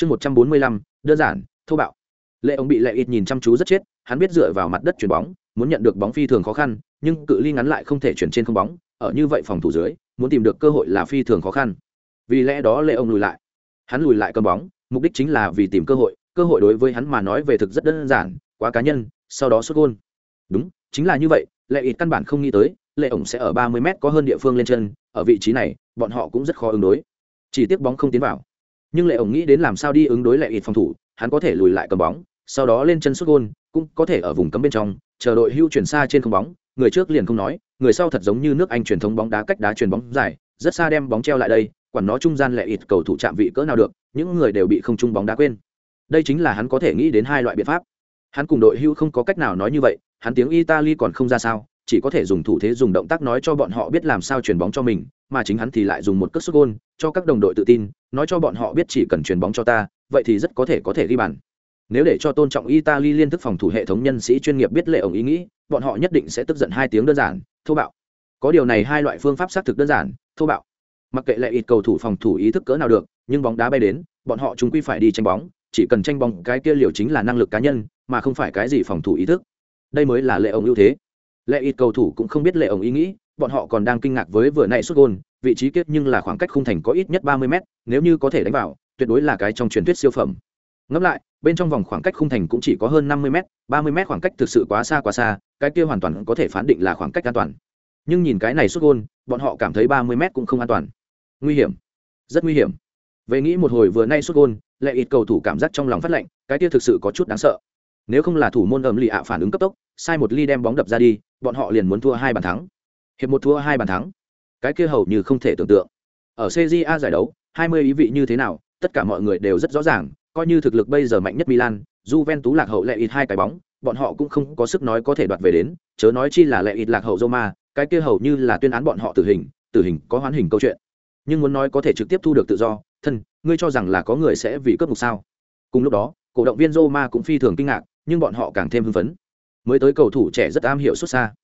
chương một trăm bốn mươi lăm, đơn giản, thô bạo. Lệ ông bị lệ ít nhìn chăm chú rất chết, hắn biết dựa vào mặt đất chuyển bóng, muốn nhận được bóng phi thường khó khăn, nhưng cự ly ngắn lại không thể chuyển trên không bóng, ở như vậy phòng thủ dưới, muốn tìm được cơ hội là phi thường khó khăn. Vì lẽ đó lệ ông lùi lại. Hắn lùi lại cầm bóng, mục đích chính là vì tìm cơ hội cơ hội đối với hắn mà nói về thực rất đơn giản, quá cá nhân, sau đó xuất gôn. Đúng, chính là như vậy, lệ ít căn bản không nghĩ tới, lệ ổng sẽ ở ba mươi m có hơn địa phương lên chân, ở vị trí này, bọn họ cũng rất khó ứng đối. Chỉ tiếc bóng không tiến vào nhưng lệ ổng nghĩ đến làm sao đi ứng đối lệ ít phòng thủ, hắn có thể lùi lại cầm bóng, sau đó lên chân xuất gôn, cũng có thể ở vùng cấm bên trong, chờ đội hưu chuyển xa trên không bóng, người trước liền không nói, người sau thật giống như nước anh truyền thống bóng đá cách đá truyền bóng dài, rất xa đem bóng treo lại đây, quản nó trung gian lệ ít cầu thủ chạm vị cỡ nào được, những người đều bị không trung bóng đá quên. Đây chính là hắn có thể nghĩ đến hai loại biện pháp. Hắn cùng đội hưu không có cách nào nói như vậy, hắn tiếng italy còn không ra sao, chỉ có thể dùng thủ thế dùng động tác nói cho bọn họ biết làm sao truyền bóng cho mình, mà chính hắn thì lại dùng một cất xuất gôn cho các đồng đội tự tin, nói cho bọn họ biết chỉ cần truyền bóng cho ta, vậy thì rất có thể có thể ghi bàn. Nếu để cho tôn trọng italy liên thức phòng thủ hệ thống nhân sĩ chuyên nghiệp biết lệ ổng ý nghĩ, bọn họ nhất định sẽ tức giận hai tiếng đơn giản, thô bạo. Có điều này hai loại phương pháp xác thực đơn giản, thô bạo. Mặc kệ lệ ít cầu thủ phòng thủ ý thức cỡ nào được, nhưng bóng đá bay đến, bọn họ chúng quy phải đi tranh bóng, chỉ cần tranh bóng, cái kia liều chính là năng lực cá nhân, mà không phải cái gì phòng thủ ý thức. Đây mới là lệ ổng ưu thế. Lệ ít cầu thủ cũng không biết lệ ổng ý nghĩ bọn họ còn đang kinh ngạc với vừa nãy xuất gôn, vị trí kết nhưng là khoảng cách khung thành có ít nhất ba mươi mét, nếu như có thể đánh vào, tuyệt đối là cái trong truyền thuyết siêu phẩm. Ngẫm lại, bên trong vòng khoảng cách khung thành cũng chỉ có hơn năm mươi m ba mươi m khoảng cách thực sự quá xa quá xa, cái kia hoàn toàn có thể phán định là khoảng cách an toàn. Nhưng nhìn cái này xuất gôn, bọn họ cảm thấy ba mươi m cũng không an toàn. Nguy hiểm. Rất nguy hiểm. Về nghĩ một hồi vừa nay xuất gôn lại ít cầu thủ cảm giác trong lòng phát lạnh, cái kia thực sự có chút đáng sợ. Nếu không là thủ môn ẩm lì ạ phản ứng cấp tốc, sai một ly đem bóng đập ra đi, bọn họ liền muốn thua hai bàn thắng hiệp một thua hai bàn thắng cái kia hầu như không thể tưởng tượng ở cja giải đấu hai mươi ý vị như thế nào tất cả mọi người đều rất rõ ràng coi như thực lực bây giờ mạnh nhất Milan, Juventus lạc hậu lệ ít hai cái bóng, bọn họ cũng không có sức nói có thể đoạt về đến, chớ nói chi là lệ ít lạc hậu Roma, cái kia hầu như là tuyên án bọn họ tử hình, tử hình có hoán hình câu chuyện. Nhưng muốn nói có thể trực tiếp thu được tự do, thân, ngươi cho rằng là có người sẽ vì cướp mục sao? Cùng lúc đó, cổ động viên Roma cũng phi thường kinh ngạc, nhưng bọn họ càng thêm hưng phấn. Mới tới cầu thủ trẻ rất am hiểu xuất xa.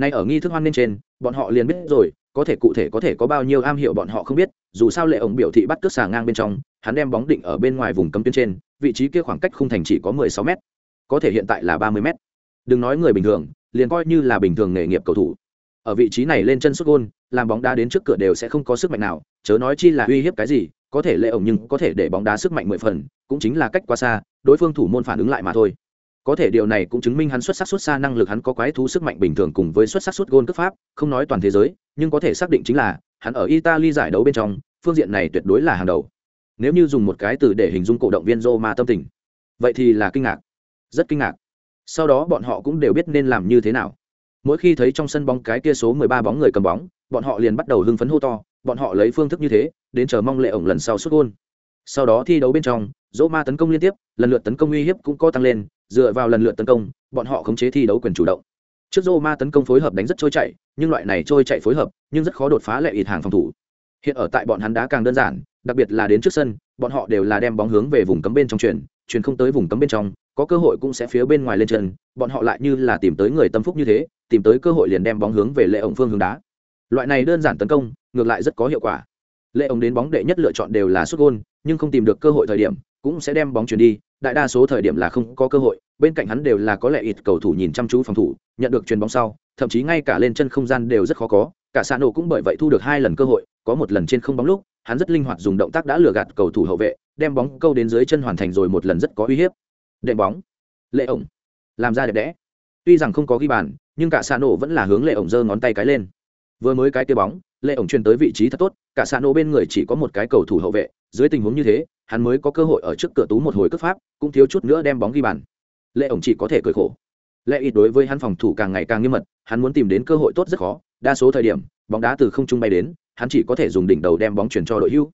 Nay ở nghi thức hoan nên trên, bọn họ liền biết rồi, có thể cụ thể có thể có bao nhiêu am hiểu bọn họ không biết, dù sao lệ ổng biểu thị bắt cướp xà ngang bên trong, hắn đem bóng định ở bên ngoài vùng cấm tuyến trên, vị trí kia khoảng cách khung thành chỉ có 16 m có thể hiện tại là 30 m đừng nói người bình thường, liền coi như là bình thường nghề nghiệp cầu thủ. Ở vị trí này lên chân sút gôn, làm bóng đá đến trước cửa đều sẽ không có sức mạnh nào, chớ nói chi là uy hiếp cái gì, có thể lệ ổng nhưng có thể để bóng đá sức mạnh mười phần, cũng chính là cách quá xa, đối phương thủ môn phản ứng lại mà thôi. Có thể điều này cũng chứng minh hắn xuất sắc xuất xa năng lực hắn có quái thú sức mạnh bình thường cùng với xuất sắc xuất gôn cấp pháp, không nói toàn thế giới, nhưng có thể xác định chính là hắn ở Italy giải đấu bên trong, phương diện này tuyệt đối là hàng đầu. Nếu như dùng một cái từ để hình dung cổ động viên Roma tâm tình vậy thì là kinh ngạc. Rất kinh ngạc. Sau đó bọn họ cũng đều biết nên làm như thế nào. Mỗi khi thấy trong sân bóng cái kia số 13 bóng người cầm bóng bọn họ liền bắt đầu hưng phấn hô to bọn họ lấy phương thức như thế đến chờ mong lệ ổng lần sau xuất gôn. Sau đó thi đấu bên trong Roma tấn công liên tiếp lần lượt tấn công uy hiếp cũng có tăng lên dựa vào lần lượt tấn công, bọn họ khống chế thi đấu quyền chủ động. Trước Roma tấn công phối hợp đánh rất trôi chạy nhưng loại này trôi chạy phối hợp, nhưng rất khó đột phá lệ ít hàng phòng thủ. Hiện ở tại bọn hắn đá càng đơn giản, đặc biệt là đến trước sân, bọn họ đều là đem bóng hướng về vùng cấm bên trong chuyển chuyển không tới vùng cấm bên trong, có cơ hội cũng sẽ phía bên ngoài lên chân, bọn họ lại như là tìm tới người tâm phúc như thế, tìm tới cơ hội liền đem bóng hướng về lệ ổng phương hướng đá. Loại này đơn giản tấn công, ngược lại rất có hiệu quả. Lệ ổng đến bóng đệ nhất lựa chọn đều là xuất gôn, nhưng không tìm được cơ hội thời điểm cũng sẽ đem bóng chuyển đi, đại đa số thời điểm là không có cơ hội, bên cạnh hắn đều là có lẽ ít cầu thủ nhìn chăm chú phòng thủ, nhận được chuyền bóng sau, thậm chí ngay cả lên chân không gian đều rất khó có, cả Sano nổ cũng bởi vậy thu được hai lần cơ hội, có một lần trên không bóng lúc, hắn rất linh hoạt dùng động tác đã lừa gạt cầu thủ hậu vệ, đem bóng câu đến dưới chân hoàn thành rồi một lần rất có uy hiếp. Đệm bóng. Lệ ổng. Làm ra đẹp đẽ. Tuy rằng không có ghi bàn, nhưng cả Sano nổ vẫn là hướng lệ ổng giơ ngón tay cái lên. Vừa mới cái kia bóng, lệ ổng truyền tới vị trí thật tốt, cả Sano nổ bên người chỉ có một cái cầu thủ hậu vệ, dưới tình huống như thế hắn mới có cơ hội ở trước cửa tú một hồi cướp pháp, cũng thiếu chút nữa đem bóng ghi bàn. Lệ ổng chỉ có thể cười khổ. Lệ ít đối với hắn phòng thủ càng ngày càng nghiêm mật, hắn muốn tìm đến cơ hội tốt rất khó, đa số thời điểm, bóng đá từ không trung bay đến, hắn chỉ có thể dùng đỉnh đầu đem bóng chuyển cho đội hữu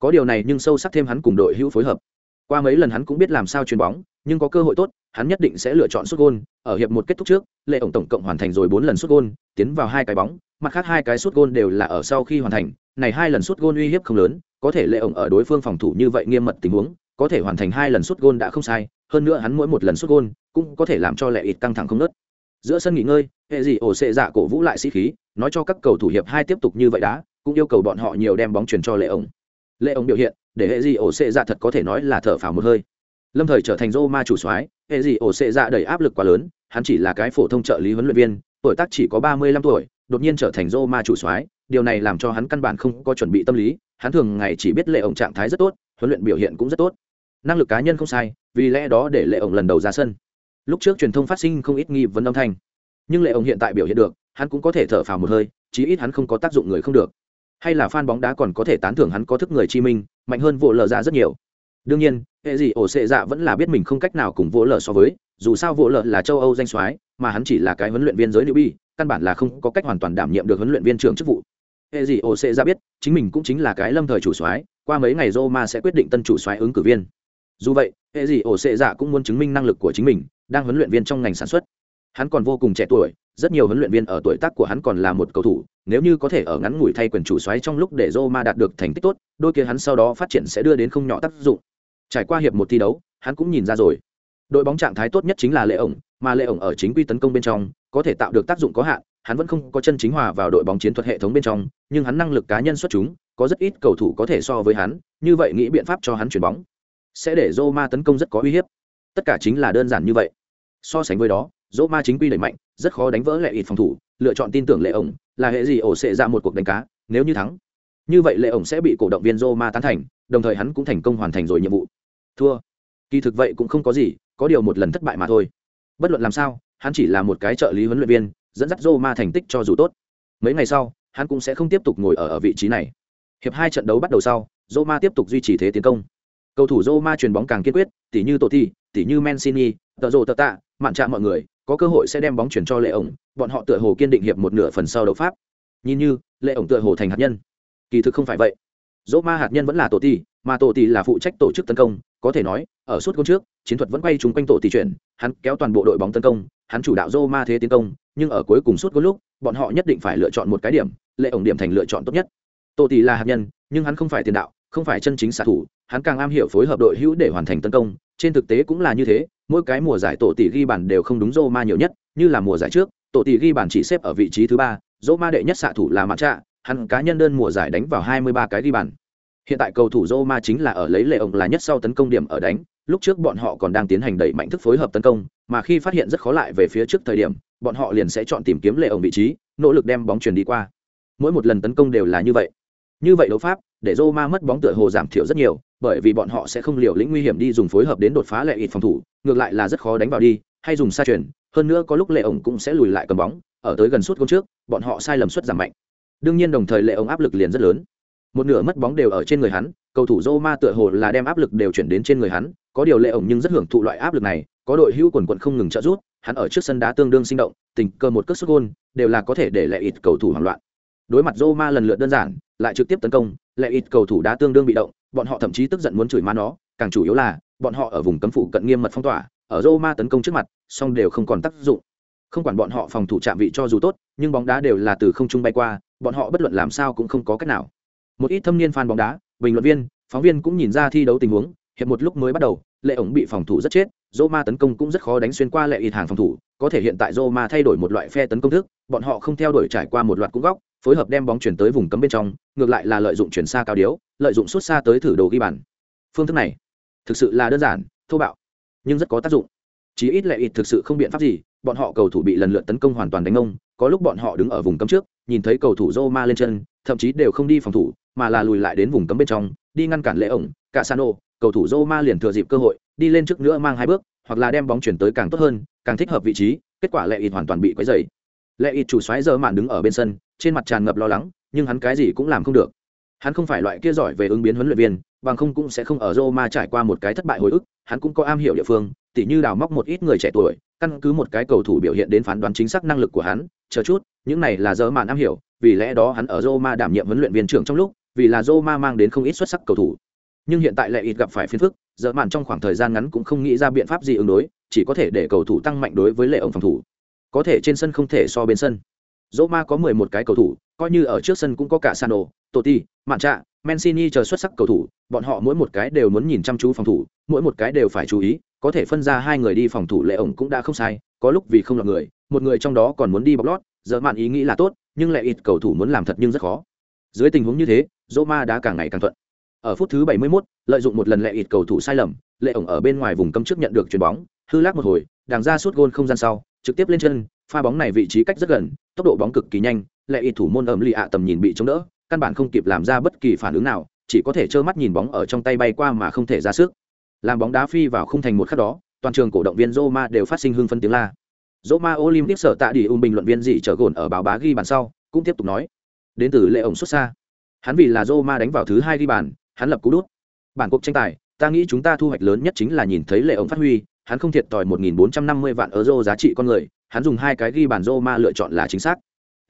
có điều này nhưng sâu sắc thêm hắn cùng đội hữu phối hợp. Qua mấy lần hắn cũng biết làm sao chuyền bóng, nhưng có cơ hội tốt, hắn nhất định sẽ lựa chọn sút gôn. Ở hiệp một kết thúc trước, lệ ổng tổng cộng hoàn thành rồi bốn lần sút gôn, tiến vào hai cái bóng, mặt khác hai cái sút gôn đều là ở sau khi hoàn thành. Này hai lần sút gôn uy hiếp không lớn có thể lệ ổng ở đối phương phòng thủ như vậy nghiêm mật tình huống, có thể hoàn thành hai lần sút gôn đã không sai, hơn nữa hắn mỗi một lần sút gôn cũng có thể làm cho lệ ít căng thẳng không nớt. Giữa sân nghỉ ngơi, hệ gì ổ xệ dạ cổ vũ lại sĩ khí, nói cho các cầu thủ hiệp hai tiếp tục như vậy đã, cũng yêu cầu bọn họ nhiều đem bóng chuyển cho lệ ổng. Lệ ổng biểu hiện, để hệ gì ổ xệ dạ thật có thể nói là thở phào một hơi. Lâm thời trở thành roma chủ soái, hệ gì ổ xệ dạ đầy áp lực quá lớn, hắn chỉ là cái phổ thông trợ lý huấn luyện viên, tuổi tác chỉ có ba mươi lăm tuổi, đột nhiên trở thành roma chủ soái, điều này làm cho hắn căn bản không có chuẩn bị tâm lý hắn thường ngày chỉ biết lệ ổng trạng thái rất tốt, huấn luyện biểu hiện cũng rất tốt. Năng lực cá nhân không sai, vì lẽ đó để lệ ổng lần đầu ra sân. Lúc trước truyền thông phát sinh không ít nghi vấn âm thanh. Nhưng lệ ổng hiện tại biểu hiện được, hắn cũng có thể thở phào một hơi, chí ít hắn không có tác dụng người không được. Hay là fan bóng đá còn có thể tán thưởng hắn có thức người chi minh, mạnh hơn vỗ lờ ra rất nhiều. Đương nhiên, hệ gì ổ xệ dạ vẫn là biết mình không cách nào cùng vỗ lờ so với, dù sao vỗ lờ là châu âu danh soái, mà hắn chỉ là cái huấn luyện viên giới nữ bi căn bản là không có cách hoàn toàn đảm nhiệm được huấn luyện viên trưởng chức vụ hệ gì ổ sẽ ra biết, chính mình cũng chính là cái lâm thời chủ soái, qua mấy ngày roma sẽ quyết định tân chủ soái ứng cử viên. Dù vậy, hệ gì ổ sẽ dạ cũng muốn chứng minh năng lực của chính mình, đang huấn luyện viên trong ngành sản xuất. Hắn còn vô cùng trẻ tuổi, rất nhiều huấn luyện viên ở tuổi tác của hắn còn là một cầu thủ, nếu như có thể ở ngắn ngủi thay quyền chủ xoáy trong lúc để Roma đạt được thành tích tốt, đôi kia hắn sau đó phát triển sẽ đưa đến không nhỏ tác dụng. Trải qua hiệp một thi đấu, hắn cũng nhìn ra rồi. Đội bóng trạng thái tốt nhất chính là lệ ổng, mà lệ ổng ở chính quy tấn công bên trong, có thể tạo được tác dụng có hạn hắn vẫn không có chân chính hòa vào đội bóng chiến thuật hệ thống bên trong, nhưng hắn năng lực cá nhân xuất chúng, có rất ít cầu thủ có thể so với hắn, như vậy nghĩ biện pháp cho hắn chuyển bóng sẽ để Roma tấn công rất có uy hiếp. Tất cả chính là đơn giản như vậy. So sánh với đó, Roma chính quy đẩy mạnh, rất khó đánh vỡ lệ ít phòng thủ, lựa chọn tin tưởng lệ ổng, là hệ gì ổ sẽ ra một cuộc đánh cá, nếu như thắng. Như vậy lệ ổng sẽ bị cổ động viên Roma tán thành, đồng thời hắn cũng thành công hoàn thành rồi nhiệm vụ. Thua. Kỳ thực vậy cũng không có gì, có điều một lần thất bại mà thôi. Bất luận làm sao, hắn chỉ là một cái trợ lý huấn luyện viên dẫn dắt Roma thành tích cho dù tốt. Mấy ngày sau hắn cũng sẽ không tiếp tục ngồi ở, ở vị trí này. Hiệp hai trận đấu bắt đầu sau Roma tiếp tục duy trì thế tiến công. Cầu thủ Roma ma chuyền bóng càng kiên quyết tỉ như tổ thi tỉ như mancini tờ rồ tờ tạ mạn trạm mọi người có cơ hội sẽ đem bóng chuyển cho lệ ổng bọn họ tựa hồ kiên định hiệp một nửa phần sau đấu pháp. Nhìn như lệ ổng tựa hồ thành hạt nhân. Kỳ thực không phải vậy. Roma hạt nhân vẫn là tổ mà tổ là phụ trách tổ chức tấn công có thể nói ở suốt gôn trước chiến thuật vẫn quay trùng quanh tổ chuyển hắn kéo toàn bộ đội bóng tấn công hắn chủ đạo dô ma thế tiến công nhưng ở cuối cùng suốt có lúc bọn họ nhất định phải lựa chọn một cái điểm lệ ổng điểm thành lựa chọn tốt nhất Tô tỷ là hạt nhân nhưng hắn không phải tiền đạo không phải chân chính xạ thủ hắn càng am hiểu phối hợp đội hữu để hoàn thành tấn công trên thực tế cũng là như thế mỗi cái mùa giải tổ tỷ ghi bàn đều không đúng Roma nhiều nhất, như là mùa giải trước, tổ tỷ ghi bàn chỉ xếp ở vị trí thứ ba, Roma đệ nhất xạ thủ là mặt Trạ, hắn cá nhân đơn mùa giải đánh vào 23 cái ghi bàn. Hiện tại cầu thủ Roma chính là ở lấy lệ ổng là nhất sau tấn công điểm ở đánh, lúc trước bọn họ còn đang tiến hành đẩy mạnh thức phối hợp tấn công, mà khi phát hiện rất khó lại về phía trước thời điểm, bọn họ liền sẽ chọn tìm kiếm lệ ổng vị trí, nỗ lực đem bóng truyền đi qua. Mỗi một lần tấn công đều là như vậy. Như vậy đấu pháp, để Roma mất bóng tựa hồ giảm thiểu rất nhiều, bởi vì bọn họ sẽ không liều lĩnh nguy hiểm đi dùng phối hợp đến đột phá lệ ít phòng thủ, ngược lại là rất khó đánh vào đi, hay dùng xa chuyển, hơn nữa có lúc lệ ổng cũng sẽ lùi lại cầm bóng, ở tới gần suốt công trước, bọn họ sai lầm suất giảm mạnh. Đương nhiên đồng thời lệ ổng áp lực liền rất lớn. Một nửa mất bóng đều ở trên người hắn, cầu thủ Roma tựa hồ là đem áp lực đều chuyển đến trên người hắn, có điều lệ ổng nhưng rất hưởng thụ loại áp lực này, có đội hữu quần quần không ngừng trợ giúp, hắn ở trước sân đá tương đương sinh động, tình cơ một cước sút gôn, đều là có thể để lệ ít cầu thủ hoảng loạn. Đối mặt Roma lần lượt đơn giản, lại trực tiếp tấn công, lệ ít cầu thủ đá tương đương bị động, bọn họ thậm chí tức giận muốn chửi má nó càng chủ yếu là bọn họ ở vùng cấm phủ cận nghiêm mật phong tỏa ở Roma tấn công trước mặt song đều không còn tác dụng không quản bọn họ phòng thủ chạm vị cho dù tốt nhưng bóng đá đều là từ không trung bay qua bọn họ bất luận làm sao cũng không có cách nào một ít thâm niên fan bóng đá bình luận viên, phóng viên cũng nhìn ra thi đấu tình huống, hiệp một lúc mới bắt đầu, lệ ổng bị phòng thủ rất chết Roma tấn công cũng rất khó đánh xuyên qua lệ ít hàng phòng thủ, có thể hiện tại Roma thay đổi một loại phe tấn công thức, bọn họ không theo đuổi trải qua một loạt cú góc, phối hợp đem bóng chuyển tới vùng cấm bên trong, ngược lại là lợi dụng chuyển xa cao điếu, lợi dụng xuất xa tới thử đồ ghi bàn. Phương thức này, thực sự là đơn giản, thô bạo, nhưng rất có tác dụng. Chí ít lệ ít thực sự không biện pháp gì, bọn họ cầu thủ bị lần lượt tấn công hoàn toàn đánh ông, có lúc bọn họ đứng ở vùng cấm trước, nhìn thấy cầu thủ Roma lên chân, thậm chí đều không đi phòng thủ mà là lùi lại đến vùng cấm bên trong, đi ngăn cản lệ ổng, cả sano, cầu thủ Roma liền thừa dịp cơ hội, đi lên trước nữa mang hai bước, hoặc là đem bóng chuyển tới càng tốt hơn, càng thích hợp vị trí, kết quả lệ ít hoàn toàn bị quấy dày lệ ít chủ xoáy giờ màn đứng ở bên sân, trên mặt tràn ngập lo lắng, nhưng hắn cái gì cũng làm không được. Hắn không phải loại kia giỏi về ứng biến huấn luyện viên, bằng không cũng sẽ không ở Roma trải qua một cái thất bại hồi ức, hắn cũng có am hiểu địa phương, tỉ như đào móc một ít người trẻ tuổi, căn cứ một cái cầu thủ biểu hiện đến phán đoán chính xác năng lực của hắn, chờ chút, những này là giờ màn am hiểu, vì lẽ đó hắn ở Roma đảm nhiệm huấn luyện viên trưởng trong lúc vì là Roma mang đến không ít xuất sắc cầu thủ. Nhưng hiện tại lại ít gặp phải phiền phức giờ màn trong khoảng thời gian ngắn cũng không nghĩ ra biện pháp gì ứng đối chỉ có thể để cầu thủ tăng mạnh đối với lệ ổng phòng thủ. Có thể trên sân không thể so bên sân. Roma có mười một cái cầu thủ coi như ở trước sân cũng có cả sano totti Mancha, mancini chờ xuất sắc cầu thủ bọn họ mỗi một cái đều muốn nhìn chăm chú phòng thủ mỗi một cái đều phải chú ý có thể phân ra hai người đi phòng thủ lệ ổng cũng đã không sai có lúc vì không là người một người trong đó còn muốn đi bọc lót giờ mạn ý nghĩ là tốt nhưng lại ít cầu thủ muốn làm thật nhưng rất khó. Dưới tình huống như thế dỗ ma đã càng ngày càng thuận. Ở phút thứ 71, lợi dụng một lần lệ ít cầu thủ sai lầm lệ ổng ở bên ngoài vùng cấm trước nhận được chuyền bóng hư lắc một hồi đàng ra suốt gôn không gian sau trực tiếp lên chân pha bóng này vị trí cách rất gần tốc độ bóng cực kỳ nhanh lệ ít thủ môn ẩm lì ạ tầm nhìn bị chống đỡ căn bản không kịp làm ra bất kỳ phản ứng nào chỉ có thể trơ mắt nhìn bóng ở trong tay bay qua mà không thể ra sức. Làm bóng đá phi vào khung thành một khắc đó toàn trường cổ động viên Roma đều phát sinh hưng phân tiếng la. Roma Olympic sở tạ đi ung bình luận viên dị trở gồn ở báo bá ghi bàn sau cũng tiếp tục nói. Đến từ lệ ổng xuất xa hắn vì là Roma đánh vào thứ hai ghi bàn, hắn lập cú đút. Bản cuộc tranh tài, ta nghĩ chúng ta thu hoạch lớn nhất chính là nhìn thấy lệ ổng phát huy, hắn không thiệt tỏi 1450 vạn euro giá trị con người, hắn dùng hai cái ghi bàn Roma lựa chọn là chính xác.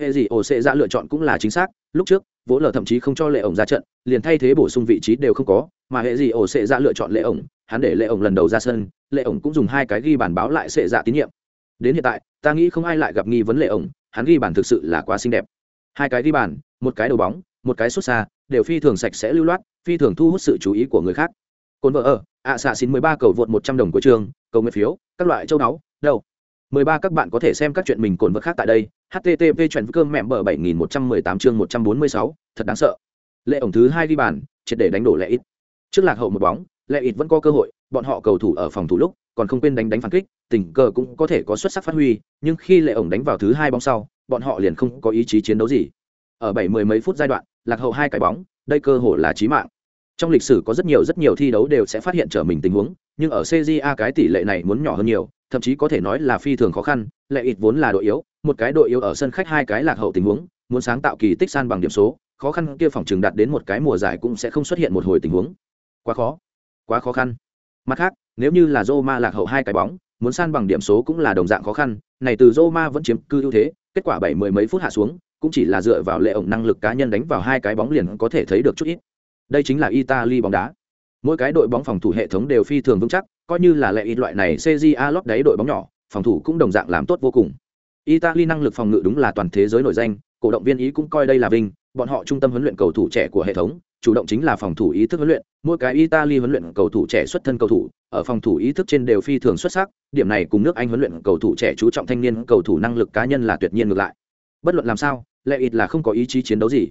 Hệ gì ổ sẽ ra lựa chọn cũng là chính xác, lúc trước, vỗ lờ thậm chí không cho lệ ổng ra trận, liền thay thế bổ sung vị trí đều không có, mà hệ gì ổ sẽ ra lựa chọn lệ ổng hắn để lệ ổng lần đầu ra sân, lệ ổng cũng dùng hai cái ghi bàn báo lại sẽ dạ tín nhiệm. Đến hiện tại, ta nghĩ không ai lại gặp nghi vấn lệ ổng hắn ghi bàn thực sự là quá xinh đẹp. Hai cái ghi bàn, một cái đầu bóng một cái xuất xa, đều phi thường sạch sẽ lưu loát, phi thường thu hút sự chú ý của người khác. Cồn vợ ở, ạ xạ xin mười ba cầu vượt một trăm đồng của trường, cầu nguyện phiếu, các loại châu đáo đâu? Mười ba, các bạn có thể xem các chuyện mình cồn vợ khác tại đây. Http chuyện cơm mẹm bờ bảy nghìn một trăm mười tám chương một trăm bốn mươi sáu, thật đáng sợ. Lệ ổng thứ hai ghi bàn, triệt để đánh đổ lệ ít. Trước lạc hậu một bóng, lệ ít vẫn có cơ hội, bọn họ cầu thủ ở phòng thủ lúc, còn không quên đánh đánh phản kích, tình cờ cũng có thể có xuất sắc phát huy, nhưng khi lệ ổng đánh vào thứ hai bóng sau, bọn họ liền không có ý chí chiến đấu gì. Ở bảy mười mấy phút giai đoạn lạc hậu hai cái bóng, đây cơ hội là chí mạng. Trong lịch sử có rất nhiều rất nhiều thi đấu đều sẽ phát hiện trở mình tình huống, nhưng ở cja cái tỷ lệ này muốn nhỏ hơn nhiều, thậm chí có thể nói là phi thường khó khăn, lệ ít vốn là đội yếu, một cái đội yếu ở sân khách hai cái lạc hậu tình huống, muốn sáng tạo kỳ tích san bằng điểm số, khó khăn kia phòng trường đạt đến một cái mùa giải cũng sẽ không xuất hiện một hồi tình huống. Quá khó quá khó khăn. Mặt khác, nếu như là Roma lạc hậu hai cái bóng, muốn san bằng điểm số cũng là đồng dạng khó khăn, này từ Roma vẫn chiếm cư ưu thế, kết quả bảy mười mấy phút hạ xuống cũng chỉ là dựa vào lệ ổng năng lực cá nhân đánh vào hai cái bóng liền có thể thấy được chút ít. Đây chính là italy bóng đá. Mỗi cái đội bóng phòng thủ hệ thống đều phi thường vững chắc, coi như là lệ ít loại này cja lót đáy đội bóng nhỏ, phòng thủ cũng đồng dạng làm tốt vô cùng. Italy năng lực phòng ngự đúng là toàn thế giới nổi danh, cổ động viên ý cũng coi đây là vinh, bọn họ trung tâm huấn luyện cầu thủ trẻ của hệ thống, chủ động chính là phòng thủ ý thức huấn luyện, mỗi cái italy huấn luyện cầu thủ trẻ xuất thân cầu thủ, ở phòng thủ ý thức trên đều phi thường xuất sắc, điểm này cùng nước anh huấn luyện cầu thủ trẻ chú trọng thanh niên, cầu thủ năng lực cá nhân là tuyệt nhiên ngược lại. Bất luận làm sao lệ ít là không có ý chí chiến đấu gì.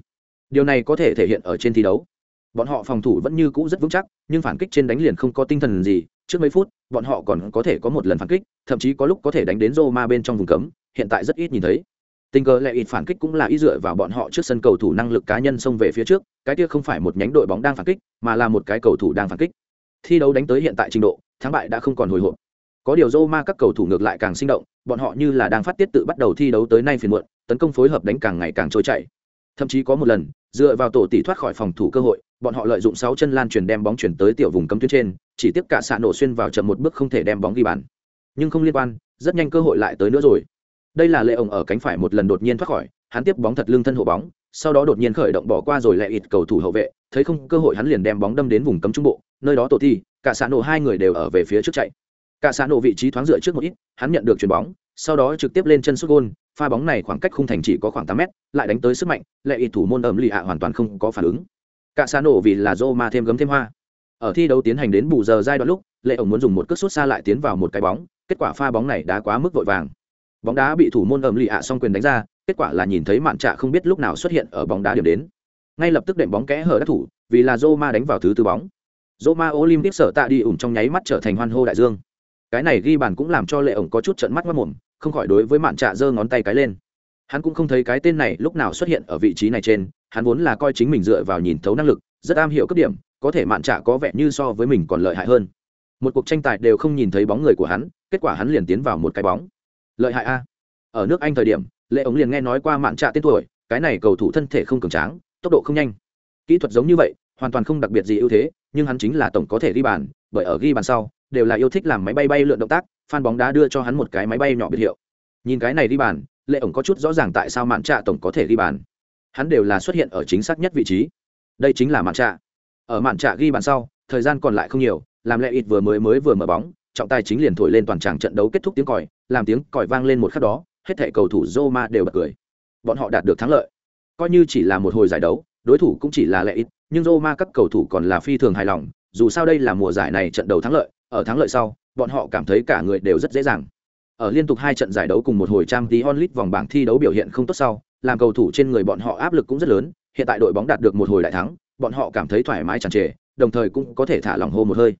Điều này có thể thể hiện ở trên thi đấu. Bọn họ phòng thủ vẫn như cũ rất vững chắc, nhưng phản kích trên đánh liền không có tinh thần gì. Trước mấy phút, bọn họ còn có thể có một lần phản kích, thậm chí có lúc có thể đánh đến Roma bên trong vùng cấm, hiện tại rất ít nhìn thấy. Tình cờ lệ ít phản kích cũng là ý dựa vào bọn họ trước sân cầu thủ năng lực cá nhân xông về phía trước, cái kia không phải một nhánh đội bóng đang phản kích, mà là một cái cầu thủ đang phản kích. Thi đấu đánh tới hiện tại trình độ, thắng bại đã không còn hồi hộp có điều Roma các cầu thủ ngược lại càng sinh động, bọn họ như là đang phát tiết tự bắt đầu thi đấu tới nay phiền muộn, tấn công phối hợp đánh càng ngày càng trôi chảy. Thậm chí có một lần, dựa vào tổ tỷ thoát khỏi phòng thủ cơ hội, bọn họ lợi dụng sáu chân lan truyền đem bóng chuyển tới tiểu vùng cấm tuyến trên, chỉ tiếp cả xạ nổ xuyên vào chậm một bước không thể đem bóng ghi bàn. Nhưng không liên quan, rất nhanh cơ hội lại tới nữa rồi. Đây là lệ ổng ở cánh phải một lần đột nhiên thoát khỏi, hắn tiếp bóng thật lưng thân hộ bóng, sau đó đột nhiên khởi động bỏ qua rồi lại ít cầu thủ hậu vệ, thấy không cơ hội hắn liền đem bóng đâm đến vùng cấm trung bộ, nơi đó tổ thi cả xạ nổ hai người đều ở về phía trước chạy cả xã nổ vị trí thoáng dựa trước một ít, hắn nhận được chuyền bóng, sau đó trực tiếp lên chân sút gôn, pha bóng này khoảng cách khung thành chỉ có khoảng tám mét, lại đánh tới sức mạnh, lệ ý thủ môn ẩm lì hạ hoàn toàn không có phản ứng. Cả xã nổ vì là Roma thêm gấm thêm hoa. Ở thi đấu tiến hành đến bù giờ giai đoạn lúc, lệ ổng muốn dùng một cước sút xa lại tiến vào một cái bóng, kết quả pha bóng này đã quá mức vội vàng. Bóng đá bị thủ môn ẩm lì hạ xong quyền đánh ra, kết quả là nhìn thấy mạn trạ không biết lúc nào xuất hiện ở bóng đá điểm đến. Ngay lập tức đệm bóng kẽ hở đất thủ, vì là Roma đánh vào thứ tư bóng. Roma Olympic sở tạ đi ủng trong nháy mắt trở thành hoan hô đại dương cái này ghi bàn cũng làm cho lệ ổng có chút trận mắt mất mồm, không khỏi đối với mạn trạ giơ ngón tay cái lên. Hắn cũng không thấy cái tên này lúc nào xuất hiện ở vị trí này trên, hắn vốn là coi chính mình dựa vào nhìn thấu năng lực, rất am hiểu cấp điểm, có thể mạn trạ có vẻ như so với mình còn lợi hại hơn. Một cuộc tranh tài đều không nhìn thấy bóng người của hắn, kết quả hắn liền tiến vào một cái bóng. Lợi hại a. Ở nước anh thời điểm, lệ ống liền nghe nói qua mạn trạ tên tuổi, cái này cầu thủ thân thể không cường tráng, tốc độ không nhanh. Kỹ thuật giống như vậy, hoàn toàn không đặc biệt gì ưu thế, nhưng hắn chính là tổng có thể ghi bàn, bởi ở ghi bàn sau đều là yêu thích làm máy bay bay lượn động tác phan bóng đá đưa cho hắn một cái máy bay nhỏ biệt hiệu. Nhìn cái này ghi bàn, lệ ổng có chút rõ ràng tại sao mạn trạ tổng có thể ghi bàn. Hắn đều là xuất hiện ở chính xác nhất vị trí. Đây chính là mạn trạ. Ở mạn trạ ghi bàn sau, thời gian còn lại không nhiều, làm lệ ít vừa mới mới vừa mở bóng, trọng tài chính liền thổi lên toàn tràng trận đấu kết thúc tiếng còi, làm tiếng còi vang lên một khắc đó, hết thảy cầu thủ Roma đều bật cười. Bọn họ đạt được thắng lợi. Coi như chỉ là một hồi giải đấu, đối thủ cũng chỉ là lệ ít, nhưng Roma các cầu thủ còn là phi thường hài lòng, dù sao đây là mùa giải này trận đầu thắng lợi ở thắng lợi sau, bọn họ cảm thấy cả người đều rất dễ dàng. Ở liên tục hai trận giải đấu cùng một hồi trang tí onlit vòng bảng thi đấu biểu hiện không tốt sau, làm cầu thủ trên người bọn họ áp lực cũng rất lớn, hiện tại đội bóng đạt được một hồi đại thắng, bọn họ cảm thấy thoải mái tràn trề, đồng thời cũng có thể thả lỏng hô một hơi.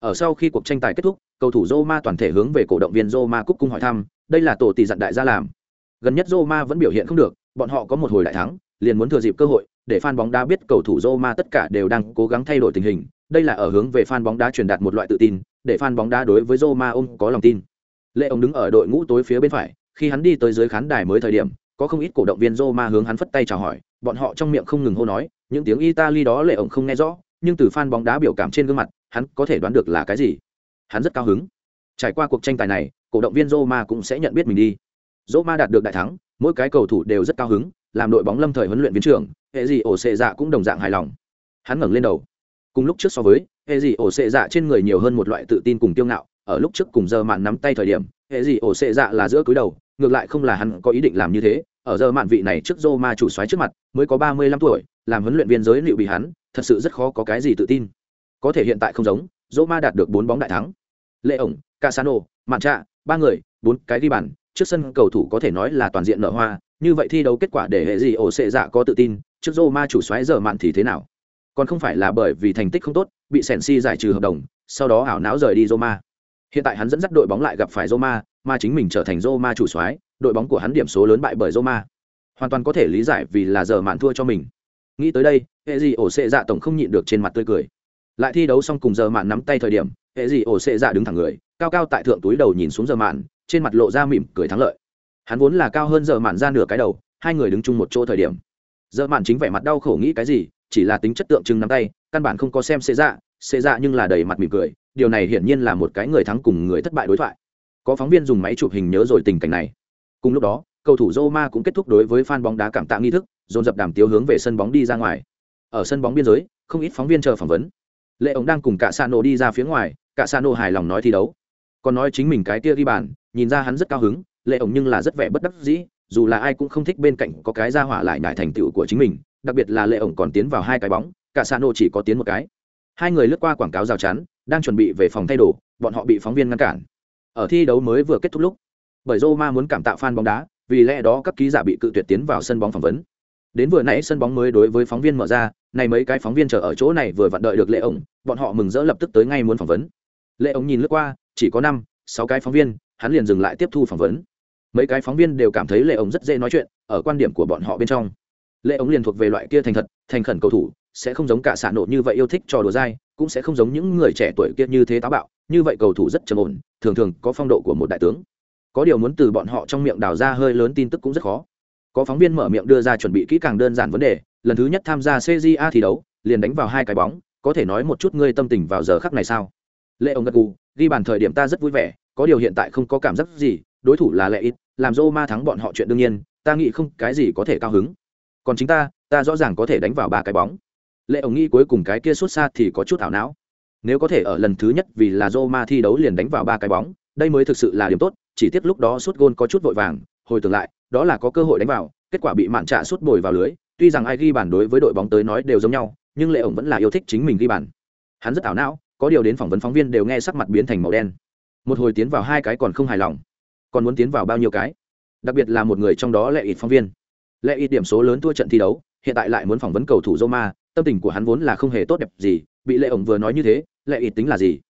Ở sau khi cuộc tranh tài kết thúc, cầu thủ Roma toàn thể hướng về cổ động viên Roma cúc cung hỏi thăm, đây là tổ tỷ dặn đại gia làm. Gần nhất Roma vẫn biểu hiện không được, bọn họ có một hồi đại thắng, liền muốn thừa dịp cơ hội, để fan bóng đá biết cầu thủ Roma tất cả đều đang cố gắng thay đổi tình hình. Đây là ở hướng về fan bóng đá truyền đạt một loại tự tin để fan bóng đá đối với Roma ôm có lòng tin. Lệ ông đứng ở đội ngũ tối phía bên phải, khi hắn đi tới dưới khán đài mới thời điểm, có không ít cổ động viên Roma hướng hắn phất tay chào hỏi, bọn họ trong miệng không ngừng hô nói, những tiếng italy đó lệ ông không nghe rõ, nhưng từ fan bóng đá biểu cảm trên gương mặt, hắn có thể đoán được là cái gì. Hắn rất cao hứng. Trải qua cuộc tranh tài này, cổ động viên roma cũng sẽ nhận biết mình đi. Roma đạt được đại thắng, mỗi cái cầu thủ đều rất cao hứng, làm đội bóng lâm thời huấn luyện viên trưởng hệ gì ổ xệ dạ cũng đồng dạng hài lòng. Hắn ngẩng lên đầu. Cùng lúc trước so với hệ gì ổ xệ dạ trên người nhiều hơn một loại tự tin cùng kiêu ngạo ở lúc trước cùng giờ mạn nắm tay thời điểm hệ gì ổ xệ dạ là giữa cúi đầu ngược lại không là hắn có ý định làm như thế ở giờ mạn vị này trước Roma chủ xoáy trước mặt, mới có ba mươi lăm tuổi, làm huấn luyện viên giới liệu bị hắn, thật sự rất khó có cái gì tự tin. Có thể hiện tại không giống, Roma đạt được bốn bóng đại thắng. Lệ ổng, Casano, Mạn Trạ, ba người, bốn cái ghi bàn, trước sân cầu thủ có thể nói là toàn diện nở hoa, như vậy thi đấu kết quả để hệ gì ổ xệ dạ có tự tin, trước Roma chủ xoáy giờ mạn thì thế nào? Còn không phải là bởi vì thành tích không tốt, bị Sensi giải trừ hợp đồng, sau đó ảo não rời đi Roma. Hiện tại hắn dẫn dắt đội bóng lại gặp phải Roma, mà chính mình trở thành Roma chủ soái, đội bóng của hắn điểm số lớn bại bởi Roma. Hoàn toàn có thể lý giải vì là giờ mạn thua cho mình. Nghĩ tới đây, hệ gì ổ sẽ dạ tổng không nhịn được trên mặt tươi cười. Lại thi đấu xong cùng giờ mạn nắm tay thời điểm, hệ gì ổ sẽ dạ đứng thẳng người, cao cao tại thượng túi đầu nhìn xuống giờ mạn, trên mặt lộ ra mỉm cười thắng lợi. Hắn vốn là cao hơn giờ mạn ra nửa cái đầu, hai người đứng chung một chỗ thời điểm. Giờ mạn chính vẻ mặt đau khổ nghĩ cái gì, chỉ là tính chất tượng trưng nắm tay, căn bản không có xem xê dạ, xê dạ nhưng là đầy mặt mỉm cười, điều này hiển nhiên là một cái người thắng cùng người thất bại đối thoại. Có phóng viên dùng máy chụp hình nhớ rồi tình cảnh này. Cùng lúc đó cầu thủ Roma cũng kết thúc đối với fan bóng đá cảm tạ nghi thức dồn dập đàm tiếu hướng về sân bóng đi ra ngoài. Ở sân bóng biên giới không ít phóng viên chờ phỏng vấn. Lệ ống đang cùng cả Sano đi ra phía ngoài cả Sano hài lòng nói thi đấu. Còn nói chính mình cái tia ghi bàn nhìn ra hắn rất cao hứng lệ ổng nhưng là rất vẻ bất đắc dĩ dù là ai cũng không thích bên cạnh có cái ra hỏa lại nhải thành tựu của chính mình đặc biệt là lệ ổng còn tiến vào hai cái bóng cả Sano chỉ có tiến một cái hai người lướt qua quảng cáo rào chắn đang chuẩn bị về phòng thay đồ bọn họ bị phóng viên ngăn cản ở thi đấu mới vừa kết thúc lúc bởi Roma muốn cảm tạ fan bóng đá, vì lẽ đó các ký giả bị cự tuyệt tiến vào sân bóng phỏng vấn. Đến vừa nãy sân bóng mới đối với phóng viên mở ra, này mấy cái phóng viên chờ ở chỗ này vừa vặn đợi được Lệ ổng, bọn họ mừng rỡ lập tức tới ngay muốn phỏng vấn. Lệ ổng nhìn lướt qua, chỉ có năm, sáu cái phóng viên, hắn liền dừng lại tiếp thu phỏng vấn. Mấy cái phóng viên đều cảm thấy Lệ ổng rất dễ nói chuyện, ở quan điểm của bọn họ bên trong. Lệ ống liền thuộc về loại kia thành thật, thành khẩn cầu thủ, sẽ không giống cả xạ nộ như vậy yêu thích trò đùa dai, cũng sẽ không giống những người trẻ tuổi kia như thế táo bạo, như vậy cầu thủ rất trầm ổn, thường thường có phong độ của một đại tướng. Có điều muốn từ bọn họ trong miệng đào ra hơi lớn tin tức cũng rất khó. Có phóng viên mở miệng đưa ra chuẩn bị kỹ càng đơn giản vấn đề lần thứ nhất tham gia cja thi đấu liền đánh vào hai cái bóng có thể nói một chút ngươi tâm tình vào giờ khắc này sao? Lệ ông gật gù ghi bàn thời điểm ta rất vui vẻ có điều hiện tại không có cảm giác gì đối thủ là lệ ít làm dô ma thắng bọn họ chuyện đương nhiên ta nghĩ không cái gì có thể cao hứng còn chính ta ta rõ ràng có thể đánh vào ba cái bóng. Lệ ổng nghĩ cuối cùng cái kia xuất xa thì có chút ảo não. Nếu có thể ở lần thứ nhất vì là roma thi đấu liền đánh vào ba cái bóng, đây mới thực sự là điểm tốt, chỉ tiếc lúc đó suốt gôn có chút vội vàng, hồi tưởng lại, đó là có cơ hội đánh vào, kết quả bị mạn trả suốt bồi vào lưới. Tuy rằng ai ghi bàn đối với đội bóng tới nói đều giống nhau, nhưng lệ ổng vẫn là yêu thích chính mình ghi bàn. Hắn rất ảo não, có điều đến phỏng vấn phóng viên đều nghe sắc mặt biến thành màu đen. Một hồi tiến vào hai cái còn không hài lòng. Còn muốn tiến vào bao nhiêu cái? Đặc biệt là một người trong đó lệ ít phóng viên lệ ít điểm số lớn thua trận thi đấu hiện tại lại muốn phỏng vấn cầu thủ Roma, tâm tình của hắn vốn là không hề tốt đẹp gì, bị Lệ ổng vừa nói như thế, Lệ ít tính là gì?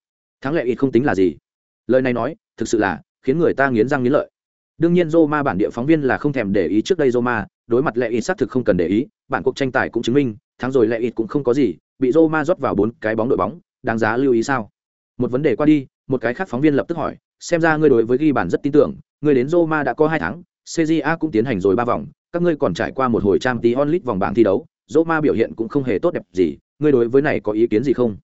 Thắng Lệ ít không tính là gì? Lời này nói, thực sự là khiến người ta nghiến răng nghiến lợi đương nhiên Roma bản địa phóng viên là không thèm để ý trước đây Roma, đối mặt lệ ít xác thực không cần để ý, bản cuộc tranh tài cũng chứng minh, thắng rồi lệ ít cũng không có gì, bị Roma rót vào bốn cái bóng đội bóng, đáng giá lưu ý sao? Một vấn đề qua đi, một cái khác phóng viên lập tức hỏi, xem ra ngươi đối với ghi bàn rất tin tưởng, ngươi đến Roma đã có hai tháng, CJA cũng tiến hành rồi ba vòng, các ngươi còn trải qua một hồi trang tí onlit vòng bảng thi đấu, Roma biểu hiện cũng không hề tốt đẹp gì, ngươi đối với này có ý kiến gì không?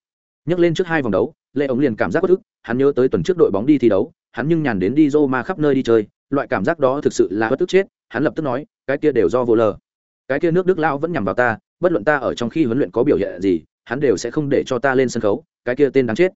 Nhắc lên trước hai vòng đấu, Lệ ống liền cảm giác bất ức, hắn nhớ tới tuần trước đội bóng đi thi đấu, hắn nhưng nhàn đến đi Roma khắp nơi đi chơi, loại cảm giác đó thực sự là bất tức chết, hắn lập tức nói, cái kia đều do vô lờ. Cái kia nước Đức lão vẫn nhằm vào ta, bất luận ta ở trong khi huấn luyện có biểu hiện gì, hắn đều sẽ không để cho ta lên sân khấu, cái kia tên đáng chết.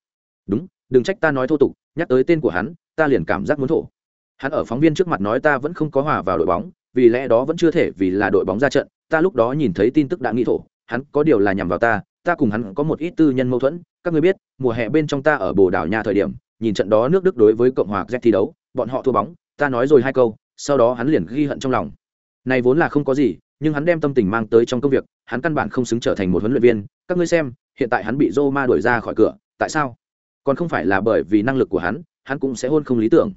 Đúng, đừng trách ta nói thô tục, nhắc tới tên của hắn, ta liền cảm giác muốn thổ. Hắn ở phóng viên trước mặt nói ta vẫn không có hòa vào đội bóng, vì lẽ đó vẫn chưa thể vì là đội bóng ra trận, ta lúc đó nhìn thấy tin tức đã nghĩ thổ, hắn có điều là nhằm vào ta, ta cùng hắn có một ít tư nhân mâu thuẫn, các ngươi biết, mùa hè bên trong ta ở Bồ Đào Nha thời điểm, nhìn trận đó nước Đức đối với Cộng hòa Z thi đấu, bọn họ thua bóng, ta nói rồi hai câu, sau đó hắn liền ghi hận trong lòng. Này vốn là không có gì, nhưng hắn đem tâm tình mang tới trong công việc hắn căn bản không xứng trở thành một huấn luyện viên các ngươi xem hiện tại hắn bị Roma đuổi ra khỏi cửa tại sao còn không phải là bởi vì năng lực của hắn hắn cũng sẽ hôn không lý tưởng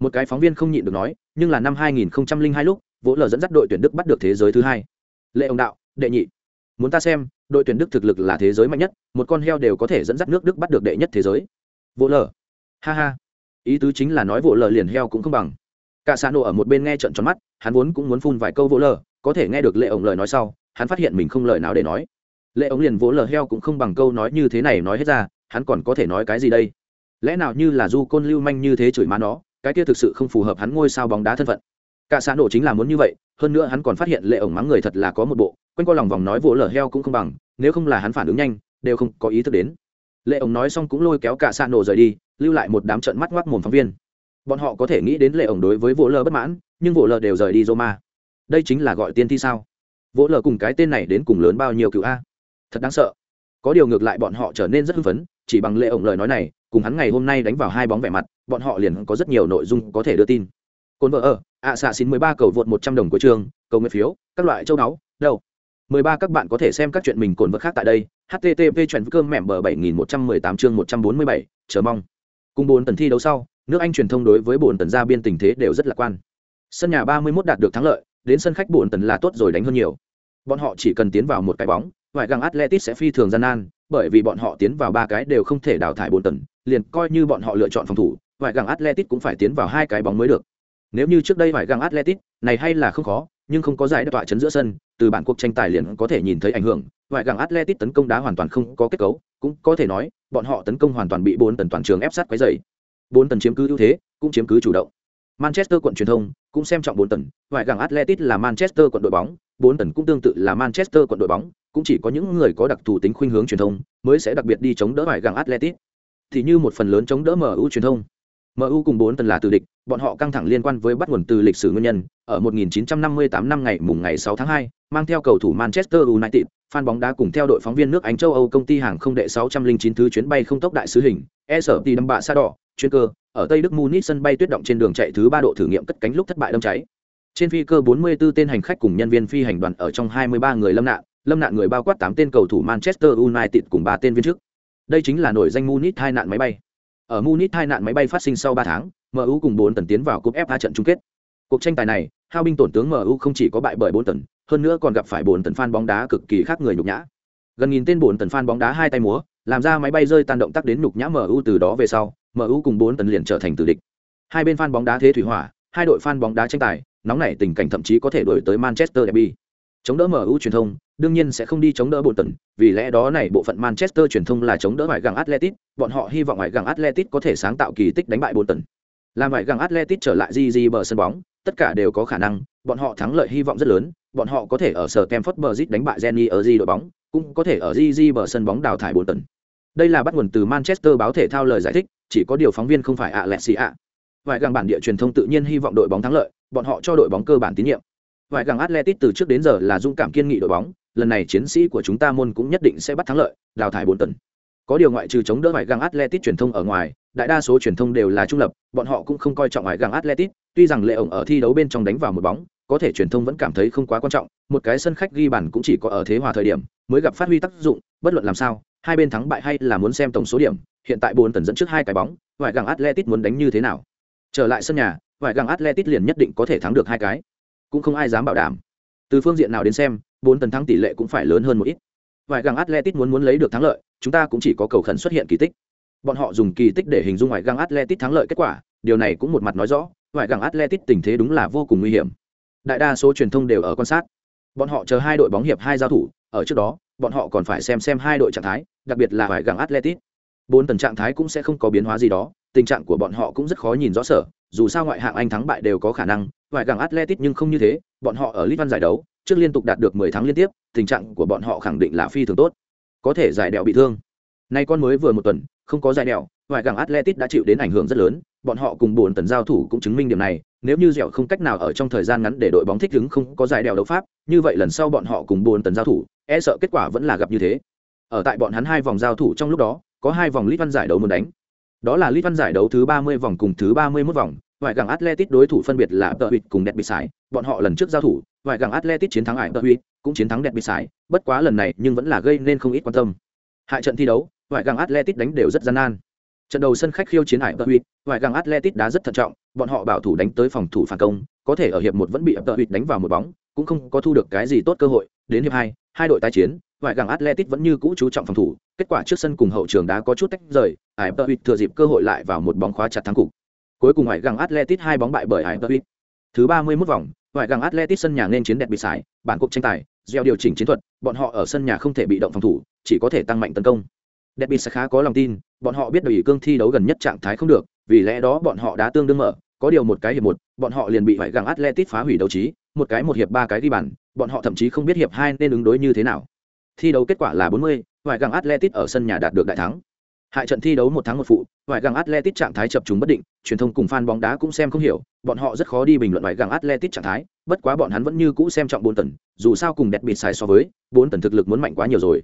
một cái phóng viên không nhịn được nói nhưng là năm 2002 lúc vỗ lờ dẫn dắt đội tuyển đức bắt được thế giới thứ hai. Lệ ông đạo, đệ nhị. Muốn ta xem, đội tuyển đức thực lực là thế giới mạnh nhất, một con heo đều có thể dẫn dắt nước đức bắt được đệ nhất thế giới. Vỗ lờ. Ha ha. Ý tứ chính là nói vỗ lờ liền heo cũng không bằng. Cả xa nổ ở một bên nghe trận tròn mắt, hắn vốn cũng muốn phun vài câu vỗ lờ, có thể nghe được lệ ổng lời nói sau, hắn phát hiện mình không lời nào để nói. Lệ ổng liền vỗ lờ heo cũng không bằng câu nói như thế này nói hết ra, hắn còn có thể nói cái gì đây? Lẽ nào như là du côn lưu manh như thế chửi má nó, cái kia thực sự không phù hợp hắn ngôi sao bóng đá thân phận? Cả xã nổ chính là muốn như vậy, hơn nữa hắn còn phát hiện lệ ổng mắng người thật là có một bộ, quanh qua lòng vòng nói vỗ lở heo cũng không bằng, nếu không là hắn phản ứng nhanh, đều không có ý thức đến. Lệ ổng nói xong cũng lôi kéo cả xã nổ rời đi, lưu lại một đám trận mắt ngoác mồm phóng viên. Bọn họ có thể nghĩ đến lệ ổng đối với vỗ lờ bất mãn, nhưng vỗ lờ đều rời đi roma. Đây chính là gọi tiên thi sao? Vỗ lờ cùng cái tên này đến cùng lớn bao nhiêu cựu a? Thật đáng sợ. Có điều ngược lại bọn họ trở nên rất hưng phấn, chỉ bằng lệ ổng lời nói này, cùng hắn ngày hôm nay đánh vào hai bóng vẻ mặt, bọn họ liền có rất nhiều nội dung có thể đưa tin. Cồn vợ ở ạ xạ xin mười ba cầu vượt một trăm đồng của trường, cầu nguyện phiếu, các loại châu náu đâu? mười ba, các bạn có thể xem các chuyện mình cồn vật khác tại đây http chuyện cơm mẹm bờ bảy nghìn một trăm mười tám chương một trăm bốn mươi bảy, chờ mong. Cùng bốn tần thi đấu sau, nước anh truyền thông đối với bốn tần gia biên tình thế đều rất lạc quan. Sân nhà ba mươi 31 đạt được thắng lợi, đến sân khách bốn tần là tốt rồi đánh hơn nhiều. Bọn họ chỉ cần tiến vào một cái bóng vài găng atletic sẽ phi thường gian nan, bởi vì bọn họ tiến vào ba cái đều không thể đào thải bốn tần liền coi như bọn họ lựa chọn phòng thủ vài găng atletic cũng phải tiến vào hai cái bóng mới được nếu như trước đây phải găng atletic này hay là không khó nhưng không có giải đe tọa chấn giữa sân từ bản cuộc tranh tài liền có thể nhìn thấy ảnh hưởng. Ngoại găng atletic tấn công đá hoàn toàn không có kết cấu cũng có thể nói bọn họ tấn công hoàn toàn bị bốn tần toàn trường ép sát quấy dày bốn tần chiếm cứ ưu thế cũng chiếm cứ chủ động. Manchester quận truyền thông cũng xem trọng bốn tần. Ngoại găng atletic là manchester quận đội bóng bốn tần cũng tương tự là manchester quận đội bóng cũng chỉ có những người có đặc thù tính khuynh hướng truyền thông mới sẽ đặc biệt đi chống đỡ ngoại găng atletic thì như một phần lớn chống đỡ mu truyền thông. MU cùng bốn tần là từ địch, bọn họ căng thẳng liên quan với bắt nguồn từ lịch sử nguyên nhân. Ở 1958 năm ngày mùng ngày 6 tháng 2, mang theo cầu thủ Manchester United, fan bóng đá cùng theo đội phóng viên nước Anh châu Âu công ty hàng không đệ 609 thứ chuyến bay không tốc đại sứ hình, SRT đâm bạ xa đỏ, chuyên cơ, ở Tây Đức Munich sân bay tuyết động trên đường chạy thứ 3 độ thử nghiệm cất cánh lúc thất bại đâm cháy. Trên phi cơ 44 tên hành khách cùng nhân viên phi hành đoàn ở trong 23 người lâm nạn, lâm nạn người bao quát 8 tên cầu thủ Manchester United cùng 3 tên viên chức. Đây chính là nổi danh Munich hai nạn máy bay. Ở Munich hai nạn máy bay phát sinh sau 3 tháng, MU cùng 4 tần tiến vào cúp FA trận chung kết. Cuộc tranh tài này, hao binh tổn tướng MU không chỉ có bại bởi 4 tần, hơn nữa còn gặp phải 4 tần fan bóng đá cực kỳ khác người nhục nhã. Gần nghìn tên 4 tần fan bóng đá hai tay múa, làm ra máy bay rơi tan động tác đến nhục nhã MU từ đó về sau, MU cùng 4 tần liền trở thành tử địch. Hai bên fan bóng đá thế thủy hỏa, hai đội fan bóng đá tranh tài, nóng nảy tình cảnh thậm chí có thể đuổi tới Manchester Derby. Chống đỡ MU truyền thông, đương nhiên sẽ không đi chống đỡ bộ tần, vì lẽ đó này bộ phận Manchester truyền thông là chống đỡ ngoại găng Atletic, bọn họ hy vọng ngoại găng Atletic có thể sáng tạo kỳ tích đánh bại bộ tần. Làm ngoại găng Atletic trở lại GG bờ sân bóng, tất cả đều có khả năng, bọn họ thắng lợi hy vọng rất lớn, bọn họ có thể ở sở Stamford Bridge đánh bại Jenny ở G đội bóng, cũng có thể ở GG bờ sân bóng đào thải bộ tần. Đây là bắt nguồn từ Manchester báo thể thao lời giải thích, chỉ có điều phóng viên không phải Alexia. Ngoại găng bản địa truyền thông tự nhiên hy vọng đội bóng thắng lợi, bọn họ cho đội bóng cơ bản tín nhiệm. Vài găng Atletic từ trước đến giờ là dũng cảm kiên nghị đội bóng, lần này chiến sĩ của chúng ta môn cũng nhất định sẽ bắt thắng lợi, đào thải bốn tấn. Có điều ngoại trừ chống đỡ vài găng Atletic truyền thông ở ngoài, đại đa số truyền thông đều là trung lập, bọn họ cũng không coi trọng vài găng Atletic, tuy rằng lệ ổng ở thi đấu bên trong đánh vào một bóng, có thể truyền thông vẫn cảm thấy không quá quan trọng, một cái sân khách ghi bàn cũng chỉ có ở thế hòa thời điểm mới gặp phát huy tác dụng, bất luận làm sao, hai bên thắng bại hay là muốn xem tổng số điểm, hiện tại bốn tấn dẫn trước hai cái bóng, Vài găng Atletic muốn đánh như thế nào? Trở lại sân nhà, vài găng Atletic liền nhất định có thể thắng được hai cái cũng không ai dám bảo đảm. Từ phương diện nào đến xem, bốn tấn thắng tỷ lệ cũng phải lớn hơn một ít. Vài găng atletic muốn muốn lấy được thắng lợi, chúng ta cũng chỉ có cầu khẩn xuất hiện kỳ tích. Bọn họ dùng kỳ tích để hình dung ngoại găng atletic thắng lợi kết quả, điều này cũng một mặt nói rõ ngoại găng atletic tình thế đúng là vô cùng nguy hiểm. Đại đa số truyền thông đều ở quan sát. Bọn họ chờ hai đội bóng hiệp hai giao thủ, ở trước đó, bọn họ còn phải xem xem hai đội trạng thái, đặc biệt là ngoại găng atletic bốn tần trạng thái cũng sẽ không có biến hóa gì đó, tình trạng của bọn họ cũng rất khó nhìn rõ sở dù sao ngoại hạng anh thắng bại đều có khả năng vài gẳng atletic nhưng không như thế, bọn họ ở lit văn giải đấu, trước liên tục đạt được 10 tháng liên tiếp, tình trạng của bọn họ khẳng định là phi thường tốt. Có thể giải đèo bị thương. Nay con mới vừa một tuần, không có giải đèo vài gẳng atletic đã chịu đến ảnh hưởng rất lớn, bọn họ cùng bốn tần giao thủ cũng chứng minh điểm này, nếu như dẻo không cách nào ở trong thời gian ngắn để đội bóng thích ứng không có giải đèo đấu pháp, như vậy lần sau bọn họ cùng bốn tần giao thủ e sợ kết quả vẫn là gặp như thế. Ở tại bọn hắn hai vòng giao thủ trong lúc đó, có hai vòng lit văn giải đấu muốn đánh đó là lit văn giải đấu thứ 30 vòng cùng thứ 31 vòng. Ngoại gàng atletic đối thủ phân biệt là tờ Huỵt cùng đẹp bị sải bọn họ lần trước giao thủ vài gặng atletic chiến thắng ải tờ Huỵt, cũng chiến thắng đẹp bị sải bất quá lần này nhưng vẫn là gây nên không ít quan tâm. Hại trận thi đấu vài gặng atletic đánh đều rất gian nan. Trận đầu sân khách khiêu chiến ải tờ Huỵt, vài gặng atletic đá rất thận trọng bọn họ bảo thủ đánh tới phòng thủ phản công có thể ở hiệp một vẫn bị tờ Huỵt đánh vào một bóng cũng không có thu được cái gì tốt cơ hội. Đến hiệp hai hai đội tái chiến vài gặng atletic vẫn như cũ chú trọng phòng thủ kết quả trước sân cùng hậu trường đá có chút tách rời ải tờ huýt thừa dịp cơ hội lại vào một bóng khóa chặt thắng cục. Cuối cùng ngoại găng atletic hai bóng bại bởi ải tờ huýt. Thứ ba mươi 31 vòng ngoại găng atletic sân nhà nên chiến đẹp bị sải bản cuộc tranh tài gieo điều chỉnh chiến thuật bọn họ ở sân nhà không thể bị động phòng thủ chỉ có thể tăng mạnh tấn công. Đẹp bị sải khá có lòng tin bọn họ biết đội cương thi đấu gần nhất trạng thái không được vì lẽ đó bọn họ đã tương đương mở có điều một cái hiệp một bọn họ liền bị ngoại găng atletic phá hủy đấu trí một cái một hiệp ba cái ghi bàn bọn họ thậm chí không biết hiệp hai nên ứng đối như thế nào. Thi đấu kết quả là 40, ngoại găng atletic ở sân nhà đạt được đại thắng. Hại trận thi đấu một tháng một phụ ngoại găng atletic trạng thái chập chúng bất định, truyền thông cùng fan bóng đá cũng xem không hiểu, bọn họ rất khó đi bình luận ngoại găng atletic trạng thái, bất quá bọn hắn vẫn như cũ xem trọng bốn tần, dù sao cùng đẹp bịt xài so với, bốn tần thực lực muốn mạnh quá nhiều rồi.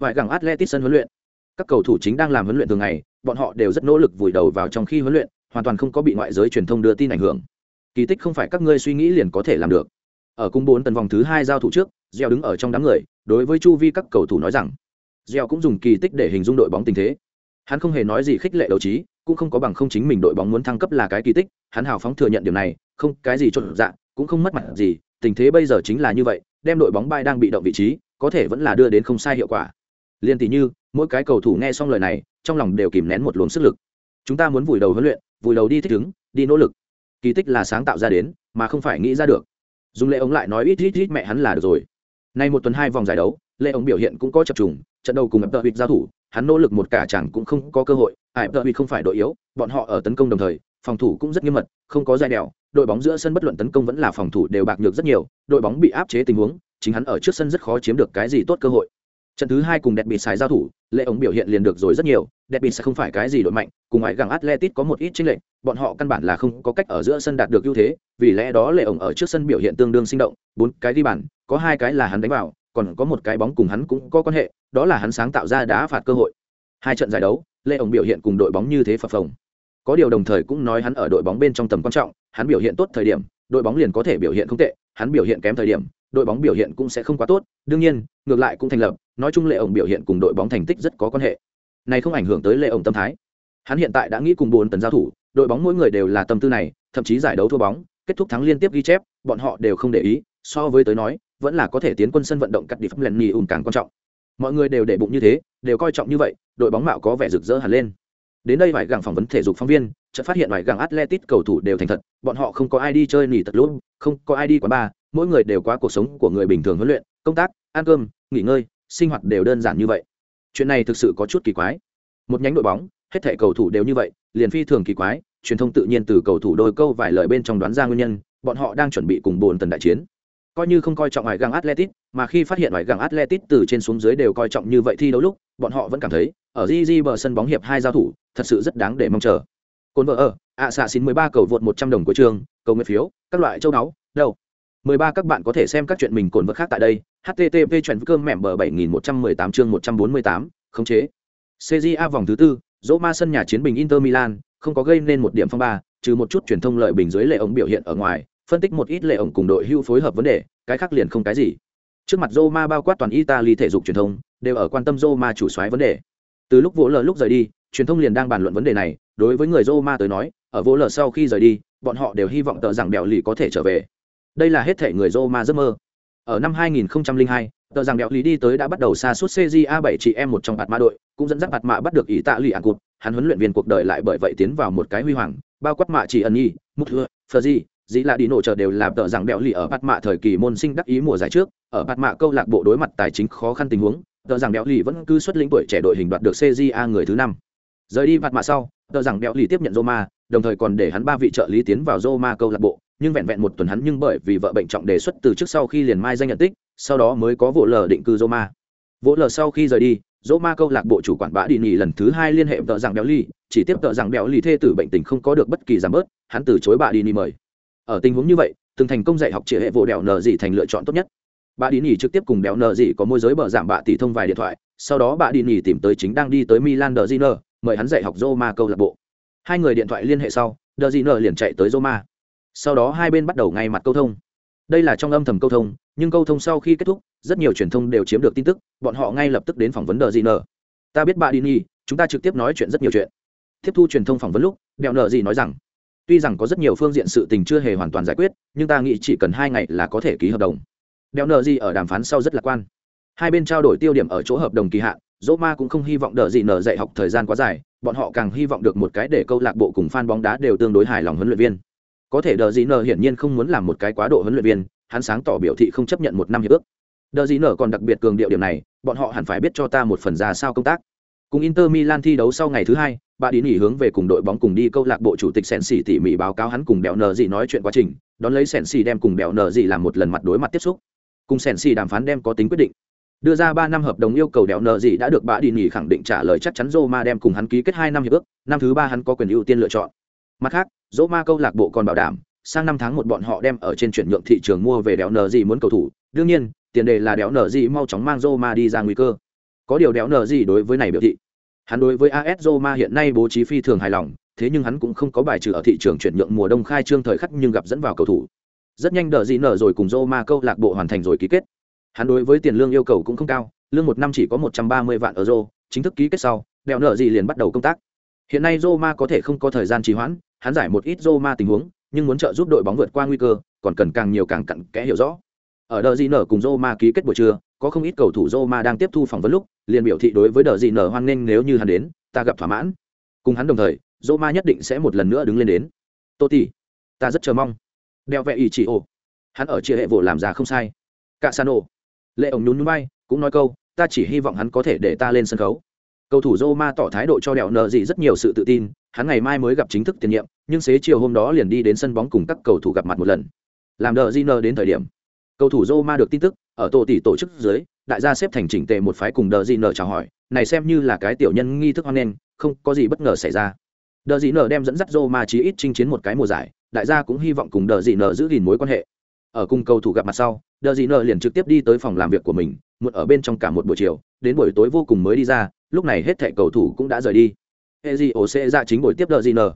Ngoại găng atletic sân huấn luyện. Các cầu thủ chính đang làm huấn luyện thường ngày, bọn họ đều rất nỗ lực vùi đầu vào trong khi huấn luyện, hoàn toàn không có bị ngoại giới truyền thông đưa tin ảnh hưởng. Kỳ tích không phải các ngươi suy nghĩ liền có thể làm được. Ở cung bốn tần vòng thứ hai giao thủ trước gieo đứng ở trong đám người, đối với chu vi các cầu thủ nói rằng gieo cũng dùng kỳ tích để hình dung đội bóng tình thế. Hắn không hề nói gì khích lệ đấu trí, cũng không có bằng không chính mình đội bóng muốn thăng cấp là cái kỳ tích. Hắn hào phóng thừa nhận điều này, không cái gì trộn dạ cũng không mất mặt gì. Tình thế bây giờ chính là như vậy, đem đội bóng bay đang bị động vị trí, có thể vẫn là đưa đến không sai hiệu quả. Liên tỷ như, mỗi cái cầu thủ nghe xong lời này, trong lòng đều kìm nén một luồng sức lực. Chúng ta muốn vùi đầu huấn luyện, vùi đầu đi thích ứng, đi nỗ lực. Kỳ tích là sáng tạo ra đến, mà không phải nghĩ ra được. Dùng lệ ông lại nói ít ít ít mẹ hắn là được rồi. Nay một tuần hai vòng giải đấu lệ ông biểu hiện cũng có chập trùng trận đầu cùng ập tợ vịt giao thủ, hắn nỗ lực một cả chẳng cũng không có cơ hội, ải tợ vịt không phải đội yếu, bọn họ ở tấn công đồng thời, phòng thủ cũng rất nghiêm mật, không có dài đèo, đội bóng giữa sân bất luận tấn công vẫn là phòng thủ đều bạc nhược rất nhiều, đội bóng bị áp chế tình huống, chính hắn ở trước sân rất khó chiếm được cái gì tốt cơ hội. Trận thứ hai cùng đẹp bị xài giao thủ, lệ ống biểu hiện liền được rồi rất nhiều, đẹp bị sẽ không phải cái gì đội mạnh, cùng ngoại gàng atletic có một ít chênh lệch, bọn họ căn bản là không có cách ở giữa sân đạt được ưu thế, vì lẽ đó lệ ống ở trước sân biểu hiện tương đương sinh động, bốn cái đi bàn, có hai cái là hắn đánh vào còn có một cái bóng cùng hắn cũng có quan hệ, đó là hắn sáng tạo ra đá phạt cơ hội. Hai trận giải đấu, lê ổng biểu hiện cùng đội bóng như thế phập phồng. Có điều đồng thời cũng nói hắn ở đội bóng bên trong tầm quan trọng, hắn biểu hiện tốt thời điểm, đội bóng liền có thể biểu hiện không tệ, hắn biểu hiện kém thời điểm, đội bóng biểu hiện cũng sẽ không quá tốt, đương nhiên, ngược lại cũng thành lập, nói chung lệ ổng biểu hiện cùng đội bóng thành tích rất có quan hệ. Này không ảnh hưởng tới lệ ổng tâm thái. Hắn hiện tại đã nghĩ cùng bốn tấn giao thủ, đội bóng mỗi người đều là tâm tư này, thậm chí giải đấu thua bóng, kết thúc thắng liên tiếp ghi chép, bọn họ đều không để ý, so với tới nói vẫn là có thể tiến quân sân vận động cắt đi pháp lần nhì ùn càng quan trọng. Mọi người đều để bụng như thế, đều coi trọng như vậy, đội bóng mạo có vẻ rực rỡ hẳn lên. Đến đây vài gàng phỏng vấn thể dục phóng viên, chợt phát hiện vài gàng atletic cầu thủ đều thành thật, bọn họ không có ai đi chơi nỉ tật lũ, không có ai đi quán bar, mỗi người đều qua cuộc sống của người bình thường huấn luyện, công tác, ăn cơm, nghỉ ngơi, sinh hoạt đều đơn giản như vậy. Chuyện này thực sự có chút kỳ quái. Một nhánh đội bóng, hết thể cầu thủ đều như vậy, liền phi thường kỳ quái, truyền thông tự nhiên từ cầu thủ đôi câu vài lời bên trong đoán ra nguyên nhân, bọn họ đang chuẩn bị cùng bồn tần đại chiến coi như không coi trọng ngoại găng atletic mà khi phát hiện ngoại găng atletic từ trên xuống dưới đều coi trọng như vậy thi đấu lúc, bọn họ vẫn cảm thấy, ở gg bờ sân bóng hiệp hai giao thủ, thật sự rất đáng để mong chờ. Cồn vợ ở, ạ xạ xin mười ba cầu vượt một trăm đồng của trường, cầu nguyện phiếu, các loại châu đáo đâu? Mười ba các bạn có thể xem các chuyện mình cồn vợ khác tại đây http chuyện cơm mẹm bờ bảy nghìn một trăm mười tám chương một trăm bốn mươi tám, khống chế. Cja vòng thứ tư, dỗ ma sân nhà chiến bình inter milan, không có gây nên một điểm phong ba, trừ một chút truyền thông lợi bình dưới lệ ống biểu hiện ở ngoài phân tích một ít lệ ổng cùng đội hưu phối hợp vấn đề, cái khác liền không cái gì. Trước mặt Roma bao quát toàn Italy thể dục truyền thông, đều ở quan tâm Roma chủ soái vấn đề. Từ lúc vỗ lờ lúc rời đi, truyền thông liền đang bàn luận vấn đề này, đối với người Roma tới nói, ở vỗ lờ sau khi rời đi, bọn họ đều hy vọng tờ rằng đèo lì có thể trở về. Đây là hết thể người Roma giấc mơ. Ở năm 2002 tờ rằng đèo lì đi tới đã bắt đầu xa suốt CJA 7 chị em một trong bạt mã đội, cũng dẫn dắt bạt mã bắt được ý tạ lì ăn cụt hắn huấn luyện viên cuộc đời lại bởi vậy tiến vào một cái huy hoàng, bao quát mạ chỉ ẩn nhi mục thưa phờ gì? Dĩ là đi nổ chờ đều làm tợ rằng bẹo lì ở bát mạ thời kỳ môn sinh đắc ý mùa giải trước ở bát mạ câu lạc bộ đối mặt tài chính khó khăn tình huống tợ rằng bẹo lì vẫn cứ xuất lĩnh tuổi trẻ đội hình đoạt được cja người thứ năm. Rời đi bát mạ sau tợ rằng bẹo lì tiếp nhận roma đồng thời còn để hắn ba vị trợ lý tiến vào roma câu lạc bộ nhưng vẹn vẹn một tuần hắn nhưng bởi vì vợ bệnh trọng đề xuất từ trước sau khi liền mai danh nhận tích sau đó mới có vỗ lờ định cư roma. Vỗ lờ sau khi rời đi Roma câu lạc bộ chủ quản bã đi nghỉ lần thứ hai liên hệ tợ rằng béo ly, chỉ tiếp tợ rằng béo ly thê tử bệnh tình không có được bất kỳ giảm bớt, hắn từ chối bà đi nghỉ mời ở tình huống như vậy, từng thành công dạy học chỉ hệ vụ đèo nờ dị thành lựa chọn tốt nhất. Bà đi nghỉ trực tiếp cùng đèo nờ dị có môi giới bờ giảm bạ tỷ thông vài điện thoại, sau đó bà đi nghỉ tìm tới chính đang đi tới milan đờ di nờ mời hắn dạy học roma câu lạc bộ. Hai người điện thoại liên hệ sau đờ di nờ liền chạy tới roma. Sau đó hai bên bắt đầu ngay mặt câu thông. Đây là trong âm thầm câu thông, nhưng câu thông sau khi kết thúc, rất nhiều truyền thông đều chiếm được tin tức, bọn họ ngay lập tức đến phỏng vấn đờ gì nờ ta biết bà đi nhi chúng ta trực tiếp nói chuyện rất nhiều chuyện. Tiếp thu truyền thông phỏng vấn lúc đèo nờ gì nói rằng tuy rằng có rất nhiều phương diện sự tình chưa hề hoàn toàn giải quyết, nhưng ta nghĩ chỉ cần hai ngày là có thể ký hợp đồng. Đeo nợ gì ở đàm phán sau rất lạc quan. Hai bên trao đổi tiêu điểm ở chỗ hợp đồng kỳ hạn, dỗ ma cũng không hy vọng đợi gì nở dạy học thời gian quá dài, bọn họ càng hy vọng được một cái để câu lạc bộ cùng fan bóng đá đều tương đối hài lòng huấn luyện viên. Có thể đợi gì nở hiển nhiên không muốn làm một cái quá độ huấn luyện viên, hắn sáng tỏ biểu thị không chấp nhận một năm hiệp ước. Đợi gì nở còn đặc biệt cường điệu điểm này, bọn họ hẳn phải biết cho ta một phần ra sao công tác. Cùng inter milan thi đấu sau ngày thứ hai bà đi nghỉ hướng về cùng đội bóng cùng đi câu lạc bộ chủ tịch sèn xỉ tỉ mỉ báo cáo hắn cùng bèo nờ gì nói chuyện quá trình đón lấy sèn xỉ đem cùng bèo nờ gì làm một lần mặt đối mặt tiếp xúc cùng sèn xỉ đàm phán đem có tính quyết định đưa ra ba năm hợp đồng yêu cầu đèo nợ gì đã được bà đi nghỉ khẳng định trả lời chắc chắn Roma đem cùng hắn ký kết hai năm hiệp ước, năm thứ ba hắn có quyền ưu tiên lựa chọn. Mặt khác, Roma câu lạc bộ còn bảo đảm, sang năm tháng một bọn họ đem ở trên chuyển nhượng thị trường mua về đèo nợ gì muốn cầu thủ, đương nhiên, tiền đề là đèo nợ gì mau chóng mang Roma đi ra nguy cơ. Có điều đèo nợ gì đối với này biểu thị, hắn đối với AS Roma hiện nay bố trí phi thường hài lòng, thế nhưng hắn cũng không có bài trừ ở thị trường chuyển nhượng mùa đông khai trương thời khắc nhưng gặp dẫn vào cầu thủ. Rất nhanh đỡ gì nở rồi cùng Roma câu lạc bộ hoàn thành rồi ký kết. Hắn đối với tiền lương yêu cầu cũng không cao lương một năm chỉ có một trăm ba mươi vạn euro chính thức ký kết sau đèo nợ gì liền bắt đầu công tác. Hiện nay roma có thể không có thời gian trì hoãn hắn giải một ít roma tình huống nhưng muốn trợ giúp đội bóng vượt qua nguy cơ còn cần càng nhiều càng cặn kẽ hiểu rõ. Ở đợt gì nở cùng roma ký kết buổi trưa có không ít cầu thủ roma đang tiếp thu phỏng vấn lúc, liền biểu thị đối với đợt gì nở hoan nghênh nếu như hắn đến, ta gặp thỏa mãn. Cùng hắn đồng thời, roma nhất định sẽ một lần nữa đứng lên đến. Tô tỷ ta rất chờ mong. Đeo vẹ ý chỉ ồ. Hắn ở chia hệ vụ làm ra không sai. Cả lệ ổng nhún nhún bay cũng nói câu, ta chỉ hy vọng hắn có thể để ta lên sân khấu. Cầu thủ Roma tỏ thái độ cho đèo nợ gì rất nhiều sự tự tin, hắn ngày mai mới gặp chính thức tiền nhiệm, nhưng xế chiều hôm đó liền đi đến sân bóng cùng các cầu thủ gặp mặt một lần. Làm đợi Giner đến thời điểm, cầu thủ Roma được tin tức ở tổ tỷ tổ chức dưới, đại gia xếp thành chỉnh tề một phái cùng đờ dị nở chào hỏi, này xem như là cái tiểu nhân nghi thức hoan nghênh, không có gì bất ngờ xảy ra. Đờ dị nở đem dẫn dắt Roma chí ít chinh chiến một cái mùa giải, đại gia cũng hy vọng cùng đờ dị nở giữ gìn mối quan hệ. Ở cùng cầu thủ gặp mặt sau, đờ dị nợ liền trực tiếp đi tới phòng làm việc của mình muộn ở bên trong cả một buổi chiều, đến buổi tối vô cùng mới đi ra, lúc này hết thẻ cầu thủ cũng đã rời đi. Ezio sẽ ra chính buổi tiếp đờ dị nợ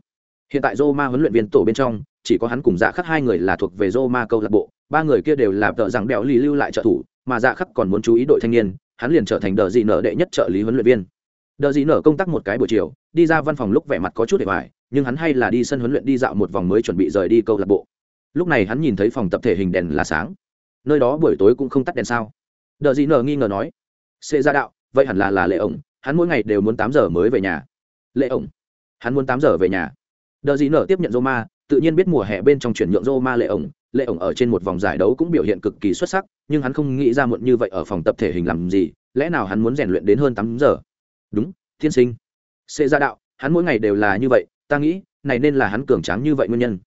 hiện tại roma huấn luyện viên tổ bên trong, chỉ có hắn cùng dạ khắc hai người là thuộc về roma câu lạc bộ ba người kia đều là tợ rằng đèo lì lưu lại trợ thủ, mà dạ khắc còn muốn chú ý đội thanh niên, hắn liền trở thành đờ dị Nở đệ nhất trợ lý huấn luyện viên. Đờ dị Nở công tác một cái buổi chiều, đi ra văn phòng lúc vẻ mặt có chút để hoài, nhưng hắn hay là đi sân huấn luyện đi dạo một vòng mới chuẩn bị rời đi câu lạc bộ. Lúc này hắn nhìn thấy phòng tập thể hình đèn là sáng. Nơi đó buổi tối cũng không tắt đèn sao? Đờ dị nở nghi ngờ nói. Xê ra đạo, vậy hẳn là là lệ ổng, hắn mỗi ngày đều muốn tám giờ mới về nhà. Lệ ổng, hắn muốn tám giờ về nhà. Đờ dị nở tiếp nhận roma tự nhiên biết mùa hè bên trong chuyển nhượng roma lệ ổng lệ ổng ở trên một vòng giải đấu cũng biểu hiện cực kỳ xuất sắc, nhưng hắn không nghĩ ra muộn như vậy ở phòng tập thể hình làm gì, lẽ nào hắn muốn rèn luyện đến hơn tám giờ? Đúng thiên sinh. Xê ra dạ đạo, hắn mỗi ngày đều là như vậy, ta nghĩ, này nên là hắn cường tráng như vậy nguyên nhân.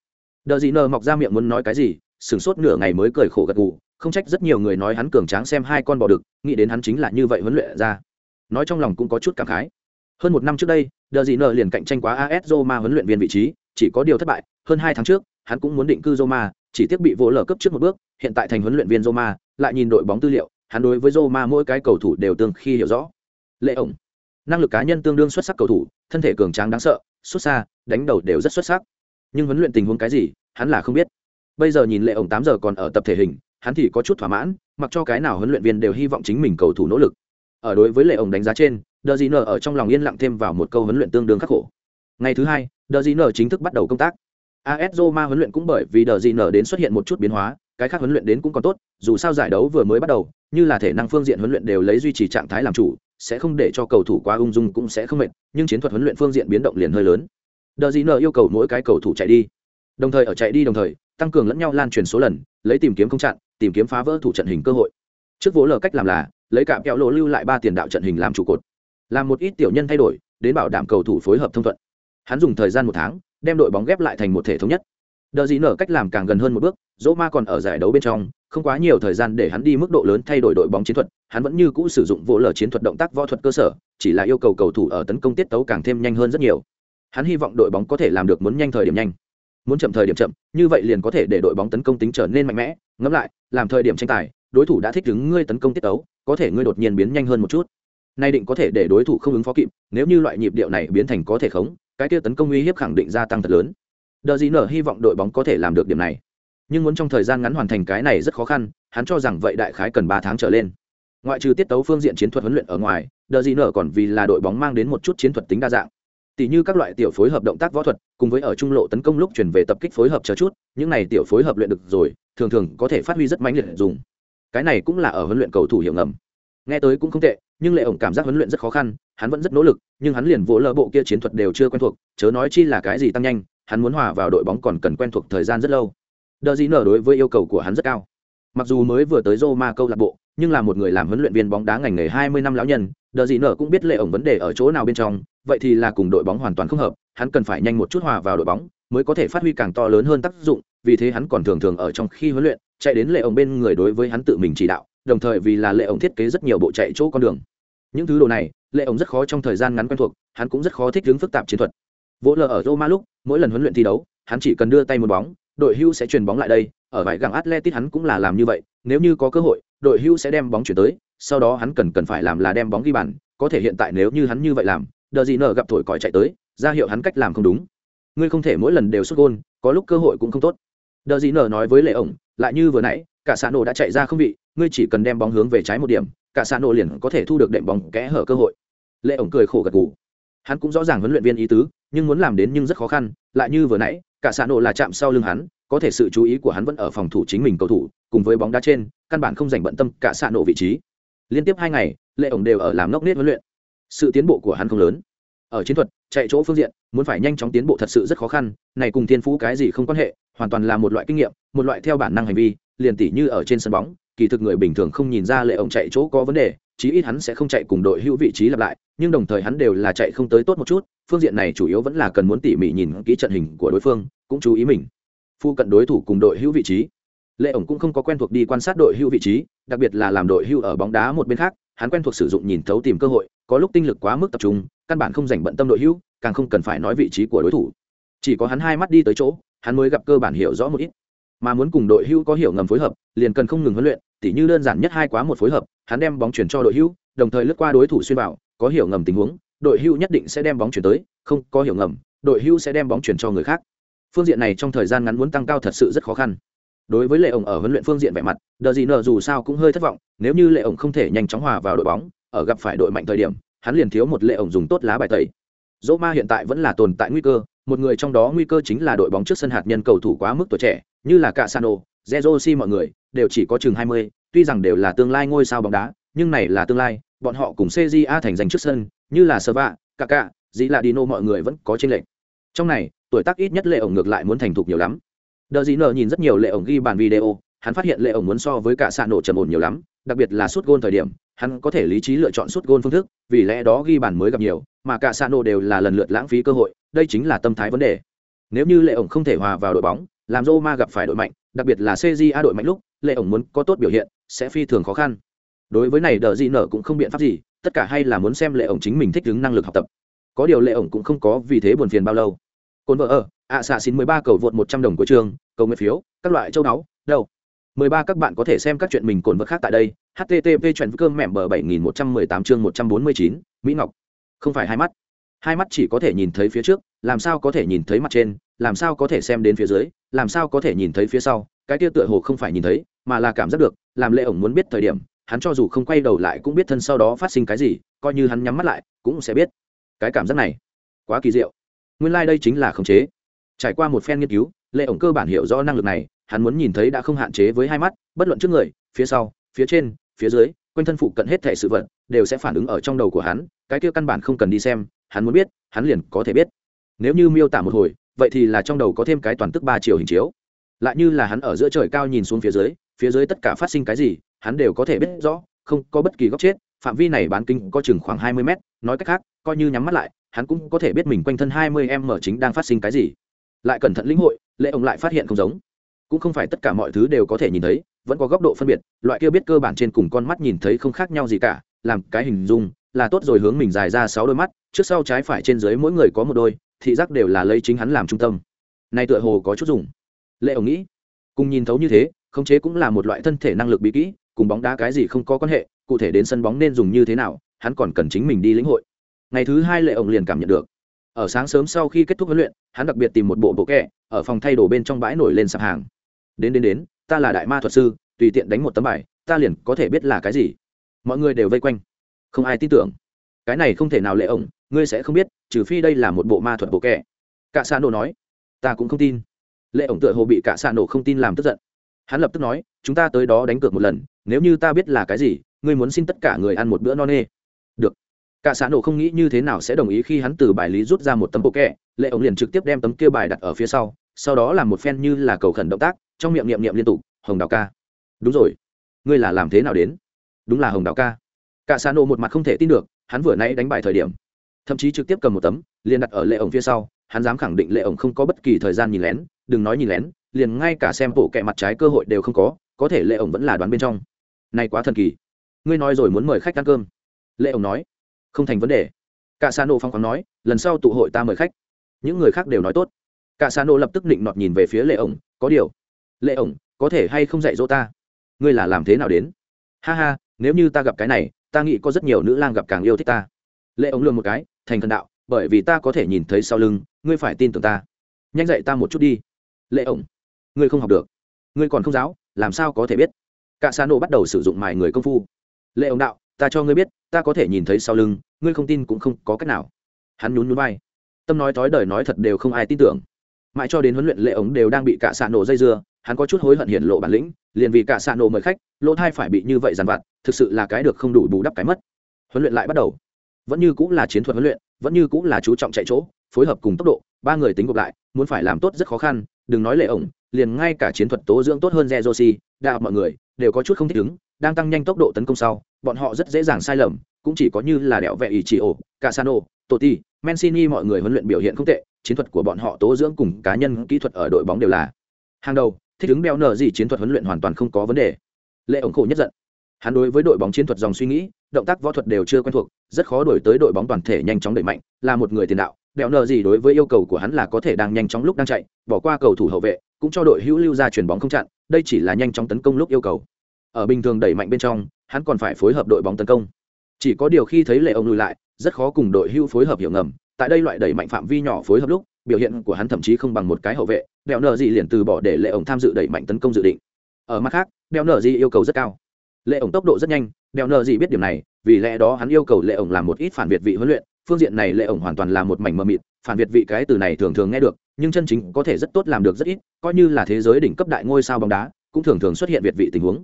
Đợi gì nờ mọc ra miệng muốn nói cái gì, sửng sốt nửa ngày mới cười khổ gật gù, không trách rất nhiều người nói hắn cường tráng xem hai con bò đực, nghĩ đến hắn chính là như vậy huấn luyện ra. Nói trong lòng cũng có chút cảm khái. Hơn một năm trước đây, đờ dị nờ liền cạnh tranh quá as roma huấn luyện viên vị trí, chỉ có điều thất bại, hơn hai tháng trước, hắn cũng muốn định cư roma chỉ tiếc bị vỗ lở cấp trước một bước, hiện tại thành huấn luyện viên roma lại nhìn đội bóng tư liệu, hắn đối với roma mỗi cái cầu thủ đều tương khi hiểu rõ. Lệ ổng, năng lực cá nhân tương đương xuất sắc cầu thủ, thân thể cường tráng đáng sợ, xuất xa, đánh đầu đều rất xuất sắc. Nhưng huấn luyện tình huống cái gì, hắn là không biết. Bây giờ nhìn lệ ổng tám giờ còn ở tập thể hình, hắn thì có chút thỏa mãn, mặc cho cái nào huấn luyện viên đều hy vọng chính mình cầu thủ nỗ lực. Ở đối với lệ ổng đánh giá trên đờ dị nở ở trong lòng yên lặng thêm vào một câu huấn luyện tương đương khắc khổ. Ngày thứ hai đờ dị nở chính thức bắt đầu công tác as roma huấn luyện cũng bởi vì đờ gì nở đến xuất hiện một chút biến hóa, cái khác huấn luyện đến cũng còn tốt, dù sao giải đấu vừa mới bắt đầu, như là thể năng phương diện huấn luyện đều lấy duy trì trạng thái làm chủ, sẽ không để cho cầu thủ quá ung dung cũng sẽ không mệt, nhưng chiến thuật huấn luyện phương diện biến động liền hơi lớn. Đờ gì nở yêu cầu mỗi cái cầu thủ chạy đi. Đồng thời ở chạy đi đồng thời, tăng cường lẫn nhau lan truyền số lần, lấy tìm kiếm không chặn, tìm kiếm phá vỡ thủ trận hình cơ hội. Trước vỗ lờ cách làm là, lấy cạm kẹo lỗ lưu lại ba tiền đạo trận hình làm trụ cột. Làm một ít tiểu nhân thay đổi, đến bảo đảm cầu thủ phối hợp thông thuận. Hắn dùng thời gian một tháng đem đội bóng ghép lại thành một thể thống nhất. Đợi gì nở cách làm càng gần hơn một bước dỗ ma còn ở giải đấu bên trong, không quá nhiều thời gian để hắn đi mức độ lớn thay đổi đội bóng chiến thuật, hắn vẫn như cũ sử dụng vỗ lờ chiến thuật động tác võ thuật cơ sở, chỉ là yêu cầu cầu thủ ở tấn công tiết tấu càng thêm nhanh hơn rất nhiều. Hắn hy vọng đội bóng có thể làm được muốn nhanh thời điểm nhanh. Muốn chậm thời điểm chậm, như vậy liền có thể để đội bóng tấn công tính trở nên mạnh mẽ. Ngẫm lại, làm thời điểm tranh tài, đối thủ đã thích ứng ngươi tấn công tiết tấu, có thể ngươi đột nhiên biến nhanh hơn một chút. Nay định có thể để đối thủ không ứng phó kịp, nếu như loại nhịp điệu này biến thành có thể khống cái kia tấn công uy hiếp khẳng định gia tăng thật lớn. Đờ gì nở hy vọng đội bóng có thể làm được điểm này. Nhưng muốn trong thời gian ngắn hoàn thành cái này rất khó khăn, hắn cho rằng vậy đại khái cần ba tháng trở lên. Ngoại trừ tiết tấu phương diện chiến thuật huấn luyện ở ngoài, đờ gì nở còn vì là đội bóng mang đến một chút chiến thuật tính đa dạng. Tỷ như các loại tiểu phối hợp động tác võ thuật, cùng với ở trung lộ tấn công lúc chuyển về tập kích phối hợp chờ chút, những này tiểu phối hợp luyện được rồi, thường thường có thể phát huy rất mãnh liệt dùng. Cái này cũng là ở huấn luyện cầu thủ hiệu ngầm nghe tới cũng không tệ, nhưng lệ ổng cảm giác huấn luyện rất khó khăn, hắn vẫn rất nỗ lực, nhưng hắn liền vỗ lỡ bộ kia chiến thuật đều chưa quen thuộc, chớ nói chi là cái gì tăng nhanh, hắn muốn hòa vào đội bóng còn cần quen thuộc thời gian rất lâu. Đờ gì nở đối với yêu cầu của hắn rất cao. Mặc dù mới vừa tới Roma câu lạc bộ, nhưng là một người làm huấn luyện viên bóng đá ngành nghề 20 năm lão nhân, đờ gì nở cũng biết lệ ổng vấn đề ở chỗ nào bên trong, vậy thì là cùng đội bóng hoàn toàn không hợp, hắn cần phải nhanh một chút hòa vào đội bóng, mới có thể phát huy càng to lớn hơn tác dụng, vì thế hắn còn thường thường ở trong khi huấn luyện, chạy đến lệ ổng bên người đối với hắn tự mình chỉ đạo đồng thời vì là lệ ổng thiết kế rất nhiều bộ chạy chỗ con đường. Những thứ đồ này, lệ ổng rất khó trong thời gian ngắn quen thuộc, hắn cũng rất khó thích hướng phức tạp chiến thuật. Vỗ lờ ở roma lúc, mỗi lần huấn luyện thi đấu, hắn chỉ cần đưa tay một bóng, đội hưu sẽ truyền bóng lại đây, ở vải gặng atletic hắn cũng là làm như vậy, nếu như có cơ hội, đội hưu sẽ đem bóng chuyển tới, sau đó hắn cần cần phải làm là đem bóng ghi bàn, có thể hiện tại nếu như hắn như vậy làm, đờ gì nở gặp thổi còi chạy tới, ra hiệu hắn cách làm không đúng. Ngươi không thể mỗi lần đều xuất gôn, có lúc cơ hội cũng không tốt. Đờ gì nở nói với lệ ổng, lại như vừa nãy, cả xã nổ đã chạy ra không vị ngươi chỉ cần đem bóng hướng về trái một điểm, cả xã nổ liền có thể thu được đệm bóng kẽ hở cơ hội. Lệ ổng cười khổ gật gù. Hắn cũng rõ ràng huấn luyện viên ý tứ, nhưng muốn làm đến nhưng rất khó khăn, lại như vừa nãy, cả xã nổ là chạm sau lưng hắn, có thể sự chú ý của hắn vẫn ở phòng thủ chính mình cầu thủ, cùng với bóng đá trên, căn bản không dành bận tâm cả xã nổ vị trí. Liên tiếp hai ngày, lệ ổng đều ở làm ngốc nết huấn luyện. Sự tiến bộ của hắn không lớn. Ở chiến thuật, chạy chỗ phương diện, muốn phải nhanh chóng tiến bộ thật sự rất khó khăn, này cùng thiên phú cái gì không quan hệ, hoàn toàn là một loại kinh nghiệm, một loại theo bản năng hành vi, liền tỉ như ở trên sân bóng kỳ thực người bình thường không nhìn ra lệ ổng chạy chỗ có vấn đề, chí ít hắn sẽ không chạy cùng đội hữu vị trí lặp lại, nhưng đồng thời hắn đều là chạy không tới tốt một chút, phương diện này chủ yếu vẫn là cần muốn tỉ mỉ nhìn kỹ trận hình của đối phương, cũng chú ý mình. Phu cận đối thủ cùng đội hữu vị trí. Lệ ổng cũng không có quen thuộc đi quan sát đội hữu vị trí, đặc biệt là làm đội hữu ở bóng đá một bên khác, hắn quen thuộc sử dụng nhìn thấu tìm cơ hội, có lúc tinh lực quá mức tập trung, căn bản không dành bận tâm đội hữu, càng không cần phải nói vị trí của đối thủ. Chỉ có hắn hai mắt đi tới chỗ, hắn mới gặp cơ bản hiểu rõ một ít mà muốn cùng đội hữu có hiểu ngầm phối hợp, liền cần không ngừng huấn luyện, tỉ như đơn giản nhất hai quá một phối hợp, hắn đem bóng chuyển cho đội hữu, đồng thời lướt qua đối thủ xuyên vào, có hiểu ngầm tình huống, đội hữu nhất định sẽ đem bóng chuyển tới, không có hiểu ngầm, đội hữu sẽ đem bóng chuyển cho người khác. Phương diện này trong thời gian ngắn muốn tăng cao thật sự rất khó khăn. Đối với lệ ổng ở huấn luyện phương diện vẻ mặt, đờ gì nờ dù sao cũng hơi thất vọng, nếu như lệ ổng không thể nhanh chóng hòa vào đội bóng, ở gặp phải đội mạnh thời điểm, hắn liền thiếu một lệ ổng dùng tốt lá bài tẩy. Dỗ ma hiện tại vẫn là tồn tại nguy cơ một người trong đó nguy cơ chính là đội bóng trước sân hạt nhân cầu thủ quá mức tuổi trẻ như là cả sano jerosi mọi người đều chỉ có chừng 20, tuy rằng đều là tương lai ngôi sao bóng đá nhưng này là tương lai bọn họ cùng cja thành giành trước sân như là Sava, Kaká, dĩ là dino mọi người vẫn có trên lệnh trong này tuổi tác ít nhất lệ ổng ngược lại muốn thành thục nhiều lắm. Đờ dĩ Nở nhìn rất nhiều lệ ổng ghi bàn video hắn phát hiện lệ ổng muốn so với cả xạ nổ trầm ổn nhiều lắm, đặc biệt là suốt gôn thời điểm, hắn có thể lý trí lựa chọn suốt gôn phương thức, vì lẽ đó ghi bàn mới gặp nhiều, mà cả xạ nổ đều là lần lượt lãng phí cơ hội, đây chính là tâm thái vấn đề. Nếu như lệ ổng không thể hòa vào đội bóng, làm Roma gặp phải đội mạnh, đặc biệt là A đội mạnh lúc, lệ ổng muốn có tốt biểu hiện, sẽ phi thường khó khăn. Đối với này, đờ gì nở cũng không biện pháp gì, tất cả hay là muốn xem lệ ổng chính mình thích ứng năng lực học tập. Có điều lệ ổng cũng không có vì thế buồn phiền bao lâu. Cồn vợ ở, ạ xạ xin mười ba cầu vượt một trăm đồng của trường, cầu nguyện phiếu, các loại châu đáo đâu ba các bạn có thể xem các chuyện mình cồn vật khác tại đây. Http chuyện cơm mẹm bờ bảy nghìn một trăm mười tám chương một trăm bốn mươi chín, mỹ ngọc. Không phải hai mắt. Hai mắt chỉ có thể nhìn thấy phía trước, làm sao có thể nhìn thấy mặt trên, làm sao có thể xem đến phía dưới, làm sao có thể nhìn thấy phía sau. Cái kia tựa hồ không phải nhìn thấy, mà là cảm giác được, làm lệ ổng muốn biết thời điểm, hắn cho dù không quay đầu lại cũng biết thân sau đó phát sinh cái gì, coi như hắn nhắm mắt lại, cũng sẽ biết. Cái cảm giác này, quá kỳ diệu. Nguyên lai đây chính là khống chế. Trải qua một phen nghiên cứu, lệ ổng cơ bản hiểu rõ năng lực này hắn muốn nhìn thấy đã không hạn chế với hai mắt, bất luận trước người, phía sau, phía trên, phía dưới, quanh thân phụ cận hết thể sự vật đều sẽ phản ứng ở trong đầu của hắn, cái kia căn bản không cần đi xem, hắn muốn biết, hắn liền có thể biết. Nếu như miêu tả một hồi, vậy thì là trong đầu có thêm cái toàn tức ba chiều hình chiếu. Lại như là hắn ở giữa trời cao nhìn xuống phía dưới phía dưới tất cả phát sinh cái gì, hắn đều có thể biết rõ, không có bất kỳ góc chết, phạm vi này bán kính có chừng khoảng hai mươi mét, nói cách khác, coi như nhắm mắt lại, hắn cũng có thể biết mình quanh thân hai mươi em mở chính đang phát sinh cái gì. Lại cẩn thận lĩnh hội, lệ ông lại phát hiện không giống cũng không phải tất cả mọi thứ đều có thể nhìn thấy, vẫn có góc độ phân biệt, loại kia biết cơ bản trên cùng con mắt nhìn thấy không khác nhau gì cả, làm cái hình dung, là tốt rồi hướng mình dài ra sáu đôi mắt, trước sau trái phải trên dưới mỗi người có một đôi, thị giác đều là lấy chính hắn làm trung tâm. Nay tựa hồ có chút dùng. Lệ ổng nghĩ, cùng nhìn thấu như thế, khống chế cũng là một loại thân thể năng lực bí kỹ, cùng bóng đá cái gì không có quan hệ, cụ thể đến sân bóng nên dùng như thế nào, hắn còn cần chính mình đi lĩnh hội. Ngày thứ hai lệ ổng liền cảm nhận được, ở sáng sớm sau khi kết thúc huấn luyện, hắn đặc biệt tìm một bộ bộ kẹ, ở phòng thay đồ bên trong bãi nổi lên sạp hàng đến đến đến, ta là đại ma thuật sư, tùy tiện đánh một tấm bài, ta liền có thể biết là cái gì. Mọi người đều vây quanh. Không ai tin tưởng. Cái này không thể nào lệ ổng, ngươi sẽ không biết, trừ phi đây là một bộ ma thuật bộ kẻ cả xa nổ nói, ta cũng không tin. Lệ ổng tựa hồ bị cả xa nổ không tin làm tức giận. Hắn lập tức nói, chúng ta tới đó đánh cược một lần, nếu như ta biết là cái gì, ngươi muốn xin tất cả người ăn một bữa no nê. Được. Cả xã nổ không nghĩ như thế nào sẽ đồng ý khi hắn từ bài lý rút ra một tấm bộ kẹ, lệ ổng liền trực tiếp đem tấm kia bài đặt ở phía sau sau đó làm một phen như là cầu khẩn động tác, trong miệng niệm niệm liên tục, hồng đào ca. Đúng rồi. Ngươi là làm thế nào đến? Đúng là hồng đào ca. Cả xã nộ một mặt không thể tin được, hắn vừa nãy đánh bại thời điểm, thậm chí trực tiếp cầm một tấm, liền đặt ở lệ ổng phía sau, hắn dám khẳng định lệ ổng không có bất kỳ thời gian nhìn lén, đừng nói nhìn lén, liền ngay cả xem bộ kẹ mặt trái cơ hội đều không có có thể lệ ổng vẫn là đoán bên trong. Này quá thần kỳ. Ngươi nói rồi muốn mời khách ăn cơm. Lệ ổng nói. Không thành vấn đề. Cả sa nộ phong khoáng nói, lần sau tụ hội ta mời khách. Những người khác đều nói tốt cả xa nô lập tức định nọt nhìn về phía lệ ổng, có điều, lệ ổng, có thể hay không dạy dỗ ta? Ngươi là làm thế nào đến? Ha ha, nếu như ta gặp cái này, ta nghĩ có rất nhiều nữ lang gặp càng yêu thích ta. Lệ ổng lường một cái, thành thần đạo, bởi vì ta có thể nhìn thấy sau lưng, ngươi phải tin tưởng ta. Nhanh dạy ta một chút đi. Lệ ổng, ngươi không học được. Ngươi còn không giáo, làm sao có thể biết? Cả xa nô bắt đầu sử dụng mài người công phu. Lệ ổng đạo, ta cho ngươi biết, ta có thể nhìn thấy sau lưng, ngươi không tin cũng không có cách nào. Hắn nhún nhún vai. Tâm nói thói đời nói thật đều không ai tin tưởng mãi cho đến huấn luyện lệ ống đều đang bị cả xạ nổ dây dưa hắn có chút hối hận hiện lộ bản lĩnh liền vì cả xạ nổ mời khách lỗ thai phải bị như vậy dằn vặt thực sự là cái được không đủ bù đắp cái mất. Huấn luyện lại bắt đầu. Vẫn như cũng là chiến thuật huấn luyện vẫn như cũng là chú trọng chạy chỗ phối hợp cùng tốc độ ba người tính gộp lại muốn phải làm tốt rất khó khăn đừng nói lệ ổng liền ngay cả chiến thuật tố dưỡng tốt hơn Jerosi, đạo mọi người đều có chút không thích ứng, đang tăng nhanh tốc độ tấn công sau, bọn họ rất dễ dàng sai lầm, cũng chỉ có như là đẹo vẹ ý chỉ ổ, Casano, toti Mancini mọi người huấn luyện biểu hiện không tệ, chiến thuật của bọn họ tố dưỡng cùng cá nhân kỹ thuật ở đội bóng đều là hàng đầu, thích ứng đeo nở gì chiến thuật huấn luyện hoàn toàn không có vấn đề. Lệ ổng khổ nhất giận. Hắn đối với đội bóng chiến thuật dòng suy nghĩ, động tác võ thuật đều chưa quen thuộc, rất khó đổi tới đội bóng toàn thể nhanh chóng đẩy mạnh, là một người tiền đạo, đeo nở gì đối với yêu cầu của hắn là có thể đang nhanh chóng lúc đang chạy, bỏ qua cầu thủ hậu vệ, cũng cho đội hữu lưu ra chuyền bóng không chặn, đây chỉ là nhanh chóng tấn công lúc yêu cầu. Ở bình thường đẩy mạnh bên trong, hắn còn phải phối hợp đội bóng tấn công. Chỉ có điều khi thấy lệ ông lùi lại, rất khó cùng đội hữu phối hợp hiểu ngầm, tại đây loại đẩy mạnh phạm vi nhỏ phối hợp lúc, biểu hiện của hắn thậm chí không bằng một cái hậu vệ, đeo nợ gì liền từ bỏ để lệ ổng tham dự đẩy mạnh tấn công dự định. Ở mặt khác, đeo nợ gì yêu cầu rất cao. Lệ ổng tốc độ rất nhanh, đeo nợ gì biết điểm này, vì lẽ đó hắn yêu cầu lệ ổng làm một ít phản việt vị huấn luyện, phương diện này lệ ổng hoàn toàn là một mảnh mờ mịt, phản việt vị cái từ này thường thường nghe được, nhưng chân chính có thể rất tốt làm được rất ít coi như là thế giới đỉnh cấp đại ngôi sao bóng đá cũng thường thường xuất hiện việt vị tình huống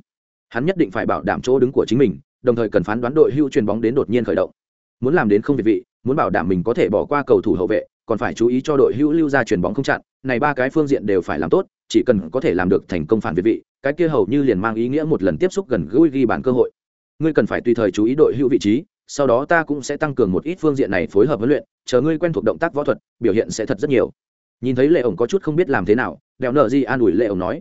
hắn nhất định phải bảo đảm chỗ đứng của chính mình đồng thời cần phán đoán đội hưu truyền bóng đến đột nhiên khởi động muốn làm đến không việt vị muốn bảo đảm mình có thể bỏ qua cầu thủ hậu vệ, còn phải chú ý cho đội hưu lưu ra truyền bóng không chặn. Này ba cái phương diện đều phải làm tốt, chỉ cần có thể làm được thành công phản việt vị, cái kia hầu như liền mang ý nghĩa một lần tiếp xúc gần gũi ghi bàn cơ hội. Ngươi cần phải tùy thời chú ý đội hưu vị trí, sau đó ta cũng sẽ tăng cường một ít phương diện này phối hợp huấn luyện, chờ ngươi quen thuộc động tác võ thuật, biểu hiện sẽ thật rất nhiều. Nhìn thấy lệ ổng có chút không biết làm thế nào, đèo nợ di an ủi lệ ổng nói.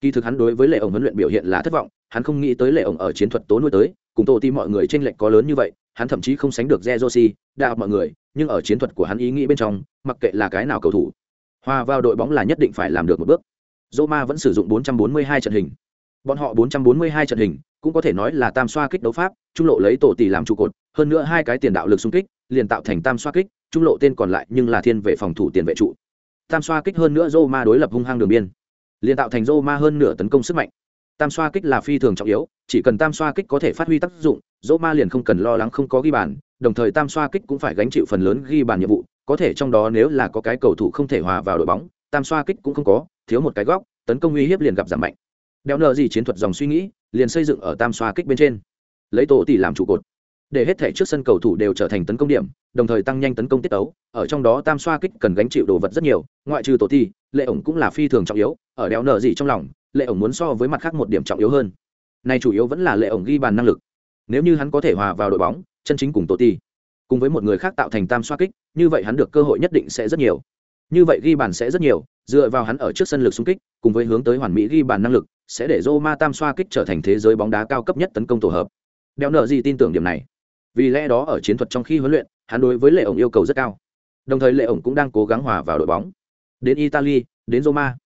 Kỳ thực hắn đối với lệ ổng huấn luyện biểu hiện là thất vọng, hắn không nghĩ tới lệ ổng ở chiến thuật tố nuôi tới cùng tổ ti mọi người t r ê n lệch có lớn như vậy, hắn thậm chí không sánh được jerosi josi đạo mọi người, nhưng ở chiến thuật của hắn ý nghĩ bên trong, mặc kệ là cái nào cầu thủ, hòa vào đội bóng là nhất định phải làm được một bước. Roma vẫn sử dụng 442 trận hình. Bọn họ 442 trận hình cũng có thể nói là tam xoa kích đấu pháp, trung lộ lấy tổ tỷ làm trụ cột, hơn nữa hai cái tiền đạo lực xung kích liền tạo thành tam xoa kích, trung lộ tên còn lại nhưng là thiên vệ phòng thủ tiền vệ trụ. Tam xoa kích hơn nữa Roma đối lập hung hăng đường biên, liền tạo thành Roma hơn nửa tấn công sức mạnh tam xoa kích là phi thường trọng yếu chỉ cần tam xoa kích có thể phát huy tác dụng dỗ ma liền không cần lo lắng không có ghi bàn đồng thời tam xoa kích cũng phải gánh chịu phần lớn ghi bàn nhiệm vụ có thể trong đó nếu là có cái cầu thủ không thể hòa vào đội bóng tam xoa kích cũng không có thiếu một cái góc tấn công uy hiếp liền gặp giảm mạnh. Đeo nợ gì chiến thuật dòng suy nghĩ liền xây dựng ở tam xoa kích bên trên. Lấy tổ tỷ làm trụ cột. Để hết thể trước sân cầu thủ đều trở thành tấn công điểm đồng thời tăng nhanh tấn công tiết tấu ở trong đó tam xoa kích cần gánh chịu đồ vật rất nhiều ngoại trừ tổ tỷ, lệ ổng cũng là phi thường trọng yếu ở đeo nở gì trong lòng lệ ổng muốn so với mặt khác một điểm trọng yếu hơn. Này chủ yếu vẫn là lệ ổng ghi bàn năng lực. Nếu như hắn có thể hòa vào đội bóng, chân chính cùng tổ ti, cùng với một người khác tạo thành tam xoa kích, như vậy hắn được cơ hội nhất định sẽ rất nhiều. Như vậy ghi bàn sẽ rất nhiều, dựa vào hắn ở trước sân lực xung kích, cùng với hướng tới hoàn mỹ ghi bàn năng lực, sẽ để Roma tam xoa kích trở thành thế giới bóng đá cao cấp nhất tấn công tổ hợp. Đeo nợ gì tin tưởng điểm này? Vì lẽ đó ở chiến thuật trong khi huấn luyện, hắn đối với lệ ổng yêu cầu rất cao. Đồng thời lệ ổng cũng đang cố gắng hòa vào đội bóng. Đến italy, đến roma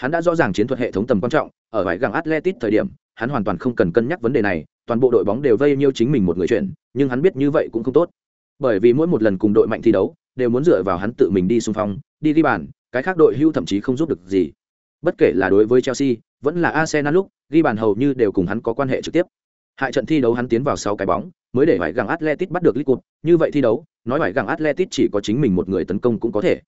hắn đã rõ ràng chiến thuật hệ thống tầm quan trọng, ở vải găng atletic thời điểm, hắn hoàn toàn không cần cân nhắc vấn đề này, toàn bộ đội bóng đều vây nhiêu chính mình một người chuyển, nhưng hắn biết như vậy cũng không tốt. Bởi vì mỗi một lần cùng đội mạnh thi đấu, đều muốn dựa vào hắn tự mình đi xung phong, đi ghi bàn, cái khác đội hưu thậm chí không giúp được gì. Bất kể là đối với chelsea, vẫn là arsenal lúc, ghi bàn hầu như đều cùng hắn có quan hệ trực tiếp. Hại trận thi đấu hắn tiến vào sáu cái bóng, mới để vải găng atletic bắt được league như vậy thi đấu, nói vải găng atletic chỉ có chính mình một người tấn công cũng có thể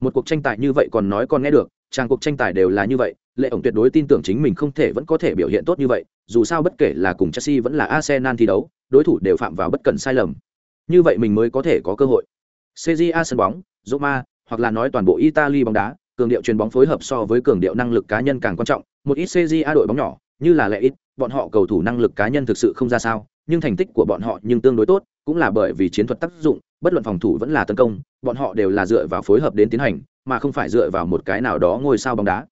một cuộc tranh tài như vậy còn nói còn nghe được trang cuộc tranh tài đều là như vậy, lệ ổng tuyệt đối tin tưởng chính mình không thể vẫn có thể biểu hiện tốt như vậy, dù sao bất kể là cùng chelsea vẫn là arsenal thi đấu, đối thủ đều phạm vào bất cần sai lầm. Như vậy mình mới có thể có cơ hội. Cja sân bóng, roma, hoặc là nói toàn bộ italy bóng đá, cường điệu truyền bóng phối hợp so với cường điệu năng lực cá nhân càng quan trọng, một ít cja đội bóng nhỏ, như là lệ ít bọn họ cầu thủ năng lực cá nhân thực sự không ra sao, nhưng thành tích của bọn họ nhưng tương đối tốt cũng là bởi vì chiến thuật tác dụng, bất luận phòng thủ vẫn là tấn công, bọn họ đều là dựa vào phối hợp đến tiến hành, mà không phải dựa vào một cái nào đó ngôi sao bóng đá.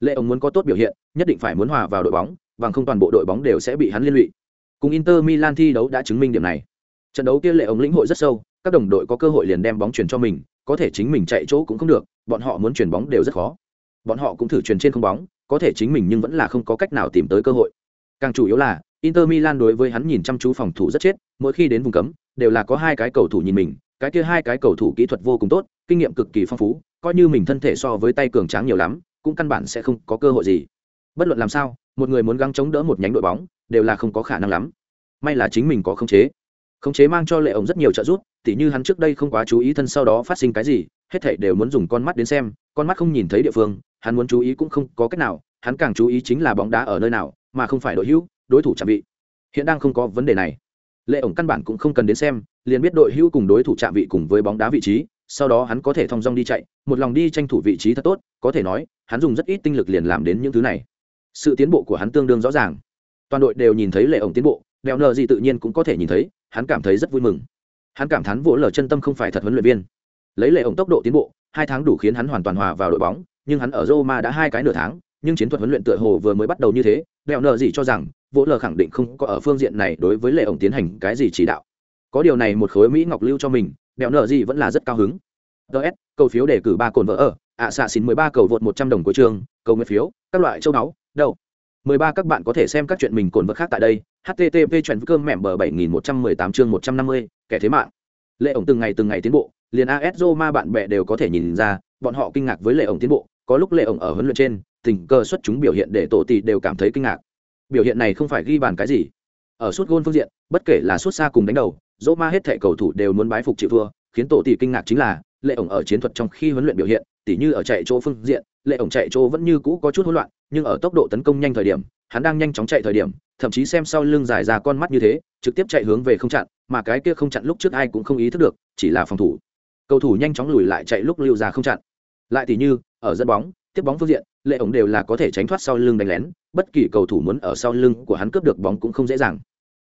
Lệ ông muốn có tốt biểu hiện, nhất định phải muốn hòa vào đội bóng, bằng không toàn bộ đội bóng đều sẽ bị hắn liên lụy. Cùng inter milan thi đấu đã chứng minh điểm này. Trận đấu kia lệ ông lĩnh hội rất sâu, các đồng đội có cơ hội liền đem bóng chuyển cho mình, có thể chính mình chạy chỗ cũng không được, bọn họ muốn chuyển bóng đều rất khó. Bọn họ cũng thử chuyển trên không bóng, có thể chính mình nhưng vẫn là không có cách nào tìm tới cơ hội. Càng chủ yếu là inter milan đối với hắn nhìn chăm chú phòng thủ rất chết, mỗi khi đến vùng cấm, đều là có hai cái cầu thủ nhìn mình, cái kia hai cái cầu thủ kỹ thuật vô cùng tốt, kinh nghiệm cực kỳ phong phú, coi như mình thân thể so với tay cường tráng nhiều lắm, cũng căn bản sẽ không có cơ hội gì. Bất luận làm sao, một người muốn gắng chống đỡ một nhánh đội bóng, đều là không có khả năng lắm. May là chính mình có khống chế. Khống chế mang cho lệ ổng rất nhiều trợ giúp, tỉ như hắn trước đây không quá chú ý thân sau đó phát sinh cái gì, hết thảy đều muốn dùng con mắt đến xem, con mắt không nhìn thấy địa phương, hắn muốn chú ý cũng không có cách nào, hắn càng chú ý chính là bóng đá ở nơi nào, mà không phải đội hữu đối thủ chạm vị. Hiện đang không có vấn đề này. Lệ ổng căn bản cũng không cần đến xem, liền biết đội hữu cùng đối thủ chạm vị cùng với bóng đá vị trí, sau đó hắn có thể thong dong đi chạy, một lòng đi tranh thủ vị trí thật tốt, có thể nói, hắn dùng rất ít tinh lực liền làm đến những thứ này. Sự tiến bộ của hắn tương đương rõ ràng. Toàn đội đều nhìn thấy lệ ổng tiến bộ, đèo nờ gì tự nhiên cũng có thể nhìn thấy, hắn cảm thấy rất vui mừng. Hắn cảm thán vỗ lờ chân tâm không phải thật huấn luyện viên. Lấy lệ ổng tốc độ tiến bộ, hai tháng đủ khiến hắn hoàn toàn hòa vào đội bóng, nhưng hắn ở roma đã hai cái nửa tháng, nhưng chiến thuật huấn luyện tựa hồ vừa mới bắt đầu như thế, đèo nờ gì cho rằng vỗ lờ khẳng định không có ở phương diện này đối với lệ ổng tiến hành cái gì chỉ đạo. Có điều này một khối mỹ ngọc lưu cho mình đèo nợ gì vẫn là rất cao hứng. Ts cầu phiếu đề cử ba cồn vỡ ở, ạ xạ xin mười ba cầu vượt một trăm đồng của trường, cầu nguyện phiếu, các loại châu báu đâu mười ba, các bạn có thể xem các chuyện mình cồn vật khác tại đây http chuyện cơm mẹm bờ bảy nghìn một trăm mười tám chương một trăm năm mươi, kẻ thế mạng. Lệ ổng từng ngày từng ngày tiến bộ, liền as roma bạn bè đều có thể nhìn ra, bọn họ kinh ngạc với lệ ổng tiến bộ, có lúc lệ ổng ở huấn luyện trên, tình cơ xuất chúng biểu hiện để tổ tỷ đều cảm thấy kinh ngạc biểu hiện này không phải ghi bàn cái gì. Ở suốt gôn phương diện, bất kể là suốt xa cùng đánh đầu, dỗ ma hết thẻ cầu thủ đều muốn bái phục chịu thua, khiến tổ tỷ kinh ngạc chính là, lệ ổng ở chiến thuật trong khi huấn luyện biểu hiện, tỉ như ở chạy chỗ phương diện, lệ ổng chạy chỗ vẫn như cũ có chút hỗn loạn, nhưng ở tốc độ tấn công nhanh thời điểm, hắn đang nhanh chóng chạy thời điểm, thậm chí xem sau lưng dài ra con mắt như thế, trực tiếp chạy hướng về không chặn, mà cái kia không chặn lúc trước ai cũng không ý thức được, chỉ là phòng thủ. Cầu thủ nhanh chóng lùi lại chạy lúc lưu ra không chặn. Lại tỉ như, ở dẫn bóng, tiếp bóng phương diện lệ ổng đều là có thể tránh thoát sau lưng đánh lén, bất kỳ cầu thủ muốn ở sau lưng của hắn cướp được bóng cũng không dễ dàng.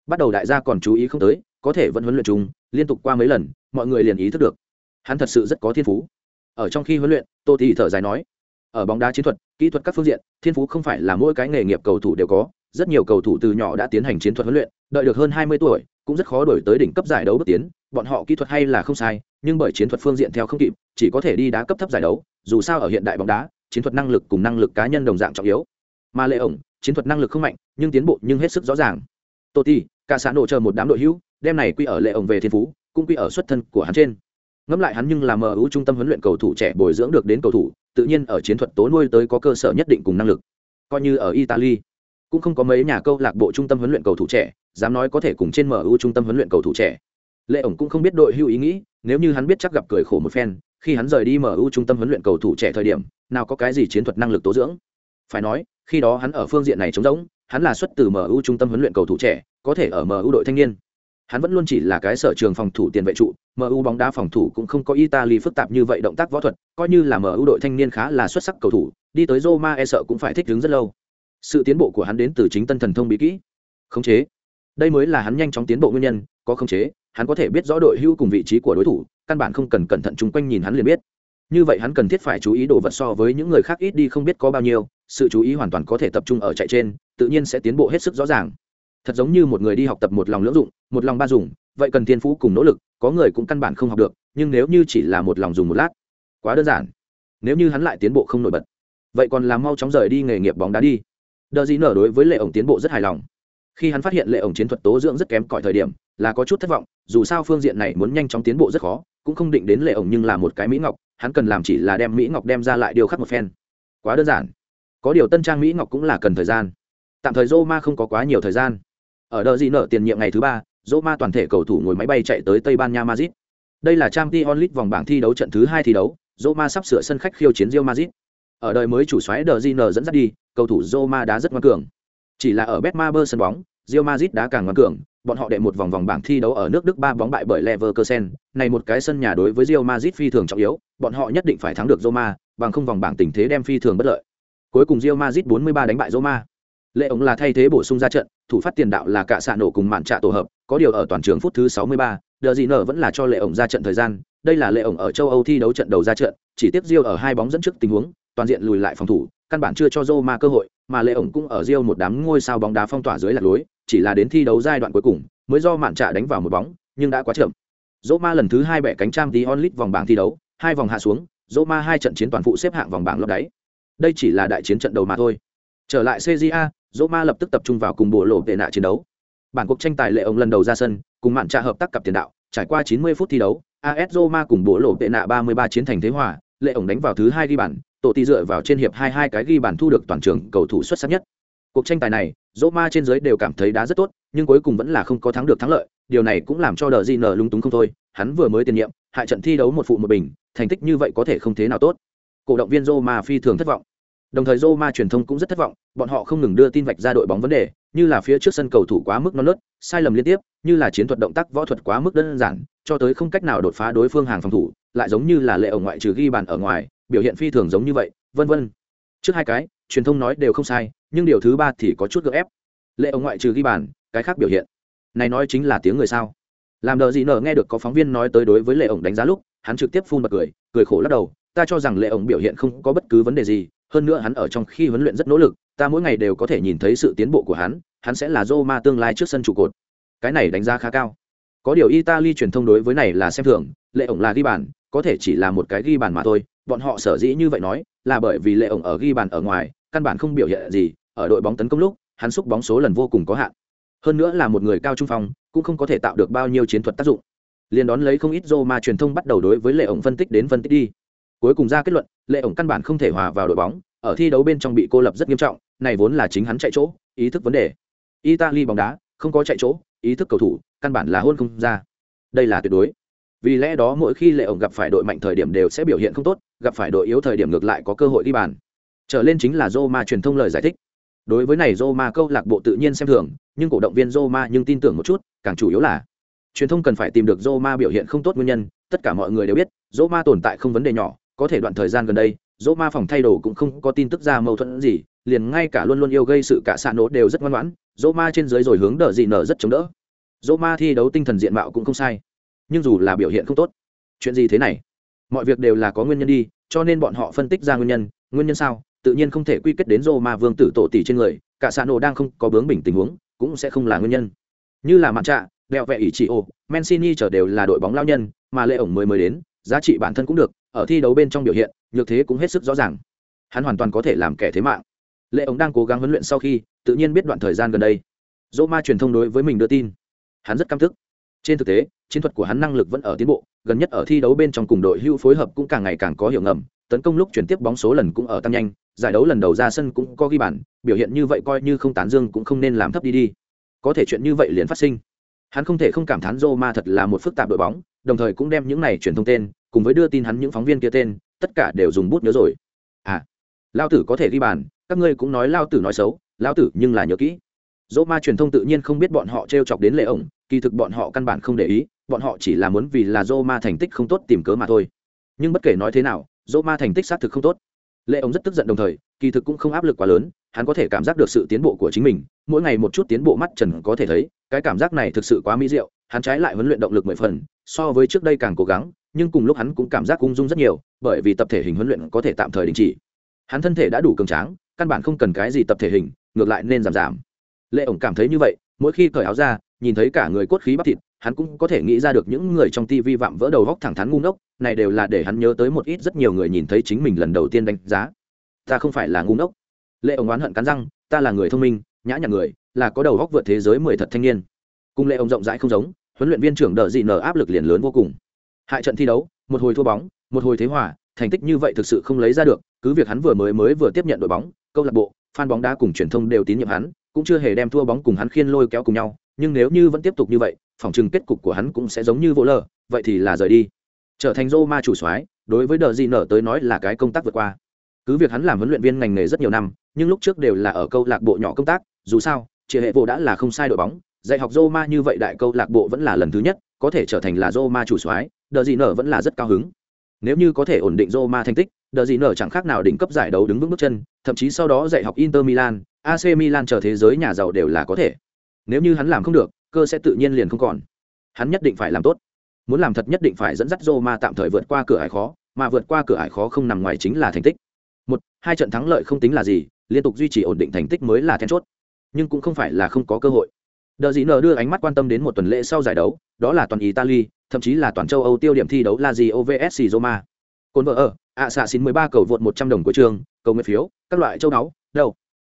Bắt đầu đại gia còn chú ý không tới, có thể vẫn huấn luyện chung, liên tục qua mấy lần, mọi người liền ý thức được. Hắn thật sự rất có thiên phú. Ở trong khi huấn luyện, tô thì thở dài nói, ở bóng đá chiến thuật, kỹ thuật các phương diện, thiên phú không phải là mỗi cái nghề nghiệp cầu thủ đều có. Rất nhiều cầu thủ từ nhỏ đã tiến hành chiến thuật huấn luyện, đợi được hơn hai mươi tuổi, cũng rất khó đổi tới đỉnh cấp giải đấu bước tiến. Bọn họ kỹ thuật hay là không sai, nhưng bởi chiến thuật phương diện theo không kịp, chỉ có thể đi đá cấp thấp giải đấu. Dù sao ở hiện đại bóng đá chiến thuật năng lực cùng năng lực cá nhân đồng dạng trọng yếu. Mà lệ ổng, chiến thuật năng lực không mạnh, nhưng tiến bộ nhưng hết sức rõ ràng. Tô ti, cả xã nổ chờ một đám đội hữu, đem này quy ở lệ ổng về thiên phú, cũng quy ở xuất thân của hắn trên. Ngẫm lại hắn nhưng là mu trung tâm huấn luyện cầu thủ trẻ bồi dưỡng được đến cầu thủ, tự nhiên ở chiến thuật tố nuôi tới có cơ sở nhất định cùng năng lực. Coi như ở italy, cũng không có mấy nhà câu lạc bộ trung tâm huấn luyện cầu thủ trẻ, dám nói có thể cùng trên mu trung tâm huấn luyện cầu thủ trẻ. Lệ ổng cũng không biết đội hưu ý nghĩ, nếu như hắn biết chắc gặp cười khổ một phen khi hắn rời đi mu trung tâm huấn luyện cầu thủ trẻ thời điểm, nào có cái gì chiến thuật năng lực tố dưỡng. Phải nói, khi đó hắn ở phương diện này trống rỗng, hắn là xuất từ mu trung tâm huấn luyện cầu thủ trẻ, có thể ở mu đội thanh niên. Hắn vẫn luôn chỉ là cái sở trường phòng thủ tiền vệ trụ mu bóng đá phòng thủ cũng không có italy phức tạp như vậy động tác võ thuật, coi như là mu đội thanh niên khá là xuất sắc cầu thủ, đi tới roma e sợ cũng phải thích ứng rất lâu. Sự tiến bộ của hắn đến từ chính tân thần thông bí kỹ. Khống chế đây mới là hắn nhanh chóng tiến bộ nguyên nhân, có khống chế, hắn có thể biết rõ đội hưu cùng vị trí của đối thủ, căn bản không cần cẩn thận chung quanh nhìn hắn liền biết. Như vậy hắn cần thiết phải chú ý đồ vật so với những người khác ít đi không biết có bao nhiêu, sự chú ý hoàn toàn có thể tập trung ở chạy trên, tự nhiên sẽ tiến bộ hết sức rõ ràng. Thật giống như một người đi học tập một lòng lưỡng dụng, một lòng ba dùng, vậy cần thiên phú cùng nỗ lực, có người cũng căn bản không học được, nhưng nếu như chỉ là một lòng dùng một lát, quá đơn giản. Nếu như hắn lại tiến bộ không nổi bật, vậy còn làm mau chóng rời đi nghề nghiệp bóng đá đi. Đờ gì nở đối với lệ ổng tiến bộ rất hài lòng khi hắn phát hiện lệ ổng chiến thuật tố dưỡng rất kém cỏi thời điểm là có chút thất vọng dù sao phương diện này muốn nhanh chóng tiến bộ rất khó cũng không định đến lệ ổng nhưng là một cái mỹ ngọc hắn cần làm chỉ là đem mỹ ngọc đem ra lại điều khắc một phen quá đơn giản Có điều tân trang Mỹ Ngọc cũng là cần thời gian. Tạm thời Roma không có quá nhiều thời gian. Ở đợt gì nợ tiền nhiệm ngày thứ ba, Roma toàn thể cầu thủ ngồi máy bay chạy tới Tây Ban Nha Madrid. Đây là Champions League vòng bảng thi đấu trận thứ hai thi đấu, Roma sắp sửa sân khách khiêu chiến Real Madrid. Ở đời mới chủ soái đợt Giner dẫn dắt đi, cầu thủ Roma đá rất ngoan cường. Chỉ là ở Betmaber sân bóng, Real Madrid đã càng ngoan cường, bọn họ đệ một vòng vòng bảng thi đấu ở nước Đức ba bóng bại bởi Leverkusen, này một cái sân nhà đối với Real Madrid phi thường trọng yếu, bọn họ nhất định phải thắng được Roma, bằng không vòng bảng tình thế đem phi thường bất lợi. Cuối cùng Real Madrid 43 đánh bại Roma. Lệ ống là thay thế bổ sung ra trận, thủ phát tiền đạo là cả xạ nổ cùng mạn trạ tổ hợp, có điều ở toàn trường phút thứ 63, Đờ gì nở vẫn là cho Lệ ổng ra trận thời gian, đây là Lệ ổng ở châu Âu thi đấu trận đầu ra trận, chỉ tiếp Real ở hai bóng dẫn trước tình huống, toàn diện lùi lại phòng thủ, căn bản chưa cho Roma cơ hội, mà Lệ ổng cũng ở Rio một đám ngôi sao bóng đá phong tỏa dưới lạc lối, chỉ là đến thi đấu giai đoạn cuối cùng, mới do mạn trả đánh vào một bóng, nhưng đã quá chậm. Roma lần thứ hai bẻ cánh trang tí onlit vòng bảng thi đấu, hai vòng hạ xuống, Roma hai trận chiến toàn phụ xếp hạng vòng bảng lót đáy. Đây chỉ là đại chiến trận đầu mà thôi. Trở lại CJA, Roma lập tức tập trung vào cùng bộ lộ tệ nạ chiến đấu. Bản cuộc tranh tài lệ ông lần đầu ra sân, cùng mạn trạ hợp tác cặp tiền đạo, trải qua 90 phút thi đấu, AS Roma cùng bộ lộ tệ nạ 33 chiến thành thế hòa, lệ ổng đánh vào thứ hai ghi bàn, tổ tỷ dựa vào trên hiệp hai hai cái ghi bàn thu được toàn trường cầu thủ xuất sắc nhất. Cuộc tranh tài này, Roma trên dưới đều cảm thấy đá rất tốt, nhưng cuối cùng vẫn là không có thắng được thắng lợi, điều này cũng làm cho Đờ Giner lung túng không thôi, hắn vừa mới tiền nhiệm, hại trận thi đấu một phụ một bình, thành tích như vậy có thể không thế nào tốt. Cổ động viên Roma phi thường thất vọng. Đồng thời Roma truyền thông cũng rất thất vọng, bọn họ không ngừng đưa tin vạch ra đội bóng vấn đề, như là phía trước sân cầu thủ quá mức non nớt, sai lầm liên tiếp, như là chiến thuật động tác võ thuật quá mức đơn giản, cho tới không cách nào đột phá đối phương hàng phòng thủ, lại giống như là lệ ở ngoại trừ ghi bàn ở ngoài, biểu hiện phi thường giống như vậy, vân vân. Trước hai cái, truyền thông nói đều không sai, nhưng điều thứ ba thì có chút gượng ép. Lệ ông ngoại trừ ghi bàn, cái khác biểu hiện. Này nói chính là tiếng người sao? Làm đợi gì nở nghe được có phóng viên nói tới đối với lệ ổng đánh giá lúc, hắn trực tiếp phun bật cười, cười khổ lắc đầu, ta cho rằng lệ ổng biểu hiện không có bất cứ vấn đề gì, hơn nữa hắn ở trong khi huấn luyện rất nỗ lực, ta mỗi ngày đều có thể nhìn thấy sự tiến bộ của hắn, hắn sẽ là Roma tương lai trước sân trụ cột. Cái này đánh giá khá cao. Có điều Italy truyền thông đối với này là xem thường, lệ ổng là ghi bàn, có thể chỉ là một cái ghi bàn mà thôi, bọn họ sở dĩ như vậy nói, là bởi vì lệ ổng ở ghi bàn ở ngoài, căn bản không biểu hiện gì, ở đội bóng tấn công lúc, hắn xúc bóng số lần vô cùng có hạn. Hơn nữa là một người cao trung phong, cũng không có thể tạo được bao nhiêu chiến thuật tác dụng. Liên đón lấy không ít Roma truyền thông bắt đầu đối với lệ ổng phân tích đến phân tích đi cuối cùng ra kết luận lệ ổng căn bản không thể hòa vào đội bóng ở thi đấu bên trong bị cô lập rất nghiêm trọng này vốn là chính hắn chạy chỗ ý thức vấn đề italy bóng đá không có chạy chỗ ý thức cầu thủ căn bản là hôn không ra đây là tuyệt đối vì lẽ đó mỗi khi lệ ổng gặp phải đội mạnh thời điểm đều sẽ biểu hiện không tốt gặp phải đội yếu thời điểm ngược lại có cơ hội đi bàn. Trở lên chính là Roma truyền thông lời giải thích. Đối với này Roma câu lạc bộ tự nhiên xem thường, nhưng cổ động viên Roma nhưng tin tưởng một chút, càng chủ yếu là truyền thông cần phải tìm được Roma biểu hiện không tốt nguyên nhân, tất cả mọi người đều biết, Roma tồn tại không vấn đề nhỏ, có thể đoạn thời gian gần đây, Roma phòng thay đồ cũng không có tin tức ra mâu thuẫn gì, liền ngay cả luôn luôn yêu gây sự cả xạ nổ đều rất ngoan ngoãn, Roma trên dưới rồi hướng đỡ gì nở rất chống đỡ. Roma thi đấu tinh thần diện mạo cũng không sai, nhưng dù là biểu hiện không tốt, chuyện gì thế này? Mọi việc đều là có nguyên nhân đi, cho nên bọn họ phân tích ra nguyên nhân nguyên nhân sao? Tự nhiên không thể quy kết đến rô ma vương tử tổ tỷ trên người, cả xạ nổ đang không có bướng bình tình huống, cũng sẽ không là nguyên nhân. Như là mặt trạ đeo vẹ ỷ trị ô mencini trở đều là đội bóng lao nhân, mà lệ ổng mới mới đến, giá trị bản thân cũng được, ở thi đấu bên trong biểu hiện, nhược thế cũng hết sức rõ ràng. Hắn hoàn toàn có thể làm kẻ thế mạng. Lệ ống đang cố gắng huấn luyện sau khi, tự nhiên biết đoạn thời gian gần đây. Dỗ ma truyền thông đối với mình đưa tin. Hắn rất căm thức trên thực tế, chiến thuật của hắn năng lực vẫn ở tiến bộ, gần nhất ở thi đấu bên trong cùng đội hưu phối hợp cũng càng ngày càng có hiệu ngầm, tấn công lúc chuyển tiếp bóng số lần cũng ở tăng nhanh, giải đấu lần đầu ra sân cũng có ghi bản biểu hiện như vậy coi như không tán dương cũng không nên làm thấp đi đi. Có thể chuyện như vậy liền phát sinh. Hắn không thể không cảm thán Roma thật là một phức tạp đội bóng, đồng thời cũng đem những này truyền thông tên, cùng với đưa tin hắn những phóng viên kia tên, tất cả đều dùng bút nhớ rồi. À lao tử có thể ghi bàn, các ngươi cũng nói lao tử nói xấu, lao tử nhưng là nhớ kỹ dỗ ma truyền thông tự nhiên không biết bọn họ t r e o chọc đến lệ ổng, kỳ thực bọn họ căn bản không để ý, bọn họ chỉ là muốn vì là dỗ ma thành tích không tốt tìm cớ mà thôi. Nhưng bất kể nói thế nào, dỗ ma thành tích xác thực không tốt. Lệ ổng rất tức giận đồng thời, kỳ thực cũng không áp lực quá lớn, hắn có thể cảm giác được sự tiến bộ của chính mình, mỗi ngày một chút tiến bộ mắt trần có thể thấy, cái cảm giác này thực sự quá mỹ diệu, hắn trái lại huấn luyện động lực mười phần, so với trước đây càng cố gắng, nhưng cùng lúc hắn cũng cảm giác ung dung rất nhiều, bởi vì tập thể hình huấn luyện có thể tạm thời đình chỉ. Hắn thân thể đã đủ cường tráng, căn bản không cần cái gì tập thể hình, ngược lại nên giảm giảm lệ ổng cảm thấy như vậy, mỗi khi cởi áo ra, nhìn thấy cả người cốt khí bắp thịt, hắn cũng có thể nghĩ ra được những người trong tivi vạm vỡ đầu góc thẳng thắn ngu ngốc, này đều là để hắn nhớ tới một ít rất nhiều người nhìn thấy chính mình lần đầu tiên đánh giá. Ta không phải là ngu ngốc. Lệ ổng oán hận cắn răng, ta là người thông minh, nhã nhặn người, là có đầu góc vượt thế giới mười thật thanh niên. Cùng lệ ổng rộng rãi không giống, huấn luyện viên trưởng đợi dị nở áp lực liền lớn vô cùng. Hại trận thi đấu, một hồi thua bóng, một hồi thế hòa, thành tích như vậy thực sự không lấy ra được, cứ việc hắn vừa mới mới vừa tiếp nhận đội bóng, câu lạc bộ fan bóng đá cùng truyền thông đều tín nhiệm hắn, cũng chưa hề đem thua bóng cùng hắn khiên lôi kéo cùng nhau, nhưng nếu như vẫn tiếp tục như vậy, phòng chừng kết cục của hắn cũng sẽ giống như vô lờ, vậy thì là rời đi. Trở thành Roma chủ soái, đối với đờ Dị nở tới nói là cái công tác vượt qua. Cứ việc hắn làm huấn luyện viên ngành nghề rất nhiều năm, nhưng lúc trước đều là ở câu lạc bộ nhỏ công tác, dù sao chị hệ vụ đã là không sai đội bóng, dạy học Roma như vậy đại câu lạc bộ vẫn là lần thứ nhất, có thể trở thành là Roma chủ soái, đờ Dị nở vẫn là rất cao hứng. Nếu như có thể ổn định Roma thành tích đờ gì nở chẳng khác nào đỉnh cấp giải đấu đứng vững bước chân, thậm chí sau đó dạy học Inter Milan AC Milan chờ thế giới nhà giàu đều là có thể. Nếu như hắn làm không được, cơ sẽ tự nhiên liền không còn. Hắn nhất định phải làm tốt. Muốn làm thật nhất định phải dẫn dắt Roma tạm thời vượt qua cửa ải khó, mà vượt qua cửa ải khó không nằm ngoài chính là thành tích. Một, hai trận thắng lợi không tính là gì, liên tục duy trì ổn định thành tích mới là then chốt. Nhưng cũng không phải là không có cơ hội. Đờ dị nờ đưa ánh mắt quan tâm đến một tuần lễ sau giải đấu, đó là toàn italy, thậm chí là toàn châu âu tiêu điểm thi đấu la gì ovsc roma. Cồn vợ ở ạ xạ xin mười ba cầu vượt một trăm đồng của trường cầu nguyện phiếu các loại châu đáo đâu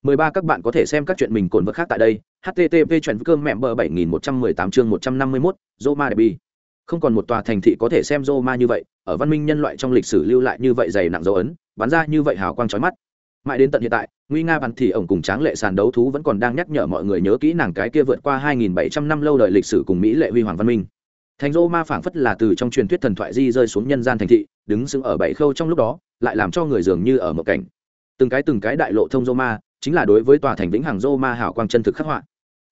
mười ba các bạn có thể xem các chuyện mình cồn vật khác tại đây http chuyện cơm mẹm bờ bảy nghìn một trăm mười tám chương một trăm năm mươi mốt roma derby không còn một tòa thành thị có thể xem Roma như vậy, ở văn minh nhân loại trong lịch sử lưu lại như vậy dày nặng dấu ấn, bắn ra như vậy hào quang chói mắt. Mãi đến tận hiện tại, Nguy Nga bàn thì ổng cùng Tráng Lệ sàn đấu thú vẫn còn đang nhắc nhở mọi người nhớ kỹ nàng cái kia vượt qua 2700 năm lâu đời lịch sử cùng Mỹ lệ huy hoàng văn minh. Thành Roma phảng phất là từ trong truyền thuyết thần thoại di rơi xuống nhân gian thành thị, đứng sững ở bảy khâu trong lúc đó, lại làm cho người dường như ở một cảnh. Từng cái từng cái đại lộ thông Roma, chính là đối với tòa thành vĩnh hằng Roma hào quang chân thực khắc họa.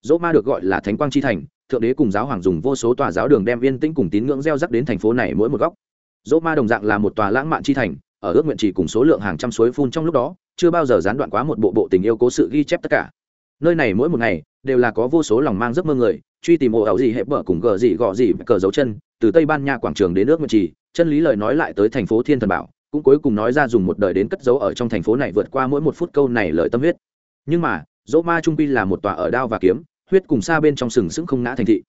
Roma được gọi là thánh quang chi thành, thượng đế cùng giáo hoàng dùng vô số tòa giáo đường đem yên tĩnh cùng tín ngưỡng gieo rắc đến thành phố này mỗi một góc dỗ ma đồng dạng là một tòa lãng mạn chi thành ở ước nguyện chỉ cùng số lượng hàng trăm suối phun trong lúc đó chưa bao giờ gián đoạn quá một bộ bộ tình yêu cố sự ghi chép tất cả nơi này mỗi một ngày đều là có vô số lòng mang giấc mơ người truy tìm ổ ẩu gì hẹp bờ cùng gờ gì gọ gì cờ dấu chân từ tây ban nha quảng trường đến nước nguyện trì chân lý lời nói lại tới thành phố thiên thần bảo cũng cuối cùng nói ra dùng một đời đến cất dấu ở trong thành phố này vượt qua mỗi một phút câu này lời tâm huyết nhưng mà dỗ ma trung pi là một tòa ở đao và kiếm huyết cùng xa bên trong sừng sững không ngã thành thị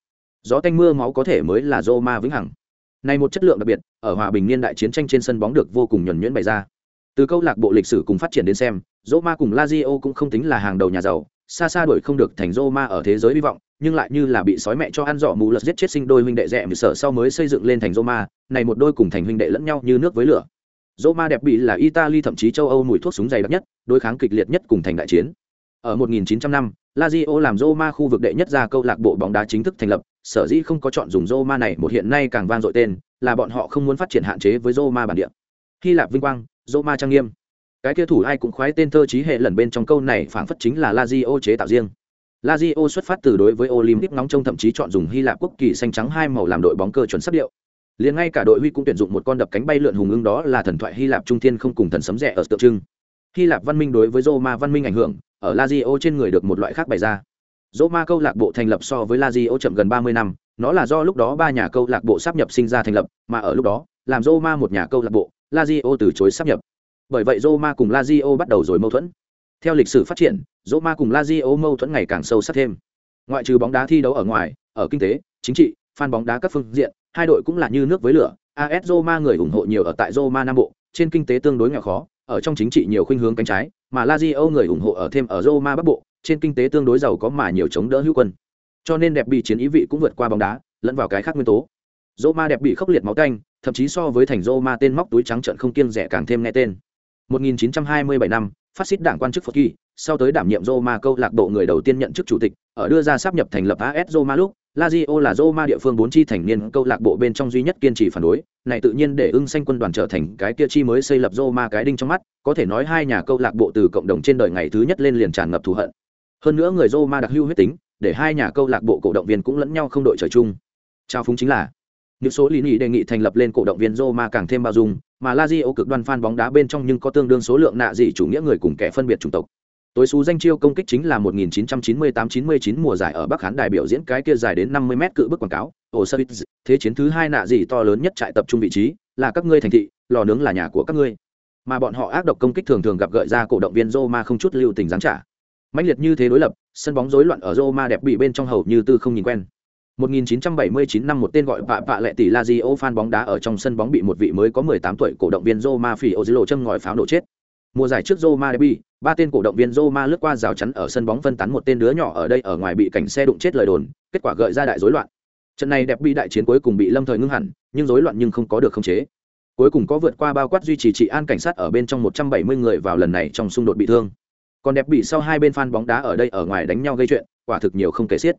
gió tanh mưa máu có thể mới là Roma vĩnh hằng. Này một chất lượng đặc biệt, ở hòa bình niên đại chiến tranh trên sân bóng được vô cùng nhuần nhuyễn bày ra. Từ câu lạc bộ lịch sử cùng phát triển đến xem, Roma cùng Lazio cũng không tính là hàng đầu nhà giàu, xa xa đuổi không được thành Roma ở thế giới hy vọng, nhưng lại như là bị sói mẹ cho ăn dọ mù lật giết chết sinh đôi huynh đệ rẻ sở sau mới xây dựng lên thành Roma, này một đôi cùng thành huynh đệ lẫn nhau như nước với lửa. Roma đẹp bị là Italy thậm chí châu Âu mùi thuốc súng dày đặc nhất, đối kháng kịch liệt nhất cùng thành đại chiến. Ở 1900 năm, Lazio làm Roma khu vực đệ nhất ra câu lạc bộ bóng đá chính thức thành lập, sở dĩ không có chọn dùng Roma này một hiện nay càng vang dội tên, là bọn họ không muốn phát triển hạn chế với Roma bản địa. Hy Lạp vinh quang, Roma trang nghiêm. Cái kia thủ ai cũng khoái tên thơ chí hệ lần bên trong câu này phảng phất chính là Lazio chế tạo riêng. Lazio xuất phát từ đối với Olympic nóng trong thậm chí chọn dùng Hy Lạp quốc kỳ xanh trắng hai màu làm đội bóng cơ chuẩn sắp điệu. Liền ngay cả đội huy cũng tuyển dụng một con đập cánh bay lượn hùng ưng đó là thần thoại Hy Lạp trung thiên không cùng thần sấm rẻ ở tượng trưng. Hy Lạp văn minh đối với Roma văn minh ảnh hưởng, ở Lazio trên người được một loại khác bày ra. Roma câu lạc bộ thành lập so với Lazio chậm gần 30 năm, nó là do lúc đó ba nhà câu lạc bộ sáp nhập sinh ra thành lập, mà ở lúc đó, làm Roma một nhà câu lạc bộ, Lazio từ chối sáp nhập. Bởi vậy Roma cùng Lazio bắt đầu rồi mâu thuẫn. Theo lịch sử phát triển, Roma cùng Lazio mâu thuẫn ngày càng sâu sắc thêm. Ngoại trừ bóng đá thi đấu ở ngoài, ở kinh tế, chính trị, fan bóng đá các phương diện, hai đội cũng là như nước với lửa. AS Roma người ủng hộ nhiều ở tại Roma Nam Bộ, trên kinh tế tương đối nghèo khó, ở trong chính trị nhiều khuynh hướng cánh trái, mà Lazio người ủng hộ ở thêm ở Roma Bắc Bộ, trên kinh tế tương đối giàu có mà nhiều chống đỡ hữu quân. Cho nên đẹp bị chiến ý vị cũng vượt qua bóng đá, lẫn vào cái khác nguyên tố. Roma đẹp bị khốc liệt máu tanh, thậm chí so với thành Roma tên móc túi trắng trợn không kiêng rẻ càng thêm nghe tên. 1927 năm, phát xít đảng quan chức Phật Kỳ, sau tới đảm nhiệm Roma câu lạc bộ người đầu tiên nhận chức chủ tịch, ở đưa ra sắp nhập thành lập AS Roma lúc, Lazio là Roma địa phương bốn chi thành niên câu lạc bộ bên trong duy nhất kiên trì phản đối, này tự nhiên để ưng xanh quân đoàn trở thành cái kia chi mới xây lập Roma cái đinh trong mắt, có thể nói hai nhà câu lạc bộ từ cộng đồng trên đời ngày thứ nhất lên liền tràn ngập thù hận. Hơn nữa người Roma đặc hữu huyết tính, để hai nhà câu lạc bộ cổ động viên cũng lẫn nhau không đội trời chung. Trao phúng chính là những số lý nghị đề nghị thành lập lên cổ động viên Roma càng thêm bao dung, mà Lazio cực đoan fan bóng đá bên trong nhưng có tương đương số lượng nạ dị chủ nghĩa người cùng kẻ phân biệt chủng tộc. Tối xú danh chiêu công kích chính là 1998-99 mùa giải ở Bắc Hán đài biểu diễn cái kia dài đến 50 mét cự bức quảng cáo. Thế chiến thứ hai nạ dị to lớn nhất trại tập trung vị trí, là các ngươi thành thị, lò nướng là nhà của các ngươi. Mà bọn họ ác độc công kích thường thường gặp gợi ra cổ động viên Roma không chút lưu tình giáng trả. mãnh liệt như thế đối lập, sân bóng rối loạn ở Roma đẹp bị bên trong hầu như tư không nhìn quen. 1979 năm một tên gọi Pạ Pạ Lệ tỷ Lazio fan bóng đá ở trong sân bóng bị một vị mới có 18 tuổi cổ động viên Roma phỉ Ozilo châm ngòi pháo nổ chết. Mùa giải trước Roma derby, ba tên cổ động viên Roma lướt qua rào chắn ở sân bóng phân tán một tên đứa nhỏ ở đây ở ngoài bị cảnh xe đụng chết lời đồn, kết quả gợi ra đại rối loạn. Trận này đẹp bị đại chiến cuối cùng bị lâm thời ngưng hẳn, nhưng rối loạn nhưng không có được khống chế. Cuối cùng có vượt qua bao quát duy trì trị an cảnh sát ở bên trong 170 người vào lần này trong xung đột bị thương. còn đẹp bị sau hai bên fan bóng đá ở đây ở ngoài đánh nhau gây chuyện quả thực nhiều không kể xiết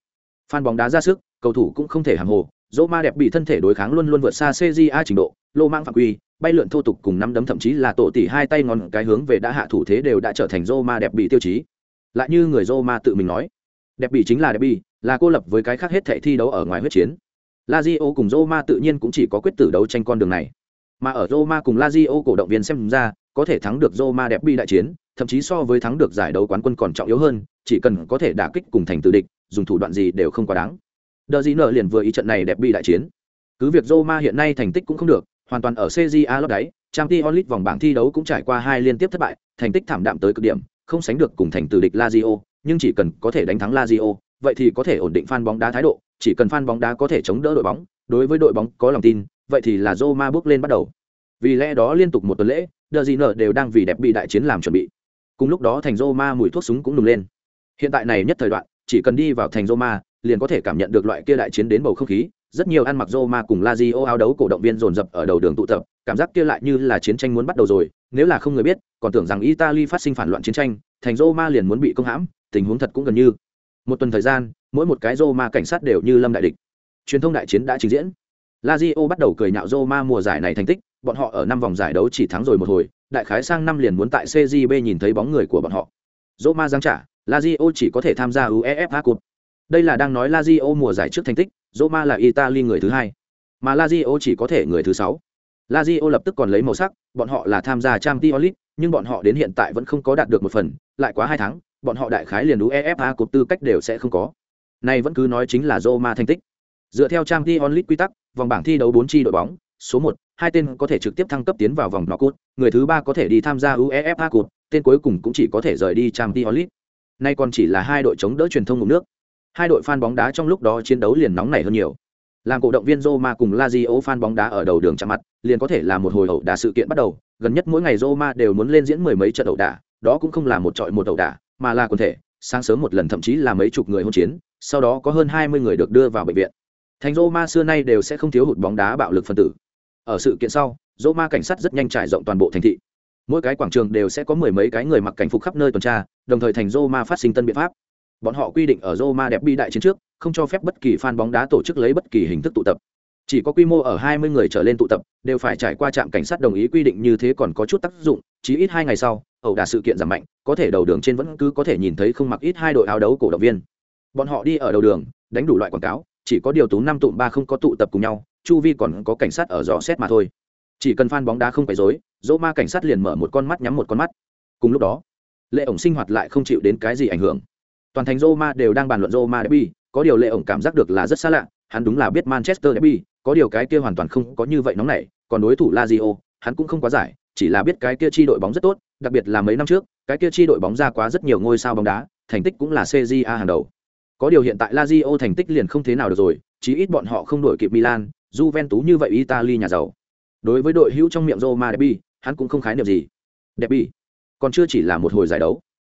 fan bóng đá ra sức cầu thủ cũng không thể hàng hồ dỗ ma đẹp bị thân thể đối kháng luôn luôn vượt xa cja trình độ lô mang phạm quy bay lượn thô tục cùng năm đấm thậm chí là tổ tỷ hai tay ngón cái hướng về đã hạ thủ thế đều đã trở thành dô ma đẹp bị tiêu chí lại như người dô ma tự mình nói đẹp bị chính là đẹp bị là cô lập với cái khác hết thể thi đấu ở ngoài huyết chiến Lazio cùng Roma tự nhiên cũng chỉ có quyết tử đấu tranh con đường này. Mà ở Roma cùng Lazio cổ động viên xem ra, có thể thắng được Roma đẹp bi đại chiến, thậm chí so với thắng được giải đấu quán quân còn trọng yếu hơn, chỉ cần có thể đả kích cùng thành tự địch, dùng thủ đoạn gì đều không quá đáng. Đờ gì nợ liền vừa ý trận này đẹp bị đại chiến. Cứ việc Roma hiện nay thành tích cũng không được, hoàn toàn ở CJA lót đáy, Champions League vòng bảng thi đấu cũng trải qua hai liên tiếp thất bại, thành tích thảm đạm tới cực điểm, không sánh được cùng thành tử địch Lazio, nhưng chỉ cần có thể đánh thắng Lazio, vậy thì có thể ổn định fan bóng đá thái độ, chỉ cần fan bóng đá có thể chống đỡ đội bóng, đối với đội bóng có lòng tin, vậy thì là Roma bước lên bắt đầu. Vì lẽ đó liên tục một tuần lễ, Đờ gì nở đều đang vì đẹp bị đại chiến làm chuẩn bị. Cùng lúc đó thành Roma mùi thuốc súng cũng nùng lên. Hiện tại này nhất thời đoạn, chỉ cần đi vào thành Roma, liền có thể cảm nhận được loại kia đại chiến đến bầu không khí, rất nhiều ăn mặc Roma cùng Lazio áo đấu cổ động viên dồn dập ở đầu đường tụ tập, cảm giác kia lại như là chiến tranh muốn bắt đầu rồi, nếu là không người biết, còn tưởng rằng Italy phát sinh phản loạn chiến tranh, thành Roma liền muốn bị công hãm, tình huống thật cũng gần như. Một tuần thời gian, mỗi một cái Roma cảnh sát đều như lâm đại địch. Truyền thông đại chiến đã trình diễn. Lazio bắt đầu cười nhạo Roma mùa giải này thành tích, bọn họ ở năm vòng giải đấu chỉ thắng rồi một hồi, đại khái sang năm liền muốn tại CJB nhìn thấy bóng người của bọn họ. Roma giáng trả, Lazio chỉ có thể tham gia UEFA Cup. Đây là đang nói Lazio mùa giải trước thành tích, Roma là Italy người thứ hai, mà Lazio chỉ có thể người thứ sáu. Lazio lập tức còn lấy màu sắc, bọn họ là tham gia Champions League, nhưng bọn họ đến hiện tại vẫn không có đạt được một phần, lại quá hai tháng, bọn họ đại khái liền UEFA cột tư cách đều sẽ không có. Này vẫn cứ nói chính là Roma thành tích. Dựa theo Champions League quy tắc, vòng bảng thi đấu 4 chi đội bóng, số 1, hai tên có thể trực tiếp thăng cấp tiến vào vòng knock-out, người thứ ba có thể đi tham gia UEFA cột, tên cuối cùng cũng chỉ có thể rời đi Champions League. Nay còn chỉ là hai đội chống đỡ truyền thông ngụm nước. Hai đội fan bóng đá trong lúc đó chiến đấu liền nóng nảy hơn nhiều. Làm cổ động viên Roma cùng Lazio fan bóng đá ở đầu đường chạm mặt, liền có thể là một hồi ẩu đả sự kiện bắt đầu, gần nhất mỗi ngày Roma đều muốn lên diễn mười mấy trận ẩu đả, đó cũng không là một trọi một ẩu đả, mà là quần thể, sáng sớm một lần thậm chí là mấy chục người hỗn chiến, sau đó có hơn 20 người được đưa vào bệnh viện. Thành Roma xưa nay đều sẽ không thiếu hụt bóng đá bạo lực phân tử. Ở sự kiện sau, Roma cảnh sát rất nhanh trải rộng toàn bộ thành thị. Mỗi cái quảng trường đều sẽ có mười mấy cái người mặc cảnh phục khắp nơi tuần tra, đồng thời thành Roma phát sinh tân biện pháp. Bọn họ quy định ở Roma đẹp bi đại chiến trước, không cho phép bất kỳ fan bóng đá tổ chức lấy bất kỳ hình thức tụ tập. Chỉ có quy mô ở 20 người trở lên tụ tập, đều phải trải qua trạm cảnh sát đồng ý quy định như thế còn có chút tác dụng, chỉ ít hai ngày sau, ẩu đả sự kiện giảm mạnh, có thể đầu đường trên vẫn cứ có thể nhìn thấy không mặc ít hai đội áo đấu cổ động viên. Bọn họ đi ở đầu đường, đánh đủ loại quảng cáo, chỉ có điều tú năm tụm ba không có tụ tập cùng nhau, chu vi còn có cảnh sát ở dò xét mà thôi. Chỉ cần fan bóng đá không phải dối, Roma cảnh sát liền mở một con mắt nhắm một con mắt. Cùng lúc đó, lệ ổng sinh hoạt lại không chịu đến cái gì ảnh hưởng toàn thành Roma đều đang bàn luận Roma derby, có điều lệ ổng cảm giác được là rất xa lạ, hắn đúng là biết Manchester derby, có điều cái kia hoàn toàn không có như vậy nóng nảy, còn đối thủ Lazio, hắn cũng không quá giải, chỉ là biết cái kia chi đội bóng rất tốt, đặc biệt là mấy năm trước, cái kia chi đội bóng ra quá rất nhiều ngôi sao bóng đá, thành tích cũng là CJA hàng đầu. Có điều hiện tại Lazio thành tích liền không thế nào được rồi, chí ít bọn họ không đổi kịp Milan, Juventus như vậy Italy nhà giàu. Đối với đội hữu trong miệng Roma derby, hắn cũng không khái niệm gì. Derby, còn chưa chỉ là một hồi giải đấu.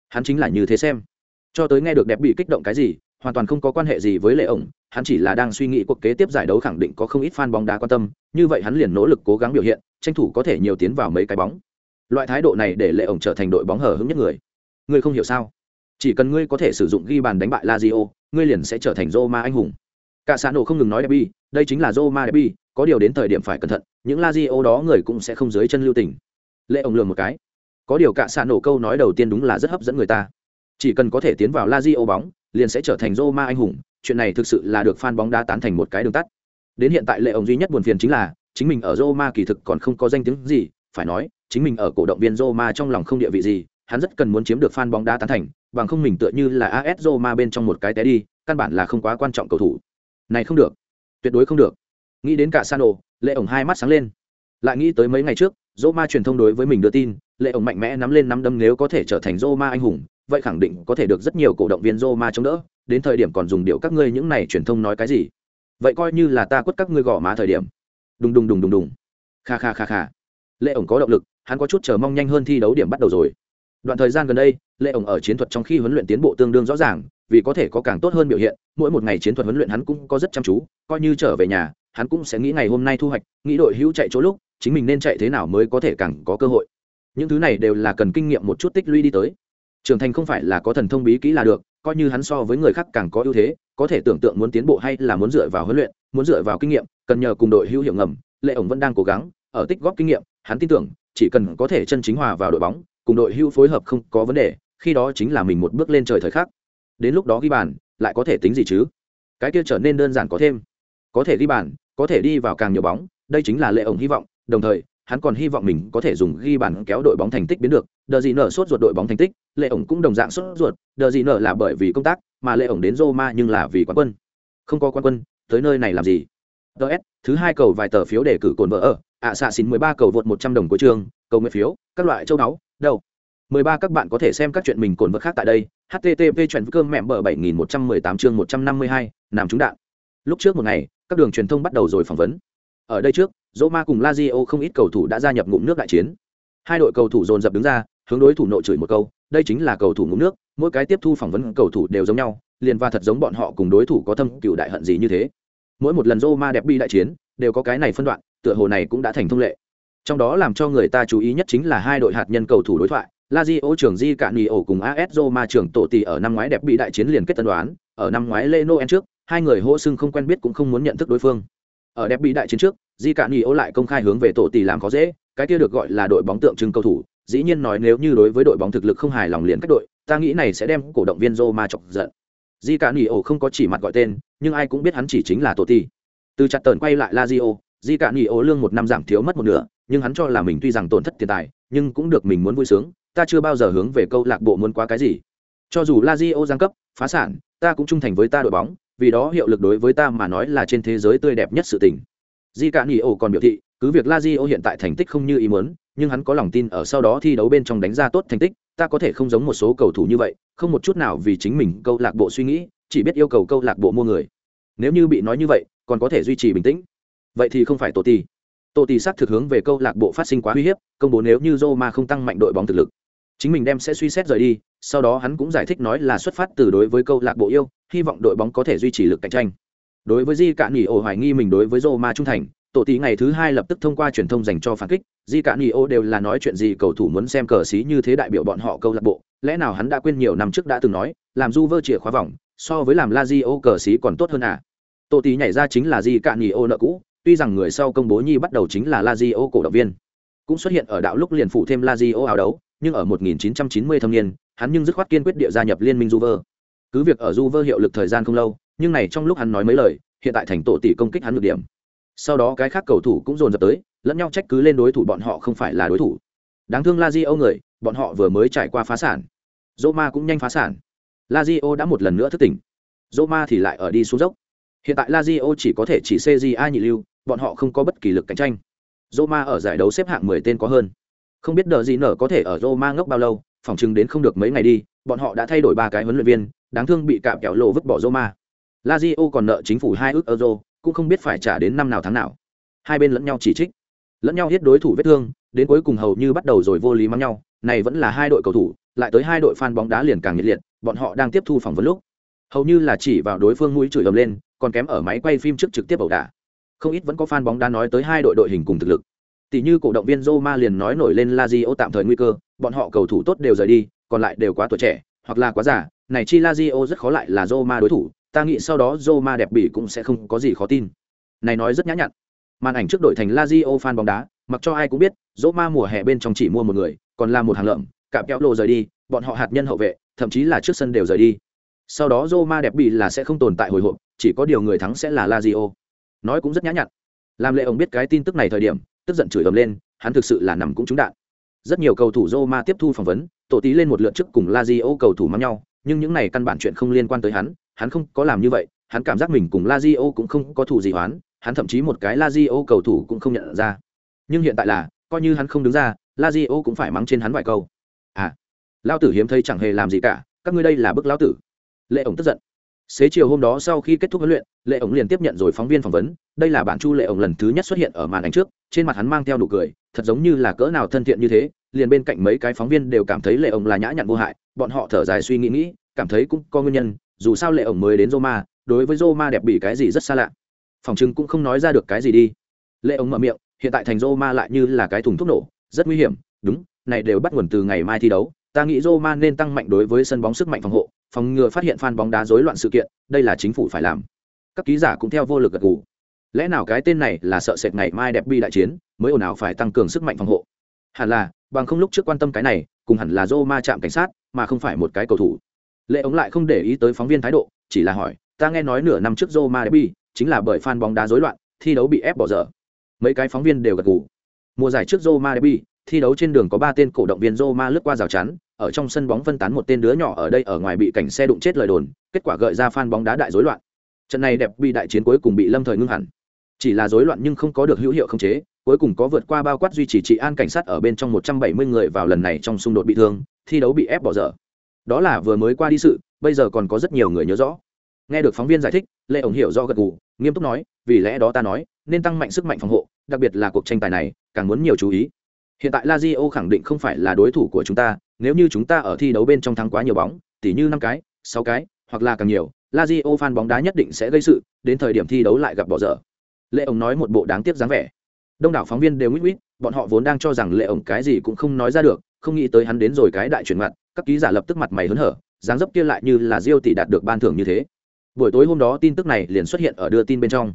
Hắn chính là như thế xem cho tới nghe được đẹp bị kích động cái gì, hoàn toàn không có quan hệ gì với lệ ổng, hắn chỉ là đang suy nghĩ cuộc kế tiếp giải đấu khẳng định có không ít fan bóng đá quan tâm, như vậy hắn liền nỗ lực cố gắng biểu hiện, tranh thủ có thể nhiều tiến vào mấy cái bóng. Loại thái độ này để lệ ổng trở thành đội bóng hở hứng nhất người. Ngươi không hiểu sao? Chỉ cần ngươi có thể sử dụng ghi bàn đánh bại lazio, ngươi liền sẽ trở thành roma anh hùng. Cả xã nổ không ngừng nói derby đây chính là roma bi có điều đến thời điểm phải cẩn thận, những lazio đó người cũng sẽ không dưới chân lưu tình. Lệ ổng lường một cái. Có điều cả xã nổ câu nói đầu tiên đúng là rất hấp dẫn người ta chỉ cần có thể tiến vào Lazio bóng, liền sẽ trở thành Roma anh hùng, chuyện này thực sự là được fan bóng đá tán thành một cái đường tắt. Đến hiện tại lệ ông duy nhất buồn phiền chính là, chính mình ở Roma kỳ thực còn không có danh tiếng gì, phải nói, chính mình ở cổ động viên Roma trong lòng không địa vị gì, hắn rất cần muốn chiếm được fan bóng đá tán thành, bằng không mình tựa như là AS Roma bên trong một cái té đi, căn bản là không quá quan trọng cầu thủ. Này không được, tuyệt đối không được. Nghĩ đến cả Sano, lệ ổng hai mắt sáng lên. Lại nghĩ tới mấy ngày trước, Roma truyền thông đối với mình đưa tin, lệ ổng mạnh mẽ nắm lên nắm đấm nếu có thể trở thành Roma anh hùng, vậy khẳng định có thể được rất nhiều cổ động viên Roma chống đỡ, đến thời điểm còn dùng điệu các ngươi những này truyền thông nói cái gì? Vậy coi như là ta quất các ngươi gõ má thời điểm. Đùng đùng đùng đùng đùng. Kha kha kha kha. Lệ ổng có động lực, hắn có chút chờ mong nhanh hơn thi đấu điểm bắt đầu rồi. Đoạn thời gian gần đây, Lệ ổng ở chiến thuật trong khi huấn luyện tiến bộ tương đương rõ ràng, vì có thể có càng tốt hơn biểu hiện, mỗi một ngày chiến thuật huấn luyện hắn cũng có rất chăm chú, coi như trở về nhà, hắn cũng sẽ nghĩ ngày hôm nay thu hoạch, nghĩ đội hữu chạy chỗ lúc, chính mình nên chạy thế nào mới có thể càng có cơ hội. Những thứ này đều là cần kinh nghiệm một chút tích lũy đi tới trưởng thành không phải là có thần thông bí kỹ là được, coi như hắn so với người khác càng có ưu thế, có thể tưởng tượng muốn tiến bộ hay là muốn dựa vào huấn luyện, muốn dựa vào kinh nghiệm, cần nhờ cùng đội hữu hiệu ngầm, lệ ổng vẫn đang cố gắng, ở tích góp kinh nghiệm, hắn tin tưởng, chỉ cần có thể chân chính hòa vào đội bóng, cùng đội hữu phối hợp không có vấn đề, khi đó chính là mình một bước lên trời thời khắc. Đến lúc đó ghi bàn, lại có thể tính gì chứ? Cái kia trở nên đơn giản có thêm. Có thể ghi bàn, có thể đi vào càng nhiều bóng, đây chính là lệ ổng hy vọng, đồng thời hắn còn hy vọng mình có thể dùng ghi bàn kéo đội bóng thành tích biến được. Đờ gì nở sốt ruột đội bóng thành tích lệ ổng cũng đồng dạng sốt ruột. Đờ gì nở là bởi vì công tác mà lệ ổng đến roma nhưng là vì quán quân. Không có quán quân tới nơi này làm gì? DS, thứ hai cầu vài tờ phiếu để cử cồn vợ ở. Ạ xạ xin mười ba cầu vượt một trăm đồng của trường cầu nguyện phiếu các loại châu đáo đâu? Mười ba các bạn có thể xem các chuyện mình cồn vợ khác tại đây. Http chuyện cơm mẹ bờ bảy nghìn một trăm mười tám chương một trăm năm mươi hai nằm trúng đạn. Lúc trước một ngày các đường truyền thông bắt đầu rồi phỏng vấn. Ở đây trước Roma cùng Lazio không ít cầu thủ đã gia nhập ngụm nước đại chiến. Hai đội cầu thủ dồn dập đứng ra, hướng đối thủ nội chửi một câu, đây chính là cầu thủ ngụm nước, mỗi cái tiếp thu phỏng vấn cầu thủ đều giống nhau, liền và thật giống bọn họ cùng đối thủ có thâm cựu đại hận gì như thế. Mỗi một lần Roma đẹp bi đại chiến, đều có cái này phân đoạn, tựa hồ này cũng đã thành thông lệ. Trong đó làm cho người ta chú ý nhất chính là hai đội hạt nhân cầu thủ đối thoại, Lazio trưởng Di Cạn ổ cùng AS Roma trưởng tổ tỷ ở năm ngoái đẹp bị đại chiến liền kết tân đoán, ở năm ngoái Leno trước, hai người hô xưng không quen biết cũng không muốn nhận thức đối phương ở đẹp bị đại chiến trước di cạn nghỉ ô lại công khai hướng về tổ tỷ làm khó dễ, cái kia được gọi là đội bóng tượng trưng cầu thủ, dĩ nhiên nói nếu như đối với đội bóng thực lực không hài lòng liền cách đội, ta nghĩ này sẽ đem cổ động viên Roma chọc giận. Di cạn nghỉ ô không có chỉ mặt gọi tên, nhưng ai cũng biết hắn chỉ chính là tổ tỷ từ chặt tờn quay lại lazio, di cạn nghỉ ô lương một năm giảm thiếu mất một nửa, nhưng hắn cho là mình tuy rằng tổn thất tiền tài, nhưng cũng được mình muốn vui sướng, ta chưa bao giờ hướng về câu lạc bộ muốn quá cái gì. Cho dù lazio giáng cấp, phá sản, ta cũng trung thành với ta đội bóng, vì đó hiệu lực đối với ta mà nói là trên thế giới tươi đẹp nhất sự tình di cả nghỉ ổ còn biểu thị, cứ việc lazio hiện tại thành tích không như ý muốn, nhưng hắn có lòng tin ở sau đó thi đấu bên trong đánh ra tốt thành tích, ta có thể không giống một số cầu thủ như vậy, không một chút nào vì chính mình câu lạc bộ suy nghĩ, chỉ biết yêu cầu câu lạc bộ mua người. Nếu như bị nói như vậy, còn có thể duy trì bình tĩnh. Vậy thì không phải tổ tỷ tổ tỷ xác thực hướng về câu lạc bộ phát sinh quá uy hiếp, công bố nếu như Roma không tăng mạnh đội bóng thực lực. Chính mình đem sẽ suy xét rời đi, sau đó hắn cũng giải thích nói là xuất phát từ đối với câu lạc bộ yêu, hy vọng đội bóng có thể duy trì lực cạnh tranh đối với di cạn nghỉ ổ hoài nghi mình đối với roma trung thành tổ tí ngày thứ hai lập tức thông qua truyền thông dành cho phản kích. Di cạn nghỉ ổ đều là nói chuyện gì cầu thủ muốn xem cờ xí như thế đại biểu bọn họ câu lạc bộ. Lẽ nào hắn đã quên nhiều năm trước đã từng nói làm du vơ chìa khóa vòng so với làm la di ô cờ xí còn tốt hơn à? Tổ tí nhảy ra chính là di cạn nghỉ ổ nợ cũ tuy rằng người sau công bố nhi bắt đầu chính là la di ô cổ động viên. Cũng xuất hiện ở đạo lúc liền phụ thêm la di ô áo đấu nhưng ở 1990 thâm niên hắn nhưng dứt khoát kiên quyết địa gia nhập liên minh Juve. Cứ việc ở Juve hiệu lực thời gian không lâu, nhưng này trong lúc hắn nói mấy lời, hiện tại thành tổ tỷ công kích hắn được điểm. Sau đó cái khác cầu thủ cũng dồn dập tới, lẫn nhau trách cứ lên đối thủ bọn họ không phải là đối thủ. Đáng thương Lazio người, bọn họ vừa mới trải qua phá sản. Roma cũng nhanh phá sản. Lazio đã một lần nữa thức tỉnh. Roma thì lại ở đi xuống dốc. Hiện tại Lazio chỉ có thể chỉ CJA nhị lưu, bọn họ không có bất kỳ lực cạnh tranh. Roma ở giải đấu xếp hạng 10 tên có hơn. Không biết đờ gì nở có thể ở Roma ngốc bao lâu, phòng chừng đến không được mấy ngày đi, bọn họ đã thay đổi ba cái huấn luyện viên, đáng thương bị cạm kẹo lộ vứt bỏ Roma. Lazio còn nợ chính phủ hai ước euro, cũng không biết phải trả đến năm nào tháng nào. Hai bên lẫn nhau chỉ trích, lẫn nhau hiết đối thủ vết thương, đến cuối cùng hầu như bắt đầu rồi vô lý mắng nhau, này vẫn là hai đội cầu thủ, lại tới hai đội fan bóng đá liền càng nhiệt liệt, bọn họ đang tiếp thu phỏng vấn lúc. Hầu như là chỉ vào đối phương mũi chửi ầm lên, còn kém ở máy quay phim trước trực tiếp ẩu đả. Không ít vẫn có fan bóng đá nói tới hai đội đội hình cùng thực lực. Tỷ như cổ động viên Roma liền nói nổi lên Lazio tạm thời nguy cơ, bọn họ cầu thủ tốt đều rời đi, còn lại đều quá tuổi trẻ, hoặc là quá già, này chi Lazio rất khó lại là Roma đối thủ, ta nghĩ sau đó Roma đẹp bỉ cũng sẽ không có gì khó tin. Này nói rất nhã nhặn. Màn ảnh trước đội thành Lazio fan bóng đá, mặc cho ai cũng biết, Roma mùa hè bên trong chỉ mua một người, còn là một hàng lợm, cạm kéo lộ rời đi, bọn họ hạt nhân hậu vệ, thậm chí là trước sân đều rời đi. Sau đó Roma đẹp bỉ là sẽ không tồn tại hồi hộp, chỉ có điều người thắng sẽ là Lazio. Nói cũng rất nhã nhặn. Làm lệ ông biết cái tin tức này thời điểm, tức giận chửi ầm lên, hắn thực sự là nằm cũng trúng đạn. Rất nhiều cầu thủ Roma tiếp thu phỏng vấn, tổ tí lên một lượt trước cùng Lazio cầu thủ mắng nhau, nhưng những này căn bản chuyện không liên quan tới hắn, hắn không có làm như vậy, hắn cảm giác mình cùng Lazio cũng không có thủ gì hoán, hắn thậm chí một cái Lazio cầu thủ cũng không nhận ra. Nhưng hiện tại là, coi như hắn không đứng ra, Lazio cũng phải mắng trên hắn vài câu. À, lão tử hiếm thấy chẳng hề làm gì cả, các ngươi đây là bức lão tử. Lệ ổng tức giận. Xế chiều hôm đó sau khi kết thúc huấn luyện, Lệ ổng liền tiếp nhận rồi phóng viên phỏng vấn, đây là bản Chu Lệ ổng lần thứ nhất xuất hiện ở màn ảnh trước, trên mặt hắn mang theo nụ cười, thật giống như là cỡ nào thân thiện như thế, liền bên cạnh mấy cái phóng viên đều cảm thấy Lệ ổng là nhã nhặn vô hại, bọn họ thở dài suy nghĩ nghĩ, cảm thấy cũng có nguyên nhân, dù sao Lệ ổng mới đến Roma, đối với Roma đẹp bị cái gì rất xa lạ. Phòng trưng cũng không nói ra được cái gì đi. Lệ ổng mở miệng, hiện tại thành Roma lại như là cái thùng thuốc nổ, rất nguy hiểm, đúng, này đều bắt nguồn từ ngày mai thi đấu, ta nghĩ Roma nên tăng mạnh đối với sân bóng sức mạnh phòng hộ phòng ngừa phát hiện fan bóng đá rối loạn sự kiện đây là chính phủ phải làm. Các ký giả cũng theo vô lực gật gù. Lẽ nào cái tên này là sợ sệt ngày mai đẹp bị đại chiến mới ồn ào phải tăng cường sức mạnh phòng hộ? Hẳn là bằng không lúc trước quan tâm cái này cùng hẳn là Roma chạm cảnh sát mà không phải một cái cầu thủ lệ ống lại không để ý tới phóng viên thái độ chỉ là hỏi ta nghe nói nửa năm trước Roma derby chính là bởi fan bóng đá rối loạn thi đấu bị ép bỏ dở mấy cái phóng viên đều gật gù mùa giải trước Roma derby thi đấu trên đường có ba tên cổ động viên Roma lướt qua rào chắn ở trong sân bóng phân tán một tên đứa nhỏ ở đây ở ngoài bị cảnh xe đụng chết lời đồn kết quả gợi ra fan bóng đá đại rối loạn trận này đẹp bị đại chiến cuối cùng bị lâm thời ngưng hẳn chỉ là rối loạn nhưng không có được hữu hiệu khống chế cuối cùng có vượt qua bao quát duy trì trị an cảnh sát ở bên trong 170 người vào lần này trong xung đột bị thương thi đấu bị ép bỏ dở đó là vừa mới qua đi sự, bây giờ còn có rất nhiều người nhớ rõ. Nghe được phóng viên giải thích, lệ ổng hiểu do gật gù, nghiêm túc nói, vì lẽ đó ta nói, nên tăng mạnh sức mạnh phòng hộ, đặc biệt là cuộc tranh tài này, càng muốn nhiều chú ý. Hiện tại lazio khẳng định không phải là đối thủ của chúng ta, nếu như chúng ta ở thi đấu bên trong thắng quá nhiều bóng, tỉ như năm cái, sáu cái, hoặc là càng nhiều, lazio fan bóng đá nhất định sẽ gây sự, đến thời điểm thi đấu lại gặp bỏ dở. Lệ ổng nói một bộ đáng tiếc dáng vẻ. Đông đảo phóng viên đều nguyết nguyết, bọn họ vốn đang cho rằng lệ ổng cái gì cũng không nói ra được không nghĩ tới hắn đến rồi cái đại chuyển mặt, các ký giả lập tức mặt mày hớn hở, dáng dấp kia lại như là diêu tỷ đạt được ban thưởng như thế. Buổi tối hôm đó tin tức này liền xuất hiện ở đưa tin bên trong.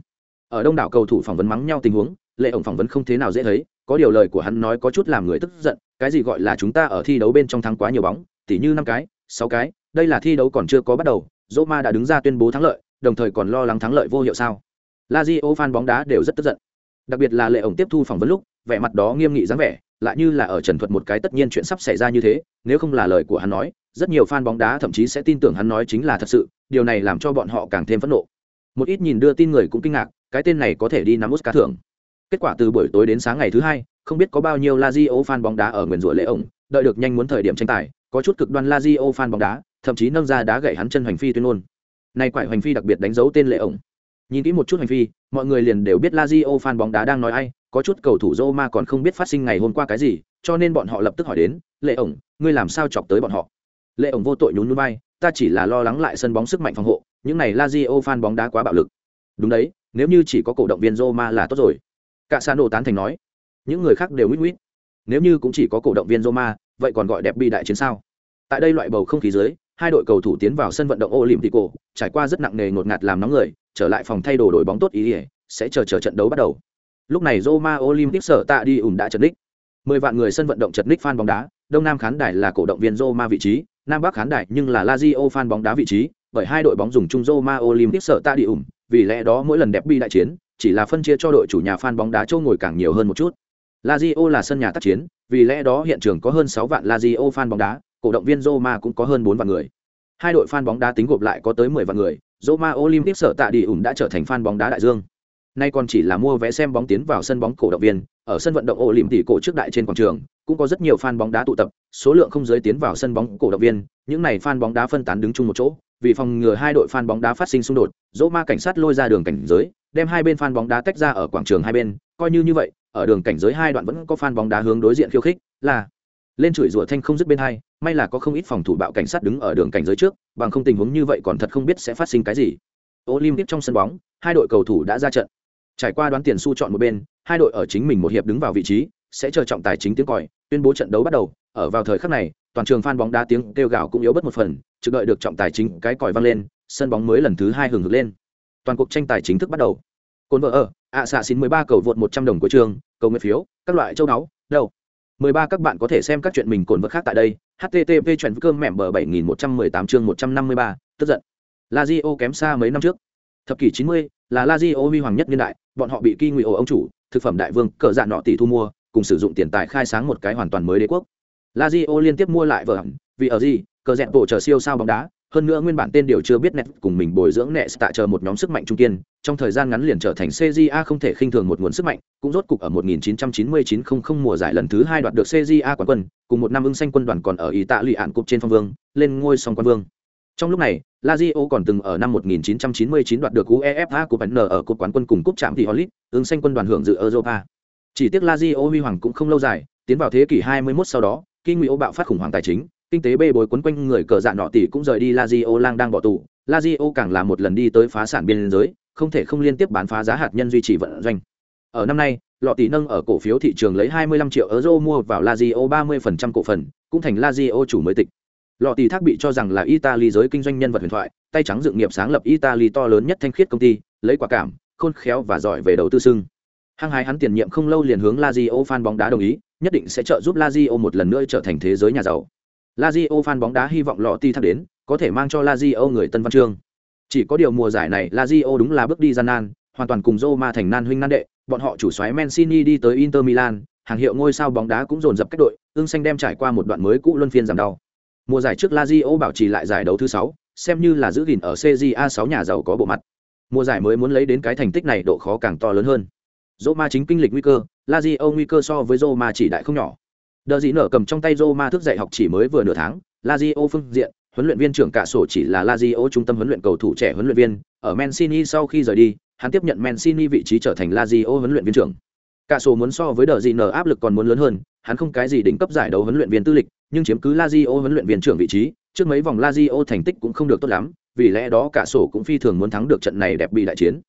Ở đông đảo cầu thủ phỏng vấn mắng nhau tình huống, lệ ổng phỏng vấn không thế nào dễ thấy, có điều lời của hắn nói có chút làm người tức giận, cái gì gọi là chúng ta ở thi đấu bên trong thắng quá nhiều bóng, tỉ như năm cái, sáu cái, đây là thi đấu còn chưa có bắt đầu, Roma đã đứng ra tuyên bố thắng lợi, đồng thời còn lo lắng thắng lợi vô hiệu sao? Lazio fan bóng đá đều rất tức giận. Đặc biệt là lệ ổng tiếp thu phỏng vấn lúc, vẻ mặt đó nghiêm nghị dáng vẻ lại như là ở trần thuật một cái tất nhiên chuyện sắp xảy ra như thế, nếu không là lời của hắn nói, rất nhiều fan bóng đá thậm chí sẽ tin tưởng hắn nói chính là thật sự, điều này làm cho bọn họ càng thêm phẫn nộ. Một ít nhìn đưa tin người cũng kinh ngạc, cái tên này có thể đi nắm Oscar thưởng. Kết quả từ buổi tối đến sáng ngày thứ hai, không biết có bao nhiêu Lazio fan bóng đá ở nguyền rủa lễ ổng, đợi được nhanh muốn thời điểm tranh tài, có chút cực đoan Lazio fan bóng đá, thậm chí nâng ra đá gậy hắn chân hành phi tuyên ngôn. Nay quại hành phi đặc biệt đánh dấu tên lễ ổng. Nhìn kỹ một chút hành phi, mọi người liền đều biết Lazio fan bóng đá đang nói ai có chút cầu thủ Roma còn không biết phát sinh ngày hôm qua cái gì, cho nên bọn họ lập tức hỏi đến, lệ ổng, ngươi làm sao chọc tới bọn họ? Lệ ổng vô tội nhún nhún vai, ta chỉ là lo lắng lại sân bóng sức mạnh phòng hộ, những này Lazio fan bóng đá quá bạo lực. Đúng đấy, nếu như chỉ có cổ động viên Roma là tốt rồi. Cả sa tán thành nói. Những người khác đều mít mít nếu như cũng chỉ có cổ động viên Roma vậy còn gọi đẹp bi đại chiến sao? Tại đây loại bầu không khí dưới, hai đội cầu thủ tiến vào sân vận động Olympico, trải qua rất nặng nề ngột ngạt làm nóng người, trở lại phòng thay đồ đổi bóng tốt ý ý, sẽ chờ chờ trận đấu bắt đầu lúc này Roma Olympic sở tạ đi ủng đã chật ních mười vạn người sân vận động chật ních fan bóng đá đông nam khán đài là cổ động viên Roma vị trí nam bắc khán đài nhưng là Lazio fan bóng đá vị trí bởi hai đội bóng dùng chung Roma Olympic sở tạ đi ủng vì lẽ đó mỗi lần đẹp bi đại chiến chỉ là phân chia cho đội chủ nhà fan bóng đá châu ngồi càng nhiều hơn một chút. Lazio là sân nhà tác chiến, vì lẽ đó hiện trường có hơn 6 vạn Lazio fan bóng đá, cổ động viên Roma cũng có hơn 4 vạn người. Hai đội fan bóng đá tính gộp lại có tới 10 vạn người, Roma Olympic sở tạ đi ủng đã trở thành fan bóng đá đại dương. Nay còn chỉ là mua vé xem bóng tiến vào sân bóng cổ động viên, ở sân vận động Olympic cổ trước đại trên quảng trường, cũng có rất nhiều fan bóng đá tụ tập, số lượng không giới tiến vào sân bóng cổ động viên, những này fan bóng đá phân tán đứng chung một chỗ, vì phòng ngừa hai đội fan bóng đá phát sinh xung đột, dỗ ma cảnh sát lôi ra đường cảnh giới, đem hai bên fan bóng đá tách ra ở quảng trường hai bên, coi như như vậy, ở đường cảnh giới hai đoạn vẫn có fan bóng đá hướng đối diện khiêu khích, là lên chửi rủa thanh không dứt bên hai, may là có không ít phòng thủ bạo cảnh sát đứng ở đường cảnh giới trước, bằng không tình huống như vậy còn thật không biết sẽ phát sinh cái gì. Olympic trong sân bóng, hai đội cầu thủ đã ra trận. Trải qua đoán tiền su chọn một bên, hai đội ở chính mình một hiệp đứng vào vị trí, sẽ chờ trọng tài chính tiếng còi, tuyên bố trận đấu bắt đầu. Ở vào thời khắc này, toàn trường fan bóng đá tiếng kêu gào cũng yếu bớt một phần, trực đợi được trọng tài chính cái còi vang lên, sân bóng mới lần thứ hai hừng hực lên. Toàn cuộc tranh tài chính thức bắt đầu. Côn vợ ở, ạ xạ xin 13 cầu vượt 100 đồng của trường, cầu nguyện phiếu, các loại châu náu, đâu. 13 các bạn có thể xem các chuyện mình cồn vợ khác tại đây. http chuyện cơm mẻm bờ 7118 chương 153, tức giận. Lazio kém xa mấy năm trước. Thập kỷ 90, là Lazio huy hoàng nhất niên đại, bọn họ bị kỳ ngụy ổ ông chủ, thực phẩm đại vương, cờ dạ nọ tỷ thu mua, cùng sử dụng tiền tài khai sáng một cái hoàn toàn mới đế quốc. Lazio liên tiếp mua lại vợ hẳn, vì ở gì, cờ dạ dẹn bộ chờ siêu sao bóng đá, hơn nữa nguyên bản tên điều chưa biết nét cùng mình bồi dưỡng nét tạ chờ một nhóm sức mạnh trung kiên trong thời gian ngắn liền trở thành cja không thể khinh thường một nguồn sức mạnh cũng rốt cục ở 1999 không không mùa giải lần thứ hai đoạt được cja quán quân cùng một năm ưng xanh quân đoàn còn ở ý tạ lụy ạn cục trên phong vương lên ngôi song quân vương trong lúc này lazio còn từng ở năm 1999 đoạt được uefa Cup n ở cúp quán quân cùng cúp trạm thì Olympic, ưng xanh quân đoàn hưởng dự europa. Chỉ tiếc lazio huy hoàng cũng không lâu dài tiến vào thế kỷ 21 sau đó khi nguy ô bạo phát khủng hoảng tài chính kinh tế bê bối quấn quanh người cờ dạ nọ tỷ cũng rời đi Lazio lang đang bỏ tù, Lazio càng là một lần đi tới phá sản biên giới, không thể không liên tiếp bán phá giá hạt nhân duy trì vận doanh. Ở năm nay, lọ tỷ nâng ở cổ phiếu thị trường lấy 25 triệu euro mua vào Lazio 30% cổ phần, cũng thành lazio chủ mới tịch. Lò Tì thác bị cho rằng là italy giới kinh doanh nhân vật huyền thoại, tay trắng dựng nghiệp sáng lập italy to lớn nhất thanh khiết công ty, lấy quả cảm, khôn khéo và giỏi về đầu tư sưng hăng hái hắn tiền nhiệm không lâu liền hướng lazio fan bóng đá đồng ý, nhất định sẽ trợ giúp lazio một lần nữa trở thành thế giới nhà giàu. Lazio fan bóng đá hy vọng Lò Tì thác đến, có thể mang cho lazio người tân văn chương. Chỉ có điều mùa giải này, lazio đúng là bước đi gian nan, hoàn toàn cùng Roma thành nan huynh nan đệ, bọn họ chủ soái Mancini đi tới Inter Milan, hàng hiệu ngôi sao bóng đá cũng dồn dập cách đội ương xanh đem trải qua một đoạn mới cũ luân phiên giảm đau mùa giải trước lazio bảo trì lại giải đấu thứ sáu, xem như là giữ gìn ở cja 6 nhà giàu có bộ mặt. Mùa giải mới muốn lấy đến cái thành tích này độ khó càng to lớn hơn. Roma chính kinh lịch nguy cơ, lazio nguy cơ so với Roma chỉ đại không nhỏ. Đờ gì nở cầm trong tay Roma thức dạy học chỉ mới vừa nửa tháng, lazio phương diện, huấn luyện viên trưởng cả sổ chỉ là lazio trung tâm huấn luyện cầu thủ trẻ huấn luyện viên, ở mancini sau khi rời đi, hắn tiếp nhận mancini vị trí trở thành lazio huấn luyện viên trưởng. Cả sổ muốn so với đờ gì nở áp lực còn muốn lớn hơn hắn không cái gì đỉnh cấp giải đấu huấn luyện viên tư lịch nhưng chiếm cứ Lazio huấn luyện viên trưởng vị trí, trước mấy vòng Lazio thành tích cũng không được tốt lắm, vì lẽ đó cả sổ cũng phi thường muốn thắng được trận này đẹp bị đại chiến.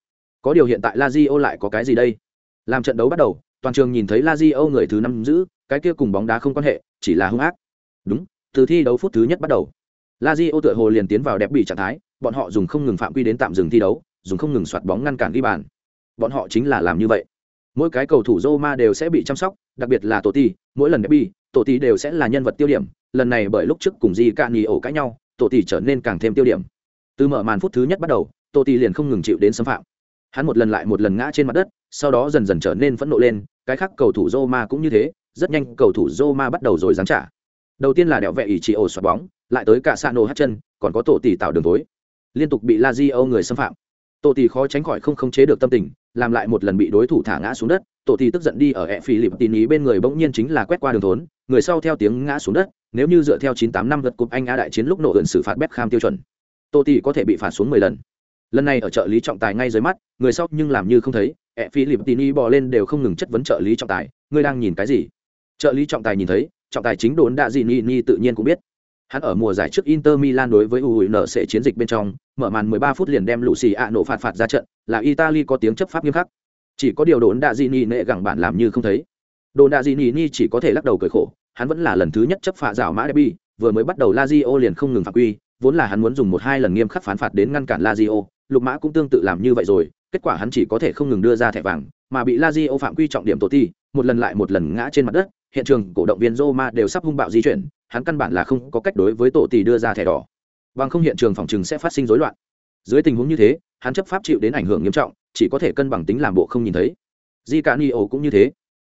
Có điều hiện tại Lazio lại có cái gì đây? Làm trận đấu bắt đầu, toàn trường nhìn thấy Lazio người thứ năm giữ, cái kia cùng bóng đá không quan hệ, chỉ là hung ác. Đúng, từ thi đấu phút thứ nhất bắt đầu. Lazio tựa hồ liền tiến vào đẹp bị trạng thái, bọn họ dùng không ngừng phạm quy đến tạm dừng thi đấu, dùng không ngừng soạt bóng ngăn cản ghi bàn. Bọn họ chính là làm như vậy. Mỗi cái cầu thủ Roma đều sẽ bị chăm sóc, đặc biệt là tổ ti mỗi lần derby, tổ ti đều sẽ là nhân vật tiêu điểm lần này bởi lúc trước cùng di cạn nghỉ ổ cãi nhau tổ ti trở nên càng thêm tiêu điểm. Từ mở màn phút thứ nhất bắt đầu tổ ti liền không ngừng chịu đến xâm phạm. Hắn một lần lại một lần ngã trên mặt đất sau đó dần dần trở nên phẫn nộ lên cái khác cầu thủ roma cũng như thế rất nhanh cầu thủ roma bắt đầu rồi giáng trả. Đầu tiên là đẹo vẹ ỷ trị ổ xoạt bóng lại tới cả sa nổ hát chân còn có tổ tỷ tạo đường tối liên tục bị la di âu người xâm phạm. Tổ tỷ khó tránh khỏi không khống chế được tâm tình làm lại một lần bị đối thủ thả ngã xuống đất tổ tỷ tức giận đi ở e phi lịp tin ý bên người bỗng nhiên chính là quét qua đường thốn, người sau theo tiếng ngã xuống đất, nếu như dựa theo 98 năm lượt cục anh a đại chiến lúc nổ ẩn xử phạt Beckham tiêu chuẩn, tổ tỷ có thể bị phạt xuống 10 lần. Lần này ở trợ lý trọng tài ngay dưới mắt, người sau nhưng làm như không thấy e phi lịp tin ý bò lên đều không ngừng chất vấn trợ lý trọng tài, ngươi đang nhìn cái gì? Trợ lý trọng tài nhìn thấy, trọng tài chính đốn đã gì ni ni tự nhiên cũng biết. Hắn ở mùa giải trước Inter Milan đối với UNC chiến dịch bên trong, mở màn 13 phút liền đem Lucia nổ phạt phạt ra trận, là Italy có tiếng chấp pháp nghiêm khắc chỉ có điều đồn đạ dị nị nệ gẳng bản làm như không thấy. Đồn đạ dị nị ni chỉ có thể lắc đầu cười khổ, hắn vẫn là lần thứ nhất chấp phạ rào mã Debi vừa mới bắt đầu La Zio liền không ngừng phạt quy, vốn là hắn muốn dùng một hai lần nghiêm khắc phán phạt đến ngăn cản La Zio lục mã cũng tương tự làm như vậy rồi, kết quả hắn chỉ có thể không ngừng đưa ra thẻ vàng, mà bị La Zio phạm quy trọng điểm tổ ti, một lần lại một lần ngã trên mặt đất, hiện trường cổ động viên roma đều sắp hung bạo di chuyển, hắn căn bản là không có cách đối với tổ tỷ đưa ra thẻ đỏ. Bằng không hiện trường phòng chừng sẽ phát sinh rối loạn. Dưới tình huống như thế, hắn chấp pháp chịu đến ảnh hưởng nghiêm trọng chỉ có thể cân bằng tính làm bộ không nhìn thấy. Di cả ni ổ cũng như thế.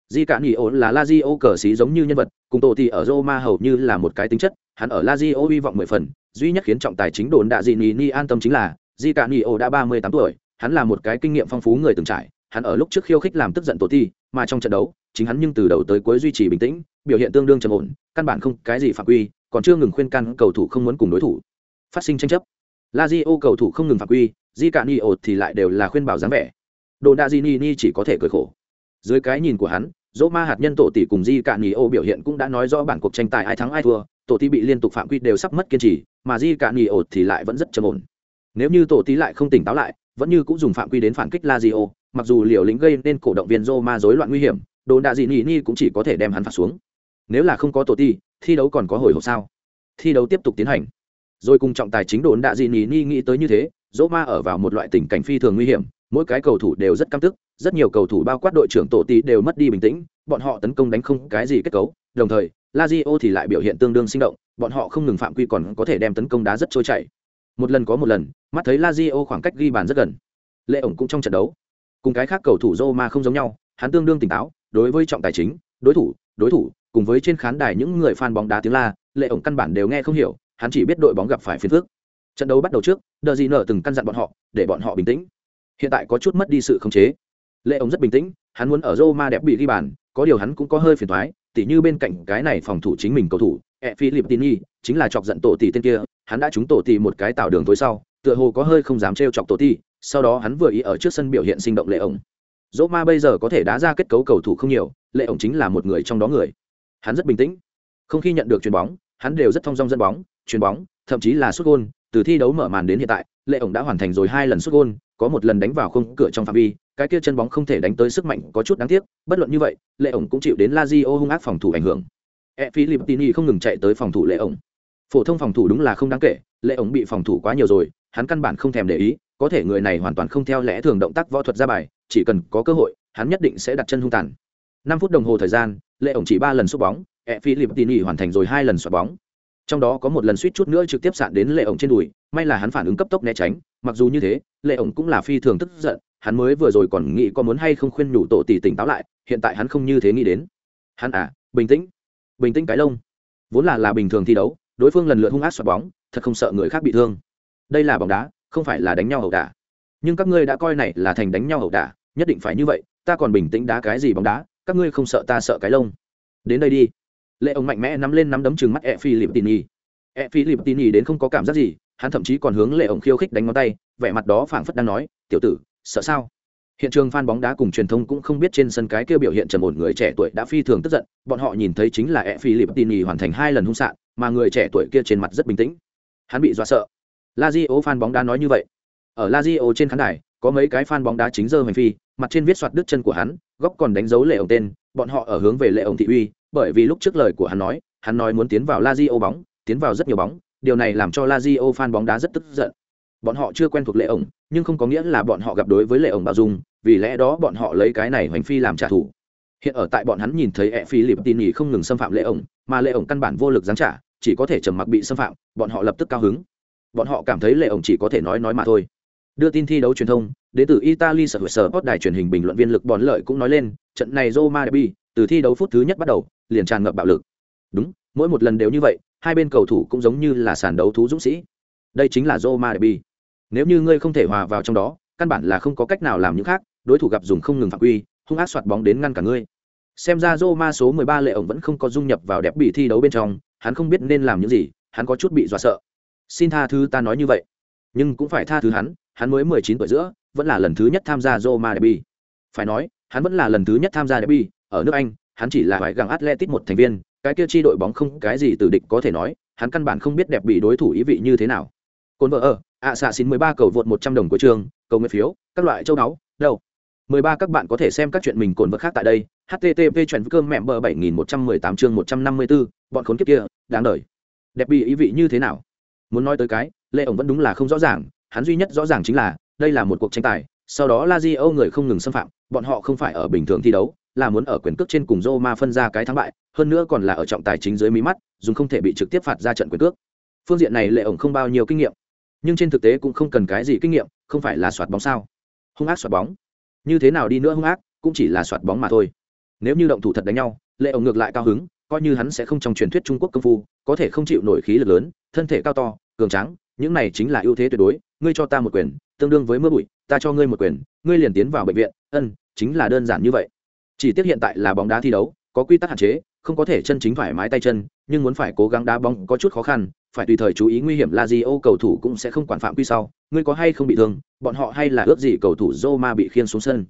Di cả ni ổ là la di ô cờ xí giống như nhân vật, cùng tổ thì ở roma hầu như là một cái tính chất, hắn ở la di ô hy vọng mười phần, duy nhất khiến trọng tài chính đồn đạ dị ni ni an tâm chính là di cả ni ổ đã ba mươi tám tuổi, hắn là một cái kinh nghiệm phong phú người từng trải, hắn ở lúc trước khiêu khích làm tức giận tổ ti mà trong trận đấu, chính hắn nhưng từ đầu tới cuối duy trì bình tĩnh, biểu hiện tương đương trầm ổn, căn bản không cái gì phạm quy, còn chưa ngừng khuyên can cầu thủ không muốn cùng đối thủ phát sinh tranh chấp. La di ô cầu thủ không ngừng phạm quy di cả ni ột thì lại đều là khuyên bảo dáng vẻ. Đồ đa di ni ni chỉ có thể cười khổ. Dưới cái nhìn của hắn, dỗ ma hạt nhân tổ tỷ cùng di cả ni ô biểu hiện cũng đã nói rõ bản cuộc tranh tài ai thắng ai thua, tổ tỷ bị liên tục phạm quy đều sắp mất kiên trì, mà di cả ni ột thì lại vẫn rất trầm ổn. Nếu như tổ tỷ lại không tỉnh táo lại, vẫn như cũng dùng phạm quy đến phản kích la di ô mặc dù liều lĩnh gây nên cổ động viên dô ma rối loạn nguy hiểm, đồ đa di ni ni cũng chỉ có thể đem hắn phạt xuống. Nếu là không có tổ tỷ, thi đấu còn có hồi hộp sao? Thi đấu tiếp tục tiến hành rồi cùng trọng tài chính đồn đạ dị nỉ ni nghĩ tới như thế, dỗ ma ở vào một loại tình cảnh phi thường nguy hiểm, mỗi cái cầu thủ đều rất căm tức, rất nhiều cầu thủ bao quát đội trưởng tổ tí đều mất đi bình tĩnh, bọn họ tấn công đánh không cái gì kết cấu, đồng thời, lazio thì lại biểu hiện tương đương sinh động, bọn họ không ngừng phạm quy còn có thể đem tấn công đá rất trôi chảy. Một lần có một lần, mắt thấy lazio khoảng cách ghi bàn rất gần. Lệ ổng cũng trong trận đấu. Cùng cái khác cầu thủ roma không giống nhau, hắn tương đương tỉnh táo, đối với trọng tài chính, đối thủ đối thủ, cùng với trên khán đài những người fan bóng đá tiếng la, lệ ổng căn bản đều nghe không hiểu hắn chỉ biết đội bóng gặp phải phiền phức. Trận đấu bắt đầu trước đờ gì nở từng căn dặn bọn họ để bọn họ bình tĩnh. Hiện tại có chút mất đi sự khống chế. Lệ ông rất bình tĩnh hắn muốn ở roma đẹp bị ghi bàn có điều hắn cũng có hơi phiền toái. tỉ như bên cạnh cái này phòng thủ chính mình cầu thủ e philippini chính là chọc giận tổ tỷ tên kia hắn đã trúng tổ tỷ một cái tạo đường tối sau tựa hồ có hơi không dám trêu chọc tổ tỷ sau đó hắn vừa ý ở trước sân biểu hiện sinh động lệ ông, Roma bây giờ có thể đá ra kết cấu cầu thủ không nhiều lệ ông chính là một người trong đó người. Hắn rất bình tĩnh không khi nhận được chuyền bóng hắn đều rất thong dong dẫn bóng chuyền bóng, thậm chí là sút gôn, từ thi đấu mở màn đến hiện tại, Lệ ổng đã hoàn thành rồi hai lần sút gôn, có một lần đánh vào khung cửa trong phạm vi, cái kia chân bóng không thể đánh tới sức mạnh có chút đáng tiếc, bất luận như vậy, Lệ ổng cũng chịu đến Lazio hung ác phòng thủ ảnh hưởng. e philippines không ngừng chạy tới phòng thủ lệ ổng. Phổ thông phòng thủ đúng là không đáng kể lệ ổng bị phòng thủ quá nhiều rồi hắn căn bản không thèm để ý có thể người này hoàn toàn không theo lẽ thường động tác võ thuật ra bài chỉ cần có cơ hội hắn nhất định sẽ đặt chân hung tàn. Năm phút đồng hồ thời gian lệ ổng chỉ ba lần sút bóng e philippines hoàn thành rồi hai lần xoạt bóng. Trong đó có một lần suýt chút nữa trực tiếp sạn đến lệ ổng trên đùi, may là hắn phản ứng cấp tốc né tránh, mặc dù như thế, lệ ổng cũng là phi thường tức giận, hắn mới vừa rồi còn nghĩ có muốn hay không khuyên nhủ tổ tỷ tỉnh táo lại, hiện tại hắn không như thế nghĩ đến. Hắn à bình tĩnh bình tĩnh cái lông. Vốn là là bình thường thi đấu, đối phương lần lượt hung ác xoạt bóng, thật không sợ người khác bị thương. Đây là bóng đá, không phải là đánh nhau ẩu đả. Nhưng các ngươi đã coi này là thành đánh nhau ẩu đả, nhất định phải như vậy, ta còn bình tĩnh đá cái gì bóng đá, các ngươi không sợ ta sợ cái lông. Đến đây đi lệ ông mạnh mẽ nắm lên nắm đấm chừng mắt e phi lip tini e phi lip tini đến không có cảm giác gì, hắn thậm chí còn hướng lệ ông khiêu khích đánh ngón tay, vẻ mặt đó phảng phất đang nói, tiểu tử, sợ sao? Hiện trường fan bóng đá cùng truyền thông cũng không biết trên sân cái kia biểu hiện trầm ổn người trẻ tuổi đã phi thường tức giận, bọn họ nhìn thấy chính là e phi lip tini hoàn thành hai lần hung sạn mà người trẻ tuổi kia trên mặt rất bình tĩnh. Hắn bị dọa sợ. Lazio fan bóng đá nói như vậy. Ở Lazio trên khán đài, có mấy cái fan bóng đá chính giờ hành phi, mặt trên viết soạt đứt chân của hắn, góc còn đánh dấu lệ ổng tên, bọn họ ở hướng về lệ ổng thị uy bởi vì lúc trước lời của hắn nói hắn nói muốn tiến vào Lazio bóng, tiến vào rất nhiều bóng, điều này làm cho Lazio fan bóng đá rất tức giận. Bọn họ chưa quen thuộc lệ ổng, nhưng không có nghĩa là bọn họ gặp đối với lệ ổng bao dung, vì lẽ đó bọn họ lấy cái này hoành phi làm trả thù. Hiện ở tại bọn hắn nhìn thấy e phi tin không ngừng xâm phạm lệ ổng, mà lệ ổng căn bản vô lực giáng trả, chỉ có thể trầm mặc bị xâm phạm, bọn họ lập tức cao hứng. Bọn họ cảm thấy lệ ổng chỉ có thể nói nói mà thôi. Đưa tin thi đấu truyền thông, đến từ italy sở hữu sở post đài truyền hình bình luận viên lực bòn lợi cũng nói lên, trận này roma derby, từ thi đấu phút thứ nhất bắt đầu liền tràn ngập bạo lực. Đúng, mỗi một lần đều như vậy, hai bên cầu thủ cũng giống như là sàn đấu thú dũng sĩ. Đây chính là roma derby. Nếu như ngươi không thể hòa vào trong đó, căn bản là không có cách nào làm những khác, đối thủ gặp dùng không ngừng phạm quy, hung ác soạt bóng đến ngăn cả ngươi. Xem ra roma số 13 lệ ổng vẫn không có dung nhập vào đẹp bị thi đấu bên trong, hắn không biết nên làm những gì, hắn có chút bị dọa sợ. Xin tha thứ ta nói như vậy. Nhưng cũng phải tha thứ hắn hắn mới 19 tuổi giữa, vẫn là lần thứ nhất tham gia roma derby. Phải nói, hắn vẫn là lần thứ nhất tham gia derby, ở nước anh hắn chỉ là phải gặng atletic một thành viên cái kia chi đội bóng không cái gì từ địch có thể nói hắn căn bản không biết đẹp bị đối thủ ý vị như thế nào. Cồn vợ ở ạ xạ xin 13 cầu vượt 100 đồng của trường cầu nguyện phiếu các loại châu đáo đâu? 13 các bạn có thể xem các chuyện mình cồn vợ khác tại đây http chuyện cơm mẹm bờ 7118 chương 154, bọn khốn kiếp kia đáng đời. Đẹp bị ý vị như thế nào? Muốn nói tới cái lệ ổng vẫn đúng là không rõ ràng hắn duy nhất rõ ràng chính là đây là một cuộc tranh tài sau đó Lazio người không ngừng xâm phạm bọn họ không phải ở bình thường thi đấu là muốn ở quyền cước trên cùng Roma phân ra cái thắng bại hơn nữa còn là ở trọng tài chính dưới mí mắt dùng không thể bị trực tiếp phạt ra trận quyền cước. Phương diện này lệ ổng không bao nhiêu kinh nghiệm nhưng trên thực tế cũng không cần cái gì kinh nghiệm không phải là soạt bóng sao? Hung ác soạt bóng. Như thế nào đi nữa hung ác cũng chỉ là soạt bóng mà thôi. Nếu như động thủ thật đánh nhau lệ ổng ngược lại cao hứng coi như hắn sẽ không trong truyền thuyết trung quốc công phu có thể không chịu nổi khí lực lớn thân thể cao to cường tráng, những này chính là ưu thế tuyệt đối ngươi cho ta một quyền tương đương với mưa bụi ta cho ngươi một quyền ngươi liền tiến vào bệnh viện ân chính là đơn giản như vậy chỉ tiếc hiện tại là bóng đá thi đấu, có quy tắc hạn chế, không có thể chân chính thoải mái tay chân, nhưng muốn phải cố gắng đá bóng có chút khó khăn, phải tùy thời chú ý nguy hiểm là gì ô cầu thủ cũng sẽ không quản phạm quy sau. Ngươi có hay không bị thương, bọn họ hay là ước gì cầu thủ Roma bị khiên xuống sân?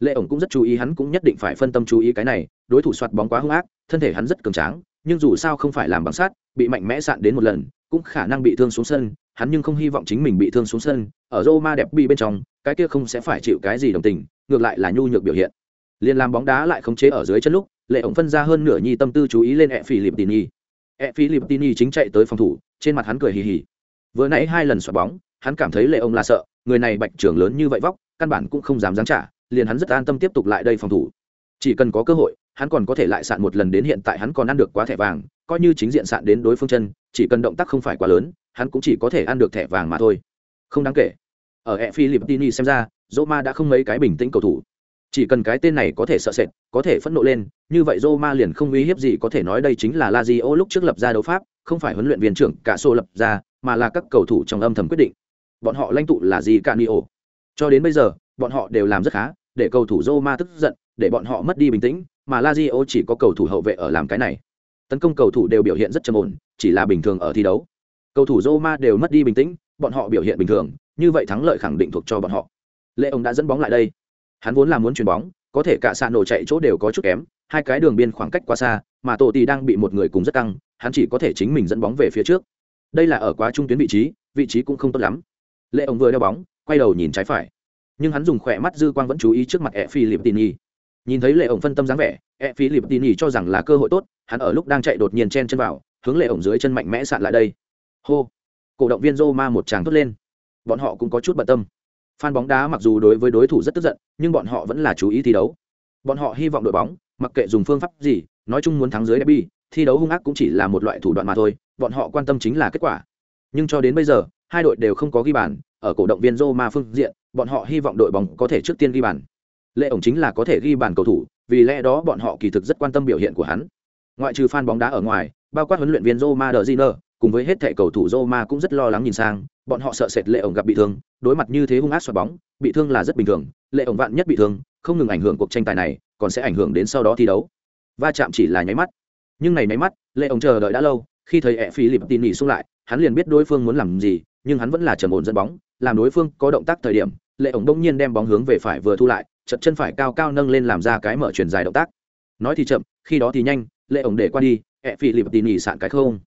Lệ ổng cũng rất chú ý, hắn cũng nhất định phải phân tâm chú ý cái này, đối thủ soạt bóng quá hung ác, thân thể hắn rất cường tráng, nhưng dù sao không phải làm bằng sát bị mạnh mẽ sạn đến một lần, cũng khả năng bị thương xuống sân, hắn nhưng không hy vọng chính mình bị thương xuống sân, ở Roma đẹp bị bên trong, cái kia không sẽ phải chịu cái gì đồng tình, ngược lại là nhu nhược biểu hiện liền làm bóng đá lại khống chế ở dưới chân lúc, lệ ổng phân ra hơn nửa nhi tâm tư chú ý lên e philippini e philippini chính chạy tới phòng thủ, trên mặt hắn cười hì hì. Vừa nãy hai lần xoạt bóng, hắn cảm thấy lệ ổng là sợ, người này bạch trưởng lớn như vậy vóc, căn bản cũng không dám giáng trả, liền hắn rất an tâm tiếp tục lại đây phòng thủ. Chỉ cần có cơ hội, hắn còn có thể lại sạn một lần đến hiện tại hắn còn ăn được quá thẻ vàng, coi như chính diện sạn đến đối phương chân, chỉ cần động tác không phải quá lớn, hắn cũng chỉ có thể ăn được thẻ vàng mà thôi. Không đáng kể. Ở e philippini xem ra, Roma đã không mấy cái bình tĩnh cầu thủ chỉ cần cái tên này có thể sợ sệt, có thể phẫn nộ lên, như vậy Roma liền không uy hiếp gì có thể nói đây chính là Lazio lúc trước lập ra đấu pháp, không phải huấn luyện viên trưởng cả xô lập ra, mà là các cầu thủ trong âm thầm quyết định. Bọn họ lãnh tụ là gì Canio cho đến bây giờ, bọn họ đều làm rất khá, để cầu thủ Roma tức giận, để bọn họ mất đi bình tĩnh, mà Lazio chỉ có cầu thủ hậu vệ ở làm cái này. Tấn công cầu thủ đều biểu hiện rất trầm ổn, chỉ là bình thường ở thi đấu. Cầu thủ Roma đều mất đi bình tĩnh, bọn họ biểu hiện bình thường, như vậy thắng lợi khẳng định thuộc cho bọn họ. Lệ ông đã dẫn bóng lại đây hắn vốn là muốn chuyền bóng, có thể cả xạ nổ chạy chỗ đều có chút kém, hai cái đường biên khoảng cách quá xa, mà tổ tỷ đang bị một người cùng rất căng, hắn chỉ có thể chính mình dẫn bóng về phía trước. Đây là ở quá trung tuyến vị trí vị trí cũng không tốt lắm. Lệ ông vừa đeo bóng, quay đầu nhìn trái phải. Nhưng hắn dùng khỏe mắt dư quang vẫn chú ý trước mặt e philippini nhìn thấy lệ ổng phân tâm dáng vẻ e phí lịp tin nhỉ cho rằng là cơ hội tốt, hắn ở lúc đang chạy đột nhiên chen chân vào, hướng lệ ổng dưới chân mạnh mẽ sạn lại đây. Hô! Cổ động viên roma một tràng thốt lên. Bọn họ cũng có chút bận tâm fan bóng đá mặc dù đối với đối thủ rất tức giận nhưng bọn họ vẫn là chú ý thi đấu. Bọn họ hy vọng đội bóng mặc kệ dùng phương pháp gì nói chung muốn thắng dưới derby thi đấu hung ác cũng chỉ là một loại thủ đoạn mà thôi bọn họ quan tâm chính là kết quả. Nhưng cho đến bây giờ hai đội đều không có ghi bàn ở cổ động viên Roma phương diện bọn họ hy vọng đội bóng có thể trước tiên ghi bàn. Lệ ổng chính là có thể ghi bàn cầu thủ vì lẽ đó bọn họ kỳ thực rất quan tâm biểu hiện của hắn. Ngoại trừ fan bóng đá ở ngoài bao quát huấn luyện viên Roma De cùng với hết thảy cầu thủ Roma cũng rất lo lắng nhìn sang, bọn họ sợ sệt Lệ ổng gặp bị thương, đối mặt như thế hung ác xoạt bóng, bị thương là rất bình thường, Lệ ổng vạn nhất bị thương, không ngừng ảnh hưởng cuộc tranh tài này, còn sẽ ảnh hưởng đến sau đó thi đấu. Va chạm chỉ là nháy mắt, nhưng này nháy mắt, Lệ ổng chờ đợi đã lâu, khi thấy ẻ Philip tin nhỉ xung lại, hắn liền biết đối phương muốn làm gì, nhưng hắn vẫn là trầm ổn dẫn bóng, làm đối phương có động tác thời điểm, Lệ ổng đông nhiên đem bóng hướng về phải vừa thu lại, chật chân phải cao cao nâng lên làm ra cái mở chuyển dài động tác. Nói thì chậm, khi đó thì nhanh, Lệ ổng để qua đi, ẹ phi lip tin nhì sạn cái không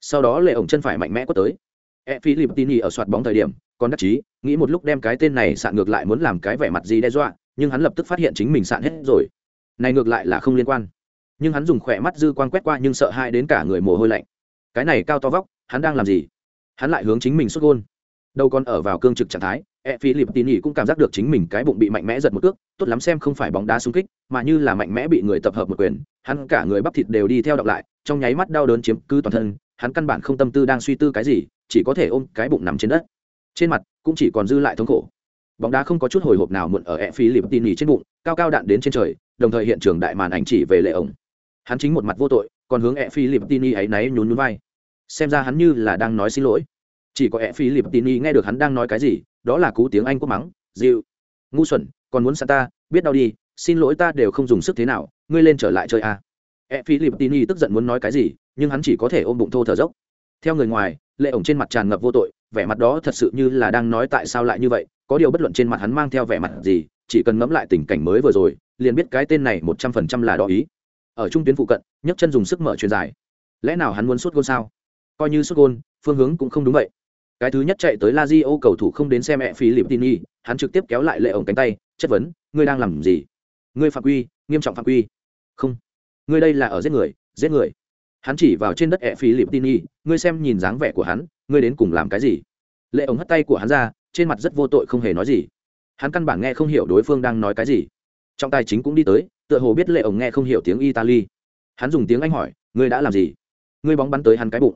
sau đó lệ ổng chân phải mạnh mẽ quất tới e phi lip tin ở soạt bóng thời điểm, còn đắc chí, nghĩ một lúc đem cái tên này sạn ngược lại muốn làm cái vẻ mặt gì đe dọa, nhưng hắn lập tức phát hiện chính mình sạn hết rồi. Này ngược lại là không liên quan. Nhưng hắn dùng khỏe mắt dư quan quét qua nhưng sợ hai đến cả người mồ hôi lạnh. Cái này cao to vóc, hắn đang làm gì? Hắn lại hướng chính mình xuất gôn. Đâu còn ở vào cương trực trạng thái e phi lip tin cũng cảm giác được chính mình cái bụng bị mạnh mẽ giật một cước, tốt lắm xem không phải bóng đá xung kích, mà như là mạnh mẽ bị người tập hợp một quyền, hắn cả người bắp thịt đều đi theo đọc lại, trong nháy mắt đau đớn chiếm cứ toàn thân, hắn căn bản không tâm tư đang suy tư cái gì chỉ có thể ôm cái bụng nằm trên đất. Trên mặt cũng chỉ còn dư lại thống khổ. Bóng đá không có chút hồi hộp nào muộn ở e phi lip tin nhỉ trên bụng, cao cao đạn đến trên trời, đồng thời hiện trường đại màn ảnh chỉ về lệ ổng. Hắn chính một mặt vô tội, còn hướng e phi lip tin nhỉ ấy náy nhún nhún vai. Xem ra hắn như là đang nói xin lỗi. Chỉ có e phi lip tin nhỉ nghe được hắn đang nói cái gì, đó là cú tiếng anh quốc mắng, dịu, ngu xuẩn, còn muốn xa ta, biết đau đi, xin lỗi ta đều không dùng sức thế nào, ngươi lên trở lại chơi a à. e philippini tức giận muốn nói cái gì, nhưng hắn chỉ có thể ôm bụng thô thở dốc. Theo người ngoài lệ ổng trên mặt tràn ngập vô tội vẻ mặt đó thật sự như là đang nói tại sao lại như vậy có điều bất luận trên mặt hắn mang theo vẻ mặt gì chỉ cần ngẫm lại tình cảnh mới vừa rồi liền biết cái tên này một trăm phần trăm là đỏ ý ở trung tuyến phụ cận nhấc chân dùng sức mở truyền dài lẽ nào hắn muốn sút gôn sao coi như sút gôn phương hướng cũng không đúng vậy cái thứ nhất chạy tới La Lazio cầu thủ không đến xem mẹ Philippini, hắn trực tiếp kéo lại lệ ổng cánh tay, chất vấn, ngươi đang làm gì? Ngươi phạm quy, nghiêm trọng phạm quy. Không, ngươi đây là ở giết người, giết người. Hắn chỉ vào trên đất ẹ Philippini, ngươi xem nhìn dáng vẻ của hắn, ngươi đến cùng làm cái gì? Lệ ổng hất tay của hắn ra, trên mặt rất vô tội không hề nói gì. Hắn căn bản nghe không hiểu đối phương đang nói cái gì. Trong tài chính cũng đi tới, tựa hồ biết lệ ổng nghe không hiểu tiếng Italy. Hắn dùng tiếng Anh hỏi, ngươi đã làm gì? Ngươi bóng bắn tới hắn cái bụng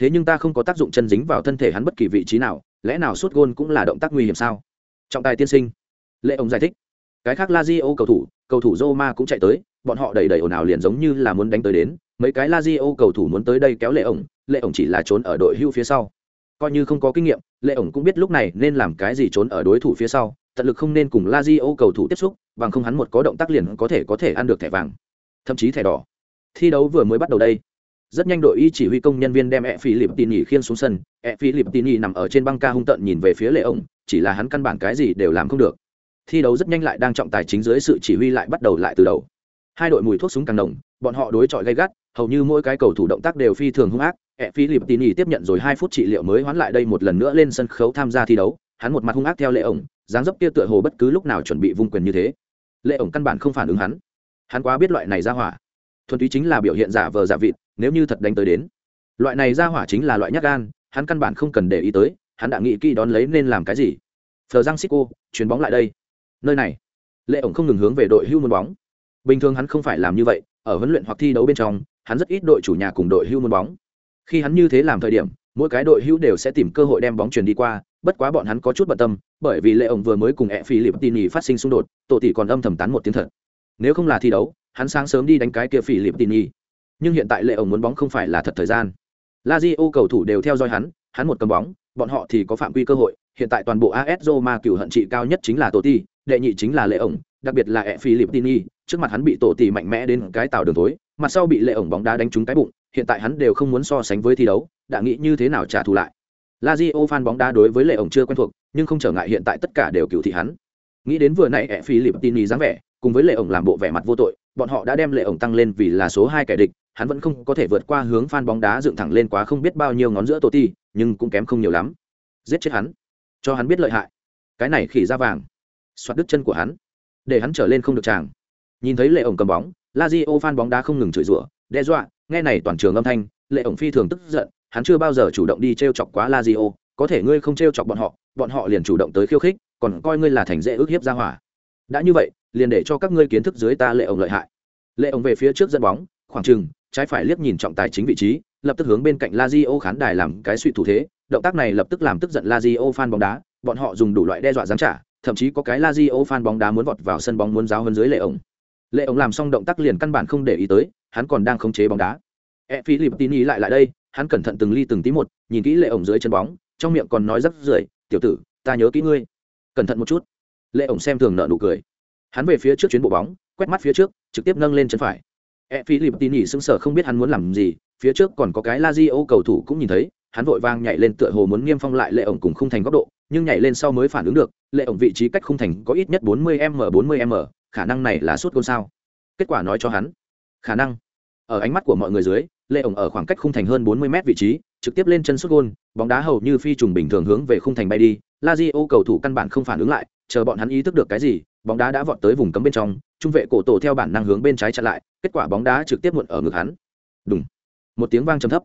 thế nhưng ta không có tác dụng chân dính vào thân thể hắn bất kỳ vị trí nào lẽ nào suốt gôn cũng là động tác nguy hiểm sao trọng tài tiên sinh lệ ông giải thích cái khác la di ô cầu thủ cầu thủ roma cũng chạy tới bọn họ đầy đầy ồn ào liền giống như là muốn đánh tới đến mấy cái la cầu thủ muốn tới đây kéo lệ ổng lệ ổng chỉ là trốn ở đội hưu phía sau. Coi như không có kinh nghiệm, lệ ổng cũng biết lúc này nên làm cái gì trốn ở đối thủ phía sau, tận lực không nên cùng la cầu thủ tiếp xúc, bằng không hắn một có động tác liền có thể có thể ăn được thẻ vàng, thậm chí thẻ đỏ. Thi đấu vừa mới bắt đầu đây, rất nhanh đội y chỉ huy công nhân viên đem e Philip Tini khiêng xuống sân. E Philip Tini nằm ở trên băng ca hung tận nhìn về phía lệ ông chỉ là hắn căn bản cái gì đều làm không được. Thi đấu rất nhanh lại đang trọng tài chính dưới sự chỉ huy lại bắt đầu lại từ đầu. Hai đội mùi thuốc súng càng đồng bọn họ đối chọi gay gắt hầu như mỗi cái cầu thủ động tác đều phi thường hung ác. E phi lip nhì tiếp nhận rồi hai phút trị liệu mới hoán lại đây một lần nữa lên sân khấu tham gia thi đấu. Hắn một mặt hung ác theo lệ ổng, dáng dấp kia tựa hồ bất cứ lúc nào chuẩn bị vung quyền như thế. Lệ ổng căn bản không phản ứng hắn. Hắn quá biết loại này ra hỏa. Thuần túy chính là biểu hiện giả vờ giả vịt, nếu như thật đánh tới đến. Loại này ra hỏa chính là loại nhát gan, hắn căn bản không cần để ý tới, hắn đã nghĩ kỹ đón lấy nên làm cái gì. Phờ giang xích cô chuyền bóng lại đây. Nơi này. Lệ ổng không ngừng hướng về đội hưu môn bóng. Bình thường hắn không phải làm như vậy, ở huấn luyện hoặc thi đấu bên trong hắn rất ít đội chủ nhà cùng đội hưu muốn bóng. Khi hắn như thế làm thời điểm, mỗi cái đội hưu đều sẽ tìm cơ hội đem bóng truyền đi qua, bất quá bọn hắn có chút bận tâm, bởi vì lệ ổng vừa mới cùng e phi lip tin phát sinh xung đột, tổ tỷ còn âm thầm tán một tiếng thật. Nếu không là thi đấu, hắn sáng sớm đi đánh cái kia phi lip tin nhưng hiện tại lệ ổng muốn bóng không phải là thật thời gian. La di o cầu thủ đều theo dõi hắn hắn một cầm bóng, bọn họ thì có phạm quy cơ hội, hiện tại toàn bộ as roma cựu hận trị cao nhất chính là tổ ti đệ nhị chính là lệ ổng đặc biệt là e philippini trước mặt hắn bị tổ tỷ mạnh mẽ đến cái tàu đường tối mặt sau bị lệ ổng bóng đá đánh trúng cái bụng, hiện tại hắn đều không muốn so sánh với thi đấu, đã nghĩ như thế nào trả thù lại. La di fan bóng đá đối với lệ ổng chưa quen thuộc, nhưng không trở ngại hiện tại tất cả đều cựu thị hắn. Nghĩ đến vừa nãy e philippini dáng vẻ, cùng với lệ ổng làm bộ vẻ mặt vô tội, bọn họ đã đem lệ ổng tăng lên vì là số hai kẻ địch, hắn vẫn không có thể vượt qua hướng phan bóng đá dựng thẳng lên quá không biết bao nhiêu ngón giữa tổ ti nhưng cũng kém không nhiều lắm. Giết chết hắn. Cho hắn biết lợi hại. Cái này khỉ ra vàng. Xoát đứt chân của hắn. Để hắn trở lên không được chàng. Nhìn thấy lệ ổng cầm bóng lazio fan bóng đá không ngừng chửi rủa, đe dọa, nghe này toàn trường âm thanh, lệ ổng phi thường tức giận, hắn chưa bao giờ chủ động đi trêu chọc quá lazio, có thể ngươi không trêu chọc bọn họ bọn họ liền chủ động tới khiêu khích, còn coi ngươi là thành dễ ước hiếp ra hỏa. Đã như vậy, liền để cho các ngươi kiến thức dưới ta lệ ổng lợi hại. Lệ ổng về phía trước dẫn bóng, khoảng chừng, trái phải liếc nhìn trọng tài chính vị trí, lập tức hướng bên cạnh lazio khán đài làm cái suy thủ thế, động tác này lập tức làm tức giận lazio fan bóng đá, bọn họ dùng đủ loại đe dọa giáng trả, thậm chí có cái lazio fan bóng đá muốn vọt vào sân bóng muốn giáo hơn dưới lệ ổng lệ ổng làm xong động tác liền căn bản không để ý tới, hắn còn đang khống chế bóng đá. E tini lại lại đây, hắn cẩn thận từng ly từng tí một, nhìn kỹ lệ ổng dưới chân bóng, trong miệng còn nói rất rưởi, tiểu tử, ta nhớ kỹ ngươi. Cẩn thận một chút. Lệ ổng xem thường nợ nụ cười. Hắn về phía trước chuyến bộ bóng, quét mắt phía trước, trực tiếp nâng lên chân phải. E philippini sững sờ không biết hắn muốn làm gì, phía trước còn có cái lazio cầu thủ cũng nhìn thấy, hắn vội vang nhảy lên tựa hồ muốn nghiêm phong lại lệ ổng cùng khung thành góc độ, nhưng nhảy lên sau mới phản ứng được, lệ ổng vị trí cách khung thành có ít nhất 40 m 40 m khả năng này là suốt gôn sao? Kết quả nói cho hắn, khả năng. Ở ánh mắt của mọi người dưới lệ ổng ở khoảng cách khung thành hơn 40 m vị trí, trực tiếp lên chân suốt gôn, bóng đá hầu như phi trùng bình thường hướng về khung thành bay đi. Lazio cầu thủ căn bản không phản ứng lại, chờ bọn hắn ý thức được cái gì, bóng đá đã vọt tới vùng cấm bên trong, trung vệ cổ tổ theo bản năng hướng bên trái chặn lại, kết quả bóng đá trực tiếp muộn ở ngực hắn. Đúng một tiếng vang trầm thấp.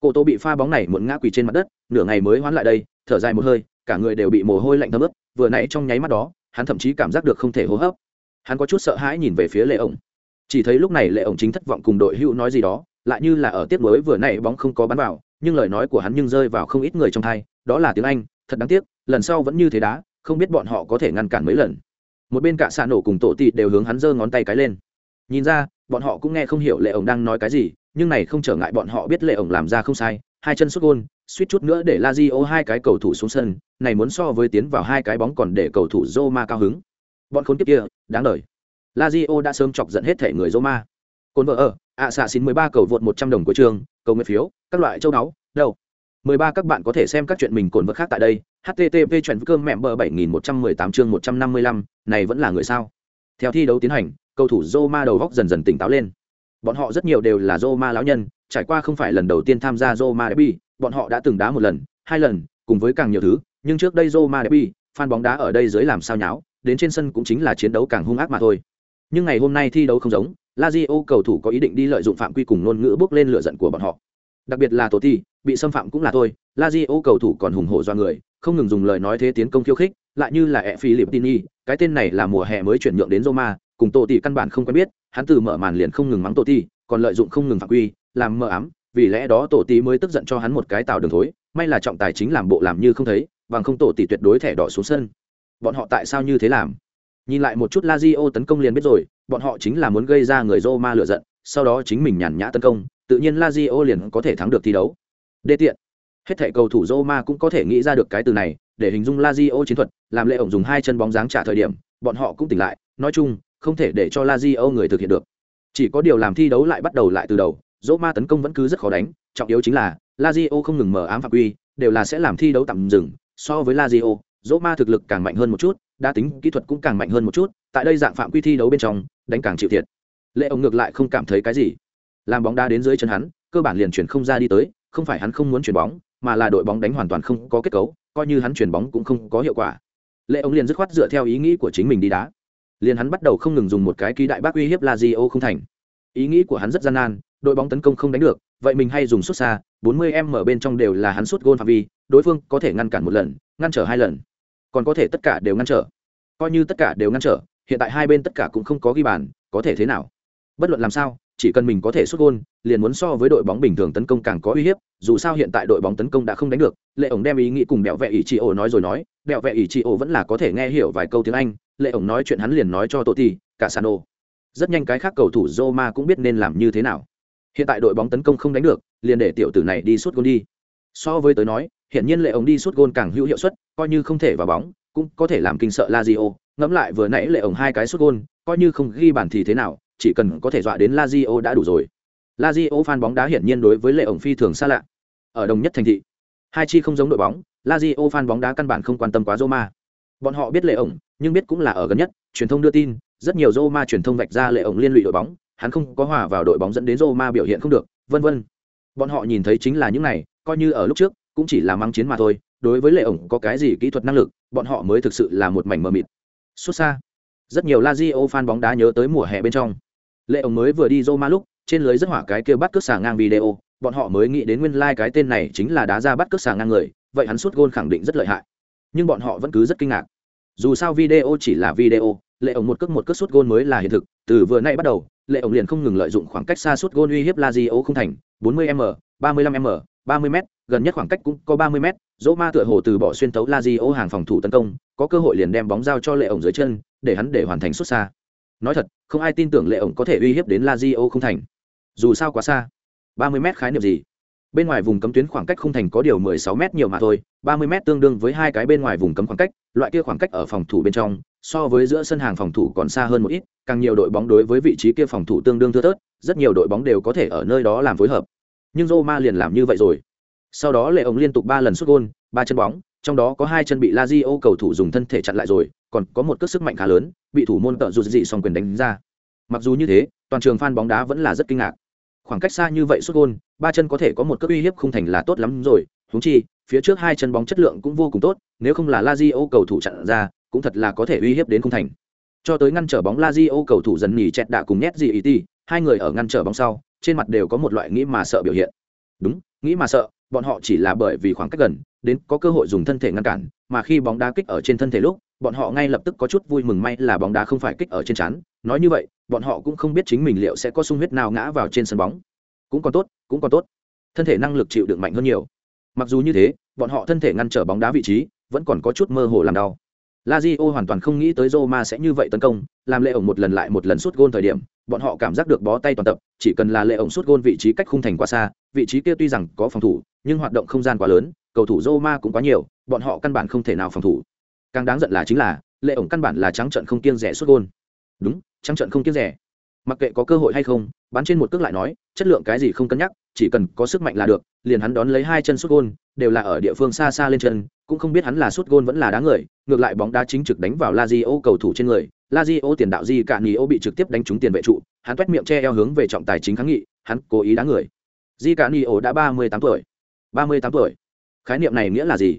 Cổ tổ bị pha bóng này muộn ngã quỳ trên mặt đất, nửa ngày mới hoán lại đây, thở dài một hơi, cả người đều bị mồ hôi lạnh thấm ướt, vừa nãy trong nháy mắt đó, hắn thậm chí cảm giác được không thể hô hấp hắn có chút sợ hãi nhìn về phía lệ ổng. Chỉ thấy lúc này lệ ổng chính thất vọng cùng đội hữu nói gì đó, lại như là ở tiếp mới vừa nãy bóng không có bắn vào, nhưng lời nói của hắn nhưng rơi vào không ít người trong thai, đó là tiếng anh, thật đáng tiếc, lần sau vẫn như thế đá, không biết bọn họ có thể ngăn cản mấy lần. Một bên cả xạ nổ cùng tổ tị đều hướng hắn giơ ngón tay cái lên. Nhìn ra, bọn họ cũng nghe không hiểu lệ ổng đang nói cái gì, nhưng này không trở ngại bọn họ biết lệ ổng làm ra không sai, hai chân xuất gôn, suýt chút nữa để la di ô hai cái cầu thủ xuống sân, này muốn so với tiến vào hai cái bóng còn để cầu thủ roma cao hứng bọn khốn kiếp kia đáng đời. La di o đã sớm chọc giận hết thể người roma. Cồn vợ ở ạ xạ xin mười ba cầu vượt một trăm đồng của trường cầu nguyện phiếu các loại châu đáo đâu? mười ba các bạn có thể xem các chuyện mình cồn vợ khác tại đây. Http chuyện cơm mẹm bờ bảy nghìn một trăm mười tám chương một trăm năm mươi lăm này vẫn là người sao? Theo thi đấu tiến hành cầu thủ roma đầu góc dần dần tỉnh táo lên. Bọn họ rất nhiều đều là Roma lão nhân, trải qua không phải lần đầu tiên tham gia Roma derby, bọn họ đã từng đá một lần, hai lần, cùng với càng nhiều thứ, nhưng trước đây Roma derby, fan bóng đá ở đây dưới làm sao nháo, đến trên sân cũng chính là chiến đấu càng hung ác mà thôi. Nhưng ngày hôm nay thi đấu không giống, Lazio cầu thủ có ý định đi lợi dụng phạm quy cùng ngôn ngữ bước lên lửa giận của bọn họ. Đặc biệt là Totti, bị xâm phạm cũng là tôi, Lazio cầu thủ còn hùng hổ do người, không ngừng dùng lời nói thế tiến công khiêu khích, lại như là Philippini, cái tên này là mùa hè mới chuyển nhượng đến Roma, cùng Totti căn bản không quen biết, hắn từ mở màn liền không ngừng mắng tổ ti còn lợi dụng không ngừng phạm quy làm mờ ám vì lẽ đó tổ ti mới tức giận cho hắn một cái tạo đường thối may là trọng tài chính làm bộ làm như không thấy bằng không tổ tỷ tuyệt đối thẻ đỏ xuống sân bọn họ tại sao như thế làm nhìn lại một chút Lazio tấn công liền biết rồi bọn họ chính là muốn gây ra người Roma lựa giận sau đó chính mình nhàn nhã tấn công tự nhiên Lazio liền có thể thắng được thi đấu đê tiện hết thể cầu thủ Roma cũng có thể nghĩ ra được cái từ này để hình dung Lazio chiến thuật làm lệ ổng dùng hai chân bóng dáng trả thời điểm bọn họ cũng tỉnh lại nói chung không thể để cho Lazio người thực hiện được. Chỉ có điều làm thi đấu lại bắt đầu lại từ đầu, Roma tấn công vẫn cứ rất khó đánh, trọng yếu chính là Lazio không ngừng mở ám phạm quy, đều là sẽ làm thi đấu tạm dừng. So với Lazio, Roma thực lực càng mạnh hơn một chút, đa tính kỹ thuật cũng càng mạnh hơn một chút, tại đây dạng phạm quy thi đấu bên trong, đánh càng chịu thiệt. Lệ ông ngược lại không cảm thấy cái gì. Làm bóng đá đến dưới chân hắn, cơ bản liền chuyển không ra đi tới, không phải hắn không muốn chuyển bóng, mà là đội bóng đánh hoàn toàn không có kết cấu, coi như hắn chuyển bóng cũng không có hiệu quả. Lệ ông liền dứt khoát dựa theo ý nghĩ của chính mình đi đá liền hắn bắt đầu không ngừng dùng một cái ký đại bác uy hiếp Lazio không thành. Ý nghĩ của hắn rất gian nan, đội bóng tấn công không đánh được, vậy mình hay dùng xuất xa, 40m ở bên trong đều là hắn sút gôn phạm vi, đối phương có thể ngăn cản một lần, ngăn trở hai lần, còn có thể tất cả đều ngăn trở. Coi như tất cả đều ngăn trở, hiện tại hai bên tất cả cũng không có ghi bàn, có thể thế nào? Bất luận làm sao, chỉ cần mình có thể xuất gôn, liền muốn so với đội bóng bình thường tấn công càng có uy hiếp, dù sao hiện tại đội bóng tấn công đã không đánh được, Lệ ổng đem ý nghĩ cùng Bẹo Vẹ Ý chị Ổ nói rồi nói, Bẹo Vẹ Ý chị Ổ vẫn là có thể nghe hiểu vài câu tiếng Anh, lệ ổng nói chuyện hắn liền nói cho tổ ti cả sano rất nhanh cái khác cầu thủ roma cũng biết nên làm như thế nào hiện tại đội bóng tấn công không đánh được liền để tiểu tử này đi suốt gôn đi so với tới nói hiện nhiên lệ ổng đi suốt gôn càng hữu hiệu suất coi như không thể vào bóng, cũng có thể làm kinh sợ lazio. Ngẫm lại vừa nãy lệ ổng hai cái sút gôn, coi như không ghi bàn thì thế nào, chỉ cần có thể dọa đến lazio đã đủ rồi. Lazio fan bóng đá hiển nhiên đối với lệ ổng phi thường xa lạ. Ở đồng nhất thành thị, hai chi không giống đội bóng, lazio fan bóng đá căn bản không quan tâm quá roma. Bọn họ biết lệ ổng, nhưng biết cũng là ở gần nhất, truyền thông đưa tin, rất nhiều Roma truyền thông vạch ra lệ ổng liên lụy đội bóng, hắn không có hòa vào đội bóng dẫn đến Roma biểu hiện không được, vân vân. Bọn họ nhìn thấy chính là những này, coi như ở lúc trước, cũng chỉ là mang chiến mà thôi đối với lệ ổng có cái gì kỹ thuật năng lực, bọn họ mới thực sự là một mảnh mờ mịt. Xuất xa, rất nhiều lazio fan bóng đá nhớ tới mùa hè bên trong. Lệ ổng mới vừa đi roma lúc, trên lưới rất hỏa cái kia bắt cướp xả ngang video, bọn họ mới nghĩ đến nguyên lai、like、cái tên này chính là đá ra bắt cướp xả ngang người, vậy hắn sút gôn khẳng định rất lợi hại. Nhưng bọn họ vẫn cứ rất kinh ngạc. Dù sao video chỉ là video, lệ ổng một cước một cước sút gôn mới là hiện thực, từ vừa nay bắt đầu, lệ ổng liền không ngừng lợi dụng khoảng cách xa sút gôn uy hiếp lazio không thành 40 m 35 m 30 m gần nhất khoảng cách cũng có 30 m dỗ ma tựa hồ từ bỏ xuyên tấu lazio hàng phòng thủ tấn công, có cơ hội liền đem bóng giao cho lệ ổng dưới chân, để hắn để hoàn thành xuất xa. Nói thật, không ai tin tưởng lệ ổng có thể uy hiếp đến lazio không thành. Dù sao quá xa. 30 m khái niệm gì? Bên ngoài vùng cấm tuyến khoảng cách không thành có điều 16 m nhiều mà thôi 30 m tương đương với hai cái bên ngoài vùng cấm khoảng cách, loại kia khoảng cách ở phòng thủ bên trong, so với giữa sân hàng phòng thủ còn xa hơn một ít, càng nhiều đội bóng đối với vị trí kia phòng thủ tương đương thưa thớt, rất nhiều đội bóng đều có thể ở nơi đó làm phối hợp. Nhưng Roma liền làm như vậy rồi sau đó lệ ổng liên tục ba lần sút gôn, ba chân bóng, trong đó có hai chân bị Lazio cầu thủ dùng thân thể chặn lại rồi, còn có một cước sức mạnh khá lớn, bị thủ môn tợ dù dị xong quyền đánh ra. Mặc dù như thế, toàn trường fan bóng đá vẫn là rất kinh ngạc. Khoảng cách xa như vậy sút gôn, ba chân có thể có một cước uy hiếp không thành là tốt lắm rồi, huống chi, phía trước hai chân bóng chất lượng cũng vô cùng tốt, nếu không là Lazio cầu thủ chặn ra, cũng thật là có thể uy hiếp đến không thành. Cho tới ngăn trở bóng Lazio cầu thủ dần nhỉ chẹt đạ cùng nhét gì ý ti, hai người ở ngăn trở bóng sau, trên mặt đều có một loại nghĩ mà sợ biểu hiện. Đúng, nghĩ mà sợ bọn họ chỉ là bởi vì khoảng cách gần đến có cơ hội dùng thân thể ngăn cản mà khi bóng đá kích ở trên thân thể lúc bọn họ ngay lập tức có chút vui mừng may là bóng đá không phải kích ở trên chắn nói như vậy bọn họ cũng không biết chính mình liệu sẽ có sung huyết nào ngã vào trên sân bóng. Cũng còn tốt cũng còn tốt. Thân thể năng lực chịu đựng mạnh hơn nhiều. Mặc dù như thế bọn họ thân thể ngăn trở bóng đá vị trí vẫn còn có chút mơ hồ làm đau. Lazio hoàn toàn không nghĩ tới Roma sẽ như vậy tấn công, làm lệ ổng một lần lại một lần sút gôn thời điểm, bọn họ cảm giác được bó tay toàn tập, chỉ cần là lệ ổng sút gôn vị trí cách khung thành quá xa, vị trí kia tuy rằng có phòng thủ, nhưng hoạt động không gian quá lớn, cầu thủ Roma cũng quá nhiều, bọn họ căn bản không thể nào phòng thủ. Càng đáng giận là chính là, lệ ổng căn bản là trắng trận không kiêng rẻ sút gôn. Đúng, trắng trận không kiêng rẻ. Mặc kệ có cơ hội hay không, bán trên một cước lại nói, chất lượng cái gì không cân nhắc, chỉ cần có sức mạnh là được, liền hắn đón lấy hai chân sút gôn, đều là ở địa phương xa xa lên chân, cũng không biết hắn là sút gôn vẫn là đá người, ngược lại bóng đá chính trực đánh vào Lazio cầu thủ trên người, Lazio tiền đạo Di Cạn Nio bị trực tiếp đánh trúng tiền vệ trụ, hắn toét miệng che eo hướng về trọng tài chính kháng nghị, hắn cố ý đá người. Di cả ni ổ đã 38 tuổi. 38 tuổi. Khái niệm này nghĩa là gì?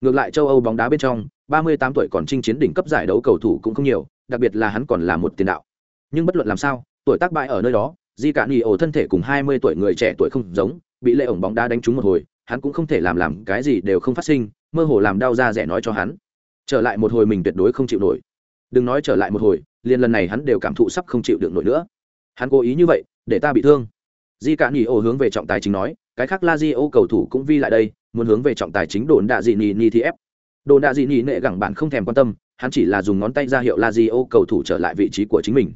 Ngược lại châu Âu bóng đá bên trong, 38 tuổi còn chinh chiến đỉnh cấp giải đấu cầu thủ cũng không nhiều, đặc biệt là hắn còn là một tiền đạo. Nhưng bất luận làm sao, tuổi tác bại ở nơi đó, Di cả ni ổ thân thể cùng 20 tuổi người trẻ tuổi không giống, bị lệ ổng bóng đá đánh trúng một hồi, hắn cũng không thể làm làm cái gì đều không phát sinh, mơ hồ làm đau da rẻ nói cho hắn trở lại một hồi mình tuyệt đối không chịu nổi đừng nói trở lại một hồi liền lần này hắn đều cảm thụ sắp không chịu được nổi nữa hắn cố ý như vậy để ta bị thương di cả nghỉ ô hướng về trọng tài chính nói cái khác la di ô cầu thủ cũng vi lại đây muốn hướng về trọng tài chính đồn đạ dị nỉ nỉ thì ép đồn đạ dị nỉ nệ gẳng bạn không thèm quan tâm hắn chỉ là dùng ngón tay ra hiệu la di ô cầu thủ trở lại vị trí của chính mình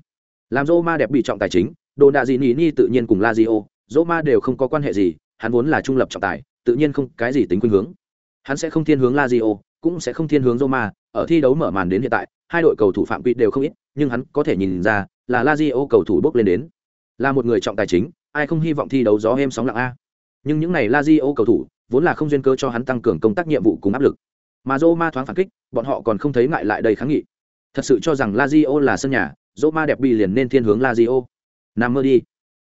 làm dô ma đẹp bị trọng tài chính đồn đạ dị nỉ nỉ tự nhiên cùng la di ô dô ma đều không có quan hệ gì hắn vốn là trung lập trọng tài tự nhiên không cái gì tính khuynh hướng hắn sẽ không thiên hướng la di ô cũng sẽ không thiên hướng Roma, ở thi đấu mở màn đến hiện tại, hai đội cầu thủ phạm quy đều không ít, nhưng hắn có thể nhìn ra, là Lazio cầu thủ bốc lên đến. Là một người trọng tài chính, ai không hy vọng thi đấu gió êm sóng lặng a. Nhưng những này Lazio cầu thủ, vốn là không duyên cơ cho hắn tăng cường công tác nhiệm vụ cùng áp lực. Mà Roma thoáng phản kích, bọn họ còn không thấy ngại lại đây kháng nghị. Thật sự cho rằng Lazio là sân nhà, Roma đẹp bị liền nên thiên hướng Lazio. Nằm mơ đi.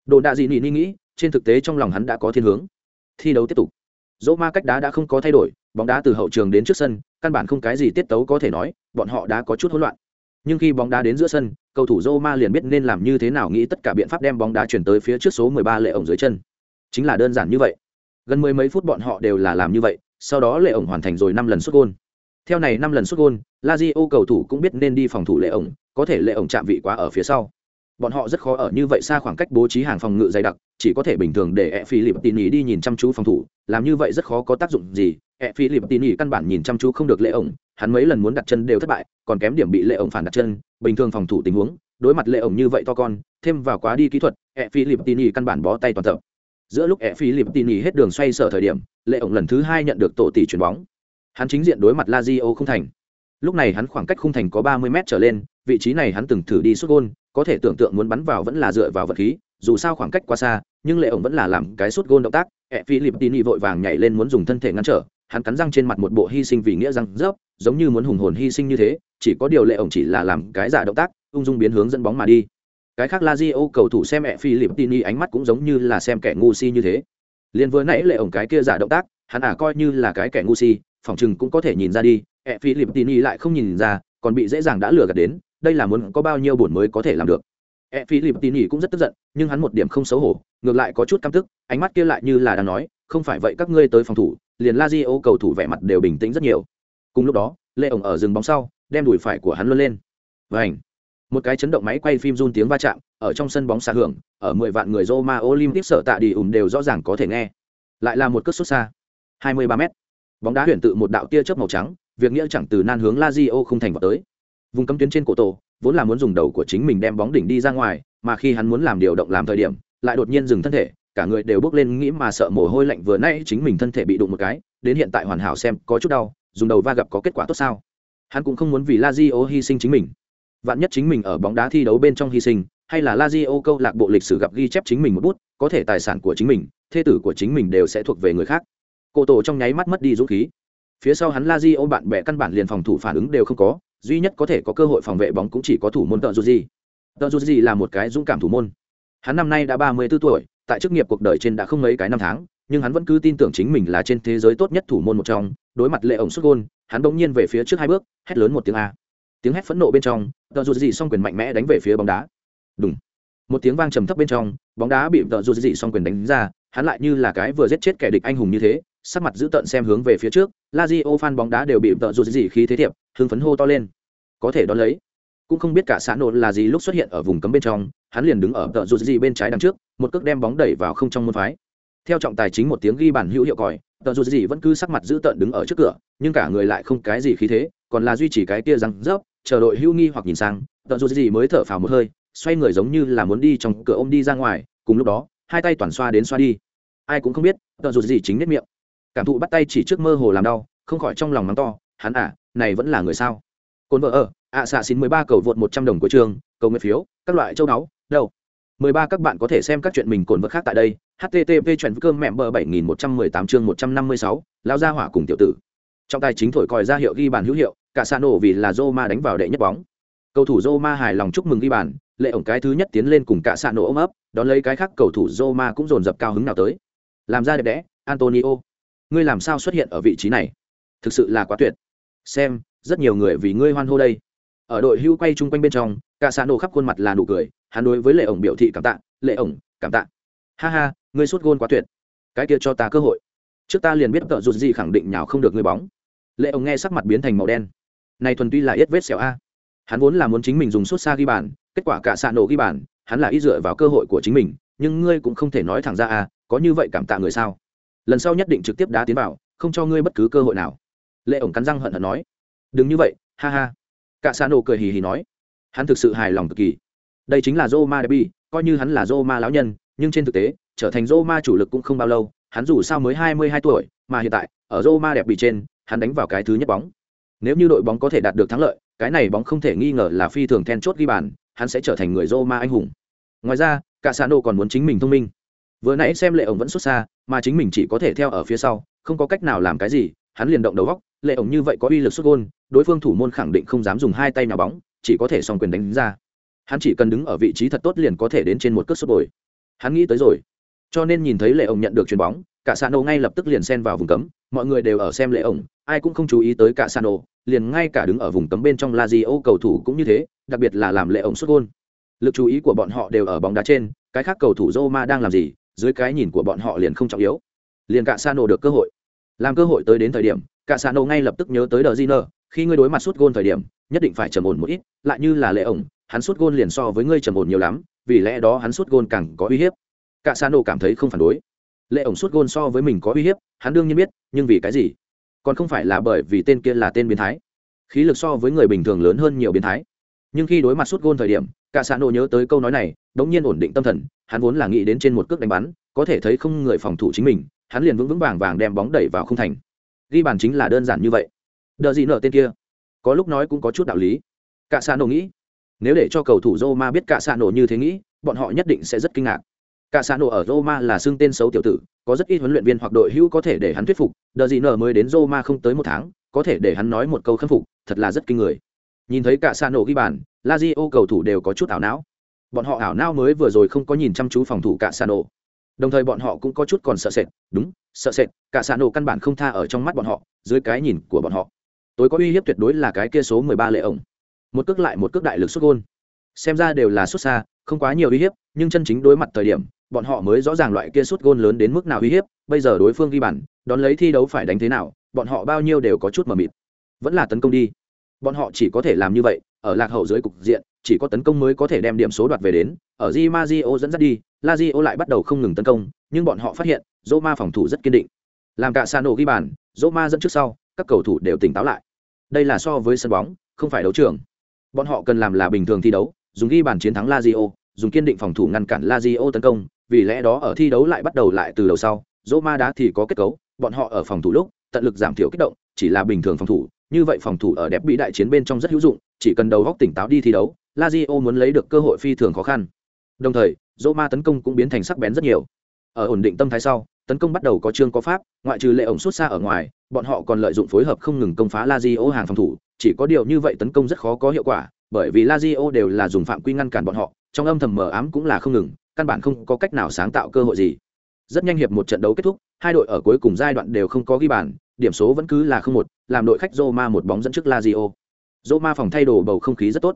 Đồ đạ gì nỉ nghĩ, trên thực tế trong lòng hắn đã có thiên hướng. Thi đấu tiếp tục. Roma cách đá đã không có thay đổi, bóng đá từ hậu trường đến trước sân, căn bản không cái gì tiết tấu có thể nói, bọn họ đã có chút hỗn loạn. Nhưng khi bóng đá đến giữa sân, cầu thủ Roma liền biết nên làm như thế nào nghĩ tất cả biện pháp đem bóng đá chuyển tới phía trước số 13 lệ ổng dưới chân. Chính là đơn giản như vậy. Gần mười mấy phút bọn họ đều là làm như vậy, sau đó lệ ổng hoàn thành rồi năm lần sút gôn Theo này năm lần sút gol, Lazio cầu thủ cũng biết nên đi phòng thủ lệ ổng, có thể lệ ổng chạm vị quá ở phía sau. Bọn họ rất khó ở như vậy xa khoảng cách bố trí hàng phòng ngự dày đặc, chỉ có thể bình thường để e phi lip tin ý đi nhìn chăm chú phòng thủ làm như vậy rất khó có tác dụng gì e phi lip tin ý căn bản nhìn chăm chú không được lệ ổng hắn mấy lần muốn đặt chân đều thất bại, còn kém điểm bị lệ ổng phản đặt chân, bình thường phòng thủ tình huống, đối mặt lệ ổng như vậy to con, thêm vào quá đi kỹ thuật e phi lip tin căn bản bó tay toàn tập. Giữa lúc e phi lip tin hết đường xoay sở thời điểm, lệ ổng lần thứ hai nhận được tổ tỷ chuyền bóng. Hắn chính diện đối mặt lazio không thành. Lúc này hắn khoảng cách khung thành có ba mươi m trở lên, vị trí này hắn từng thử đi xuất gôn, có thể tưởng tượng muốn bắn vào vẫn là dựa vào vật khí, dù sao khoảng cách quá xa, nhưng lệ ổng vẫn là làm cái sút gôn động tác. E tini vội vàng nhảy lên muốn dùng thân thể ngăn trở hắn cắn răng trên mặt một bộ hy sinh vì nghĩa răng rớp, giống như muốn hùng hồn hy sinh như thế, chỉ có điều lệ ổng chỉ là làm cái giả động tác, ung dung biến hướng dẫn bóng mà đi. Cái khác Lazio cầu thủ xem e philippini ánh mắt cũng giống như là xem kẻ ngu si như thế. Liền vừa nãy lệ ổng cái kia giả động tác, hắn à coi như là cái kẻ ngu si phỏng chừng cũng có thể nhìn ra đi e philippini lại không nhìn ra, còn bị dễ dàng đã lừa gạt đến, đây là muốn có bao nhiêu buồn mới có thể làm được. E philip tin cũng rất tức giận, nhưng hắn một điểm không xấu hổ, ngược lại có chút căm tức, ánh mắt kia lại như là đang nói, không phải vậy các ngươi tới phòng thủ liền Lazio cầu thủ vẻ mặt đều bình tĩnh rất nhiều. Cùng lúc đó lệ ổng ở rừng bóng sau, đem đùi phải của hắn luân lên. Vành. một cái chấn động máy quay phim run tiếng va chạm, ở trong sân bóng xa hưởng, ở mười vạn người Roma Olympic sở tạ đi ùm đều rõ ràng có thể nghe. Lại là một cước xuất xa. 23 m bóng đá huyền tự một đạo tia chớp màu trắng, việc nghĩa chẳng từ nan hướng Lazio không thành vào tới. Vùng cấm tuyến trên cổ tổ, vốn là muốn dùng đầu của chính mình đem bóng đỉnh đi ra ngoài, mà khi hắn muốn làm điều động làm thời điểm, lại đột nhiên dừng thân thể cả người đều bước lên nghĩ mà sợ mồ hôi lạnh vừa nãy chính mình thân thể bị đụng một cái, đến hiện tại hoàn hảo xem, có chút đau, dùng đầu va gặp có kết quả tốt sao? Hắn cũng không muốn vì Lazio hy sinh chính mình. Vạn nhất chính mình ở bóng đá thi đấu bên trong hy sinh, hay là Lazio câu lạc bộ lịch sử gặp ghi chép chính mình một bút, có thể tài sản của chính mình, thê tử của chính mình đều sẽ thuộc về người khác. Cô tổ trong nháy mắt mất đi dũng khí. Phía sau hắn Lazio bạn bè căn bản liền phòng thủ phản ứng đều không có, duy nhất có thể có cơ hội phòng vệ bóng cũng chỉ có thủ môn tợ dù gì tợ dù gì là một cái dũng cảm thủ môn. Hắn năm nay đã ba mươi 34 tuổi tại chức nghiệp cuộc đời trên đã không mấy cái năm tháng, nhưng hắn vẫn cứ tin tưởng chính mình là trên thế giới tốt nhất thủ môn một trong, đối mặt lệ ổng xuất gôn, hắn bỗng nhiên về phía trước hai bước, hét lớn một tiếng a. Tiếng hét phẫn nộ bên trong, tợ dù gì song quyền mạnh mẽ đánh về phía bóng đá. Đúng một tiếng vang trầm thấp bên trong, bóng đá bị tợ dù gì song quyền đánh ra, hắn lại như là cái vừa giết chết kẻ địch anh hùng như thế, sắc mặt giữ tợn xem hướng về phía trước, Lazio fan bóng đá đều bị tợ dù gì khí thế thiệp, hưng phấn hô to lên. Có thể đón lấy. Cũng không biết cả xã nổ là gì lúc xuất hiện ở vùng cấm bên trong hắn liền đứng ở tợ dù gì bên trái đằng trước, một cước đem bóng đẩy vào không trong môn phái. Theo trọng tài chính một tiếng ghi bản hữu hiệu còi tợ dù gì vẫn cứ sắc mặt giữ tợn đứng ở trước cửa, nhưng cả người lại không cái gì khí thế, còn là duy trì cái kia răng rớp, chờ đội hữu nghi hoặc nhìn sang tợ dù gì mới thở phào một hơi, xoay người giống như là muốn đi trong cửa ôm đi ra ngoài, cùng lúc đó, hai tay toàn xoa đến xoa đi. Ai cũng không biết tợ dù gì chính nết miệng. Cảm thụ bắt tay chỉ trước mơ hồ làm đau, không khỏi trong lòng mắng to, hắn à này vẫn là người sao? Cồn vợ ở, ạ xạ xin mười ba cầu vượt một trăm đồng của trường, cầu nguyện phiếu, các loại châu đáo đâu? Mười ba, các bạn có thể xem các chuyện mình cồn vật khác tại đây. Http chuyện cơm mẹ bờ bảy nghìn một trăm mười tám chương một trăm năm mươi sáu lao ra hỏa cùng tiểu tử. Trong tài chính thổi còi ra hiệu ghi bàn hữu hiệu, cả xa nổ vì là Roma đánh vào đệ nhất bóng. Cầu thủ Roma hài lòng chúc mừng ghi bàn, lệ ổng cái thứ nhất tiến lên cùng cả xa nổ ôm ấp, đón lấy cái khác cầu thủ Roma cũng dồn dập cao hứng nào tới. Làm ra đẹp đẽ, Antonio. Ngươi làm sao xuất hiện ở vị trí này? Thực sự là quá tuyệt. Xem, rất nhiều người vì ngươi hoan hô đây. Ở đội hưu quay chung quanh bên trong, cả sàn nổ khắp khuôn mặt là nụ cười hắn đối với lệ ổng biểu thị cảm tạ, lệ ổng, cảm tạ. Ha ha, ngươi sút gôn quá tuyệt. Cái kia cho ta cơ hội. Trước ta liền biết tợ rụt gì khẳng định nhào không được ngươi bóng. Lệ ổng nghe sắc mặt biến thành màu đen. Này thuần tuy là ít vết xẻo a. Hắn vốn là muốn chính mình dùng suốt xa ghi bàn, kết quả cả xạ nổ ghi bàn, hắn là ít dựa vào cơ hội của chính mình, nhưng ngươi cũng không thể nói thẳng ra a, có như vậy cảm tạ người sao? Lần sau nhất định trực tiếp đá tiến vào, không cho ngươi bất cứ cơ hội nào. Lệ ổng cắn răng hận hận nói. Đừng như vậy, ha ha. Cả xạ nổ cười hì hì nói. Hắn thực sự hài lòng cực kỳ đây chính là Roma Derby, coi như hắn là Roma lão nhân, nhưng trên thực tế, trở thành Roma chủ lực cũng không bao lâu, hắn dù sao mới 22 tuổi, mà hiện tại, ở Roma đẹp bị trên, hắn đánh vào cái thứ nhất bóng. Nếu như đội bóng có thể đạt được thắng lợi, cái này bóng không thể nghi ngờ là phi thường then chốt ghi bàn, hắn sẽ trở thành người Roma anh hùng. Ngoài ra, Casano còn muốn chính mình thông minh. Vừa nãy xem Lệ ổng vẫn xuất xa, mà chính mình chỉ có thể theo ở phía sau, không có cách nào làm cái gì, hắn liền động đầu góc, Lệ ổng như vậy có uy lực sút gol, đối phương thủ môn khẳng định không dám dùng hai tay nào bóng, chỉ có thể song quyền đánh ra. Hắn chỉ cần đứng ở vị trí thật tốt liền có thể đến trên một cước sút bồi. Hắn nghĩ tới rồi. Cho nên nhìn thấy Lệ ổng nhận được chuyền bóng, cả Sano ngay lập tức liền xen vào vùng cấm, mọi người đều ở xem Lệ ổng, ai cũng không chú ý tới cả Sano, liền ngay cả đứng ở vùng cấm bên trong La Rio cầu thủ cũng như thế, đặc biệt là làm Lệ ổng xuất gôn Lực chú ý của bọn họ đều ở bóng đá trên, cái khác cầu thủ Roma đang làm gì, dưới cái nhìn của bọn họ liền không trọng yếu. Liền cả Sano được cơ hội. Làm cơ hội tới đến thời điểm, cả Sano ngay lập tức nhớ tới Đờ Giner, khi ngươi đối mặt sút gôn thời điểm, nhất định phải trầm ổn một ít, lại như là Lệ ổng, hắn sút gôn liền so với ngươi trầm ổn nhiều lắm, vì lẽ đó hắn sút gôn càng có uy hiếp. Cả xa nổ cảm thấy không phản đối. Lệ ổng sút gôn so với mình có uy hiếp, hắn đương nhiên biết, nhưng vì cái gì? Còn không phải là bởi vì tên kia là tên biến thái. Khí lực so với người bình thường lớn hơn nhiều biến thái. Nhưng khi đối mặt sút gôn thời điểm, cả sa nổ nhớ tới câu nói này đống nhiên ổn định tâm thần, hắn vốn là nghĩ đến trên một cước đánh bắn, có thể thấy không người phòng thủ chính mình, hắn liền vững vững vàng vàng đem bóng đẩy vào không thành. Ghi bàn chính là đơn giản như vậy. Đợi gì nợ tên kia? Có lúc nói cũng có chút đạo lý. Cả sa nổ nghĩ nếu để cho cầu thủ Roma biết cả xạ nổ như thế nghĩ, bọn họ nhất định sẽ rất kinh ngạc. Cả xạ nổ ở Roma là xưng tên xấu tiểu tử, có rất ít huấn luyện viên hoặc đội hữu có thể để hắn thuyết phục, đờ gì nở mới đến Roma không tới một tháng, có thể để hắn nói một câu khâm phục, thật là rất kinh người. Nhìn thấy cả xạ nổ ghi bàn, Lazio cầu thủ đều có chút ảo não. Bọn họ ảo não mới vừa rồi không có nhìn chăm chú phòng thủ cả xạ nổ. Đồng thời bọn họ cũng có chút còn sợ sệt, đúng, sợ sệt, cả xạ nổ căn bản không tha ở trong mắt bọn họ, dưới cái nhìn của bọn họ. Tối có uy hiếp tuyệt đối là cái kia số 13 lệ ổng một cước lại một cước đại lực xuất gôn. Xem ra đều là xuất xa, không quá nhiều uy hiếp, nhưng chân chính đối mặt thời điểm, bọn họ mới rõ ràng loại kia xuất gôn lớn đến mức nào uy hiếp, bây giờ đối phương ghi bàn, đón lấy thi đấu phải đánh thế nào, bọn họ bao nhiêu đều có chút mờ mịt. Vẫn là tấn công đi. Bọn họ chỉ có thể làm như vậy, ở lạc hậu dưới cục diện, chỉ có tấn công mới có thể đem điểm số đoạt về đến, ở di mazio dẫn dắt đi, lazio lại bắt đầu không ngừng tấn công, nhưng bọn họ phát hiện, roma phòng thủ rất kiên định. Làm cả sano ghi bàn, roma dẫn trước sau, các cầu thủ đều tỉnh táo lại. Đây là so với sân bóng, không phải đấu trường bọn họ cần làm là bình thường thi đấu, dùng ghi bàn chiến thắng lazio, dùng kiên định phòng thủ ngăn cản lazio tấn công, vì lẽ đó ở thi đấu lại bắt đầu lại từ đầu sau, roma đá thì có kết cấu, bọn họ ở phòng thủ lúc, tận lực giảm thiểu kích động, chỉ là bình thường phòng thủ, như vậy phòng thủ ở đẹp bị đại chiến bên trong rất hữu dụng, chỉ cần đầu góc tỉnh táo đi thi đấu, lazio muốn lấy được cơ hội phi thường khó khăn. Đồng thời, roma tấn công cũng biến thành sắc bén rất nhiều. Ở ổn định tâm thái sau tấn công bắt đầu có chương có pháp ngoại trừ lệ ổng xuất xa ở ngoài bọn họ còn lợi dụng phối hợp không ngừng công phá lazio hàng phòng thủ chỉ có điều như vậy tấn công rất khó có hiệu quả bởi vì lazio đều là dùng phạm quy ngăn cản bọn họ trong âm thầm mờ ám cũng là không ngừng căn bản không có cách nào sáng tạo cơ hội gì rất nhanh hiệp một trận đấu kết thúc hai đội ở cuối cùng giai đoạn đều không có ghi bàn điểm số vẫn cứ là không một làm đội khách Roma một bóng dẫn trước Lazio. Roma phòng thay đồ bầu không khí rất tốt.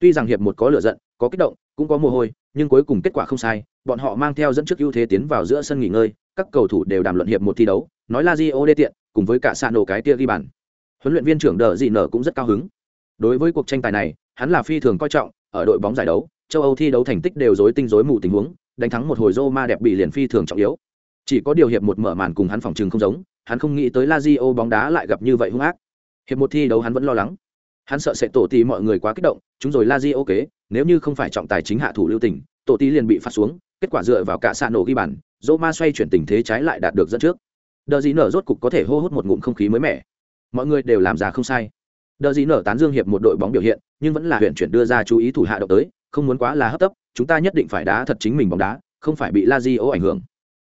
Tuy rằng hiệp một có lửa giận, có kích động, cũng có mồ hôi, nhưng cuối cùng kết quả không sai, bọn họ mang theo dẫn trước ưu thế tiến vào giữa sân nghỉ ngơi, các cầu thủ đều đàm luận hiệp một thi đấu, nói Lazio đê tiện, cùng với cả nổ cái tia ghi bàn. Huấn luyện viên trưởng Đở Dị Nở cũng rất cao hứng. Đối với cuộc tranh tài này, hắn là phi thường coi trọng, ở đội bóng giải đấu, châu Âu thi đấu thành tích đều rối tinh rối mù tình huống, đánh thắng một hồi Roma đẹp bị liền phi thường trọng yếu. Chỉ có điều hiệp một mở màn cùng hắn phòng trường không giống, hắn không nghĩ tới Lazio bóng đá lại gặp như vậy hung ác. Hiệp một thi đấu hắn vẫn lo lắng. Hắn sợ sẽ tổ tí mọi người quá kích động, chúng rồi Lazio kế, nếu như không phải trọng tài chính hạ thủ lưu tình, tổ tí liền bị phạt xuống, kết quả dựa vào cả xạ nổ ghi bàn, Roma xoay chuyển tình thế trái lại đạt được dẫn trước. Đờ Dĩ nở rốt cục có thể hô hút một ngụm không khí mới mẻ. Mọi người đều làm ra không sai. Đờ Dĩ nở tán dương hiệp một đội bóng biểu hiện, nhưng vẫn là huyện chuyển đưa ra chú ý thủ hạ động tới, không muốn quá là hấp tấp, chúng ta nhất định phải đá thật chính mình bóng đá, không phải bị Lazio ảnh hưởng.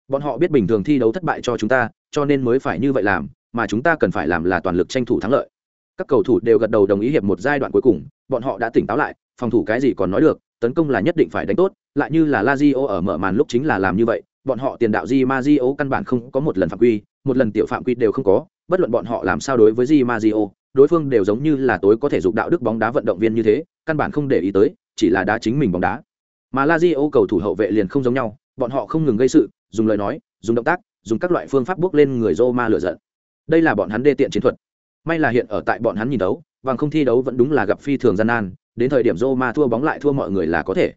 Bọn họ biết bình thường thi đấu thất bại cho chúng ta, cho nên mới phải như vậy làm, mà chúng ta cần phải làm là toàn lực tranh thủ thắng lợi. Các cầu thủ đều gật đầu đồng ý hiệp một giai đoạn cuối cùng, bọn họ đã tỉnh táo lại, phòng thủ cái gì còn nói được, tấn công là nhất định phải đánh tốt, lại như là Lazio ở mở màn lúc chính là làm như vậy, bọn họ tiền đạo Di Mario căn bản không có một lần phạm quy, một lần tiểu phạm quy đều không có, bất luận bọn họ làm sao đối với Di Mario, đối phương đều giống như là tối có thể dục đạo đức bóng đá vận động viên như thế, căn bản không để ý tới, chỉ là đá chính mình bóng đá. Mà Lazio cầu thủ hậu vệ liền không giống nhau, bọn họ không ngừng gây sự, dùng lời nói, dùng động tác, dùng các loại phương pháp bước lên người Roma lửa giận. Đây là bọn hắn đê tiện chiến thuật. May là hiện ở tại bọn hắn nhìn đấu, bằng không thi đấu vẫn đúng là gặp phi thường gian nan, đến thời điểm Roma thua bóng lại thua mọi người là có thể.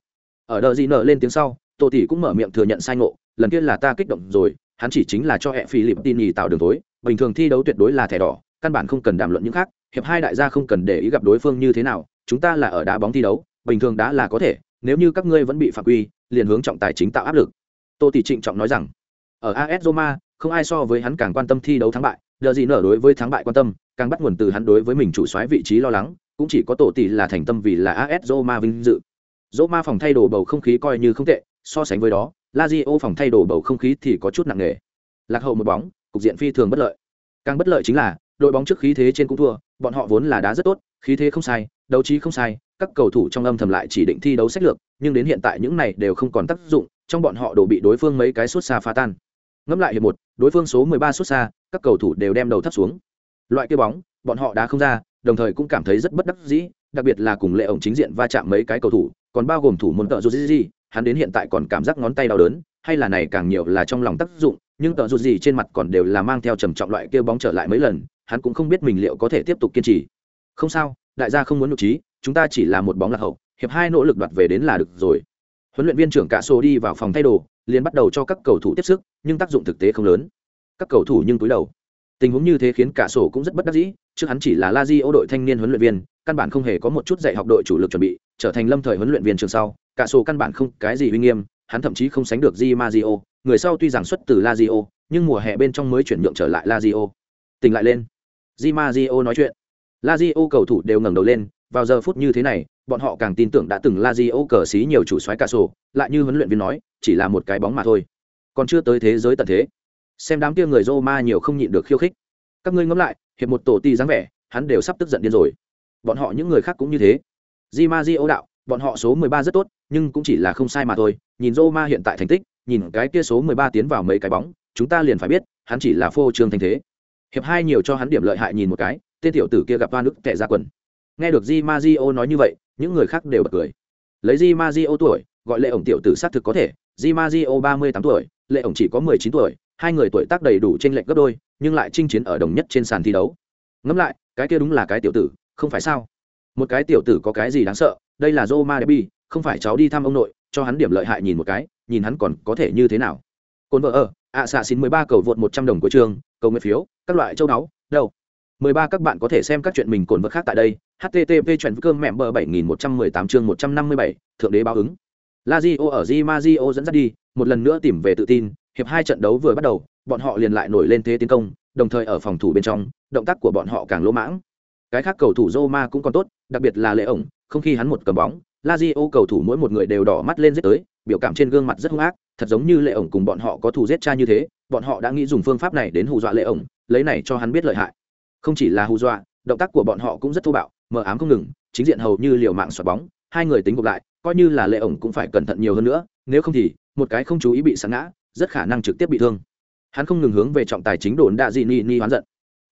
Ở đợt gì nở lên tiếng sau, Tô tỷ cũng mở miệng thừa nhận sai ngộ, lần kia là ta kích động rồi, hắn chỉ chính là cho hệ Philippines tạo đường tối, bình thường thi đấu tuyệt đối là thẻ đỏ, căn bản không cần đàm luận những khác, hiệp hai đại gia không cần để ý gặp đối phương như thế nào, chúng ta là ở đá bóng thi đấu, bình thường đã là có thể, nếu như các ngươi vẫn bị phạm quy, liền hướng trọng tài chính tạo áp lực. Tô tỷ trịnh trọng nói rằng, ở AS Roma, không ai so với hắn càng quan tâm thi đấu thắng bại, đờ gì nở đối với thắng bại quan tâm, càng bắt nguồn từ hắn đối với mình chủ soái vị trí lo lắng, cũng chỉ có tổ tỷ là thành tâm vì là AS Roma vinh dự. Roma phòng thay đồ bầu không khí coi như không tệ, so sánh với đó, Lazio phòng thay đồ bầu không khí thì có chút nặng nề. Lạc hậu một bóng, cục diện phi thường bất lợi. Càng bất lợi chính là, đội bóng trước khí thế trên cũng thua, bọn họ vốn là đá rất tốt, khí thế không sai, đấu trí không sai, các cầu thủ trong âm thầm lại chỉ định thi đấu sách lược, nhưng đến hiện tại những này đều không còn tác dụng, trong bọn họ đổ bị đối phương mấy cái suốt xa phá tan. Ngẫm lại hiệp một, đối phương số 13 suốt xa, các cầu thủ đều đem đầu thấp xuống. Loại kia bóng, bọn họ đá không ra, đồng thời cũng cảm thấy rất bất đắc dĩ, đặc biệt là cùng lệ ổng chính diện va chạm mấy cái cầu thủ, còn bao gồm thủ môn tợ dù gì, hắn đến hiện tại còn cảm giác ngón tay đau đớn, hay là này càng nhiều là trong lòng tác dụng, nhưng tờ rụt gì trên mặt còn đều là mang theo trầm trọng loại kia bóng trở lại mấy lần, hắn cũng không biết mình liệu có thể tiếp tục kiên trì. Không sao, đại gia không muốn nhục trí, chúng ta chỉ là một bóng lạc hậu, hiệp hai nỗ lực đoạt về đến là được rồi. Huấn luyện viên trưởng Cả Sô đi vào phòng thay đồ, liền bắt đầu cho các cầu thủ tiếp sức, nhưng tác dụng thực tế không lớn. Các cầu thủ nhưng túi đầu. Tình huống như thế khiến Cả Sổ cũng rất bất đắc dĩ, trước hắn chỉ là La Diễu đội thanh niên huấn luyện viên, căn bản không hề có một chút dạy học đội chủ lực chuẩn bị, trở thành lâm thời huấn luyện viên trường sau, Cả sổ căn bản không cái gì uy nghiêm, hắn thậm chí không sánh được Di Mario, người sau tuy rằng xuất từ Lazio, nhưng mùa hè bên trong mới chuyển nhượng trở lại Lazio. Tỉnh lại lên. Di Mario nói chuyện. Lazio cầu thủ đều ngẩng đầu lên, vào giờ phút như thế này, bọn họ càng tin tưởng đã từng Lazio cờ xí nhiều chủ soái cả sổ, lại như huấn luyện viên nói, chỉ là một cái bóng mà thôi. Còn chưa tới thế giới tận thế. Xem đám kia người Roma nhiều không nhịn được khiêu khích. Các ngươi ngẫm lại, hiệp một tổ ti dáng vẻ, hắn đều sắp tức giận điên rồi. Bọn họ những người khác cũng như thế. Di Mario đạo, bọn họ số 13 rất tốt, nhưng cũng chỉ là không sai mà thôi. Nhìn Roma hiện tại thành tích, nhìn cái kia số 13 tiến vào mấy cái bóng, chúng ta liền phải biết, hắn chỉ là phô trương thành thế. Hiệp hai nhiều cho hắn điểm lợi hại nhìn một cái, tên tiểu tử kia gặp Van Đức tệ ra quần. Nghe được di ma nói như vậy những người khác đều bật cười. Lấy di ma tuổi gọi lệ ổng tiểu tử xác thực có thể. Di ma di o ba mươi tám tuổi lệ ổng chỉ có mười chín tuổi hai người tuổi tác đầy đủ trên lệch gấp đôi nhưng lại chinh chiến ở đồng nhất trên sàn thi đấu. Ngẫm lại cái kia đúng là cái tiểu tử không phải sao? Một cái tiểu tử có cái gì đáng sợ đây là Roma Derby, không phải cháu đi thăm ông nội, cho hắn điểm lợi hại nhìn một cái, nhìn hắn còn có thể như thế nào. cồn vợ ở, ạ xạ xin 13 cầu vượt 100 đồng của trường, cầu nguyện phiếu, các loại châu náu, đâu. 13 các bạn có thể xem các chuyện mình cồn vợ khác tại đây. http chuyện cơm mẹ bờ 7118 chương 157, thượng đế báo ứng. Lazio ở Di Mario dẫn dắt đi, một lần nữa tìm về tự tin, hiệp hai trận đấu vừa bắt đầu, bọn họ liền lại nổi lên thế tiến công, đồng thời ở phòng thủ bên trong, động tác của bọn họ càng lỗ mãng. Cái khác cầu thủ Roma cũng còn tốt, đặc biệt là Lệ ổng, không khi hắn một cầm bóng, Lazio cầu thủ mỗi một người đều đỏ mắt lên giết tới, biểu cảm trên gương mặt rất hung ác, thật giống như Lệ ổng cùng bọn họ có thù giết cha như thế, bọn họ đã nghĩ dùng phương pháp này đến hù dọa Lệ ổng, lấy này cho hắn biết lợi hại. Không chỉ là hù dọa, động tác của bọn họ cũng rất thô bạo, mờ ám không ngừng, chính diện hầu như liều mạng xoạc bóng, hai người tính gộp lại, coi như là Lệ ổng cũng phải cẩn thận nhiều hơn nữa, nếu không thì một cái không chú ý bị sẵn ngã, rất khả năng trực tiếp bị thương. Hắn không ngừng hướng về trọng tài chính đồn Đa Dị Ni Ni hoán giận.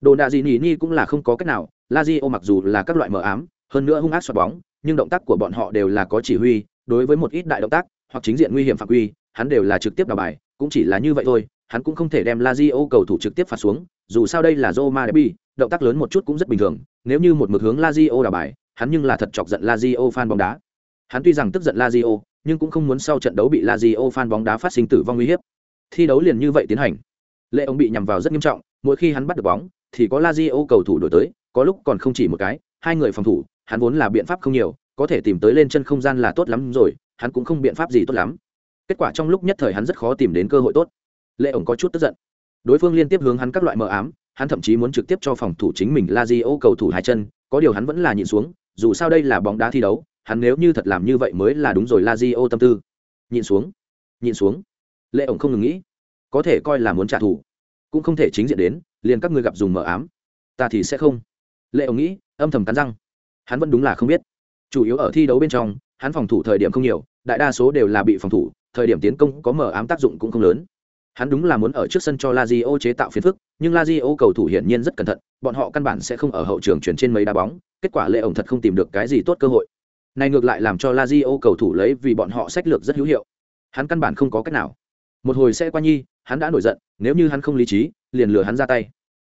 Đồn Đa Dị Ni Ni cũng là không có cách nào, Lazio mặc dù là các loại mờ ám, hơn nữa hung ác xoạc bóng, nhưng động tác của bọn họ đều là có chỉ huy đối với một ít đại động tác hoặc chính diện nguy hiểm phạm quy hắn đều là trực tiếp đào bài cũng chỉ là như vậy thôi hắn cũng không thể đem Lazio cầu thủ trực tiếp phạt xuống dù sao đây là Roma derby động tác lớn một chút cũng rất bình thường nếu như một mực hướng Lazio đào bài hắn nhưng là thật chọc giận Lazio fan bóng đá. Hắn tuy rằng tức giận Lazio nhưng cũng không muốn sau trận đấu bị Lazio fan bóng đá phát sinh tử vong nguy hiểm thi đấu liền như vậy tiến hành. Lệ ông bị nhằm vào rất nghiêm trọng mỗi khi hắn bắt được bóng thì có Lazio cầu thủ đổi tới, có lúc còn không chỉ một cái, hai người phòng thủ, hắn vốn là biện pháp không nhiều, có thể tìm tới lên chân không gian là tốt lắm rồi, hắn cũng không biện pháp gì tốt lắm. Kết quả trong lúc nhất thời hắn rất khó tìm đến cơ hội tốt. Lệ ổng có chút tức giận. Đối phương liên tiếp hướng hắn các loại mờ ám, hắn thậm chí muốn trực tiếp cho phòng thủ chính mình la cầu thủ hai chân, có điều hắn vẫn là nhìn xuống, dù sao đây là bóng đá thi đấu, hắn nếu như thật làm như vậy mới là đúng rồi la tâm tư. Nhìn xuống. Nhìn xuống. Lệ ổng không ngừng nghĩ. Có thể coi là muốn trả thù cũng không thể chính diện đến liền các ngươi gặp dùng mờ ám ta thì sẽ không lệ ổng nghĩ âm thầm cắn răng hắn vẫn đúng là không biết chủ yếu ở thi đấu bên trong hắn phòng thủ thời điểm không nhiều đại đa số đều là bị phòng thủ thời điểm tiến công có mở ám tác dụng cũng không lớn hắn đúng là muốn ở trước sân cho Lazio chế tạo phiền phức, nhưng Lazio cầu thủ hiển nhiên rất cẩn thận, bọn họ căn bản sẽ không ở hậu trường chuyển trên mấy đá bóng, kết quả lệ ổng thật không tìm được cái gì tốt cơ hội. Này ngược lại làm cho Lazio cầu thủ lấy vì bọn họ sách lược rất hữu hiệu. Hắn căn bản không có cách nào. Một hồi sẽ qua nhi, hắn đã nổi giận, nếu như hắn không lý trí, liền lừa hắn ra tay.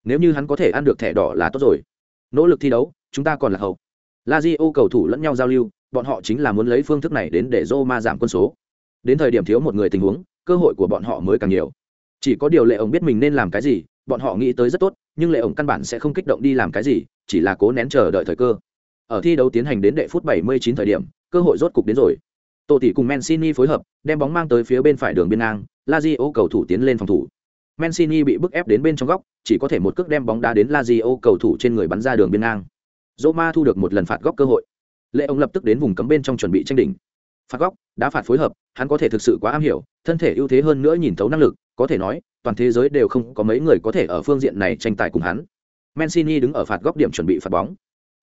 Nếu như hắn có thể ăn được thẻ đỏ là tốt rồi. Nỗ lực thi đấu, chúng ta còn là hậu. la di ô cầu thủ lẫn nhau giao lưu, bọn họ chính là muốn lấy phương thức này đến để Roma giảm quân số. Đến thời điểm thiếu một người tình huống, cơ hội của bọn họ mới càng nhiều. Chỉ có điều Lệ ổng biết mình nên làm cái gì, bọn họ nghĩ tới rất tốt, nhưng Lệ ổng căn bản sẽ không kích động đi làm cái gì, chỉ là cố nén chờ đợi thời cơ. Ở thi đấu tiến hành đến đệ phút 79 thời điểm, cơ hội rốt cục đến rồi. Tô tỷ cùng Mancini phối hợp, đem bóng mang tới phía bên phải đường biên ngang, Lazio cầu thủ tiến lên phòng thủ. Mancini bị bức ép đến bên trong góc, chỉ có thể một cước đem bóng đá đến Lazio cầu thủ trên người bắn ra đường biên ngang. Roma thu được một lần phạt góc cơ hội. Lệ ông lập tức đến vùng cấm bên trong chuẩn bị tranh đỉnh. Phạt góc, đá phạt phối hợp, hắn có thể thực sự quá am hiểu, thân thể ưu thế hơn nữa nhìn thấu năng lực, có thể nói, toàn thế giới đều không có mấy người có thể ở phương diện này tranh tài cùng hắn. Mancini đứng ở phạt góc điểm chuẩn bị phạt bóng.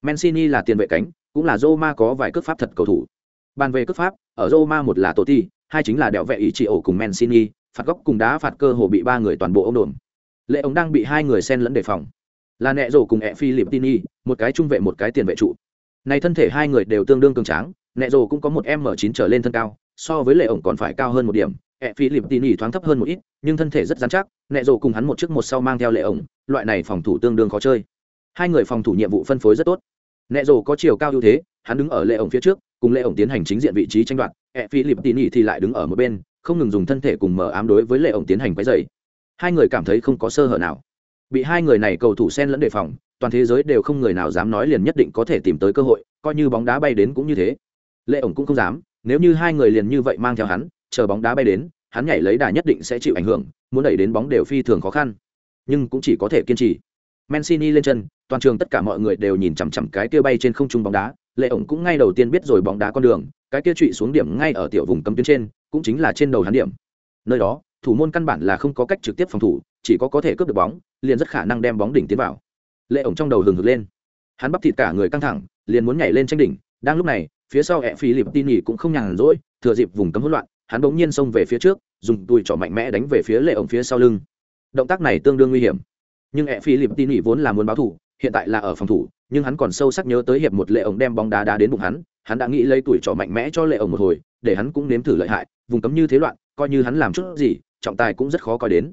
Mancini là tiền vệ cánh, cũng là Roma có vài cước pháp thật cầu thủ. Bàn về cướp pháp, ở Roma một là Totti, hai chính là đẹo vệ ý chỉ ổ cùng Mancini, phạt góc cùng đá phạt cơ hồ bị ba người toàn bộ ôm đồn. Lệ ống đang bị hai người xen lẫn đề phòng. Là nẹ rổ cùng e philippini một cái trung vệ một cái tiền vệ trụ. Này thân thể hai người đều tương đương cường tráng nẹ rổ cũng có một m 9 trở lên thân cao so với lệ ổng còn phải cao hơn một điểm. E philippini thoáng thấp hơn một ít nhưng thân thể rất dán chắc nẹ rổ cùng hắn một trước một sau mang theo lệ ổng loại này phòng thủ tương đương khó chơi. Hai người phòng thủ nhiệm vụ phân phối rất tốt. Nẹ rổ có chiều cao ưu thế hắn đứng ở lệ ổng phía trước, cùng lệ ổng tiến hành chính diện vị trí tranh đoạt e tini thì lại đứng ở một bên, không ngừng dùng thân thể cùng mở ám đối với lệ ổng tiến hành quấy dày hai người cảm thấy không có sơ hở nào. Bị hai người này cầu thủ sen lẫn đề phòng, toàn thế giới đều không người nào dám nói liền nhất định có thể tìm tới cơ hội, coi như bóng đá bay đến cũng như thế. Lệ ổng cũng không dám, nếu như hai người liền như vậy mang theo hắn, chờ bóng đá bay đến, hắn nhảy lấy đà nhất định sẽ chịu ảnh hưởng, muốn đẩy đến bóng đều phi thường khó khăn. Nhưng cũng chỉ có thể kiên trì. Mancini lên chân, toàn trường tất cả mọi người đều nhìn chằm chằm cái kia bay trên không trung bóng đá lệ ổng cũng ngay đầu tiên biết rồi bóng đá con đường, cái kia trụy xuống điểm ngay ở tiểu vùng cấm tuyến trên, cũng chính là trên đầu hắn điểm. Nơi đó, thủ môn căn bản là không có cách trực tiếp phòng thủ, chỉ có có thể cướp được bóng, liền rất khả năng đem bóng đỉnh tiến vào. Lệ ổng trong đầu hừng hực lên. Hắn bắp thịt cả người căng thẳng, liền muốn nhảy lên tranh đỉnh, đang lúc này, phía sau hẹ phi lịp tin nhỉ cũng không nhàn rỗi, thừa dịp vùng cấm hỗn loạn, hắn bỗng nhiên xông về phía trước, dùng tùi trỏ mạnh mẽ đánh về phía lệ ổng phía sau lưng. Động tác này tương đương nguy hiểm. Nhưng hẹ phi lịp tin nhỉ vốn là muốn báo thủ, hiện tại là ở phòng thủ nhưng hắn còn sâu sắc nhớ tới hiệp một lệ ổng đem bóng đá đá đến bụng hắn hắn đã nghĩ lấy tuổi trò mạnh mẽ cho lệ ổng một hồi, để hắn cũng nếm thử lợi hại, vùng cấm như thế loạn, coi như hắn làm chút gì, trọng tài cũng rất khó coi đến.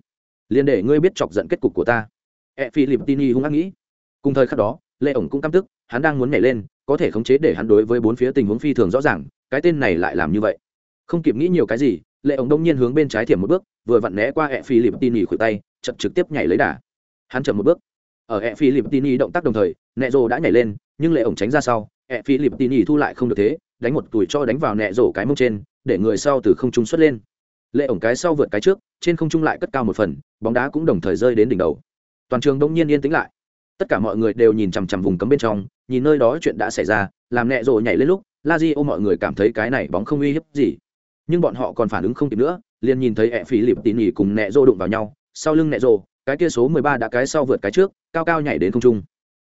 Liền để ngươi biết chọc giận kết cục của ta. E philippini hung ác nghĩ. Cùng thời khắc đó, lệ ổng cũng căm tức, hắn đang muốn nhảy lên, có thể khống chế để hắn đối với bốn phía tình huống phi thường rõ ràng, cái tên này lại làm như vậy. Không kịp nghĩ nhiều cái gì, lệ ổng đông nhiên hướng bên trái thiểm một bước, vừa vặn né qua e philippini khuỷu tay chật trực tiếp nhảy lấy đà. Hắn chậm một bước ở e philippini động tác đồng thời, nẹ rồ đã nhảy lên, nhưng lệ ổng tránh ra sau e philippini thu lại không được thế, đánh một tuổi cho đánh vào nẹ rổ cái mông trên, để người sau từ không trung xuất lên. Lệ ổng cái sau vượt cái trước, trên không trung lại cất cao một phần, bóng đá cũng đồng thời rơi đến đỉnh đầu. Toàn trường đông nhiên yên tĩnh lại. Tất cả mọi người đều nhìn chằm chằm vùng cấm bên trong, nhìn nơi đó chuyện đã xảy ra, làm nẹ rộ nhảy lên lúc, la di ô mọi người cảm thấy cái này bóng không uy hiếp gì. Nhưng bọn họ còn phản ứng không kịp nữa, liền nhìn thấy ẹ phí lịp tỉ nỉ cùng nẹ rộ đụng vào nhau, sau lưng nẹ rộ cái kia số mười ba đã cái sau vượt cái trước cao cao nhảy đến không trung.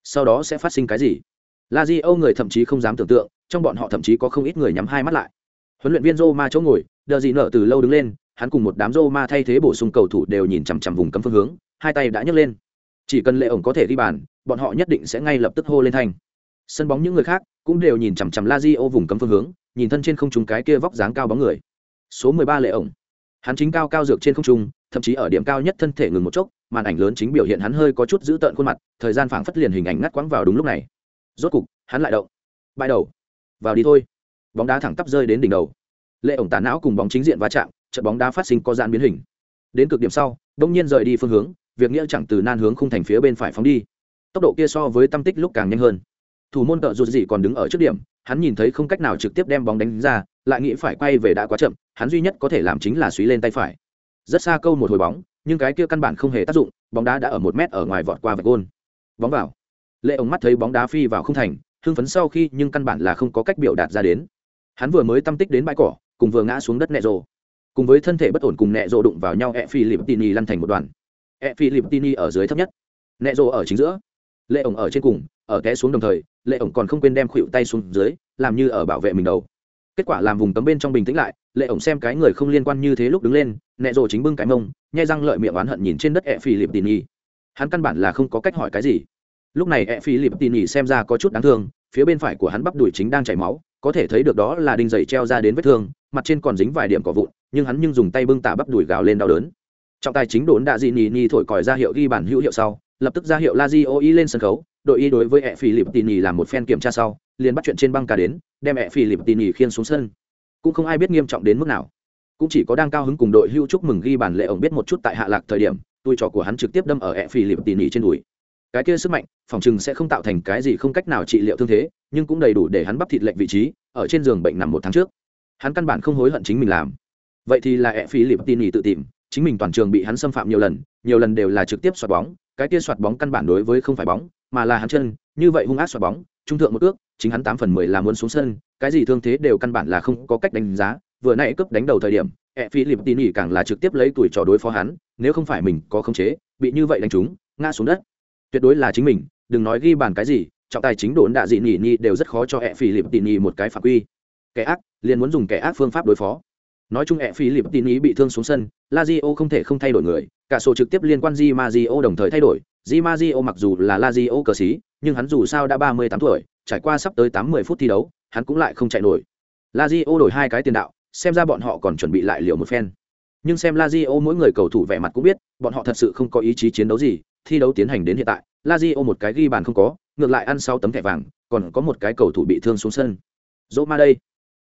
Sau đó sẽ phát sinh cái gì? La di âu người thậm chí không dám tưởng tượng, trong bọn họ thậm chí có không ít người nhắm hai mắt lại. Huấn luyện viên Roma chỗ ngồi, đờ dị nở từ lâu đứng lên, hắn cùng một đám Roma thay thế bổ sung cầu thủ đều nhìn chằm chằm vùng cấm phương hướng, hai tay đã nhấc lên. Chỉ cần lệ ổng có thể ghi bàn, bọn họ nhất định sẽ ngay lập tức hô lên thanh sân bóng những người khác cũng đều nhìn chằm chằm la di âu vùng cấm phương hướng, nhìn thân trên không trung cái kia vóc dáng cao bóng người. Số mười ba lệ ổng. Hắn chính cao cao dược trên không trung, thậm chí ở điểm cao nhất thân thể ngừng một chốc màn ảnh lớn chính biểu hiện hắn hơi có chút giữ tợn khuôn mặt, thời gian phảng phất liền hình ảnh ngắt quãng vào đúng lúc này. Rốt cục, hắn lại động. Bãi đầu. Vào đi thôi. Bóng đá thẳng tắp rơi đến đỉnh đầu. Lệ ổng tả não cùng bóng chính diện va chạm, trận bóng đá phát sinh có dạn biến hình. Đến cực điểm sau, đông nhiên rời đi phương hướng, việc nghĩa chẳng từ nan hướng khung thành phía bên phải phóng đi. Tốc độ kia so với tâm tích lúc càng nhanh hơn. Thủ môn tợ rụt gì còn đứng ở trước điểm, hắn nhìn thấy không cách nào trực tiếp đem bóng đánh ra, lại nghĩ phải quay về đã quá chậm, hắn duy nhất có thể làm chính là suý lên tay phải. Rất xa câu một hồi bóng nhưng cái kia căn bản không hề tác dụng, bóng đá đã ở một mét ở ngoài vọt qua vạch gôn. Bóng vào. Lệ ống mắt thấy bóng đá phi vào không thành, hưng phấn sau khi nhưng căn bản là không có cách biểu đạt ra đến. Hắn vừa mới tâm tích đến bãi cỏ, cùng vừa ngã xuống đất nẹ rồ cùng với thân thể bất ổn cùng nẹ rồ đụng vào nhau e phi lip tini lăn thành một đoàn. E phi lip tini ở dưới thấp nhất. Nẹ rồ ở chính giữa. Lệ ổng ở trên cùng, ở té xuống đồng thời, lệ ổng còn không quên đem khuỵu tay xuống dưới, làm như ở bảo vệ mình đầu. Kết quả làm vùng tấm bên trong bình tĩnh lại, lệ ổng xem cái người không liên quan như thế lúc đứng lên, nẹ rồ chính bưng cái mông nhai răng lợi miệng oán hận nhìn trên đất e phi lip tini hắn căn bản là không có cách hỏi cái gì. Lúc này e phi lip tini xem ra có chút đáng thương, phía bên phải của hắn bắp đùi chính đang chảy máu, có thể thấy được đó là đinh dày treo ra đến vết thương, mặt trên còn dính vài điểm cỏ vụn, nhưng hắn nhưng dùng tay bưng tả bắp đùi gào lên đau đớn. Trọng tài chính đốn đã dị nhì nhì thổi còi ra hiệu ghi bản hữu hiệu sau, lập tức ra hiệu la di ô y lên sân khấu, đội y đối với ẹ phi lip tini làm một phen kiểm tra sau, liền bắt chuyện trên băng ca đến, đem ẹ phi lip tini khiên xuống sân. Cũng không ai biết nghiêm trọng đến mức nào cũng chỉ có đang cao hứng cùng đội hưu chúc mừng ghi bản lệ ổng biết một chút tại hạ lạc thời điểm tôi trò của hắn trực tiếp đâm ở ẹ phì liệp tỉ nỉ trên đùi. Cái kia sức mạnh, phòng chừng sẽ không tạo thành cái gì không cách nào trị liệu thương thế, nhưng cũng đầy đủ để hắn bắp thịt lệnh vị trí, ở trên giường bệnh nằm một tháng trước. Hắn căn bản không hối hận chính mình làm. Vậy thì là ẹ phí liệp tỉ nỉ tự tìm, chính mình toàn trường bị hắn xâm phạm nhiều lần nhiều lần đều là trực tiếp xoạt bóng, cái kia xoạt bóng căn bản đối với không phải bóng, mà là hắn chân, như vậy hung ác xoạt bóng, trung thượng một ước, chính hắn tám phần mười là muốn xuống sân, cái gì thương thế đều căn bản là không có cách đánh giá vừa nãy cướp đánh đầu thời điểm e ẹ phí lip tin nhì càng là trực tiếp lấy tuổi trò đối phó hắn, nếu không phải mình có khống chế, bị như vậy đánh trúng, ngã xuống đất. Tuyệt đối là chính mình, đừng nói ghi bàn cái gì, trọng tài chính đồn đạ dị nhỉ nhỉ đều rất khó cho e ẹ phỉ lịp tỉ nhỉ một cái phạm quy. Kẻ ác, liền muốn dùng kẻ ác phương pháp đối phó. Nói chung e ẹ phỉ lịp tỉ nhỉ bị thương xuống sân, lazio không thể không thay đổi người, cả số trực tiếp liên quan di mazio đồng thời thay đổi. Di mazio mặc dù là lazio cờ xí nhưng hắn dù sao đã ba mươi tám tuổi, trải qua sắp tới tám mươi phút thi đấu, hắn cũng lại không chạy nổi. Lazio đổi hai cái tiền đạo xem ra bọn họ còn chuẩn bị lại liệu một phen. Nhưng xem lazio mỗi người cầu thủ vẻ mặt cũng biết, bọn họ thật sự không có ý chí chiến đấu gì, thi đấu tiến hành đến hiện tại, lazio một cái ghi bàn không có, ngược lại ăn sáu tấm thẻ vàng, còn có một cái cầu thủ bị thương xuống sân. Dỗ ma đây.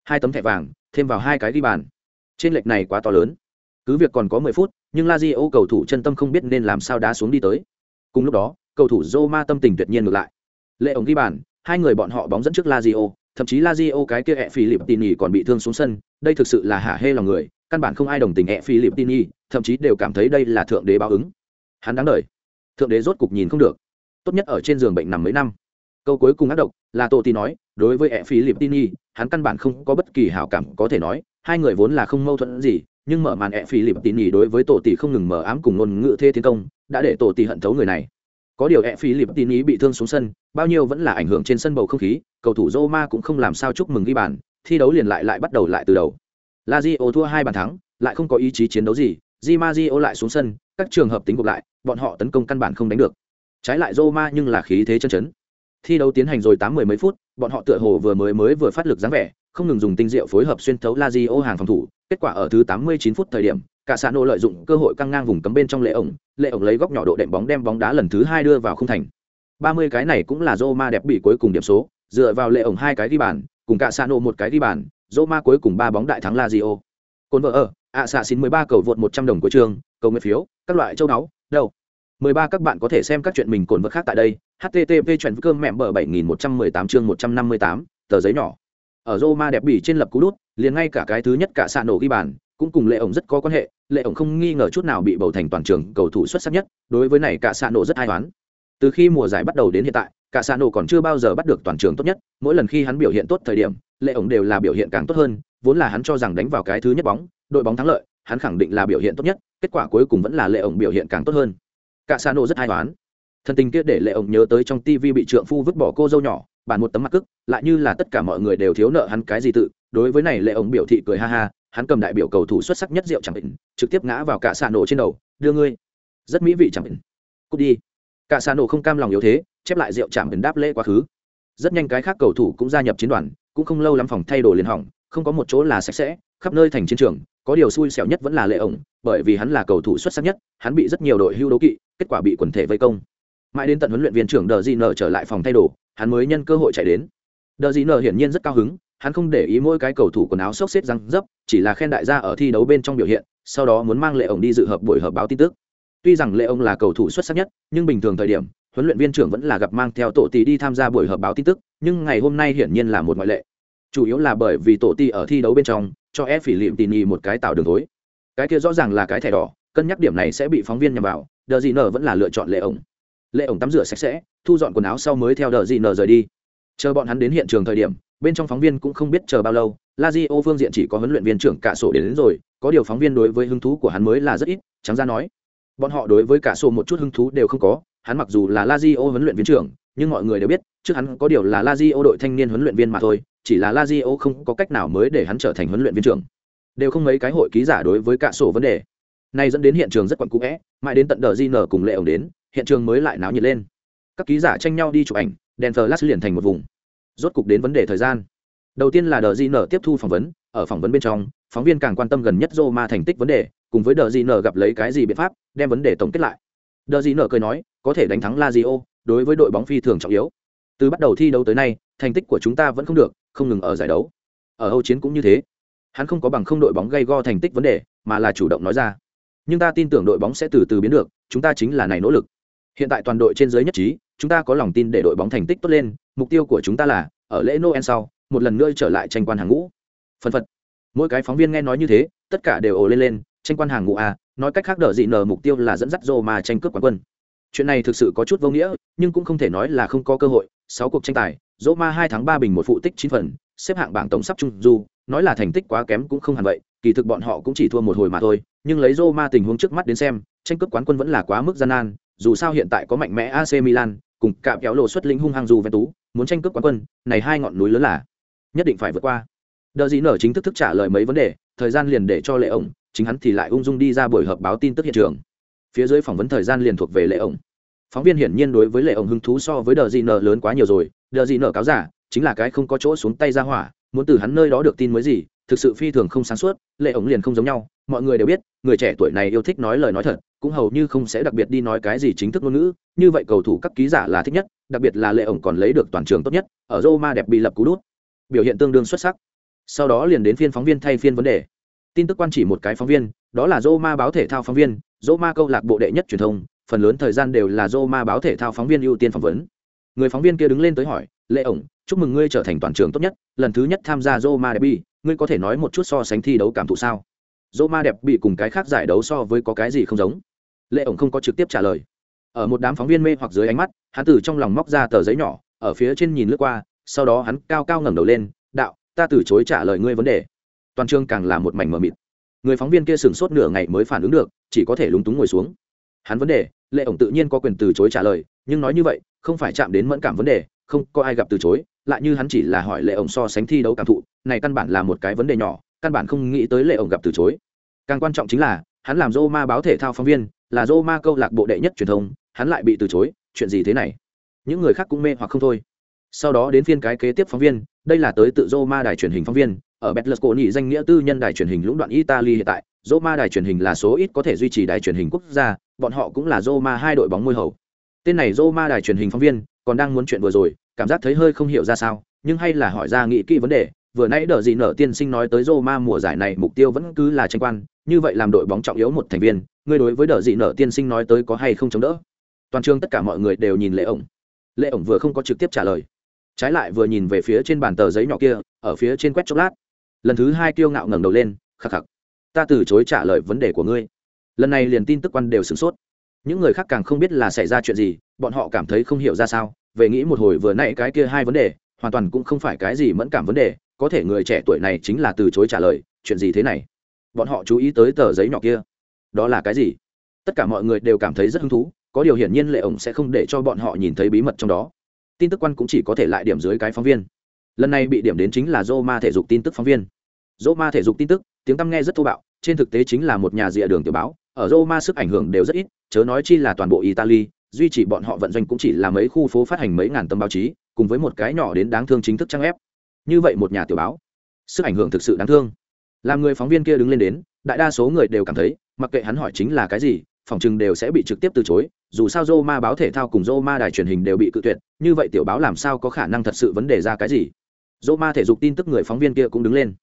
Hai tấm thẻ vàng, thêm vào hai cái ghi bàn. Trên lệch này quá to lớn. Cứ việc còn có mười phút, nhưng lazio cầu thủ chân tâm không biết nên làm sao đá xuống đi tới. Cùng lúc đó, cầu thủ Roma tâm tình tuyệt nhiên ngược lại. Lệ ổng ghi bàn, hai người bọn họ bóng dẫn trước lazio thậm chí lazio cái kia ẹ philip tini còn bị thương xuống sân, đây thực sự là hả hê lòng người, căn bản không ai đồng tình ẹ philip tini thậm chí đều cảm thấy đây là thượng đế báo ứng. Hắn đáng đời. Thượng đế rốt cục nhìn không được. Tốt nhất ở trên giường bệnh nằm mấy năm. Câu cuối cùng ác độc, là tô tì nói, đối với ẹ phí lip tini hắn căn bản không có bất kỳ hảo cảm có thể nói, hai người vốn là không mâu thuẫn gì, nhưng mở màn ẹ phí lip tini đối với tổ tỷ không ngừng mở ám cùng ngôn ngữ thế tiến công, đã để tổ tỷ hận thấu người này có điều e phí lip tini bị thương xuống sân, bao nhiêu vẫn là ảnh hưởng trên sân bầu không khí, cầu thủ roma cũng không làm sao chúc mừng ghi bàn, thi đấu liền lại lại bắt đầu lại từ đầu. Lazio thua hai bàn thắng, lại không có ý chí chiến đấu gì, di mazio lại xuống sân, các trường hợp tính gộp lại, bọn họ tấn công căn bản không đánh được. Trái lại Roma nhưng là khí thế chân chấn. Thi đấu tiến hành rồi tám mười mấy phút, bọn họ tựa hồ vừa mới mới vừa phát lực dáng vẻ, không ngừng dùng tinh diệu phối hợp xuyên thấu la di hàng phòng thủ, kết quả ở thứ tám mươi chín phút thời điểm cả xã nô lợi dụng cơ hội căng ngang vùng cấm bên trong lệ ổng lệ ổng lấy góc nhỏ độ đệm bóng đem bóng đá lần thứ hai đưa vào không thành. Ba mươi cái này cũng là Roma đẹp bị cuối cùng điểm số, dựa vào lệ ổng hai cái ghi bàn, cùng cả xã nô một cái ghi bàn, Roma cuối cùng ba bóng đại thắng Lazio. Cồn vợ ở ạ xạ xin mười ba cầu vượt một trăm đồng của trường, cầu nguyện phiếu, các loại châu đáo đâu? mười ba các bạn có thể xem các chuyện mình cồn vật khác tại đây http chuyện cơm mẹm bờ bảy nghìn một trăm mười tám chương một trăm năm mươi tám, tờ giấy nhỏ. Ở Roma đẹp bỉ trên lập cú đút, liền ngay cả cái thứ nhất cả xạ nổ ghi bàn, cũng cùng lệ ổng rất có quan hệ lệ ổng không nghi ngờ chút nào bị bầu thành toàn trường cầu thủ xuất sắc nhất, đối với này cả xạ nổ rất ai toán từ khi mùa giải bắt đầu đến hiện tại, cả xạ nổ còn chưa bao giờ bắt được toàn trường tốt nhất, mỗi lần khi hắn biểu hiện tốt thời điểm, lệ ổng đều là biểu hiện càng tốt hơn, vốn là hắn cho rằng đánh vào cái thứ nhất bóng, đội bóng thắng lợi, hắn khẳng định là biểu hiện tốt nhất, kết quả cuối cùng vẫn là lệ ổng biểu hiện càng tốt hơn. Cả xạ nổ rất ai toán thần tình kia để lệ ổng nhớ tới trong tivi bị trượng phu vứt bỏ cô dâu nhỏ bàn một tấm mặt cức, lại như là tất cả mọi người đều thiếu nợ hắn cái gì tự, đối với này lệ ổng biểu thị cười ha ha hắn cầm đại biểu cầu thủ xuất sắc nhất rượu chẳng định, trực tiếp ngã vào cả xà nổ trên đầu, đưa ngươi. Rất mỹ vị chẳng định. Cút đi. Cả xà nổ không cam lòng yếu thế, chép lại rượu chạm định đáp lễ quá khứ. Rất nhanh cái khác cầu thủ cũng gia nhập chiến đoàn, cũng không lâu lắm phòng thay đồ liền hỏng, không có một chỗ là sạch sẽ, khắp nơi thành chiến trường, có điều xui xẻo nhất vẫn là lệ ổng, bởi vì hắn là cầu thủ xuất sắc nhất, hắn bị rất nhiều đội hưu đấu kỵ, kết quả bị quần thể vây công. Mãi đến tận huấn luyện viên trưởng đờ di nở trở lại phòng thay đồ, hắn mới nhân cơ hội chạy đến. Đờ di nở hiển nhiên rất cao hứng hắn không để ý mỗi cái cầu thủ quần áo xốc xếp răng dấp, chỉ là khen đại gia ở thi đấu bên trong biểu hiện, sau đó muốn mang lệ ổng đi dự hợp buổi họp báo tin tức. Tuy rằng lệ ổng là cầu thủ xuất sắc nhất, nhưng bình thường thời điểm, huấn luyện viên trưởng vẫn là gặp mang theo tổ tỷ đi tham gia buổi họp báo tin tức, nhưng ngày hôm nay hiển nhiên là một ngoại lệ. Chủ yếu là bởi vì tổ tỷ ở thi đấu bên trong, cho ép phỉ liệm tỉ nhì một cái tạo đường tối cái kia rõ ràng là cái thẻ đỏ, cân nhắc điểm này sẽ bị phóng viên nhằm vào, đờ gì nở vẫn là lựa chọn lệ ổng lệ ổng tắm rửa sạch sẽ, thu dọn quần áo sau mới theo đờ gì nở rời đi chờ bọn hắn đến hiện trường thời điểm bên trong phóng viên cũng không biết chờ bao lâu la di ô phương diện chỉ có huấn luyện viên trưởng cả sổ đến, đến rồi có điều phóng viên đối với hứng thú của hắn mới là rất ít trắng ra nói. Bọn họ đối với cả sổ một chút hứng thú đều không có hắn mặc dù là la di ô huấn luyện viên trưởng nhưng mọi người đều biết trước hắn có điều là la di ô đội thanh niên huấn luyện viên mà thôi chỉ là la di ô không có cách nào mới để hắn trở thành huấn luyện viên trưởng. Đều không mấy cái hội ký giả đối với cả sổ vấn đề. Này dẫn đến hiện trường rất quặn cũ vẽ mãi đến tận đờ di nở cùng lệ ổng đến hiện trường mới lại náo nhiệt lên. Các ký giả tranh nhau đi chụp ảnh đèn flash liền thành một vùng. Rốt cục đến vấn đề thời gian. Đầu tiên là đờ di nở tiếp thu phỏng vấn, ở phỏng vấn bên trong, phóng viên càng quan tâm gần nhất roma thành tích vấn đề, cùng với đờ di nở gặp lấy cái gì biện pháp, đem vấn đề tổng kết lại. Đờ di nở cười nói, có thể đánh thắng lazio, đối với đội bóng phi thường trọng yếu. Từ bắt đầu thi đấu tới nay, thành tích của chúng ta vẫn không được, không ngừng ở giải đấu. Ở âu chiến cũng như thế. Hắn không có bằng không đội bóng gây go thành tích vấn đề, mà là chủ động nói ra. Nhưng ta tin tưởng đội bóng sẽ từ từ biến được, chúng ta chính là này nỗ lực. Hiện tại toàn đội trên dưới nhất trí chúng ta có lòng tin để đội bóng thành tích tốt lên, mục tiêu của chúng ta là, ở lễ noel sau, một lần nữa trở lại tranh quan hàng ngũ. Phân phật. Mỗi cái phóng viên nghe nói như thế, tất cả đều ồ lên lên, tranh quan hàng ngũ à? nói cách khác đỡ dị nở mục tiêu là dẫn dắt Roma mà tranh cướp quán quân. Chuyện này thực sự có chút vô nghĩa, nhưng cũng không thể nói là không có cơ hội. Sáu cuộc tranh tài, Roma ma hai tháng ba bình một phụ tích chín phần, xếp hạng bảng tổng sắp trung du, nói là thành tích quá kém cũng không hẳn vậy, kỳ thực bọn họ cũng chỉ thua một hồi mà thôi, nhưng lấy Roma ma tình huống trước mắt đến xem, tranh cướp quán quân vẫn là quá mức gian nan, dù sao hiện tại có mạnh mẽ ac milan cùng cạm kéo lộ xuất linh hung hăng dù ven tú, muốn tranh cướp quán quân, này hai ngọn núi lớn là nhất định phải vượt qua. Đợi gì nở chính thức thức trả lời mấy vấn đề, thời gian liền để cho lệ ổng, chính hắn thì lại ung dung đi ra buổi họp báo tin tức hiện trường. Phía dưới phỏng vấn thời gian liền thuộc về lệ ổng. Phóng viên hiển nhiên đối với lệ ổng hứng thú so với đờ dị nở lớn quá nhiều rồi. Đờ dị nở cáo giả, chính là cái không có chỗ xuống tay ra hỏa, muốn từ hắn nơi đó được tin mới gì, thực sự phi thường không sáng suốt, lệ ổng liền không giống nhau, mọi người đều biết, người trẻ tuổi này yêu thích nói lời nói thật cũng hầu như không sẽ đặc biệt đi nói cái gì chính thức ngôn ngữ như vậy cầu thủ các ký giả là thích nhất đặc biệt là lệ ổng còn lấy được toàn trường tốt nhất ở roma đẹp bị lập cú đút. Biểu hiện tương đương xuất sắc. Sau đó liền đến phiên phóng viên thay phiên vấn đề. Tin tức quan chỉ một cái phóng viên đó là roma báo thể thao phóng viên roma câu lạc bộ đệ nhất truyền thông phần lớn thời gian đều là roma báo thể thao phóng viên ưu tiên phỏng vấn. Người phóng viên kia đứng lên tới hỏi lệ ổng chúc mừng ngươi trở thành toàn trường tốt nhất lần thứ nhất tham gia roma đẹp bị, ngươi có thể nói một chút so sánh thi đấu cảm thụ sao? Roma đẹp bị cùng cái khác giải đấu so với có cái gì không giống? Lệ ổng không có trực tiếp trả lời. Ở một đám phóng viên mê hoặc dưới ánh mắt, hắn từ trong lòng móc ra tờ giấy nhỏ, ở phía trên nhìn lướt qua, sau đó hắn cao cao ngẩng đầu lên, đạo, ta từ chối trả lời ngươi vấn đề. Toàn trường càng là một mảnh mờ mịt. Người phóng viên kia sửng sốt nửa ngày mới phản ứng được, chỉ có thể lúng túng ngồi xuống. Hắn vấn đề, lệ ổng tự nhiên có quyền từ chối trả lời, nhưng nói như vậy, không phải chạm đến mẫn cảm vấn đề, không có ai gặp từ chối, lại như hắn chỉ là hỏi lệ ổng so sánh thi đấu cảm thụ, này căn bản là một cái vấn đề nhỏ, căn bản không nghĩ tới lệ ổng gặp từ chối. Càng quan trọng chính là, hắn làm dô ma báo thể thao phóng viên là Roma câu lạc bộ đệ nhất truyền thông, hắn lại bị từ chối, chuyện gì thế này? Những người khác cũng mê hoặc không thôi. Sau đó đến phiên cái kế tiếp phóng viên, đây là tới tự Roma đài truyền hình phóng viên, ở Betlesconi danh nghĩa tư nhân đài truyền hình lũng đoạn Italy hiện tại Roma đài truyền hình là số ít có thể duy trì đài truyền hình quốc gia, bọn họ cũng là Roma hai đội bóng môi hầu. Tên này Roma đài truyền hình phóng viên, còn đang muốn chuyện vừa rồi, cảm giác thấy hơi không hiểu ra sao, nhưng hay là hỏi ra nghĩ kỹ vấn đề, vừa nãy đỡ gì nở tiên sinh nói tới Roma mùa giải này mục tiêu vẫn cứ là tranh quan như vậy làm đội bóng trọng yếu một thành viên, ngươi đối với đờ gì nở tiên sinh nói tới có hay không chống đỡ? Toàn trường tất cả mọi người đều nhìn lệ ổng. Lệ ổng vừa không có trực tiếp trả lời. Trái lại vừa nhìn về phía trên bàn tờ giấy nhỏ kia, ở phía trên quét chốc lát. Lần thứ hai kiêu ngạo ngẩng đầu lên, khắc khắc. Ta từ chối trả lời vấn đề của ngươi. Lần này liền tin tức quan đều sửng sốt. Những người khác càng không biết là xảy ra chuyện gì, bọn họ cảm thấy không hiểu ra sao. Về nghĩ một hồi vừa nãy cái kia hai vấn đề, hoàn toàn cũng không phải cái gì mẫn cảm vấn đề. Có thể người trẻ tuổi này chính là từ chối trả lời, chuyện gì thế này? Bọn họ chú ý tới tờ giấy nhỏ kia. Đó là cái gì? Tất cả mọi người đều cảm thấy rất hứng thú, có điều hiển nhiên lệ ổng sẽ không để cho bọn họ nhìn thấy bí mật trong đó. Tin tức quan cũng chỉ có thể lại điểm dưới cái phóng viên. Lần này bị điểm đến chính là dô ma thể dục tin tức phóng viên. Dô ma thể dục tin tức, tiếng tăm nghe rất thô bạo, trên thực tế chính là một nhà rìa đường tiểu báo, ở dô ma sức ảnh hưởng đều rất ít, chớ nói chi là toàn bộ italy, duy trì bọn họ vận doanh cũng chỉ là mấy khu phố phát hành mấy ngàn tấm báo chí, cùng với một cái nhỏ đến đáng thương chính thức trang ép như vậy một nhà tiểu báo, sức ảnh hưởng thực sự đáng thương làm người phóng viên kia đứng lên đến đại đa số người đều cảm thấy mặc kệ hắn hỏi chính là cái gì phòng chừng đều sẽ bị trực tiếp từ chối dù sao Roma báo thể thao cùng Roma đài truyền hình đều bị cự tuyệt, như vậy tiểu báo làm sao có khả năng thật sự vấn đề ra cái gì? Roma thể dục tin tức người phóng viên kia cũng đứng lên.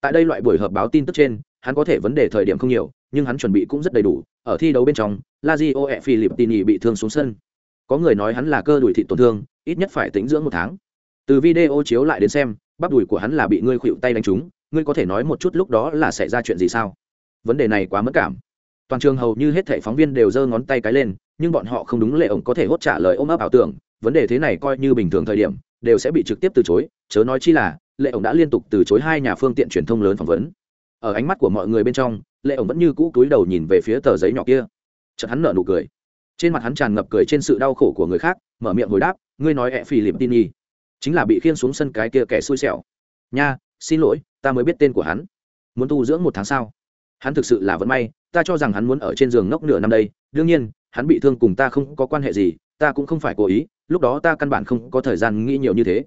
Tại đây loại buổi họp báo tin tức trên, hắn có thể vấn đề thời điểm không nhiều, nhưng hắn chuẩn bị cũng rất đầy đủ. Ở thi đấu bên trong, Lazio e philippini bị thương xuống sân. Có người nói hắn là cơ đùi thị tổn thương, ít nhất phải tĩnh dưỡng một tháng. Từ video chiếu lại đến xem, bắp đùi của hắn là bị ngươi khuỵu tay đánh trúng, ngươi có thể nói một chút lúc đó là xảy ra chuyện gì sao? Vấn đề này quá mất cảm. Toàn trường hầu như hết thảy phóng viên đều giơ ngón tay cái lên, nhưng bọn họ không đúng lệ ổng có thể hốt trả lời ôm ấp ảo tưởng vấn đề thế này coi như bình thường thời điểm đều sẽ bị trực tiếp từ chối chớ nói chi là lệ ổng đã liên tục từ chối hai nhà phương tiện truyền thông lớn phỏng vấn ở ánh mắt của mọi người bên trong lệ ổng vẫn như cũ cúi đầu nhìn về phía tờ giấy nhỏ kia chợt hắn nở nụ cười trên mặt hắn tràn ngập cười trên sự đau khổ của người khác mở miệng hồi đáp ngươi nói ẹ phi liệm tin y chính là bị khiên xuống sân cái kia kẻ xui xẻo nha xin lỗi ta mới biết tên của hắn. Muốn tu dưỡng một tháng sau hắn thực sự là vẫn may, ta cho rằng hắn muốn ở trên giường ngốc nửa năm đây. Đương nhiên, hắn bị thương cùng ta không có quan hệ gì, ta cũng không phải cố ý, lúc đó ta căn bản không có thời gian nghĩ nhiều như thế.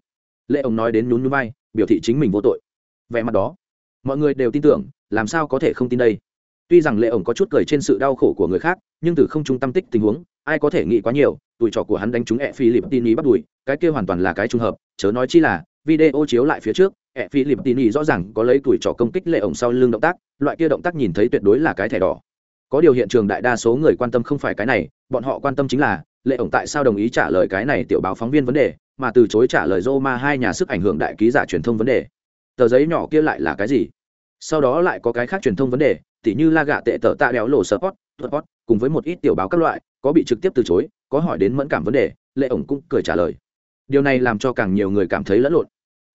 Lệ ông nói đến nhún nhún vai, biểu thị chính mình vô tội. Vẻ mặt đó, mọi người đều tin tưởng, làm sao có thể không tin đây? Tuy rằng lệ ổng có chút cười trên sự đau khổ của người khác, nhưng từ không trung tâm tích tình huống, ai có thể nghĩ quá nhiều, tuổi trò của hắn đánh trúng ẹ phi lịp tin ý bắt đùi cái kia hoàn toàn là cái trùng hợp, chớ nói chi là video chiếu lại phía trước ẹ phi lip tini rõ ràng có lấy tuổi trò công kích lệ ổng sau lưng động tác, loại kia động tác nhìn thấy tuyệt đối là cái thẻ đỏ. Có điều hiện trường đại đa số người quan tâm không phải cái này, bọn họ quan tâm chính là, lệ ổng tại sao đồng ý trả lời cái này tiểu báo phóng viên vấn đề, mà từ chối trả lời Roma hai nhà sức ảnh hưởng đại ký giả truyền thông vấn đề. Tờ giấy nhỏ kia lại là cái gì? Sau đó lại có cái khác truyền thông vấn đề, tỉ như la gạ tệ tờ tạ đéo lộ support support cùng với một ít tiểu báo các loại, có bị trực tiếp từ chối, có hỏi đến mẫn cảm vấn đề, lệ ổng cũng cười trả lời. Điều này làm cho càng nhiều người cảm thấy lẫn lộn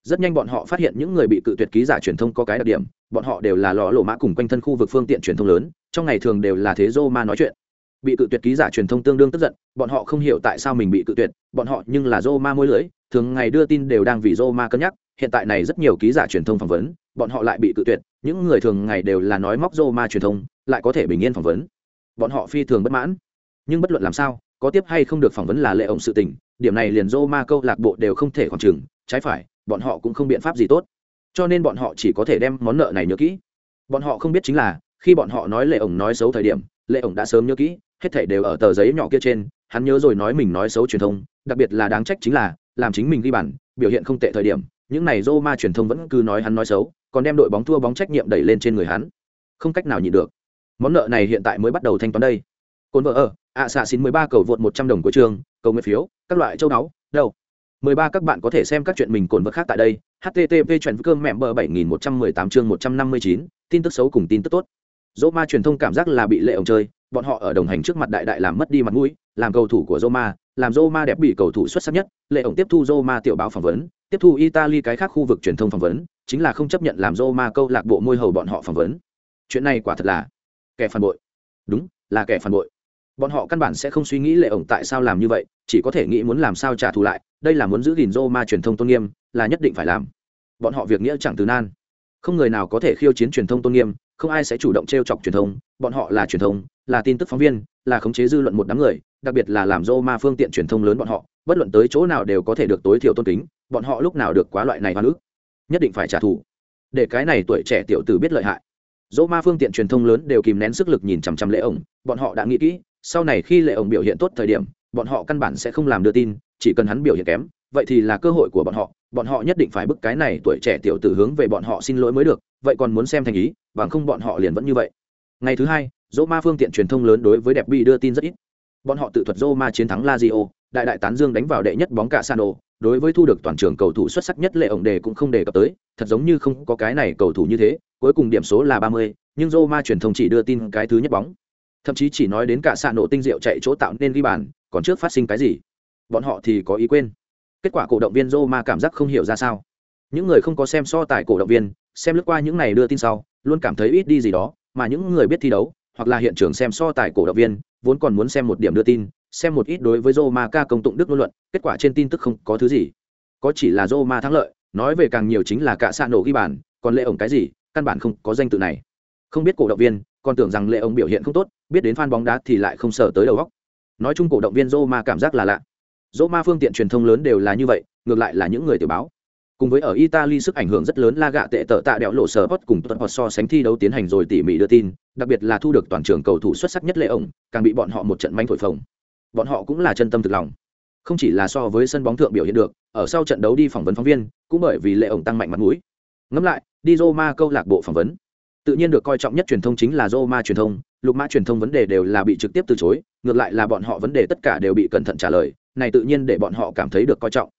rất nhanh bọn họ phát hiện những người bị cự tuyệt ký giả truyền thông có cái đặc điểm, bọn họ đều là lò lộ mã cùng quanh thân khu vực phương tiện truyền thông lớn, trong ngày thường đều là thế dô ma nói chuyện. Bị cự tuyệt ký giả truyền thông tương đương tức giận, bọn họ không hiểu tại sao mình bị cự tuyệt, bọn họ nhưng là dô ma môi lưới, thường ngày đưa tin đều đang vì dô ma cân nhắc, hiện tại này rất nhiều ký giả truyền thông phỏng vấn, bọn họ lại bị cự tuyệt, những người thường ngày đều là nói móc dô ma truyền thông, lại có thể bình yên phỏng vấn. Bọn họ phi thường bất mãn. Nhưng bất luận làm sao, có tiếp hay không được phỏng vấn là lệ ổng sự tình, điểm này liền dô ma câu lạc bộ đều không thể khoảng trừng trái phải bọn họ cũng không biện pháp gì tốt. Cho nên bọn họ chỉ có thể đem món nợ này nhớ kỹ. Bọn họ không biết chính là, khi bọn họ nói lệ ổng nói xấu thời điểm, lệ ổng đã sớm nhớ kỹ, hết thảy đều ở tờ giấy nhỏ kia trên, hắn nhớ rồi nói mình nói xấu truyền thông, đặc biệt là đáng trách chính là, làm chính mình ghi bản biểu hiện không tệ thời điểm, những này dô ma truyền thông vẫn cứ nói hắn nói xấu, còn đem đội bóng thua bóng trách nhiệm đẩy lên trên người hắn. Không cách nào nhịn được. Món nợ này hiện tại mới bắt đầu thanh toán đây. Cồn vợ ở, ạ xạ xin mười ba cầu vượt một trăm đồng của trường, cầu nguyện phiếu, các loại châu đáo đâu? Mười ba các bạn có thể xem các chuyện mình cồn vật khác tại đây http chuyện cơm mẹ bờ bảy nghìn một trăm mười tám chương một trăm năm mươi chín tin tức xấu cùng tin tức tốt Roma truyền thông cảm giác là bị lệ ổng chơi bọn họ ở đồng hành trước mặt đại đại làm mất đi mặt mũi làm cầu thủ của Roma, làm Roma đẹp bị cầu thủ xuất sắc nhất, Lệ ổng tiếp thu Roma tiểu báo phỏng vấn, tiếp thu Italy cái khác khu vực truyền thông phỏng vấn, chính là không chấp nhận làm Roma câu lạc bộ môi hầu bọn họ phỏng vấn. Chuyện này quả thật là kẻ phản bội. Đúng, là kẻ phản bội. Bọn họ căn bản sẽ không suy nghĩ Lệ ổng tại sao làm như vậy, chỉ có thể nghĩ muốn làm sao trả thù lại, đây là muốn giữ gìn Roma truyền thông tôn nghiêm, là nhất định phải làm. Bọn họ việc nghĩa chẳng từ nan. Không người nào có thể khiêu chiến truyền thông tôn nghiêm, không ai sẽ chủ động t chọc truyền thông bọn họ là truyền thông là tin tức phóng viên là khống chế dư luận một đám người đặc biệt là làm Roma phương tiện truyền thông lớn bọn họ bất luận tới chỗ nào đều có thể được tối thiểu tôn kính bọn họ lúc nào được quá loại này hoa nữ nhất định phải trả thù để cái này tuổi trẻ tiểu tử biết lợi hại dỗ ma phương tiện truyền thông lớn đều kìm nén sức lực nhìn chằm chằm lệ ổng bọn họ đã nghĩ kỹ sau này khi lệ ổng biểu hiện tốt thời điểm, bọn họ căn bản sẽ không làm đưa tin, chỉ cần hắn biểu hiện kém, vậy thì là cơ hội của bọn họ. Bọn họ nhất định phải bức cái này tuổi trẻ tiểu tử hướng về bọn họ xin lỗi mới được, vậy còn muốn xem thành ý, bằng không bọn họ liền vẫn như vậy. Ngày thứ hai, dỗ ma phương tiện truyền thông lớn đối với đẹp bị đưa tin rất ít. Bọn họ tự thuật dỗ ma chiến thắng lazio, đại đại tán dương đánh vào đệ nhất bóng cả sano, đối với thu được toàn trường cầu thủ xuất sắc nhất lệ ổng đề cũng không đề cập tới, thật giống như không có cái này cầu thủ như thế, cuối cùng điểm số là ba mươi, nhưng Roma truyền thông chỉ đưa tin cái thứ nhất bóng thậm chí chỉ nói đến cả xạ nổ tinh diệu chạy chỗ tạo nên ghi bàn, còn trước phát sinh cái gì? Bọn họ thì có ý quên. Kết quả cổ động viên Roma cảm giác không hiểu ra sao. Những người không có xem so tài cổ động viên, xem lướt qua những này đưa tin sau, luôn cảm thấy ít đi gì đó, mà những người biết thi đấu, hoặc là hiện trường xem so tài cổ động viên, vốn còn muốn xem một điểm đưa tin, xem một ít đối với Roma ca công tụng đức ngôn luận, kết quả trên tin tức không có thứ gì. Có chỉ là Roma thắng lợi, nói về càng nhiều chính là cả xạ nổ ghi bàn, còn lệ ổng cái gì, căn bản không có danh tự này. Không biết cổ động viên còn tưởng rằng lệ ông biểu hiện không tốt, biết đến fan bóng đá thì lại không sờ tới đầu góc nói chung cổ động viên Roma cảm giác là lạ. Roma phương tiện truyền thông lớn đều là như vậy, ngược lại là những người tiểu báo. Cùng với ở italy sức ảnh hưởng rất lớn la gạ tệ tợ tạ đẹo lộ sở post cùng tuần hoặc so sánh thi đấu tiến hành rồi tỉ mỉ đưa tin, đặc biệt là thu được toàn trường cầu thủ xuất sắc nhất lệ ổng càng bị bọn họ một trận manh thổi phồng. Bọn họ cũng là chân tâm thực lòng. Không chỉ là so với sân bóng thượng biểu hiện được, ở sau trận đấu đi phỏng vấn phóng viên, cũng bởi vì lệ ổng tăng mạnh mặt mũi. Ngẫm lại, đi Roma câu lạc bộ phỏng vấn tự nhiên được coi trọng nhất truyền thông chính là Roma truyền thông lục mã truyền thông vấn đề đều là bị trực tiếp từ chối ngược lại là bọn họ vấn đề tất cả đều bị cẩn thận trả lời này tự nhiên để bọn họ cảm thấy được coi trọng.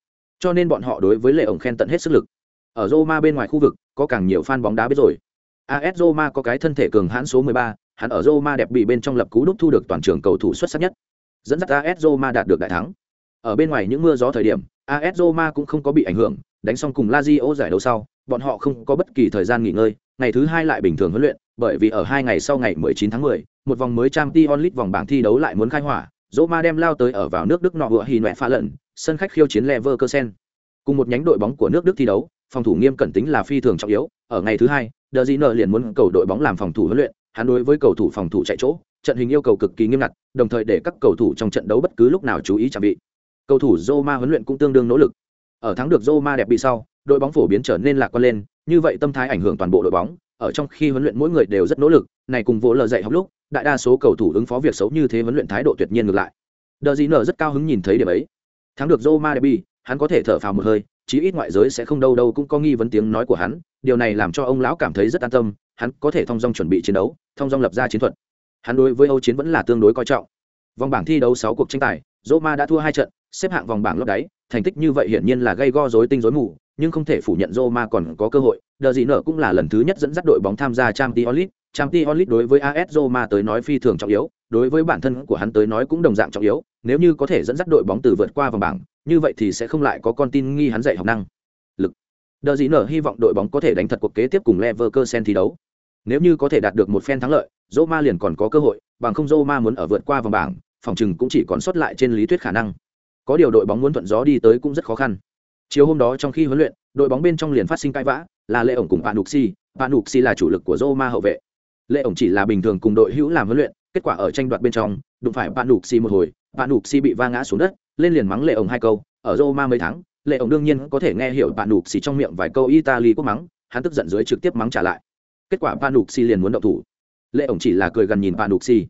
Cho nên bọn họ đối với lệ ổng khen tận hết sức lực. Ở Roma bên ngoài khu vực có càng nhiều fan bóng đá biết rồi. AS Roma có cái thân thể cường hãn số 13, hắn ở Roma đẹp bị bên trong lập cú đúc thu được toàn trường cầu thủ xuất sắc nhất. Dẫn dắt AS Roma đạt được đại thắng. Ở bên ngoài những mưa gió thời điểm AS Roma cũng không có bị ảnh hưởng đánh xong cùng Lazio giải đấu sau bọn họ không có bất kỳ thời gian nghỉ ngơi ngày thứ hai lại bình thường huấn luyện bởi vì ở hai ngày sau ngày 19 tháng 10, một vòng mới trang Champions League vòng bảng thi đấu lại muốn khai hỏa Roma đem lao tới ở vào nước Đức nọ vừa hì nọe pha lận sân khách khiêu chiến Leverkusen. Cùng một nhánh đội bóng của nước Đức thi đấu phòng thủ nghiêm cẩn tính là phi thường trọng yếu ở ngày thứ hai De Gea Nợ liền muốn cầu đội bóng làm phòng thủ huấn luyện hắn đối với cầu thủ phòng thủ chạy chỗ trận hình yêu cầu cực kỳ nghiêm ngặt đồng thời để các cầu thủ trong trận đấu bất cứ lúc nào chú ý trang bị. Cầu thủ Roma huấn luyện cũng tương đương nỗ lực. Ở thắng được Roma đẹp bị sau đội bóng phổ biến trở nên lạc quan lên, như vậy tâm thái ảnh hưởng toàn bộ đội bóng, ở trong khi huấn luyện mỗi người đều rất nỗ lực, này cùng vỗ lờ dạy học lúc, đại đa số cầu thủ ứng phó việc xấu như thế huấn luyện thái độ tuyệt nhiên ngược lại. Đờ gì nở rất cao hứng nhìn thấy điểm ấy. Thắng được Roma derby, hắn có thể thở phào một hơi, chí ít ngoại giới sẽ không đâu đâu cũng có nghi vấn tiếng nói của hắn, điều này làm cho ông lão cảm thấy rất an tâm, hắn có thể thong dong chuẩn bị chiến đấu, thong dong lập ra chiến thuật. Hắn đối với âu chiến vẫn là tương đối coi trọng. Vòng bảng thi đấu sáu cuộc tranh tài, roma đã thua hai trận, xếp hạng vòng bảng lót đáy, thành tích như vậy hiển nhiên là gây go rối tinh rối mù nhưng không thể phủ nhận roma còn có cơ hội. Đờ gì nở cũng là lần thứ nhất dẫn dắt đội bóng tham gia Champions League. Champions League đối với AS Roma tới nói phi thường trọng yếu, đối với bản thân của hắn tới nói cũng đồng dạng trọng yếu. Nếu như có thể dẫn dắt đội bóng từ vượt qua vòng bảng, như vậy thì sẽ không lại có con tin nghi hắn dạy học năng, lực. Đờ gì nở hy vọng đội bóng có thể đánh thật cuộc kế tiếp cùng Leverkusen thi đấu. Nếu như có thể đạt được một phen thắng lợi, Roma liền còn có cơ hội, bằng không Roma muốn ở vượt qua vòng bảng, phòng chừng cũng chỉ còn sót lại trên lý thuyết khả năng. Có điều đội bóng muốn thuận gió đi tới cũng rất khó khăn chiều hôm đó trong khi huấn luyện, đội bóng bên trong liền phát sinh cãi vã, là lệ ổng cùng panuxi panuxi là chủ lực của Roma hậu vệ. Lệ ổng chỉ là bình thường cùng đội hữu làm huấn luyện, kết quả ở tranh đoạt bên trong, đụng phải panuxi một hồi panuxi bị va ngã xuống đất, lên liền mắng lệ ổng hai câu, ở Roma mấy tháng lệ ổng đương nhiên có thể nghe hiểu panuxi trong miệng vài câu italy quốc mắng, hắn tức giận dưới trực tiếp mắng trả lại. Kết quả panuxi liền muốn động thủ. Lệ ổng chỉ là cười gần nhìn panuxi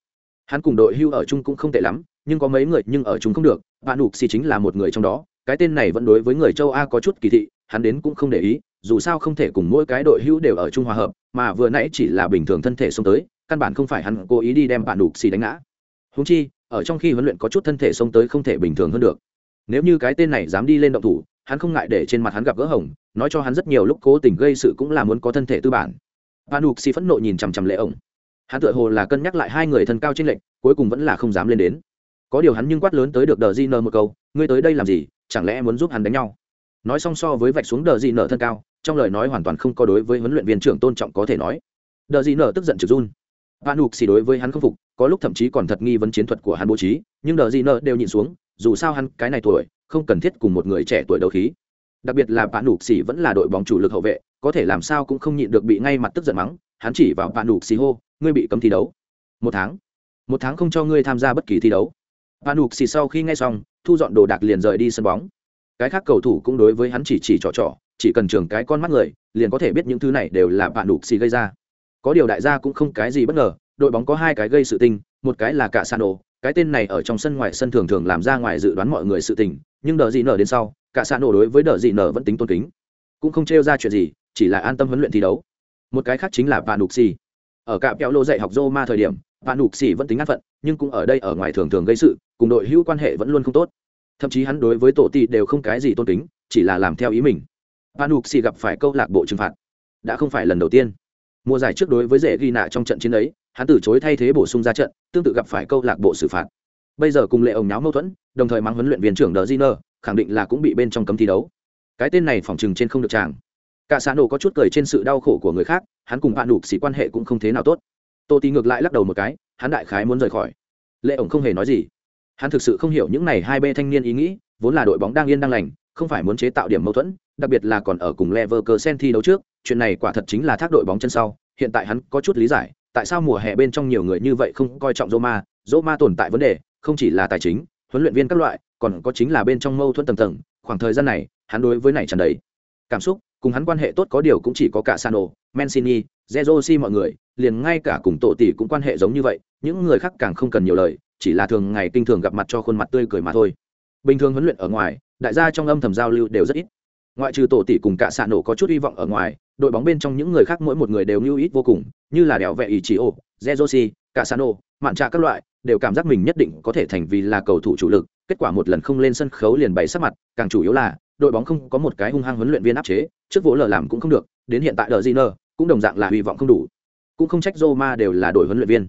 hắn cùng đội hưu ở chung cũng không tệ lắm, nhưng có mấy người nhưng ở chung không được panuxi chính là một người trong đó cái tên này vẫn đối với người châu a có chút kỳ thị, hắn đến cũng không để ý, dù sao không thể cùng mỗi cái đội hữu đều ở chung hòa hợp, mà vừa nãy chỉ là bình thường thân thể xông tới, căn bản không phải hắn cố ý đi đem bạn đục xì đánh ngã. Húng chi, ở trong khi huấn luyện có chút thân thể xông tới không thể bình thường hơn được. Nếu như cái tên này dám đi lên động thủ, hắn không ngại để trên mặt hắn gặp gỡ hồng, nói cho hắn rất nhiều lúc cố tình gây sự cũng là muốn có thân thể tư bản. Bạn đục xì phẫn nộ nhìn chằm chằm lệ ổng hắn tựa hồ là cân nhắc lại hai người thân cao trên lệnh cuối cùng vẫn là không dám lên đến. Có điều hắn nhưng quát lớn tới được đờ di nơ một câu, ngươi tới đây làm gì? Chẳng lẽ muốn giúp hắn đánh nhau? Nói song so với vạch xuống đờ di Nở thân cao, trong lời nói hoàn toàn không có đối với huấn luyện viên trưởng tôn trọng có thể nói. Đờ di Nở tức giận trực run. Bạn nục xì đối với hắn không phục, có lúc thậm chí còn thật nghi vấn chiến thuật của hắn bố trí, nhưng đờ di Nở đều nhìn xuống, dù sao hắn cái này tuổi, không cần thiết cùng một người trẻ tuổi đấu khí. Đặc biệt là bạn nục xì vẫn là đội bóng chủ lực hậu vệ, có thể làm sao cũng không nhịn được bị ngay mặt tức giận mắng, hắn chỉ vào bạn nục xì hô, ngươi bị cấm thi đấu. Một tháng. Một tháng không cho ngươi tham gia bất kỳ thi đấu. Bạn đục xì sau khi nghe xong thu dọn đồ đạc liền rời đi sân bóng. Cái khác cầu thủ cũng đối với hắn chỉ chỉ trò trò, chỉ cần trường cái con mắt người, liền có thể biết những thứ này đều là bạn đục xì gây ra. Có điều đại gia cũng không cái gì bất ngờ, đội bóng có hai cái gây sự tình, một cái là cả sàn đồ cái tên này ở trong sân ngoài sân thường thường làm ra ngoài dự đoán mọi người sự tình, nhưng đờ gì nở đến sau, cả sàn đồ đối với đờ gì nở vẫn tính tôn kính. Cũng không trêu ra chuyện gì, chỉ là an tâm huấn luyện thi đấu. Một cái khác chính là bạn đục xì ở cạm kéo lô dạy học Roma thời điểm bạn nục xỉ vẫn tính an phận nhưng cũng ở đây ở ngoài thường thường gây sự cùng đội hữu quan hệ vẫn luôn không tốt. Thậm chí hắn đối với tổ ti đều không cái gì tôn kính chỉ là làm theo ý mình. Bạn nục xỉ gặp phải câu lạc bộ trừng phạt. Đã không phải lần đầu tiên. Mùa giải trước đối với dễ ghi nạ trong trận chiến ấy hắn từ chối thay thế bổ sung ra trận tương tự gặp phải câu lạc bộ xử phạt. Bây giờ cùng lệ ổng nháo mâu thuẫn đồng thời mang huấn luyện viên trưởng đờ Giner, khẳng định là cũng bị bên trong cấm thi đấu. Cái tên này phòng trừng trên không được chàng cả xã nổ có chút cười trên sự đau khổ của người khác hắn cùng bạn đục xỉ quan hệ cũng không thế nào tốt. Tô tì ngược lại lắc đầu một cái hắn đại khái muốn rời khỏi. Lệ ổng không hề nói gì. Hắn thực sự không hiểu những n à y hai bê thanh niên ý nghĩ vốn là đội bóng đang yên đang lành không phải muốn chế tạo điểm mâu thuẫn đặc biệt là còn ở cùng lever cờ sen thi đấu trước chuyện này quả thật chính là thác đội bóng chân sau hiện tại hắn có chút lý giải tại sao mùa hè bên trong nhiều người như vậy không coi trọng Roma, Roma tồn tại vấn đề, không chỉ là tài chính, huấn luyện viên các loại, còn có chính là bên trong mâu thuẫn tầng tầng, khoảng thời gian này, hắn đối với này tràn đầy cảm xúc, cùng hắn quan hệ tốt có điều cũng chỉ có cả Sano, Mancini, Zerosi mọi người, liền ngay cả cùng tổ tỷ cũng quan hệ giống như vậy, những người khác càng không cần nhiều lời, chỉ là thường ngày kinh thường gặp mặt cho khuôn mặt tươi cười mà thôi. Bình thường huấn luyện ở ngoài, đại gia trong âm thầm giao lưu đều rất ít. Ngoại trừ tổ tỷ cùng cả Sano có chút hy vọng ở ngoài, đội bóng bên trong những người khác mỗi một người đều lưu ít vô cùng, như là đèo vệ ý chỉ ô, Zerosi, cả Sano, mạn trạ các loại, đều cảm giác mình nhất định có thể thành vì là cầu thủ chủ lực, kết quả một lần không lên sân khấu liền bày sắc mặt, càng chủ yếu là đội bóng không có một cái hung hăng huấn luyện viên áp chế, trước vỗ lờ làm cũng không được, đến hiện tại đờ cũng đồng dạng là hy vọng không đủ. Cũng không trách Roma đều là đội huấn luyện viên.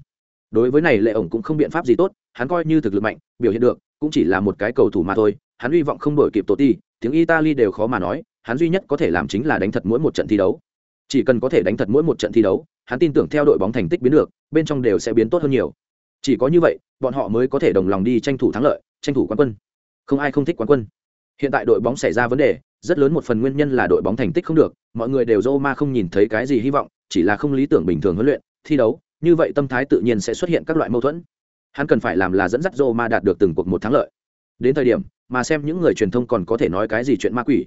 Đối với này Lệ ổng cũng không biện pháp gì tốt, hắn coi như thực lực mạnh, biểu hiện được, cũng chỉ là một cái cầu thủ mà thôi, hắn hy vọng không đổi kịp Totti, tiếng Italy đều khó mà nói, hắn duy nhất có thể làm chính là đánh thật mỗi một trận thi đấu. Chỉ cần có thể đánh thật mỗi một trận thi đấu, hắn tin tưởng theo đội bóng thành tích biến được, bên trong đều sẽ biến tốt hơn nhiều. Chỉ có như vậy, bọn họ mới có thể đồng lòng đi tranh thủ thắng lợi, tranh thủ quán quân. Không ai không thích quán quân. Hiện tại đội bóng xảy ra vấn đề, rất lớn một phần nguyên nhân là đội bóng thành tích không được, mọi người đều Roma không nhìn thấy cái gì hy vọng, chỉ là không lý tưởng bình thường huấn luyện, thi đấu, như vậy tâm thái tự nhiên sẽ xuất hiện các loại mâu thuẫn. Hắn cần phải làm là dẫn dắt Roma đạt được từng cuộc một thắng lợi. Đến thời điểm, mà xem những người truyền thông còn có thể nói cái gì chuyện ma quỷ.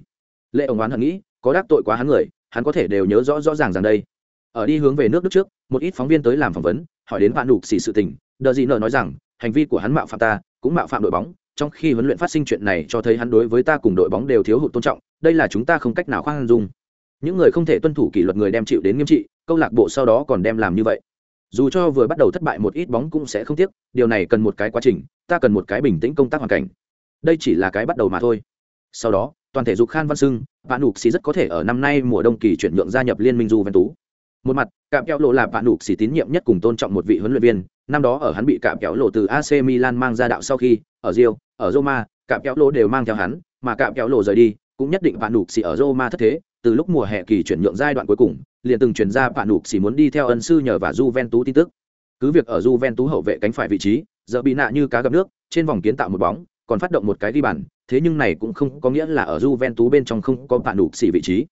Lệ ông oán hận nghĩ, có đắc tội quá hắn người, hắn có thể đều nhớ rõ rõ ràng rằng đây. Ở đi hướng về nước Đức trước, một ít phóng viên tới làm phỏng vấn, hỏi đến bạn đục xỉ sự tình, Đờ gì nợ nói rằng, hành vi của hắn mạo phạm ta, cũng mạo phạm đội bóng, trong khi huấn luyện phát sinh chuyện này cho thấy hắn đối với ta cùng đội bóng đều thiếu hụt tôn trọng, đây là chúng ta không cách nào khoan dung. Những người không thể tuân thủ kỷ luật người đem chịu đến nghiêm trị, câu lạc bộ sau đó còn đem làm như vậy. Dù cho vừa bắt đầu thất bại một ít bóng cũng sẽ không tiếc, điều này cần một cái quá trình, ta cần một cái bình tĩnh công tác hoàn cảnh. Đây chỉ là cái bắt đầu mà thôi. Sau đó, toàn thể dục Khan Văn Sưng, bạn Nục Xí rất có thể ở năm nay mùa đông kỳ chuyển nhượng gia nhập liên minh Juventus. Một mặt, cạm Kẹo lộ là bạn Nục Xí tín nhiệm nhất cùng tôn trọng một vị huấn luyện viên, năm đó ở hắn bị cạm kéo lộ từ AC Milan mang ra đạo sau khi, ở Rio, ở Roma, cạm kéo lộ đều mang theo hắn, mà cạm kéo lộ rời đi, cũng nhất định bạn Nục Sĩ ở Roma thất thế, từ lúc mùa hè kỳ chuyển nhượng giai đoạn cuối cùng, liền từng truyền ra bạn Nục Sĩ muốn đi theo ân sư nhờ và Juventus tin tức. Cứ việc ở Juventus hậu vệ cánh phải vị trí, giờ bị nạ như cá gặp nước, trên vòng kiến tạo một bóng, còn phát động một cái đi bàn, thế nhưng này cũng không có nghĩa là ở Juventus bên trong không có bạn đủ xỉ vị trí.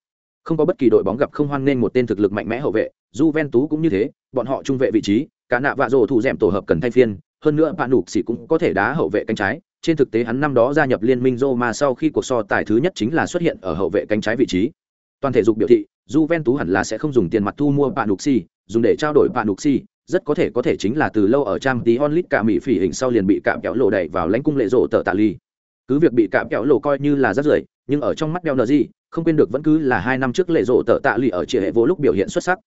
Không có bất kỳ đội bóng gặp không hoan nên một tên thực lực mạnh mẽ hậu vệ, Juventus cũng như thế, bọn họ trung vệ vị trí, cả nạ vạ rồ thủ dẻm tổ hợp cần thay phiên, hơn nữa bạn đủ xỉ cũng có thể đá hậu vệ cánh trái. Trên thực tế hắn năm đó gia nhập liên minh Roma sau khi cuộc so tài thứ nhất chính là xuất hiện ở hậu vệ cánh trái vị trí. Toàn thể dục biểu thị, Juventus hẳn là sẽ không dùng tiền mặt thu mua bạn Nuxi, dùng để trao đổi bạn Nuxi, rất có thể có thể chính là từ lâu ở trang tí onlit cả mỹ phỉ hình sau liền bị cạm kéo lộ đẩy vào lãnh cung lệ rộ tờ tạ ly cứ việc bị cạm kéo lộ coi như là rất rưởi nhưng ở trong mắt đeo nờ gì không quên được vẫn cứ là hai năm trước lệ rộ tờ tạ ly ở chia hệ vô lúc biểu hiện xuất sắc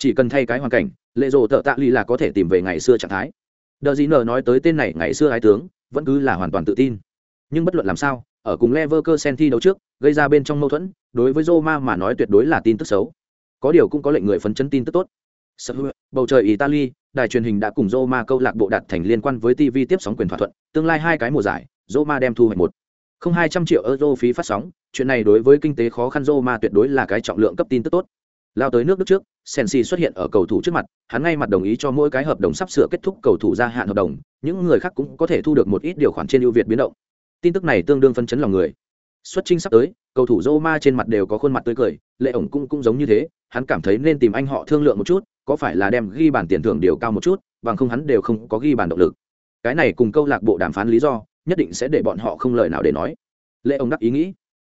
chỉ cần thay cái hoàn cảnh lệ rộ thợ tạ ly là có thể tìm về ngày xưa trạng thái. Đờ gì nờ nói tới tên này ngày xưa ái tướng vẫn cứ là hoàn toàn tự tin. Nhưng bất luận làm sao ở cùng Leverkusen thi đấu trước gây ra bên trong mâu thuẫn đối với Roma mà nói tuyệt đối là tin tức xấu. Có điều cũng có lệnh người phấn chấn tin tức tốt. Sở hữu, bầu trời Italy, đài truyền hình đã cùng Roma câu lạc bộ đạt thành liên quan với TV tiếp sóng quyền thỏa thuận, tương lai hai cái mùa giải, Roma đem thu hoạch một. Không hai trăm triệu euro phí phát sóng, chuyện này đối với kinh tế khó khăn Roma tuyệt đối là cái trọng lượng cấp tin tức tốt. Lao tới nước Đức trước, Sensi xuất hiện ở cầu thủ trước mặt, hắn ngay mặt đồng ý cho mỗi cái hợp đồng sắp sửa kết thúc cầu thủ gia hạn hợp đồng, những người khác cũng có thể thu được một ít điều khoản trên ưu việt biến động. Tin tức này tương đương phân chấn lòng người. Xuất trinh sắp tới, cầu thủ Roma trên mặt đều có khuôn mặt tươi cười, lệ ổng cũng cũng giống như thế, hắn cảm thấy nên tìm anh họ thương lượng một chút, có phải là đem ghi bàn tiền thưởng điều cao một chút bằng không hắn đều không có ghi bàn động lực cái này cùng câu lạc bộ đàm phán lý do nhất định sẽ để bọn họ không lời nào để nói lệ ông đắc ý nghĩ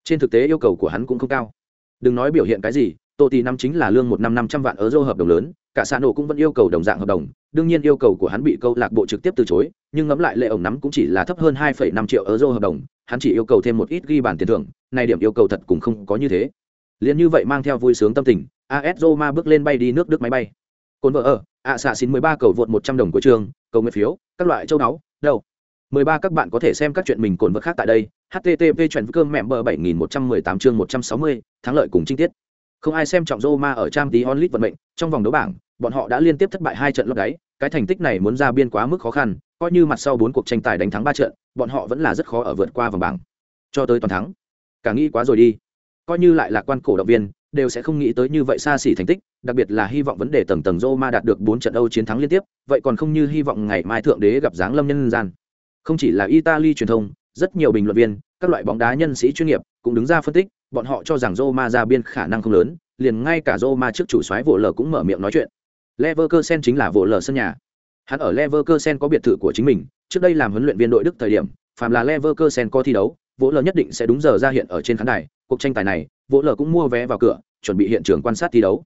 trên thực tế yêu cầu của hắn cũng không cao đừng nói biểu hiện cái gì tô tì năm chính là lương một năm năm trăm vạn euro hợp đồng lớn, cả xã nổ cũng vẫn yêu cầu đồng dạng hợp đồng, đương nhiên yêu cầu của hắn bị câu lạc bộ trực tiếp từ chối, nhưng ngẫm lại lệ ổng nắm cũng chỉ là thấp hơn hai năm triệu euro hợp đồng, hắn chỉ yêu cầu thêm một ít ghi bản tiền thưởng, này điểm yêu cầu thật cũng không có như thế. Liền như vậy mang theo vui sướng tâm tình as roma bước lên bay đi nước đức máy bay. Cồn vợ ở ạ xạ xin mười ba cầu vượt một trăm đồng của trường, cầu nguyện phiếu, các loại châu đáo đâu? Mười ba các bạn có thể xem các chuyện mình cồn vật khác tại đây http chuyện cơm mẹ bờ bảy nghìn một trăm mười tám chương một trăm sáu mươi, thắng lợi cùng chi tiết không ai xem trọng Roma ở trang tí onlit vận mệnh, trong vòng đấu bảng, bọn họ đã liên tiếp thất bại hai trận lót đáy, cái thành tích này muốn ra biên quá mức khó khăn, coi như mặt sau bốn cuộc tranh tài đánh thắng ba trận, bọn họ vẫn là rất khó ở vượt qua vòng bảng. Cho tới toàn thắng. Cả nghĩ quá rồi đi. Coi như lại là quan cổ động viên, đều sẽ không nghĩ tới như vậy xa xỉ thành tích, đặc biệt là hy vọng vấn đề tầng tầng Roma đạt được bốn trận Âu chiến thắng liên tiếp, vậy còn không như hy vọng ngày mai thượng đế gặp dáng lâm nhân gian. Không chỉ là Italy truyền thông, rất nhiều bình luận viên, các loại bóng đá nhân sĩ chuyên nghiệp cũng đứng ra phân tích bọn họ cho rằng Roma ra biên khả năng không lớn, liền ngay cả Roma trước chủ soái Vô Lở cũng mở miệng nói chuyện. Leverkusen chính là Vô Lở sân nhà. Hắn ở Leverkusen có biệt thự của chính mình, trước đây làm huấn luyện viên đội Đức thời điểm, phàm là Leverkusen có thi đấu Vô Lở nhất định sẽ đúng giờ ra hiện ở trên khán đài. Cuộc tranh tài này Vô Lở cũng mua vé vào cửa, chuẩn bị hiện trường quan sát thi đấu.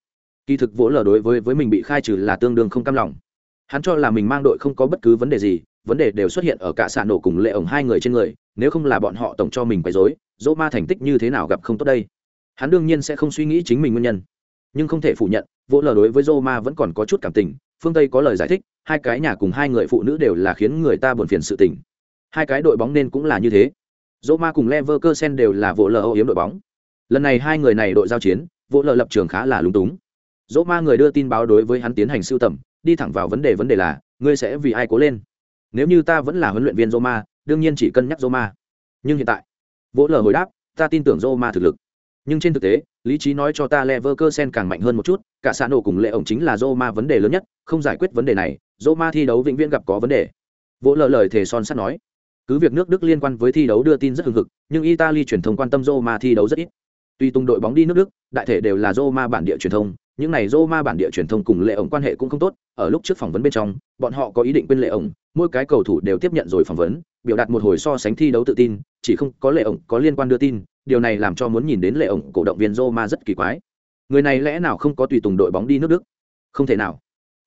Kỳ thực Vô Lở đối với với mình bị khai trừ là tương đương không cam lòng. Hắn cho là mình mang đội không có bất cứ vấn đề gì vấn đề đều xuất hiện ở cả xạ nổ cùng lệ ổng hai người trên người, nếu không là bọn họ tổng cho mình quấy rối, dỗ ma thành tích như thế nào gặp không tốt đây? Hắn đương nhiên sẽ không suy nghĩ chính mình nguyên nhân. Nhưng không thể phủ nhận, vỗ lờ đối với dô ma vẫn còn có chút cảm tình, phương tây có lời giải thích, hai cái nhà cùng hai người phụ nữ đều là khiến người ta buồn phiền sự tình. Hai cái đội bóng nên cũng là như thế. Dô ma cùng leverkusen đều là vỗ lờ âu yếm đội bóng. Lần này hai người này đội giao chiến, vỗ lờ lập trường khá là lúng túng. Dỗ ma người đưa tin báo đối với hắn tiến hành sưu tầm, đi thẳng vào vấn đề vấn đề là, ngươi sẽ vì ai cố lên? Nếu như ta vẫn là huấn luyện viên Roma, đương nhiên chỉ cân nhắc Roma. Nhưng hiện tại, Vỗ lờ hồi đáp, ta tin tưởng Roma thực lực. Nhưng trên thực tế, lý trí nói cho ta Leverkusen càng mạnh hơn một chút, cả xã nổ cùng lệ ổng chính là Roma vấn đề lớn nhất, không giải quyết vấn đề này, Roma thi đấu vĩnh viễn gặp có vấn đề. Vỗ lờ lời thề son sắt nói. Cứ việc nước Đức liên quan với thi đấu đưa tin rất hưng hực, nhưng Italy truyền thông quan tâm Roma thi đấu rất ít. Tuy tung đội bóng đi nước Đức, đại thể đều là Roma bản địa truyền thông, những này Roma bản địa truyền thông cùng Lệ ổng quan hệ cũng không tốt, ở lúc trước phỏng vấn bên trong, bọn họ có ý định quên Lệ ổng, mỗi cái cầu thủ đều tiếp nhận rồi phỏng vấn, biểu đạt một hồi so sánh thi đấu tự tin, chỉ không có Lệ ổng có liên quan đưa tin, điều này làm cho muốn nhìn đến Lệ ổng cổ động viên Roma rất kỳ quái. Người này lẽ nào không có tùy tùng đội bóng đi nước Đức? Không thể nào.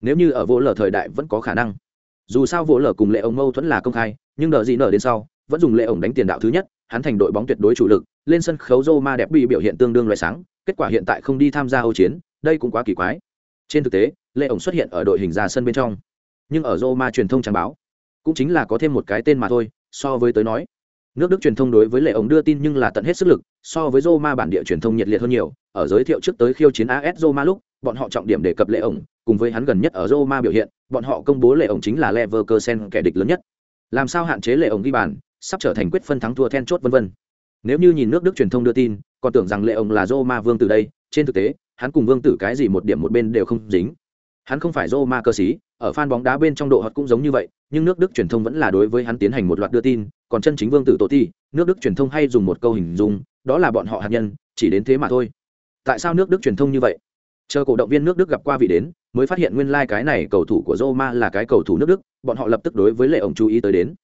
Nếu như ở vô lở thời đại vẫn có khả năng. Dù sao vô lở cùng Lệ ổng mâu thuẫn là công khai, nhưng đợi gì nở đến sau, vẫn dùng Lệ ổng đánh tiền đạo thứ nhất, hắn thành đội bóng tuyệt đối chủ lực, lên sân khấu Roma đẹp bị biểu hiện tương đương loại sáng, kết quả hiện tại không đi tham gia Âu chiến, đây cũng quá kỳ quái. Trên thực tế lệ ổng xuất hiện ở đội hình ra sân bên trong, nhưng ở roma truyền thông trang báo. Cũng chính là có thêm một cái tên mà thôi, so với tới nói. Nước đức truyền thông đối với lệ ổng đưa tin nhưng là tận hết sức lực, so với roma bản địa truyền thông nhiệt liệt hơn nhiều. Ở giới thiệu trước tới khiêu chiến as roma lúc, bọn họ trọng điểm đề cập lệ ổng, cùng với hắn gần nhất ở roma biểu hiện, bọn họ công bố lệ ổng chính là leverkusen kẻ địch lớn nhất. Làm sao hạn chế lệ ổng ghi bàn, sắp trở thành quyết phân thắng thua then chốt vân vân. Nếu như nhìn nước đức truyền thông đưa tin, còn tưởng rằng lệ ổng là roma vương từ đây, trên thực tế hắn cùng vương tử cái gì một điểm một bên đều không dính hắn không phải Roma cơ sĩ, ở fan bóng đá bên trong độ hoạt cũng giống như vậy, nhưng nước Đức truyền thông vẫn là đối với hắn tiến hành một loạt đưa tin, còn chân chính Vương Tử Tổ Ti, nước Đức truyền thông hay dùng một câu hình dung, đó là bọn họ hạt nhân, chỉ đến thế mà thôi. Tại sao nước Đức truyền thông như vậy? Chờ cổ động viên nước Đức gặp qua vị đến, mới phát hiện nguyên lai like cái này cầu thủ của Roma là cái cầu thủ nước Đức, bọn họ lập tức đối với lệ ổng chú ý tới đến.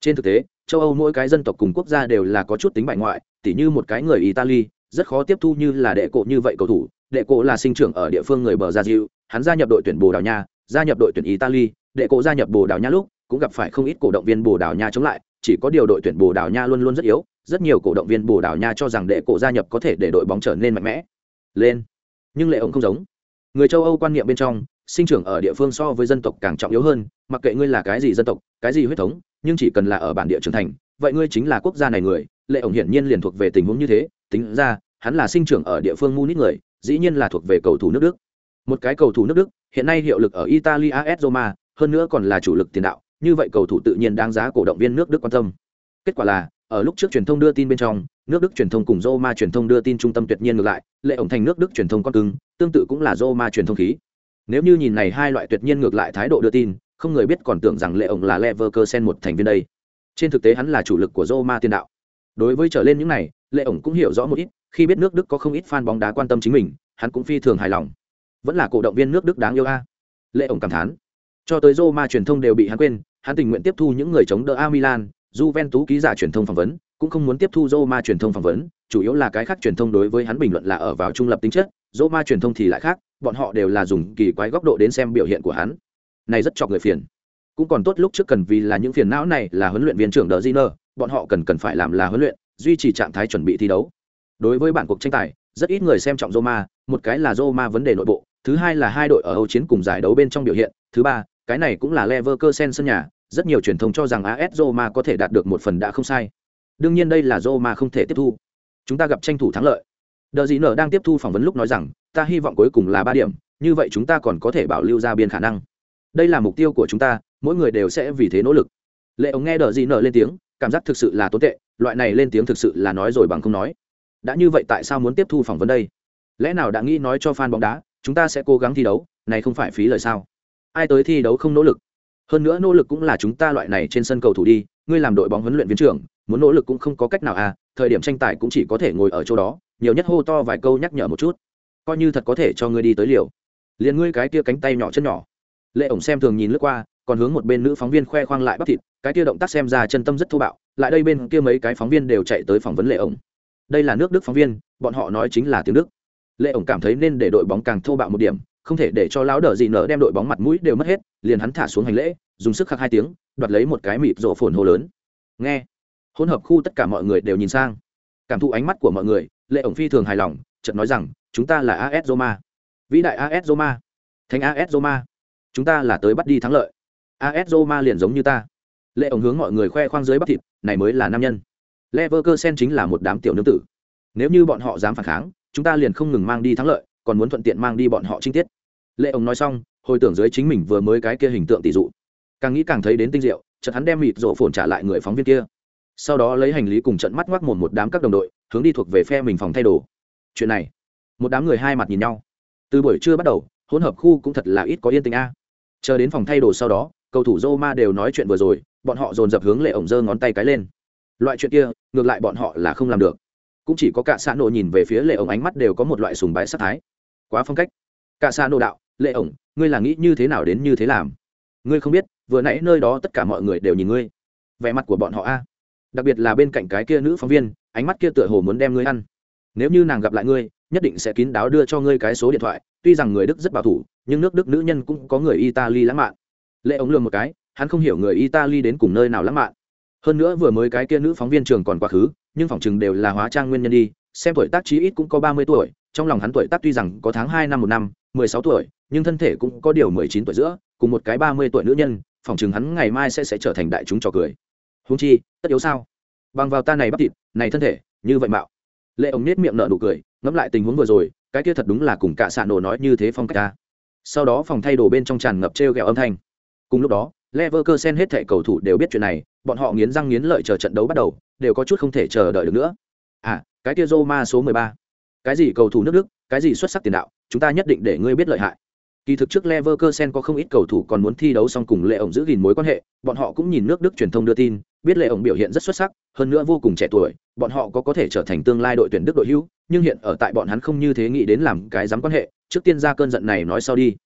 Trên thực tế, châu Âu mỗi cái dân tộc cùng quốc gia đều là có chút tính bại ngoại, tỉ như một cái người Italy, rất khó tiếp thu như là đệ cổ như vậy cầu thủ, đệ cổ là sinh trưởng ở địa phương người bờ gia diệu hắn gia nhập đội tuyển bồ đào nha, gia nhập đội tuyển italy. Đệ cổ gia nhập bồ đào nha lúc, cũng gặp phải không ít cổ động viên bồ đào nha chống lại, chỉ có điều đội tuyển bồ đào nha luôn luôn rất yếu, rất nhiều cổ động viên bồ đào nha cho rằng đệ cổ gia nhập có thể để đội bóng trở nên mạnh mẽ. Lên. Nhưng lệ ổng không giống. Người châu âu quan niệm bên trong, sinh trưởng ở địa phương so với dân tộc càng trọng yếu hơn, mặc kệ ngươi là cái gì dân tộc, cái gì huyết thống, nhưng chỉ cần là ở bản địa trưởng thành, vậy ngươi chính là quốc gia này người. Lệ ổng hiển nhiên liền thuộc về tình huống như thế, tính ra hắn là sinh trưởng ở địa phương munich người dĩ nhiên là thuộc về cầu thủ nước Đức. Một cái cầu thủ nước Đức, hiện nay hiệu lực ở Italia AS Roma, hơn nữa còn là chủ lực tiền đạo, như vậy cầu thủ tự nhiên đáng giá cổ động viên nước Đức quan tâm. Kết quả là, ở lúc trước truyền thông đưa tin bên trong, nước Đức truyền thông cùng Roma truyền thông đưa tin trung tâm tuyệt nhiên ngược lại, lệ ổng thành nước Đức truyền thông con cứng, tương tự cũng là Roma truyền thông khí. Nếu như nhìn này hai loại tuyệt nhiên ngược lại thái độ đưa tin, không người biết còn tưởng rằng lệ ổng là Leverkusen một thành viên đây. Trên thực tế hắn là chủ lực của Roma tiền đạo. Đối với trở lên những này, lệ ổng cũng hiểu rõ một ít, khi biết nước Đức có không ít fan bóng đá quan tâm chính mình, hắn cũng phi thường hài lòng. vẫn là cổ động viên nước đức đáng yêu a. Lệ ổng cảm thán. Cho tới roma truyền thông đều bị hắn quên hắn tình nguyện tiếp thu những người chống đỡ a milan Juventus ký giả truyền thông phỏng vấn cũng không muốn tiếp thu Roma truyền thông phỏng vấn chủ yếu là cái khác truyền thông đối với hắn bình luận là ở vào trung lập tính chất Roma truyền thông thì lại khác bọn họ đều là dùng kỳ quái góc độ đến xem biểu hiện của hắn. Này rất chọc người phiền. Cũng còn tốt lúc trước cần vì là những phiền não này là huấn luyện viên trưởng đỡ Giner, bọn họ cần cần phải làm là huấn luyện duy trì trạng thái chuẩn bị thi đấu đối với bản cuộc tranh tài, rất ít người xem trọng Roma, một cái là Roma vấn đề nội bộ, thứ hai là hai đội ở Âu chiến cùng giải đấu bên trong biểu hiện, thứ ba, cái này cũng là Leverkusen sân nhà, rất nhiều truyền thông cho rằng AS Roma có thể đạt được một phần đã không sai. Đương nhiên đây là Roma không thể tiếp thu. Chúng ta gặp tranh thủ thắng lợi. Đờ gì nở đang tiếp thu phỏng vấn lúc nói rằng, ta hy vọng cuối cùng là ba điểm, như vậy chúng ta còn có thể bảo lưu ra biên khả năng. Đây là mục tiêu của chúng ta, mỗi người đều sẽ vì thế nỗ lực. Lệ ống nghe đờ gì nở lên tiếng, cảm giác thực sự là tốn tệ, loại này lên tiếng thực sự là nói rồi bằng không nói đã như vậy tại sao muốn tiếp thu phỏng vấn đây? Lẽ nào đã nghĩ nói cho fan bóng đá, chúng ta sẽ cố gắng thi đấu, này không phải phí lời sao? Ai tới thi đấu không nỗ lực? Hơn nữa nỗ lực cũng là chúng ta loại này trên sân cầu thủ đi, ngươi làm đội bóng huấn luyện viên trưởng, muốn nỗ lực cũng không có cách nào à thời điểm tranh tài cũng chỉ có thể ngồi ở chỗ đó, nhiều nhất hô to vài câu nhắc nhở một chút. Coi như thật có thể cho ngươi đi tới liều. Liền ngươi cái kia cánh tay nhỏ chân nhỏ. Lệ ổng xem thường nhìn lướt qua, còn hướng một bên nữ phóng viên khoe khoang lại bắp thịt, cái kia động tác xem ra chân tâm rất thô bạo, lại đây bên kia mấy cái phóng viên đều chạy tới phỏng vấn lệ ổng đây là nước đức phóng viên, bọn họ nói chính là tiếng đức. Lệ ổng cảm thấy nên để đội bóng càng thô bạo một điểm, không thể để cho lão đờ gì nở đem đội bóng mặt mũi đều mất hết, liền hắn thả xuống hành lễ, dùng sức khắc hai tiếng, đoạt lấy một cái mịp rổ phồn hô lớn. Nghe, hỗn hợp khu tất cả mọi người đều nhìn sang. Cảm thụ ánh mắt của mọi người lệ ổng phi thường hài lòng, chợt nói rằng, chúng ta là as roma. Vĩ đại as roma. Thánh as roma. Chúng ta là tới bắt đi thắng lợi. As roma liền giống như ta. Lệ ổng hướng mọi người khoe khoang dưới bắp thịt, này mới là nam nhân leverkusen chính là một đám tiểu nương tử. Nếu như bọn họ dám phản kháng, chúng ta liền không ngừng mang đi thắng lợi, còn muốn thuận tiện mang đi bọn họ chi tiết. Lệ ông nói xong, hồi tưởng dưới chính mình vừa mới cái kia hình tượng tỷ dụ. Càng nghĩ càng thấy đến tinh diệu, chợt hắn đem mịt rộ phồn trả lại người phóng viên kia. Sau đó lấy hành lý cùng trận mắt ngoác mồm một đám các đồng đội, hướng đi thuộc về phe mình phòng thay đồ. Chuyện này, một đám người hai mặt nhìn nhau. Từ buổi trưa bắt đầu, hỗn hợp khu cũng thật là ít có yên tình a. Chờ đến phòng thay đồ sau đó, cầu thủ Roma đều nói chuyện vừa rồi, bọn họ dồn dập hướng lệ ổng giơ ngón tay cái lên loại chuyện kia, ngược lại bọn họ là không làm được. Cũng chỉ có cả xã nộ nhìn về phía lệ ổng ánh mắt đều có một loại sùng bái sát thái. Quá phong cách. Cả xã nộ đạo, lệ ổng, ngươi là nghĩ như thế nào đến như thế làm? Ngươi không biết, vừa nãy nơi đó tất cả mọi người đều nhìn ngươi. Vẻ mặt của bọn họ a. Đặc biệt là bên cạnh cái kia nữ phóng viên, ánh mắt kia tựa hồ muốn đem ngươi ăn. Nếu như nàng gặp lại ngươi, nhất định sẽ kín đáo đưa cho ngươi cái số điện thoại, tuy rằng người đức rất bảo thủ, nhưng nước đức nữ nhân cũng có người italy lãng mạn. Lệ ống lường một cái, hắn không hiểu người italy đến cùng nơi nào lãng mạn hơn nữa vừa mới cái kia nữ phóng viên trường còn quá khứ, nhưng phỏng chừng đều là hóa trang nguyên nhân đi, xem tuổi tác chí ít cũng có ba mươi tuổi, trong lòng hắn tuổi tác tuy rằng có tháng hai năm một năm, mười sáu tuổi, nhưng thân thể cũng có điều mười chín tuổi giữa, cùng một cái ba mươi tuổi nữ nhân phỏng chừng hắn ngày mai sẽ sẽ trở thành đại chúng trò cười. Húng chi, tất yếu sao? Bằng vào ta này bắt thịt, này thân thể, như vậy mạo. Lệ ống nết miệng nở nụ cười, ngẫm lại tình huống vừa rồi, cái kia thật đúng là cùng cả xạ nổ nói như thế phong cách ta. Sau đó phòng thay đồ bên trong tràn ngập trêu ghẹo âm thanh. Cùng lúc đó level cơ sen hết thảy cầu thủ đều biết chuyện này bọn họ nghiến răng nghiến lợi chờ trận đấu bắt đầu đều có chút không thể chờ đợi được nữa à cái kia Roma số 13. cái gì cầu thủ nước Đức cái gì xuất sắc tiền đạo chúng ta nhất định để ngươi biết lợi hại Kỳ thực trước Leverkusen có không ít cầu thủ còn muốn thi đấu xong cùng Lệ ổng giữ gìn mối quan hệ, bọn họ cũng nhìn nước Đức truyền thông đưa tin, biết Lệ ổng biểu hiện rất xuất sắc, hơn nữa vô cùng trẻ tuổi, bọn họ có có thể trở thành tương lai đội tuyển Đức đội hữu, nhưng hiện ở tại bọn hắn không như thế nghĩ đến làm cái dám quan hệ, trước tiên ra cơn giận này nói sau đi.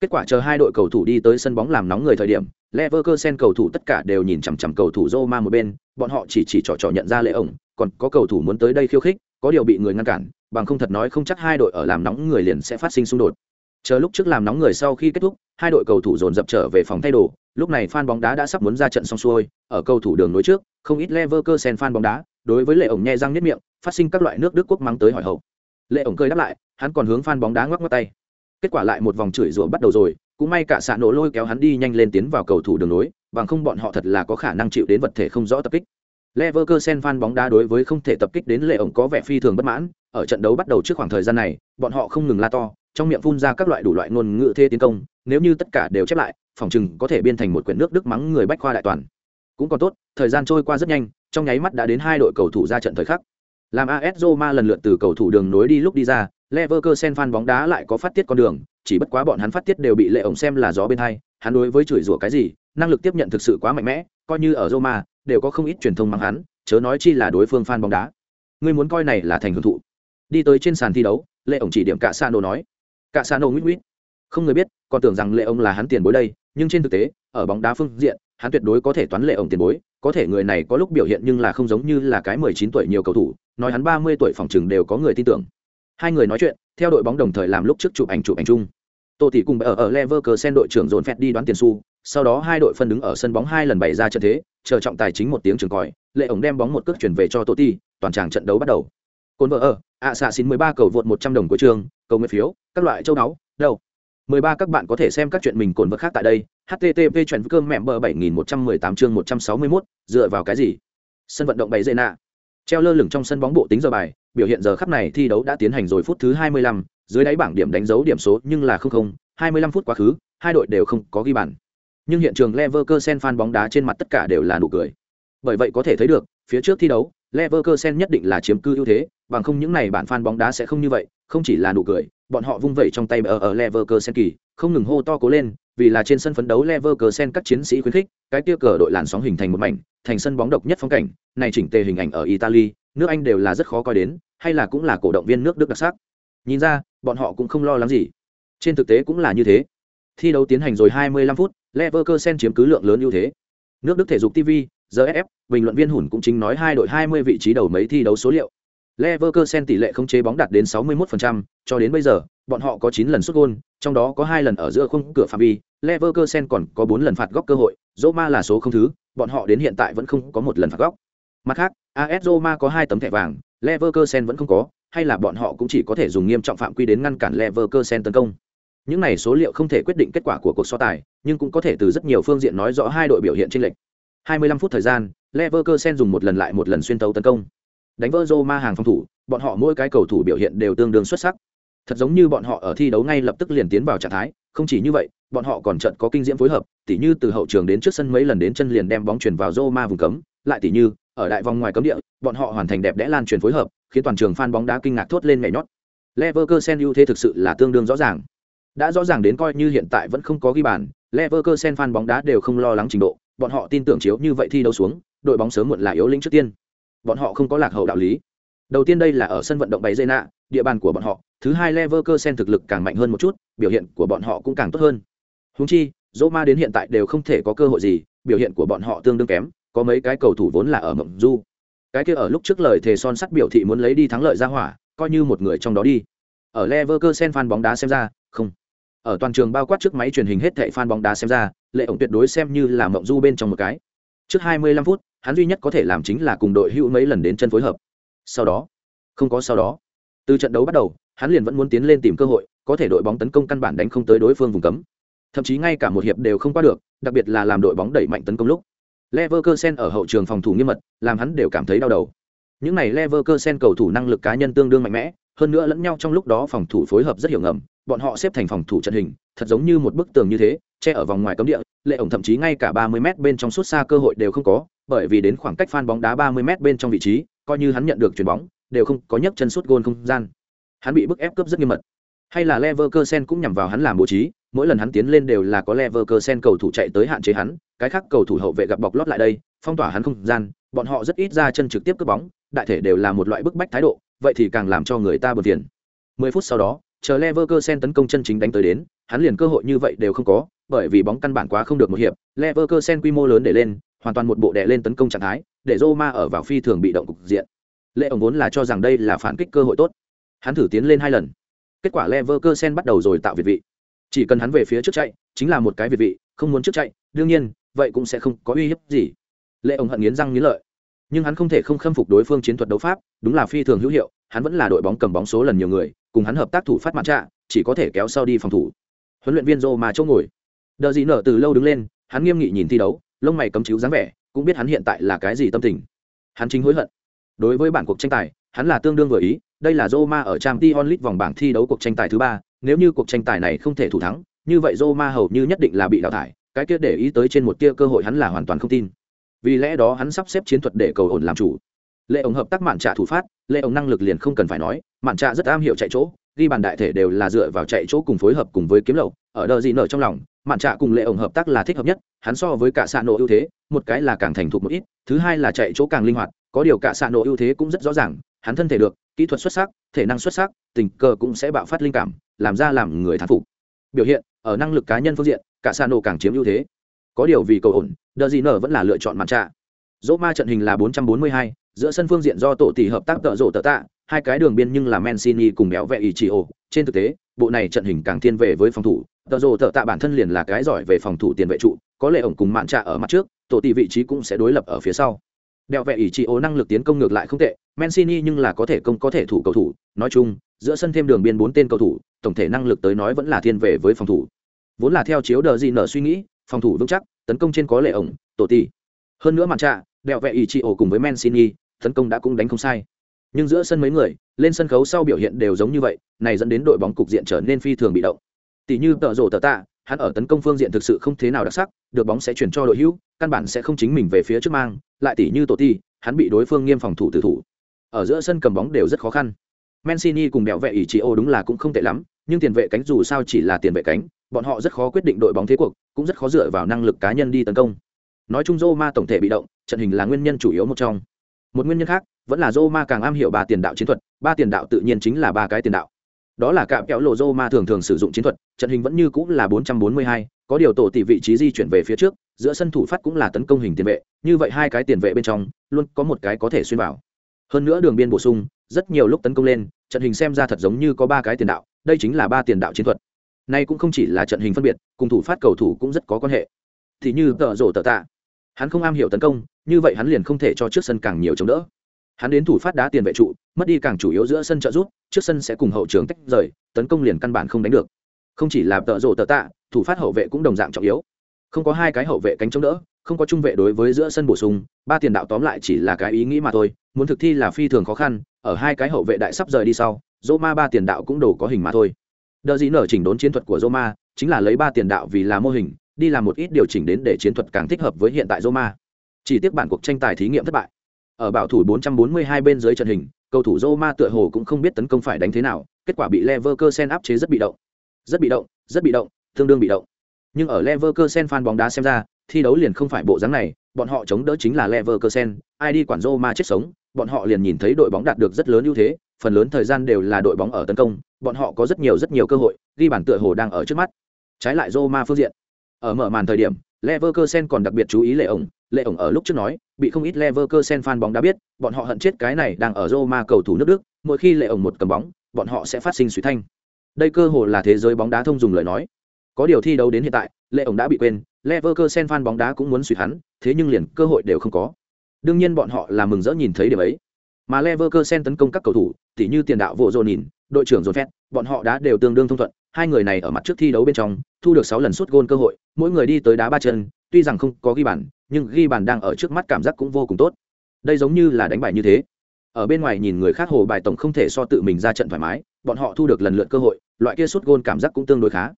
Kết quả chờ hai đội cầu thủ đi tới sân bóng làm nóng người thời điểm, Leverkusen cầu thủ tất cả đều nhìn chằm chằm cầu thủ Roma một bên, bọn họ chỉ chỉ trò trò nhận ra Lệ ổng, còn có cầu thủ muốn tới đây khiêu khích, có điều bị người ngăn cản, bằng không thật nói không chắc hai đội ở làm nóng người liền sẽ phát sinh xung đột. Chờ lúc trước làm nóng người sau khi kết thúc hai đội cầu thủ dồn dập trở về phòng thay đồ lúc này fan bóng đá đã sắp muốn ra trận xong xuôi ở cầu thủ đường nối trước không ít Leverkusen fan bóng đá đối với lệ ổng nhe răng niết miệng phát sinh các loại nước đức quốc mắng tới hỏi hậu. Lệ ổng cười đáp lại hắn còn hướng fan bóng đá ngoắc ngoắc tay kết quả lại một vòng chửi rủa bắt đầu rồi, cũng may cả xạ nổ lôi kéo hắn đi nhanh lên tiến vào cầu thủ đường nối bằng không bọn họ thật là có khả năng chịu đến vật thể không rõ tập kích. Leverkusen fan bóng đá đối với không thể tập kích đến lệ ổng có vẻ phi thường bất mãn, ở trận đấu bắt đầu trước khoảng thời gian này, bọn họ không ngừng la to, trong miệng phun ra các loại đủ loại ngôn ngữ thê tiến công, nếu như tất cả đều chép lại, phòng chừng có thể biên thành một quyển nước đức mắng người bách khoa đại toàn. Cũng còn tốt, thời gian trôi qua rất nhanh, trong nháy mắt đã đến hai đội cầu thủ ra trận thời khắc. Làm AS Roma lần lượt từ cầu thủ đường nối đi lúc đi ra Leverkusen fan bóng đá lại có phát tiết con đường, chỉ bất quá bọn hắn phát tiết đều bị lệ ổng xem là gió bên hai, hắn đối với chửi rủa cái gì, năng lực tiếp nhận thực sự quá mạnh mẽ, coi như ở Roma, đều có không ít truyền thông mắng hắn, chớ nói chi là đối phương fan bóng đá. Ngươi muốn coi này là thành hưởng thụ. Đi tới trên sàn thi đấu, lệ ổng chỉ điểm cả Sano nói. Cả Sano nguyết nguyết. Không người biết, còn tưởng rằng lệ ông là hắn tiền bối đây, nhưng trên thực tế, ở bóng đá phương diện, hắn tuyệt đối có thể toán lệ ông tiền bối, có thể người này có lúc biểu hiện nhưng là không giống như là cái mười chín tuổi nhiều cầu thủ, nói hắn ba mươi tuổi phòng chừng đều có người tin tưởng hai người nói chuyện, theo đội bóng đồng thời làm lúc trước chụp ảnh chụp ảnh chung. Tô tỷ cùng ở ở leverkusen đội trưởng dồn phẹt đi đoán tiền xu, sau đó hai đội phân đứng ở sân bóng hai lần bày ra trận thế, chờ trọng tài chính một tiếng trường còi, lệ ổng đem bóng một cước chuyển về cho tô ti, toàn tràng trận đấu bắt đầu. Cồn vợ ở, ạ xạ xin mười ba cầu vượt một trăm đồng của trường, cầu nguyện phiếu, các loại châu đáo đâu. Mười ba các bạn có thể xem các chuyện mình cồn vợ khác tại đây http chuyện cơm mẹm bờ bảy nghìn một trăm mười tám chương một trăm sáu mươi mốt, dựa vào cái gì? Sân vận động bày dây nạ. Treo lơ lửng trong sân bóng bộ tính giờ bài biểu hiện giờ khắp này thi đấu đã tiến hành rồi phút thứ hai mươi lăm, dưới đáy bảng điểm đánh dấu điểm số nhưng là không không, hai mươi lăm phút quá khứ, hai đội đều không có ghi bàn. Nhưng hiện trường Leverkusen fan bóng đá trên mặt tất cả đều là nụ cười. Bởi vậy có thể thấy được, phía trước thi đấu, Leverkusen nhất định là chiếm cư ưu thế, bằng không những này bản fan bóng đá sẽ không như vậy, không chỉ là nụ cười, bọn họ vung vẩy trong tay ở ở Leverkusen kỳ, không ngừng hô to cố lên, vì là trên sân phấn đấu Leverkusen các chiến sĩ khuyến khích, cái kia cờ đội làn sóng hình thành một mảnh, thành sân bóng độc nhất phong cảnh, này chỉnh tề hình ảnh ở Italy, nước Anh đều là rất khó coi đến hay là cũng là cổ động viên nước Đức đặc sắc. Nhìn ra bọn họ cũng không lo lắng gì. Trên thực tế cũng là như thế. Thi đấu tiến hành rồi 25 phút Leverkusen chiếm cứ lượng lớn ưu thế. Nước Đức thể dục TV GFF bình luận viên hùn cũng chính nói hai đội 20 vị trí đầu mấy thi đấu số liệu. Leverkusen tỷ lệ không chế bóng đạt đến 61%, cho đến bây giờ, bọn họ có 9 lần xuất gôn trong đó có 2 lần ở giữa khung cửa phạm vi, Leverkusen còn có 4 lần phạt góc cơ hội, Roma là số không thứ, bọn họ đến hiện tại vẫn không có một lần phạt góc. Mặt khác, AS Roma có hai tấm thẻ vàng, Leverkusen vẫn không có, hay là bọn họ cũng chỉ có thể dùng nghiêm trọng phạm quy đến ngăn cản Leverkusen tấn công. Những này số liệu không thể quyết định kết quả của cuộc so tài, nhưng cũng có thể từ rất nhiều phương diện nói rõ hai đội biểu hiện chênh lệch. 25 phút thời gian, Leverkusen dùng một lần lại một lần xuyên tấu tấn công. Đánh vỡ Roma hàng phòng thủ, bọn họ mỗi cái cầu thủ biểu hiện đều tương đương xuất sắc. Thật giống như bọn họ ở thi đấu ngay lập tức liền tiến vào trạng thái, không chỉ như vậy, bọn họ còn trận có kinh diễm phối hợp, tỉ như từ hậu trường đến trước sân mấy lần đến chân liền đem bóng chuyển vào Roma vùng cấm, lại tỉ như ở đại vòng ngoài cấm địa, bọn họ hoàn thành đẹp đẽ lan truyền phối hợp, khiến toàn trường fan bóng đá kinh ngạc thốt lên mẹ nhót. Leverkusen ưu thế thực sự là tương đương rõ ràng. Đã rõ ràng đến coi như hiện tại vẫn không có ghi bàn, Leverkusen fan bóng đá đều không lo lắng trình độ, bọn họ tin tưởng chiếu như vậy thi đấu xuống, đội bóng sớm muộn là yếu lĩnh trước tiên. Bọn họ không có lạc hậu đạo lý. Đầu tiên đây là ở sân vận động bày Zena, địa bàn của bọn họ, thứ hai Leverkusen thực lực càng mạnh hơn một chút, biểu hiện của bọn họ cũng càng tốt hơn. Huống chi, Roma đến hiện tại đều không thể có cơ hội gì, biểu hiện của bọn họ tương đương kém, có mấy cái cầu thủ vốn là ở mộng du. Cái kia ở lúc trước lời thề son sắt biểu thị muốn lấy đi thắng lợi ra hỏa, coi như một người trong đó đi. Ở Leverkusen fan bóng đá xem ra, không. Ở toàn trường bao quát trước máy truyền hình hết thệ fan bóng đá xem ra, lệ ổng tuyệt đối xem như là mộng du bên trong một cái. Trước 25 phút, hắn duy nhất có thể làm chính là cùng đội hữu mấy lần đến chân phối hợp. Sau đó, không có sau đó. Từ trận đấu bắt đầu, hắn liền vẫn muốn tiến lên tìm cơ hội, có thể đội bóng tấn công căn bản đánh không tới đối phương vùng cấm. Thậm chí ngay cả một hiệp đều không qua được, đặc biệt là làm đội bóng đẩy mạnh tấn công lúc. Leverkusen ở hậu trường phòng thủ nghiêm mật, làm hắn đều cảm thấy đau đầu. Những này Leverkusen cầu thủ năng lực cá nhân tương đương mạnh mẽ, hơn nữa lẫn nhau trong lúc đó phòng thủ phối hợp rất hiểu ngầm, bọn họ xếp thành phòng thủ trận hình, thật giống như một bức tường như thế, che ở vòng ngoài cấm địa, lệ ổng thậm chí ngay cả 30m bên trong suốt xa cơ hội đều không có, bởi vì đến khoảng cách phan bóng đá 30m bên trong vị trí, coi như hắn nhận được chuyền bóng, đều không có nhấc chân sút gôn không gian. Hắn bị bức ép cướp rất nghiêm mật. Hay là Leverkusen cũng nhằm vào hắn làm bố trí, mỗi lần hắn tiến lên đều là có Leverkusen cầu thủ chạy tới hạn chế hắn, cái khác cầu thủ hậu vệ gặp bọc lót lại đây, phong tỏa hắn không gian, bọn họ rất ít ra chân trực tiếp cướp bóng, đại thể đều là một loại bức bách thái độ, vậy thì càng làm cho người ta buồn phiền. 10 phút sau đó, chờ Leverkusen tấn công chân chính đánh tới đến, hắn liền cơ hội như vậy đều không có, bởi vì bóng căn bản quá không được một hiệp, Leverkusen quy mô lớn để lên, hoàn toàn một bộ đè lên tấn công trạng thái, để Roma ở vào phi thường bị động cục diện. Lệ ổng vốn là cho rằng đây là phản kích cơ hội tốt. Hắn thử tiến lên hai lần. Kết quả Leverkusen bắt đầu rồi tạo việt vị. Chỉ cần hắn về phía trước chạy, chính là một cái việt vị, không muốn trước chạy, đương nhiên, vậy cũng sẽ không có uy hiếp gì. Lệ ổng hận nghiến răng nghiến lợi. Nhưng hắn không thể không khâm phục đối phương chiến thuật đấu pháp, đúng là phi thường hữu hiệu, hắn vẫn là đội bóng cầm bóng số lần nhiều người, cùng hắn hợp tác thủ phát mặt trạ, chỉ có thể kéo sau đi phòng thủ. Huấn luyện viên Roma chỗ ngồi. đợi gì nở từ lâu đứng lên, hắn nghiêm nghị nhìn thi đấu, lông mày cấm chiếu dáng vẻ, cũng biết hắn hiện tại là cái gì tâm tình. Hắn chính hối hận. Đối với bản cuộc tranh tài, hắn là tương đương vừa ý, đây là Roma ở trang t onlit vòng bảng thi đấu cuộc tranh tài thứ ba, nếu như cuộc tranh tài này không thể thủ thắng, như vậy Roma hầu như nhất định là bị đào thải, cái kia để ý tới trên một tia cơ hội hắn là hoàn toàn không tin. Vì lẽ đó hắn sắp xếp chiến thuật để cầu ổn làm chủ. Lệ ổng hợp tác mạn trạ thủ phát, Lệ ổng năng lực liền không cần phải nói, mạn trạ rất am hiểu chạy chỗ, ghi bàn đại thể đều là dựa vào chạy chỗ cùng phối hợp cùng với kiếm lậu, ở đời gì nở trong lòng, mạn trạ cùng Lệ ổng hợp tác là thích hợp nhất, hắn so với cả xạ nổ ưu thế, một cái là càng thành thục một ít, thứ hai là chạy chỗ càng linh hoạt, có điều cả xạ nổ ưu thế cũng rất rõ ràng, hắn thân thể được, kỹ thuật xuất sắc, thể năng xuất sắc, tình cờ cũng sẽ bạo phát linh cảm, làm ra làm người thán phục. biểu hiện ở năng lực cá nhân phương diện cả sa nổ càng chiếm ưu thế. Có điều vì cầu ổn đờ gì nở vẫn là lựa chọn màn trạ. Dỗ ma trận hình là 442, giữa sân phương diện do tổ tỷ hợp tác tợ rộ tợ tạ hai cái đường biên nhưng là Mancini cùng béo vẹ ý chỉ ổ trên thực tế bộ này trận hình càng thiên về với phòng thủ. Tợ rộ tợ tạ bản thân liền là cái giỏi về phòng thủ tiền vệ trụ có lệ ổng cùng mạn trạ ở mặt trước tổ tỷ vị trí cũng sẽ đối lập ở phía sau đeo vẹ ý trị ô năng lực tiến công ngược lại không tệ, Mancini nhưng là có thể công có thể thủ cầu thủ. Nói chung, giữa sân thêm đường biên bốn tên cầu thủ, tổng thể năng lực tới nói vẫn là thiên về với phòng thủ. Vốn là theo chiếu đờ gì nở suy nghĩ, phòng thủ vững chắc, tấn công trên có lệ ổng, tổ tỷ hơn nữa màn trạ đẹo vẹ ý trị ổ cùng với mancini, tấn công đã cũng đánh không sai. Nhưng giữa sân mấy người, lên sân khấu sau biểu hiện đều giống như vậy, này dẫn đến đội bóng cục diện trở nên phi thường bị động. Tỷ như tợ rổ tờ tạ, hắn ở tấn công phương diện thực sự không thế nào đặc sắc, được bóng sẽ chuyển cho đội hữu, căn bản sẽ không chính mình về phía trước mang lại tỷ như tổ ti hắn bị đối phương nghiêm phòng thủ tử thủ. Ở giữa sân cầm bóng đều rất khó khăn. Mancini cùng đẹo vệ ý chí ô đúng là cũng không tệ lắm nhưng tiền vệ cánh dù sao chỉ là tiền vệ cánh bọn họ rất khó quyết định đội bóng thế cuộc cũng rất khó dựa vào năng lực cá nhân đi tấn công. Nói chung Roma tổng thể bị động trận hình là nguyên nhân chủ yếu một trong. Một nguyên nhân khác vẫn là Roma càng am hiểu ba tiền đạo chiến thuật ba tiền đạo tự nhiên chính là ba cái tiền đạo. Đó là cạm kéo lộ Roma thường thường sử dụng chiến thuật trận hình vẫn như cũng là 442, có điều tổ tỷ vị trí di chuyển về phía trước, giữa sân thủ phát cũng là tấn công hình tiền vệ, như vậy hai cái tiền vệ bên trong, luôn có một cái có thể xuyên vào. Hơn nữa đường biên bổ sung, rất nhiều lúc tấn công lên, trận hình xem ra thật giống như có ba cái tiền đạo, đây chính là ba tiền đạo chiến thuật. Nay cũng không chỉ là trận hình phân biệt, cùng thủ phát cầu thủ cũng rất có quan hệ. Thì như tợ rổ tợ tạ, hắn không am hiểu tấn công, như vậy hắn liền không thể cho trước sân càng nhiều chống đỡ. Hắn đến thủ phát đá tiền vệ trụ, mất đi càng chủ yếu giữa sân trợ rút trước sân sẽ cùng hậu trường tách rời, tấn công liền căn bản không đánh được không chỉ là tợ rộ tợ tạ thủ phát hậu vệ cũng đồng dạng trọng yếu không có hai cái hậu vệ cánh chống đỡ không có trung vệ đối với giữa sân bổ sung ba tiền đạo tóm lại chỉ là cái ý nghĩ mà thôi muốn thực thi là phi thường khó khăn ở hai cái hậu vệ đại sắp rời đi sau dỗ ma ba tiền đạo cũng đồ có hình mà thôi đợi gì nở chỉnh đốn chiến thuật của dỗ ma chính là lấy ba tiền đạo vì là mô hình đi làm một ít điều chỉnh đến để chiến thuật càng thích hợp với hiện tại Roma. Chỉ tiếc bản cuộc tranh tài thí nghiệm thất bại. Ở bảo thủ 442 bên dưới trận hình, cầu thủ Roma tựa hồ cũng không biết tấn công phải đánh thế nào, kết quả bị Leverkusen áp chế rất bị động. Rất bị động, rất bị động, tương đương bị động. Nhưng ở Leverkusen fan bóng đá xem ra, thi đấu liền không phải bộ dáng này, bọn họ chống đỡ chính là Leverkusen, ai đi quản Roma chết sống, bọn họ liền nhìn thấy đội bóng đạt được rất lớn ưu thế, phần lớn thời gian đều là đội bóng ở tấn công, bọn họ có rất nhiều rất nhiều cơ hội, ghi bàn tựa hồ đang ở trước mắt. Trái lại Roma phương diện, ở mở màn thời điểm, Leverkusen còn đặc biệt chú ý Lệ ổng, Lệ ổng ở lúc trước nói, bị không ít Leverkusen fan bóng đá biết, bọn họ hận chết cái này đang ở Roma cầu thủ nước Đức, mỗi khi Lệ ổng một cầm bóng, bọn họ sẽ phát sinh suy thanh. Đây cơ hội là thế giới bóng đá thông dùng lời nói. Có điều thi đấu đến hiện tại, Lệ ổng đã bị quên, Leverkusen fan bóng đá cũng muốn suy hắn, thế nhưng liền cơ hội đều không có. Đương nhiên bọn họ là mừng rỡ nhìn thấy điểm ấy. Mà Leverkusen tấn công các cầu thủ, tỉ như tiền đạo vô Dồn nhìn, đội trưởng Dồn Phét, bọn họ đã đều tương đương thông thuận, hai người này ở mặt trước thi đấu bên trong thu được sáu lần sút gôn cơ hội mỗi người đi tới đá ba chân tuy rằng không có ghi bàn nhưng ghi bàn đang ở trước mắt cảm giác cũng vô cùng tốt đây giống như là đánh bài như thế ở bên ngoài nhìn người khác hồ bài tổng không thể so tự mình ra trận thoải mái bọn họ thu được lần lượt cơ hội, loại kia sút gôn cảm giác cũng tương đối khá.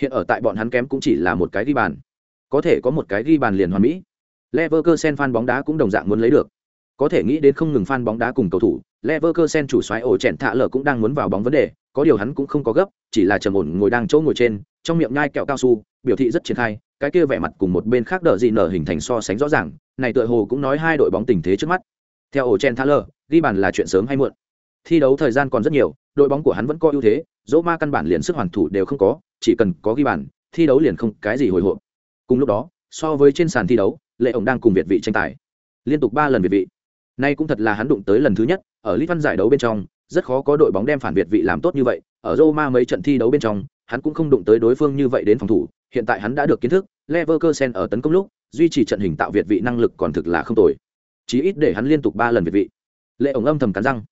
Hiện ở tại bọn hắn kém cũng chỉ là một cái ghi bàn. Có thể có một cái ghi bàn liền hoàn mỹ. Leverkusen fan bóng đá cũng đồng dạng muốn lấy được. Có thể nghĩ đến không ngừng fan bóng đá cùng cầu thủ, Leverkusen chủ soái ổ chèn thạ lở cũng đang muốn vào bóng vấn đề, có điều hắn cũng không có gấp, chỉ là trầm ổn ngồi đang chỗ ngồi trên, trong miệng nhai kẹo cao su, biểu thị rất triển khai, cái kia vẻ mặt cùng một bên khác đỡ gì nở hình thành so sánh rõ ràng, này tựa hồ cũng nói hai đội bóng tình thế trước mắt. Theo ổ chen thaler ghi bàn là chuyện sớm hay muộn. Thi đấu thời gian còn rất nhiều đội bóng của hắn vẫn có ưu thế, dỗ ma căn bản liền sức hoàn thủ đều không có, chỉ cần có ghi bàn, thi đấu liền không cái gì hồi hộp. Cùng lúc đó, so với trên sàn thi đấu, lệ ổng đang cùng việt vị tranh tài. Liên tục ba lần việt vị. Nay cũng thật là hắn đụng tới lần thứ nhất, ở Lít văn giải đấu bên trong, rất khó có đội bóng đem phản việt vị làm tốt như vậy, ở Roma mấy trận thi đấu bên trong, hắn cũng không đụng tới đối phương như vậy đến phòng thủ, hiện tại hắn đã được kiến thức, Leverkusen ở tấn công lúc, duy trì trận hình tạo việt vị năng lực còn thực là không tồi. Chí ít để hắn liên tục ba lần việt vị. Lệ ổng âm thầm cắn răng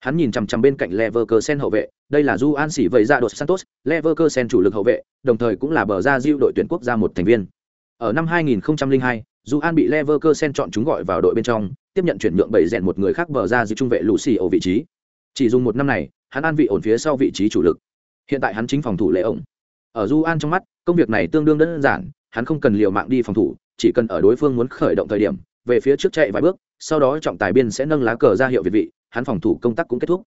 hắn nhìn chằm chằm bên cạnh Leverkusen hậu vệ, đây là Juan Sĩ vậy ra đột Santos, Leverkusen chủ lực hậu vệ, đồng thời cũng là bờ ra diêu đội tuyển quốc gia một thành viên. Ở năm 2002 Juan bị Leverkusen chọn chúng gọi vào đội bên trong, tiếp nhận chuyển nhượng bảy rèn một người khác bờ ra diêu trung vệ Lucio vị trí. Chỉ dùng một năm này, hắn an vị ổn phía sau vị trí chủ lực. Hiện tại hắn chính phòng thủ lệ ổng. Ở Juan an trong mắt, công việc này tương đương đơn giản, hắn không cần liều mạng đi phòng thủ, chỉ cần ở đối phương muốn khởi động thời điểm, về phía trước chạy vài bước, sau đó trọng tài biên sẽ nâng lá cờ ra hiệu việt vị hắn phòng thủ công tác cũng kết thúc.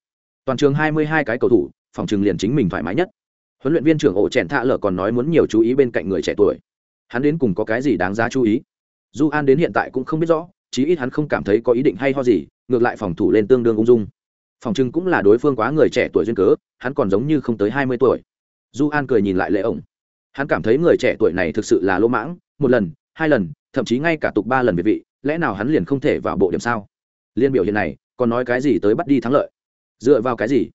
Toàn trường hai mươi hai cái cầu thủ, phòng trường liền chính mình thoải mái nhất. Huấn luyện viên trưởng ổ chèn thạ lở còn nói muốn nhiều chú ý bên cạnh người trẻ tuổi. Hắn đến cùng có cái gì đáng giá chú ý? Du an đến hiện tại cũng không biết rõ, chí ít hắn không cảm thấy có ý định hay ho gì, ngược lại phòng thủ lên tương đương ung dung. Phòng trưng cũng là đối phương quá người trẻ tuổi duyên cớ, hắn còn giống như không tới hai mươi tuổi. Du an cười nhìn lại lệ ổng. Hắn cảm thấy người trẻ tuổi này thực sự là lỗ mãng, một lần, hai lần, thậm chí ngay cả tục ba lần việt vị, lẽ nào hắn liền không thể vào bộ điểm sao? Liên biểu hiện này còn nói cái gì tới bắt đi thắng lợi dựa vào cái gì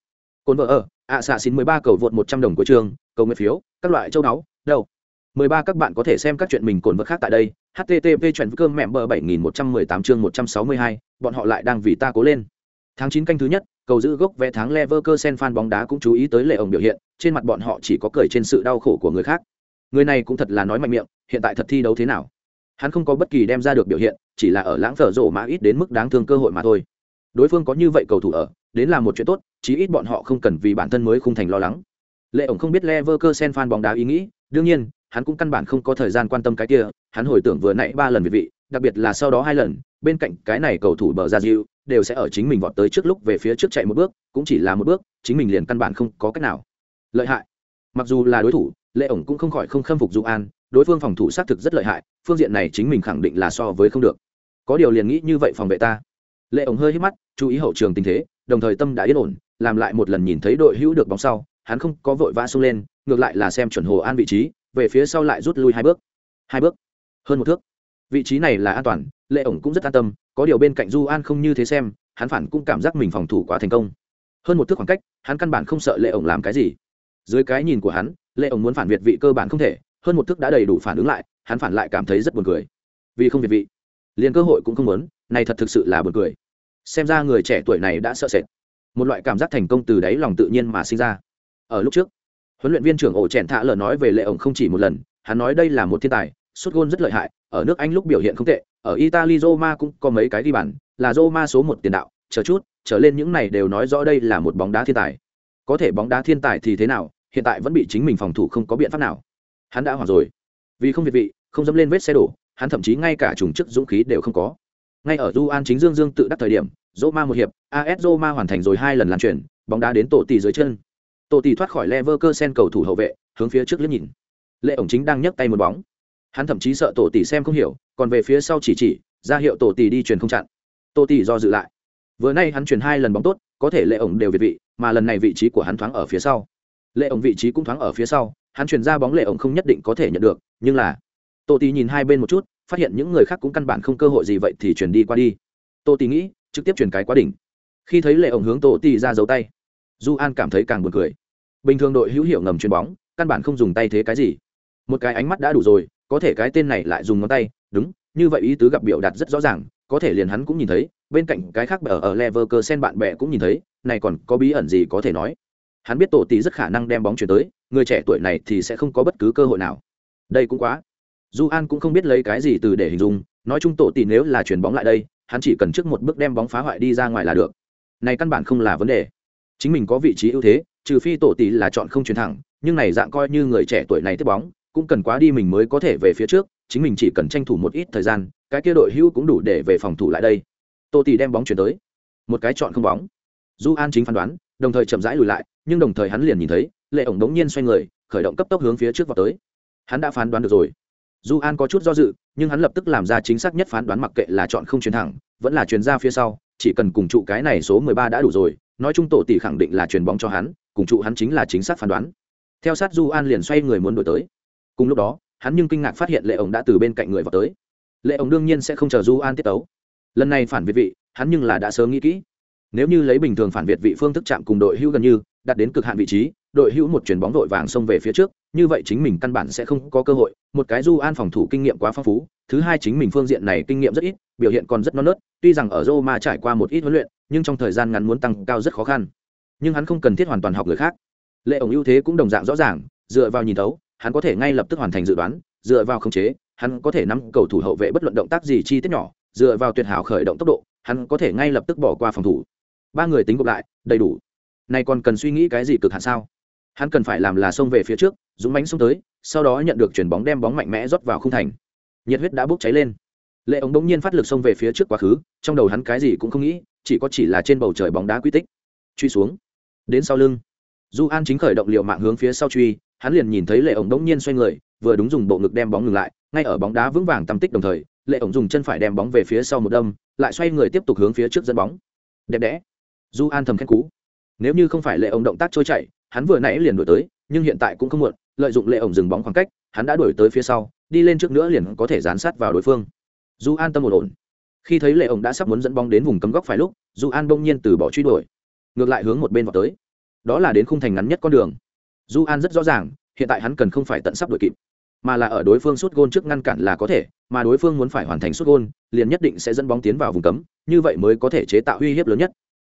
cồn vợ ở ạ xạ xin mười ba cầu vượt một trăm đồng của trường cầu nguyện phiếu các loại châu đáo đâu mười ba các bạn có thể xem các chuyện mình cồn vợ khác tại đây http chuyện cơm mẹm bờ bảy nghìn một trăm mười tám chương một trăm sáu mươi hai bọn họ lại đang vì ta cố lên tháng chín canh thứ nhất cầu giữ gốc vé tháng Leverkusen fan bóng đá cũng chú ý tới lệ ổng biểu hiện, trên mặt bọn họ chỉ có cười trên sự đau khổ của người khác. Người này cũng thật là nói mạnh miệng, hiện tại thật thi đấu thế nào? Hắn không có bất kỳ đem ra được biểu hiện, chỉ là ở lãng phở rộ mã ít đến mức đáng thương cơ hội mà thôi. Đối phương có như vậy cầu thủ ở, đến là một chuyện tốt, chí ít bọn họ không cần vì bản thân mới khung thành lo lắng. Lệ ổng không biết Leverkusen fan bóng đá ý nghĩ, đương nhiên, hắn cũng căn bản không có thời gian quan tâm cái kia, hắn hồi tưởng vừa nãy ba lần vị vị, đặc biệt là sau đó hai lần, bên cạnh cái này cầu thủ bờ ra dịu, đều sẽ ở chính mình vọt tới trước lúc về phía trước chạy một bước cũng chỉ là một bước chính mình liền căn bản không có cách nào. Lợi hại. Mặc dù là đối thủ lệ ổng cũng không khỏi không khâm phục du an đối phương phòng thủ xác thực rất lợi hại phương diện này chính mình khẳng định là so với không được. Có điều liền nghĩ như vậy phòng vệ ta lệ ổng hơi hít mắt, chú ý hậu trường tình thế, đồng thời tâm đã yên ổn, làm lại một lần nhìn thấy đội hữu được bóng sau, hắn không có vội vã xông lên, ngược lại là xem chuẩn hồ an vị trí, về phía sau lại rút lui hai bước. Hai bước. Hơn một thước. Vị trí này là an toàn, lệ ổng cũng rất an tâm, có điều bên cạnh du an không như thế xem, hắn phản cũng cảm giác mình phòng thủ quá thành công. Hơn một thước khoảng cách, hắn căn bản không sợ lệ ổng làm cái gì. Dưới cái nhìn của hắn, lệ ổng muốn phản việt vị cơ bản không thể, hơn một thước đã đầy đủ phản ứng lại, hắn phản lại cảm thấy rất buồn cười. Vì không việt vị liền cơ hội cũng không muốn, này thật thực sự là buồn cười. Xem ra người trẻ tuổi này đã sợ sệt. Một loại cảm giác thành công từ đáy lòng tự nhiên mà sinh ra. Ở lúc trước, huấn luyện viên trưởng ổ chèn thạ lờ nói về lệ ổng không chỉ một lần, hắn nói đây là một thiên tài, sút gôn rất lợi hại, ở nước anh lúc biểu hiện không tệ, ở italy roma cũng có mấy cái ghi bàn, là roma số một tiền đạo, chờ chút, trở lên những này đều nói rõ đây là một bóng đá thiên tài. Có thể bóng đá thiên tài thì thế nào, hiện tại vẫn bị chính mình phòng thủ không có biện pháp nào. Hắn đã hoảng rồi. Vì không việt vị, không dám lên vết xe đổ hắn thậm chí ngay cả trùng chức dũng khí đều không có. Ngay ở du an chính dương dương tự đắc thời điểm roma một hiệp as roma hoàn thành rồi hai lần lan chuyển bóng đá đến tổ tỷ dưới chân. Tổ tỷ thoát khỏi leverkusen cầu thủ hậu vệ, hướng phía trước liếc nhìn. Lệ ổng chính đang nhấc tay một bóng. Hắn thậm chí sợ tổ tỷ xem không hiểu, còn về phía sau chỉ chỉ, ra hiệu tổ tỷ đi truyền không chặn. Tổ tỷ do dự lại. Vừa nay hắn truyền hai lần bóng tốt, có thể lệ ổng đều việt vị, mà lần này vị trí của hắn thoáng ở phía sau. Lệ ổng vị trí cũng thoáng ở phía sau, hắn truyền ra bóng lệ ổng không nhất định có thể nhận được, nhưng là Tô tỷ nhìn hai bên một chút, phát hiện những người khác cũng căn bản không cơ hội gì vậy thì chuyển đi qua đi. Tô tỷ nghĩ, trực tiếp chuyển cái quá đỉnh. Khi thấy lệ ổng hướng Tô tỷ ra dấu tay, du an cảm thấy càng buồn cười. Bình thường đội hữu hiệu ngầm chuyền bóng, căn bản không dùng tay thế cái gì. Một cái ánh mắt đã đủ rồi, có thể cái tên này lại dùng ngón tay, đúng, như vậy ý tứ gặp biểu đạt rất rõ ràng, có thể liền hắn cũng nhìn thấy, bên cạnh cái khác ở ở Leverkusen bạn bè cũng nhìn thấy, này còn có bí ẩn gì có thể nói. Hắn biết tổ tỷ rất khả năng đem bóng chuyển tới, người trẻ tuổi này thì sẽ không có bất cứ cơ hội nào. Đây cũng quá du an cũng không biết lấy cái gì từ để hình dung, nói chung tổ tỷ nếu là chuyển bóng lại đây, hắn chỉ cần trước một bước đem bóng phá hoại đi ra ngoài là được. Này căn bản không là vấn đề. Chính mình có vị trí ưu thế, trừ phi tổ tỷ là chọn không chuyển thẳng, nhưng này dạng coi như người trẻ tuổi này tiếp bóng, cũng cần quá đi mình mới có thể về phía trước, chính mình chỉ cần tranh thủ một ít thời gian, cái kia đội hữu cũng đủ để về phòng thủ lại đây. Tô tỷ đem bóng chuyển tới. Một cái chọn không bóng. Du an chính phán đoán, đồng thời chậm rãi lùi lại, nhưng đồng thời hắn liền nhìn thấy, lệ ổng đống nhiên xoay người, khởi động cấp tốc hướng phía trước vào tới. Hắn đã phán đoán được rồi du an có chút do dự, nhưng hắn lập tức làm ra chính xác nhất phán đoán mặc kệ là chọn không chuyển thẳng, vẫn là chuyển ra phía sau, chỉ cần cùng trụ cái này số mười ba đã đủ rồi, nói chung tổ tỷ khẳng định là chuyền bóng cho hắn, cùng trụ hắn chính là chính xác phán đoán. Theo sát du an liền xoay người muốn đổi tới. Cùng lúc đó, hắn nhưng kinh ngạc phát hiện lệ ổng đã từ bên cạnh người vào tới. Lệ ổng đương nhiên sẽ không chờ du an tiết tấu. Lần này phản việt vị, hắn nhưng là đã sớm nghĩ kỹ. Nếu như lấy bình thường phản việt vị phương thức chạm cùng đội hữu gần như đặt đến cực hạn vị trí đội hữu một chuyền bóng đội vàng xông về phía trước, như vậy chính mình căn bản sẽ không có cơ hội. Một cái du an phòng thủ kinh nghiệm quá phong phú, thứ hai chính mình phương diện này kinh nghiệm rất ít, biểu hiện còn rất non nớt, tuy rằng ở roma trải qua một ít huấn luyện, nhưng trong thời gian ngắn muốn tăng cao rất khó khăn. Nhưng hắn không cần thiết hoàn toàn học người khác. Lệ ổng ưu thế cũng đồng dạng rõ ràng, dựa vào nhìn thấu, hắn có thể ngay lập tức hoàn thành dự đoán, dựa vào khống chế, hắn có thể nắm cầu thủ hậu vệ bất luận động tác gì chi tiết nhỏ, dựa vào tuyệt hảo khởi động tốc độ, hắn có thể ngay lập tức bỏ qua phòng thủ. Ba người tính gộp lại, đầy đủ. Này còn cần suy nghĩ cái gì cực hạn sao? Hắn cần phải làm là xông về phía trước, dũng bánh xông tới, sau đó nhận được chuyển bóng đem bóng mạnh mẽ rót vào khung thành. Nhiệt huyết đã bốc cháy lên. Lệ ống bỗng nhiên phát lực xông về phía trước quá khứ, trong đầu hắn cái gì cũng không nghĩ, chỉ có chỉ là trên bầu trời bóng đá quy tích. Truy xuống. Đến sau lưng. Du an chính khởi động liệu mạng hướng phía sau truy, hắn liền nhìn thấy lệ ổng đống nhiên xoay người, vừa đúng dùng bộ ngực đem bóng ngừng lại, ngay ở bóng đá vững vàng tăm tích đồng thời, lệ ổng dùng chân phải đem bóng về phía sau một đâm, lại xoay người tiếp tục hướng phía trước dẫn bóng. Đẹp đẽ. Du an thầm khen cú. Nếu như không phải lệ ổng động tác trôi chạy hắn vừa nãy liền đổi tới, nhưng hiện tại cũng không muộn, lợi dụng lệ ổng dừng bóng khoảng cách, hắn đã đuổi tới phía sau, đi lên trước nữa liền có thể dán sát vào đối phương. Du an tâm một ổn. Khi thấy lệ ổng đã sắp muốn dẫn bóng đến vùng cấm góc phải lúc du an bỗng nhiên từ bỏ truy đuổi. Ngược lại hướng một bên vào tới. Đó là đến khung thành ngắn nhất con đường. Du an rất rõ ràng, hiện tại hắn cần không phải tận sắp đuổi kịp, mà là ở đối phương sút gôn trước ngăn cản là có thể, mà đối phương muốn phải hoàn thành sút gôn, liền nhất định sẽ dẫn bóng tiến vào vùng cấm, như vậy mới có thể chế tạo uy hiếp lớn nhất.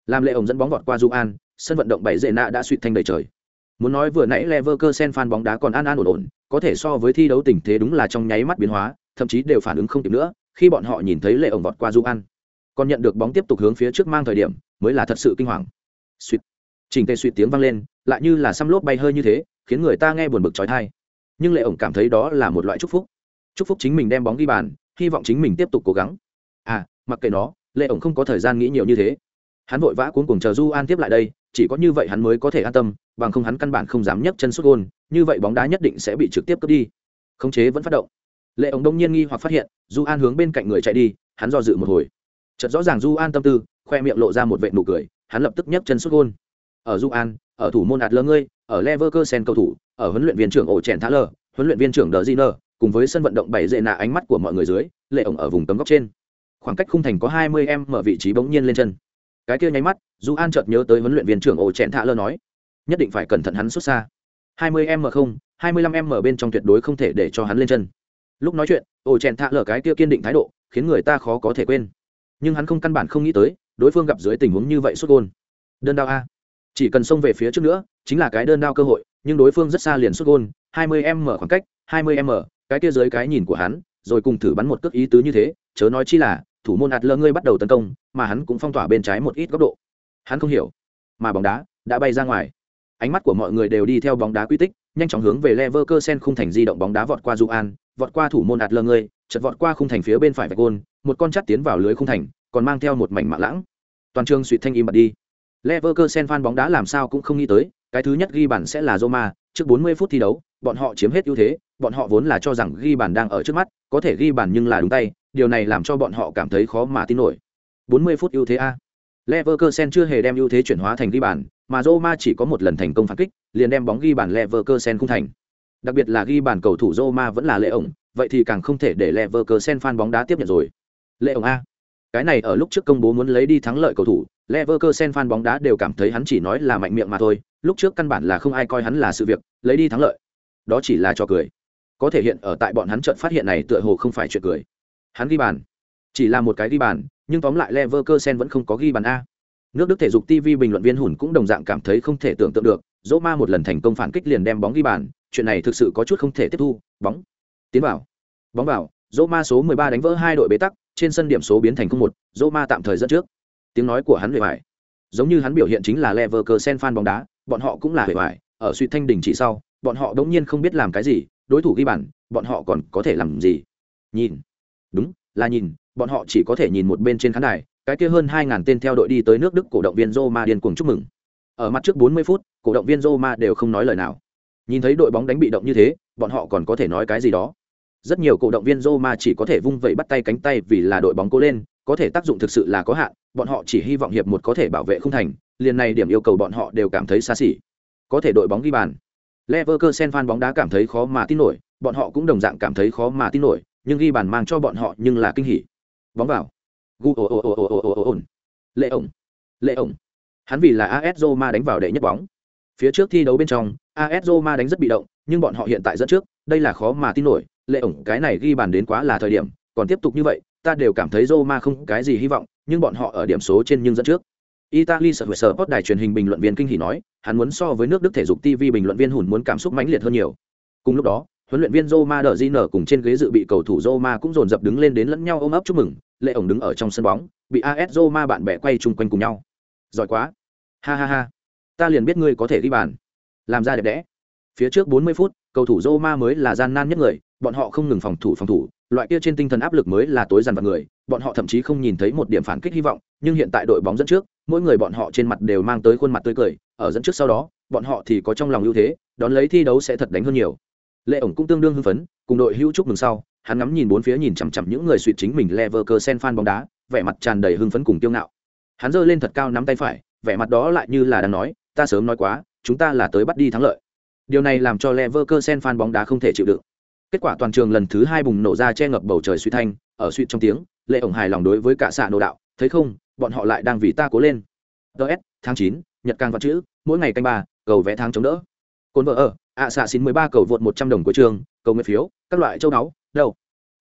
Làm lệ ổng dẫn bóng vọt qua du an sân vận động bảy dệ nạ đã suy thanh đầy trời muốn nói vừa nãy Leverkusen fan bóng đá còn an an ổn ổn, có thể so với thi đấu tình thế đúng là trong nháy mắt biến hóa, thậm chí đều phản ứng không kịp nữa, khi bọn họ nhìn thấy lệ ổng vọt qua An, còn nhận được bóng tiếp tục hướng phía trước mang thời điểm, mới là thật sự kinh hoàng. Xuyệt. Trình tề xuyệt tiếng vang lên, lại như là xăm lốp bay hơi như thế, khiến người ta nghe buồn bực chói tai. Nhưng lệ ổng cảm thấy đó là một loại chúc phúc. Chúc phúc chính mình đem bóng ghi bàn, hy vọng chính mình tiếp tục cố gắng. À, mặc kệ nó, lệ ổng không có thời gian nghĩ nhiều như thế. Hắn vội vã cuống cuồng chờ Du An tiếp lại đây, chỉ có như vậy hắn mới có thể an tâm, bằng không hắn căn bản không dám nhấc chân xuất gôn, như vậy bóng đá nhất định sẽ bị trực tiếp cướp đi. Khống chế vẫn phát động. Lệ ổng đông nhiên nghi hoặc phát hiện, Du An hướng bên cạnh người chạy đi, hắn do dự một hồi. Chợt rõ ràng Du An tâm tư, khoe miệng lộ ra một vệt nụ cười, hắn lập tức nhấc chân xuất gôn. Ở Du An, ở thủ môn ạt lơ ngươi, ở Leverkusen cầu thủ, ở huấn luyện viên trưởng ổ chèn thá lờ, huấn luyện viên trưởng Đờ Giner, cùng với sân vận động bảy dệ nạ ánh mắt của mọi người dưới, Lệ ổng ở vùng cấm góc trên. Khoảng cách khung thành có hai mươi em mở vị trí bỗng nhiên lên chân cái kia nháy mắt du an chợt nhớ tới huấn luyện viên trưởng ổ chẹn thạ lơ nói, nhất định phải cẩn thận hắn xuất xa. 20 m không 25 m bên trong tuyệt đối không thể để cho hắn lên chân. Lúc nói chuyện, ổ chẹn thạ lơ cái kia kiên định thái độ, khiến người ta khó có thể quên. Nhưng hắn không căn bản không nghĩ tới, đối phương gặp dưới tình huống như vậy xuất gôn. Đơn đao a. Chỉ cần xông về phía trước nữa, chính là cái đơn đao cơ hội, nhưng đối phương rất xa liền xuất gôn 20 m khoảng cách 20 m, cái kia dưới cái nhìn của hắn, rồi cùng thử bắn một cước ý tứ như thế, chớ nói chi là thủ môn ạt lơ ngươi bắt đầu tấn công mà hắn cũng phong tỏa bên trái một ít góc độ. Hắn không hiểu mà bóng đá đã bay ra ngoài. Ánh mắt của mọi người đều đi theo bóng đá quy tích nhanh chóng hướng về Leverkusen khung thành di động bóng đá vọt qua Juan, vọt qua thủ môn ạt lơ ngươi chợt vọt qua khung thành phía bên phải vạch gôn một con chắt tiến vào lưới khung thành còn mang theo một mảnh mạng lãng. Toàn trường suy thanh im bật đi. Leverkusen fan bóng đá làm sao cũng không nghĩ tới cái thứ nhất ghi bàn sẽ là Roma trước 40 phút thi đấu bọn họ chiếm hết ưu thế bọn họ vốn là cho rằng ghi bàn đang ở trước mắt có thể ghi bàn nhưng là đúng tay điều này làm cho bọn họ cảm thấy khó mà tin nổi. 40 phút ưu thế a. Leverkusen chưa hề đem ưu thế chuyển hóa thành ghi bàn, mà Roma chỉ có một lần thành công phản kích, liền đem bóng ghi bàn Leverkusen không thành. Đặc biệt là ghi bàn cầu thủ Roma vẫn là lệ ổng, vậy thì càng không thể để Leverkusen fan bóng đá tiếp nhận rồi. Lệ ổng a. Cái này ở lúc trước công bố muốn lấy đi thắng lợi cầu thủ, Leverkusen fan bóng đá đều cảm thấy hắn chỉ nói là mạnh miệng mà thôi, lúc trước căn bản là không ai coi hắn là sự việc, lấy đi thắng lợi. Đó chỉ là trò cười. Có thể hiện ở tại bọn hắn chợt phát hiện này tựa hồ không phải chuyện cười hắn ghi bàn. Chỉ là một cái ghi bàn, nhưng tóm lại Leverkusen vẫn không có ghi bàn a. Nước đức thể dục tv bình luận viên hùn cũng đồng dạng cảm thấy không thể tưởng tượng được dỗ ma một lần thành công phản kích liền đem bóng ghi bàn, chuyện này thực sự có chút không thể tiếp thu, bóng. Tiến vào. Bóng vào dỗ ma số 13 đánh vỡ hai đội bế tắc, trên sân điểm số biến thành không một dỗ ma tạm thời dẫn trước. Tiếng nói của hắn về vải giống như hắn biểu hiện chính là Leverkusen fan bóng đá, bọn họ cũng là hề vải ở suy thanh đình chỉ sau, bọn họ đống nhiên không biết làm cái gì, đối thủ ghi bàn, bọn họ còn có thể làm gì? Nhìn đúng là nhìn bọn họ chỉ có thể nhìn một bên trên khán đài cái kia hơn hai ngàn tên theo đội đi tới nước đức cổ động viên roma điên cuồng chúc mừng. Ở mặt trước 40 phút cổ động viên roma đều không nói lời nào. Nhìn thấy đội bóng đánh bị động như thế bọn họ còn có thể nói cái gì đó. Rất nhiều cổ động viên roma chỉ có thể vung vẩy bắt tay cánh tay vì là đội bóng cố lên có thể tác dụng thực sự là có hạn bọn họ chỉ hy vọng hiệp một có thể bảo vệ không thành liền này điểm yêu cầu bọn họ đều cảm thấy xa xỉ. Có thể đội bóng ghi bàn. Leverkusen fan bóng đá cảm thấy khó mà tin nổi, bọn họ cũng đồng dạng cảm thấy khó mà tin nổi, nhưng ghi bàn mang cho bọn họ nhưng là kinh hỉ. Bóng vào. Gu ồ ồ ồ ồ ồ ồ ồ. Lệ ổng. Lệ ổng. Hắn vì là AS Roma đánh vào đệ nhất bóng. Phía trước thi đấu bên trong, AS Roma đánh rất bị động, nhưng bọn họ hiện tại dẫn trước, đây là khó mà tin nổi, Lệ ổng cái này ghi bàn đến quá là thời điểm, còn tiếp tục như vậy, ta đều cảm thấy Roma không cái gì hy vọng, nhưng bọn họ ở điểm số trên nhưng dẫn trước. Italy sở sở post đài truyền hình bình luận viên kinh hỉ nói, hắn muốn so với nước Đức thể dục TV bình luận viên hùn muốn cảm xúc mãnh liệt hơn nhiều. Cùng lúc đó, huấn luyện viên Roma đỡ Giner cùng trên ghế dự bị cầu thủ Roma cũng dồn dập đứng lên đến lẫn nhau ôm ấp chúc mừng, Lệ ổng đứng ở trong sân bóng, bị AS Roma bạn bè quay chung quanh cùng nhau. Giỏi quá. Ha ha ha. Ta liền biết ngươi có thể ghi bàn. Làm ra đẹp đẽ. Phía trước 40 phút, cầu thủ Roma mới là gian nan nhất người, bọn họ không ngừng phòng thủ phòng thủ, loại kia trên tinh thần áp lực mới là tối dằn vặt người, bọn họ thậm chí không nhìn thấy một điểm phản kích hy vọng, nhưng hiện tại đội bóng dẫn trước, mỗi người bọn họ trên mặt đều mang tới khuôn mặt tươi cười, ở dẫn trước sau đó, bọn họ thì có trong lòng ưu thế, đón lấy thi đấu sẽ thật đánh hơn nhiều. Lệ ổng cũng tương đương hưng phấn, cùng đội hữu chúc mừng sau, hắn ngắm nhìn bốn phía nhìn chằm chằm những người suy chính mình Leverkusen fan bóng đá, vẻ mặt tràn đầy hưng phấn cùng kiêu ngạo. Hắn giơ lên thật cao nắm tay phải, vẻ mặt đó lại như là đang nói, ta sớm nói quá, chúng ta là tới bắt đi thắng lợi. Điều này làm cho Leverkusen fan bóng đá không thể chịu đựng. Kết quả toàn trường lần thứ hai bùng nổ ra che ngập bầu trời suy thanh, ở suy trong tiếng, Lệ ổng hài lòng đối với cả xạ nổ đạo, thấy không, bọn họ lại đang vì ta cố lên. DS, tháng 9, Nhật càng vật chữ, mỗi ngày canh ba, cầu vẽ tháng chống đỡ. Côn vợ ở, ạ xạ xin 13 cầu vượt 100 đồng của trường, cầu nguyện phiếu, các loại châu náu, đâu.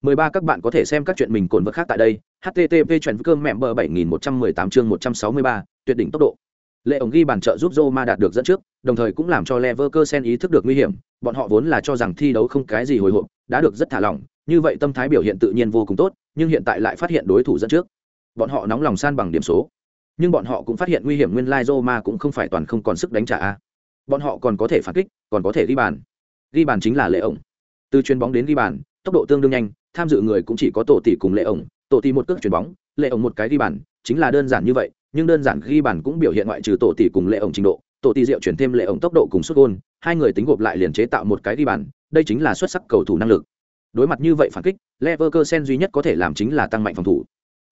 13 các bạn có thể xem các chuyện mình cồn vật khác tại đây. http chuyện cơm mẹ bờ 7118 chương 163, tuyệt đỉnh tốc độ. Lệ ổng ghi bàn trợ giúp Roma đạt được dẫn trước, đồng thời cũng làm cho Leverkusen ý thức được nguy hiểm, bọn họ vốn là cho rằng thi đấu không cái gì hồi hộp, đã được rất thả lỏng, như vậy tâm thái biểu hiện tự nhiên vô cùng tốt, nhưng hiện tại lại phát hiện đối thủ dẫn trước. Bọn họ nóng lòng san bằng điểm số. Nhưng bọn họ cũng phát hiện nguy hiểm nguyên lai Roma cũng không phải toàn không còn sức đánh trả a. Bọn họ còn có thể phản kích, còn có thể ghi bàn. Ghi bàn chính là Lệ ổng. Từ chuyền bóng đến ghi bàn, tốc độ tương đương nhanh, tham dự người cũng chỉ có tổ tỷ cùng Lệ ổng, tổ tỷ một cước chuyền bóng, Lệ ổng một cái ghi bàn, chính là đơn giản như vậy, nhưng đơn giản ghi bàn cũng biểu hiện ngoại trừ tổ tỷ cùng lệ ổng trình độ tổ tỷ diệu chuyển thêm lệ ổng tốc độ cùng xuất gôn hai người tính gộp lại liền chế tạo một cái ghi bàn đây chính là xuất sắc cầu thủ năng lực đối mặt như vậy phản kích Leverkusen duy nhất có thể làm chính là tăng mạnh phòng thủ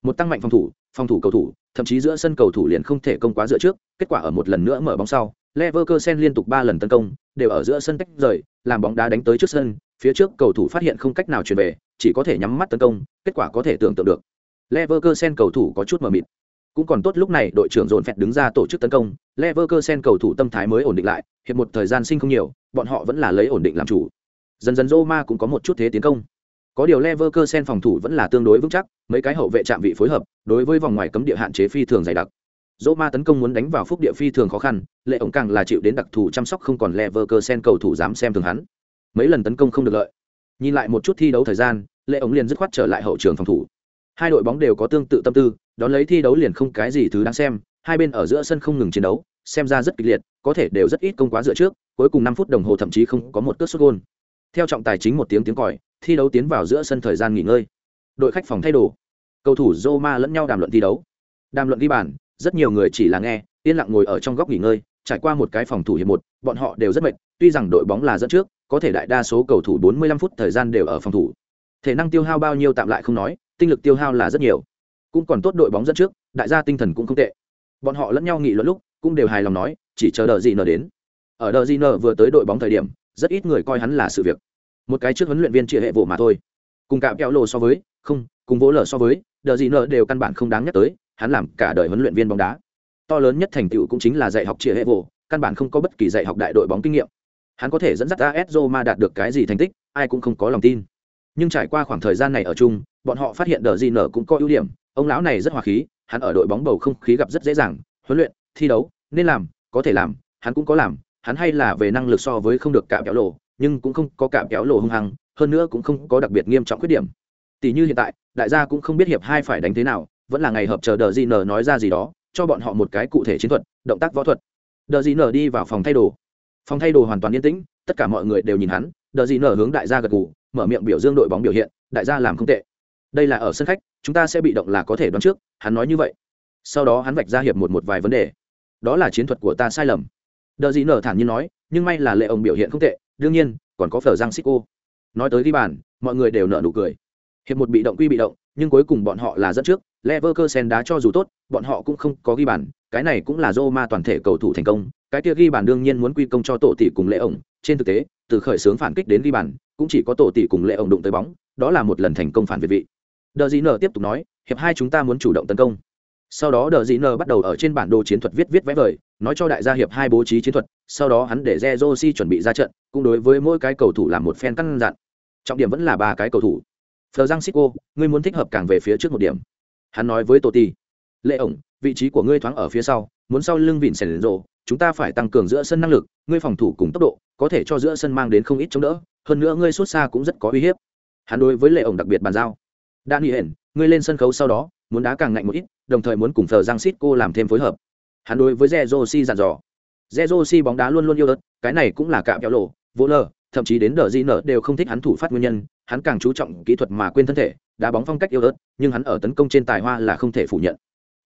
một tăng mạnh phòng thủ phòng thủ cầu thủ thậm chí giữa sân cầu thủ liền không thể công quá giữa trước kết quả ở một lần nữa mở bóng sau Leverkusen liên tục ba lần tấn công, đều ở giữa sân tách rời, làm bóng đá đánh tới trước sân, phía trước cầu thủ phát hiện không cách nào chuyển về, chỉ có thể nhắm mắt tấn công, kết quả có thể tưởng tượng được. Leverkusen cầu thủ có chút mờ mịt. Cũng còn tốt lúc này đội trưởng dồn phẹt đứng ra tổ chức tấn công, leverkusen cầu thủ tâm thái mới ổn định lại hiện một thời gian sinh không nhiều, bọn họ vẫn là lấy ổn định làm chủ. Dần dần roma cũng có một chút thế tiến công. Có điều leverkusen phòng thủ vẫn là tương đối vững chắc, mấy cái hậu vệ chạm vị phối hợp, đối với vòng ngoài cấm địa hạn chế phi thường dày đặc. Roma tấn công muốn đánh vào phúc địa phi thường khó khăn, lệ ổng càng là chịu đến đặc thù chăm sóc không còn lè vơ cơ sen cầu thủ dám xem thường hắn. Mấy lần tấn công không được lợi. Nhìn lại một chút thi đấu thời gian, lệ ổng liền dứt khoát trở lại hậu trường phòng thủ. Hai đội bóng đều có tương tự tâm tư, đón lấy thi đấu liền không cái gì thứ đáng xem hai bên ở giữa sân không ngừng chiến đấu xem ra rất kịch liệt có thể đều rất ít công quá dựa trước cuối cùng năm phút đồng hồ thậm chí không có một cước xuất gôn theo trọng tài chính một tiếng tiếng còi thi đấu tiến vào giữa sân thời gian nghỉ ngơi đội khách phòng thay đồ cầu thủ Roma lẫn nhau đàm luận thi đấu đàm luận ghi bàn rất nhiều người chỉ là nghe, yên lặng ngồi ở trong góc nghỉ ngơi, trải qua một cái phòng thủ hiệp một, bọn họ đều rất mệt, tuy rằng đội bóng là dẫn trước, có thể đại đa số cầu thủ 45 phút thời gian đều ở phòng thủ. Thể năng tiêu hao bao nhiêu tạm lại không nói, tinh lực tiêu hao là rất nhiều. Cũng còn tốt đội bóng dẫn trước, đại gia tinh thần cũng không tệ. Bọn họ lẫn nhau nghị luận lúc, cũng đều hài lòng nói, chỉ chờ đợi gì nở đến. Ở đợi gì nở vừa tới đội bóng thời điểm, rất ít người coi hắn là sự việc. Một cái trước huấn luyện viên chia hệ vụ mà thôi. Cùng cạm kẹo lộ so với, không, cùng vỗ lở so với, đợi gì nở đều căn bản không đáng nhắc tới hắn làm cả đời huấn luyện viên bóng đá. To lớn nhất thành tựu cũng chính là dạy học chia hệ vụ căn bản không có bất kỳ dạy học đại đội bóng kinh nghiệm. Hắn có thể dẫn dắt AS Roma đạt được cái gì thành tích, ai cũng không có lòng tin. Nhưng trải qua khoảng thời gian này ở chung, bọn họ phát hiện đờ gì nở cũng có ưu điểm. Ông lão này rất hòa khí, hắn ở đội bóng bầu không khí gặp rất dễ dàng, huấn luyện, thi đấu, nên làm, có thể làm, hắn cũng có làm, hắn hay là về năng lực so với không được cạm kéo lộ nhưng cũng không có cạm kéo lộ hung hăng, hơn nữa cũng không có đặc biệt nghiêm trọng khuyết điểm. Tỷ như hiện tại, đại gia cũng không biết hiệp hai phải đánh thế nào vẫn là ngày hợp chờ đờ di nở nói ra gì đó, cho bọn họ một cái cụ thể chiến thuật, động tác võ thuật. Đờ di nở đi vào phòng thay đồ. Phòng thay đồ hoàn toàn yên tĩnh, tất cả mọi người đều nhìn hắn, đờ di nở hướng đại gia gật gù, mở miệng biểu dương đội bóng biểu hiện, đại gia làm không tệ. Đây là ở sân khách, chúng ta sẽ bị động là có thể đoán trước, hắn nói như vậy. Sau đó hắn vạch ra hiệp một một vài vấn đề. Đó là chiến thuật của ta sai lầm. Đợi gì nở thản nhiên nói, nhưng may là lệ ông biểu hiện không tệ, đương nhiên, còn có phở giang xích cô nói tới ghi bàn, mọi người đều nợ nụ cười. Hiệp một bị động quy bị động nhưng cuối cùng bọn họ là dẫn trước, Leverkusen đá cho dù tốt, bọn họ cũng không có ghi bàn, cái này cũng là Roma toàn thể cầu thủ thành công, cái kia ghi bàn đương nhiên muốn quy công cho tổ tỷ cùng lệ ổng, trên thực tế, từ khởi xướng phản kích đến ghi bàn, cũng chỉ có tổ tỷ cùng lệ ổng đụng tới bóng, đó là một lần thành công phản việt vị. Đờ Dĩ nờ tiếp tục nói, hiệp hai chúng ta muốn chủ động tấn công. Sau đó đờ Dĩ nờ bắt đầu ở trên bản đồ chiến thuật viết viết vẽ vời, nói cho đại gia hiệp hai bố trí chiến thuật, sau đó hắn để re chuẩn bị ra trận, cũng đối với mỗi cái cầu thủ làm một phen căn dặn. Trọng điểm vẫn là ba cái cầu thủ phờ giang Sico, ngươi muốn thích hợp càng về phía trước một điểm. Hắn nói với Tô ti. Lệ ổng vị trí của ngươi thoáng ở phía sau muốn sau lưng vịn sèn rồ, chúng ta phải tăng cường giữa sân năng lực ngươi phòng thủ cùng tốc độ có thể cho giữa sân mang đến không ít chống đỡ hơn nữa ngươi xuất xa cũng rất có uy hiếp. Hắn đối với lệ ổng đặc biệt bàn giao. Đã hển ngươi lên sân khấu sau đó muốn đá càng ngạnh một ít đồng thời muốn cùng Phờ giang Sico làm thêm phối hợp. Hắn đối với Zezosi dặn dò. Zezosi bóng đá luôn luôn yêu đất cái này cũng là cạm kéo lộ vô lờ thậm chí đến đờ di nở đều không thích hắn thủ phát nguyên nhân hắn càng chú trọng kỹ thuật mà quên thân thể đá bóng phong cách yêu ớt, nhưng hắn ở tấn công trên tài hoa là không thể phủ nhận.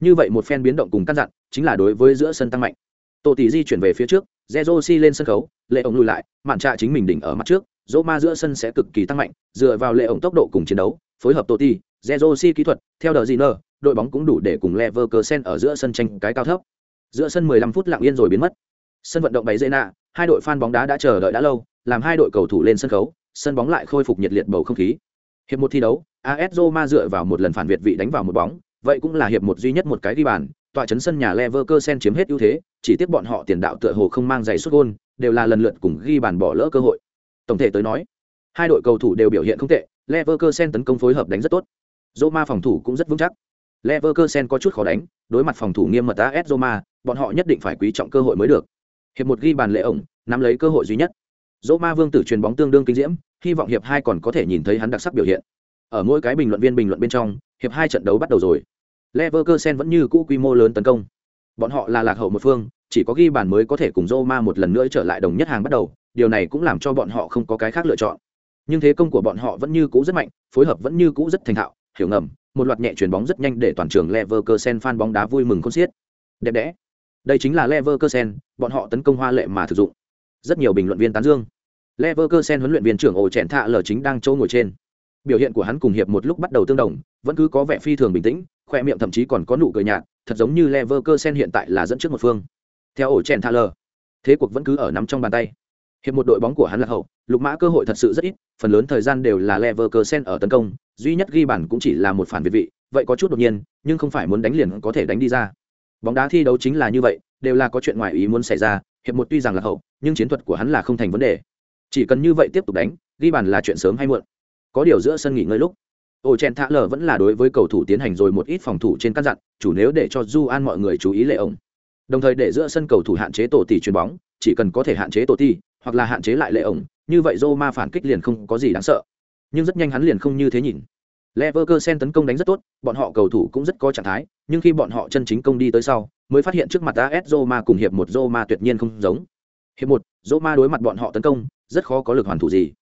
Như vậy một phen biến động cùng căn dặn chính là đối với giữa sân tăng mạnh. Tổ tỷ di chuyển về phía trước Zezosi lên sân khấu lệ ổng lùi lại mạn trạ chính mình đỉnh ở mặt trước dỗ ma giữa sân sẽ cực kỳ tăng mạnh dựa vào lệ ổng tốc độ cùng chiến đấu phối hợp tổ ti Zezosi kỹ thuật theo đờ gì nơ đội bóng cũng đủ để cùng Leverkusen ở giữa sân tranh cái cao thấp. Giữa sân 15 phút lặng yên rồi biến mất. Sân vận động bày dễ nạ, hai đội fan bóng đá đã chờ đợi đã lâu, làm hai đội cầu thủ lên sân khấu, sân bóng lại khôi phục nhiệt liệt bầu không khí. Hiệp một thi đấu, AS Roma dựa vào một lần phản việt vị đánh vào một bóng, vậy cũng là hiệp một duy nhất một cái ghi bàn, tọa chấn sân nhà Leverkusen chiếm hết ưu thế, chỉ tiếc bọn họ tiền đạo tựa hồ không mang giày sút gol, đều là lần lượt cùng ghi bàn bỏ lỡ cơ hội. Tổng thể tới nói, hai đội cầu thủ đều biểu hiện không tệ, Leverkusen tấn công phối hợp đánh rất tốt. Roma phòng thủ cũng rất vững chắc. Leverkusen có chút khó đánh, đối mặt phòng thủ nghiêm mật AS Roma, bọn họ nhất định phải quý trọng cơ hội mới được. Hiệp một ghi bàn lệ ổng, nắm lấy cơ hội duy nhất. Roma vương tử truyền bóng tương đương kinh diễm, hy vọng hiệp hai còn có thể nhìn thấy hắn đặc sắc biểu hiện. Ở mỗi cái bình luận viên bình luận bên trong, hiệp hai trận đấu bắt đầu rồi. Leverkusen vẫn như cũ quy mô lớn tấn công. Bọn họ là lạc hậu một phương, chỉ có ghi bàn mới có thể cùng Roma một lần nữa trở lại đồng nhất hàng bắt đầu, điều này cũng làm cho bọn họ không có cái khác lựa chọn. Nhưng thế công của bọn họ vẫn như cũ rất mạnh, phối hợp vẫn như cũ rất thành thạo, hiểu ngầm, một loạt nhẹ chuyền bóng rất nhanh để toàn trường Leverkusen fan bóng đá vui mừng khôn xiết. Đẹp đẽ. Đây chính là Leverkusen, bọn họ tấn công hoa lệ mà thực dụng. Rất nhiều bình luận viên tán dương. Leverkusen huấn luyện viên trưởng ổ chèn thạ lở chính đang chỗ ngồi trên. Biểu hiện của hắn cùng hiệp một lúc bắt đầu tương đồng, vẫn cứ có vẻ phi thường bình tĩnh, khoe miệng thậm chí còn có nụ cười nhạt, thật giống như Leverkusen hiện tại là dẫn trước một phương. Theo ổ chèn thạ lở, thế cuộc vẫn cứ ở nắm trong bàn tay. Hiệp một đội bóng của hắn là hậu, lục mã cơ hội thật sự rất ít, phần lớn thời gian đều là Leverkusen ở tấn công, duy nhất ghi bàn cũng chỉ là một phản việt vị, vậy có chút đột nhiên, nhưng không phải muốn đánh liền có thể đánh đi ra. Bóng đá thi đấu chính là như vậy, đều là có chuyện ngoài ý muốn xảy ra, hiệp một tuy rằng là hậu, nhưng chiến thuật của hắn là không thành vấn đề. Chỉ cần như vậy tiếp tục đánh, ghi bàn là chuyện sớm hay muộn. Có điều giữa sân nghỉ ngơi lúc, Ổ Chen Thạ lờ vẫn là đối với cầu thủ tiến hành rồi một ít phòng thủ trên căn dặn, chủ nếu để cho Du An mọi người chú ý lệ ổng. Đồng thời để giữa sân cầu thủ hạn chế tổ tỷ chuyền bóng, chỉ cần có thể hạn chế tổ ti hoặc là hạn chế lại lệ ổng, như vậy Roma phản kích liền không có gì đáng sợ. Nhưng rất nhanh hắn liền không như thế nhìn. Leverkusen tấn công đánh rất tốt, bọn họ cầu thủ cũng rất có trạng thái, nhưng khi bọn họ chân chính công đi tới sau, mới phát hiện trước mặt AS Roma cùng hiệp một Roma tuyệt nhiên không giống. Hiệp một, Roma đối mặt bọn họ tấn công, rất khó có lực hoàn thủ gì.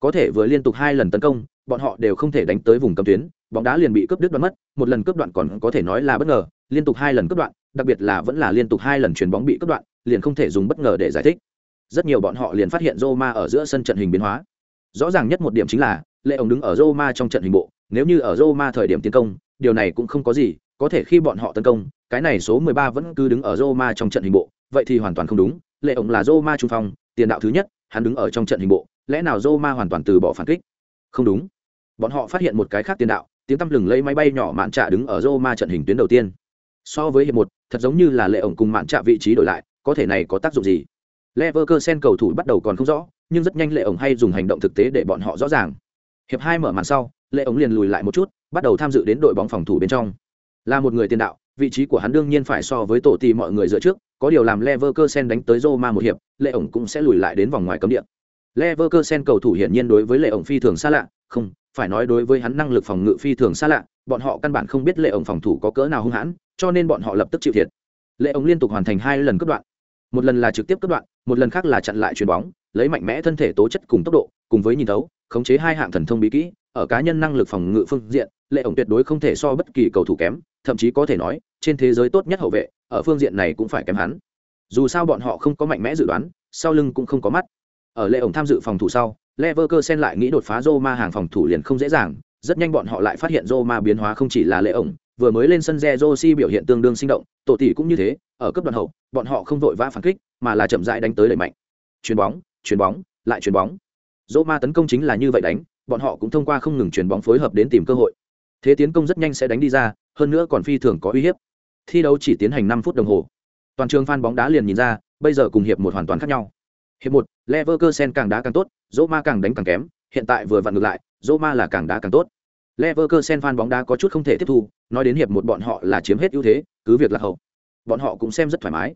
Có thể vừa liên tục hai lần tấn công, bọn họ đều không thể đánh tới vùng cấm tuyến, bóng đá liền bị cướp đứt đoạn mất, một lần cướp đoạn còn có thể nói là bất ngờ, liên tục hai lần cướp đoạn, đặc biệt là vẫn là liên tục hai lần chuyền bóng bị cướp đoạn, liền không thể dùng bất ngờ để giải thích. Rất nhiều bọn họ liền phát hiện Roma ở giữa sân trận hình biến hóa. Rõ ràng nhất một điểm chính là, Lệ ông đứng ở Roma trong trận hình bộ, nếu như ở Roma thời điểm tiến công, điều này cũng không có gì, có thể khi bọn họ tấn công, cái này số 13 vẫn cứ đứng ở Roma trong trận hình bộ, vậy thì hoàn toàn không đúng, Lệ ổng là Roma trung phong, tiền đạo thứ nhất, hắn đứng ở trong trận hình bộ, lẽ nào Roma hoàn toàn từ bỏ phản kích? Không đúng. Bọn họ phát hiện một cái khác tiền đạo, tiếng tăm lừng lấy máy bay nhỏ mạn trạ đứng ở Roma trận hình tuyến đầu tiên. So với hiệp một, thật giống như là Lệ ổng cùng mạn trạ vị trí đổi lại, có thể này có tác dụng gì? Leverkusen cầu thủ bắt đầu còn không rõ, nhưng rất nhanh Lệ ổng hay dùng hành động thực tế để bọn họ rõ ràng. Hiệp hai mở màn sau, Lệ ổng liền lùi lại một chút, bắt đầu tham dự đến đội bóng phòng thủ bên trong. Là một người tiền đạo, vị trí của hắn đương nhiên phải so với tổ tì mọi người dựa trước, có điều làm Leverkusen đánh tới Roma một hiệp, Lệ ổng cũng sẽ lùi lại đến vòng ngoài cấm địa. Leverkusen cầu thủ hiển nhiên đối với Lệ ổng phi thường xa lạ, không, phải nói đối với hắn năng lực phòng ngự phi thường xa lạ, bọn họ căn bản không biết Lệ ổng phòng thủ có cỡ nào hung hãn, cho nên bọn họ lập tức chịu thiệt. Lệ ổng liên tục hoàn thành hai lần cướp đoạn. Một lần là trực tiếp cướp đoạn, một lần khác là chặn lại chuyền bóng, lấy mạnh mẽ thân thể tố chất cùng tốc độ, cùng với nhìn thấu, khống chế hai hạng thần thông bí kỹ, ở cá nhân năng lực phòng ngự phương diện, Lệ ổng tuyệt đối không thể so bất kỳ cầu thủ kém, thậm chí có thể nói, trên thế giới tốt nhất hậu vệ, ở phương diện này cũng phải kém hắn. Dù sao bọn họ không có mạnh mẽ dự đoán, sau lưng cũng không có mắt. Ở Lệ ổng tham dự phòng thủ sau, Leverkusen lại nghĩ đột phá Roma hàng phòng thủ liền không dễ dàng, rất nhanh bọn họ lại phát hiện Roma biến hóa không chỉ là Lệ ổng, vừa mới lên sân Zerosi biểu hiện tương đương sinh động, tổ tỷ cũng như thế, ở cấp đoạn hậu, bọn họ không vội vã phản kích, mà là chậm rãi đánh tới đẩy mạnh. Chuyền bóng, chuyền bóng, lại chuyền bóng. Roma tấn công chính là như vậy đánh, bọn họ cũng thông qua không ngừng chuyền bóng phối hợp đến tìm cơ hội. Thế tiến công rất nhanh sẽ đánh đi ra, hơn nữa còn phi thường có uy hiếp. Thi đấu chỉ tiến hành năm phút đồng hồ. Toàn trường phan bóng đá liền nhìn ra, bây giờ cùng hiệp một hoàn toàn khác nhau. Hiệp một, Leverkusen càng đá càng tốt, Roma càng đánh càng kém, hiện tại vừa vặn ngược lại, Roma là càng đá càng tốt. Leverkusen phan bóng đá có chút không thể tiếp thu, nói đến hiệp một bọn họ là chiếm hết ưu thế, cứ việc là hậu. Bọn họ cũng xem rất thoải mái.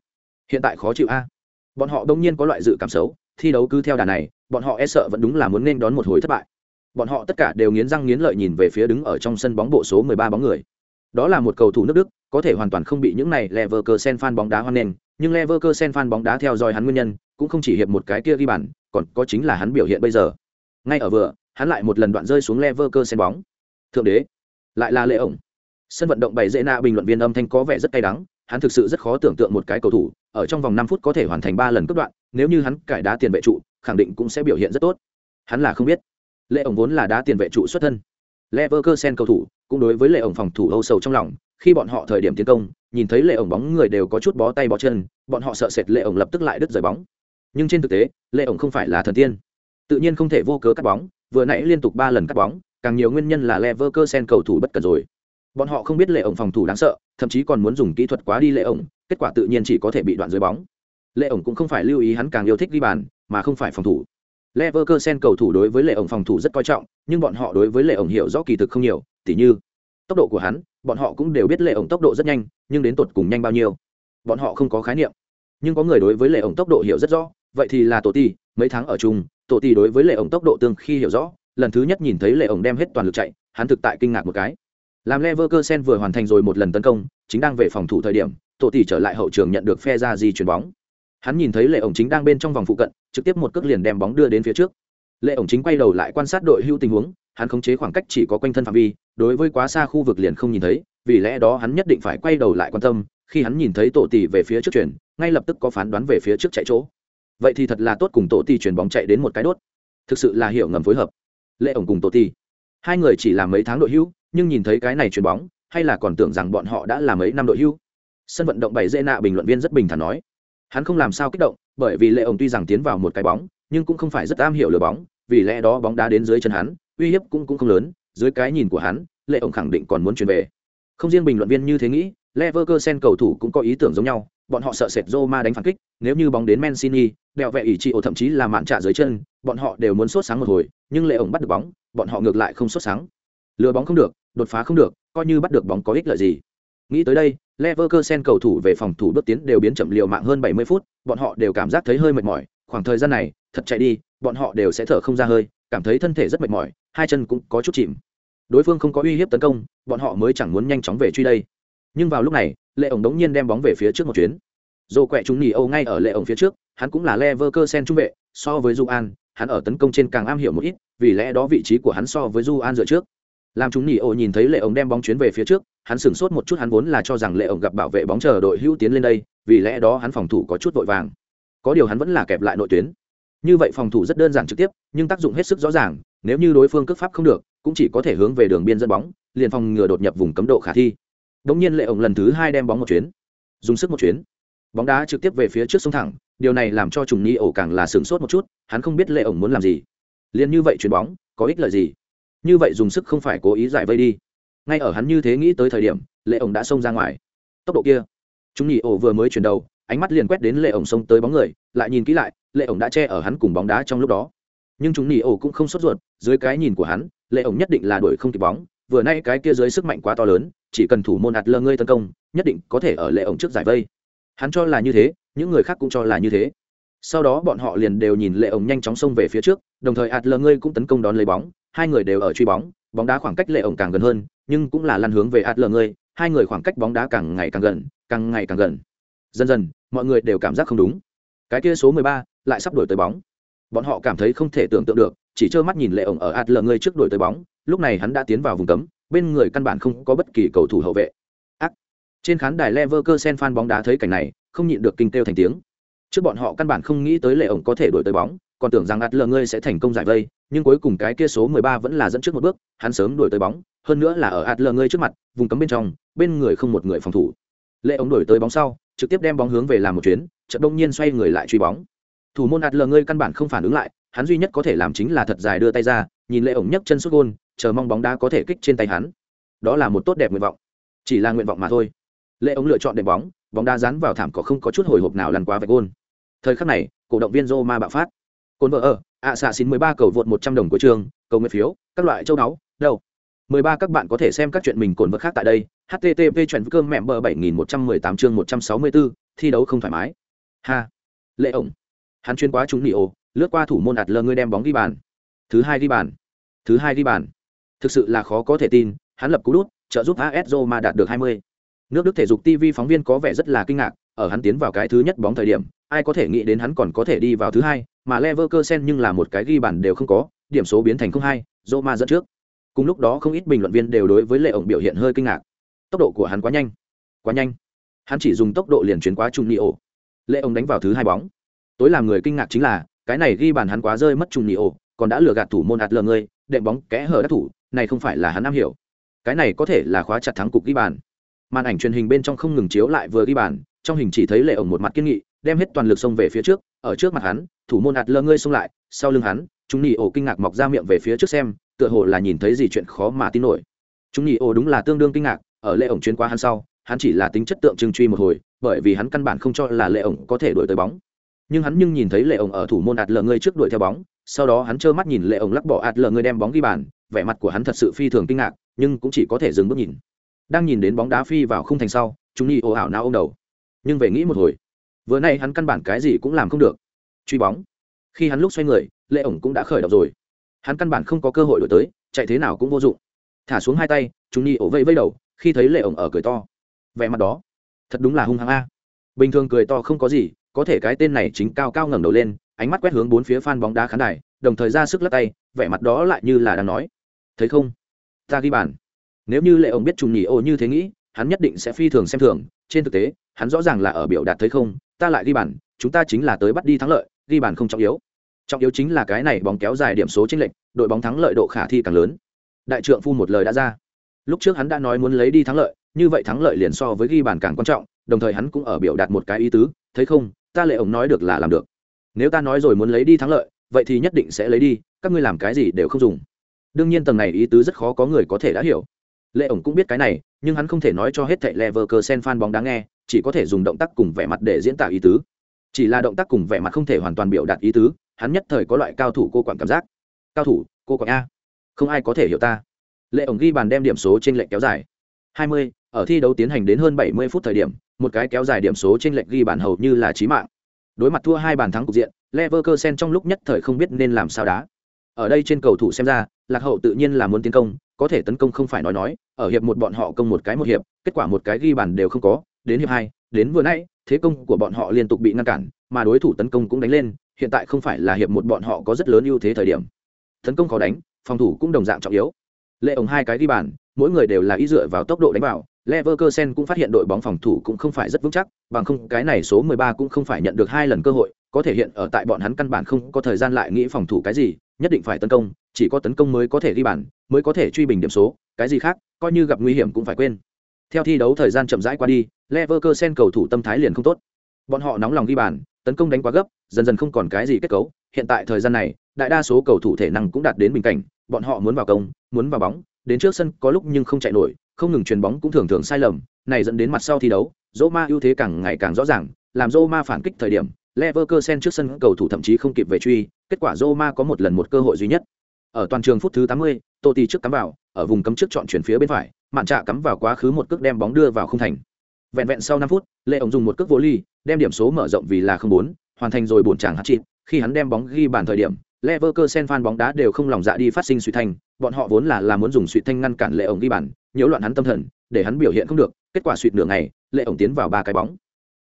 Hiện tại khó chịu a. Bọn họ đông nhiên có loại dự cảm xấu, thi đấu cứ theo đà này, bọn họ e sợ vẫn đúng là muốn nên đón một hồi thất bại. Bọn họ tất cả đều nghiến răng nghiến lợi nhìn về phía đứng ở trong sân bóng bộ số 13 bóng người. Đó là một cầu thủ nước Đức, có thể hoàn toàn không bị những này Leverkusen fan bóng đá hoan nghênh, nhưng Leverkusen fan bóng đá theo dõi hắn nguyên nhân, cũng không chỉ hiệp một cái kia ghi bàn, còn có chính là hắn biểu hiện bây giờ. Ngay ở vừa, hắn lại một lần đoạn rơi xuống Leverkusen bóng. Thượng đế, lại là lệ ổng. Sân vận động bảy dễ nạ bình luận viên âm thanh có vẻ rất cay đắng, hắn thực sự rất khó tưởng tượng một cái cầu thủ, ở trong vòng năm phút có thể hoàn thành ba lần cấp đoạn, nếu như hắn cải đá tiền vệ trụ, khẳng định cũng sẽ biểu hiện rất tốt. Hắn là không biết. Lệ ổng vốn là đá tiền vệ trụ xuất thân. Leverkusen cầu thủ, cũng đối với lệ ổng phòng thủ âu sầu trong lòng, khi bọn họ thời điểm tiến công, nhìn thấy lệ ổng bóng người đều có chút bó tay bó chân bọn họ sợ sệt lệ ổng lập tức lại đứt rời bóng. Nhưng trên thực tế lệ ổng không phải là thần tiên. Tự nhiên không thể vô cớ cắt bóng vừa nãy liên tục ba lần cắt bóng càng nhiều nguyên nhân là Leverkusen cầu thủ bất cẩn rồi. Bọn họ không biết lệ ổng phòng thủ đáng sợ thậm chí còn muốn dùng kỹ thuật quá đi lệ ổng kết quả tự nhiên chỉ có thể bị đoạn dưới bóng. Lệ ổng cũng không phải lưu ý hắn càng yêu thích ghi bàn mà không phải phòng thủ. Leverkusen cầu thủ đối với lệ ổng phòng thủ rất coi trọng, nhưng bọn họ đối với lệ ổng hiểu rõ kỳ thực không nhiều, tỉ như, tốc độ của hắn, bọn họ cũng đều biết lệ ổng tốc độ rất nhanh, nhưng đến tột cùng nhanh bao nhiêu, bọn họ không có khái niệm nhưng có người đối với lệ ổng tốc độ hiểu rất rõ, vậy thì là tổ Tỷ. mấy tháng ở chung tổ Tỷ đối với lệ ổng tốc độ tương khi hiểu rõ, lần thứ nhất nhìn thấy lệ ổng đem hết toàn lực chạy, hắn thực tại kinh ngạc một cái làm Leverkusen vừa hoàn thành rồi một lần tấn công, chính đang về phòng thủ thời điểm tổ tỷ trở lại hậu trường nhận được phe ra di chuyển bóng hắn nhìn thấy lệ ổng chính đang bên trong vòng phụ cận trực tiếp một cước liền đem bóng đưa đến phía trước. Lệ ổng chính quay đầu lại quan sát đội hưu tình huống, hắn khống chế khoảng cách chỉ có quanh thân phạm vi, đối với quá xa khu vực liền không nhìn thấy, vì lẽ đó hắn nhất định phải quay đầu lại quan tâm, khi hắn nhìn thấy tổ tỷ về phía trước chuyển, ngay lập tức có phán đoán về phía trước chạy chỗ. Vậy thì thật là tốt cùng tổ tỷ chuyển bóng chạy đến một cái đốt. Thực sự là hiểu ngầm phối hợp. Lệ ổng cùng tổ tỷ. Hai người chỉ làm mấy tháng đội hưu, nhưng nhìn thấy cái này chuyền bóng, hay là còn tưởng rằng bọn họ đã làm mấy năm đội hưu. Sân vận động bảy dễ nạ bình luận viên rất bình thản nói hắn không làm sao kích động, bởi vì lệ ổng tuy rằng tiến vào một cái bóng, nhưng cũng không phải rất am hiểu lừa bóng, vì lẽ đó bóng đá đến dưới chân hắn, uy hiếp cũng cũng không lớn, dưới cái nhìn của hắn, lệ ổng khẳng định còn muốn chuyển về. Không riêng bình luận viên như thế nghĩ, Leverkusen cầu thủ cũng có ý tưởng giống nhau, bọn họ sợ sệt Roma đánh phản kích, nếu như bóng đến Mancini đèo vẹ ỷ trị ổ thậm chí là mạn trả dưới chân, bọn họ đều muốn sốt sáng một hồi, nhưng lệ ổng bắt được bóng, bọn họ ngược lại không sốt sáng. Lừa bóng không được, đột phá không được, coi như bắt được bóng có ích lợi gì nghĩ tới đây, Leverkusen cầu thủ về phòng thủ bước tiến đều biến chậm liều mạng hơn 70 phút, bọn họ đều cảm giác thấy hơi mệt mỏi. Khoảng thời gian này, thật chạy đi, bọn họ đều sẽ thở không ra hơi, cảm thấy thân thể rất mệt mỏi, hai chân cũng có chút chìm. Đối phương không có uy hiếp tấn công, bọn họ mới chẳng muốn nhanh chóng về truy đây. Nhưng vào lúc này, lệ ổng đống nhiên đem bóng về phía trước một chuyến. Dồ quẹ chúng nhì âu ngay ở lệ ổng phía trước, hắn cũng là Leverkusen trung vệ, so với du an hắn ở tấn công trên càng am hiểu một ít, vì lẽ đó vị trí của hắn so với du an dựa trước làm chúng nhỉ ô nhìn thấy lệ ổng đem bóng chuyến về phía trước, hắn sửng sốt một chút, hắn vốn là cho rằng lệ ổng gặp bảo vệ bóng chờ đội hữu tiến lên đây, vì lẽ đó hắn phòng thủ có chút vội vàng. Có điều hắn vẫn là kẹp lại nội tuyến. Như vậy phòng thủ rất đơn giản trực tiếp, nhưng tác dụng hết sức rõ ràng, nếu như đối phương cướp pháp không được, cũng chỉ có thể hướng về đường biên dẫn bóng, liền phòng ngừa đột nhập vùng cấm độ khả thi. Đống nhiên lệ ổng lần thứ hai đem bóng một chuyến dùng sức một chuyến bóng đá trực tiếp về phía trước sông thẳng, điều này làm cho trùng ni ổ càng là sửng sốt một chút, hắn không biết lệ ổng muốn làm gì. Liền như vậy chuyền bóng, có ích lợi gì? Như vậy dùng sức không phải cố ý giải vây đi. Ngay ở hắn như thế nghĩ tới thời điểm, lệ ổng đã xông ra ngoài. Tốc độ kia. Chúng nhị ổ vừa mới chuyển đầu, ánh mắt liền quét đến lệ ổng xông tới bóng người, lại nhìn kỹ lại, lệ ổng đã che ở hắn cùng bóng đá trong lúc đó. Nhưng chúng nhị ổ cũng không sốt ruột, dưới cái nhìn của hắn, lệ ổng nhất định là đuổi không kịp bóng, vừa nay cái kia dưới sức mạnh quá to lớn, chỉ cần thủ môn hạt lơ ngươi tấn công, nhất định có thể ở lệ ổng trước giải vây. Hắn cho là như thế, những người khác cũng cho là như thế sau đó bọn họ liền đều nhìn lệ ổng nhanh chóng xông về phía trước, đồng thời ạt lờ ngươi cũng tấn công đón lấy bóng, hai người đều ở truy bóng bóng đá khoảng cách lệ ổng càng gần hơn, nhưng cũng là lăn hướng về ạt lờ ngươi, hai người khoảng cách bóng đá càng ngày càng gần, càng ngày càng gần. Dần dần, mọi người đều cảm giác không đúng. Cái kia số mười ba lại sắp đổi tới bóng. Bọn họ cảm thấy không thể tưởng tượng được, chỉ trơ mắt nhìn lệ ổng ở ạt lờ ngươi trước đổi tới bóng, lúc này hắn đã tiến vào vùng cấm, bên người căn bản không có bất kỳ cầu thủ hậu vệ. Ác! Trên khán đài Leverkusen fan bóng đá thấy cảnh này, không nhịn được kinh têu thành tiếng trước bọn họ căn bản không nghĩ tới lệ ổng có thể đổi tới bóng, còn tưởng rằng ạt lờ ngươi sẽ thành công giải vây, nhưng cuối cùng cái kia số mười ba vẫn là dẫn trước một bước, hắn sớm đổi tới bóng, hơn nữa là ở ạt lờ ngươi trước mặt, vùng cấm bên trong, bên người không một người phòng thủ. Lệ ổng đổi tới bóng sau, trực tiếp đem bóng hướng về làm một chuyến, chợt đông nhiên xoay người lại truy bóng. Thủ môn ạt lờ ngươi căn bản không phản ứng lại, hắn duy nhất có thể làm chính là thật dài đưa tay ra, nhìn lệ ổng nhấc chân xuất gôn, chờ mong bóng đá có thể kích trên tay hắn. Đó là một tốt đẹp nguyện vọng. Chỉ là nguyện vọng mà thôi. Lệ ổng lựa chọn đệm bóng bóng đá dán vào thảm có không có chút hồi hộp nào lăn qua vạch gôn thời khắc này cổ động viên Roma bạo phát. Cồn vợ ở ạ xạ xin mười ba cầu vượt một trăm đồng của trường cầu nguyện phiếu các loại châu đáo đâu? Mười ba các bạn có thể xem các chuyện mình cồn vật khác tại đây. Http chuyện cơm mẹm bờ bảy nghìn một trăm mười tám chương một trăm sáu mươi bốn thi đấu không thoải mái. Ha. Lệ ổng. Hắn chuyên quá chúng nỉ ồ lướt qua thủ môn ạt lơ ngươi đem bóng ghi bàn. Thứ hai ghi bàn. Thứ hai ghi bàn. Thực sự là khó có thể tin hắn lập cú đút trợ giúp AS Roma đạt được 20. Nước Đức thể dục TV phóng viên có vẻ rất là kinh ngạc, ở hắn tiến vào cái thứ nhất bóng thời điểm, ai có thể nghĩ đến hắn còn có thể đi vào thứ hai, mà Leverkusen nhưng là một cái ghi bàn đều không có, điểm số biến thành 0-2, Roma dẫn trước. Cùng lúc đó không ít bình luận viên đều đối với Lệ ổng biểu hiện hơi kinh ngạc. Tốc độ của hắn quá nhanh, quá nhanh. Hắn chỉ dùng tốc độ liền chuyển qua trung ổ. Lệ ổng đánh vào thứ hai bóng. Tối làm người kinh ngạc chính là, cái này ghi bàn hắn quá rơi mất trung ổ, còn đã lừa gạt thủ môn ạt lờ người, đệm bóng kẽ hở đắc thủ, này không phải là hắn am hiểu cái này có thể là khóa chặt thắng cục ghi bàn màn ảnh truyền hình bên trong không ngừng chiếu lại vừa ghi bàn trong hình chỉ thấy lệ ổng một mặt kiên nghị đem hết toàn lực xông về phía trước, ở trước mặt hắn, thủ môn hạt lơ ngươi xông lại, sau lưng hắn, chúng nhị ổ kinh ngạc mọc ra miệng về phía trước xem, tựa hồ là nhìn thấy gì chuyện khó mà tin nổi. Chúng nhị ổ đúng là tương đương kinh ngạc, ở lệ ổng chuyến qua hắn sau, hắn chỉ là tính chất tượng trưng truy một hồi, bởi vì hắn căn bản không cho là lệ ổng có thể đuổi tới bóng. Nhưng hắn nhưng nhìn thấy lệ ổng ở thủ môn hạt lờ ngươi trước đuổi theo bóng, sau đó hắn trơ mắt nhìn lệ ổng lắc bỏ hạt lờ ngươi đem bóng ghi bàn, vẻ mặt của hắn thật sự phi thường kinh ngạc, nhưng cũng chỉ có thể dừng bước nhìn. Đang nhìn đến bóng đá phi vào khung thành sau, chúng nhị ồ ảo nao ô đầu. Nhưng về nghĩ một hồi vừa nay hắn căn bản cái gì cũng làm không được. Truy bóng. Khi hắn lúc xoay người, lệ ổng cũng đã khởi động rồi. Hắn căn bản không có cơ hội đổi tới, chạy thế nào cũng vô dụng. Thả xuống hai tay, chúng nhi ổ vây vây đầu, khi thấy lệ ổng ở cười to. Vẻ mặt đó, thật đúng là hung hăng a. Bình thường cười to không có gì, có thể cái tên này chính cao cao ngẩng đầu lên, ánh mắt quét hướng bốn phía phan bóng đá khán đài, đồng thời ra sức lắc tay, vẻ mặt đó lại như là đang nói. Thấy không? Ta ghi bàn. Nếu như lệ ổng biết trùng nhì ô như thế nghĩ, hắn nhất định sẽ phi thường xem thường, trên thực tế, hắn rõ ràng là ở biểu đạt thấy không ta lại ghi bàn, chúng ta chính là tới bắt đi thắng lợi, ghi bàn không trọng yếu. Trọng yếu chính là cái này bóng kéo dài điểm số chênh lệch, đội bóng thắng lợi độ khả thi càng lớn. Đại trượng phu một lời đã ra. Lúc trước hắn đã nói muốn lấy đi thắng lợi, như vậy thắng lợi liền so với ghi bàn càng quan trọng, đồng thời hắn cũng ở biểu đạt một cái ý tứ, thấy không, ta lệ ổng nói được là làm được. Nếu ta nói rồi muốn lấy đi thắng lợi, vậy thì nhất định sẽ lấy đi, các ngươi làm cái gì đều không dùng. Đương nhiên tầng này ý tứ rất khó có người có thể đã hiểu. Lệ ổng cũng biết cái này, nhưng hắn không thể nói cho hết thệ lever cơ sen fan bóng đáng nghe chỉ có thể dùng động tác cùng vẻ mặt để diễn tả ý tứ. Chỉ là động tác cùng vẻ mặt không thể hoàn toàn biểu đạt ý tứ hắn nhất thời có loại cao thủ cô quản cảm giác. Cao thủ cô quản a. Không ai có thể hiểu ta. Lệ ổng ghi bàn đem điểm số trên lệch kéo dài. 20, ở thi đấu tiến hành đến hơn 70 phút thời điểm một cái kéo dài điểm số trên lệch ghi bàn hầu như là chí mạng. Đối mặt thua hai bàn thắng cục diện leverkusen trong lúc nhất thời không biết nên làm sao đá. Ở đây trên cầu thủ xem ra lạc hậu tự nhiên là muốn tiến công có thể tấn công không phải nói nói ở hiệp một bọn họ công một cái một hiệp kết quả một cái ghi bàn đều không có đến hiệp hai đến vừa nãy thế công của bọn họ liên tục bị ngăn cản mà đối thủ tấn công cũng đánh lên hiện tại không phải là hiệp một bọn họ có rất lớn ưu thế thời điểm. Tấn công khó đánh phòng thủ cũng đồng dạng trọng yếu. Lệ ổng hai cái ghi bàn mỗi người đều là ý dựa vào tốc độ đánh vào. Leverkusen cũng phát hiện đội bóng phòng thủ cũng không phải rất vững chắc, bằng không cái này số 13 cũng không phải nhận được hai lần cơ hội, có thể hiện ở tại bọn hắn căn bản không có thời gian lại nghĩ phòng thủ cái gì, nhất định phải tấn công, chỉ có tấn công mới có thể ghi bàn, mới có thể truy bình điểm số, cái gì khác, coi như gặp nguy hiểm cũng phải quên. Theo thi đấu thời gian chậm rãi qua đi, Leverkusen cầu thủ tâm thái liền không tốt. Bọn họ nóng lòng ghi bàn, tấn công đánh quá gấp, dần dần không còn cái gì kết cấu, hiện tại thời gian này, đại đa số cầu thủ thể năng cũng đạt đến bình cảnh, bọn họ muốn vào công, muốn vào bóng, đến trước sân có lúc nhưng không chạy nổi, không ngừng chuyền bóng cũng thường thường sai lầm, này dẫn đến mặt sau thi đấu, Roma ưu thế càng ngày càng rõ ràng, làm Roma phản kích thời điểm, Leverkusen trước sân cầu thủ thậm chí không kịp về truy, kết quả Roma có một lần một cơ hội duy nhất. Ở toàn trường phút thứ 80, Totti trước cắm vào, ở vùng cấm trước chọn chuyển phía bên phải, mạn trạ cắm vào quá khứ một cước đem bóng đưa vào không thành. Vẹn vẹn sau 5 phút, Lệ ổng dùng một cước vô ly, đem điểm số mở rộng vì là 0-4, hoàn thành rồi bổn chàng hat-trick, khi hắn đem bóng ghi bàn thời điểm, Leverkusen fan bóng đá đều không lòng dạ đi phát sinh suy thanh, bọn họ vốn là là muốn dùng suy thanh ngăn cản Lệ ổng ghi bàn, nhiễu loạn hắn tâm thần, để hắn biểu hiện không được, kết quả suýt nửa ngày, Lệ ổng tiến vào ba cái bóng.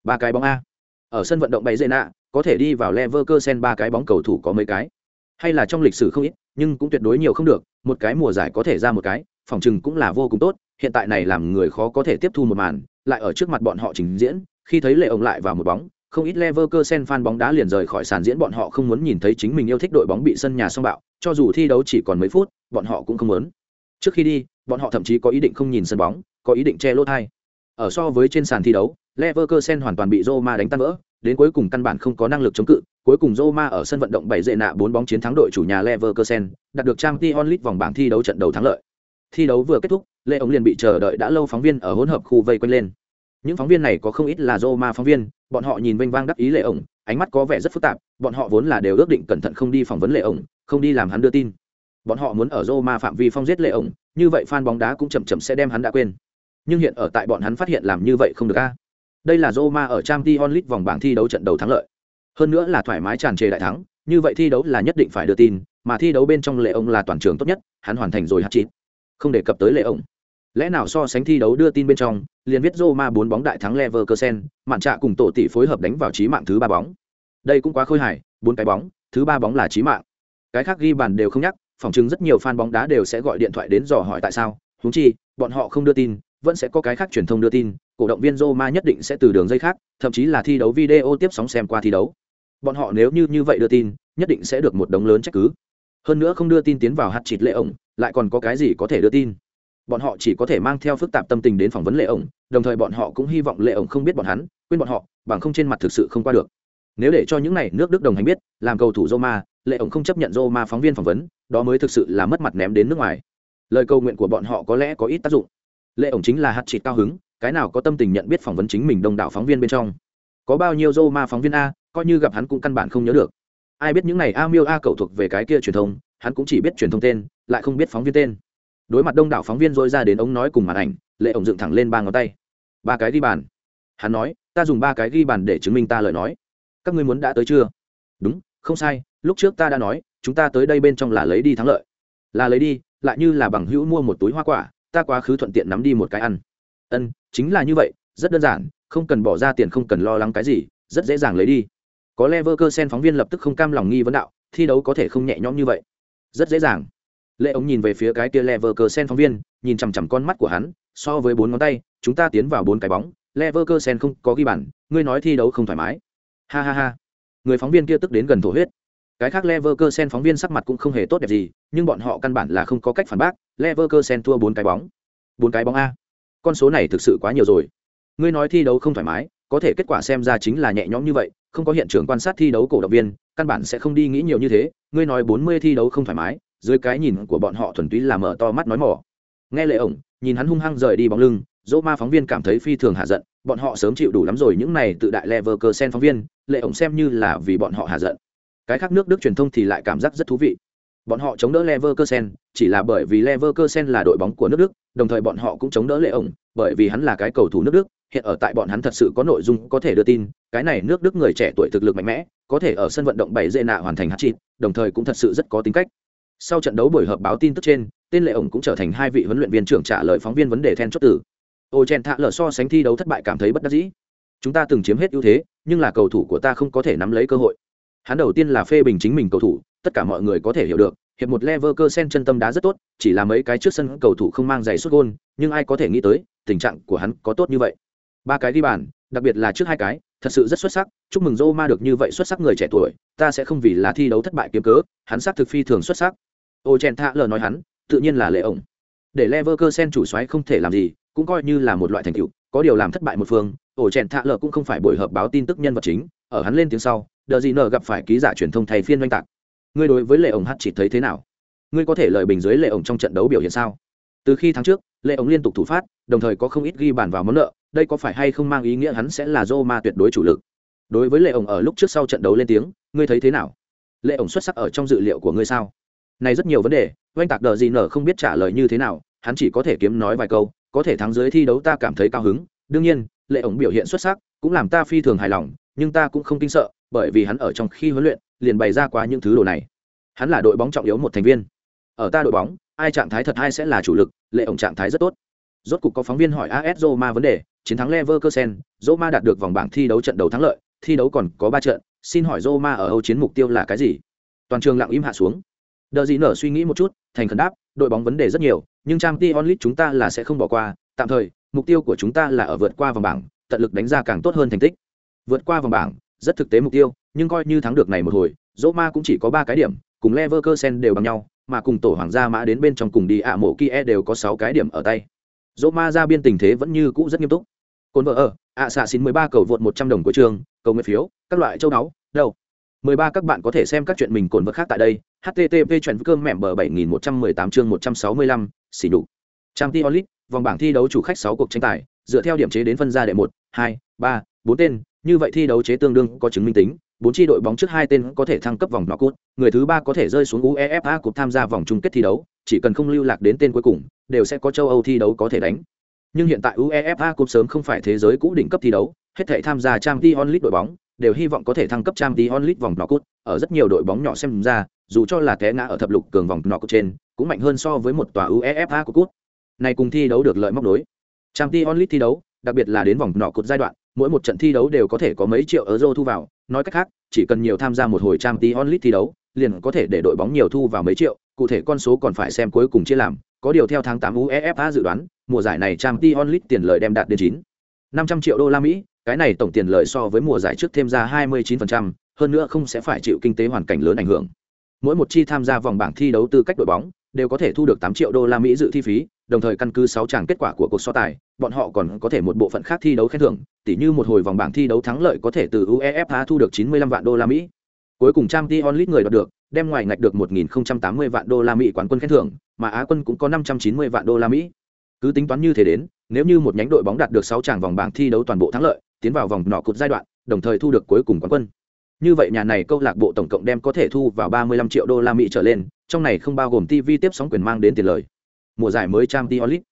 Ba cái bóng a. Ở sân vận động bày Jena, có thể đi vào Leverkusen ba cái bóng cầu thủ có mấy cái? Hay là trong lịch sử không ít, nhưng cũng tuyệt đối nhiều không được, một cái mùa giải có thể ra một cái, phòng trừng cũng là vô cùng tốt, hiện tại này làm người khó có thể tiếp thu một màn, lại ở trước mặt bọn họ trình diễn, khi thấy Lệ ổng lại vào một bóng, không ít Leverkusen fan bóng đá liền rời khỏi sàn diễn bọn họ không muốn nhìn thấy chính mình yêu thích đội bóng bị sân nhà xong bạo, cho dù thi đấu chỉ còn mấy phút, bọn họ cũng không muốn. Trước khi đi, bọn họ thậm chí có ý định không nhìn sân bóng, có ý định che lỗ hai. Ở so với trên sàn thi đấu, Leverkusen hoàn toàn bị Roma đánh tan vỡ, đến cuối cùng căn bản không có năng lực chống cự, cuối cùng Roma ở sân vận động bảy dệ nạ bốn bóng chiến thắng đội chủ nhà Leverkusen, đạt được Champions League vòng bảng thi đấu trận đầu thắng lợi. Thi đấu vừa kết thúc, Lê ống liền bị chờ đợi đã lâu phóng viên ở hỗn hợp khu vây quanh lên. Những phóng viên này có không ít là Roma phóng viên, bọn họ nhìn vênh vang đắc ý Lệ ổng, ánh mắt có vẻ rất phức tạp, bọn họ vốn là đều ước định cẩn thận không đi phỏng vấn Lệ ổng, không đi làm hắn đưa tin. Bọn họ muốn ở Roma phạm vi phong giết Lệ ổng, như vậy fan bóng đá cũng chậm chậm sẽ đem hắn đã quên. Nhưng hiện ở tại bọn hắn phát hiện làm như vậy không được a. Đây là Roma ở trang Champions onlit vòng bảng thi đấu trận đầu thắng lợi. Hơn nữa là thoải mái tràn trề đại thắng, như vậy thi đấu là nhất định phải đưa tin, mà thi đấu bên trong Lệ ổng là toàn trường tốt nhất, hắn hoàn thành rồi hát chín không đề cập tới Lệ ổng. Lẽ nào so sánh thi đấu đưa tin bên trong, liền viết Roma bốn bóng đại thắng Leverkusen, mạn trạ cùng tổ tỷ phối hợp đánh vào chí mạng thứ ba bóng. Đây cũng quá khôi hài, bốn cái bóng, thứ ba bóng là chí mạng. Cái khác ghi bàn đều không nhắc, phỏng chứng rất nhiều fan bóng đá đều sẽ gọi điện thoại đến dò hỏi tại sao, húng chi, bọn họ không đưa tin, vẫn sẽ có cái khác truyền thông đưa tin, cổ động viên Roma nhất định sẽ từ đường dây khác, thậm chí là thi đấu video tiếp sóng xem qua thi đấu. Bọn họ nếu như như vậy đưa tin, nhất định sẽ được một đống lớn trách cứ. Hơn nữa không đưa tin tiến vào hạt chịt lệ ổng, lại còn có cái gì có thể đưa tin. bọn họ chỉ có thể mang theo phức tạp tâm tình đến phỏng vấn lệ ổng đồng thời bọn họ cũng hy vọng lệ ổng không biết bọn hắn quên bọn họ bằng không trên mặt thực sự không qua được. Nếu để cho những n à y nước đức đồng hành biết làm cầu thủ roma lệ ổng không chấp nhận roma phóng viên phỏng vấn đó mới thực sự là mất mặt ném đến nước ngoài. Lời cầu nguyện của bọn họ có lẽ có ít tác dụng. Lệ ổng chính là hạt chịt cao hứng cái nào có tâm tình nhận biết phỏng vấn chính mình đông đảo phóng viên bên trong. Có bao nhiêu roma phóng viên a coi như gặp hắn cũng căn bản không nhớ được ai biết những này a miêu a cầu thuộc về cái kia truyền thông, hắn cũng chỉ biết truyền thông tên, lại không biết phóng viên tên. Đối mặt đông đảo phóng viên dội ra đến ống nói cùng màn ảnh, lệ ổng dựng thẳng lên ba ngón tay. Ba cái ghi bàn. Hắn nói, ta dùng ba cái ghi bàn để chứng minh ta lời nói. Các ngươi muốn đã tới chưa? Đúng, không sai, lúc trước ta đã nói, chúng ta tới đây bên trong là lấy đi thắng lợi. Là lấy đi, lại như là bằng hữu mua một túi hoa quả, ta quá khứ thuận tiện nắm đi một cái ăn. Ân, chính là như vậy, rất đơn giản, không cần bỏ ra tiền, không cần lo lắng cái gì, rất dễ dàng lấy đi có Leverkusen cơ sen phóng viên lập tức không cam lòng nghi vấn đạo, thi đấu có thể không nhẹ nhõm như vậy. Rất dễ dàng. Lệ ống nhìn về phía cái kia Leverkusen cơ sen phóng viên, nhìn chằm chằm con mắt của hắn, so với bốn ngón tay, chúng ta tiến vào bốn cái bóng. Leverkusen cơ sen không có ghi bàn, ngươi nói thi đấu không thoải mái. Ha ha ha. Người phóng viên kia tức đến gần thổ huyết. Cái khác Leverkusen cơ sen phóng viên sắc mặt cũng không hề tốt đẹp gì, nhưng bọn họ căn bản là không có cách phản bác Leverkusen cơ sen thua bốn cái bóng. Bốn cái bóng a. Con số này thực sự quá nhiều rồi. Ngươi nói thi đấu không thoải mái, có thể kết quả xem ra chính là nhẹ nhõm như vậy không có hiện trường quan sát thi đấu cổ động viên căn bản sẽ không đi nghĩ nhiều như thế. Ngươi nói bốn mươi thi đấu không thoải mái dưới cái nhìn của bọn họ thuần túy là mở to mắt nói mỏ. Nghe lệ ổng nhìn hắn hung hăng rời đi bóng lưng dỗ ma phóng viên cảm thấy phi thường hạ giận. Bọn họ sớm chịu đủ lắm rồi những này tự đại lever cơ sen phóng viên lệ ổng xem như là vì bọn họ hạ giận. Cái khác nước đức truyền thông thì lại cảm giác rất thú vị. Bọn họ chống đỡ Leverkusen chỉ là bởi vì Leverkusen là đội bóng của nước Đức, đồng thời bọn họ cũng chống đỡ Lệ ổng, bởi vì hắn là cái cầu thủ nước Đức, hiện ở tại bọn hắn thật sự có nội dung có thể đưa tin, cái này nước Đức người trẻ tuổi thực lực mạnh mẽ, có thể ở sân vận động bảy dễ nạ hoàn thành hát chịt đồng thời cũng thật sự rất có tính cách. Sau trận đấu buổi họp báo tin tức trên, tên Lệ ổng cũng trở thành hai vị huấn luyện viên trưởng trả lời phóng viên vấn đề then chốt tử. Ô Chen Thạ lở so sánh thi đấu thất bại cảm thấy bất đắc dĩ. Chúng ta từng chiếm hết ưu thế, nhưng là cầu thủ của ta không có thể nắm lấy cơ hội. Hắn đầu tiên là phê bình chính mình cầu thủ, tất cả mọi người có thể hiểu được, hiệp một Leverkusen chân tâm đá rất tốt, chỉ là mấy cái trước sân cầu thủ không mang giày sút gôn, nhưng ai có thể nghĩ tới, tình trạng của hắn có tốt như vậy. Ba cái ghi bàn, đặc biệt là trước hai cái, thật sự rất xuất sắc, chúc mừng Roma được như vậy xuất sắc người trẻ tuổi, ta sẽ không vì là thi đấu thất bại kiếm cớ, hắn xác thực phi thường xuất sắc. Ô Chen Tha lờ nói hắn, tự nhiên là lệ ổng. Để Leverkusen chủ soái không thể làm gì, cũng coi như là một loại thành tựu, có điều làm thất bại một phương, Ô Chen Tha lờ cũng không phải buổi họp báo tin tức nhân vật chính, ở hắn lên tiếng sau, đờ gì Nờ gặp phải ký giả truyền thông thay phiên oanh tạc. Ngươi đối với lệ ổng hát chỉ thấy thế nào? ngươi có thể lời bình dưới lệ ổng trong trận đấu biểu hiện sao từ khi tháng trước, lệ ống liên tục thủ phát, đồng thời có không ít ghi bàn vào món nợ, đây có phải hay không mang ý nghĩa hắn sẽ là Roma tuyệt đối chủ lực? Đối với lệ ổng ở lúc trước sau trận đấu lên tiếng, ngươi thấy thế nào? Lệ ổng xuất sắc ở trong dự liệu của ngươi sao? Này rất nhiều vấn đề, oanh tạc đờ gì nở không biết trả lời như thế nào, hắn chỉ có thể kiếm nói vài câu, có thể thắng dưới thi đấu ta cảm thấy cao hứng. Đương nhiên, lệ ổng biểu hiện xuất sắc, cũng làm ta phi thường hài lòng, nhưng ta cũng không kinh sợ, bởi vì hắn ở trong khi huấn luyện, liền bày ra quá những thứ đồ này. Hắn là đội bóng trọng yếu một thành viên. Ở ta đội bóng ai trạng thái thật ai sẽ là chủ lực, lệ ổng trạng thái rất tốt. Rốt cục có phóng viên hỏi as roma vấn đề, chiến thắng leverkusen, roma đạt được vòng bảng thi đấu trận đầu thắng lợi, thi đấu còn có ba trận, xin hỏi roma ở âu chiến mục tiêu là cái gì? Toàn trường lặng im hạ xuống. Đợi gì nở suy nghĩ một chút, thành khẩn đáp, đội bóng vấn đề rất nhiều, nhưng Champions League chúng ta là sẽ không bỏ qua, tạm thời, mục tiêu của chúng ta là ở vượt qua vòng bảng, tận lực đánh ra càng tốt hơn thành tích. Vượt qua vòng bảng, rất thực tế mục tiêu, nhưng coi như thắng được này một hồi, Roma cũng chỉ có ba cái điểm, cùng Leverkusen đều bằng nhau mà cùng tổ hoàng gia mã đến bên trong cùng đi ạ mộ kia đều có sáu cái điểm ở tay. Dỗ ma ra biên tình thế vẫn như cũ rất nghiêm túc. Cồn vợ ở, ạ xạ xin mười ba cầu vượt một trăm đồng của trường, cầu nguyện phiếu, các loại châu náu đâu? Mười ba các bạn có thể xem các chuyện mình cồn vợ khác tại đây. Http chuyện cơm mẹm bờ bảy nghìn một trăm mười tám chương một trăm sáu mươi lăm, xỉ đủ trang t onlit vòng bảng thi đấu chủ khách sáu cuộc tranh tài, dựa theo điểm chế đến phân ra đệ một, hai, ba, bốn tên. Như vậy thi đấu chế tương đương có chứng minh tính bốn tri đội bóng trước hai tên có thể thăng cấp vòng knockout, người thứ ba có thể rơi xuống UEFA Cup tham gia vòng chung kết thi đấu, chỉ cần không lưu lạc đến tên cuối cùng, đều sẽ có châu Âu thi đấu có thể đánh. Nhưng hiện tại UEFA Cup sớm không phải thế giới cũ đỉnh cấp thi đấu, hết thảy tham gia Champions League đội bóng đều hy vọng có thể thăng cấp Champions League vòng knockout, ở rất nhiều đội bóng nhỏ xem ra, dù cho là té ngã ở thập lục cường vòng knockout trên, cũng mạnh hơn so với một tòa UEFA Cup. Này cùng thi đấu được lợi móc nối, Champions League thi đấu, đặc biệt là đến vòng knockout giai đoạn, mỗi một trận thi đấu đều có thể có mấy triệu euro thu vào, nói cách khác, chỉ cần nhiều tham gia một hồi trang tí onlit thi đấu, liền có thể để đội bóng nhiều thu vào mấy triệu, cụ thể con số còn phải xem cuối cùng chia làm, có điều theo tháng 8 UEFA dự đoán, mùa giải này trang tí onlit tiền lợi đem đạt đến 9 500 triệu đô la Mỹ, cái này tổng tiền lợi so với mùa giải trước thêm ra 29%, hơn nữa không sẽ phải chịu kinh tế hoàn cảnh lớn ảnh hưởng. Mỗi một chi tham gia vòng bảng thi đấu tư cách đội bóng, đều có thể thu được tám triệu đô la mỹ dự thi phí đồng thời căn cứ sáu tràng kết quả của cuộc so tài bọn họ còn có thể một bộ phận khác thi đấu khen thưởng tỉ như một hồi vòng bảng thi đấu thắng lợi có thể từ uefa thu được chín mươi lăm vạn đô la mỹ. Cuối cùng trang t người đoạt được đem ngoài ngạch được một nghìn tám mươi vạn đô la mỹ quán quân khen thưởng mà á quân cũng có năm trăm chín mươi vạn đô la mỹ. Cứ tính toán như thế đến nếu như một nhánh đội bóng đạt được sáu tràng vòng bảng thi đấu toàn bộ thắng lợi tiến vào vòng nọ cột giai đoạn đồng thời thu được cuối cùng quán quân. Như vậy nhà này câu lạc bộ tổng cộng đem có thể thu vào 35 triệu đô la Mỹ trở lên, trong này không bao gồm TV tiếp sóng quyền mang đến tiền lời. Mùa giải mới Champions League,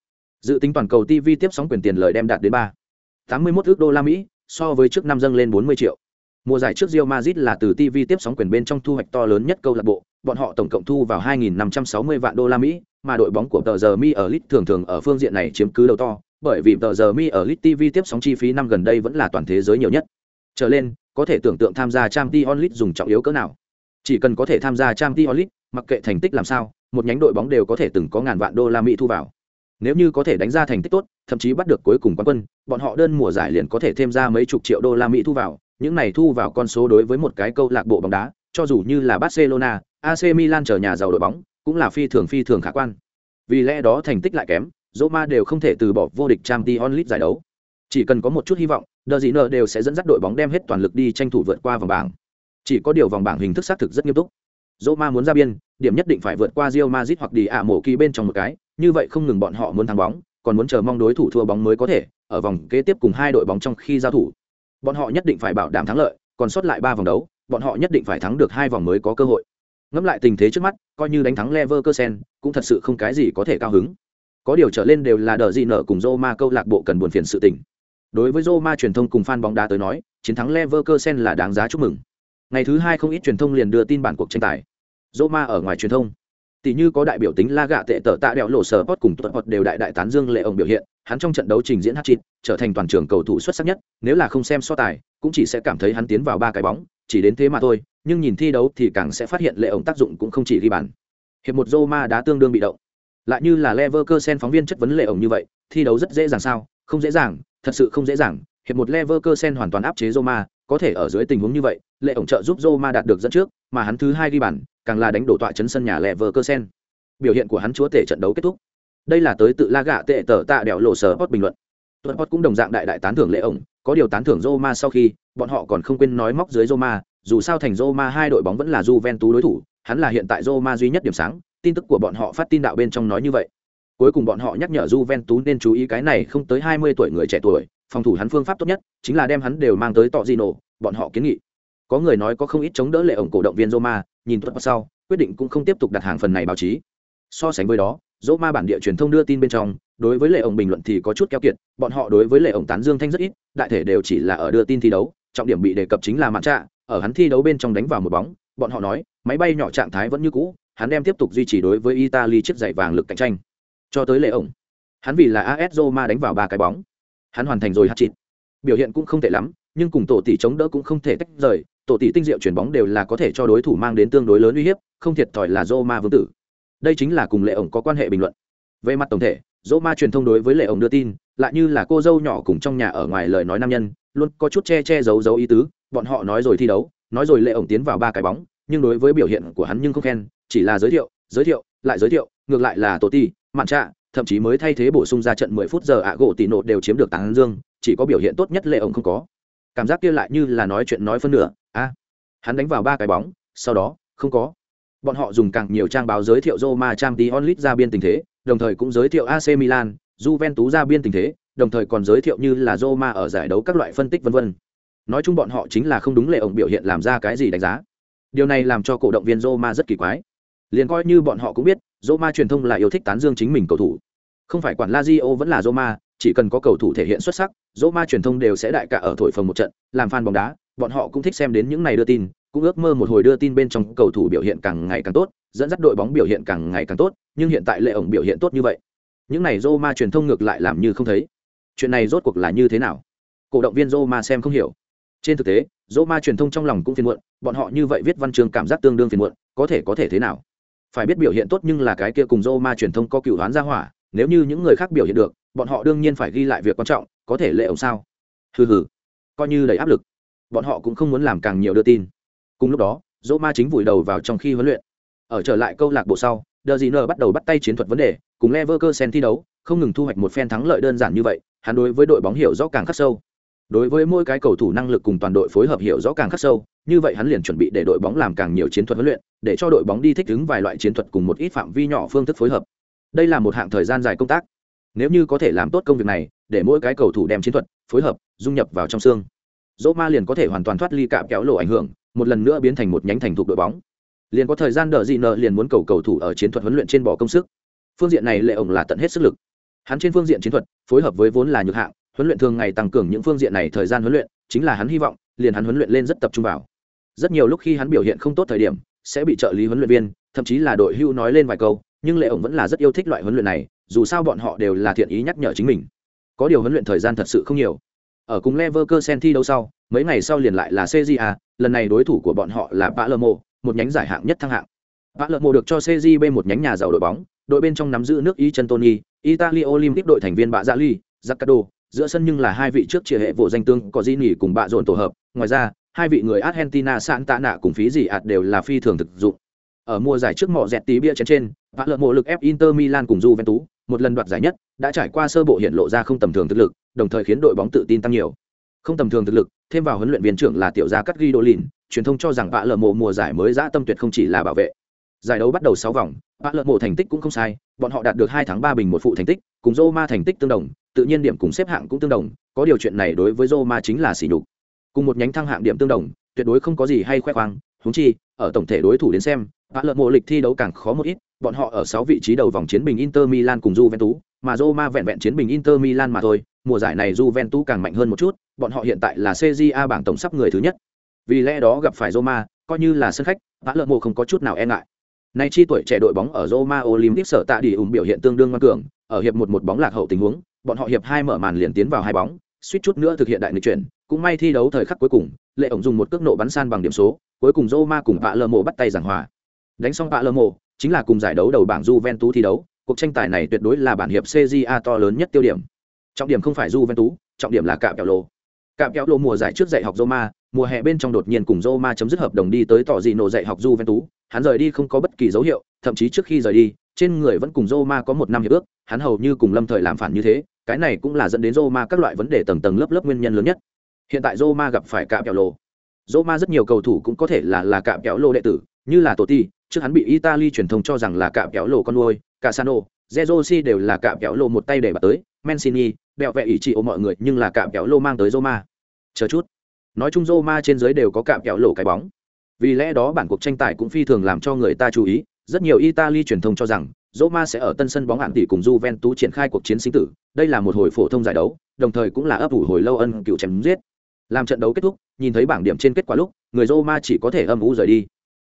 dự tính toàn cầu TV tiếp sóng quyền tiền lời đem đạt đến 3 81 ức đô la Mỹ, so với trước năm dâng lên 40 triệu. Mùa giải trước Real Madrid là từ TV tiếp sóng quyền bên trong thu hoạch to lớn nhất câu lạc bộ, bọn họ tổng cộng thu vào 2.560 vạn đô la Mỹ, mà đội bóng của tờ giờ Mi ở League thường thường ở phương diện này chiếm cứ đầu to, bởi vì tờ giờ Mi ở League TV tiếp sóng chi phí năm gần đây vẫn là toàn thế giới nhiều nhất. Trở lên, có thể tưởng tượng tham gia Champions League dùng trọng yếu cỡ nào. Chỉ cần có thể tham gia Champions League, mặc kệ thành tích làm sao, một nhánh đội bóng đều có thể từng có ngàn vạn đô la Mỹ thu vào. Nếu như có thể đánh ra thành tích tốt, thậm chí bắt được cuối cùng quán quân, bọn họ đơn mùa giải liền có thể thêm ra mấy chục triệu đô la Mỹ thu vào, những này thu vào con số đối với một cái câu lạc bộ bóng đá, cho dù như là Barcelona, AC Milan chờ nhà giàu đội bóng, cũng là phi thường phi thường khả quan. Vì lẽ đó thành tích lại kém, Roma đều không thể từ bỏ vô địch Champions League giải đấu. Chỉ cần có một chút hy vọng, đờ gì nợ đều sẽ dẫn dắt đội bóng đem hết toàn lực đi tranh thủ vượt qua vòng bảng chỉ có điều vòng bảng hình thức xác thực rất nghiêm túc Roma muốn ra biên điểm nhất định phải vượt qua Real Madrid hoặc đi ạ mổ kỳ bên trong một cái như vậy không ngừng bọn họ muốn thắng bóng còn muốn chờ mong đối thủ thua bóng mới có thể ở vòng kế tiếp cùng hai đội bóng trong khi giao thủ bọn họ nhất định phải bảo đảm thắng lợi còn sót lại ba vòng đấu bọn họ nhất định phải thắng được hai vòng mới có cơ hội ngẫm lại tình thế trước mắt coi như đánh thắng Leverkusen cũng thật sự không cái gì có thể cao hứng có điều trở lên đều là đờ gì nở cùng Roma câu lạc bộ cần buồn phiền sự tình Đối với Roma truyền thông cùng fan bóng đá tới nói, chiến thắng Leverkusen là đáng giá chúc mừng. Ngày thứ hai không ít truyền thông liền đưa tin bản cuộc tranh tài. Roma ở ngoài truyền thông, tỷ như có đại biểu tính La Gạ tệ tở tạ đẹo lộ sở pot cùng tuật post đều đại đại tán dương lệ ông biểu hiện, hắn trong trận đấu trình diễn hat trở thành toàn trường cầu thủ xuất sắc nhất, nếu là không xem so tài, cũng chỉ sẽ cảm thấy hắn tiến vào ba cái bóng, chỉ đến thế mà thôi, nhưng nhìn thi đấu thì càng sẽ phát hiện lệ ông tác dụng cũng không chỉ ghi bàn. Hiệp một Roma đã tương đương bị động. Lại như là Leverkusen phóng viên chất vấn lệ ông như vậy, thi đấu rất dễ dàng sao? Không dễ dàng, thật sự không dễ dàng, hiệp một Leverkusen hoàn toàn áp chế Roma, có thể ở dưới tình huống như vậy, lệ ổng trợ giúp Roma đạt được dẫn trước, mà hắn thứ hai ghi bàn, càng là đánh đổ tọa chấn sân nhà lẹ vơ cơ sen Biểu hiện của hắn chúa tể trận đấu kết thúc. Đây là tới tự La Gạ tệ tở tạ đèo lộ sở hot bình luận. Tuần hot cũng đồng dạng đại đại tán thưởng lệ ổng, có điều tán thưởng Roma sau khi, bọn họ còn không quên nói móc dưới Roma, dù sao thành Roma hai đội bóng vẫn là Juventus đối thủ, hắn là hiện tại Roma duy nhất điểm sáng, tin tức của bọn họ phát tin đạo bên trong nói như vậy. Cuối cùng bọn họ nhắc nhở Juventus nên chú ý cái này không tới 20 tuổi người trẻ tuổi, phòng thủ hắn phương pháp tốt nhất chính là đem hắn đều mang tới tọ di nổ bọn họ kiến nghị có người nói có không ít chống đỡ lệ ổng cổ động viên roma, nhìn tuất sau, quyết định cũng không tiếp tục đặt hàng phần này báo chí. So sánh với đó, roma bản địa truyền thông đưa tin bên trong, đối với lệ ổng bình luận thì có chút keo kiệt, bọn họ đối với lệ ổng tán dương thanh rất ít, đại thể đều chỉ là ở đưa tin thi đấu, trọng điểm bị đề cập chính là mạn trạ, ở hắn thi đấu bên trong đánh vào một bóng, bọn họ nói, máy bay nhỏ trạng thái vẫn như cũ, hắn đem tiếp tục duy trì đối với italy chiếc giày vàng lực cạnh tranh. Cho tới lệ ổng, hắn vì là as roma đánh vào ba cái bóng, hắn hoàn thành rồi hát chịt biểu hiện cũng không tệ lắm, nhưng cùng tổ tỷ chống đỡ cũng không thể tách rời tổ tỷ tinh diệu chuyển bóng đều là có thể cho đối thủ mang đến tương đối lớn uy hiếp không thiệt thòi là Roma vương tử đây chính là cùng lệ ổng có quan hệ bình luận về mặt tổng thể Roma truyền thông đối với lệ ổng đưa tin lại như là cô dâu nhỏ cùng trong nhà ở ngoài lời nói nam nhân luôn có chút che che giấu giấu ý tứ bọn họ nói rồi thi đấu nói rồi lệ ổng tiến vào ba cái bóng nhưng đối với biểu hiện của hắn nhưng không khen chỉ là giới thiệu giới thiệu lại giới thiệu ngược lại là tổ tỷ mạn trạ thậm chí mới thay thế bổ sung ra trận 10 phút giờ ạ gỗ tỷ nộ đều chiếm được tán dương, chỉ có biểu hiện tốt nhất lệ ông không có. Cảm giác kia lại như là nói chuyện nói phân nửa, a, hắn đánh vào ba cái bóng, sau đó, không có. Bọn họ dùng càng nhiều trang báo giới thiệu Roma Champions League ra biên tình thế, đồng thời cũng giới thiệu AC Milan, Juventus ra biên tình thế, đồng thời còn giới thiệu như là Roma ở giải đấu các loại phân tích vân vân. Nói chung bọn họ chính là không đúng lệ ông biểu hiện làm ra cái gì đánh giá. Điều này làm cho cổ động viên Roma rất kỳ quái. Liền coi như bọn họ cũng biết, Roma truyền thông là yêu thích tán dương chính mình cầu thủ. Không phải quản Lazio vẫn là Roma, chỉ cần có cầu thủ thể hiện xuất sắc, Roma truyền thông đều sẽ đại cả ở thổi phồng một trận, làm fan bóng đá, bọn họ cũng thích xem đến những này đưa tin, cũng ước mơ một hồi đưa tin bên trong cầu thủ biểu hiện càng ngày càng tốt, dẫn dắt đội bóng biểu hiện càng ngày càng tốt, nhưng hiện tại lệ ổng biểu hiện tốt như vậy. Những này Roma truyền thông ngược lại làm như không thấy. Chuyện này rốt cuộc là như thế nào? Cổ động viên Roma xem không hiểu. Trên thực tế, Roma truyền thông trong lòng cũng phiền muộn, bọn họ như vậy viết văn chương cảm giác tương đương phiền muộn, có thể có thể thế nào? phải biết biểu hiện tốt nhưng là cái kia cùng Roma truyền thông có cựu đoán ra hỏa, nếu như những người khác biểu hiện được, bọn họ đương nhiên phải ghi lại việc quan trọng, có thể lệ ổng sao? Hừ hừ, coi như đầy áp lực. Bọn họ cũng không muốn làm càng nhiều đưa tin. Cùng lúc đó, Roma chính vùi đầu vào trong khi huấn luyện. Ở trở lại câu lạc bộ sau, đờ gì nờ bắt đầu bắt tay chiến thuật vấn đề cùng leverkusen thi đấu không ngừng thu hoạch một phen thắng lợi đơn giản như vậy hắn đối với đội bóng hiểu rõ càng khắc sâu đối với mỗi cái cầu thủ năng lực cùng toàn đội phối hợp hiểu rõ càng khắc sâu như vậy hắn liền chuẩn bị để đội bóng làm càng nhiều chiến thuật huấn luyện để cho đội bóng đi thích ứng vài loại chiến thuật cùng một ít phạm vi nhỏ phương thức phối hợp đây là một hạng thời gian dài công tác nếu như có thể làm tốt công việc này để mỗi cái cầu thủ đem chiến thuật phối hợp dung nhập vào trong xương dỗ ma liền có thể hoàn toàn thoát ly cạm kéo lộ ảnh hưởng, một lần nữa biến thành một nhánh thành thục đội bóng. Liền có thời gian đợi dị nợ liền muốn cầu cầu thủ ở chiến thuật huấn luyện trên bỏ công sức. Phương diện này lệ ổng là tận hết sức lực. Hắn trên phương diện chiến thuật, phối hợp với vốn là nhược hạng, huấn luyện thường ngày tăng cường những phương diện này thời gian huấn luyện, chính là hắn hy vọng, liền hắn huấn luyện lên rất tập trung vào. Rất nhiều lúc khi hắn biểu hiện không tốt thời điểm, sẽ bị trợ lý huấn luyện viên, thậm chí là đội hưu nói lên vài câu, nhưng lệ ổng vẫn là rất yêu thích loại huấn luyện này, dù sao bọn họ đều là thiện ý nhắc nhở chính mình. Có điều huấn luyện thời gian thật sự không nhiều ở cùng Leverkusen thi đấu sau, mấy ngày sau liền lại là CJA lần này đối thủ của bọn họ là Palermo, một nhánh giải hạng nhất thăng hạng. Palermo được cho CJB một nhánh nhà giàu đội bóng, đội bên trong nắm giữ nước ý chân Tony, Italy Olympic đội thành viên bạ Dạ Ly, Zaccardo, giữa sân nhưng là hai vị trước chia hệ vụ danh tương có Gini cùng bạ dồn tổ hợp, ngoài ra, hai vị người argentina sẵn tạ nạ cùng phí gì ạt đều là phi thường thực dụng. Ở mùa giải trước mỏ dẹt tí bia trên trên vã lợn mộ lực ép inter milan cùng juventus, một lần đoạt giải nhất, đã trải qua sơ bộ hiện lộ ra không tầm thường thực lực đồng thời khiến đội bóng tự tin tăng nhiều. Không tầm thường thực lực, thêm vào huấn luyện viên trưởng là tiểu gia cắt ghi đô lìn, truyền thông cho rằng vạ lợn mộ mùa giải mới dã tâm tuyệt không chỉ là bảo vệ. Giải đấu bắt đầu sáu vòng, vạ lợn mộ thành tích cũng không sai, bọn họ đạt được hai tháng ba bình một phụ thành tích, cùng Roma thành tích tương đồng, tự nhiên điểm cùng xếp hạng cũng tương đồng, có điều chuyện này đối với Roma chính là sỉ nhục. Cùng một nhánh thăng hạng điểm tương đồng, tuyệt đối không có gì hay khoe khoang, huống chi, ở tổng thể đối thủ đến xem, vạ lợn mộ lịch thi đấu càng khó một ít, bọn họ ở sáu vị trí đầu vòng chiến bình Inter Milan cùng Juventus, mà Roma vẹn vẹn chiến bình Inter Milan mà thôi mùa giải này Juventus càng mạnh hơn một chút bọn họ hiện tại là CJA bảng tổng sắp người thứ nhất vì lẽ đó gặp phải Roma coi như là sân khách vã lợn mộ không có chút nào e ngại Nay chi tuổi trẻ đội bóng ở Roma Olympic sở tạ đi ủng biểu hiện tương đương ngoan cường, ở hiệp một một bóng lạc hậu tình huống, bọn họ hiệp hai mở màn liền tiến vào hai bóng, suýt chút nữa thực hiện đại nghịch chuyển, cũng may thi đấu thời khắc cuối cùng, Lệ ổng dùng một cước nộ bắn san bằng điểm số, cuối cùng Roma cùng Vạ Lơ Mộ bắt tay giảng hòa. Đánh xong Vạ Lơ Mộ, chính là cùng giải đấu đầu bảng Juventus thi đấu, cuộc tranh tài này tuyệt đối là bản hiệp CJA to lớn nhất tiêu điểm. Trọng điểm không phải Juventus, trọng điểm là cạm kẹo lô. Cạm kẹo lô mùa giải trước dạy học Roma, mùa hè bên trong đột nhiên cùng Roma chấm dứt hợp đồng đi tới tỏ dị nổ dạy học Tú. hắn rời đi không có bất kỳ dấu hiệu, thậm chí trước khi rời đi, trên người vẫn cùng Roma có một năm hiệp ước, hắn hầu như cùng Lâm Thời làm phản như thế, cái này cũng là dẫn đến Roma các loại vấn đề tầng tầng lớp lớp nguyên nhân lớn nhất. Hiện tại Roma gặp phải cạm kẹo lô. Roma rất nhiều cầu thủ cũng có thể là là cạm kẹo lô đệ tử, như là Totti, trước hắn bị Italy truyền thông cho rằng là cạm kẹo lô con nuôi, Casano, Zerosi đều là cạm kẹo lô một tay để bạt tới, Mancini, bẹo vẹ ý chỉ ô mọi người nhưng là cạm kẹo lô mang tới Roma. Chờ chút. Nói chung Roma trên dưới đều có cạm kẹo lỗ cái bóng. Vì lẽ đó bản cuộc tranh tài cũng phi thường làm cho người ta chú ý rất nhiều Italy truyền thông cho rằng Roma sẽ ở tân sân bóng hạn tỷ cùng Juventus triển khai cuộc chiến sinh tử đây là một hồi phổ thông giải đấu đồng thời cũng là ấp ủ hồi lâu ân cựu chém giết. Làm trận đấu kết thúc nhìn thấy bảng điểm trên kết quả lúc người Roma chỉ có thể âm u rời đi.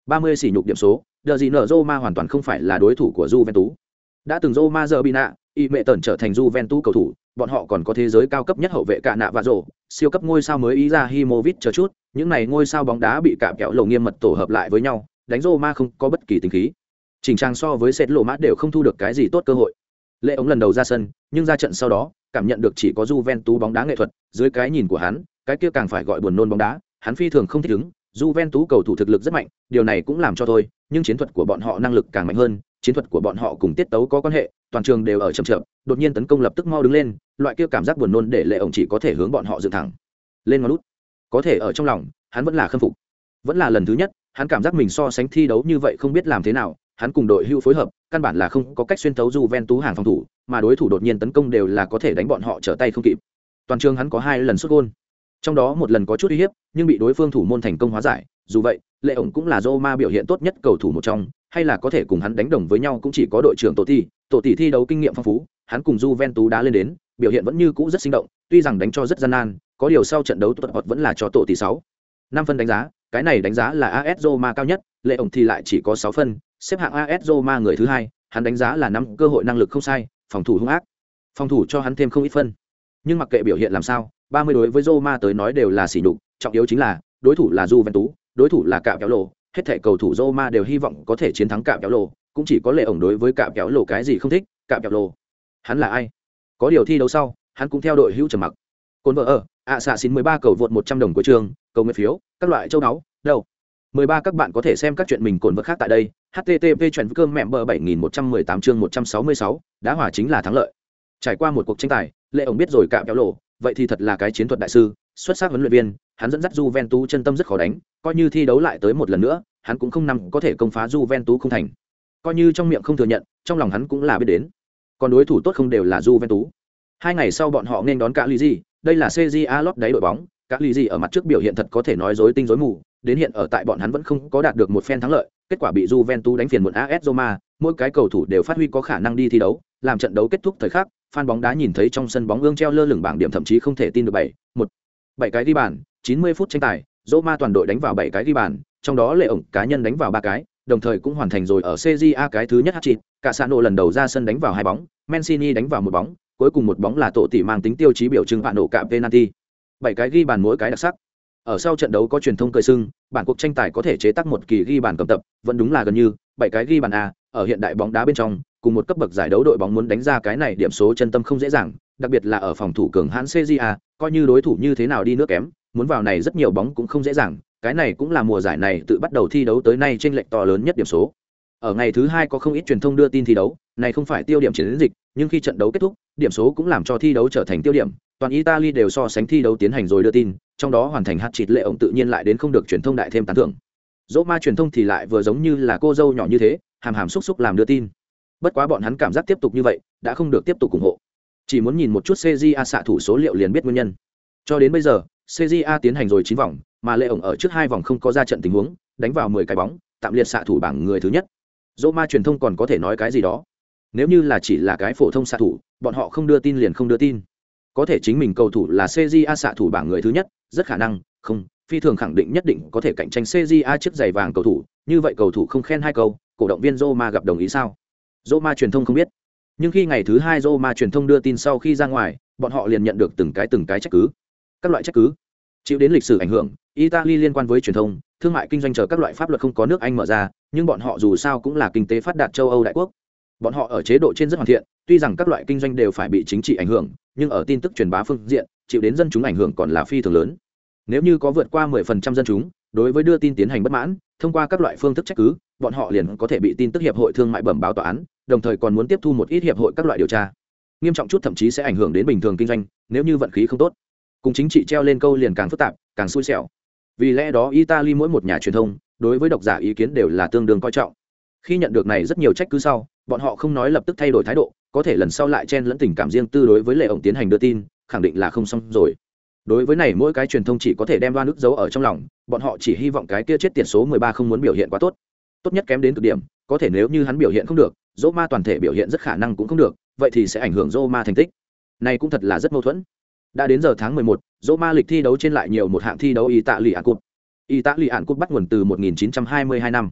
30 sỉ nhục điểm số đờ gì nở Roma hoàn toàn không phải là đối thủ của Juventus. Đã từng Roma giờ bị nạ y mẹ tần trở thành Juventus cầu thủ, bọn họ còn có thế giới cao cấp nhất hậu vệ cả nạ và rổ, siêu cấp ngôi sao mới ý ra himovic chờ chút, những này ngôi sao bóng đá bị cạm kẹo lầu nghiêm mật tổ hợp lại với nhau, đánh roma không có bất kỳ tình khí. Chỉnh trang so với sệt lộ Mát đều không thu được cái gì tốt cơ hội. Lệ ống lần đầu ra sân, nhưng ra trận sau đó, cảm nhận được chỉ có Juventus bóng đá nghệ thuật, dưới cái nhìn của hắn, cái kia càng phải gọi buồn nôn bóng đá, hắn phi thường không thích ứng, Juventus cầu thủ thực lực rất mạnh, điều này cũng làm cho thôi, nhưng chiến thuật của bọn họ năng lực càng mạnh hơn chiến thuật của bọn họ cùng tiết tấu có quan hệ, toàn trường đều ở chậm chậm, đột nhiên tấn công lập tức mau đứng lên, loại kia cảm giác buồn nôn để lệ ổng chỉ có thể hướng bọn họ dựng thẳng. Lên ngón út. Có thể ở trong lòng, hắn vẫn là khâm phục. Vẫn là lần thứ nhất, hắn cảm giác mình so sánh thi đấu như vậy không biết làm thế nào, hắn cùng đội hưu phối hợp, căn bản là không có cách xuyên tấu du ven tú hàng phòng thủ, mà đối thủ đột nhiên tấn công đều là có thể đánh bọn họ trở tay không kịp. Toàn trường hắn có hai lần xuất gôn. Trong đó một lần có chút uy hiếp, nhưng bị đối phương thủ môn thành công hóa giải. Dù vậy, lệ ổng cũng là Roma biểu hiện tốt nhất cầu thủ một trong hay là có thể cùng hắn đánh đồng với nhau cũng chỉ có đội trưởng tổ tỷ tổ tỷ thi đấu kinh nghiệm phong phú, hắn cùng Juventus đá lên đến, biểu hiện vẫn như cũ rất sinh động, tuy rằng đánh cho rất gian nan, có điều sau trận đấu tuật vẫn là cho tổ tỷ sáu. Năm phân đánh giá, cái này đánh giá là AS Roma cao nhất lệ ổng thì lại chỉ có sáu phân, xếp hạng AS Roma người thứ hai, hắn đánh giá là năm cơ hội năng lực không sai, phòng thủ hung ác. Phòng thủ cho hắn thêm không ít phân. Nhưng mặc kệ biểu hiện làm sao, ba mươi đối với Roma tới nói đều là xỉ nhục, trọng yếu chính là, đối thủ là Juventus, đối thủ là cạo kéo lộ hết thảy cầu thủ Roma đều hy vọng có thể chiến thắng cạm kéo lồ, cũng chỉ có lệ ổng đối với cạm kéo lồ cái gì không thích cạm kéo lồ. hắn là ai có điều thi đấu sau hắn cũng theo đội hữu trầm mặc cồn vợ ở ạ xạ xin mười ba cầu vượt một trăm đồng của trường cầu nguyện phiếu các loại châu náu, đâu 13 các bạn có thể xem các chuyện mình cồn vật khác tại đây. http chuyển cơm mẹ bờ 7118 chương 166, đá hỏa chính là thắng lợi. Trải qua một cuộc tranh tài, Lệ ổng biết rồi cạm kéo lồ vậy thì thật là cái chiến thuật đại sư, xuất sắc huấn luyện viên, hắn dẫn dắt Juventus chân tâm rất khó đánh, coi như thi đấu lại tới một lần nữa, hắn cũng không nằm có thể công phá Juventus không thành. Coi như trong miệng không thừa nhận, trong lòng hắn cũng là biết đến. Còn đối thủ tốt không đều là Juventus. Hai ngày sau bọn họ nên đón cả Ligi, đây là CJA lót đáy đội bóng, cả Ligi ở mặt trước biểu hiện thật có thể nói dối tinh dối mù, đến hiện ở tại bọn hắn vẫn không có đạt được một phen thắng lợi, kết quả bị Juventus đánh phiền muộn AS Roma, mỗi cái cầu thủ đều phát huy có khả năng đi thi đấu, làm trận đấu kết thúc thời khắc, fan bóng đá nhìn thấy trong sân bóng ương treo lơ lửng bảng điểm thậm chí không thể tin được bảy, một, bảy cái ghi bàn, 90 phút tranh tài, Roma toàn đội đánh vào bảy cái ghi bàn, trong đó Lệ ổng cá nhân đánh vào ba cái, đồng thời cũng hoàn thành rồi ở CJA cái thứ nhất hat-trick, cả Sano lần đầu ra sân đánh vào hai bóng, Mancini đánh vào một bóng, cuối cùng một bóng là tổ tỷ mang tính tiêu chí biểu trưng bạn nổ cạm penalty. Bảy cái ghi bàn mỗi cái đặc sắc. Ở sau trận đấu có truyền thông cười sưng, bản cuộc tranh tài có thể chế tác một kỳ ghi bàn cầm tập, vẫn đúng là gần như bảy cái ghi bàn a, ở hiện đại bóng đá bên trong, cùng một cấp bậc giải đấu đội bóng muốn đánh ra cái này điểm số chân tâm không dễ dàng, đặc biệt là ở phòng thủ cường hãn CJA, coi như đối thủ như thế nào đi nữa kém, muốn vào này rất nhiều bóng cũng không dễ dàng, cái này cũng là mùa giải này tự bắt đầu thi đấu tới nay trên lệch to lớn nhất điểm số. Ở ngày thứ hai có không ít truyền thông đưa tin thi đấu, này không phải tiêu điểm chiến dịch, nhưng khi trận đấu kết thúc, điểm số cũng làm cho thi đấu trở thành tiêu điểm, toàn Italy đều so sánh thi đấu tiến hành rồi đưa tin, trong đó hoàn thành hạt chịt lệ ổng tự nhiên lại đến không được truyền thông đại thêm tán thưởng. Dỗ ma truyền thông thì lại vừa giống như là cô dâu nhỏ như thế, hàm hàm xúc xúc làm đưa tin. Bất quá bọn hắn cảm giác tiếp tục như vậy, đã không được tiếp tục ủng hộ. Chỉ muốn nhìn một chút CJA xạ thủ số liệu liền biết nguyên nhân. Cho đến bây giờ, CJA tiến hành rồi chín vòng, mà lệ ổng ở trước hai vòng không có ra trận tình huống, đánh vào mười cái bóng, tạm liệt xạ thủ bảng người thứ nhất. Dỗ ma truyền thông còn có thể nói cái gì đó. Nếu như là chỉ là cái phổ thông xạ thủ, bọn họ không đưa tin liền không đưa tin có thể chính mình cầu thủ là CJA xạ thủ bảng người thứ nhất, rất khả năng, không, phi thường khẳng định nhất định có thể cạnh tranh CJA chiếc giày vàng cầu thủ, như vậy cầu thủ không khen hai câu, cổ động viên Roma gặp đồng ý sao? Roma truyền thông không biết. Nhưng khi ngày thứ hai Roma truyền thông đưa tin sau khi ra ngoài, bọn họ liền nhận được từng cái từng cái trách cứ. Các loại trách cứ chịu đến lịch sử ảnh hưởng, Italy liên quan với truyền thông, thương mại kinh doanh chờ các loại pháp luật không có nước Anh mở ra, nhưng bọn họ dù sao cũng là kinh tế phát đạt châu Âu đại quốc. Bọn họ ở chế độ trên rất hoàn thiện, tuy rằng các loại kinh doanh đều phải bị chính trị ảnh hưởng, nhưng ở tin tức truyền bá phương diện chịu đến dân chúng ảnh hưởng còn là phi thường lớn nếu như có vượt qua 10% dân chúng đối với đưa tin tiến hành bất mãn thông qua các loại phương thức trách cứ bọn họ liền có thể bị tin tức hiệp hội thương mại bẩm báo tòa án, đồng thời còn muốn tiếp thu một ít hiệp hội các loại điều tra. Nghiêm trọng chút thậm chí sẽ ảnh hưởng đến bình thường kinh doanh, nếu như vận khí không tốt. Cùng chính trị treo lên câu liền càng phức tạp, càng xui xẻo. Vì lẽ đó italy mỗi một nhà truyền thông, đối với độc giả ý kiến đều là tương đương coi trọng. Khi nhận được này rất nhiều trách cứ sau, bọn họ không nói lập tức thay đổi thái độ, có thể lần sau lại chen lẫn tình cảm riêng tư đối với lệ ổng tiến hành đưa tin, khẳng định là không xong rồi. Đối với này mỗi cái truyền thông chỉ có thể đem đoan nước giấu ở trong lòng, bọn họ chỉ hy vọng cái kia chết tiền số mười ba không muốn biểu hiện quá tốt tốt nhất kém đến cực điểm có thể nếu như hắn biểu hiện không được dỗ ma toàn thể biểu hiện rất khả năng cũng không được vậy thì sẽ ảnh hưởng dỗ ma thành tích. Này cũng thật là rất mâu thuẫn. Đã đến giờ tháng mười một, dỗ ma lịch thi đấu trên lại nhiều một hạng thi đấu y tạ lì ạn cúp y tạ lì ạn cúp bắt nguồn từ một nghìn chín trăm hai mươi hai năm.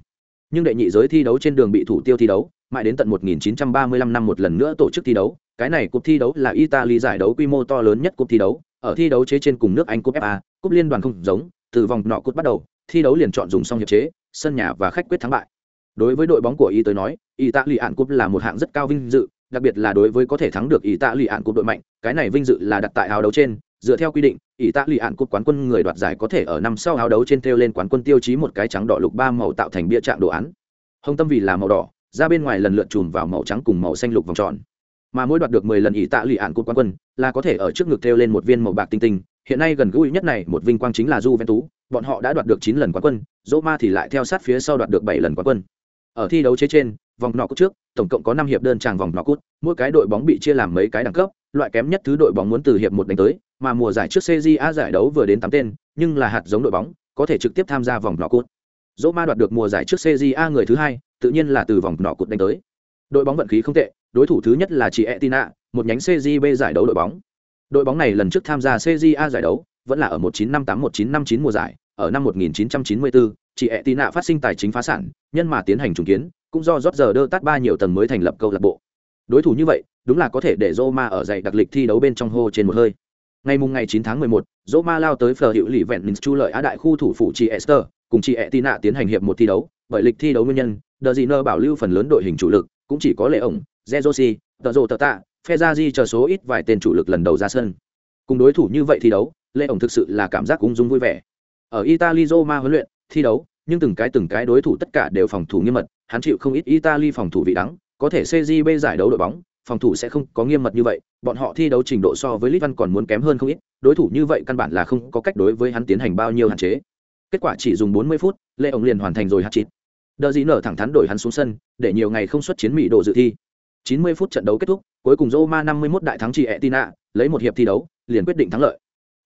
Nhưng đệ nhị giới thi đấu trên đường bị thủ tiêu thi đấu mãi đến tận 1935 năm một lần nữa tổ chức thi đấu. Cái này cuộc thi đấu là italy giải đấu quy mô to lớn nhất cuộc thi đấu. Ở thi đấu chế trên cùng nước anh cúp fa cúp liên đoàn không giống từ vòng nọ cúp bắt đầu thi đấu liền chọn dùng xong hiệp chế sân nhà và khách quyết thắng bại. Đối với đội bóng của y tới nói italy ạn cúp là một hạng rất cao vinh dự đặc biệt là đối với có thể thắng được italy ạn cúp đội mạnh cái này vinh dự là đặt tại áo đấu trên. Dựa theo quy định italy ạn cúp quán quân người đoạt giải có thể ở năm sau áo đấu trên theo lên quán quân tiêu chí một cái trắng đỏ lục ba màu tạo thành bia trạng đồ án. Hồng tâm vì là màu đỏ ra bên ngoài lần lượt chùm vào màu trắng cùng màu xanh lục vòng tròn. Mà mỗi đoạt được mười lần ỷ tạ lụy ạn cột quán quân là có thể ở trước ngực thêu lên một viên màu bạc tinh tinh. Hiện nay gần gũi nhất này một vinh quang chính là Juventus, bọn họ đã đoạt được chín lần quán quân, Roma thì lại theo sát phía sau đoạt được bảy lần quán quân. Ở thi đấu chế trên, vòng nọ cút trước, tổng cộng có năm hiệp đơn tràng vòng nọ cút, mỗi cái đội bóng bị chia làm mấy cái đẳng cấp, loại kém nhất thứ đội bóng muốn từ hiệp một đánh tới, mà mùa giải trước CJA giải đấu vừa đến tám tên, nhưng là hạt giống đội bóng, có thể trực tiếp tham gia vòng nọ cút. Roma đoạt được mùa giải trước CJA người thứ hai, tự nhiên là từ vòng nọ cút đánh tới. Đội bóng vận khí không tệ, đối thủ thứ nhất là chị Etina, một nhánh CJB giải đấu đội bóng. Đội bóng này lần trước tham gia CJA giải đấu, vẫn là ở 1958-1959 mùa giải, ở năm 1994, chị Etina phát sinh tài chính phá sản, nhân mà tiến hành trùng kiến, cũng do rót giờ đơ tát ba nhiều tầng mới thành lập câu lạc bộ. Đối thủ như vậy, đúng là có thể để Roma ở dạy đặc lịch thi đấu bên trong hô trên một hơi. Ngày mùng ngày 9 tháng 11, Roma lao tới phở hiệu lì vẹn Minsk chu lợi á đại khu thủ phủ chị Esther, cùng chị Etina tiến hành hiệp một thi đấu, bởi lịch thi đấu nguyên nhân, đờ gì nơ bảo lưu phần lớn đội hình chủ lực cũng chỉ có lệ ổng jezosi tờ rồ tờ tạ phe di chờ số ít vài tên chủ lực lần đầu ra sân cùng đối thủ như vậy thi đấu lệ ổng thực sự là cảm giác ung dung vui vẻ ở italy roma huấn luyện thi đấu nhưng từng cái từng cái đối thủ tất cả đều phòng thủ nghiêm mật, hắn chịu không ít Italy phòng thủ vị đắng, có thể cgb giải đấu đội bóng, phòng thủ sẽ không có nghiêm mật như vậy, bọn họ thi đấu trình độ so với Litvan còn muốn kém hơn không ít, đối thủ như vậy căn bản là không có cách đối với hắn tiến hành bao nhiêu hạn chế. Kết quả chỉ dùng 40 phút, Lê ổng liền hoàn thành rồi hạt chín Đờ gì nở thẳng thắn đổi hắn xuống sân, để nhiều ngày không xuất chiến Mỹ độ dự thi. 90 phút trận đấu kết thúc, cuối cùng Roma 51 đại thắng chị Etina, lấy một hiệp thi đấu, liền quyết định thắng lợi.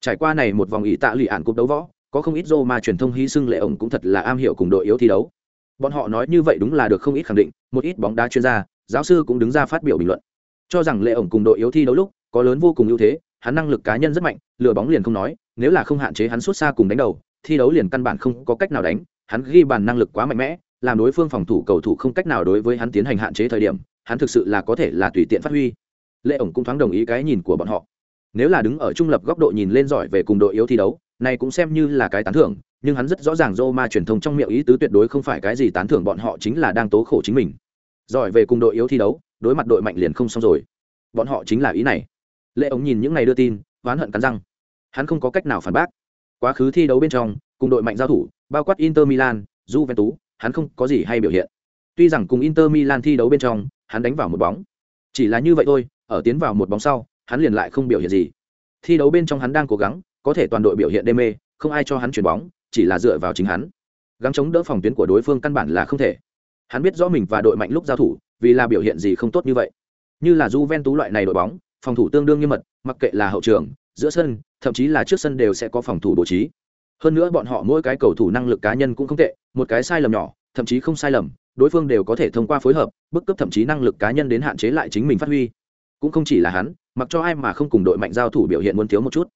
Trải qua này một vòng ý tạ lì ản cúp đấu võ, có không ít Roma truyền thông hy sinh lệ ổng cũng thật là am hiểu cùng đội yếu thi đấu. Bọn họ nói như vậy đúng là được không ít khẳng định, một ít bóng đá chuyên gia, giáo sư cũng đứng ra phát biểu bình luận, cho rằng lệ ổng cùng đội yếu thi đấu lúc có lớn vô cùng ưu thế, hắn năng lực cá nhân rất mạnh, lừa bóng liền không nói, nếu là không hạn chế hắn xuất xa cùng đánh đầu, thi đấu liền căn bản không có cách nào đánh, hắn ghi bàn năng lực quá mạnh mẽ, làm đối phương phòng thủ cầu thủ không cách nào đối với hắn tiến hành hạn chế thời điểm, hắn thực sự là có thể là tùy tiện phát huy. Lệ ổng cũng thoáng đồng ý cái nhìn của bọn họ nếu là đứng ở trung lập góc độ nhìn lên giỏi về cùng đội yếu thi đấu, này cũng xem như là cái tán thưởng, nhưng hắn rất rõ ràng Roma truyền thông trong miệng ý tứ tuyệt đối không phải cái gì tán thưởng bọn họ chính là đang tố khổ chính mình. Giỏi về cùng đội yếu thi đấu, đối mặt đội mạnh liền không xong rồi. Bọn họ chính là ý này. Lệ ống nhìn những ngày đưa tin, oán hận cắn răng. Hắn không có cách nào phản bác. Quá khứ thi đấu bên trong, cùng đội mạnh giao thủ, bao quát inter milan, juventus, hắn không có gì hay biểu hiện. Tuy rằng cùng inter milan thi đấu bên trong, hắn đánh vào một bóng. Chỉ là như vậy thôi, ở tiến vào một bóng sau hắn liền lại không biểu hiện gì. Thi đấu bên trong hắn đang cố gắng, có thể toàn đội biểu hiện đê mê, không ai cho hắn chuyển bóng, chỉ là dựa vào chính hắn. Gắng chống đỡ phòng tuyến của đối phương căn bản là không thể. Hắn biết rõ mình và đội mạnh lúc giao thủ, vì là biểu hiện gì không tốt như vậy. Như là Juventus loại này đội bóng, phòng thủ tương đương nghiêm mật, mặc kệ là hậu trường, giữa sân, thậm chí là trước sân đều sẽ có phòng thủ bố trí. Hơn nữa bọn họ mỗi cái cầu thủ năng lực cá nhân cũng không tệ, một cái sai lầm nhỏ, thậm chí không sai lầm, đối phương đều có thể thông qua phối hợp, bức cấp thậm chí năng lực cá nhân đến hạn chế lại chính mình phát huy. Cũng không chỉ là hắn mặc cho ai mà không cùng đội mạnh giao thủ biểu hiện muốn thiếu một chút.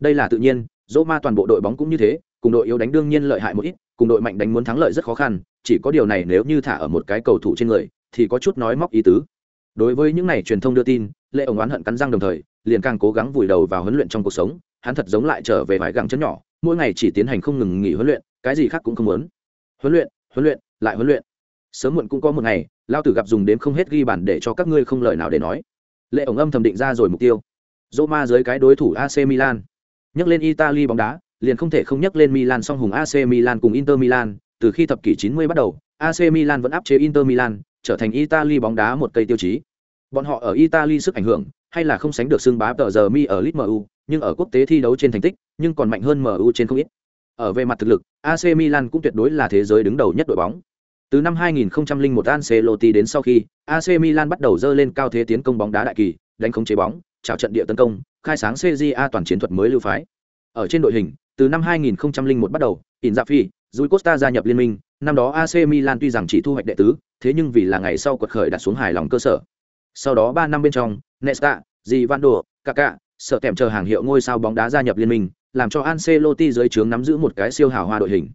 Đây là tự nhiên, dỗ ma toàn bộ đội bóng cũng như thế, cùng đội yếu đánh đương nhiên lợi hại một ít, cùng đội mạnh đánh muốn thắng lợi rất khó khăn, chỉ có điều này nếu như thả ở một cái cầu thủ trên người, thì có chút nói móc ý tứ. Đối với những này truyền thông đưa tin lệ ổng oán hận cắn răng đồng thời, liền càng cố gắng vùi đầu vào huấn luyện trong cuộc sống, hắn thật giống lại trở về vài gặng chân nhỏ, mỗi ngày chỉ tiến hành không ngừng nghỉ huấn luyện, cái gì khác cũng không muốn. Huấn luyện huấn luyện, lại huấn luyện. Sớm muộn cũng có một ngày, lao tử gặp dùng đến không hết ghi bản để cho các ngươi không lời nào để nói lệ ổng âm thầm định ra rồi mục tiêu. Roma dưới cái đối thủ AC Milan. Nhắc lên Italy bóng đá, liền không thể không nhắc lên Milan song hùng AC Milan cùng Inter Milan. Từ khi thập kỷ 90 bắt đầu AC Milan vẫn áp chế Inter Milan, trở thành Italy bóng đá một cây tiêu chí. Bọn họ ở Italy sức ảnh hưởng, hay là không sánh được xương bá tờ giờ mi ở Lit MU nhưng ở quốc tế thi đấu trên thành tích, nhưng còn mạnh hơn MU trên không ít. Ở về mặt thực lực AC Milan cũng tuyệt đối là thế giới đứng đầu nhất đội bóng từ năm 2001 Ancelotti đến sau khi AC Milan bắt đầu dơ lên cao thế tiến công bóng đá đại kỳ, đánh khống chế bóng, chảo trận địa tấn công, khai sáng CJA toàn chiến thuật mới lưu phái. Ở trên đội hình, từ năm 2001 bắt đầu, Inzaghi, Rui Costa gia nhập liên minh, năm đó AC Milan tuy rằng chỉ thu hoạch đệ tứ, thế nhưng vì là ngày sau quật khởi đặt xuống hài lòng cơ sở. Sau đó 3 năm bên trong, Nesta, Givando, Kaká, sợ kèm chờ hàng hiệu ngôi sao bóng đá gia nhập liên minh, làm cho Ancelotti dưới trướng nắm giữ một cái siêu hào hoa đội hình.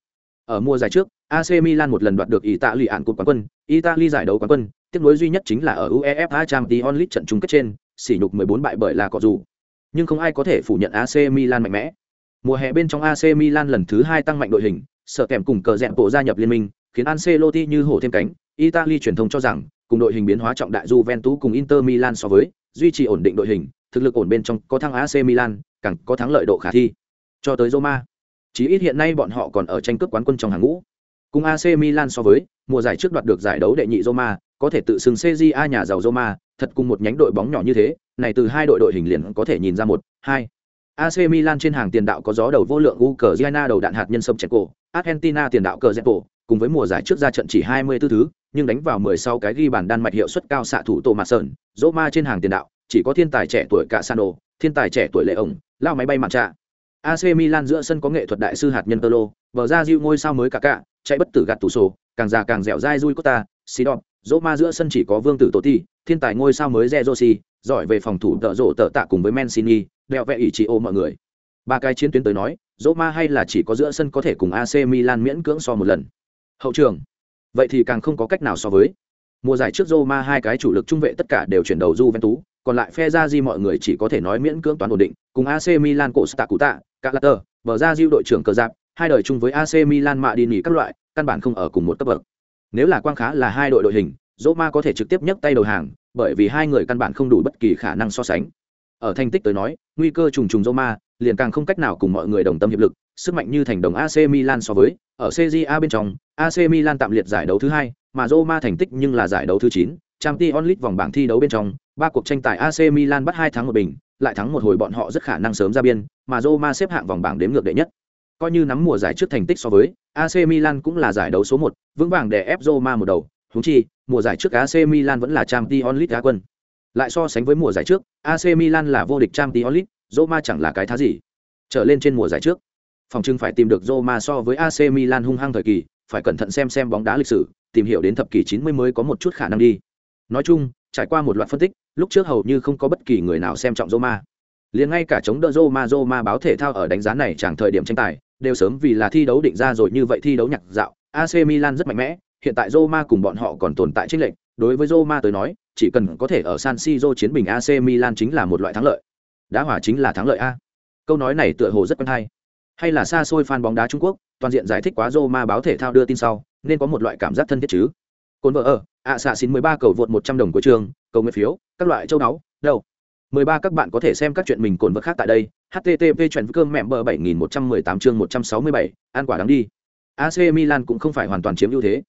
Ở mùa giải trước, AC Milan một lần đoạt được Italy án cúp quán quân, Italy giải đấu quán quân, tiếc nối duy nhất chính là ở UEFA Champions League trận chung kết trên, sỉ nhục 14 bại bởi là có dù. Nhưng không ai có thể phủ nhận AC Milan mạnh mẽ. Mùa hè bên trong AC Milan lần thứ hai tăng mạnh đội hình, sợ kèm cùng cờ rẹn bộ gia nhập liên minh, khiến Ancelotti như hổ thêm cánh. Italy truyền thông cho rằng, cùng đội hình biến hóa trọng đại Juventus cùng Inter Milan so với, duy trì ổn định đội hình, thực lực ổn bên trong có thắng AC Milan, càng có thắng lợi độ khả thi. Cho tới Roma, chỉ ít hiện nay bọn họ còn ở tranh cướp quán quân trong hàng ngũ. Cùng AC Milan so với, mùa giải trước đoạt được giải đấu đệ nhị Roma, có thể tự xưng CJA nhà giàu Roma, thật cùng một nhánh đội bóng nhỏ như thế, này từ hai đội đội hình liền có thể nhìn ra một, hai. AC Milan trên hàng tiền đạo có gió đầu vô lượng Ukraine đầu đạn hạt nhân sâm chèn cổ, Argentina tiền đạo cờ Zepo, cùng với mùa giải trước ra trận chỉ 24 thứ, nhưng đánh vào 16 cái ghi bàn đan mạch hiệu suất cao xạ thủ Thomason, Roma trên hàng tiền đạo, chỉ có thiên tài trẻ tuổi Casano, thiên tài trẻ tuổi Lệ ổng, lao máy bay mạn trạ. AC Milan giữa sân có nghệ thuật đại sư hạt nhân Tolo, vở ra diu ngôi sao mới cả cả, chạy bất tử gạt tủ sổ càng già càng dẻo dai Rui xì Sidon, dỗ ma giữa sân chỉ có Vương Tử Tổ Ti, thiên tài ngôi sao mới Zerosi, giỏi về phòng thủ tợ rộ tợ tạ cùng với Mancini, đeo vẽ ỷ trị ô mọi người. Ba cái chiến tuyến tới nói, dỗ ma hay là chỉ có giữa sân có thể cùng AC Milan miễn cưỡng so một lần. Hậu trường, vậy thì càng không có cách nào so với. Mùa giải trước Roma hai cái chủ lực trung vệ tất cả đều chuyển đầu Juventus, còn lại phe ra di mọi người chỉ có thể nói miễn cưỡng toán ổn định, cùng AC Milan cổ Stacuta, Calater, bờ ra diêu đội trưởng cờ giáp, hai đời chung với AC Milan mạ đi nghỉ các loại, căn bản không ở cùng một cấp bậc. Nếu là quang khá là hai đội đội hình, Roma có thể trực tiếp nhấc tay đầu hàng, bởi vì hai người căn bản không đủ bất kỳ khả năng so sánh. Ở thành tích tới nói, nguy cơ trùng trùng Roma, liền càng không cách nào cùng mọi người đồng tâm hiệp lực, sức mạnh như thành đồng AC Milan so với, ở CJA bên trong, AC Milan tạm liệt giải đấu thứ hai, mà Roma thành tích nhưng là giải đấu thứ 9, Champions League vòng bảng thi đấu bên trong, ba cuộc tranh tài AC Milan bắt hai thắng một bình, lại thắng một hồi bọn họ rất khả năng sớm ra biên, mà Roma xếp hạng vòng bảng đếm ngược đệ nhất. Coi như nắm mùa giải trước thành tích so với, AC Milan cũng là giải đấu số 1, vững vàng để ép Roma một đầu, huống chi, mùa giải trước AC Milan vẫn là Champions League đá quân. Lại so sánh với mùa giải trước, AC Milan là vô địch Champions League, Roma chẳng là cái thá gì. Trở lên trên mùa giải trước, phòng trưng phải tìm được Roma so với AC Milan hung hăng thời kỳ, phải cẩn thận xem xem bóng đá lịch sử, tìm hiểu đến thập kỷ 90 mới có một chút khả năng đi. Nói chung, trải qua một loạt phân tích, lúc trước hầu như không có bất kỳ người nào xem trọng Roma. Liền ngay cả chống đỡ Roma Roma báo thể thao ở đánh giá này chẳng thời điểm tranh tài, đều sớm vì là thi đấu định ra rồi như vậy thi đấu nhạc dạo, AC Milan rất mạnh mẽ, hiện tại Roma cùng bọn họ còn tồn tại chênh lệch, đối với Roma tới nói, chỉ cần có thể ở San Siro chiến bình AC Milan chính là một loại thắng lợi. Đá hỏa chính là thắng lợi a. Câu nói này tựa hồ rất quen hay. Hay là xa xôi fan bóng đá Trung Quốc, toàn diện giải thích quá Roma báo thể thao đưa tin sau, nên có một loại cảm giác thân thiết chứ. Côn vợ ở, ạ xạ xin 13 cầu vượt 100 đồng của trường, cầu nguyện phiếu, các loại châu náu, đâu. 13 các bạn có thể xem các chuyện mình cồn vật khác tại đây. http chuyện cơm mẹ bờ 7118 chương 167, ăn quả đáng đi. AC Milan cũng không phải hoàn toàn chiếm ưu thế.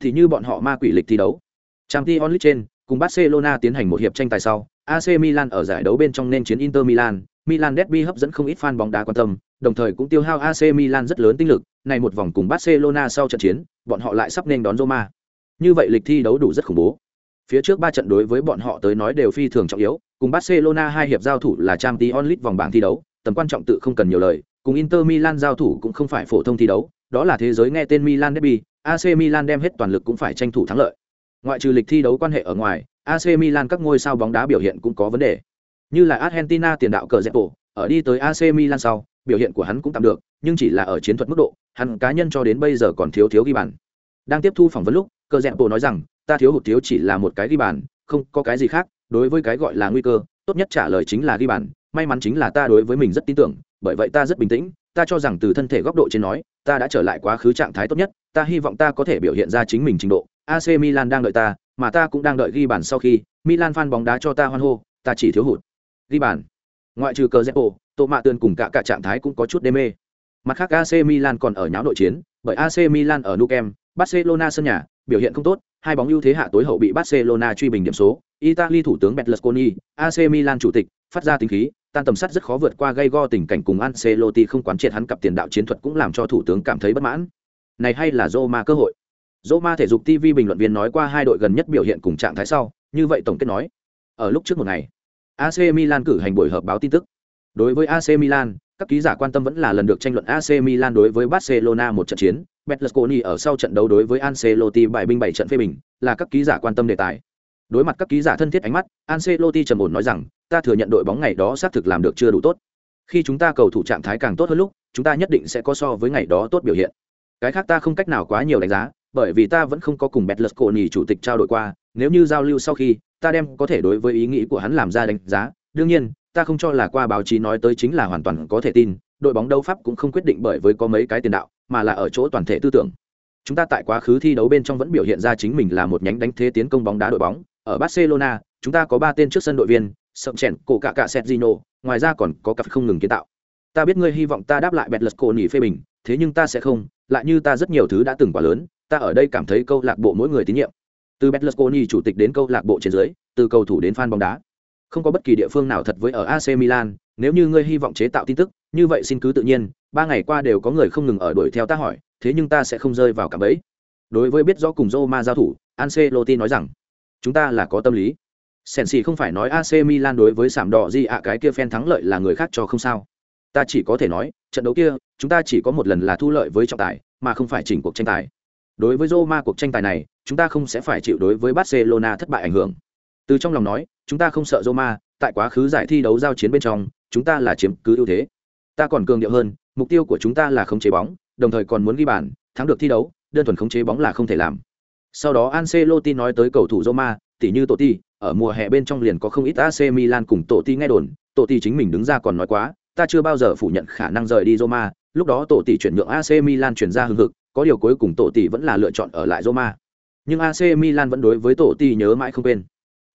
Thì như bọn họ ma quỷ lịch thi đấu. Champions League trên, cùng Barcelona tiến hành một hiệp tranh tài sau, AC Milan ở giải đấu bên trong nên chiến Inter Milan, Milan derby hấp dẫn không ít fan bóng đá quan tâm, đồng thời cũng tiêu hao AC Milan rất lớn tinh lực, này một vòng cùng Barcelona sau trận chiến, bọn họ lại sắp nên đón Roma. Như vậy lịch thi đấu đủ rất khủng bố. Phía trước ba trận đối với bọn họ tới nói đều phi thường trọng yếu, cùng Barcelona hai hiệp giao thủ là Champions League vòng bảng thi đấu, tầm quan trọng tự không cần nhiều lời, cùng Inter Milan giao thủ cũng không phải phổ thông thi đấu, đó là thế giới nghe tên Milan derby, AC Milan đem hết toàn lực cũng phải tranh thủ thắng lợi. Ngoại trừ lịch thi đấu quan hệ ở ngoài, AC Milan các ngôi sao bóng đá biểu hiện cũng có vấn đề. Như là Argentina tiền đạo cờ Zepo, ở đi tới AC Milan sau, biểu hiện của hắn cũng tạm được, nhưng chỉ là ở chiến thuật mức độ, hắn cá nhân cho đến bây giờ còn thiếu thiếu ghi bàn. Đang tiếp thu phỏng vấn lúc, cờ Zepo nói rằng, ta thiếu hụt thiếu chỉ là một cái ghi bàn, không có cái gì khác, đối với cái gọi là nguy cơ, tốt nhất trả lời chính là ghi bàn, may mắn chính là ta đối với mình rất tin tưởng, bởi vậy ta rất bình tĩnh, ta cho rằng từ thân thể góc độ trên nói, ta đã trở lại quá khứ trạng thái tốt nhất, ta hy vọng ta có thể biểu hiện ra chính mình trình độ. AC Milan đang đợi ta, mà ta cũng đang đợi ghi bàn sau khi Milan fan bóng đá cho ta hoan hô, ta chỉ thiếu hụt ghi bàn. Ngoại trừ cờ Zepo, Tô Mạ Tươn cùng cả cả trạng thái cũng có chút đê mê. Mặt khác AC Milan còn ở nháo nội chiến, bởi AC Milan ở Nou Camp, Barcelona sân nhà, biểu hiện không tốt, hai bóng ưu thế hạ tối hậu bị Barcelona truy bình điểm số. Italy thủ tướng Berlusconi, AC Milan chủ tịch, phát ra tính khí, tan tầm sắt rất khó vượt qua gây go tình cảnh cùng Ancelotti không quán triệt hắn cặp tiền đạo chiến thuật cũng làm cho thủ tướng cảm thấy bất mãn. Này hay là Roma cơ hội. Roma thể dục TV bình luận viên nói qua hai đội gần nhất biểu hiện cùng trạng thái sau, như vậy tổng kết nói. Ở lúc trước một ngày, AC Milan cử hành buổi họp báo tin tức. Đối với AC Milan, các ký giả quan tâm vẫn là lần được tranh luận AC Milan đối với Barcelona một trận chiến, Berlusconi ở sau trận đấu đối với Ancelotti bài binh bảy trận phê bình, là các ký giả quan tâm đề tài. Đối mặt các ký giả thân thiết ánh mắt, Ancelotti trầm ổn nói rằng, ta thừa nhận đội bóng ngày đó xác thực làm được chưa đủ tốt. Khi chúng ta cầu thủ trạng thái càng tốt hơn lúc, chúng ta nhất định sẽ có so với ngày đó tốt biểu hiện. Cái khác ta không cách nào quá nhiều đánh giá, bởi vì ta vẫn không có cùng Berlusconi chủ tịch trao đổi qua, nếu như giao lưu sau khi, ta đem có thể đối với ý nghĩ của hắn làm ra đánh giá, đương nhiên, ta không cho là qua báo chí nói tới chính là hoàn toàn có thể tin, đội bóng đấu pháp cũng không quyết định bởi với có mấy cái tiền đạo, mà là ở chỗ toàn thể tư tưởng. Chúng ta tại quá khứ thi đấu bên trong vẫn biểu hiện ra chính mình là một nhánh đánh thế tiến công bóng đá đội bóng, ở Barcelona, chúng ta có ba tên trước sân đội viên, sậm chèn, cổ cả cả Sergio, ngoài ra còn có cặp không ngừng kiến tạo. Ta biết ngươi hy vọng ta đáp lại Berlusconi phê bình, thế nhưng ta sẽ không, lại như ta rất nhiều thứ đã từng quá lớn, ta ở đây cảm thấy câu lạc bộ mỗi người tín nhiệm. Từ Berlusconi chủ tịch đến câu lạc bộ trên dưới từ cầu thủ đến fan bóng đá. Không có bất kỳ địa phương nào thật với ở AC Milan nếu như ngươi hy vọng chế tạo tin tức như vậy xin cứ tự nhiên ba ngày qua đều có người không ngừng ở đuổi theo ta hỏi thế nhưng ta sẽ không rơi vào cả bẫy. Đối với biết rõ cùng Roma giao thủ Ancelotti nói rằng chúng ta là có tâm lý Sensi không phải nói AC Milan đối với sảm đỏ gì ạ cái kia phen thắng lợi là người khác cho không sao ta chỉ có thể nói trận đấu kia chúng ta chỉ có một lần là thu lợi với trọng tài mà không phải chỉnh cuộc tranh tài Đối với Roma cuộc tranh tài này, chúng ta không sẽ phải chịu đối với Barcelona thất bại ảnh hưởng. Từ trong lòng nói, chúng ta không sợ Roma, tại quá khứ giải thi đấu giao chiến bên trong, chúng ta là chiếm cứ ưu thế. Ta còn cường điệu hơn, mục tiêu của chúng ta là khống chế bóng, đồng thời còn muốn ghi bàn, thắng được thi đấu, đơn thuần khống chế bóng là không thể làm. Sau đó Ancelotti nói tới cầu thủ Roma, tỷ như Totti, ở mùa hè bên trong liền có không ít AC Milan cùng Totti nghe đồn, Totti chính mình đứng ra còn nói quá, ta chưa bao giờ phủ nhận khả năng rời đi Roma, lúc đó Totti chuyển nhượng AC Milan chuyển ra hưng hực, có điều cuối cùng Totti vẫn là lựa chọn ở lại Roma. Nhưng AC Milan vẫn đối với Totti nhớ mãi không quên.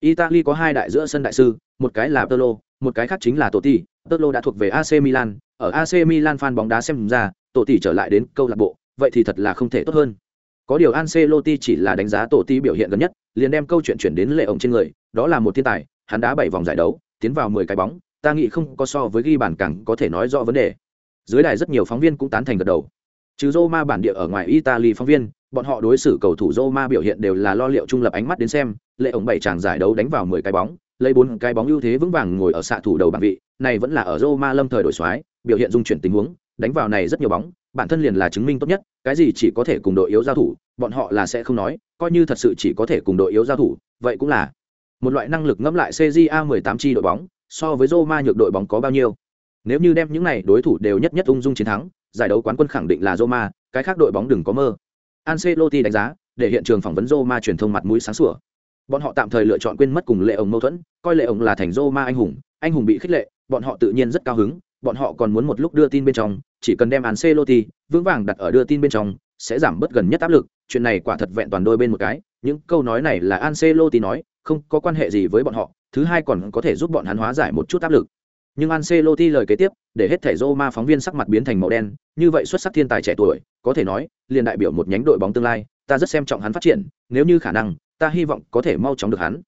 Italy có hai đại giữa sân đại sư, một cái là Pirlo, một cái khác chính là Totti, Pirlo đã thuộc về ac milan ở ac milan fan bóng đá xem ra Totti trở lại đến câu lạc bộ vậy thì thật là không thể tốt hơn có điều Ancelotti chỉ là đánh giá tổ ti biểu hiện gần nhất, liền đem câu chuyện chuyển đến lệ ổng trên người, đó là một thiên tài, hắn đã bảy vòng giải đấu, tiến vào mười cái bóng, ta nghĩ không có so với ghi bàn càng có thể nói rõ vấn đề. Dưới đài rất nhiều phóng viên cũng tán thành gật đầu. Trừ Roma bản địa ở ngoài Italy phóng viên, bọn họ đối xử cầu thủ Roma biểu hiện đều là lo liệu trung lập ánh mắt đến xem lệ ổng bảy chàng giải đấu đánh vào mười cái bóng, lấy bốn cái bóng ưu thế vững vàng ngồi ở xạ thủ đầu bảng vị, này vẫn là ở Roma lâm thời đổi xoái biểu hiện dung chuyển tình huống, đánh vào này rất nhiều bóng bản thân liền là chứng minh tốt nhất, cái gì chỉ có thể cùng đội yếu giao thủ, bọn họ là sẽ không nói, coi như thật sự chỉ có thể cùng đội yếu giao thủ, vậy cũng là. Một loại năng lực ngẫm lại CJA 18 chi đội bóng, so với Roma nhược đội bóng có bao nhiêu? Nếu như đem những này đối thủ đều nhất nhất ung dung chiến thắng, giải đấu quán quân khẳng định là Roma, cái khác đội bóng đừng có mơ. Ancelotti đánh giá, để hiện trường phỏng vấn Roma truyền thông mặt mũi sáng sủa. Bọn họ tạm thời lựa chọn quên mất cùng lệ ổng mâu thuẫn, coi lệ ổng là thành Roma anh hùng anh hùng bị khích lệ, bọn họ tự nhiên rất cao hứng bọn họ còn muốn một lúc đưa tin bên trong, chỉ cần đem Ancelotti vững vàng đặt ở đưa tin bên trong, sẽ giảm bớt gần nhất áp lực. Chuyện này quả thật vẹn toàn đôi bên một cái. Những câu nói này là Ancelotti nói, không có quan hệ gì với bọn họ, thứ hai còn có thể giúp bọn hắn hóa giải một chút áp lực. Nhưng Ancelotti lời kế tiếp, để hết thể Roma phóng viên sắc mặt biến thành màu đen, như vậy xuất sắc thiên tài trẻ tuổi, có thể nói, liền đại biểu một nhánh đội bóng tương lai, ta rất xem trọng hắn phát triển, nếu như khả năng, ta hy vọng có thể mau chóng được hắn.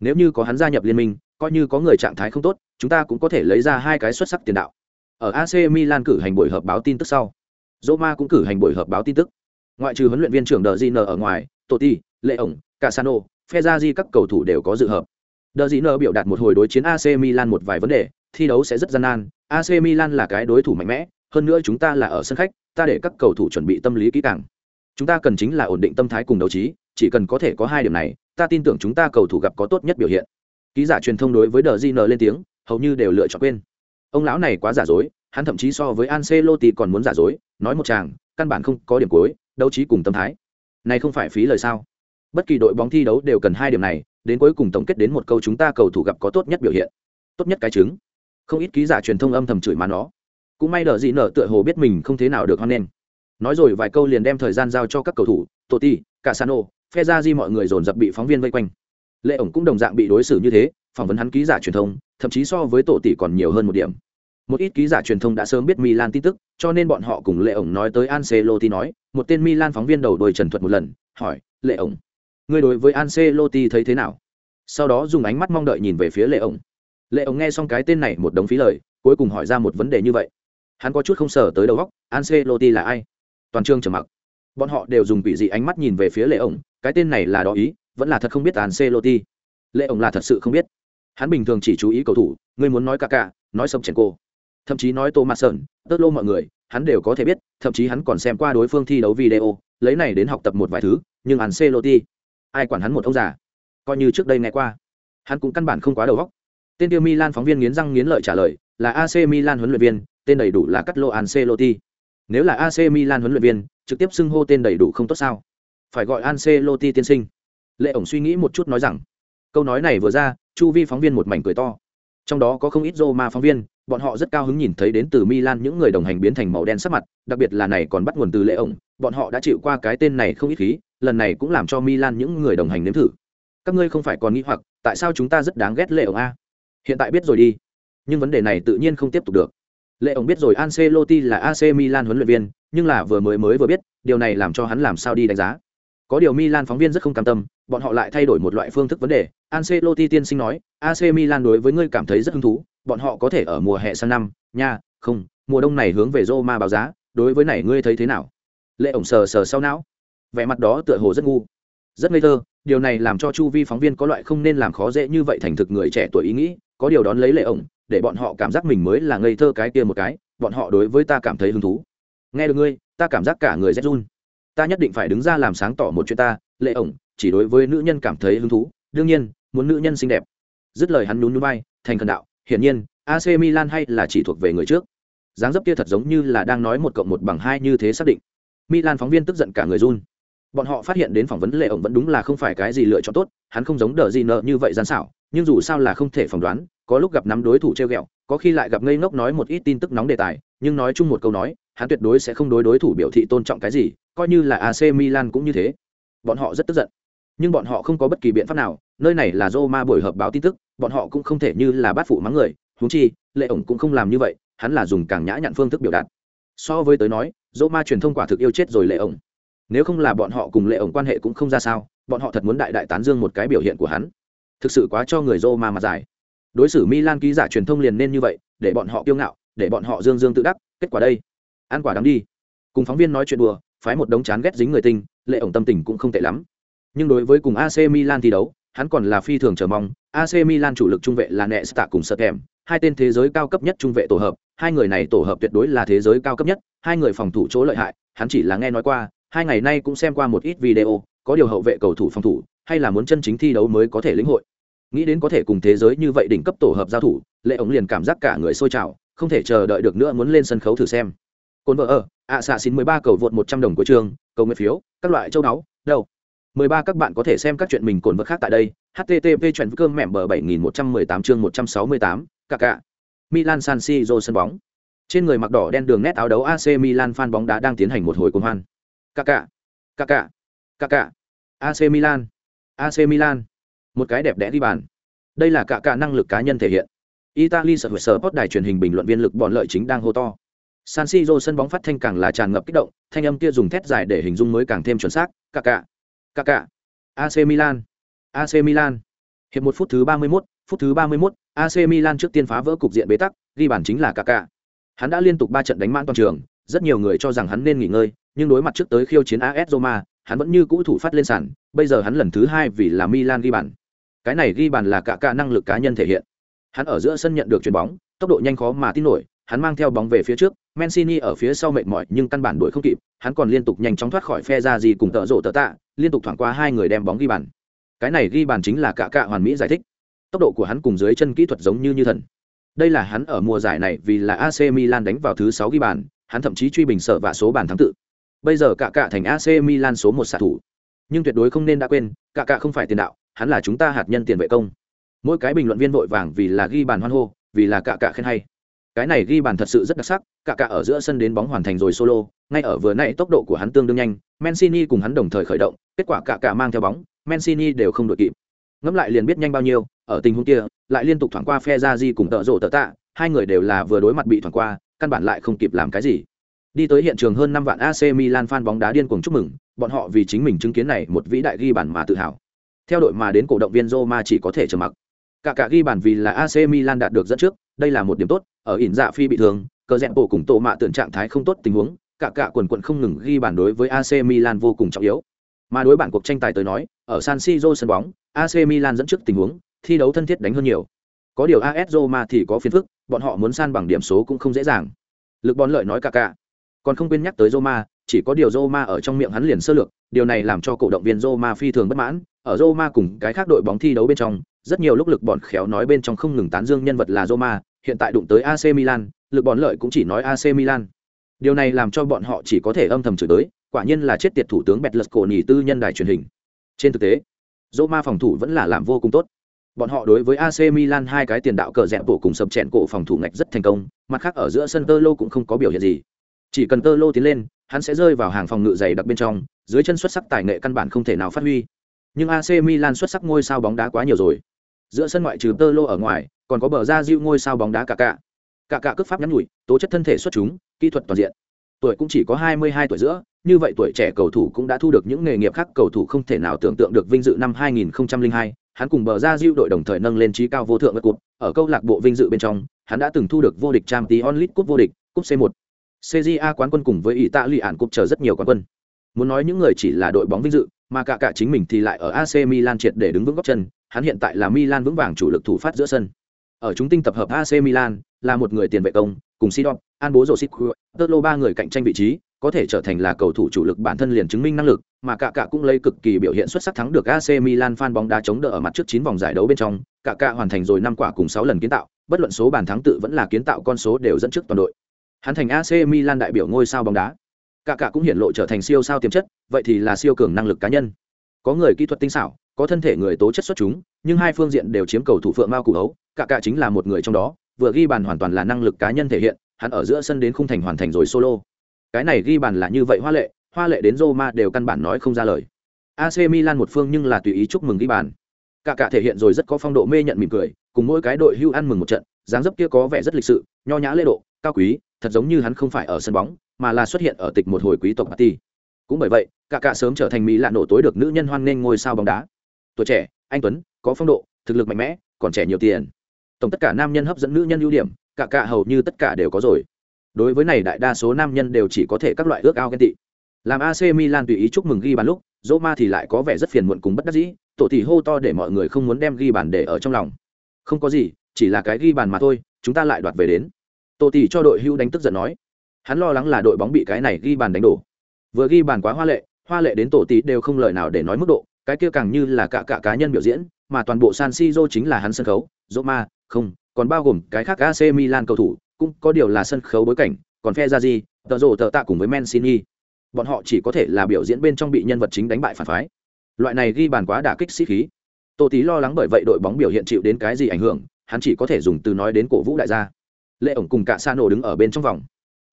Nếu như có hắn gia nhập liên minh, coi như có người trạng thái không tốt, chúng ta cũng có thể lấy ra hai cái xuất sắc tiền đạo ở AC Milan cử hành buổi họp báo tin tức sau. Roma cũng cử hành buổi họp báo tin tức. Ngoại trừ huấn luyện viên trưởng Đờ ở ngoài Totti, Lệ ổng, Casano, Fezazi các cầu thủ đều có dự họp. Đờ biểu đạt một hồi đối chiến AC Milan một vài vấn đề thi đấu sẽ rất gian nan. AC Milan là cái đối thủ mạnh mẽ hơn nữa chúng ta là ở sân khách ta để các cầu thủ chuẩn bị tâm lý kỹ càng. Chúng ta cần chính là ổn định tâm thái cùng đấu trí chỉ cần có thể có hai điểm này ta tin tưởng chúng ta cầu thủ gặp có tốt nhất biểu hiện. Ký giả truyền thông đối với đờ lên tiếng hầu như đều lựa chọn quên ông lão này quá giả dối, hắn thậm chí so với Ancelotti còn muốn giả dối, nói một chàng, căn bản không có điểm cuối, đấu trí cùng tâm thái. Này không phải phí lời sao? Bất kỳ đội bóng thi đấu đều cần hai điểm này, đến cuối cùng tổng kết đến một câu chúng ta cầu thủ gặp có tốt nhất biểu hiện. Tốt nhất cái chứng không ít ký giả truyền thông âm thầm chửi mà nó. Cũng may đờ gì nở tựa hồ biết mình không thế nào được hoan nghênh. Nói rồi vài câu liền đem thời gian giao cho các cầu thủ tổ ti cả sano phe ra di mọi người dồn dập bị phóng viên vây quanh. Lệ ổng cũng đồng dạng bị đối xử như thế, phỏng vấn hắn ký giả truyền thông, thậm chí so với tổ tỷ còn nhiều hơn một điểm một ít ký giả truyền thông đã sớm biết milan tin tức, cho nên bọn họ cùng lệ ổng nói tới ancelotti nói, một tên milan phóng viên đầu đôi trần thuật một lần, hỏi, lệ ổng, ngươi đối với ancelotti thấy thế nào? Sau đó dùng ánh mắt mong đợi nhìn về phía lệ ổng. Lệ ổng nghe xong cái tên này một đống phí lời, cuối cùng hỏi ra một vấn đề như vậy. Hắn có chút không sở tới đầu góc ancelotti là ai? Toàn trường trầm mặc. Bọn họ đều dùng quỷ dị ánh mắt nhìn về phía lệ ổng, cái tên này là đó ý, vẫn là thật không biết ancelotti? Lệ ổng là thật sự không biết. Hắn bình thường chỉ chú ý cầu thủ, ngươi muốn nói ca ca nói sông chèn cô thậm chí nói tô mặt sơn tớt lô mọi người, hắn đều có thể biết, thậm chí hắn còn xem qua đối phương thi đấu video, lấy này đến học tập một vài thứ, nhưng ancelotti, ai quản hắn một ông già. Coi như trước đây nghe qua, hắn cũng căn bản không quá đầu óc. Tên tiêu milan phóng viên nghiến răng nghiến lợi trả lời, là ac milan huấn luyện viên, tên đầy đủ là cắt lô ancelotti. Nếu là ac milan huấn luyện viên, trực tiếp xưng hô tên đầy đủ không tốt sao? Phải gọi ancelotti tiên sinh. Lệ ổng suy nghĩ một chút nói rằng, câu nói này vừa ra, chu vi phóng viên một mảnh cười to trong đó có không ít Roma phóng viên, bọn họ rất cao hứng nhìn thấy đến từ Milan những người đồng hành biến thành màu đen sắc mặt, đặc biệt là này còn bắt nguồn từ lệ ổng, bọn họ đã chịu qua cái tên này không ít khí, lần này cũng làm cho Milan những người đồng hành nếm thử. Các ngươi không phải còn nghĩ hoặc, tại sao chúng ta rất đáng ghét lệ ổng a? Hiện tại biết rồi đi. Nhưng vấn đề này tự nhiên không tiếp tục được. Lệ ổng biết rồi Ancelotti là AC Milan huấn luyện viên, nhưng là vừa mới mới vừa biết, điều này làm cho hắn làm sao đi đánh giá có điều Milan phóng viên rất không cam tâm, bọn họ lại thay đổi một loại phương thức vấn đề. Ancelotti tiên sinh nói AC Milan đối với ngươi cảm thấy rất hứng thú, bọn họ có thể ở mùa hè sang năm, nha, không, mùa đông này hướng về Roma báo giá, đối với này ngươi thấy thế nào? Lệ ổng sờ sờ sau não. Vẻ mặt đó tựa hồ rất ngu. Rất ngây thơ, điều này làm cho chu vi phóng viên có loại không nên làm khó dễ như vậy thành thực người trẻ tuổi ý nghĩ, có điều đón lấy lệ ổng, để bọn họ cảm giác mình mới là ngây thơ cái kia một cái, bọn họ đối với ta cảm thấy hứng thú. Nghe được ngươi, ta cảm giác cả người rét run ta nhất định phải đứng ra làm sáng tỏ một chuyện ta, lệ ổng, chỉ đối với nữ nhân cảm thấy hứng thú. Đương nhiên, muốn nữ nhân xinh đẹp. Dứt lời hắn nhún núi bay thành thần đạo, hiển nhiên ac milan hay là chỉ thuộc về người trước. Dáng dấp kia thật giống như là đang nói một cộng một bằng hai như thế xác định. Milan phóng viên tức giận cả người run. Bọn họ phát hiện đến phỏng vấn lệ ổng vẫn đúng là không phải cái gì lựa chọn tốt, hắn không giống đờ gì nợ như vậy gian xảo, nhưng dù sao là không thể phỏng đoán, có lúc gặp nắm đối thủ treo ghẹo, có khi lại gặp ngây ngốc nói một ít tin tức nóng đề tài, nhưng nói chung một câu nói hắn tuyệt đối sẽ không đối đối thủ biểu thị tôn trọng cái gì, coi như là ac milan cũng như thế. Bọn họ rất tức giận. Nhưng bọn họ không có bất kỳ biện pháp nào, nơi này là Roma buổi họp báo tin tức, bọn họ cũng không thể như là bát phụ mắng người, huống chi, lệ ổng cũng không làm như vậy, hắn là dùng càng nhã nhặn phương thức biểu đạt. So với tới nói, Roma truyền thông quả thực yêu chết rồi lệ ổng. Nếu không là bọn họ cùng lệ ổng quan hệ cũng không ra sao, bọn họ thật muốn đại đại tán dương một cái biểu hiện của hắn. Thực sự quá cho người Roma mà giải. đối xử milan ký giả truyền thông liền nên như vậy, để bọn họ kiêu ngạo, để bọn họ dương dương tự đắc, kết quả đây ăn quả đáng đi. Cùng phóng viên nói chuyện đùa, phái một đống chán ghét dính người tinh lệ ổng tâm tình cũng không tệ lắm. Nhưng đối với cùng ac milan thi đấu, hắn còn là phi thường chờ mong. Ac milan chủ lực trung vệ là nẹ stạ cùng sợ kèm hai tên thế giới cao cấp nhất trung vệ tổ hợp. Hai người này tổ hợp tuyệt đối là thế giới cao cấp nhất, hai người phòng thủ chỗ lợi hại, hắn chỉ là nghe nói qua, hai ngày nay cũng xem qua một ít video, có điều hậu vệ cầu thủ phòng thủ, hay là muốn chân chính thi đấu mới có thể lĩnh hội. Nghĩ đến có thể cùng thế giới như vậy đỉnh cấp tổ hợp giao thủ, lệ ống liền cảm giác cả người sôi trào, không thể chờ đợi được nữa muốn lên sân khấu thử xem cồn vợ ở, ạ xạ xin mười ba cầu vượt một trăm đồng của trường, cầu nguyện phiếu, các loại châu đáo đâu? mười ba các bạn có thể xem các chuyện mình cồn vợ khác tại đây, http chuyện cơm mẹm bờ bảy nghìn một trăm mười tám chương một trăm sáu mươi tám cả cả milan san siro sân bóng. Trên người mặc đỏ đen đường nét áo đấu ac milan fan bóng đá đang tiến hành một hồi cuồng hoan. Cả cả cả cả cả cả ac milan ac milan. Một cái đẹp đẽ đi bàn. Đây là cả cả năng lực cá nhân thể hiện. Italy sở hữu sở post đài truyền hình bình luận viên lực bọn lợi chính đang hô to san siro sân bóng phát thanh càng là tràn ngập kích động thanh âm kia dùng thét dài để hình dung mới càng thêm chuẩn xác cả cả cả cả ac milan ac milan. Hiệp một phút thứ ba mươi 31, phút thứ ba mươi 31, ac milan trước tiên phá vỡ cục diện bế tắc ghi bàn chính là cả cả hắn đã liên tục ba trận đánh mãn toàn trường rất nhiều người cho rằng hắn nên nghỉ ngơi nhưng đối mặt trước tới khiêu chiến as roma hắn vẫn như cũ thủ phát lên sàn bây giờ hắn lần thứ hai vì là milan ghi bàn. Cái này ghi bàn là cả cả năng lực cá nhân thể hiện. Hắn ở giữa sân nhận được chuyền bóng tốc độ nhanh khó mà tin nổi hắn mang theo bóng về phía trước Mancini ở phía sau mệt mỏi nhưng căn bản đuổi không kịp, hắn còn liên tục nhanh chóng thoát khỏi phe ra gì cùng tợ rộ tợ tạ, liên tục thoảng qua hai người đem bóng ghi bàn. Cái này ghi bàn chính là cả cả hoàn mỹ giải thích. Tốc độ của hắn cùng dưới chân kỹ thuật giống như như thần. Đây là hắn ở mùa giải này vì là AC Milan đánh vào thứ sáu ghi bàn, hắn thậm chí truy bình sở và số bàn thắng tự. Bây giờ cả cả thành AC Milan số một xạ thủ. Nhưng tuyệt đối không nên đã quên, cả cả không phải tiền đạo, hắn là chúng ta hạt nhân tiền vệ công. Mỗi cái bình luận viên vội vàng vì là ghi bàn hoan hô, vì là cả cả khen hay cái này ghi bàn thật sự rất đặc sắc, cả cả ở giữa sân đến bóng hoàn thành rồi solo, ngay ở vừa nãy tốc độ của hắn tương đương nhanh, Mancini cùng hắn đồng thời khởi động, kết quả cả cả mang theo bóng, Mancini đều không đội kịp. Ngẫm lại liền biết nhanh bao nhiêu, ở tình huống kia, lại liên tục thoảng qua phe ra di cùng tợ rộ tợ tạ, hai người đều là vừa đối mặt bị thoảng qua, căn bản lại không kịp làm cái gì. Đi tới hiện trường hơn năm vạn AC Milan fan bóng đá điên cuồng chúc mừng, bọn họ vì chính mình chứng kiến này một vĩ đại ghi bàn mà tự hào. Theo đội mà đến cổ động viên Roma chỉ có thể trầm mặc. Cả cả ghi bàn vì là AC Milan đạt được dẫn trước đây là một điểm tốt, ở ỉn dạ phi bị thương, cờ rẽn bộ cùng tổ mạ tưởng trạng thái không tốt tình huống, cả cả quần quận không ngừng ghi bàn đối với AC Milan vô cùng trọng yếu. Mà đối bản cuộc tranh tài tới nói, ở San Siro sân bóng AC Milan dẫn trước tình huống, thi đấu thân thiết đánh hơn nhiều. Có điều AS Roma thì có phiền phức, bọn họ muốn san bằng điểm số cũng không dễ dàng. Lực bón lợi nói cả cả. Còn không quên nhắc tới Roma, chỉ có điều Roma ở trong miệng hắn liền sơ lược, điều này làm cho cổ động viên Roma phi thường bất mãn. Ở Roma cùng cái khác đội bóng thi đấu bên trong, rất nhiều lúc lực bọn khéo nói bên trong không ngừng tán dương nhân vật là Roma hiện tại đụng tới AC Milan, lực bọn lợi cũng chỉ nói AC Milan. Điều này làm cho bọn họ chỉ có thể âm thầm chửi tới, quả nhiên là chết tiệt thủ tướng Betlesconi tư nhân đài truyền hình. Trên thực tế, Roma phòng thủ vẫn là làm vô cùng tốt. Bọn họ đối với AC Milan hai cái tiền đạo cờ rẽ bộ cùng sập chèn cổ phòng thủ ngạch rất thành công, mặt khác ở giữa sân tơ cũng không có biểu hiện gì. Chỉ cần tơ tiến lên, hắn sẽ rơi vào hàng phòng ngự dày đặc bên trong, dưới chân xuất sắc tài nghệ căn bản không thể nào phát huy. Nhưng AC Milan xuất sắc ngôi sao bóng đá quá nhiều rồi. Giữa sân ngoại trừ tơ ở ngoài còn có bờ ra diêu ngôi sao bóng đá cả cả cả cả cước pháp nhắn nhủi tố chất thân thể xuất chúng kỹ thuật toàn diện tuổi cũng chỉ có 22 tuổi giữa như vậy tuổi trẻ cầu thủ cũng đã thu được những nghề nghiệp khác cầu thủ không thể nào tưởng tượng được vinh dự năm 2002, hắn cùng bờ ra diêu đội đồng thời nâng lên trí cao vô thượng bất cúp, ở câu lạc bộ vinh dự bên trong, hắn đã từng thu được vô địch Champions League cúp vô địch, cúp C1. CJA quán quân cùng với Italy ản cúp chờ rất nhiều quán quân. Muốn nói những người chỉ là đội bóng vinh dự, mà cả cả chính mình thì lại ở AC Milan triệt để đứng vững góc chân, hắn hiện tại là Milan vững vàng chủ lực thủ phát giữa sân. Ở chúng tinh tập hợp AC Milan, là một người tiền vệ công, cùng Sidon, An Bố Rosic, Totlo ba người cạnh tranh vị trí, có thể trở thành là cầu thủ chủ lực bản thân liền chứng minh năng lực, mà cả cả cũng lấy cực kỳ biểu hiện xuất sắc thắng được AC Milan fan bóng đá chống đỡ ở mặt trước 9 vòng giải đấu bên trong, cả cả hoàn thành rồi 5 quả cùng 6 lần kiến tạo, bất luận số bàn thắng tự vẫn là kiến tạo con số đều dẫn trước toàn đội. Hắn thành AC Milan đại biểu ngôi sao bóng đá. Cả cả cũng hiện lộ trở thành siêu sao tiềm chất, vậy thì là siêu cường năng lực cá nhân. Có người kỹ thuật tinh xảo, có thân thể người tố chất xuất chúng, nhưng hai phương diện đều chiếm cầu thủ phượng mao củ hấu, cả cả chính là một người trong đó, vừa ghi bàn hoàn toàn là năng lực cá nhân thể hiện, hắn ở giữa sân đến khung thành hoàn thành rồi solo. Cái này ghi bàn là như vậy hoa lệ hoa lệ đến roma đều căn bản nói không ra lời. Ac milan một phương nhưng là tùy ý chúc mừng ghi bàn. Cả cả thể hiện rồi rất có phong độ mê nhận mỉm cười cùng mỗi cái đội hưu ăn mừng một trận dáng dấp kia có vẻ rất lịch sự nho nhã lễ độ cao quý thật giống như hắn không phải ở sân bóng mà là xuất hiện ở tịch một hồi quý tộc party. Cũng bởi vậy cả cả sớm trở thành mỹ lạ nổ tối được nữ nhân hoan nghênh ngôi sao bóng đá. Tuổi trẻ anh tuấn, có phong độ, thực lực mạnh mẽ, còn trẻ nhiều tiền. Tổng tất cả nam nhân hấp dẫn nữ nhân ưu điểm, cả cả hầu như tất cả đều có rồi. Đối với này đại đa số nam nhân đều chỉ có thể các loại ước ao ghen tị. Làm AC Milan tùy ý chúc mừng ghi bàn lúc, Roma thì lại có vẻ rất phiền muộn cùng bất đắc dĩ, tổ tỷ hô to để mọi người không muốn đem ghi bàn để ở trong lòng. Không có gì, chỉ là cái ghi bàn mà thôi, chúng ta lại đoạt về đến. Tổ tỷ cho đội hưu đánh tức giận nói. Hắn lo lắng là đội bóng bị cái này ghi bàn đánh đổ. Vừa ghi bàn quá hoa lệ hoa lệ đến tổ tỷ đều không lời nào để nói mức độ cái kia càng như là cả cả cá nhân biểu diễn, mà toàn bộ San Siro chính là hắn sân khấu, Roma, không, còn bao gồm cái khác AC Milan cầu thủ, cũng có điều là sân khấu bối cảnh, còn phe ra gì tờ rổ tờ tạ cùng với Mancini bọn họ chỉ có thể là biểu diễn bên trong bị nhân vật chính đánh bại phản phái. Loại này ghi bàn quá đả kích sĩ khí. Tô tí lo lắng bởi vậy đội bóng biểu hiện chịu đến cái gì ảnh hưởng, hắn chỉ có thể dùng từ nói đến cổ vũ đại gia. Lệ ổng cùng cả sa nổ đứng ở bên trong vòng.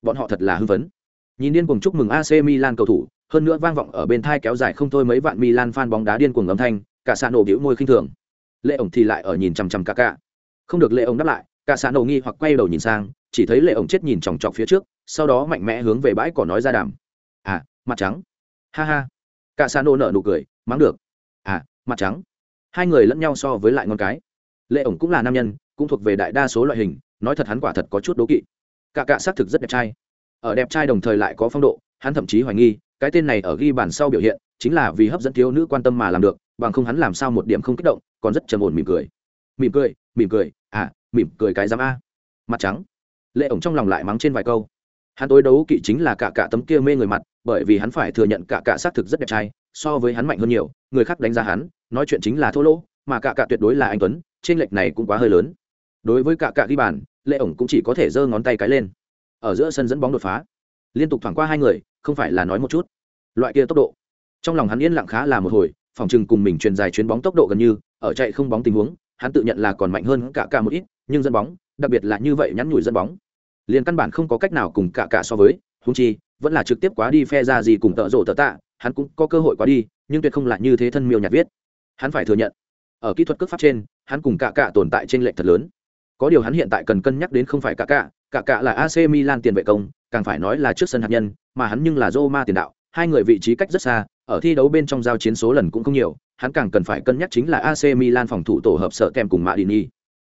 Bọn họ thật là hưng phấn. Nhìn điên cuồng chúc mừng ac milan cầu thủ hơn nữa vang vọng ở bên thai kéo dài không thôi mấy vạn milan fan bóng đá điên cuồng âm thanh, cả sa nổ bĩu môi khinh thường. Lệ ổng thì lại ở nhìn chằm chằm cả cả không được lệ ổng đáp lại, cả sa nổ nghi hoặc quay đầu nhìn sang, chỉ thấy lệ ổng chết nhìn chòng chọc phía trước, sau đó mạnh mẽ hướng về bãi cỏ nói ra đàm. À mặt trắng. Ha ha. Cả sa nổ nở nụ cười, mắng được. À mặt trắng. Hai người lẫn nhau so với lại ngon cái. Lệ ổng cũng là nam nhân, cũng thuộc về đại đa số loại hình, nói thật hắn quả thật có chút đố kỵ. Cả cả xác thực rất đẹp trai. Ở đẹp trai đồng thời lại có phong độ, hắn thậm chí hoài nghi cái tên này ở ghi bản sau biểu hiện, chính là vì hấp dẫn thiếu nữ quan tâm mà làm được, bằng không hắn làm sao một điểm không kích động, còn rất trầm ổn mỉm cười. Mỉm cười mỉm cười à mỉm cười cái giám a. Mặt trắng. Lệ ổng trong lòng lại mắng trên vài câu. Hắn tối đấu kỵ chính là cả cả tấm kia mê người mặt, bởi vì hắn phải thừa nhận cả cả xác thực rất đẹp trai, so với hắn mạnh hơn nhiều, người khác đánh giá hắn, nói chuyện chính là thô lỗ, mà cả cả tuyệt đối là anh tuấn, trên lệch này cũng quá hơi lớn. Đối với cả cả ghi bàn, lệ ổng cũng chỉ có thể giơ ngón tay cái lên. Ở giữa sân dẫn bóng đột phá liên tục thoảng qua hai người, không phải là nói một chút. Loại kia tốc độ. Trong lòng hắn yên lặng khá là một hồi, phòng chừng cùng mình truyền dài chuyến bóng tốc độ gần như, ở chạy không bóng tình huống, hắn tự nhận là còn mạnh hơn cả cả một ít, nhưng dẫn bóng, đặc biệt là như vậy nhắn nhủi dẫn bóng. Liền căn bản không có cách nào cùng cả cả so với húng chi, vẫn là trực tiếp quá đi phe ra gì cùng tợ rộ tợ tạ, hắn cũng có cơ hội quá đi, nhưng tuyệt không là như thế thân miêu nhạt viết. Hắn phải thừa nhận, ở kỹ thuật cước pháp trên, hắn cùng cả cả tồn tại trên lệch thật lớn. Có điều hắn hiện tại cần cân nhắc đến không phải cả cả cả cả là AC Milan tiền vệ công càng phải nói là trước sân hạt nhân, mà hắn nhưng là Roma tiền đạo, hai người vị trí cách rất xa, ở thi đấu bên trong giao chiến số lần cũng không nhiều, hắn càng cần phải cân nhắc chính là AC Milan phòng thủ tổ hợp sợ kèm cùng Madini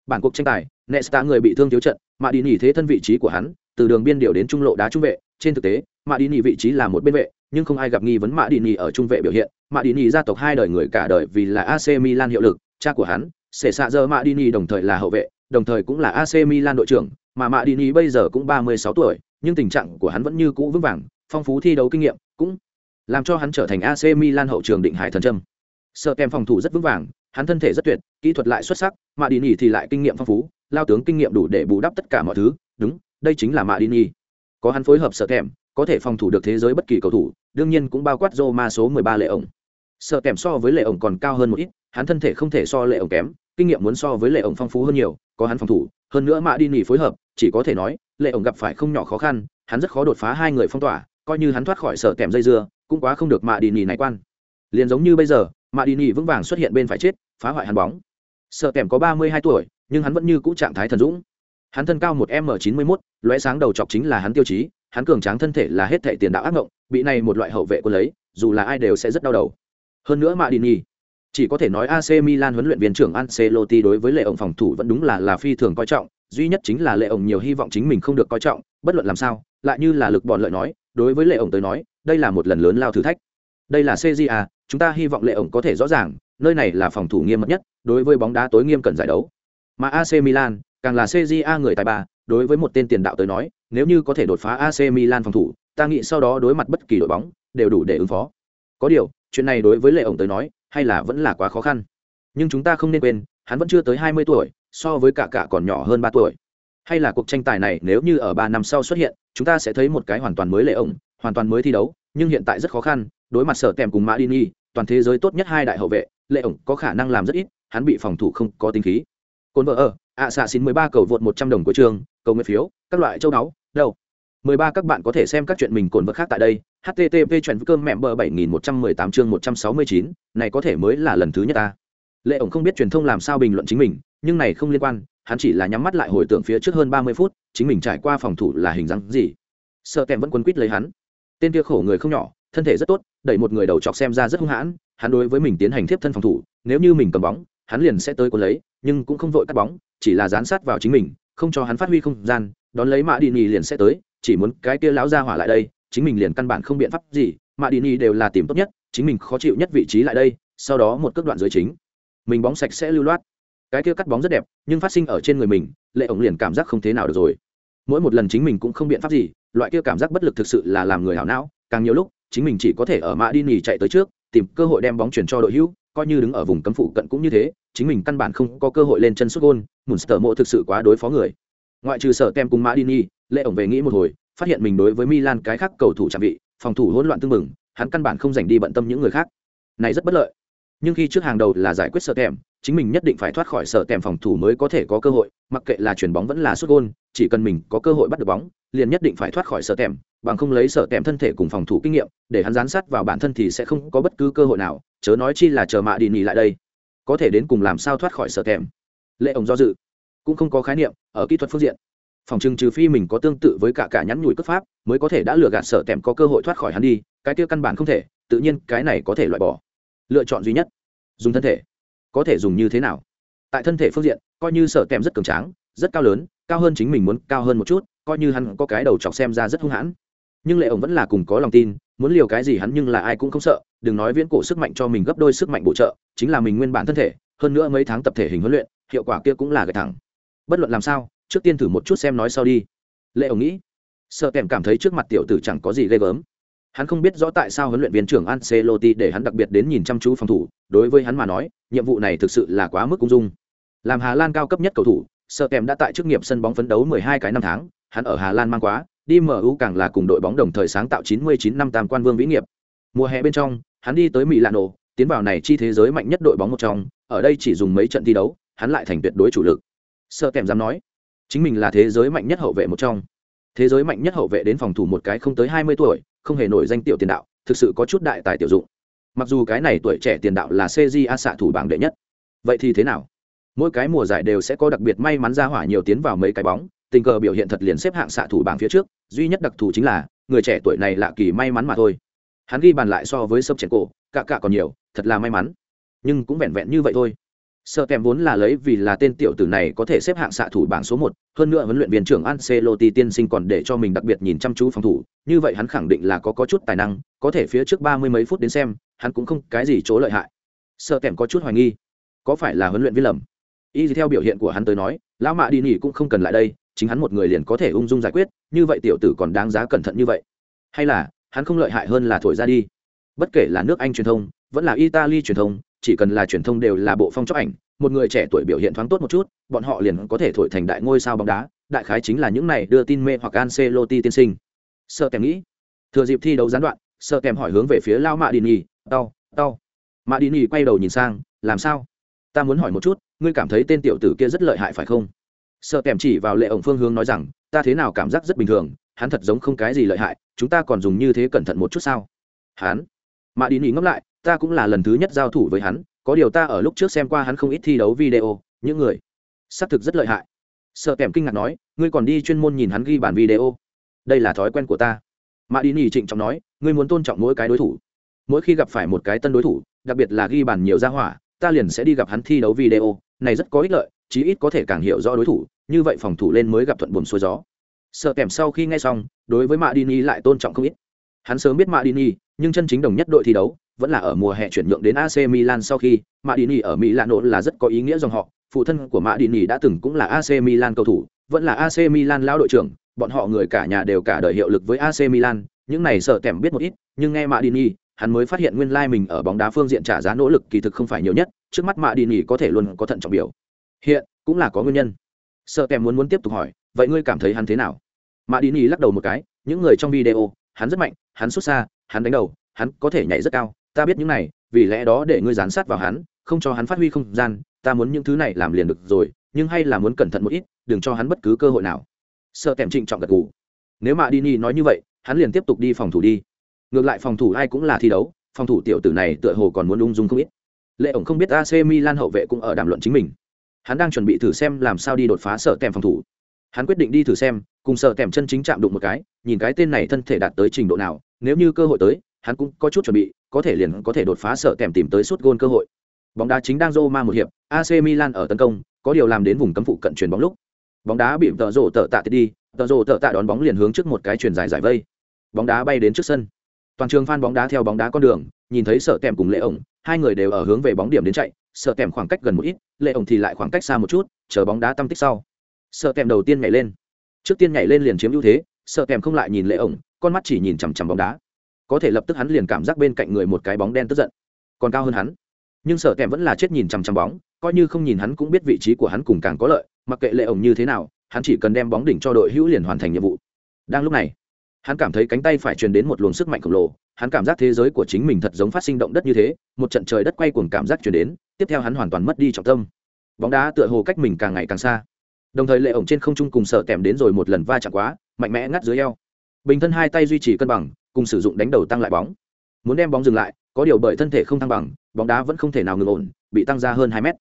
bản cuộc tranh tài, Nesta người bị thương thiếu trận Madini thế thân vị trí của hắn, từ đường biên điều đến trung lộ đá trung vệ, trên thực tế Madini vị trí là một bên vệ, nhưng không ai gặp nghi vấn Madini ở trung vệ biểu hiện Madini gia tộc hai đời người cả đời vì là AC Milan hiệu lực, cha của hắn sẽ xạ giờ Madini đồng thời là hậu vệ, đồng thời cũng là AC Milan đội trưởng, mà Madini bây giờ cũng 36 tuổi nhưng tình trạng của hắn vẫn như cũ vững vàng, phong phú thi đấu kinh nghiệm cũng làm cho hắn trở thành AC Milan hậu trường định hải thần trâm sợ kèm phòng thủ rất vững vàng, hắn thân thể rất tuyệt, kỹ thuật lại xuất sắc Madini thì lại kinh nghiệm phong phú, lao tướng kinh nghiệm đủ để bù đắp tất cả mọi thứ, đúng, đây chính là Madini có hắn phối hợp sợ kèm, có thể phòng thủ được thế giới bất kỳ cầu thủ, đương nhiên cũng bao quát Roma số 13 lệ ổng. Sợ kèm so với lệ ổng còn cao hơn một ít, hắn thân thể không thể so lệ ổng kém, kinh nghiệm muốn so với lệ ổng phong phú hơn nhiều, có hắn phòng thủ, hơn nữa mã đi nghỉ phối hợp chỉ có thể nói, lệ ổng gặp phải không nhỏ khó khăn, hắn rất khó đột phá hai người phong tỏa, coi như hắn thoát khỏi sở kèm dây dưa, cũng quá không được mạ đi nỉ này quan. Liền giống như bây giờ mạ đi nỉ vững vàng xuất hiện bên phải chết, phá hoại hắn bóng. Sở kèm có ba mươi hai tuổi, nhưng hắn vẫn như cũ trạng thái thần dũng. Hắn thân cao một m chín mươi mốt, lóe sáng đầu chọc chính là hắn tiêu chí, hắn cường tráng thân thể là hết thệ tiền đạo ác ngộng, bị này một loại hậu vệ quân lấy, dù là ai đều sẽ rất đau đầu. Hơn nữa mạ đi nỉ chỉ có thể nói AC Milan huấn luyện viên trưởng Ancelotti đối với lệ ổng phòng thủ vẫn đúng là là phi thường coi trọng, duy nhất chính là lệ ổng nhiều hy vọng chính mình không được coi trọng, bất luận làm sao, lại như là lực bọn lợi nói, đối với lệ ổng tới nói, đây là một lần lớn lao thử thách. Đây là CJA, chúng ta hy vọng lệ ổng có thể rõ ràng, nơi này là phòng thủ nghiêm mật nhất, đối với bóng đá tối nghiêm cần giải đấu. Mà AC Milan, càng là CJA người tài ba, đối với một tên tiền đạo tới nói, nếu như có thể đột phá AC Milan phòng thủ, ta nghĩ sau đó đối mặt bất kỳ đội bóng đều đủ để ứng phó. Có điều, chuyện này đối với lệ ổng tới nói, hay là vẫn là quá khó khăn. Nhưng chúng ta không nên quên, hắn vẫn chưa tới hai mươi tuổi, so với cả cả còn nhỏ hơn ba tuổi. Hay là cuộc tranh tài này nếu như ở ba năm sau xuất hiện, chúng ta sẽ thấy một cái hoàn toàn mới lệ ổng, hoàn toàn mới thi đấu, nhưng hiện tại rất khó khăn, đối mặt sở tèm cùng mã đi nhi toàn thế giới tốt nhất hai đại hậu vệ, lệ ổng có khả năng làm rất ít, hắn bị phòng thủ không có tính khí. Cồn vợ ở, ạ xạ xin mười ba cầu vượt một trăm đồng của trường, cầu nguyện phiếu, các loại châu đáo đâu? Mười ba các bạn có thể xem các chuyện mình cồn vật khác tại đây, http chuyện cơm mẹm bờ bảy nghìn một trăm mười tám chương một trăm sáu mươi chín, này có thể mới là lần thứ nhất ta. Lệ ổng không biết truyền thông làm sao bình luận chính mình, nhưng này không liên quan, hắn chỉ là nhắm mắt lại hồi tưởng phía trước hơn ba mươi phút, chính mình trải qua phòng thủ là hình dáng gì. Sợ kèm vẫn quấn quýt lấy hắn. Tên kia khổ người không nhỏ, thân thể rất tốt, đẩy một người đầu chọc xem ra rất hung hãn, hắn đối với mình tiến hành tiếp thân phòng thủ, nếu như mình cầm bóng, hắn liền sẽ tới cuốn lấy, nhưng cũng không vội cắt bóng, chỉ là dán sát vào chính mình, không cho hắn phát huy không gian, đón lấy mã đi nhì liền sẽ tới chỉ muốn cái kia lão ra hỏa lại đây, chính mình liền căn bản không biện pháp gì, mà đi đều là tìm tốt nhất, chính mình khó chịu nhất vị trí lại đây, sau đó một cước đoạn dưới chính. Mình bóng sạch sẽ lưu loát. Cái kia cắt bóng rất đẹp, nhưng phát sinh ở trên người mình, lệ ổng liền cảm giác không thế nào được rồi. Mỗi một lần chính mình cũng không biện pháp gì, loại kia cảm giác bất lực thực sự là làm người hảo não, càng nhiều lúc, chính mình chỉ có thể ở mã đi chạy tới trước, tìm cơ hội đem bóng chuyển cho đội hữu, coi như đứng ở vùng cấm phụ cận cũng như thế, chính mình căn bản không có cơ hội lên chân xuất gôn, Munster mộ thực sự quá đối phó người. Ngoại trừ sở kem cùng Madini lệ ổng về nghĩ một hồi, phát hiện mình đối với Milan cái khác cầu thủ chạm vị, phòng thủ hỗn loạn tương mừng hắn căn bản không dành đi bận tâm những người khác. Này rất bất lợi. Nhưng khi trước hàng đầu là giải quyết sợ kèm chính mình nhất định phải thoát khỏi sở kèm phòng thủ mới có thể có cơ hội, mặc kệ là chuyển bóng vẫn là xuất gôn, chỉ cần mình có cơ hội bắt được bóng, liền nhất định phải thoát khỏi sở kèm bằng không lấy sở kèm thân thể cùng phòng thủ kinh nghiệm, để hắn gián sát vào bản thân thì sẽ không có bất cứ cơ hội nào, chớ nói chi là chờ mạ đi nghỉ lại đây. Có thể đến cùng làm sao thoát khỏi sở kèm lệ ổng do dự. Cũng không có khái niệm, ở kỹ thuật phương diện phòng trừng trừ phi mình có tương tự với cả cả nhắn nhủi cấp pháp, mới có thể đã lừa gạt sở tèm có cơ hội thoát khỏi hắn đi, cái kia căn bản không thể, tự nhiên cái này có thể loại bỏ. Lựa chọn duy nhất, dùng thân thể. Có thể dùng như thế nào? Tại thân thể phương diện, coi như sở tèm rất cường tráng, rất cao lớn, cao hơn chính mình muốn cao hơn một chút, coi như hắn có cái đầu chọc xem ra rất hung hãn. Nhưng lệ ổng vẫn là cùng có lòng tin, muốn liều cái gì hắn nhưng là ai cũng không sợ, đừng nói viễn cổ sức mạnh cho mình gấp đôi sức mạnh bổ trợ, chính là mình nguyên bản thân thể, hơn nữa mấy tháng tập thể hình huấn luyện, hiệu quả kia cũng là gạch thẳng. Bất luận làm sao trước tiên thử một chút xem nói sau đi. Lệ ổng nghĩ, sợ kèm cảm thấy trước mặt tiểu tử chẳng có gì ghê gớm. Hắn không biết rõ tại sao huấn luyện viên trưởng Ancelotti để hắn đặc biệt đến nhìn chăm chú phòng thủ, đối với hắn mà nói, nhiệm vụ này thực sự là quá mức cung dung. Làm hà lan cao cấp nhất cầu thủ, sợ kèm đã tại chức nghiệp sân bóng phấn đấu 12 cái năm tháng, hắn ở hà lan mang quá, đi MU càng là cùng đội bóng đồng thời sáng tạo 99 năm tam quan vương vĩ nghiệp. Mùa hè bên trong, hắn đi tới mỹ lạn nổ tiến vào này chi thế giới mạnh nhất đội bóng một trong, ở đây chỉ dùng mấy trận thi đấu, hắn lại thành tuyệt đối chủ lực. Sợ kèm dám nói chính mình là thế giới mạnh nhất hậu vệ một trong. Thế giới mạnh nhất hậu vệ đến phòng thủ một cái không tới hai mươi tuổi, không hề nổi danh tiểu tiền đạo, thực sự có chút đại tài tiểu dụng. Mặc dù cái này tuổi trẻ tiền đạo là cja xạ thủ bảng đệ nhất. Vậy thì thế nào? Mỗi cái mùa giải đều sẽ có đặc biệt may mắn ra hỏa nhiều tiến vào mấy cái bóng, tình cờ biểu hiện thật liền xếp hạng xạ thủ bảng phía trước, duy nhất đặc thù chính là, người trẻ tuổi này lạ kỳ may mắn mà thôi. Hắn ghi bàn lại so với sấp chèn cổ cạ cạ còn nhiều, thật là may mắn. Nhưng cũng vẹn vẹn như vậy thôi sợ kèm vốn là lấy vì là tên tiểu tử này có thể xếp hạng xạ thủ bảng số một, hơn nữa huấn luyện viên trưởng Ancelotti tiên sinh còn để cho mình đặc biệt nhìn chăm chú phòng thủ, như vậy hắn khẳng định là có có chút tài năng, có thể phía trước ba mươi mấy phút đến xem, hắn cũng không cái gì chỗ lợi hại. Sợ kèm có chút hoài nghi, có phải là huấn luyện viên lầm? Y theo biểu hiện của hắn tới nói, lão mạ đi nghỉ cũng không cần lại đây, chính hắn một người liền có thể ung dung giải quyết, như vậy tiểu tử còn đáng giá cẩn thận như vậy. Hay là, hắn không lợi hại hơn là thổi ra đi. Bất kể là nước anh truyền thông, vẫn là italy truyền thông chỉ cần là truyền thông đều là bộ phong chóc ảnh, một người trẻ tuổi biểu hiện thoáng tốt một chút, bọn họ liền có thể thổi thành đại ngôi sao bóng đá, đại khái chính là những này đưa tin mê hoặc Ancelotti tiên sinh. Sợ kèm nghĩ. Thừa dịp thi đấu gián đoạn, sợ kèm hỏi hướng về phía lao mạ đi nhì đau đau mạ đi nhì quay đầu nhìn sang, làm sao? Ta muốn hỏi một chút, ngươi cảm thấy tên tiểu tử kia rất lợi hại phải không? Sợ kèm chỉ vào lệ ổng phương hướng nói rằng, ta thế nào cảm giác rất bình thường, hắn thật giống không cái gì lợi hại, chúng ta còn dùng như thế cẩn thận một chút sao? Hắn. Mạ đi nhì ngẫm lại ta cũng là lần thứ nhất giao thủ với hắn, có điều ta ở lúc trước xem qua hắn không ít thi đấu video, những người xác thực rất lợi hại. Sợ kèm kinh ngạc nói, ngươi còn đi chuyên môn nhìn hắn ghi bản video. Đây là thói quen của ta. Mã đi nhì trịnh trọng nói, ngươi muốn tôn trọng mỗi cái đối thủ. Mỗi khi gặp phải một cái tân đối thủ, đặc biệt là ghi bản nhiều ra hỏa, ta liền sẽ đi gặp hắn thi đấu video. Này rất có ích lợi, chí ít có thể càng hiểu rõ đối thủ, như vậy phòng thủ lên mới gặp thuận buồm xuôi gió. Sợ kèm sau khi nghe xong, đối với mạ đi nhì lại tôn trọng không ít. Hắn sớm biết mạ đi nhì nhưng chân chính đồng nhất đội thi đấu vẫn là ở mùa hè chuyển nhượng đến AC Milan sau khi Madini ở Milan Milano là rất có ý nghĩa dòng họ, phụ thân của Madini đã từng cũng là AC Milan cầu thủ, vẫn là AC Milan lão đội trưởng, bọn họ người cả nhà đều cả đời hiệu lực với AC Milan, những này sợ tèm biết một ít, nhưng nghe Madini, hắn mới phát hiện nguyên lai mình ở bóng đá phương diện trả giá nỗ lực kỳ thực không phải nhiều nhất, trước mắt Madini có thể luôn có thận trọng biểu. Hiện, cũng là có nguyên nhân. Sợ tèm muốn muốn tiếp tục hỏi, vậy ngươi cảm thấy hắn thế nào? Madini lắc đầu một cái, những người trong video, hắn rất mạnh, hắn xuất xa, hắn đánh đầu, hắn có thể nhảy rất cao, ta biết những này, vì lẽ đó để ngươi gián sát vào hắn, không cho hắn phát huy không gian, ta muốn những thứ này làm liền được rồi, nhưng hay là muốn cẩn thận một ít, đừng cho hắn bất cứ cơ hội nào. Sợ kèm trịnh trọng gật gù. Nếu mà Dini nói như vậy, hắn liền tiếp tục đi phòng thủ đi. Ngược lại phòng thủ ai cũng là thi đấu, phòng thủ tiểu tử này tựa hồ còn muốn ung dung không ít. Lệ ổng không biết ac milan hậu vệ cũng ở đàm luận chính mình. Hắn đang chuẩn bị thử xem làm sao đi đột phá sợ kèm phòng thủ. Hắn quyết định đi thử xem, cùng sợ kèm chân chính chạm đụng một cái, nhìn cái tên này thân thể đạt tới trình độ nào, nếu như cơ hội tới hắn cũng có chút chuẩn bị, có thể liền có thể đột phá sợ tèm tìm tới suốt gôn cơ hội. Bóng đá chính đang Roma một hiệp AC Milan ở tấn công, có điều làm đến vùng cấm phụ cận chuyển bóng lúc. Bóng đá bị tờ rổ tờ tạ đi tờ rổ tờ tạ đón bóng liền hướng trước một cái chuyền dài giải vây. Bóng đá bay đến trước sân. Toàn trường phan bóng đá theo bóng đá con đường, nhìn thấy sợ tèm cùng lệ ổng, hai người đều ở hướng về bóng điểm đến chạy, sợ tèm khoảng cách gần một ít, lệ ổng thì lại khoảng cách xa một chút, chờ bóng đá tâm tích sau. Sợ tèm đầu tiên nhảy lên. Trước tiên nhảy lên liền chiếm ưu thế, sợ tèm không lại nhìn lệ ổng, con mắt chỉ nhìn chằm chằm bóng đá có thể lập tức hắn liền cảm giác bên cạnh người một cái bóng đen tức giận. Còn cao hơn hắn. Nhưng sợ kèm vẫn là chết nhìn chằm chằm bóng, coi như không nhìn hắn cũng biết vị trí của hắn cùng càng có lợi, mặc kệ lệ ổng như thế nào, hắn chỉ cần đem bóng đỉnh cho đội hữu liền hoàn thành nhiệm vụ. Đang lúc này, hắn cảm thấy cánh tay phải truyền đến một luồng sức mạnh khổng lồ, hắn cảm giác thế giới của chính mình thật giống phát sinh động đất như thế, một trận trời đất quay cuồng cảm giác truyền đến, tiếp theo hắn hoàn toàn mất đi trọng tâm. Bóng đá tựa hồ cách mình càng ngày càng xa. Đồng thời lệ ổng trên không trung cùng sợ kèm đến rồi một lần va chạm quá, mạnh mẽ ngắt dưới eo bình thân hai tay duy trì cân bằng, cùng sử dụng đánh đầu tăng lại bóng. Muốn đem bóng dừng lại, có điều bởi thân thể không thăng bằng, bóng đá vẫn không thể nào ngừng ổn, bị tăng ra hơn hai mét.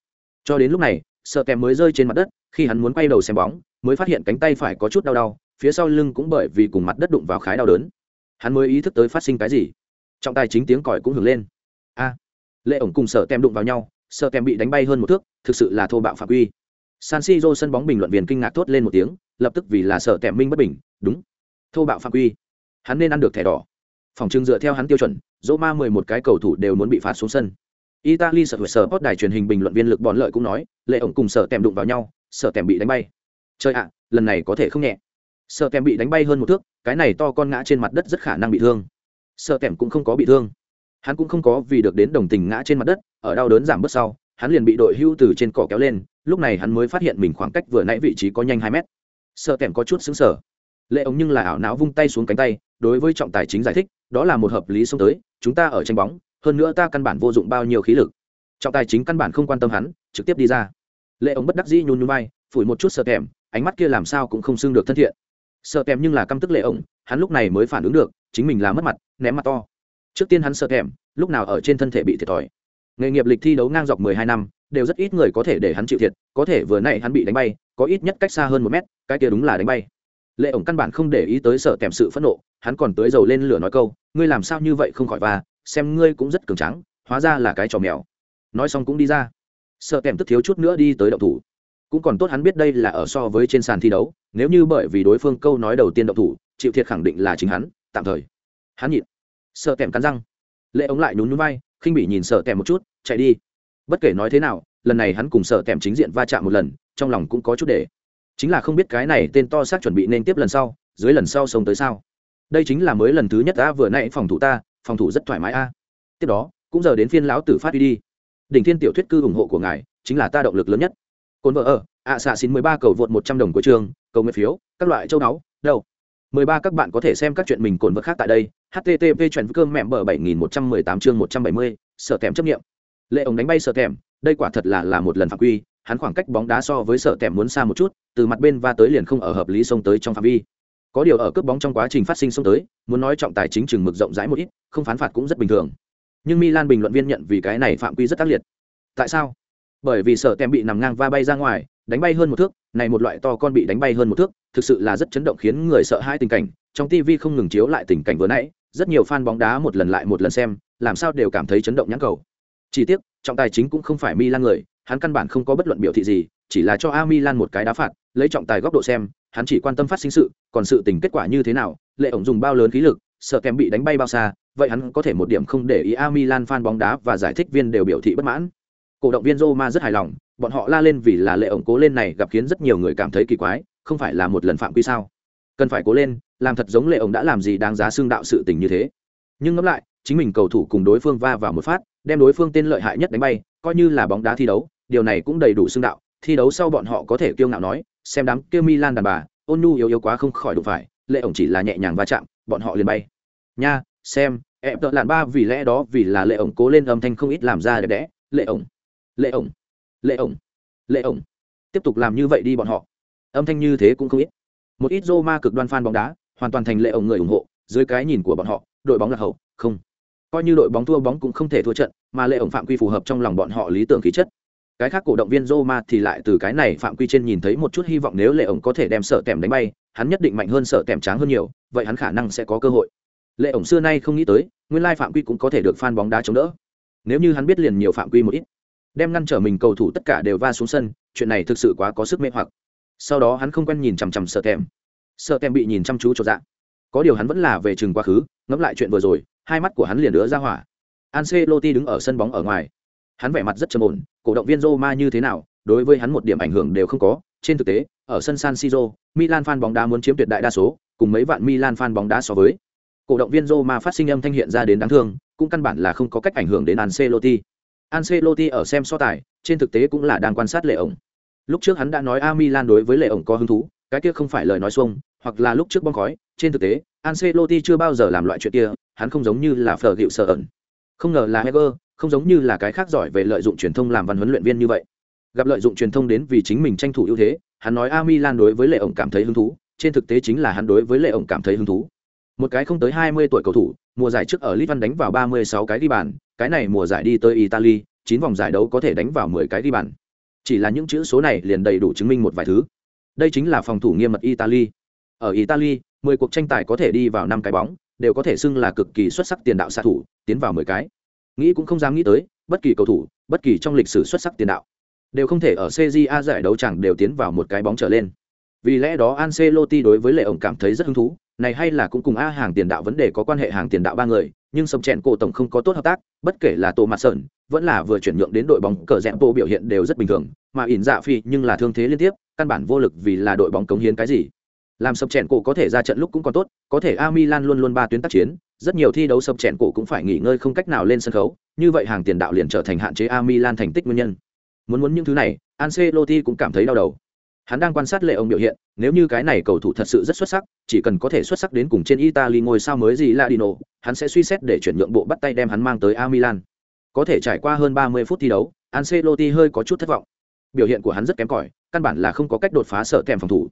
Cho đến lúc này, sợ kèm mới rơi trên mặt đất, khi hắn muốn quay đầu xem bóng, mới phát hiện cánh tay phải có chút đau đau, phía sau lưng cũng bởi vì cùng mặt đất đụng vào khái đau đớn. Hắn mới ý thức tới phát sinh cái gì. Trọng tài chính tiếng còi cũng hưởng lên. A, lệ ổng cùng sợ tem đụng vào nhau, sợ tem bị đánh bay hơn một thước, thực sự là thô bạo phạm quy. San siro sân bóng bình luận viên kinh ngạc thốt lên một tiếng, lập tức vì là sợ tem minh bất bình, đúng thô bạo phạm quy. Hắn nên ăn được thẻ đỏ. Phòng trưng dựa theo hắn tiêu chuẩn, dỗ ma mười một cái cầu thủ đều muốn bị phạt xuống sân. Italy sợ sở post đài truyền hình bình luận viên lực bọn lợi cũng nói, lệ ổng cùng sợ tèm đụng vào nhau sợ tèm bị đánh bay. Chơi ạ, lần này có thể không nhẹ. Sợ tèm bị đánh bay hơn một thước, cái này to con ngã trên mặt đất rất khả năng bị thương. Sợ tèm cũng không có bị thương. Hắn cũng không có vì được đến đồng tình ngã trên mặt đất, ở đau đớn giảm bớt sau, hắn liền bị đội hưu từ trên cỏ kéo lên, lúc này hắn mới phát hiện mình khoảng cách vừa nãy vị trí có nhanh hai mét. Sợ kèm có chút xứng sở lệ ống nhưng là ảo não vung tay xuống cánh tay đối với trọng tài chính giải thích đó là một hợp lý xông tới chúng ta ở tranh bóng hơn nữa ta căn bản vô dụng bao nhiêu khí lực. Trọng tài chính căn bản không quan tâm hắn trực tiếp đi ra. Lệ ống bất đắc dĩ nhún nhún vai phủi một chút sợ kèm ánh mắt kia làm sao cũng không xưng được thân thiện. Sợ kèm nhưng là căm tức lệ ống, hắn lúc này mới phản ứng được chính mình là mất mặt ném mặt to. Trước tiên hắn sợ kèm lúc nào ở trên thân thể bị thiệt thòi. Nghề nghiệp lịch thi đấu ngang dọc mười hai năm đều rất ít người có thể để hắn chịu thiệt có thể vừa nãy hắn bị đánh bay có ít nhất cách xa hơn một mét cái kia đúng là đánh bay lệ ổng căn bản không để ý tới sợ kèm sự phẫn nộ, hắn còn tới dầu lên lửa nói câu, ngươi làm sao như vậy không khỏi và xem ngươi cũng rất cường trắng hóa ra là cái trò mèo. Nói xong cũng đi ra. Sợ kèm tức thiếu chút nữa đi tới động thủ. Cũng còn tốt hắn biết đây là ở so với trên sàn thi đấu, nếu như bởi vì đối phương câu nói đầu tiên động thủ, chịu thiệt khẳng định là chính hắn, tạm thời. Hắn nhịn. Sợ kèm cắn răng. Lệ ống lại nhún nhún vai, khinh bị nhìn sợ kèm một chút, chạy đi. Bất kể nói thế nào, lần này hắn cùng sợ kèm chính diện va chạm một lần, trong lòng cũng có chút để chính là không biết cái này tên to xác chuẩn bị nên tiếp lần sau, dưới lần sau sống tới sao? Đây chính là mới lần thứ nhất ta vừa nãy phòng thủ ta, phòng thủ rất thoải mái a. Tiếp đó, cũng giờ đến phiên lão tử phát đi đi. Đỉnh thiên tiểu thuyết cư ủng hộ của ngài, chính là ta động lực lớn nhất. Cồn vợ ở, ạ xạ xin mười ba cầu vượt một trăm đồng của trường, cầu nguyện phiếu, các loại châu náu đâu? Mười ba các bạn có thể xem các chuyện mình cồn vợ khác tại đây, http chuyện cơm mẹm bờ bảy nghìn một trăm mười tám chương một trăm bảy mươi sợ kèm chấp nghiệm. Lệ ổng đánh bay sợ kèm đây quả thật là là một lần phạm quy hắn khoảng cách bóng đá so với sợ kèm muốn xa một chút, từ mặt bên va tới liền không ở hợp lý xông tới trong phạm vi. Có điều ở cướp bóng trong quá trình phát sinh xông tới, muốn nói trọng tài chính chừng mực rộng rãi một ít, không phán phạt cũng rất bình thường. Nhưng milan bình luận viên nhận vì cái này phạm quy rất tác liệt. Tại sao? Bởi vì sợ tem bị nằm ngang va bay ra ngoài, đánh bay hơn một thước, này một loại to con bị đánh bay hơn một thước, thực sự là rất chấn động khiến người sợ hai tình cảnh. Trong tv không ngừng chiếu lại tình cảnh vừa nãy, rất nhiều fan bóng đá một lần lại một lần xem, làm sao đều cảm thấy chấn động nhãn cầu. Chỉ tiếc, trọng tài chính cũng không phải milan người hắn căn bản không có bất luận biểu thị gì chỉ là cho a milan một cái đá phạt lấy trọng tài góc độ xem hắn chỉ quan tâm phát sinh sự còn sự tình kết quả như thế nào lệ ổng dùng bao lớn khí lực sợ kèm bị đánh bay bao xa vậy hắn có thể một điểm không để ý a milan fan bóng đá và giải thích viên đều biểu thị bất mãn cổ động viên Roma rất hài lòng, bọn họ la lên vì là lệ ổng cố lên này gặp khiến rất nhiều người cảm thấy kỳ quái, không phải là một lần phạm quy sao? Cần phải cố lên, làm thật giống lệ ổng đã làm gì đáng giá xương đạo sự tình như thế. Nhưng ngẫm lại, chính mình cầu thủ cùng đối phương va vào một phát, đem đối phương tên lợi hại nhất đánh bay, coi như là bóng đá thi đấu, điều này cũng đầy đủ xương đạo. Thi đấu sau bọn họ có thể kiêu ngạo nói, xem đám kia Milan đàn bà, ôn nhu yếu yếu quá không khỏi đụng phải, lệ ổng chỉ là nhẹ nhàng va chạm, bọn họ liền bay. Nha, xem, em tợ lạn ba vì lẽ đó vì là lệ ổng cố lên âm thanh không ít làm ra đẹp đẽ, lệ ổng lệ ổng lệ ổng lệ ổng tiếp tục làm như vậy đi bọn họ âm thanh như thế cũng không ít một ít Roma ma cực đoan fan bóng đá hoàn toàn thành lệ ổng người ủng hộ dưới cái nhìn của bọn họ đội bóng là hậu không coi như đội bóng thua bóng cũng không thể thua trận, mà lệ ổng phạm quy phù hợp trong lòng bọn họ lý tưởng khí chất. Cái khác cổ động viên Roma thì lại từ cái này phạm quy trên nhìn thấy một chút hy vọng nếu lệ ổng có thể đem sợ tèm đánh bay, hắn nhất định mạnh hơn sợ tèm tráng hơn nhiều, vậy hắn khả năng sẽ có cơ hội. Lệ ổng xưa nay không nghĩ tới, nguyên lai phạm quy cũng có thể được fan bóng đá chống đỡ. Nếu như hắn biết liền nhiều phạm quy một ít. Đem ngăn trở mình cầu thủ tất cả đều va xuống sân, chuyện này thực sự quá có sức mê hoặc. Sau đó hắn không quen nhìn chằm chằm sợ tèm. Sợ tèm bị nhìn chăm chú cho dạ. Có điều hắn vẫn là về chừng quá khứ, ngẫm lại chuyện vừa rồi hai mắt của hắn liền đứa ra hỏa. Ancelotti đứng ở sân bóng ở ngoài. Hắn vẻ mặt rất trầm ổn, cổ động viên Roma như thế nào, đối với hắn một điểm ảnh hưởng đều không có. Trên thực tế, ở sân San Siro, Milan fan bóng đá muốn chiếm tuyệt đại đa số, cùng mấy vạn Milan fan bóng đá so với. Cổ động viên Roma phát sinh âm thanh hiện ra đến đáng thương, cũng căn bản là không có cách ảnh hưởng đến Ancelotti. Ancelotti ở xem so tài, trên thực tế cũng là đang quan sát lệ ổng. Lúc trước hắn đã nói A Milan đối với lệ ổng có hứng thú, cái kia không phải lời nói xuông, hoặc là lúc trước bong khói trên thực tế, Ancelotti chưa bao giờ làm loại chuyện kia, hắn không giống như là phở hiệu sợ ẩn. Không ngờ là Heger, không giống như là cái khác giỏi về lợi dụng truyền thông làm văn huấn luyện viên như vậy. Gặp lợi dụng truyền thông đến vì chính mình tranh thủ ưu thế, hắn nói a milan đối với lệ ổng cảm thấy hứng thú, trên thực tế chính là hắn đối với lệ ổng cảm thấy hứng thú. Một cái không tới hai mươi tuổi cầu thủ, mùa giải trước ở Litvan đánh vào ba mươi sáu cái ghi bàn, cái này mùa giải đi tới italy, chín vòng giải đấu có thể đánh vào mười cái ghi bàn. Chỉ là những chữ số này liền đầy đủ chứng minh một vài thứ. Đây chính là phòng thủ nghiêm mật italy ở italy, mười cuộc tranh tài có thể đi vào năm cái bóng, đều có thể xưng là cực kỳ xuất sắc tiền đạo xạ thủ, tiến vào mười cái. Nghĩ cũng không dám nghĩ tới, bất kỳ cầu thủ, bất kỳ trong lịch sử xuất sắc tiền đạo, đều không thể ở cja giải đấu chẳng đều tiến vào một cái bóng trở lên. Vì lẽ đó Ancelotti đối với lệ ổng cảm thấy rất hứng thú, này hay là cũng cùng a hàng tiền đạo vấn đề có quan hệ hàng tiền đạo ba người, nhưng sầm chèn cổ tổng không có tốt hợp tác, bất kể là tổ mặt sơn vẫn là vừa chuyển nhượng đến đội bóng cờ rẽn bộ biểu hiện đều rất bình thường, mà ỉn dạ phi nhưng là thương thế liên tiếp, căn bản vô lực vì là đội bóng cống hiến cái gì làm sập chèn cổ có thể ra trận lúc cũng còn tốt, có thể a milan luôn luôn ba tuyến tác chiến, rất nhiều thi đấu sập chèn cổ cũng phải nghỉ ngơi không cách nào lên sân khấu, như vậy hàng tiền đạo liền trở thành hạn chế a milan thành tích nguyên nhân. Muốn muốn những thứ này, Ancelotti cũng cảm thấy đau đầu. Hắn đang quan sát lệ ông biểu hiện, nếu như cái này cầu thủ thật sự rất xuất sắc, chỉ cần có thể xuất sắc đến cùng trên italy ngôi sao mới gì ladino hắn sẽ suy xét để chuyển nhượng bộ bắt tay đem hắn mang tới a milan. Có thể trải qua hơn 30 phút thi đấu, Ancelotti hơi có chút thất vọng. Biểu hiện của hắn rất kém cỏi, căn bản là không có cách đột phá sợ kèm phòng thủ.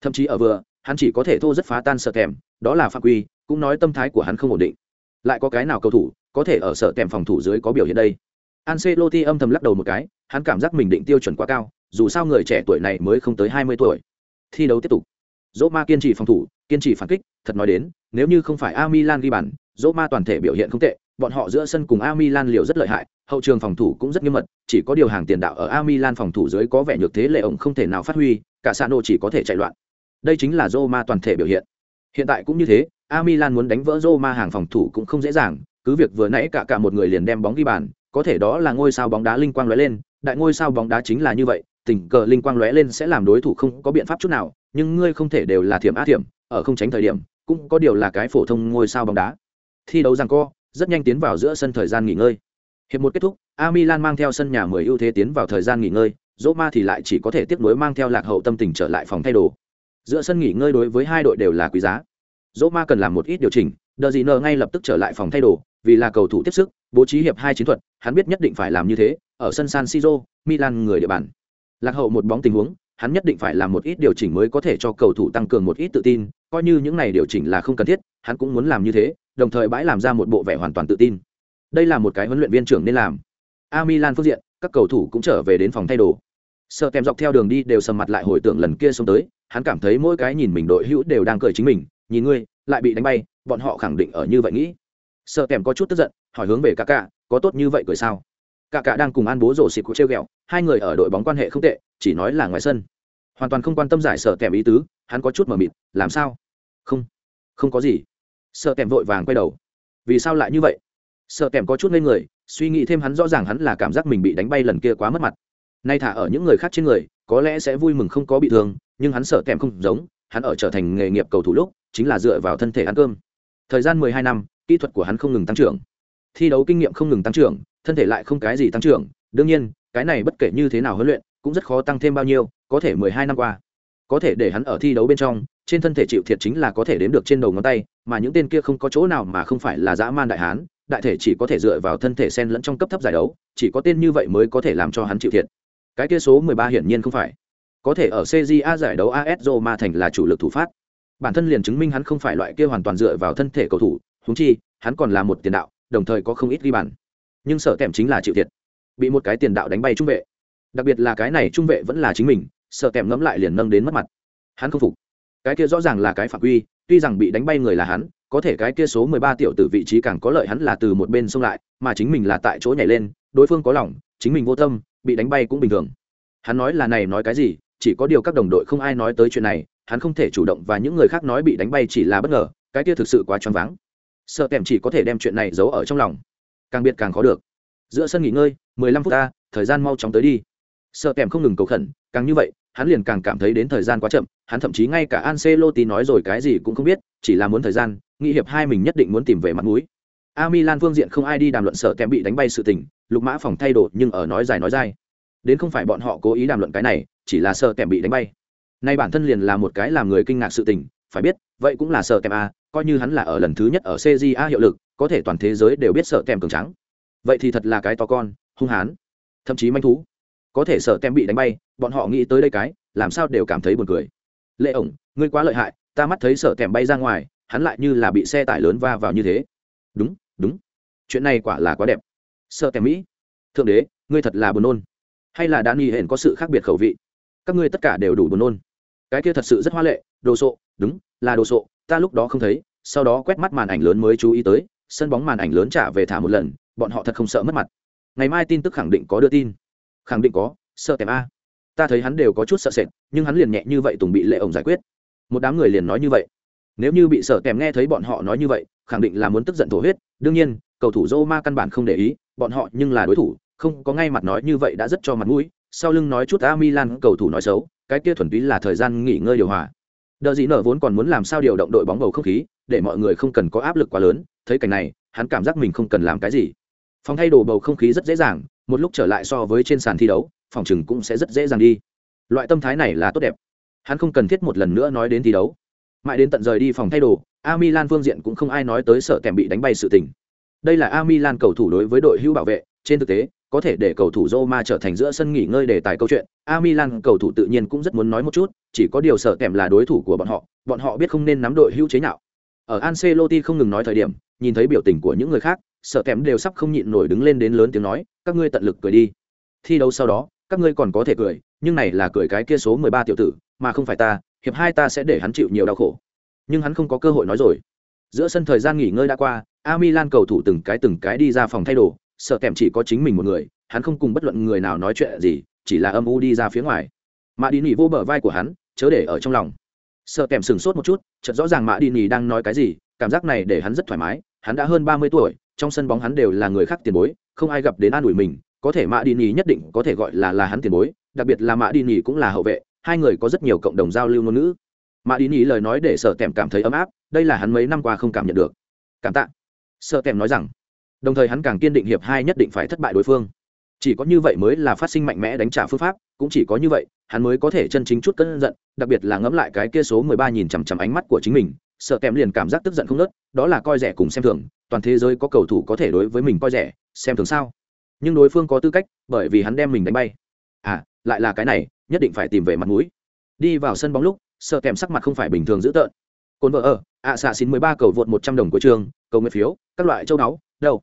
Thậm chí ở vừa hắn chỉ có thể thô rất phá tan sợ kèm đó là phạm quy, cũng nói tâm thái của hắn không ổn định. Lại có cái nào cầu thủ có thể ở sợ kèm phòng thủ dưới có biểu hiện đây? Ancelotti âm thầm lắc đầu một cái, hắn cảm giác mình định tiêu chuẩn quá cao, dù sao người trẻ tuổi này mới không tới hai mươi tuổi. Thi đấu tiếp tục. Roma kiên trì phòng thủ, kiên trì phản kích, thật nói đến, nếu như không phải A Milan ghi bàn, Roma toàn thể biểu hiện không tệ, bọn họ giữa sân cùng A Milan liều rất lợi hại, hậu trường phòng thủ cũng rất nghiêm mật, chỉ có điều hàng tiền đạo ở A Milan phòng thủ dưới có vẻ nhược thế lệ ổng không thể nào phát huy, cả Sano chỉ có thể chạy loạn đây chính là Roma toàn thể biểu hiện. Hiện tại cũng như thế, A Milan muốn đánh vỡ Roma hàng phòng thủ cũng không dễ dàng, cứ việc vừa nãy cả cả một người liền đem bóng ghi bàn, có thể đó là ngôi sao bóng đá linh quang lóe lên, đại ngôi sao bóng đá chính là như vậy, tình cờ linh quang lóe lên sẽ làm đối thủ không có biện pháp chút nào, nhưng ngươi không thể đều là thiểm á thiểm, ở không tránh thời điểm, cũng có điều là cái phổ thông ngôi sao bóng đá. Thi đấu rằng co, rất nhanh tiến vào giữa sân thời gian nghỉ ngơi. Hiệp một kết thúc, a milan mang theo sân nhà 10 ưu thế tiến vào thời gian nghỉ ngơi, Roma thì lại chỉ có thể tiếp nối mang theo lạc hậu tâm tình trở lại phòng thay đồ giữa sân nghỉ ngơi đối với hai đội đều là quý giá. Roma cần làm một ít điều chỉnh, đờ gì nờ ngay lập tức trở lại phòng thay đồ, vì là cầu thủ tiếp sức, bố trí hiệp hai chiến thuật, hắn biết nhất định phải làm như thế, ở sân san siro, milan người địa bàn. Lạc hậu một bóng tình huống, hắn nhất định phải làm một ít điều chỉnh mới có thể cho cầu thủ tăng cường một ít tự tin, coi như những này điều chỉnh là không cần thiết, hắn cũng muốn làm như thế, đồng thời bãi làm ra một bộ vẻ hoàn toàn tự tin. Đây là một cái huấn luyện viên trưởng nên làm. A milan phương diện, các cầu thủ cũng trở về đến phòng thay đồ sợ kèm dọc theo đường đi đều sầm mặt lại hồi tưởng lần kia xông tới, hắn cảm thấy mỗi cái nhìn mình đội hữu đều đang cười chính mình, nhìn ngươi, lại bị đánh bay, bọn họ khẳng định ở như vậy nghĩ. Sợ kèm có chút tức giận, hỏi hướng về cả cả có tốt như vậy cười sao? Cả cả đang cùng an bố rổ xịt của treo ghẹo, hai người ở đội bóng quan hệ không tệ, chỉ nói là ngoài sân. Hoàn toàn không quan tâm giải sợ kèm ý tứ, hắn có chút mờ mịt, làm sao? Không không có gì. Sợ kèm vội vàng quay đầu. Vì sao lại như vậy? Sợ kèm có chút ngây người, suy nghĩ thêm hắn rõ ràng hắn là cảm giác mình bị đánh bay lần kia quá mất mặt nay thả ở những người khác trên người, có lẽ sẽ vui mừng không có bị thương, nhưng hắn sợ kèm không giống, hắn ở trở thành nghề nghiệp cầu thủ lúc, chính là dựa vào thân thể ăn cơm. Thời gian mười hai năm, kỹ thuật của hắn không ngừng tăng trưởng. Thi đấu kinh nghiệm không ngừng tăng trưởng, thân thể lại không cái gì tăng trưởng. Đương nhiên, cái này bất kể như thế nào huấn luyện, cũng rất khó tăng thêm bao nhiêu, có thể mười hai năm qua. Có thể để hắn ở thi đấu bên trong, trên thân thể chịu thiệt chính là có thể đếm được trên đầu ngón tay, mà những tên kia không có chỗ nào mà không phải là dã man đại hán, đại thể chỉ có thể dựa vào thân thể sen lẫn trong cấp thấp giải đấu, chỉ có tên như vậy mới có thể làm cho hắn chịu thiệt cái kia số mười ba hiển nhiên không phải. Có thể ở CJA giải đấu AS Roma thành là chủ lực thủ phát bản thân liền chứng minh hắn không phải loại kia hoàn toàn dựa vào thân thể cầu thủ, huống chi, hắn còn là một tiền đạo, đồng thời có không ít ghi bàn. Nhưng sợ kèm chính là chịu thiệt. Bị một cái tiền đạo đánh bay trung vệ. Đặc biệt là cái này trung vệ vẫn là chính mình sợ kèm ngẫm lại liền nâng đến mất mặt. Hắn không phục. Cái kia rõ ràng là cái phạm quy, tuy rằng bị đánh bay người là hắn, có thể cái kia số mười ba tiểu tử vị trí càng có lợi hắn là từ một bên xông lại, mà chính mình là tại chỗ nhảy lên, đối phương có lòng, chính mình vô tâm bị đánh bay cũng bình thường. Hắn nói là này nói cái gì, chỉ có điều các đồng đội không ai nói tới chuyện này, hắn không thể chủ động và những người khác nói bị đánh bay chỉ là bất ngờ, cái kia thực sự quá choáng váng. Sợ kèm chỉ có thể đem chuyện này giấu ở trong lòng. Càng biết càng khó được. Giữa sân nghỉ ngơi, mười lăm phút ta thời gian mau chóng tới đi. Sợ kèm không ngừng cầu khẩn, càng như vậy, hắn liền càng cảm thấy đến thời gian quá chậm, hắn thậm chí ngay cả Ancelotti nói rồi cái gì cũng không biết, chỉ là muốn thời gian, nghĩ hiệp hai mình nhất định muốn tìm về mặt mũi. A Milan phương diện không ai đi đàm luận sợ kèm bị đánh bay sự tình lục mã phòng thay đổi nhưng ở nói dài nói dài đến không phải bọn họ cố ý đàm luận cái này, chỉ là sợ kèm bị đánh bay. Nay bản thân liền là một cái làm người kinh ngạc sự tình, phải biết, vậy cũng là sợ kèm a, coi như hắn là ở lần thứ nhất ở cja hiệu lực, có thể toàn thế giới đều biết sợ kèm cường trắng vậy thì thật là cái to con, hung hán thậm chí manh thú. Có thể sợ kèm bị đánh bay, bọn họ nghĩ tới đây cái, làm sao đều cảm thấy buồn cười. Lệ ổng, ngươi quá lợi hại, ta mắt thấy sợ kèm bay ra ngoài, hắn lại như là bị xe tải lớn va vào như thế. Đúng đúng. Chuyện này quả là quá đẹp sợ tèm mỹ. Thượng đế, ngươi thật là buồn nôn. Hay là đã nghi hển có sự khác biệt khẩu vị? Các ngươi tất cả đều đủ buồn nôn. Cái kia thật sự rất hoa lệ, đồ sộ, đúng, là đồ sộ, ta lúc đó không thấy, sau đó quét mắt màn ảnh lớn mới chú ý tới, sân bóng màn ảnh lớn trả về thả một lần, bọn họ thật không sợ mất mặt. Ngày mai tin tức khẳng định có đưa tin. Khẳng định có, sợ tèm a. Ta thấy hắn đều có chút sợ sệt, nhưng hắn liền nhẹ như vậy tùng bị lệ ổng giải quyết. Một đám người liền nói như vậy. Nếu như bị sợ kèm nghe thấy bọn họ nói như vậy, khẳng định là muốn tức giận thổ huyết. Đương nhiên, cầu thủ Roma căn bản không để ý bọn họ nhưng là đối thủ, không có ngay mặt nói như vậy đã rất cho mặt mũi, sau lưng nói chút a milan cầu thủ nói xấu, cái kia thuần túy là thời gian nghỉ ngơi điều hòa. Đờ gì nở vốn còn muốn làm sao điều động đội bóng bầu không khí, để mọi người không cần có áp lực quá lớn, thấy cảnh này, hắn cảm giác mình không cần làm cái gì. Phòng thay đồ bầu không khí rất dễ dàng, một lúc trở lại so với trên sàn thi đấu, phòng chừng cũng sẽ rất dễ dàng đi. Loại tâm thái này là tốt đẹp. Hắn không cần thiết một lần nữa nói đến thi đấu. Mãi đến tận rời đi phòng thay đồ, a milan phương diện cũng không ai nói tới sợ kèm bị đánh bay sự tình đây là a milan cầu thủ đối với đội hưu bảo vệ trên thực tế có thể để cầu thủ Roma trở thành giữa sân nghỉ ngơi để tài câu chuyện. A Milan cầu thủ tự nhiên cũng rất muốn nói một chút, chỉ có điều sợ kèm là đối thủ của bọn họ, bọn họ biết không nên nắm đội hữu chế nào. Ở Ancelotti không ngừng nói thời điểm, nhìn thấy biểu tình của những người khác, sợ kèm đều sắp không nhịn nổi đứng lên đến lớn tiếng nói, các ngươi tận lực cười đi. Thi đấu sau đó, các ngươi còn có thể cười, nhưng này là cười cái kia số 13 tiểu tử, mà không phải ta, hiệp hai ta sẽ để hắn chịu nhiều đau khổ. Nhưng hắn không có cơ hội nói rồi. Giữa sân thời gian nghỉ ngơi đã qua, A Milan cầu thủ từng cái từng cái đi ra phòng thay đồ, sợ kèm chỉ có chính mình một người hắn không cùng bất luận người nào nói chuyện gì chỉ là âm u đi ra phía ngoài. Mạ đi nỉ vô bờ vai của hắn chớ để ở trong lòng. Sợ kèm sừng sốt một chút chợt rõ ràng mạ đi nỉ đang nói cái gì cảm giác này để hắn rất thoải mái hắn đã hơn ba mươi tuổi trong sân bóng hắn đều là người khác tiền bối không ai gặp đến an ủi mình có thể mạ đi nỉ nhất định có thể gọi là là hắn tiền bối đặc biệt là mạ đi nỉ cũng là hậu vệ hai người có rất nhiều cộng đồng giao lưu ngôn ngữ. Mạ đi nỉ lời nói để sợ kèm cảm thấy ấm áp đây là hắn mấy năm qua không cảm nhận được. Cảm tạ. Sợ kèm nói rằng, đồng thời hắn càng kiên định hiệp hai nhất định phải thất bại đối phương. Chỉ có như vậy mới là phát sinh mạnh mẽ đánh trả phương pháp, cũng chỉ có như vậy, hắn mới có thể chân chính chút cơn giận, đặc biệt là ngẫm lại cái kia số mười ba nhìn chằm chằm ánh mắt của chính mình, sợ kèm liền cảm giác tức giận không nớt đó là coi rẻ cùng xem thường, toàn thế giới có cầu thủ có thể đối với mình coi rẻ, xem thường sao? Nhưng đối phương có tư cách, bởi vì hắn đem mình đánh bay. À lại là cái này, nhất định phải tìm về mặt mũi. Đi vào sân bóng lúc, sợ kèm sắc mặt không phải bình thường dữ tợn. Cồn vợ ở ạ xạ xin mười ba cầu vượt một trăm đồng của trường cầu nguyện phiếu các loại châu đáo đâu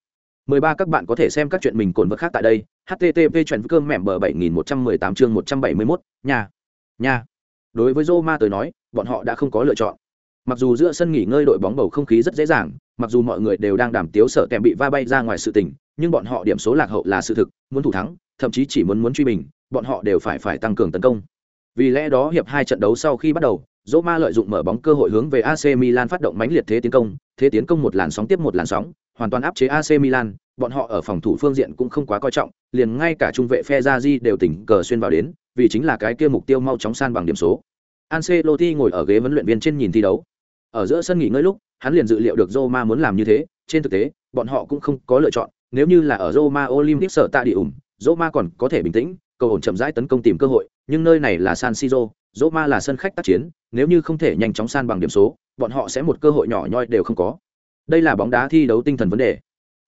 13 các bạn có thể xem các chuyện mình cồn vật khác tại đây. http chuyện cơm mẻm bờ 7118 chương 171, nhà. Nhà. Đối với Roma tới nói, bọn họ đã không có lựa chọn. Mặc dù giữa sân nghỉ ngơi đội bóng bầu không khí rất dễ dàng, mặc dù mọi người đều đang đảm tiếu sợ kèm bị va bay ra ngoài sự tình, nhưng bọn họ điểm số lạc hậu là sự thực, muốn thủ thắng, thậm chí chỉ muốn muốn truy bình, bọn họ đều phải phải tăng cường tấn công. Vì lẽ đó hiệp hai trận đấu sau khi bắt đầu, Roma lợi dụng mở bóng cơ hội hướng về AC Milan phát động mãnh liệt thế tiến công, thế tiến công một làn sóng tiếp một làn sóng, hoàn toàn áp chế AC Milan, bọn họ ở phòng thủ phương diện cũng không quá coi trọng, liền ngay cả trung vệ Fezazi đều tỉnh cờ xuyên vào đến, vì chính là cái kia mục tiêu mau chóng san bằng điểm số. Ancelotti ngồi ở ghế huấn luyện viên trên nhìn thi đấu. Ở giữa sân nghỉ ngơi lúc, hắn liền dự liệu được Roma muốn làm như thế, trên thực tế, bọn họ cũng không có lựa chọn, nếu như là ở Roma Olympic sở tại địa ủng, Roma còn có thể bình tĩnh, cầu ổn chậm rãi tấn công tìm cơ hội, nhưng nơi này là San Siro, Roma là sân khách tác chiến, nếu như không thể nhanh chóng san bằng điểm số, bọn họ sẽ một cơ hội nhỏ nhoi đều không có. Đây là bóng đá thi đấu tinh thần vấn đề.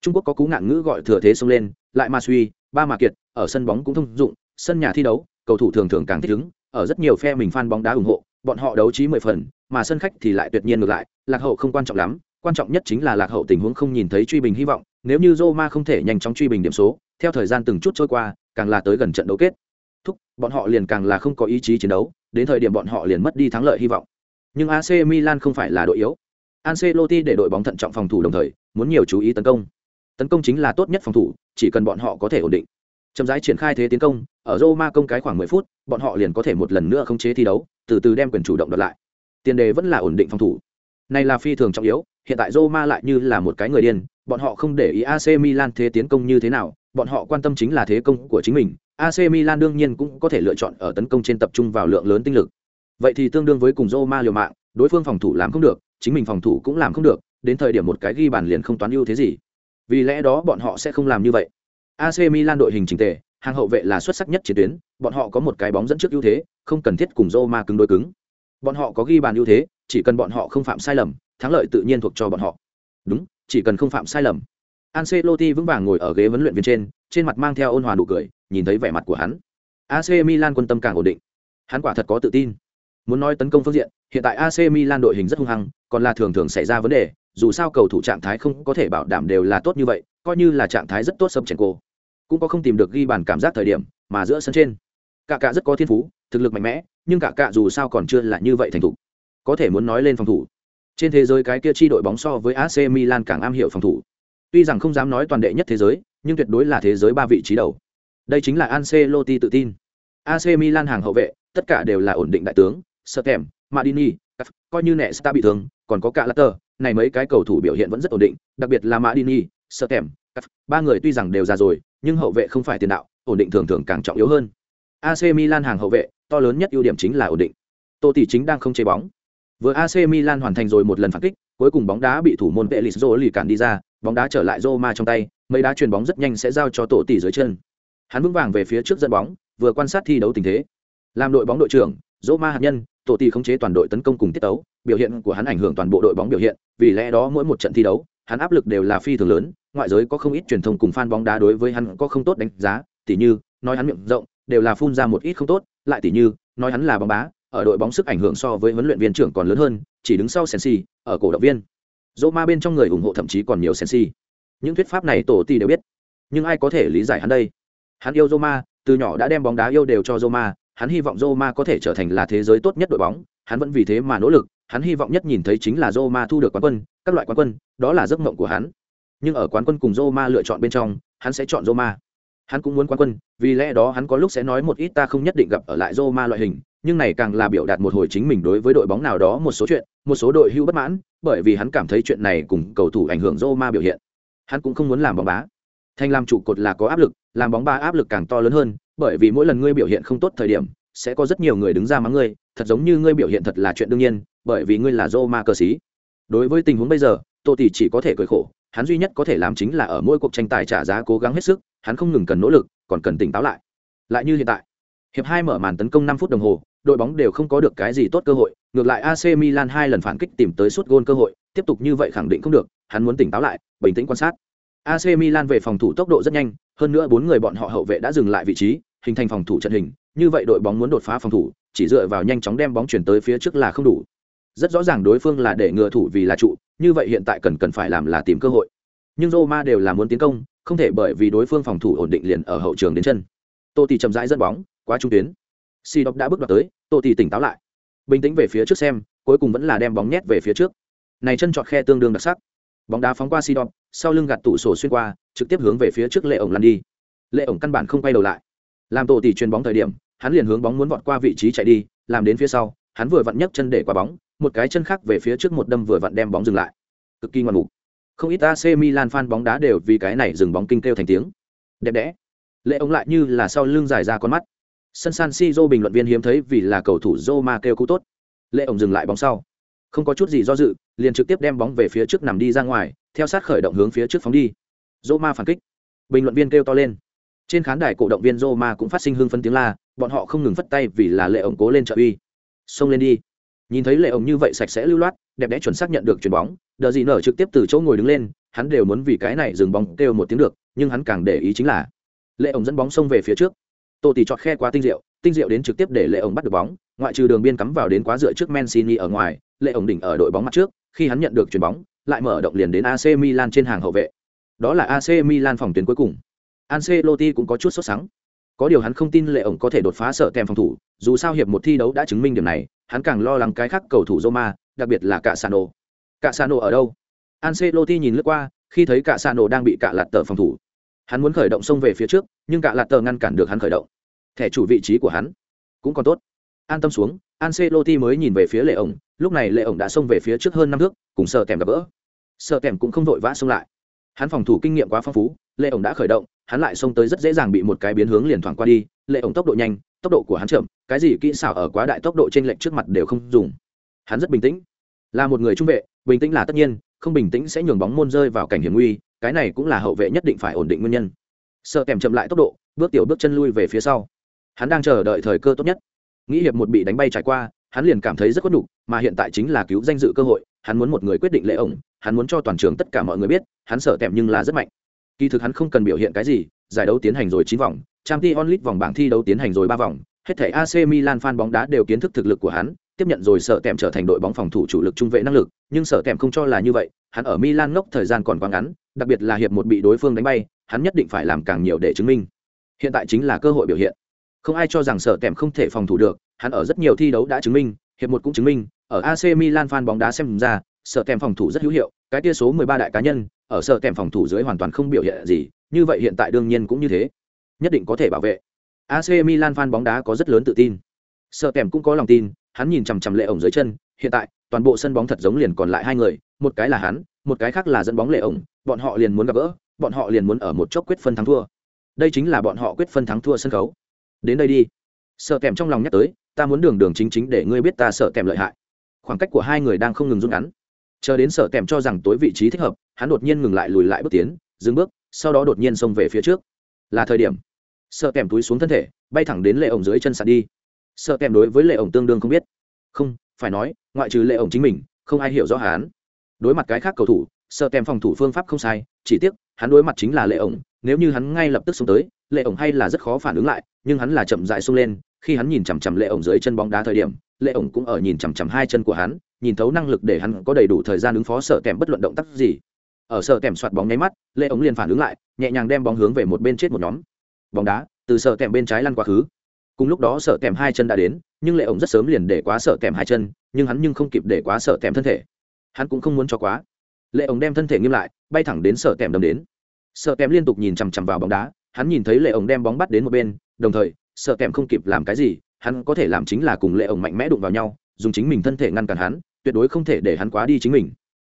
Trung Quốc có cú ngạn ngữ gọi thừa thế xông lên, lại Ma suy, ba mà kiệt, ở sân bóng cũng thông dụng, sân nhà thi đấu, cầu thủ thường thường càng thích ứng, ở rất nhiều phe mình fan bóng đá ủng hộ, bọn họ đấu trí mười phần, mà sân khách thì lại tuyệt nhiên ngược lại, lạc hậu không quan trọng lắm, quan trọng nhất chính là lạc hậu tình huống không nhìn thấy truy bình hy vọng, nếu như Roma không thể nhanh chóng truy bình điểm số, theo thời gian từng chút trôi qua, càng là tới gần trận đấu kết thúc, bọn họ liền càng là không có ý chí chiến đấu, đến thời điểm bọn họ liền mất đi thắng lợi hy vọng. Nhưng AC Milan không phải là đội yếu. Ancelotti để đội bóng thận trọng phòng thủ đồng thời, muốn nhiều chú ý tấn công. Tấn công chính là tốt nhất phòng thủ, chỉ cần bọn họ có thể ổn định. Chậm rãi triển khai thế tiến công, ở Roma công cái khoảng 10 phút, bọn họ liền có thể một lần nữa khống chế thi đấu, từ từ đem quyền chủ động đoạt lại. Tiền đề vẫn là ổn định phòng thủ. Này là phi thường trọng yếu, hiện tại Roma lại như là một cái người điên, bọn họ không để ý AC Milan thế tiến công như thế nào, bọn họ quan tâm chính là thế công của chính mình AC Milan đương nhiên cũng có thể lựa chọn ở tấn công trên tập trung vào lượng lớn tinh lực. Vậy thì tương đương với cùng Roma liều mạng, đối phương phòng thủ làm không được, chính mình phòng thủ cũng làm không được, đến thời điểm một cái ghi bàn liền không toán ưu thế gì. Vì lẽ đó bọn họ sẽ không làm như vậy. AC Milan đội hình chỉnh tề, hàng hậu vệ là xuất sắc nhất chiến tuyến, bọn họ có một cái bóng dẫn trước ưu thế, không cần thiết cùng Roma cứng đối cứng. Bọn họ có ghi bàn ưu thế, chỉ cần bọn họ không phạm sai lầm, thắng lợi tự nhiên thuộc cho bọn họ. Đúng, chỉ cần không phạm sai lầm. Ancelotti vững vàng ngồi ở ghế huấn luyện viên trên trên mặt mang theo ôn hòa nụ cười nhìn thấy vẻ mặt của hắn. AC Milan quân tâm càng ổn định. Hắn quả thật có tự tin. Muốn nói tấn công phương diện, hiện tại AC Milan đội hình rất hung hăng, còn là thường thường xảy ra vấn đề, dù sao cầu thủ trạng thái không có thể bảo đảm đều là tốt như vậy, coi như là trạng thái rất tốt sâm chèn cô, cũng có không tìm được ghi bàn cảm giác thời điểm, mà giữa sân trên, cả cả rất có thiên phú, thực lực mạnh mẽ, nhưng cả cả dù sao còn chưa là như vậy thành thủ. có thể muốn nói lên phòng thủ. Trên thế giới cái kia chi đội bóng so với AC Milan càng am hiểu phòng thủ. Tuy rằng không dám nói toàn đệ nhất thế giới, nhưng tuyệt đối là thế giới ba vị trí đầu đây chính là Ancelotti tự tin AC Milan hàng hậu vệ tất cả đều là ổn định đại tướng Sertem, Madini, coi như Nesta bị thương, còn có cả Latter, này mấy cái cầu thủ biểu hiện vẫn rất ổn định, đặc biệt là Madini, Sertem, ba người tuy rằng đều già rồi, nhưng hậu vệ không phải tiền đạo, ổn định thường thường càng trọng yếu hơn. AC Milan hàng hậu vệ, to lớn nhất ưu điểm chính là ổn định. Tô tỷ chính đang không chế bóng. Vừa AC Milan hoàn thành rồi một lần phản kích, cuối cùng bóng đá bị thủ môn Pelizzo lì cản đi ra, bóng đá trở lại Roma trong tay, mấy đá chuyền bóng rất nhanh sẽ giao cho tổ tỷ dưới chân. Hắn vững vàng về phía trước dẫn bóng, vừa quan sát thi đấu tình thế. Làm đội bóng đội trưởng, Roma hạt nhân, tổ ti khống chế toàn đội tấn công cùng tiết tấu, biểu hiện của hắn ảnh hưởng toàn bộ đội bóng biểu hiện, vì lẽ đó mỗi một trận thi đấu, hắn áp lực đều là phi thường lớn, ngoại giới có không ít truyền thông cùng fan bóng đá đối với hắn có không tốt đánh giá, tỉ như nói hắn miệng rộng, đều là phun ra một ít không tốt, lại tỉ như nói hắn là bóng bá, ở đội bóng sức ảnh hưởng so với huấn luyện viên trưởng còn lớn hơn, chỉ đứng sau Sensi, ở cổ động viên. Roma bên trong người ủng hộ thậm chí còn nhiều Sensi. Những thuyết pháp này tổ ti đều biết, nhưng ai có thể lý giải hắn đây? Hắn yêu Roma, từ nhỏ đã đem bóng đá yêu đều cho Roma, hắn hy vọng Roma có thể trở thành là thế giới tốt nhất đội bóng, hắn vẫn vì thế mà nỗ lực, hắn hy vọng nhất nhìn thấy chính là Roma thu được quán quân, các loại quán quân, đó là giấc mộng của hắn. Nhưng ở quán quân cùng Roma lựa chọn bên trong, hắn sẽ chọn Roma. Hắn cũng muốn quán quân, vì lẽ đó hắn có lúc sẽ nói một ít ta không nhất định gặp ở lại Roma loại hình, nhưng này càng là biểu đạt một hồi chính mình đối với đội bóng nào đó một số chuyện, một số đội hưu bất mãn, bởi vì hắn cảm thấy chuyện này cùng cầu thủ ảnh hưởng Roma biểu hiện. Hắn cũng không muốn làm bóng bá. Thành làm trụ cột là có áp lực, làm bóng ba áp lực càng to lớn hơn, bởi vì mỗi lần ngươi biểu hiện không tốt thời điểm, sẽ có rất nhiều người đứng ra mắng ngươi, thật giống như ngươi biểu hiện thật là chuyện đương nhiên, bởi vì ngươi là Roma cờ sĩ. Đối với tình huống bây giờ, Tô tỷ chỉ có thể cười khổ, hắn duy nhất có thể làm chính là ở mỗi cuộc tranh tài trả giá cố gắng hết sức, hắn không ngừng cần nỗ lực, còn cần tỉnh táo lại. Lại như hiện tại, hiệp hai mở màn tấn công năm phút đồng hồ, đội bóng đều không có được cái gì tốt cơ hội, ngược lại AC Milan hai lần phản kích tìm tới suốt gôn cơ hội, tiếp tục như vậy khẳng định không được, hắn muốn tỉnh táo lại, bình tĩnh quan sát. AC Milan về phòng thủ tốc độ rất nhanh, hơn nữa bốn người bọn họ hậu vệ đã dừng lại vị trí, hình thành phòng thủ trận hình, như vậy đội bóng muốn đột phá phòng thủ, chỉ dựa vào nhanh chóng đem bóng chuyển tới phía trước là không đủ. Rất rõ ràng đối phương là để ngừa thủ vì là trụ, như vậy hiện tại cần cần phải làm là tìm cơ hội. Nhưng Roma đều là muốn tiến công, không thể bởi vì đối phương phòng thủ ổn định liền ở hậu trường đến chân. Totti chậm rãi dẫn bóng, quá trung tuyến. Si Độc đã bước đoạt tới, Totti tỉnh táo lại. Bình tĩnh về phía trước xem, cuối cùng vẫn là đem bóng nhét về phía trước. Này chân chọn khe tương đương đặc sắc. Bóng đá phóng qua Si đọc sau lưng gạt tủ sổ xuyên qua, trực tiếp hướng về phía trước Lệ ổng lăn đi. Lệ ổng căn bản không quay đầu lại. Làm tổ tỷ truyền bóng thời điểm, hắn liền hướng bóng muốn vọt qua vị trí chạy đi, làm đến phía sau, hắn vừa vặn nhấc chân để qua bóng, một cái chân khác về phía trước một đâm vừa vặn đem bóng dừng lại. Cực kỳ ngoan mục. Không ít AC Milan fan bóng đá đều vì cái này dừng bóng kinh kêu thành tiếng. Đẹp đẽ. Lệ ổng lại như là sau lưng dài ra con mắt. Sân San si dô bình luận viên hiếm thấy vì là cầu thủ Roma kêu cú tốt. Lệ ổng dừng lại bóng sau, không có chút gì do dự, liền trực tiếp đem bóng về phía trước nằm đi ra ngoài, theo sát khởi động hướng phía trước phóng đi. Roma phản kích. Bình luận viên kêu to lên. Trên khán đài cổ động viên Roma cũng phát sinh hưng phấn tiếng la, bọn họ không ngừng phất tay vì là Lệ ổng cố lên trợ uy. Xông lên đi. Nhìn thấy Lệ ổng như vậy sạch sẽ lưu loát, đẹp đẽ chuẩn xác nhận được chuyền bóng, đờ gì nở trực tiếp từ chỗ ngồi đứng lên, hắn đều muốn vì cái này dừng bóng kêu một tiếng được, nhưng hắn càng để ý chính là Lệ ổng dẫn bóng xông về phía trước. Tô tỷ chọt khe quá tinh diệu, tinh diệu đến trực tiếp để Lệ ổng bắt được bóng, ngoại trừ đường biên cắm vào đến quá dựa trước Mancini ở ngoài, Lệ ổng đỉnh ở đội bóng mặt trước, khi hắn nhận được chuyền bóng, lại mở động liền đến AC Milan trên hàng hậu vệ. Đó là AC Milan phòng tuyến cuối cùng. Ancelotti cũng có chút sốt sắng. có điều hắn không tin lệ ổng có thể đột phá sợ kèm phòng thủ dù sao hiệp một thi đấu đã chứng minh điểm này hắn càng lo lắng cái khác cầu thủ roma đặc biệt là cả sano cả sano ở đâu ancelotti nhìn lướt qua khi thấy cả sano đang bị cả lạt tờ phòng thủ hắn muốn khởi động xông về phía trước nhưng cả lạt tờ ngăn cản được hắn khởi động thẻ chủ vị trí của hắn cũng còn tốt an tâm xuống, Ancelotti mới nhìn về phía lệ ổng, lúc này lệ ổng đã xông về phía trước hơn năm thước, cùng sợ kèm gặp gỡ. Sợ kèm cũng không vội vã xông lại. Hắn phòng thủ kinh nghiệm quá phong phú, lệ ổng đã khởi động, hắn lại xông tới rất dễ dàng bị một cái biến hướng liền thoảng qua đi, lệ ổng tốc độ nhanh, tốc độ của hắn chậm, cái gì kỹ xảo ở quá đại tốc độ trên lệnh trước mặt đều không dùng. Hắn rất bình tĩnh, là một người trung vệ, bình tĩnh là tất nhiên, không bình tĩnh sẽ nhường bóng môn rơi vào cảnh hiểm nguy, cái này cũng là hậu vệ nhất định phải ổn định nguyên nhân. Sợ kèm chậm lại tốc độ, bước tiểu bước chân lui về phía sau. Hắn đang chờ đợi thời cơ tốt nhất nghĩ hiệp một bị đánh bay trải qua, hắn liền cảm thấy rất khuất nhục, mà hiện tại chính là cứu danh dự cơ hội, hắn muốn một người quyết định lễ ổng, hắn muốn cho toàn trường tất cả mọi người biết, hắn sợ tèm nhưng là rất mạnh. Kỳ thực hắn không cần biểu hiện cái gì, giải đấu tiến hành rồi chín vòng trang t onlit vòng bảng thi đấu tiến hành rồi ba vòng, hết thể ac milan fan bóng đá đều kiến thức thực lực của hắn, tiếp nhận rồi sợ tèm trở thành đội bóng phòng thủ chủ lực trung vệ năng lực, nhưng sợ tèm không cho là như vậy, hắn ở milan ngốc thời gian còn quá ngắn, đặc biệt là hiệp một bị đối phương đánh bay, hắn nhất định phải làm càng nhiều để chứng minh. Hiện tại chính là cơ hội biểu hiện không ai cho rằng sở tèm không thể phòng thủ được, hắn ở rất nhiều thi đấu đã chứng minh, hiệp một cũng chứng minh, ở ac milan fan bóng đá xem ra sở tèm phòng thủ rất hữu hiệu, cái tia số 13 đại cá nhân, ở sở tèm phòng thủ dưới hoàn toàn không biểu hiện gì, như vậy hiện tại đương nhiên cũng như thế. Nhất định có thể bảo vệ. Ac milan fan bóng đá có rất lớn tự tin. Sở tèm cũng có lòng tin, hắn nhìn chằm chằm lệ ổng dưới chân, hiện tại, toàn bộ sân bóng thật giống liền còn lại hai người, một cái là hắn, một cái khác là dẫn bóng lệ ổng, bọn họ liền muốn gặp gỡ, bọn họ liền muốn ở một chốc quyết phân thắng thua. Đây chính là bọn họ quyết phân thắng thua sân khấu đến đây đi. Sợ kèm trong lòng nhắc tới, ta muốn đường đường chính chính để ngươi biết ta sợ kèm lợi hại. Khoảng cách của hai người đang không ngừng rút ngắn. Chờ đến sợ kèm cho rằng tối vị trí thích hợp, hắn đột nhiên ngừng lại lùi lại bước tiến, dừng bước, sau đó đột nhiên xông về phía trước. Là thời điểm. Sợ kèm túi xuống thân thể, bay thẳng đến lệ ổng dưới chân sạt đi. Sợ kèm đối với lệ ổng tương đương không biết. Không, phải nói, ngoại trừ lệ ổng chính mình, không ai hiểu rõ hắn. Đối mặt cái khác cầu thủ, sợ kèm phòng thủ phương pháp không sai, chỉ tiếc, hắn đối mặt chính là lệ ổng, nếu như hắn ngay lập tức xông tới lệ ổng hay là rất khó phản ứng lại, nhưng hắn là chậm dại xông lên, khi hắn nhìn chằm chằm lệ ổng dưới chân bóng đá thời điểm, lệ ổng cũng ở nhìn chằm chằm hai chân của hắn, nhìn thấu năng lực để hắn có đầy đủ thời gian ứng phó sợ kèm bất luận động tác gì. Ở sợ kèm soạt bóng nháy mắt, lệ ổng liền phản ứng lại, nhẹ nhàng đem bóng hướng về một bên chết một nhóm. Bóng đá, từ sợ kèm bên trái lăn quá khứ. Cùng lúc đó sợ kèm hai chân đã đến, nhưng lệ ổng rất sớm liền để quá sợ kèm hai chân, nhưng hắn nhưng không kịp để quá sợ kèm thân thể. Hắn cũng không muốn cho quá. Lệ ổng đem thân thể nghiêm lại, bay thẳng đến sợ kèm đâm đến. Sợ kèm liên tục nhìn chằm chằm vào bóng đá hắn nhìn thấy lệ ổng đem bóng bắt đến một bên, đồng thời, sợ kèm không kịp làm cái gì, hắn có thể làm chính là cùng lệ ổng mạnh mẽ đụng vào nhau, dùng chính mình thân thể ngăn cản hắn, tuyệt đối không thể để hắn quá đi chính mình.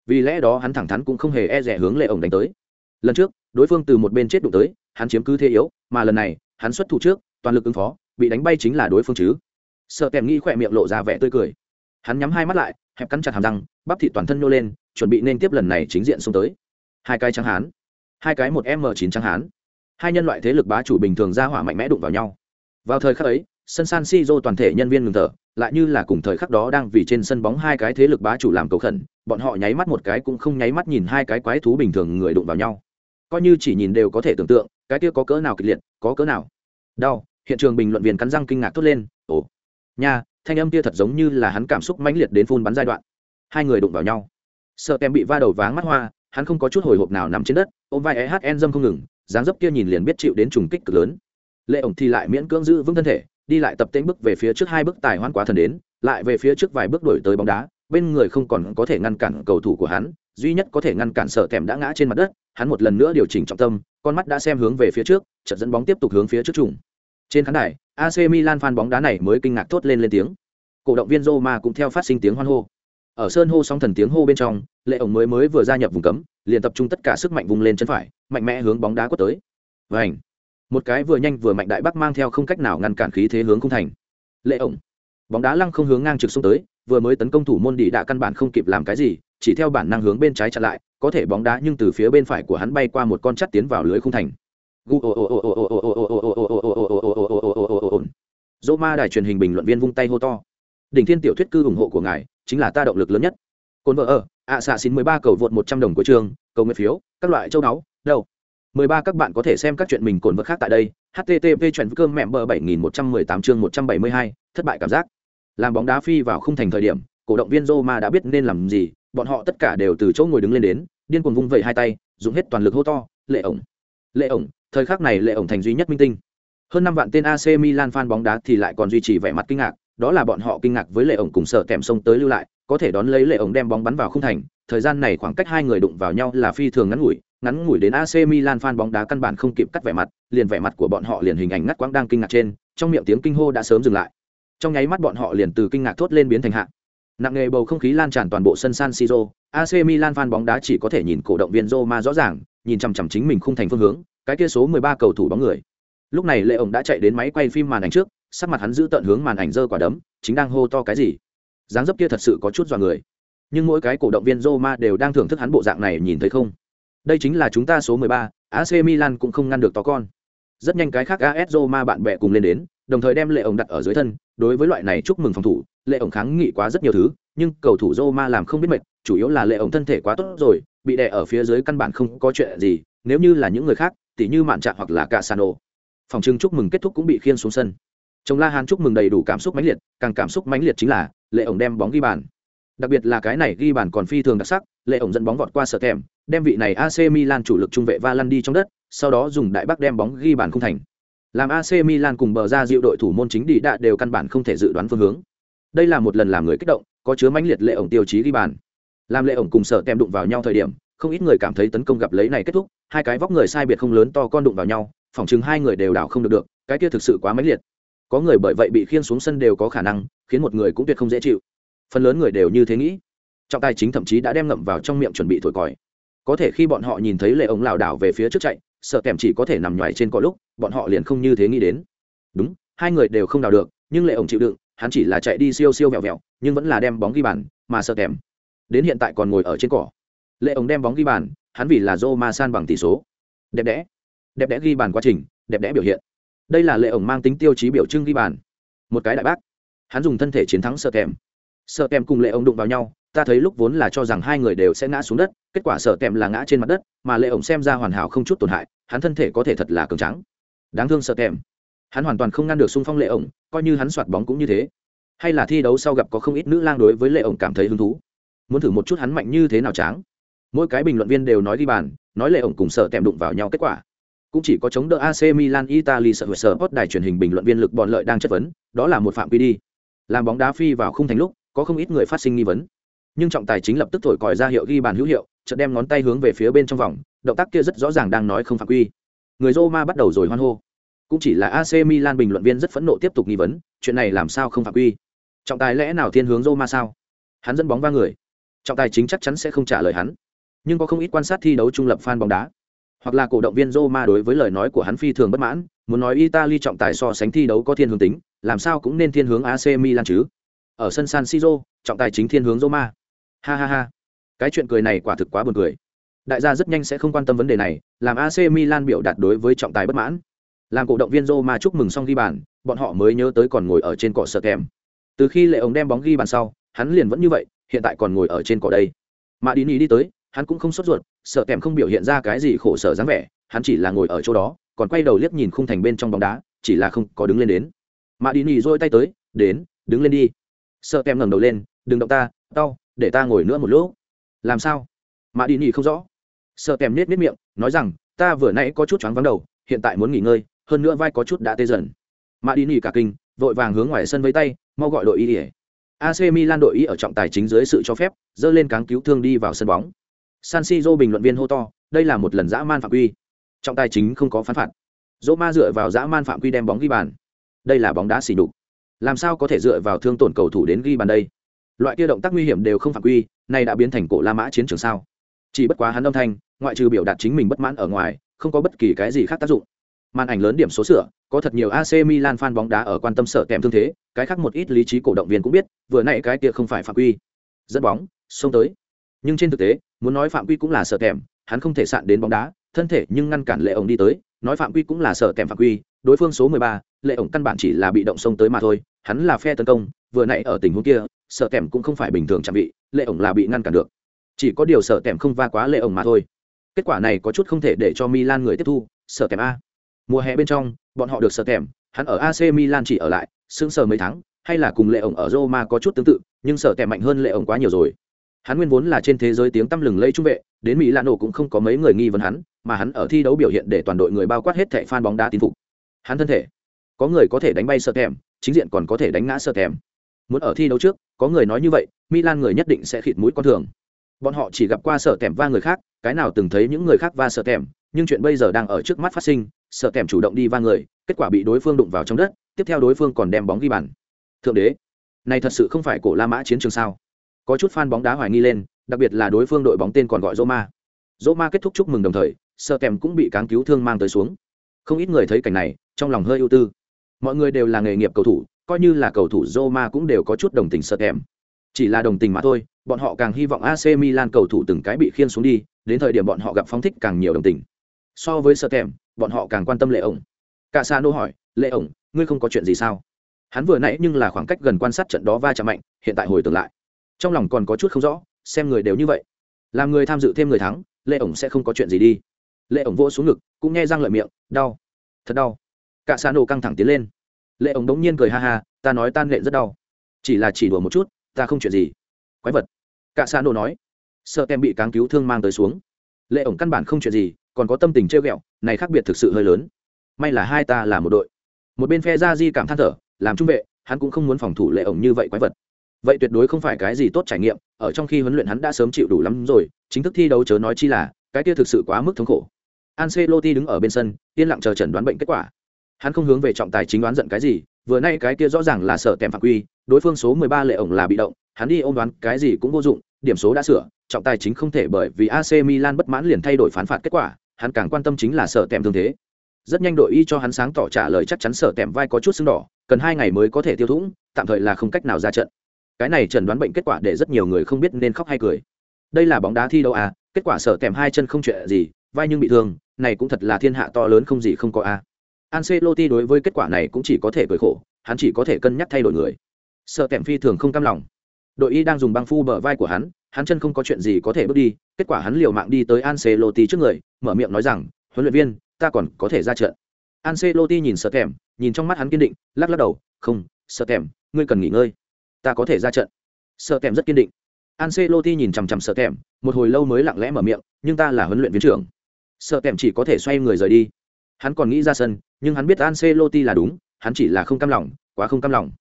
Vì lẽ đó hắn thẳng thắn cũng không hề e rẻ hướng lệ ổng đánh tới. Lần trước, đối phương từ một bên chết đụng tới, hắn chiếm cứ thế yếu, mà lần này, hắn xuất thủ trước, toàn lực ứng phó, bị đánh bay chính là đối phương chứ. Sợ kèm nghi khỏe miệng lộ ra vẻ tươi cười. Hắn nhắm hai mắt lại, hẹp cắn chặt hàm răng, bắp thị toàn thân nhô lên, chuẩn bị nên tiếp lần này chính diện xông tới. Hai cái trắng hán. Hai cái một m chín trắng hán hai nhân loại thế lực bá chủ bình thường ra hỏa mạnh mẽ đụng vào nhau. Vào thời khắc ấy, sân san siro toàn thể nhân viên ngừng thở, lại như là cùng thời khắc đó đang vì trên sân bóng hai cái thế lực bá chủ làm cầu khẩn, bọn họ nháy mắt một cái cũng không nháy mắt nhìn hai cái quái thú bình thường người đụng vào nhau. Coi như chỉ nhìn đều có thể tưởng tượng, cái kia có cỡ nào kịch liệt, có cỡ nào đau. Hiện trường bình luận viên cắn răng kinh ngạc thốt lên, ồ, nha, thanh âm kia thật giống như là hắn cảm xúc mãnh liệt đến phun bắn giai đoạn. Hai người đụng vào nhau. Sợ tem bị va đầu váng mắt hoa, hắn không có chút hồi hộp nào nằm trên đất, ôm vai ehn dâm không ngừng dáng dấp kia nhìn liền biết chịu đến trùng kích cực lớn. Lệ ổng thì lại miễn cưỡng giữ vững thân thể, đi lại tập tễnh bước về phía trước hai bước tài hoan quá thần đến, lại về phía trước vài bước đổi tới bóng đá, bên người không còn có thể ngăn cản cầu thủ của hắn, duy nhất có thể ngăn cản sợ thèm đã ngã trên mặt đất, hắn một lần nữa điều chỉnh trọng tâm, con mắt đã xem hướng về phía trước, chợt dẫn bóng tiếp tục hướng phía trước trùng. Trên khán đài AC Milan fan bóng đá này mới kinh ngạc thốt lên lên tiếng. Cổ động viên Roma cũng theo phát sinh tiếng hoan hô ở sơn hô sóng thần tiếng hô bên trong lệ ổng mới mới vừa gia nhập vùng cấm liền tập trung tất cả sức mạnh vùng lên chân phải mạnh mẽ hướng bóng đá quất tới vảnh một cái vừa nhanh vừa mạnh đại bắc mang theo không cách nào ngăn cản khí thế hướng không thành lệ ổng bóng đá lăng không hướng ngang trực xuống tới vừa mới tấn công thủ môn đi đã căn bản không kịp làm cái gì chỉ theo bản năng hướng bên trái chặn lại có thể bóng đá nhưng từ phía bên phải của hắn bay qua một con chắt tiến vào lưới khung thành dỗ ma đài truyền hình bình luận viên vung tay hô to đỉnh thiên tiểu thuyết cư ủng hộ của ngài chính là ta động lực lớn nhất. Cồn vợ ở ạ xạ xin mười ba cầu vượt một trăm đồng của trường cầu nguyện phiếu các loại châu đáo đâu? Mười ba các bạn có thể xem các chuyện mình cồn vợ khác tại đây http chuyện cơm mẹm bờ bảy nghìn một trăm mười tám chương một trăm bảy mươi hai thất bại cảm giác. Làm bóng đá phi vào khung thành thời điểm cổ động viên Roma đã biết nên làm gì bọn họ tất cả đều từ chỗ ngồi đứng lên đến điên cuồng vung vẩy hai tay dùng hết toàn lực hô to lệ ổng lệ ổng. Thời khắc này lệ ổng thành duy nhất minh tinh. Hơn năm vạn tên AC Milan fan bóng đá thì lại còn duy trì vẻ mặt kinh ngạc, đó là bọn họ kinh ngạc với lệ ổng cùng sợ kèm sông tới lưu lại, có thể đón lấy lệ ổng đem bóng bắn vào khung thành, thời gian này khoảng cách hai người đụng vào nhau là phi thường ngắn ngủi, ngắn ngủi đến AC Milan fan bóng đá căn bản không kịp cắt vẻ mặt, liền vẻ mặt của bọn họ liền hình ảnh ngắt quãng đang kinh ngạc trên, trong miệng tiếng kinh hô đã sớm dừng lại. Trong nháy mắt bọn họ liền từ kinh ngạc thốt lên biến thành hạ. Nặng nề bầu không khí lan tràn toàn bộ sân San Siro, AC Milan fan bóng đá chỉ có thể nhìn cổ động viên Roma rõ ràng, nhìn chằm chằm chính mình khung thành phương hướng, cái kia số 13 cầu thủ bóng người. Lúc này Lệ ổng đã chạy đến máy quay phim màn ảnh trước, sắc mặt hắn giữ tận hướng màn ảnh dơ quả đấm, chính đang hô to cái gì. Dáng dấp kia thật sự có chút dọa người. Nhưng mỗi cái cổ động viên Roma đều đang thưởng thức hắn bộ dạng này nhìn thấy không? Đây chính là chúng ta số 13, AC Milan cũng không ngăn được to con. Rất nhanh cái khác AS Roma bạn bè cùng lên đến, đồng thời đem Lệ ổng đặt ở dưới thân, đối với loại này chúc mừng phòng thủ, Lệ ổng kháng nghị quá rất nhiều thứ, nhưng cầu thủ Roma làm không biết mệt, chủ yếu là Lệ ổng thân thể quá tốt rồi, bị đè ở phía dưới căn bản không có chuyện gì, nếu như là những người khác, tỉ như Mạn Trạng hoặc là Casano. Phòng trưng chúc mừng kết thúc cũng bị khiên xuống sân. Trong La Hán chúc mừng đầy đủ cảm xúc mãnh liệt, càng cảm xúc mãnh liệt chính là Lệ ổng đem bóng ghi bàn. Đặc biệt là cái này ghi bàn còn phi thường đặc sắc, Lệ ổng dẫn bóng vọt qua sở thèm đem vị này AC Milan chủ lực trung vệ va lăn đi trong đất, sau đó dùng đại bắc đem bóng ghi bàn không thành. Làm AC Milan cùng bờ ra diệu đội thủ môn chính đi đã đều căn bản không thể dự đoán phương hướng. Đây là một lần làm người kích động, có chứa mãnh liệt lệ ổng tiêu chí ghi bàn. Làm lệ ổng cùng sở tem đụng vào nhau thời điểm, không ít người cảm thấy tấn công gặp lấy này kết thúc, hai cái vóc người sai biệt không lớn to con đụng vào nhau, phỏng chừng hai người đều đảo không được được, cái kia thực sự quá mãnh liệt. Có người bởi vậy bị khiên xuống sân đều có khả năng, khiến một người cũng tuyệt không dễ chịu. Phần lớn người đều như thế nghĩ. Trọng tài chính thậm chí đã đem ngậm vào trong miệng chuẩn bị thổi còi. Có thể khi bọn họ nhìn thấy lệ ống lảo đảo về phía trước chạy, sợ kèm chỉ có thể nằm nhoài trên cỏ lúc, bọn họ liền không như thế nghĩ đến. Đúng, hai người đều không đào được, nhưng lệ ổng chịu đựng, hắn chỉ là chạy đi siêu siêu vẹo vẹo, nhưng vẫn là đem bóng ghi bàn, mà sợ kèm. Đến hiện tại còn ngồi ở trên cỏ. Lệ ổng đem bóng ghi bàn, hắn vì là Roma san bằng tỷ số. Đẹp đẽ. Đẹp đẽ ghi bàn quá trình, đẹp đẽ biểu hiện. Đây là lệ ổng mang tính tiêu chí biểu trưng ghi bàn. Một cái đại bác. Hắn dùng thân thể chiến thắng sợ kèm. Sợ kèm cùng lệ ổng đụng vào nhau, ta thấy lúc vốn là cho rằng hai người đều sẽ ngã xuống đất, kết quả sợ kèm là ngã trên mặt đất, mà lệ ổng xem ra hoàn hảo không chút tổn hại, hắn thân thể có thể thật là cường tráng. Đáng thương sợ kèm. Hắn hoàn toàn không ngăn được xung phong lệ ổng, coi như hắn soạt bóng cũng như thế. Hay là thi đấu sau gặp có không ít nữ lang đối với lệ ổng cảm thấy hứng thú. Muốn thử một chút hắn mạnh như thế nào tráng mỗi cái bình luận viên đều nói ghi bàn nói lệ ổng cùng sợ tèm đụng vào nhau kết quả cũng chỉ có chống đỡ AC Milan Italy sợ sợ hot đài truyền hình bình luận viên lực bọn lợi đang chất vấn, đó là một phạm quy đi. Làm bóng đá phi vào khung thành lúc, có không ít người phát sinh nghi vấn. Nhưng trọng tài chính lập tức thổi còi ra hiệu ghi bàn hữu hiệu, chợt đem ngón tay hướng về phía bên trong vòng, động tác kia rất rõ ràng đang nói không phạm quy. Người Roma bắt đầu rồi hoan hô. Cũng chỉ là AC Milan bình luận viên rất phẫn nộ tiếp tục nghi vấn, chuyện này làm sao không phạm quy? Trọng tài lẽ nào thiên hướng Roma sao? Hắn dẫn bóng va người. Trọng tài chính chắc chắn sẽ không trả lời hắn. Nhưng có không ít quan sát thi đấu trung lập fan bóng đá hoặc là cổ động viên Roma đối với lời nói của hắn phi thường bất mãn, muốn nói Italy trọng tài so sánh thi đấu có thiên hướng tính, làm sao cũng nên thiên hướng AC Milan chứ. Ở sân San Siro, trọng tài chính thiên hướng Roma. Ha ha ha. Cái chuyện cười này quả thực quá buồn cười. Đại gia rất nhanh sẽ không quan tâm vấn đề này, làm AC Milan biểu đạt đối với trọng tài bất mãn. Làm cổ động viên Roma chúc mừng xong ghi bàn, bọn họ mới nhớ tới còn ngồi ở trên cỏ sợ kèm. Từ khi lệ ống đem bóng ghi bàn sau, hắn liền vẫn như vậy, hiện tại còn ngồi ở trên cỏ đây. Mà đi đi tới, hắn cũng không sốt ruột sợ kèm không biểu hiện ra cái gì khổ sở dáng vẻ hắn chỉ là ngồi ở chỗ đó còn quay đầu liếc nhìn khung thành bên trong bóng đá chỉ là không có đứng lên đến. Mạ đi nhì dôi tay tới đến đứng lên đi. Sợ kèm ngẩng đầu lên đừng động ta đau để ta ngồi nữa một lúc. Làm sao? Mạ đi nhì không rõ. Sợ kèm nết nết miệng nói rằng ta vừa nãy có chút choáng vắng đầu hiện tại muốn nghỉ ngơi hơn nữa vai có chút đã tê dần. Mạ đi nhì cả kinh vội vàng hướng ngoài sân với tay mau gọi đội y ỉa AC Milan đội y ở trọng tài chính dưới sự cho phép, dơ lên cáng cứu thương đi vào sân bóng. San Siro bình luận viên hô to, đây là một lần dã man phạm quy. Trọng tài chính không có phán phạt. Roma dựa vào dã man phạm quy đem bóng ghi bàn. Đây là bóng đá xỉ nhục. Làm sao có thể dựa vào thương tổn cầu thủ đến ghi bàn đây? Loại kia động tác nguy hiểm đều không phạm quy, này đã biến thành cổ La Mã chiến trường sao? Chỉ bất quá hắn âm thanh, ngoại trừ biểu đạt chính mình bất mãn ở ngoài, không có bất kỳ cái gì khác tác dụng. Màn ảnh lớn điểm số sửa, có thật nhiều AC Milan fan bóng đá ở quan tâm sợ kèm thương thế, cái khác một ít lý trí cổ động viên cũng biết, vừa nãy cái kia không phải phạm quy. Dẫn bóng, xông tới. Nhưng trên thực tế, muốn nói phạm quy cũng là sợ kèm, hắn không thể sạn đến bóng đá, thân thể nhưng ngăn cản lệ ổng đi tới, nói phạm quy cũng là sợ kèm phạm quy, đối phương số mười ba, lệ ổng căn bản chỉ là bị động xông tới mà thôi, hắn là phe tấn công, vừa nãy ở tình huống kia, sợ kèm cũng không phải bình thường chạm vị, lệ ổng là bị ngăn cản được. Chỉ có điều sợ kèm không va quá lệ ổng mà thôi. Kết quả này có chút không thể để cho milan người tiếp thu, sợ kèm a. Mùa hè bên trong, bọn họ được sợ kèm, hắn ở ac milan chỉ ở lại, sững sờ mấy tháng, hay là cùng lệ ổng ở roma có chút tương tự, nhưng sợ kèm mạnh hơn lệ ổng quá nhiều rồi hắn nguyên vốn là trên thế giới tiếng tăm lừng lây trung vệ, đến mỹ lan nổ cũng không có mấy người nghi vấn hắn, mà hắn ở thi đấu biểu hiện để toàn đội người bao quát hết thẻ fan bóng đá tín phục. Hắn thân thể, có người có thể đánh bay sợ kèm chính diện còn có thể đánh ngã sợ kèm muốn ở thi đấu trước, có người nói như vậy, milan người nhất định sẽ khịt mũi con thường. Bọn họ chỉ gặp qua sợ kèm va người khác, cái nào từng thấy những người khác va sợ kèm nhưng chuyện bây giờ đang ở trước mắt phát sinh sợ kèm chủ động đi va người, kết quả bị đối phương đụng vào trong đất, tiếp theo đối phương còn đem bóng ghi bàn. Thượng đế, này thật sự không phải cổ la mã chiến trường sao? Có chút fan bóng đá hoài nghi lên đặc biệt là đối phương đội bóng tên còn gọi Roma. Roma kết thúc chúc mừng đồng thời, Sơ Kèm cũng bị cáng cứu thương mang tới xuống. Không ít người thấy cảnh này, trong lòng hơi ưu tư. Mọi người đều là nghề nghiệp cầu thủ, coi như là cầu thủ Roma cũng đều có chút đồng tình Sơ Kèm. Chỉ là đồng tình mà thôi, bọn họ càng hy vọng AC Milan cầu thủ từng cái bị khiên xuống đi, đến thời điểm bọn họ gặp phóng thích càng nhiều đồng tình. So với Sơ Kèm, bọn họ càng quan tâm Lệ ổng. Cả Sano hỏi, "Lệ ổng, ngươi không có chuyện gì sao?" Hắn vừa nãy nhưng là khoảng cách gần quan sát trận đó va chạm mạnh, hiện tại hồi tưởng lại, trong lòng còn có chút không rõ, xem người đều như vậy. Làm người tham dự thêm người thắng lệ ổng sẽ không có chuyện gì đi. Lệ ổng vỗ xuống ngực cũng nghe răng lợi miệng đau thật đau. Cả xa nổ căng thẳng tiến lên. Lệ ổng đống nhiên cười ha ha ta nói tan lệ rất đau. Chỉ là chỉ đùa một chút ta không chuyện gì. Quái vật. Cả xa nổ nói. Sợ kem bị cáng cứu thương mang tới xuống. Lệ ổng căn bản không chuyện gì còn có tâm tình trêu ghẹo này khác biệt thực sự hơi lớn. May là hai ta là một đội. Một bên phe ra di cảm than thở làm trung vệ hắn cũng không muốn phòng thủ lệ ổng như vậy quái vật vậy tuyệt đối không phải cái gì tốt trải nghiệm, ở trong khi huấn luyện hắn đã sớm chịu đủ lắm rồi, chính thức thi đấu chớ nói chi là, cái kia thực sự quá mức thống khổ. Ancelotti đứng ở bên sân, yên lặng chờ chẩn đoán bệnh kết quả. Hắn không hướng về trọng tài chính đoán giận cái gì, vừa nay cái kia rõ ràng là sợ kèm phạm quy, đối phương số 13 lệ ổng là bị động, hắn đi ôm đoán cái gì cũng vô dụng, điểm số đã sửa, trọng tài chính không thể bởi vì AC Milan bất mãn liền thay đổi phán phạt kết quả, hắn càng quan tâm chính là sợ kèm thương thế. Rất nhanh đội y cho hắn sáng tỏ trả lời chắc chắn sợ kèm vai có chút sưng đỏ, cần hai ngày mới có thể tiêu thủng, tạm thời là không cách nào ra trận cái này trần đoán bệnh kết quả để rất nhiều người không biết nên khóc hay cười. Đây là bóng đá thi đấu à kết quả sở tèm hai chân không chuyện gì, vai nhưng bị thương, này cũng thật là thiên hạ to lớn không gì không có a à. Ancelotti đối với kết quả này cũng chỉ có thể cười khổ, hắn chỉ có thể cân nhắc thay đổi người. Sở tèm phi thường không cam lòng. Đội y đang dùng băng phu bờ vai của hắn hắn chân không có chuyện gì có thể bước đi, kết quả hắn liều mạng đi tới Ancelotti trước người, mở miệng nói rằng, huấn luyện viên, ta còn có thể ra trận. Ancelotti nhìn sở tèm, nhìn trong mắt hắn kiên định, lắc lắc đầu, không, sở tèm, ngươi cần nghỉ ngơi ta có thể ra trận. Sợ kèm rất kiên định. Ancelotti nhìn chằm chằm sợ kèm, một hồi lâu mới lặng lẽ mở miệng, nhưng ta là huấn luyện viên trưởng. Sợ kèm chỉ có thể xoay người rời đi. Hắn còn nghĩ ra sân, nhưng hắn biết Ancelotti là đúng, hắn chỉ là không cam lòng, quá không cam lòng.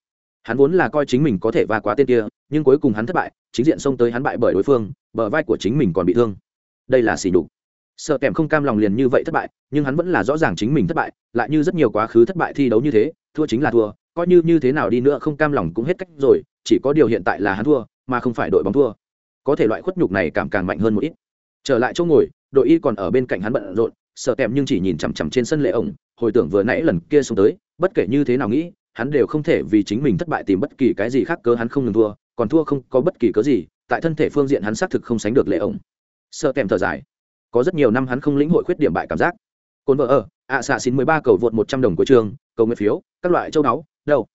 Hắn vốn là coi chính mình có thể va quá tên kia, nhưng cuối cùng hắn thất bại, chính diện xông tới hắn bại bởi đối phương, bờ vai của chính mình còn bị thương. Đây là xỉ đục sợ kèm không cam lòng liền như vậy thất bại, nhưng hắn vẫn là rõ ràng chính mình thất bại, lại như rất nhiều quá khứ thất bại thi đấu như thế, thua chính là thua coi như như thế nào đi nữa không cam lòng cũng hết cách rồi, chỉ có điều hiện tại là hắn thua, mà không phải đội bóng thua. Có thể loại khuất nhục này cảm càng mạnh hơn một ít. Trở lại chỗ ngồi, đội y còn ở bên cạnh hắn bận rộn, sợ tèm nhưng chỉ nhìn chằm chằm trên sân lệ ổng, hồi tưởng vừa nãy lần kia xuống tới, bất kể như thế nào nghĩ, hắn đều không thể vì chính mình thất bại tìm bất kỳ cái gì khác cớ hắn không ngừng thua, còn thua không có bất kỳ cớ gì, tại thân thể phương diện hắn xác thực không sánh được lệ ổng. Sợ tèm thở dài. Có rất nhiều năm hắn không lĩnh hội khuyết điểm bại cảm giác. Cồn vợ ở, ạ xạ xin mười ba cầu vượt một trăm đồng của trường, cầu nguyện phiếu, các loại châu náu đâu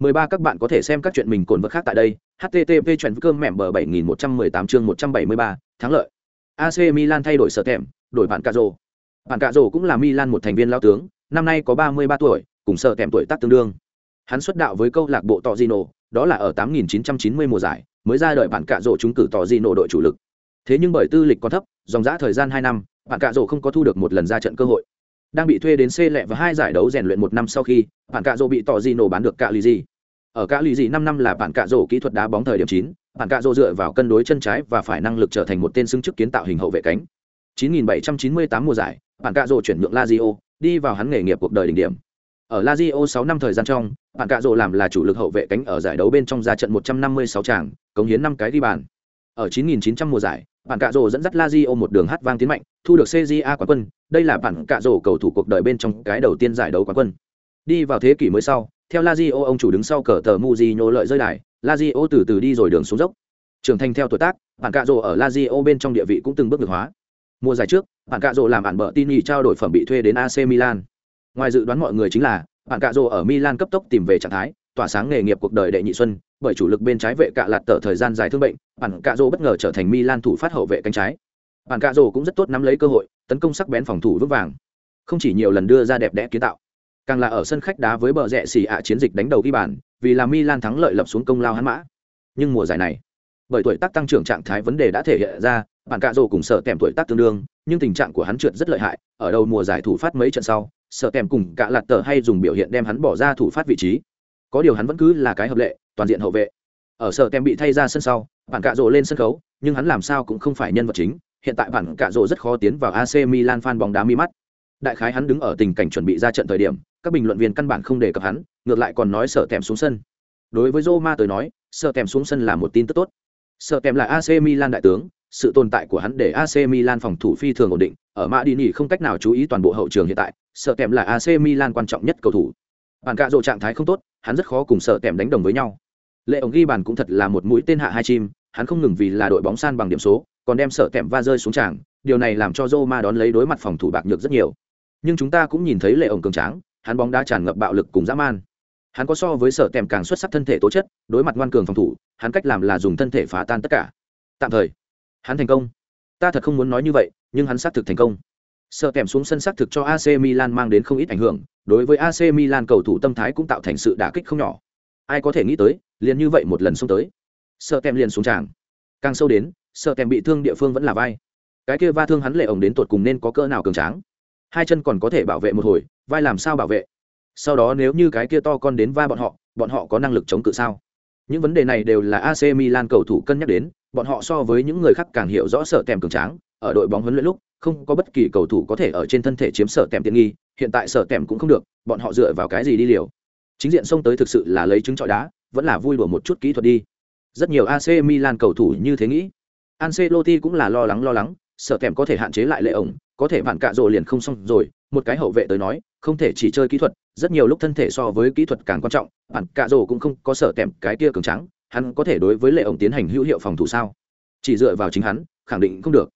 13 các bạn có thể xem các chuyện mình cồn vật khác tại đây. http chuyện cơm mẻm bờ 7118 chương 173, thắng lợi. AC Milan thay đổi sở thèm, đổi bạn Cazzo. Bạn Cazzo cũng là Milan một thành viên lao tướng, năm nay có 33 tuổi, cùng sở thèm tuổi tác tương đương. Hắn xuất đạo với câu lạc bộ Torino, đó là ở 8990 mùa giải, mới ra đời bạn Cazzo trúng cử Torino đội chủ lực. Thế nhưng bởi tư lịch còn thấp, dòng dã thời gian 2 năm, bạn Cazzo không có thu được một lần ra trận cơ hội đang bị thuê đến C lẹ và hai giải đấu rèn luyện một năm sau khi bạn cạ rổ bị tỏ di nổ bán được cạ lì gì. Ở cạ lì gì năm năm là bạn cạ rổ kỹ thuật đá bóng thời điểm chín bạn cạ rổ dựa vào cân đối chân trái và phải năng lực trở thành một tên xứng chức kiến tạo hình hậu vệ cánh. 9798 mùa giải bạn cạ rổ chuyển nhượng Lazio, đi vào hắn nghề nghiệp cuộc đời đỉnh điểm. Ở Lazio 6 năm thời gian trong bạn cạ rổ làm là chủ lực hậu vệ cánh ở giải đấu bên trong ra trận 156 tràng, cống hiến năm cái ghi bàn. Ở 9900 mùa giải bản cạ rổ dẫn dắt Lazio một đường hát vang tiến mạnh, thu được CJA quán quân. Đây là bản cạ rổ cầu thủ cuộc đời bên trong cái đầu tiên giải đấu quán quân. Đi vào thế kỷ mới sau, theo Lazio ông chủ đứng sau cờ tờ Mujinho lợi rơi đài Lazio từ từ đi rồi đường xuống dốc. Trưởng thành theo tuổi tác, bản cạ rổ ở Lazio bên trong địa vị cũng từng bước được hóa. Mùa giải trước, bản cạ rổ làm bản bợ tin nhì trao đổi phẩm bị thuê đến AC Milan. Ngoài dự đoán mọi người chính là, bản cạ rổ ở Milan cấp tốc tìm về trạng thái, tỏa sáng nghề nghiệp cuộc đời đệ nhị xuân bởi chủ lực bên trái vệ cạ lạt tờ thời gian dài thương bệnh, bản cạ Rô bất ngờ trở thành Milan thủ phát hậu vệ cánh trái. Bản cạ Rô cũng rất tốt nắm lấy cơ hội, tấn công sắc bén phòng thủ vững vàng. Không chỉ nhiều lần đưa ra đẹp đẽ kiến tạo, càng là ở sân khách đá với bờ rẽ xì ạ chiến dịch đánh đầu ghi bàn, vì là milan thắng lợi lập xuống công lao hắn mã. Nhưng mùa giải này, bởi tuổi tác tăng trưởng trạng thái vấn đề đã thể hiện ra, bản cạ Rô cùng sở tèm tuổi tác tương đương, nhưng tình trạng của hắn trượt rất lợi hại, ở đầu mùa giải thủ phát mấy trận sau, sở tèm cùng cạ lạt tờ hay dùng biểu hiện đem hắn bỏ ra thủ phát vị trí. Có điều hắn vẫn cứ là cái hợp lệ toàn diện hậu vệ. Ở sở tem bị thay ra sân sau bản cạ rộ lên sân khấu nhưng hắn làm sao cũng không phải nhân vật chính. Hiện tại bản cạ rộ rất khó tiến vào ac milan fan bóng đá mi mắt. Đại khái hắn đứng ở tình cảnh chuẩn bị ra trận thời điểm các bình luận viên căn bản không đề cập hắn ngược lại còn nói sở kèm xuống sân. Đối với roma tới nói sở kèm xuống sân là một tin tức tốt. Sở kèm là ac milan đại tướng sự tồn tại của hắn để AC Milan phòng thủ phi thường ổn định, ở Madini không cách nào chú ý toàn bộ hậu trường hiện tại, sợ kèm là AC Milan quan trọng nhất cầu thủ. Bản cạ rồ trạng thái không tốt, hắn rất khó cùng sợ kèm đánh đồng với nhau. Lệ ổng ghi bàn cũng thật là một mũi tên hạ hai chim, hắn không ngừng vì là đội bóng san bằng điểm số, còn đem sợ kèm va rơi xuống tràng, điều này làm cho Roma đón lấy đối mặt phòng thủ bạc nhược rất nhiều. Nhưng chúng ta cũng nhìn thấy Lệ ổng cường tráng, hắn bóng đá tràn ngập bạo lực cùng dã man. Hắn có so với sợ kèm càng xuất sắc thân thể tố chất, đối mặt ngoan cường phòng thủ, hắn cách làm là dùng thân thể phá tan tất cả. Tạm thời, hắn thành công ta thật không muốn nói như vậy nhưng hắn xác thực thành công sợ kèm xuống sân xác thực cho ac milan mang đến không ít ảnh hưởng đối với ac milan cầu thủ tâm thái cũng tạo thành sự đả kích không nhỏ ai có thể nghĩ tới, liền như vậy một lần xông tới. Sợ kèm liền xuống tràng. Càng sâu đến, sợ kèm bị thương địa phương vẫn là vai. Cái kia va thương hắn lệ ổng đến tột cùng nên có cỡ nào cường tráng. Hai chân còn có thể bảo vệ một hồi, vai làm sao bảo vệ? Sau đó nếu như cái kia to con đến va bọn họ bọn họ có năng lực chống cự sao? Những vấn đề này đều là ac milan cầu thủ cân nhắc đến, bọn họ so với những người khác càng hiểu rõ sợ kèm cường tráng, ở đội bóng huấn luyện lúc, không có bất kỳ cầu thủ có thể ở trên thân thể chiếm sở kèm tiện nghi, hiện tại sở kèm cũng không được, bọn họ dựa vào cái gì đi liều? Chính diện xông tới thực sự là lấy trứng trọi đá, vẫn là vui đùa một chút kỹ thuật đi. Rất nhiều ac milan cầu thủ như thế nghĩ. Ancelotti cũng là lo lắng lo lắng, sợ kèm có thể hạn chế lại lệ ổng, có thể vạn cạ rộ liền không xong rồi. Một cái hậu vệ tới nói, không thể chỉ chơi kỹ thuật, rất nhiều lúc thân thể so với kỹ thuật càng quan trọng bản cạ rộ cũng không có sợ kèm cái kia cường trắng hắn có thể đối với lệ ổng tiến hành hữu hiệu phòng thủ sao? Chỉ dựa vào chính hắn, khẳng định không được.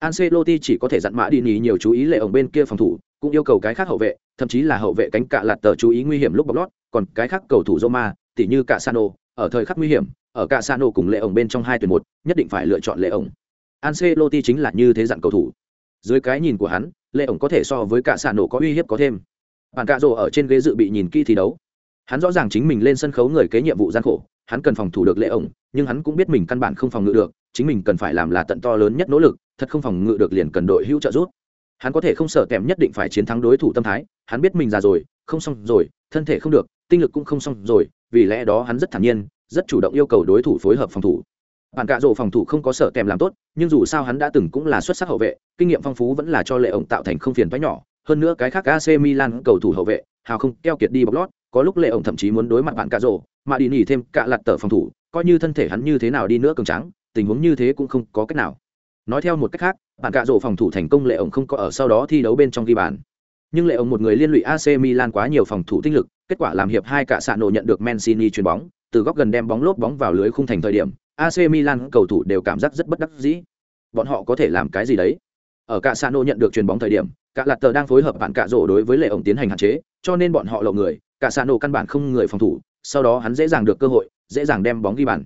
Ancelotti chỉ có thể dặn mã đi nhì nhiều chú ý lệ ổng bên kia phòng thủ, cũng yêu cầu cái khác hậu vệ, thậm chí là hậu vệ cánh cạ lạt tờ chú ý nguy hiểm lúc bọc lót, còn cái khác cầu thủ Roma, tỉ như Cả Sano ở thời khắc nguy hiểm, ở Cả Sano cùng lệ ổng bên trong hai tuyển một, nhất định phải lựa chọn lệ ổng Ancelotti chính là như thế dặn cầu thủ. Dưới cái nhìn của hắn, lệ ổng có thể so với Cả Sano có uy hiếp có thêm. Bản cạ rồ ở trên ghế dự bị nhìn kỹ thi đấu. Hắn rõ ràng chính mình lên sân khấu người kế nhiệm vụ gian khổ, hắn cần phòng thủ được lệ ổng nhưng hắn cũng biết mình căn bản không phòng ngự được, chính mình cần phải làm là tận to lớn nhất nỗ lực thật không phòng ngự được liền cần đội hữu trợ giúp. Hắn có thể không sợ kèm nhất định phải chiến thắng đối thủ tâm thái, hắn biết mình già rồi, không xong rồi, thân thể không được, tinh lực cũng không xong rồi, vì lẽ đó hắn rất thản nhiên, rất chủ động yêu cầu đối thủ phối hợp phòng thủ. Bạn cạ rổ phòng thủ không có sợ kèm làm tốt, nhưng dù sao hắn đã từng cũng là xuất sắc hậu vệ, kinh nghiệm phong phú vẫn là cho lệ ổng tạo thành không phiền toái nhỏ. Hơn nữa cái khác AC Milan cầu thủ hậu vệ, hào không, keo kiệt đi bọc lót, có lúc lệ ổng thậm chí muốn đối mặt bạn cạ rổ mà đi nghỉ thêm cạ lặt tờ phòng thủ, coi như thân thể hắn như thế nào đi nữa cường trắng tình huống như thế cũng không có cách nào nói theo một cách khác, bạn cạ rổ phòng thủ thành công lệ ổng không có ở sau đó thi đấu bên trong ghi bàn. Nhưng lệ ổng một người liên lụy AC Milan quá nhiều phòng thủ tinh lực, kết quả làm hiệp hai cả xạ nổ nhận được Mancini chuyền bóng, từ góc gần đem bóng lốp bóng vào lưới khung thành thời điểm AC Milan cầu thủ đều cảm giác rất bất đắc dĩ. Bọn họ có thể làm cái gì đấy? Ở cả xạ nổ nhận được chuyền bóng thời điểm, cả lạt tờ đang phối hợp bạn cạ rổ đối với lệ ổng tiến hành hạn chế, cho nên bọn họ lộ người, cả xạ nổ căn bản không người phòng thủ, sau đó hắn dễ dàng được cơ hội, dễ dàng đem bóng ghi bàn.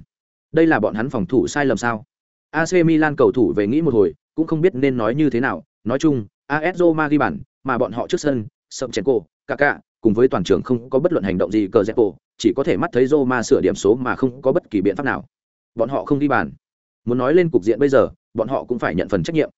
Đây là bọn hắn phòng thủ sai lầm sao? AC Milan cầu thủ về nghĩ một hồi cũng không biết nên nói như thế nào. Nói chung AS Roma ghi bàn mà bọn họ trước sân sậm chèn cổ Kaká cùng với toàn trường không có bất luận hành động gì cờ Zepo, chỉ có thể mắt thấy Roma sửa điểm số mà không có bất kỳ biện pháp nào. Bọn họ không ghi bàn. Muốn nói lên cục diện bây giờ bọn họ cũng phải nhận phần trách nhiệm.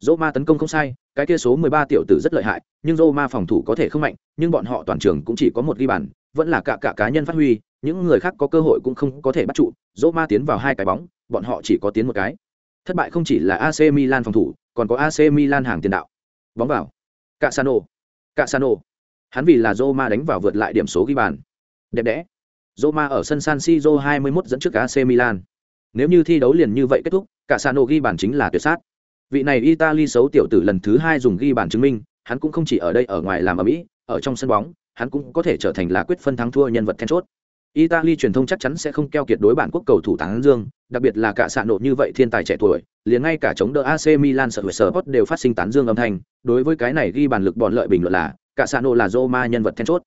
Roma tấn công không sai cái kia số 13 tiểu tử rất lợi hại nhưng Roma phòng thủ có thể không mạnh nhưng bọn họ toàn trường cũng chỉ có một ghi bàn vẫn là cả cả cá nhân phát huy những người khác có cơ hội cũng không có thể bắt trụ. Roma tiến vào hai cái bóng bọn họ chỉ có tiến một cái. Thất bại không chỉ là ac milan phòng thủ, còn có ac milan hàng tiền đạo. Bóng vào. Cạ sano hắn vì là Roma đánh vào vượt lại điểm số ghi bàn. Đẹp đẽ. Roma ở sân san siro 21 dẫn trước ac milan. Nếu như thi đấu liền như vậy kết thúc cạ ghi bàn chính là tuyệt sát. Vị này italy xấu tiểu tử lần thứ hai dùng ghi bàn chứng minh, hắn cũng không chỉ ở đây ở ngoài làm ở mỹ, ở trong sân bóng, hắn cũng có thể trở thành là quyết phân thắng thua nhân vật then chốt. Italy truyền thông chắc chắn sẽ không keo kiệt đối bản quốc cầu thủ tán dương, đặc biệt là cả sạn nộ như vậy thiên tài trẻ tuổi, liền ngay cả chống đỡ AC Milan sợ sở Sport đều phát sinh tán dương âm thanh, đối với cái này ghi bàn lực bọn lợi bình luận là, cả sạn nộ là Roma nhân vật then chốt.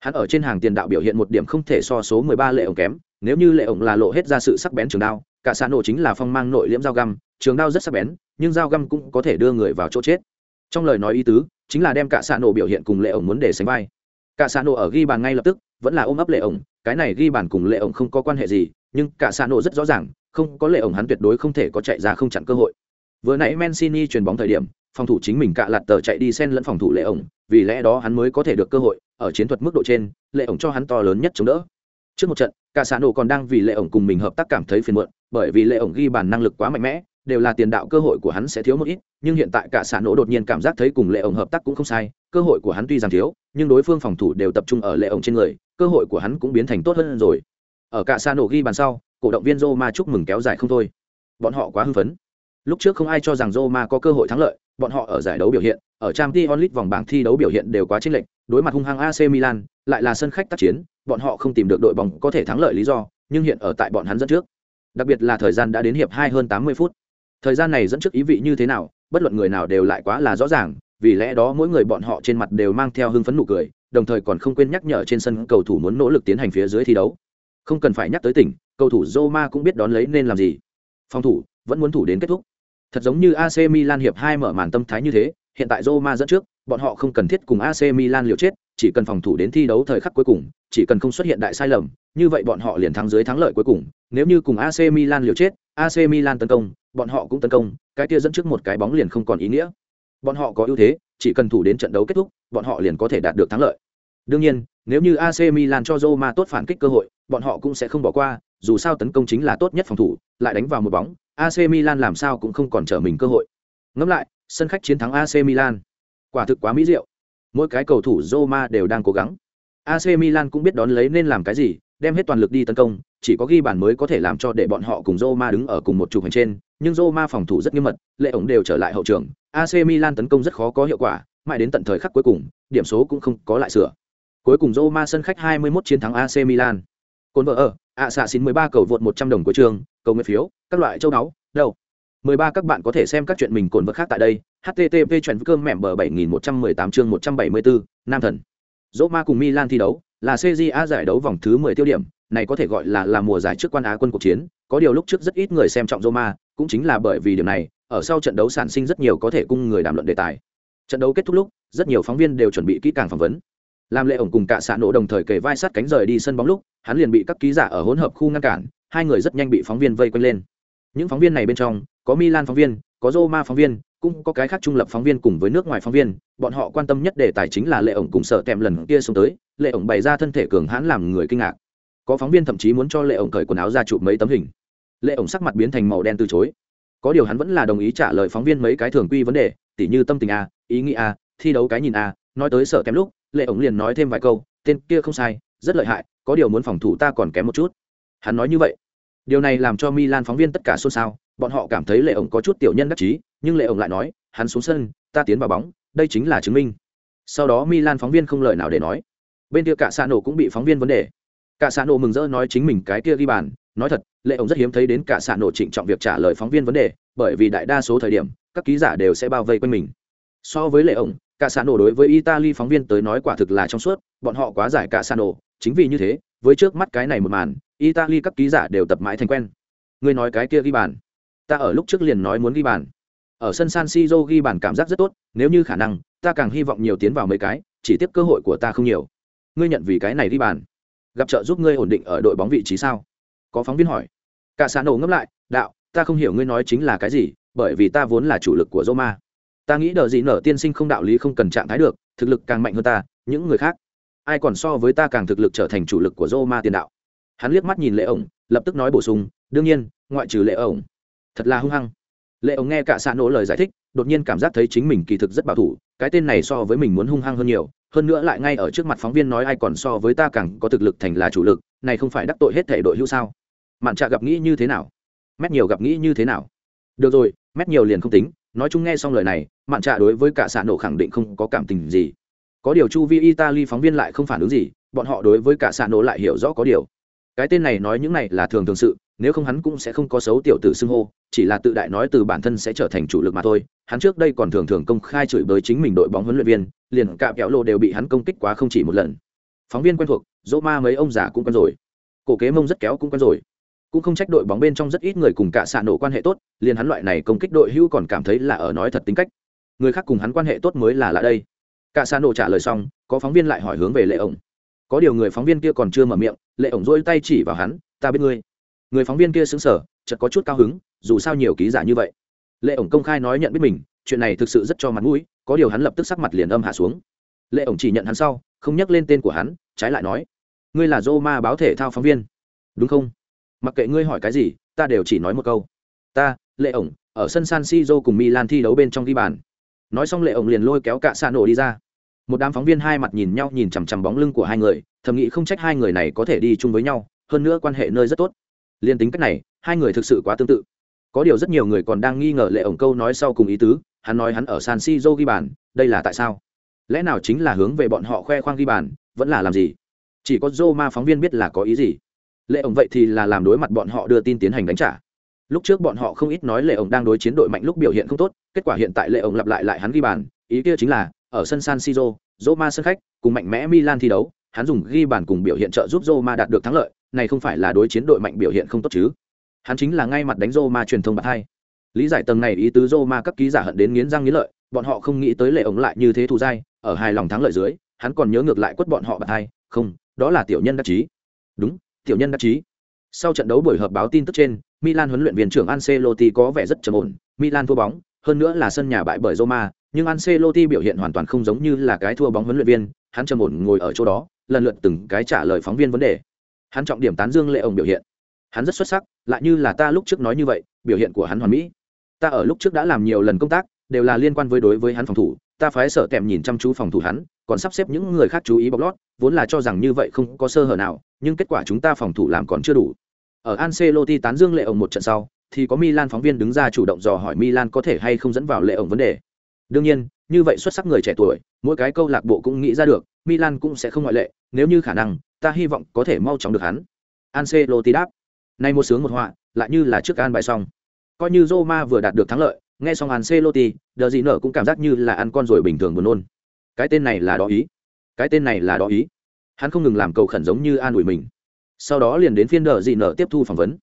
Hắn ở trên hàng tiền đạo biểu hiện một điểm không thể so số 13 lệ ổng kém, nếu như lệ ổng là lộ hết ra sự sắc bén trường đao, cả sạn nộ chính là phong mang nội liễm dao găm, trường đao rất sắc bén, nhưng dao găm cũng có thể đưa người vào chỗ chết. Trong lời nói ý tứ, chính là đem cả sạn nộ biểu hiện cùng lệ ổng muốn để sánh vai. Cả sạn nộ ở ghi bàn ngay lập tức, vẫn là ôm ấp lệ ổng, cái này ghi bàn cùng lệ ổng không có quan hệ gì nhưng cả xa nổ rất rõ ràng không có lệ ổng hắn tuyệt đối không thể có chạy ra không chặn cơ hội. Vừa nãy mancini chuyền bóng thời điểm phòng thủ chính mình cạ lạt tờ chạy đi xen lẫn phòng thủ lệ ổng. Vì lẽ đó hắn mới có thể được cơ hội ở chiến thuật mức độ trên lệ ổng cho hắn to lớn nhất chống đỡ. Trước một trận cả xã nổ còn đang vì lệ ổng cùng mình hợp tác cảm thấy phiền muộn bởi vì lệ ổng ghi bàn năng lực quá mạnh mẽ đều là tiền đạo cơ hội của hắn sẽ thiếu một ít nhưng hiện tại cả xã nổ đột nhiên cảm giác thấy cùng lệ ổng hợp tác cũng không sai cơ hội của hắn tuy rằng thiếu, nhưng đối phương phòng thủ đều tập trung ở lệ ổng trên người, cơ hội của hắn cũng biến thành tốt hơn rồi. Ở cả xa nổ ghi bàn sau, cổ động viên Roma chúc mừng kéo dài không thôi. Bọn họ quá hưng phấn. Lúc trước không ai cho rằng Roma có cơ hội thắng lợi, bọn họ ở giải đấu biểu hiện, ở trang Champions onlit vòng bảng thi đấu biểu hiện đều quá chênh lệch, đối mặt hung hăng AC Milan, lại là sân khách tác chiến, bọn họ không tìm được đội bóng có thể thắng lợi lý do, nhưng hiện ở tại bọn hắn dẫn trước. Đặc biệt là thời gian đã đến hiệp hai hơn tám mươi phút. Thời gian này dẫn trước ý vị như thế nào, bất luận người nào đều lại quá là rõ ràng vì lẽ đó mỗi người bọn họ trên mặt đều mang theo hưng phấn nụ cười, đồng thời còn không quên nhắc nhở trên sân cầu thủ muốn nỗ lực tiến hành phía dưới thi đấu. Không cần phải nhắc tới tỉnh, cầu thủ Roma cũng biết đón lấy nên làm gì. Phòng thủ, vẫn muốn thủ đến kết thúc. Thật giống như AC Milan hiệp hai mở màn tâm thái như thế, hiện tại Roma dẫn trước, bọn họ không cần thiết cùng AC Milan liều chết, chỉ cần phòng thủ đến thi đấu thời khắc cuối cùng, chỉ cần không xuất hiện đại sai lầm, như vậy bọn họ liền thắng dưới thắng lợi cuối cùng. Nếu như cùng AC Milan liều chết AC Milan tấn công, bọn họ cũng tấn công, cái kia dẫn trước một cái bóng liền không còn ý nghĩa bọn họ có ưu thế, chỉ cần thủ đến trận đấu kết thúc, bọn họ liền có thể đạt được thắng lợi. Đương nhiên, nếu như AC Milan cho Roma tốt phản kích cơ hội, bọn họ cũng sẽ không bỏ qua, dù sao tấn công chính là tốt nhất phòng thủ, lại đánh vào một bóng AC Milan làm sao cũng không còn trở mình cơ hội. Ngẫm lại, sân khách chiến thắng AC Milan. Quả thực quá mỹ diệu. Mỗi cái cầu thủ Roma đều đang cố gắng. AC Milan cũng biết đón lấy nên làm cái gì, đem hết toàn lực đi tấn công chỉ có ghi bàn mới có thể làm cho để bọn họ cùng Roma đứng ở cùng một trục hành trên nhưng Roma phòng thủ rất nghiêm mật lệ ổng đều trở lại hậu trường AC Milan tấn công rất khó có hiệu quả mãi đến tận thời khắc cuối cùng điểm số cũng không có lại sửa cuối cùng Roma sân khách 21 chiến thắng AC Milan Cốn vợ ở, ạ xạ xin 13 cầu vượt 100 đồng của trường, cầu nguyện phiếu, các loại châu náu, đâu. 13 các bạn có thể xem các chuyện mình cồn vật khác tại đây. http chuyển cơm mẻm bờ 7118 chương 174, Nam thần. Roma cùng Milan thi đấu, là CJA giải đấu vòng thứ 10 tiêu điểm, này có thể gọi là là mùa giải trước quan Á quân cuộc chiến, có điều lúc trước rất ít người xem trọng Roma, cũng chính là bởi vì điểm này, ở sau trận đấu sản sinh rất nhiều có thể cung người đàm luận đề tài. Trận đấu kết thúc lúc, rất nhiều phóng viên đều chuẩn bị kỹ càng phỏng vấn. Làm lệ ổng cùng cả xã nổ đồng thời kề vai sát cánh rời đi sân bóng lúc hắn liền bị các ký giả ở hỗn hợp khu ngăn cản hai người rất nhanh bị phóng viên vây quanh lên. Những phóng viên này bên trong có milan phóng viên có roma phóng viên cũng có cái khác trung lập phóng viên cùng với nước ngoài phóng viên bọn họ quan tâm nhất đề tài chính là lệ ổng cùng sợ tèm lần kia xuống tới. Lệ ổng bày ra thân thể cường hãn làm người kinh ngạc có phóng viên thậm chí muốn cho lệ ổng cởi quần áo ra chụp mấy tấm hình. Lệ ổng sắc mặt biến thành màu đen từ chối. Có điều hắn vẫn là đồng ý trả lời phóng viên mấy cái thường quy vấn đề, tỉ như tâm tình a ý nghĩ a thi đấu cái nhìn a nói tới sợ kém lúc, lệ ổng liền nói thêm vài câu, tên kia không sai, rất lợi hại, có điều muốn phòng thủ ta còn kém một chút. Hắn nói như vậy. Điều này làm cho milan phóng viên tất cả xôn xao, bọn họ cảm thấy lệ ổng có chút tiểu nhân đắc chí, nhưng lệ ổng lại nói, hắn xuống sân, ta tiến vào bóng, đây chính là chứng minh. Sau đó milan phóng viên không lời nào để nói. Bên kia cả xa nổ cũng bị phóng viên vấn đề cả xã nổ mừng rỡ nói chính mình cái kia ghi bàn. Nói thật, lệ ổng rất hiếm thấy đến cả xã nổ trịnh trọng việc trả lời phóng viên vấn đề, bởi vì đại đa số thời điểm, các ký giả đều sẽ bao vây quanh mình. So với lệ ổng cả xã nổ đối với italy phóng viên tới nói quả thực là trong suốt, bọn họ quá giải cả xã nổ. Chính vì như thế, với trước mắt cái này một màn, italy các ký giả đều tập mãi thành quen. Ngươi nói cái kia ghi bàn. Ta ở lúc trước liền nói muốn ghi bàn. Ở sân san siro ghi bàn cảm giác rất tốt, nếu như khả năng, ta càng hy vọng nhiều tiến vào mấy cái, chỉ tiếp cơ hội của ta không nhiều. Ngươi nhận vì cái này ghi bàn gặp trợ giúp ngươi ổn định ở đội bóng vị trí sao? Có phóng viên hỏi. Cả xã nổ ngấp lại, đạo, ta không hiểu ngươi nói chính là cái gì, bởi vì ta vốn là chủ lực của roma. Ta nghĩ đờ gì nở tiên sinh không đạo lý không cần trạng thái được, thực lực càng mạnh hơn ta, những người khác, ai còn so với ta càng thực lực trở thành chủ lực của Roma tiền đạo? Hắn liếc mắt nhìn lệ ổng, lập tức nói bổ sung, đương nhiên, ngoại trừ lệ ổng. Thật là hung hăng. Lệ ổng nghe cả xã nổ lời giải thích, đột nhiên cảm giác thấy chính mình kỳ thực rất bảo thủ, cái tên này so với mình muốn hung hăng hơn nhiều hơn nữa lại ngay ở trước mặt phóng viên nói ai còn so với ta càng có thực lực thành là chủ lực, này không phải đắc tội hết thể đội hữu sao? Mạn trạ gặp nghĩ như thế nào? Mét nhiều gặp nghĩ như thế nào? Được rồi, mét nhiều liền không tính, nói chung nghe xong lời này, mạn trạ đối với cả xạ nổ khẳng định không có cảm tình gì. Có điều chu vi italy phóng viên lại không phản ứng gì, bọn họ đối với cả xạ nổ lại hiểu rõ có điều. Cái tên này nói những này là thường thường sự nếu không hắn cũng sẽ không có xấu tiểu tử xưng hô, chỉ là tự đại nói từ bản thân sẽ trở thành chủ lực mà thôi. Hắn trước đây còn thường thường công khai chửi bới chính mình đội bóng huấn luyện viên, liền cả kéo lô đều bị hắn công kích quá không chỉ một lần. Phóng viên quen thuộc, dỗ ma mấy ông già cũng quen rồi. Cổ kế mông rất kéo cũng quen rồi. Cũng không trách đội bóng bên trong rất ít người cùng cả xạ nổ quan hệ tốt, liền hắn loại này công kích đội hữu còn cảm thấy là ở nói thật tính cách. Người khác cùng hắn quan hệ tốt mới là lạ đây. Cả xạ nổ trả lời xong, có phóng viên lại hỏi hướng về lệ ổng. Có điều người phóng viên kia còn chưa mở miệng, lệ ổng dỗi tay chỉ vào hắn, ta biết ngươi người phóng viên kia xứng sở chợt có chút cao hứng, dù sao nhiều ký giả như vậy. Lệ ổng công khai nói nhận biết mình, chuyện này thực sự rất cho mặt mũi, có điều hắn lập tức sắc mặt liền âm hạ xuống. Lệ ổng chỉ nhận hắn sau, không nhắc lên tên của hắn, trái lại nói, ngươi là dô ma báo thể thao phóng viên. Đúng không? Mặc kệ ngươi hỏi cái gì, ta đều chỉ nói một câu. Ta, lệ ổng, ở sân san siro cùng milan thi đấu bên trong ghi bàn. Nói xong lệ ổng liền lôi kéo cạ xa nổ đi ra. Một đám phóng viên hai mặt nhìn nhau nhìn chằm chằm bóng lưng của hai người, thầm nghĩ không trách hai người này có thể đi chung với nhau, hơn nữa quan hệ nơi rất tốt liên tính cách này, hai người thực sự quá tương tự. Có điều rất nhiều người còn đang nghi ngờ lệ ổng câu nói sau cùng ý tứ, hắn nói hắn ở san siro ghi bàn, đây là tại sao? Lẽ nào chính là hướng về bọn họ khoe khoang ghi bàn, vẫn là làm gì? Chỉ có Roma phóng viên biết là có ý gì. Lệ ổng vậy thì là làm đối mặt bọn họ đưa tin tiến hành đánh trả. Lúc trước bọn họ không ít nói lệ ổng đang đối chiến đội mạnh lúc biểu hiện không tốt, kết quả hiện tại lệ ổng lặp lại lại hắn ghi bàn, ý kia chính là, ở sân san siro, Roma sân khách, cùng mạnh mẽ milan thi đấu, hắn dùng ghi bàn cùng biểu hiện trợ giúp Roma đạt được thắng lợi này không phải là đối chiến đội mạnh biểu hiện không tốt chứ? Hắn chính là ngay mặt đánh Roma truyền thông bạc hai. Lý giải tầng này ý tứ Roma các ký giả hận đến nghiến răng nghiến lợi, bọn họ không nghĩ tới lệ ống lại như thế thù dai, ở hài lòng thắng lợi dưới, hắn còn nhớ ngược lại quất bọn họ bạc hai, không, đó là tiểu nhân đắc chí. Đúng, tiểu nhân đắc chí. Sau trận đấu buổi họp báo tin tức trên, milan huấn luyện viên trưởng ancelotti có vẻ rất trầm ổn. Milan thua bóng, hơn nữa là sân nhà bại bởi roma, nhưng ancelotti biểu hiện hoàn toàn không giống như là cái thua bóng huấn luyện viên, hắn trầm ổn ngồi ở chỗ đó, lần lượt từng cái trả lời phóng viên vấn đề hắn trọng điểm tán dương lệ ổng biểu hiện. Hắn rất xuất sắc, lại như là ta lúc trước nói như vậy, biểu hiện của hắn hoàn mỹ. Ta ở lúc trước đã làm nhiều lần công tác, đều là liên quan với đối với hắn phòng thủ. Ta phái sợ tèm nhìn chăm chú phòng thủ hắn, còn sắp xếp những người khác chú ý bóc lót, vốn là cho rằng như vậy không có sơ hở nào, nhưng kết quả chúng ta phòng thủ làm còn chưa đủ. Ở Ancelotti tán dương lệ ổng một trận sau, thì có Milan phóng viên đứng ra chủ động dò hỏi Milan có thể hay không dẫn vào lệ ổng vấn đề. Đương nhiên, như vậy xuất sắc người trẻ tuổi, mỗi cái câu lạc bộ cũng nghĩ ra được, Milan cũng sẽ không ngoại lệ, nếu như khả năng ta hy vọng có thể mau chóng được hắn. Ancelotti đáp. Nay một sướng một họa, lại như là trước an bài xong. Coi như Roma vừa đạt được thắng lợi, nghe xong Ancelotti, đờ gì nở cũng cảm giác như là ăn con rồi bình thường buồn nôn. Cái tên này là đó ý. Cái tên này là đó ý. Hắn không ngừng làm cầu khẩn giống như an ủi mình. Sau đó liền đến phiên đờ gì nở tiếp thu phỏng vấn.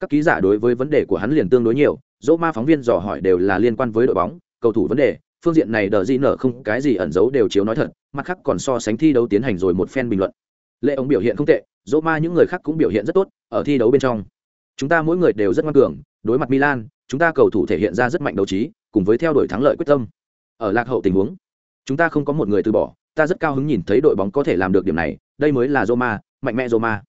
Các ký giả đối với vấn đề của hắn liền tương đối nhiều dỗ ma phóng viên dò hỏi đều là liên quan với đội bóng, cầu thủ vấn đề, phương diện này đờ gì nở không cái gì ẩn giấu đều chiếu nói thật, mặt khác còn so sánh thi đấu tiến hành rồi một phen bình luận lệ ông biểu hiện không tệ, dỗ ma những người khác cũng biểu hiện rất tốt, ở thi đấu bên trong. Chúng ta mỗi người đều rất ngoan cường, đối mặt milan, chúng ta cầu thủ thể hiện ra rất mạnh đấu trí, cùng với theo đuổi thắng lợi quyết tâm. Ở lạc hậu tình huống, chúng ta không có một người từ bỏ, ta rất cao hứng nhìn thấy đội bóng có thể làm được điểm này, đây mới là roma mạnh mẽ roma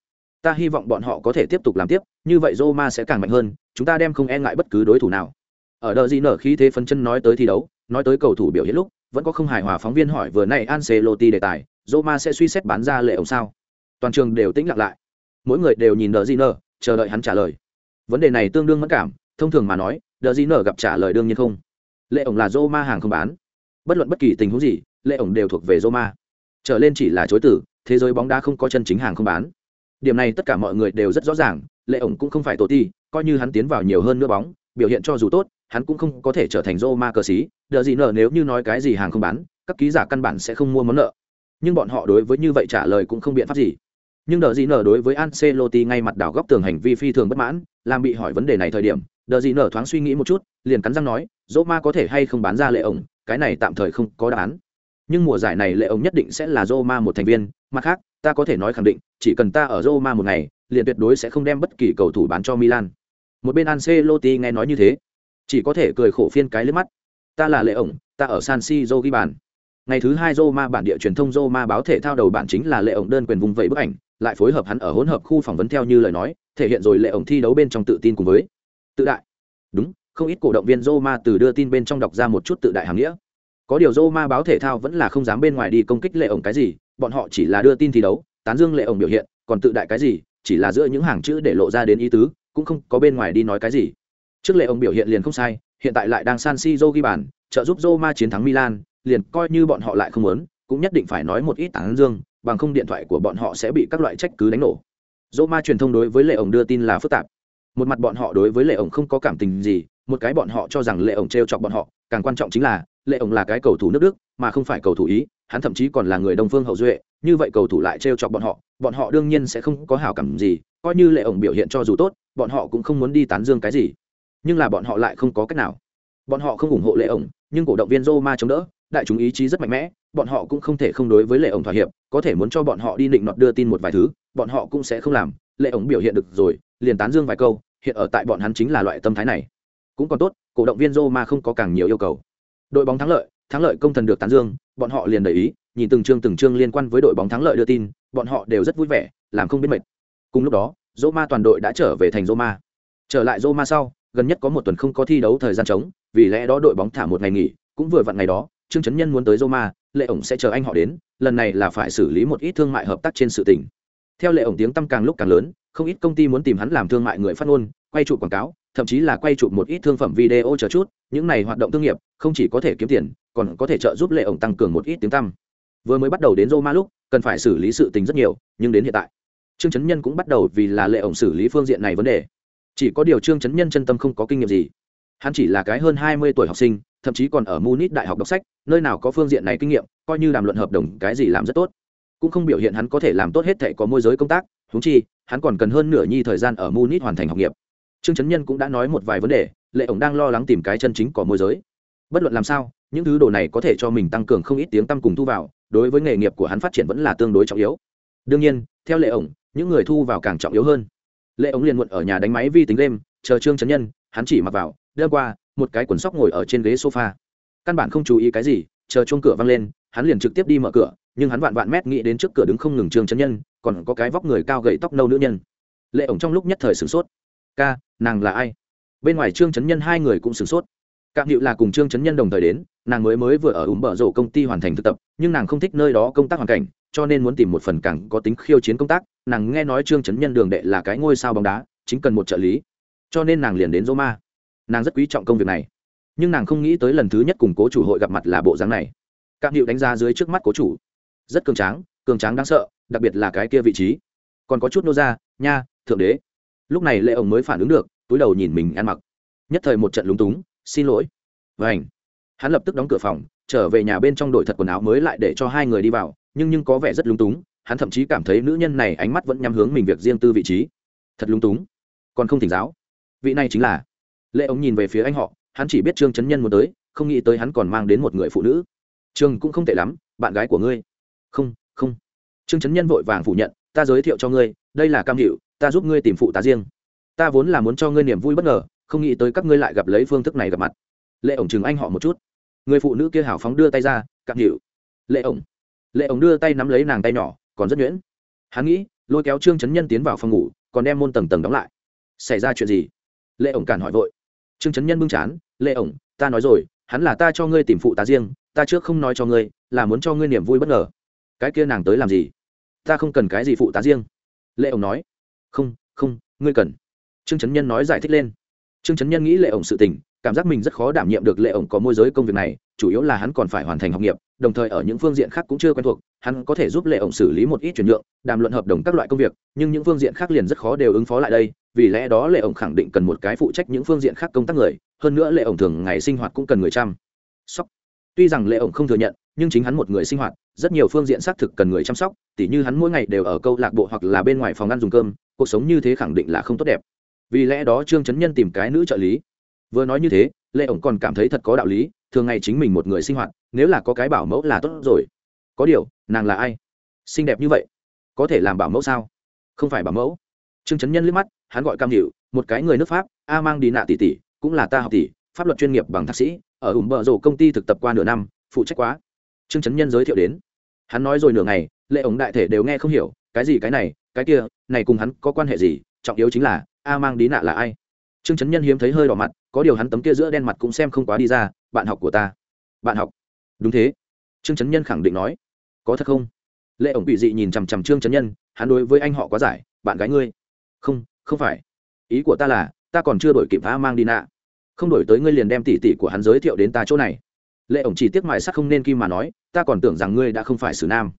ta hy vọng bọn họ có thể tiếp tục làm tiếp, như vậy roma sẽ càng mạnh hơn, chúng ta đem không e ngại bất cứ đối thủ nào. Ở đợt gì nở khí thế phân chân nói tới thi đấu, nói tới cầu thủ biểu hiện lúc, vẫn có không hài hòa phóng viên hỏi vừa nay Ancelotti đề tài roma sẽ suy xét bán ra lệ ổng sao? Toàn trường đều tĩnh lặng lại. Mỗi người đều nhìn đờ di nở, chờ đợi hắn trả lời. Vấn đề này tương đương mất cảm, thông thường mà nói, đờ di nở gặp trả lời đương nhiên không. Lệ ổng là roma hàng không bán. Bất luận bất kỳ tình huống gì, lệ ổng đều thuộc về roma. Trở lên chỉ là chối tử, thế giới bóng đá không có chân chính hàng không bán. Điểm này tất cả mọi người đều rất rõ ràng, lệ ổng cũng không phải tổ ti, coi như hắn tiến vào nhiều hơn nữa bóng, biểu hiện cho dù tốt, hắn cũng không có thể trở thành roma cờ xí đờ gì nợ nếu như nói cái gì hàng không bán, các ký giả căn bản sẽ không mua món nợ. Nhưng bọn họ đối với như vậy trả lời cũng không biện pháp gì nhưng đờ gì nở đối với Ancelotti ngay mặt đảo góc tường hành vi phi thường bất mãn, làm bị hỏi vấn đề này thời điểm, đờ gì nở thoáng suy nghĩ một chút, liền cắn răng nói, Roma có thể hay không bán ra lệ ổng? Cái này tạm thời không có đáp án. Nhưng mùa giải này lệ ổng nhất định sẽ là Roma một thành viên, mặt khác, ta có thể nói khẳng định, chỉ cần ta ở Roma một ngày, liền tuyệt đối sẽ không đem bất kỳ cầu thủ bán cho Milan. Một bên Ancelotti nghe nói như thế, chỉ có thể cười khổ phiên cái lướt mắt. Ta là lệ ổng, ta ở San Siro ghi bàn. Ngày thứ hai Roma bản địa truyền thông Roma báo thể thao đầu bản chính là lệ ổng đơn quyền vùng vẫy bức ảnh lại phối hợp hắn ở hỗn hợp khu phỏng vấn theo như lời nói, thể hiện rồi lệ ổng thi đấu bên trong tự tin cùng với tự đại. Đúng, không ít cổ động viên Roma từ đưa tin bên trong đọc ra một chút tự đại hàm nghĩa. Có điều Roma báo thể thao vẫn là không dám bên ngoài đi công kích lệ ổng cái gì, bọn họ chỉ là đưa tin thi đấu, tán dương lệ ổng biểu hiện, còn tự đại cái gì, chỉ là giữa những hàng chữ để lộ ra đến ý tứ, cũng không có bên ngoài đi nói cái gì. Trước lệ ổng biểu hiện liền không sai, hiện tại lại đang san siro ghi bàn, trợ giúp roma chiến thắng milan, liền coi như bọn họ lại không muốn, cũng nhất định phải nói một ít tán dương bằng không điện thoại của bọn họ sẽ bị các loại trách cứ đánh nổ. Roma truyền thông đối với lệ ổng đưa tin là phức tạp. Một mặt bọn họ đối với lệ ổng không có cảm tình gì, một cái bọn họ cho rằng lệ ổng t chọc bọn họ, càng quan trọng chính là, lệ ổng là cái cầu thủ nước đức, mà không phải cầu thủ ý, hắn thậm chí còn là người đông phương hậu duệ, như vậy cầu thủ lại trêu chọc bọn họ bọn họ đương nhiên sẽ không có hảo cảm gì, coi như lệ ổng biểu hiện cho dù tốt, bọn họ cũng không muốn đi tán dương cái gì. Nhưng là bọn họ lại không có cách nào. Bọn họ không ủng hộ lệ ổng, nhưng cổ động viên Roma chống đỡ đại chúng ý chí rất mạnh mẽ, bọn họ cũng không thể không đối với lệ ổng thỏa hiệp, có thể muốn cho bọn họ đi định nọt đưa tin một vài thứ, bọn họ cũng sẽ không làm. Lệ ổng biểu hiện được rồi, liền tán dương vài câu, hiện ở tại bọn hắn chính là loại tâm thái này. Cũng còn tốt, cổ động viên Roma không có càng nhiều yêu cầu. Đội bóng thắng lợi thắng lợi công thần được tán dương, bọn họ liền đầy ý, nhìn từng chương từng chương liên quan với đội bóng thắng lợi đưa tin, bọn họ đều rất vui vẻ, làm không biết mệt. Cùng lúc đó, Roma toàn đội đã trở về thành Roma. Trở lại Roma sau, gần nhất có một tuần không có thi đấu thời gian trống, vì lẽ đó đội bóng thả một ngày nghỉ, cũng vừa vặn ngày đó trương chấn nhân muốn tới Roma, lệ ổng sẽ chờ anh họ đến, lần này là phải xử lý một ít thương mại hợp tác trên sự tình. Theo lệ ổng tiếng tăm càng lúc càng lớn, không ít công ty muốn tìm hắn làm thương mại người phát ngôn, quay trụ quảng cáo, thậm chí là quay chụp một ít thương phẩm video chờ chút, những này hoạt động thương nghiệp, không chỉ có thể kiếm tiền, còn có thể trợ giúp lệ ổng tăng cường một ít tiếng tăm. Vừa mới bắt đầu đến roma lúc, cần phải xử lý sự tình rất nhiều, nhưng đến hiện tại, trương chấn nhân cũng bắt đầu vì là lệ ổng xử lý phương diện này vấn đề. Chỉ có điều trương chấn nhân chân tâm không có kinh nghiệm gì. Hắn chỉ là cái hơn hai mươi tuổi học sinh thậm chí còn ở munich đại học đọc sách, nơi nào có phương diện này kinh nghiệm, coi như làm luận hợp đồng, cái gì làm rất tốt. Cũng không biểu hiện hắn có thể làm tốt hết thảy có môi giới công tác húng chi, hắn còn cần hơn nửa nhi thời gian ở munich hoàn thành học nghiệp. Trương chấn nhân cũng đã nói một vài vấn đề, lệ ổng đang lo lắng tìm cái chân chính của môi giới. Bất luận làm sao, những thứ đồ này có thể cho mình tăng cường không ít tiếng tăm cùng thu vào, đối với nghề nghiệp của hắn phát triển vẫn là tương đối trọng yếu. Đương nhiên, theo lệ ổng, những người thu vào càng trọng yếu hơn. Lệ ổng liền muộn ở nhà đánh máy vi tính đêm chờ trương chấn nhân, hắn chỉ mặc vào đưa qua một cái quần sóc ngồi ở trên ghế sofa. Căn bản không chú ý cái gì, chờ chuông cửa văng lên, hắn liền trực tiếp đi mở cửa, nhưng hắn vạn vạn mét nghĩ đến trước cửa đứng không ngừng trương chấn nhân, còn có cái vóc người cao gậy tóc nâu nữ nhân. Lệ ổng trong lúc nhất thời sửng sốt. Ca, nàng là ai? Bên ngoài trương chấn nhân hai người cũng sửng sốt. Cạm hiệu là cùng trương chấn nhân đồng thời đến, nàng mới mới vừa ở ủng bờ rổ công ty hoàn thành thực tập, nhưng nàng không thích nơi đó công tác hoàn cảnh, cho nên muốn tìm một phần càng có tính khiêu chiến công tác. Nàng nghe nói trương chấn nhân đường đệ là cái ngôi sao bóng đá, chính cần một trợ lý. Cho nên nàng liền đến roma nàng rất quý trọng công việc này. Nhưng nàng không nghĩ tới lần thứ nhất cùng cố chủ hội gặp mặt là bộ dáng này. Cạm hiệu đánh giá dưới trước mắt cố chủ. Rất cường tráng cường tráng đáng sợ, đặc biệt là cái kia vị trí. Còn có chút nô ra nha, thượng đế. Lúc này lệ ổng mới phản ứng được, túi đầu nhìn mình ăn mặc. Nhất thời một trận lúng túng, xin lỗi. Và ảnh hắn lập tức đóng cửa phòng, trở về nhà bên trong đội thật quần áo mới lại để cho hai người đi vào, nhưng nhưng có vẻ rất lúng túng, hắn thậm chí cảm thấy nữ nhân này ánh mắt vẫn nhắm hướng mình việc riêng tư vị trí. Thật lúng túng. Còn không thỉnh giáo. Vị này chính là lệ ống nhìn về phía anh họ, hắn chỉ biết trương chấn nhân muốn tới, không nghĩ tới hắn còn mang đến một người phụ nữ. Trương cũng không tệ lắm, bạn gái của ngươi. Không không. Trương chấn nhân vội vàng phủ nhận, ta giới thiệu cho ngươi, đây là cam hiệu ta giúp ngươi tìm phụ tá riêng. Ta vốn là muốn cho ngươi niềm vui bất ngờ, không nghĩ tới các ngươi lại gặp lấy phương thức này gặp mặt. Lệ ổng chừng anh họ một chút. Người phụ nữ kia hào phóng đưa tay ra, cam hiệu lệ ổng lệ ổng đưa tay nắm lấy nàng tay nhỏ, còn rất nhuyễn. Hắn nghĩ, lôi kéo trương chấn nhân tiến vào phòng ngủ, còn đem môn tầng tầng đóng lại. Xảy ra chuyện gì? Lệ ổng cản hỏi vội trương chấn nhân bưng chán, lệ ổng, ta nói rồi, hắn là ta cho ngươi tìm phụ tá riêng, ta trước không nói cho ngươi, là muốn cho ngươi niềm vui bất ngờ. Cái kia nàng tới làm gì? Ta không cần cái gì phụ tá riêng. Lệ ổng nói. Không không, ngươi cần. Trương trấn nhân nói giải thích lên. Trương trấn nhân nghĩ lệ ổng sự tình, cảm giác mình rất khó đảm nhiệm được lệ ổng có môi giới công việc này, chủ yếu là hắn còn phải hoàn thành học nghiệp, đồng thời ở những phương diện khác cũng chưa quen thuộc, hắn có thể giúp lệ ổng xử lý một ít chuyển nhượng, đàm luận hợp đồng các loại công việc, nhưng những phương diện khác liền rất khó đều ứng phó lại đây vì lẽ đó lệ ổng khẳng định cần một cái phụ trách những phương diện khác công tác người, hơn nữa lệ ổng thường ngày sinh hoạt cũng cần người chăm. Sóc. Tuy rằng lệ ổng không thừa nhận, nhưng chính hắn một người sinh hoạt, rất nhiều phương diện xác thực cần người chăm sóc, tỉ như hắn mỗi ngày đều ở câu lạc bộ hoặc là bên ngoài phòng ăn dùng cơm, cuộc sống như thế khẳng định là không tốt đẹp. Vì lẽ đó trương trấn nhân tìm cái nữ trợ lý. Vừa nói như thế, lệ ổng còn cảm thấy thật có đạo lý, thường ngày chính mình một người sinh hoạt, nếu là có cái bảo mẫu là tốt rồi. Có điều, nàng là ai? Xinh đẹp như vậy, có thể làm bảo mẫu sao? Không phải bảo mẫu trương trấn nhân liếc mắt, hắn gọi cam hiệu một cái người nước pháp, a mang đi nạ tỷ tỷ, cũng là ta học tỷ, pháp luật chuyên nghiệp bằng thạc sĩ, ở ủng bờ rổ công ty thực tập qua nửa năm, phụ trách quá. Trương trấn nhân giới thiệu đến. Hắn nói rồi nửa ngày, lệ Ống đại thể đều nghe không hiểu, cái gì cái này, cái kia, này cùng hắn có quan hệ gì, trọng yếu chính là, a mang đi nạ là ai? Trương trấn nhân hiếm thấy hơi đỏ mặt, có điều hắn tấm kia giữa đen mặt cũng xem không quá đi ra, bạn học của ta. Bạn học. Đúng thế. Trương trấn nhân khẳng định nói. Có thật không? Lệ ổng bị dị nhìn chằm chằm trương trấn nhân, hắn đối với anh họ quá giải, bạn gái ngươi không không phải. Ý của ta là, ta còn chưa đổi kịp vã mang đi nạ. Không đổi tới ngươi liền đem tỉ tỉ của hắn giới thiệu đến ta chỗ này. Lệ ổng chỉ tiếc mại sắc không nên kim mà nói, ta còn tưởng rằng ngươi đã không phải sử nam.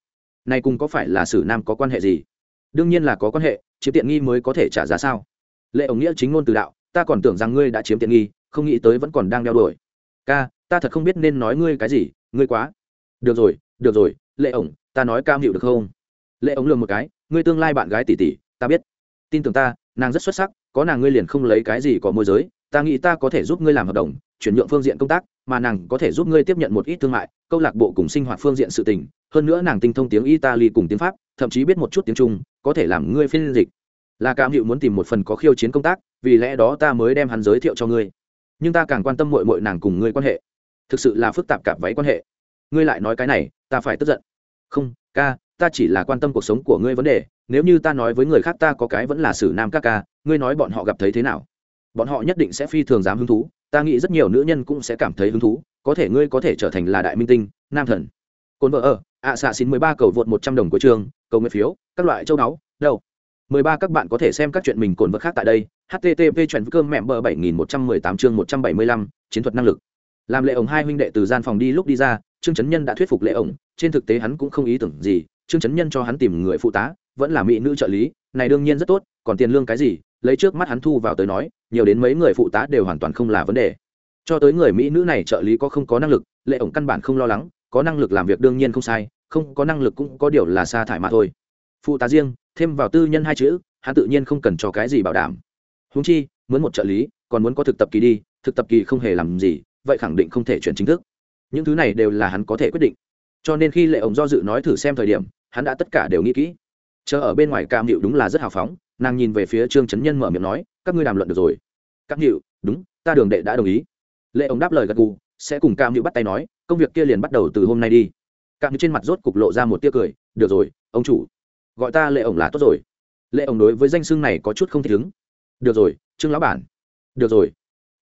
Nay cùng có phải là sử nam có quan hệ gì? Đương nhiên là có quan hệ, chiếm tiện nghi mới có thể trả giá sao? Lệ ổng nghĩa chính ngôn từ đạo, ta còn tưởng rằng ngươi đã chiếm tiện nghi, không nghĩ tới vẫn còn đang đeo đuổi. Ca, ta thật không biết nên nói ngươi cái gì, ngươi quá. Được rồi được rồi, lệ ổng, ta nói cam hiệu được không? Lệ ổng lường một cái, ngươi tương lai bạn gái tỷ tỷ, ta biết tin tưởng ta, nàng rất xuất sắc, có nàng ngươi liền không lấy cái gì có môi giới, ta nghĩ ta có thể giúp ngươi làm hợp đồng, chuyển nhượng phương diện công tác, mà nàng có thể giúp ngươi tiếp nhận một ít thương mại, câu lạc bộ cùng sinh hoạt phương diện sự tình, hơn nữa nàng tinh thông tiếng italy cùng tiếng pháp, thậm chí biết một chút tiếng trung, có thể làm ngươi phiên dịch. Là cảm hiệu muốn tìm một phần có khiêu chiến công tác, vì lẽ đó ta mới đem hắn giới thiệu cho ngươi. Nhưng ta càng quan tâm mội mội nàng cùng ngươi quan hệ. Thực sự là phức tạp cả váy quan hệ. Ngươi lại nói cái này, ta phải tức giận. Không, ca ta chỉ là quan tâm cuộc sống của ngươi vấn đề, nếu như ta nói với người khác ta có cái vẫn là xử nam ca ca, ngươi nói bọn họ gặp thấy thế nào? Bọn họ nhất định sẽ phi thường dám hứng thú, ta nghĩ rất nhiều nữ nhân cũng sẽ cảm thấy hứng thú, có thể ngươi có thể trở thành là đại minh tinh, nam thần. Cồn vợ ở, ạ xạ xin mười ba cầu vượt một trăm đồng của trường, cầu nguyện phiếu, các loại châu đáo đâu? Mười ba các bạn có thể xem các chuyện mình cồn vợ khác tại đây http chuyện cơm mẹm bờ bảy nghìn một trăm mười tám chương một trăm bảy mươi lăm, chiến thuật năng lực. Làm lệ ổng hai huynh đệ từ gian phòng đi lúc đi ra, trương chấn nhân đã thuyết phục lệ ổng, trên thực tế hắn cũng không ý tưởng gì trương chấn nhân cho hắn tìm người phụ tá, vẫn là mỹ nữ trợ lý, này đương nhiên rất tốt, còn tiền lương cái gì, lấy trước mắt hắn thu vào tới nói, nhiều đến mấy người phụ tá đều hoàn toàn không là vấn đề. Cho tới người mỹ nữ này trợ lý có không có năng lực, lệ ổng căn bản không lo lắng, có năng lực làm việc đương nhiên không sai, không có năng lực cũng có điều là sa thải mà thôi. Phụ tá riêng, thêm vào tư nhân hai chữ, hắn tự nhiên không cần cho cái gì bảo đảm. Húng chi, muốn một trợ lý, còn muốn có thực tập kỳ đi, thực tập kỳ không hề làm gì, vậy khẳng định không thể chuyển chính thức. Những thứ này đều là hắn có thể quyết định cho nên khi lệ ổng do dự nói thử xem thời điểm, hắn đã tất cả đều nghĩ kỹ. Chờ ở bên ngoài cam hiệu đúng là rất hào phóng, nàng nhìn về phía trương trấn nhân mở miệng nói, các ngươi đàm luận được rồi. Cam hiệu đúng, ta đường đệ đã đồng ý. Lệ ổng đáp lời gật gù, sẽ cùng cam hiệu bắt tay nói, công việc kia liền bắt đầu từ hôm nay đi. Cam hiệu trên mặt rốt cục lộ ra một tia cười, được rồi, ông chủ, gọi ta lệ ổng là tốt rồi. Lệ ổng đối với danh xưng này có chút không thích ứng. Được rồi, trương lão bản. Được rồi.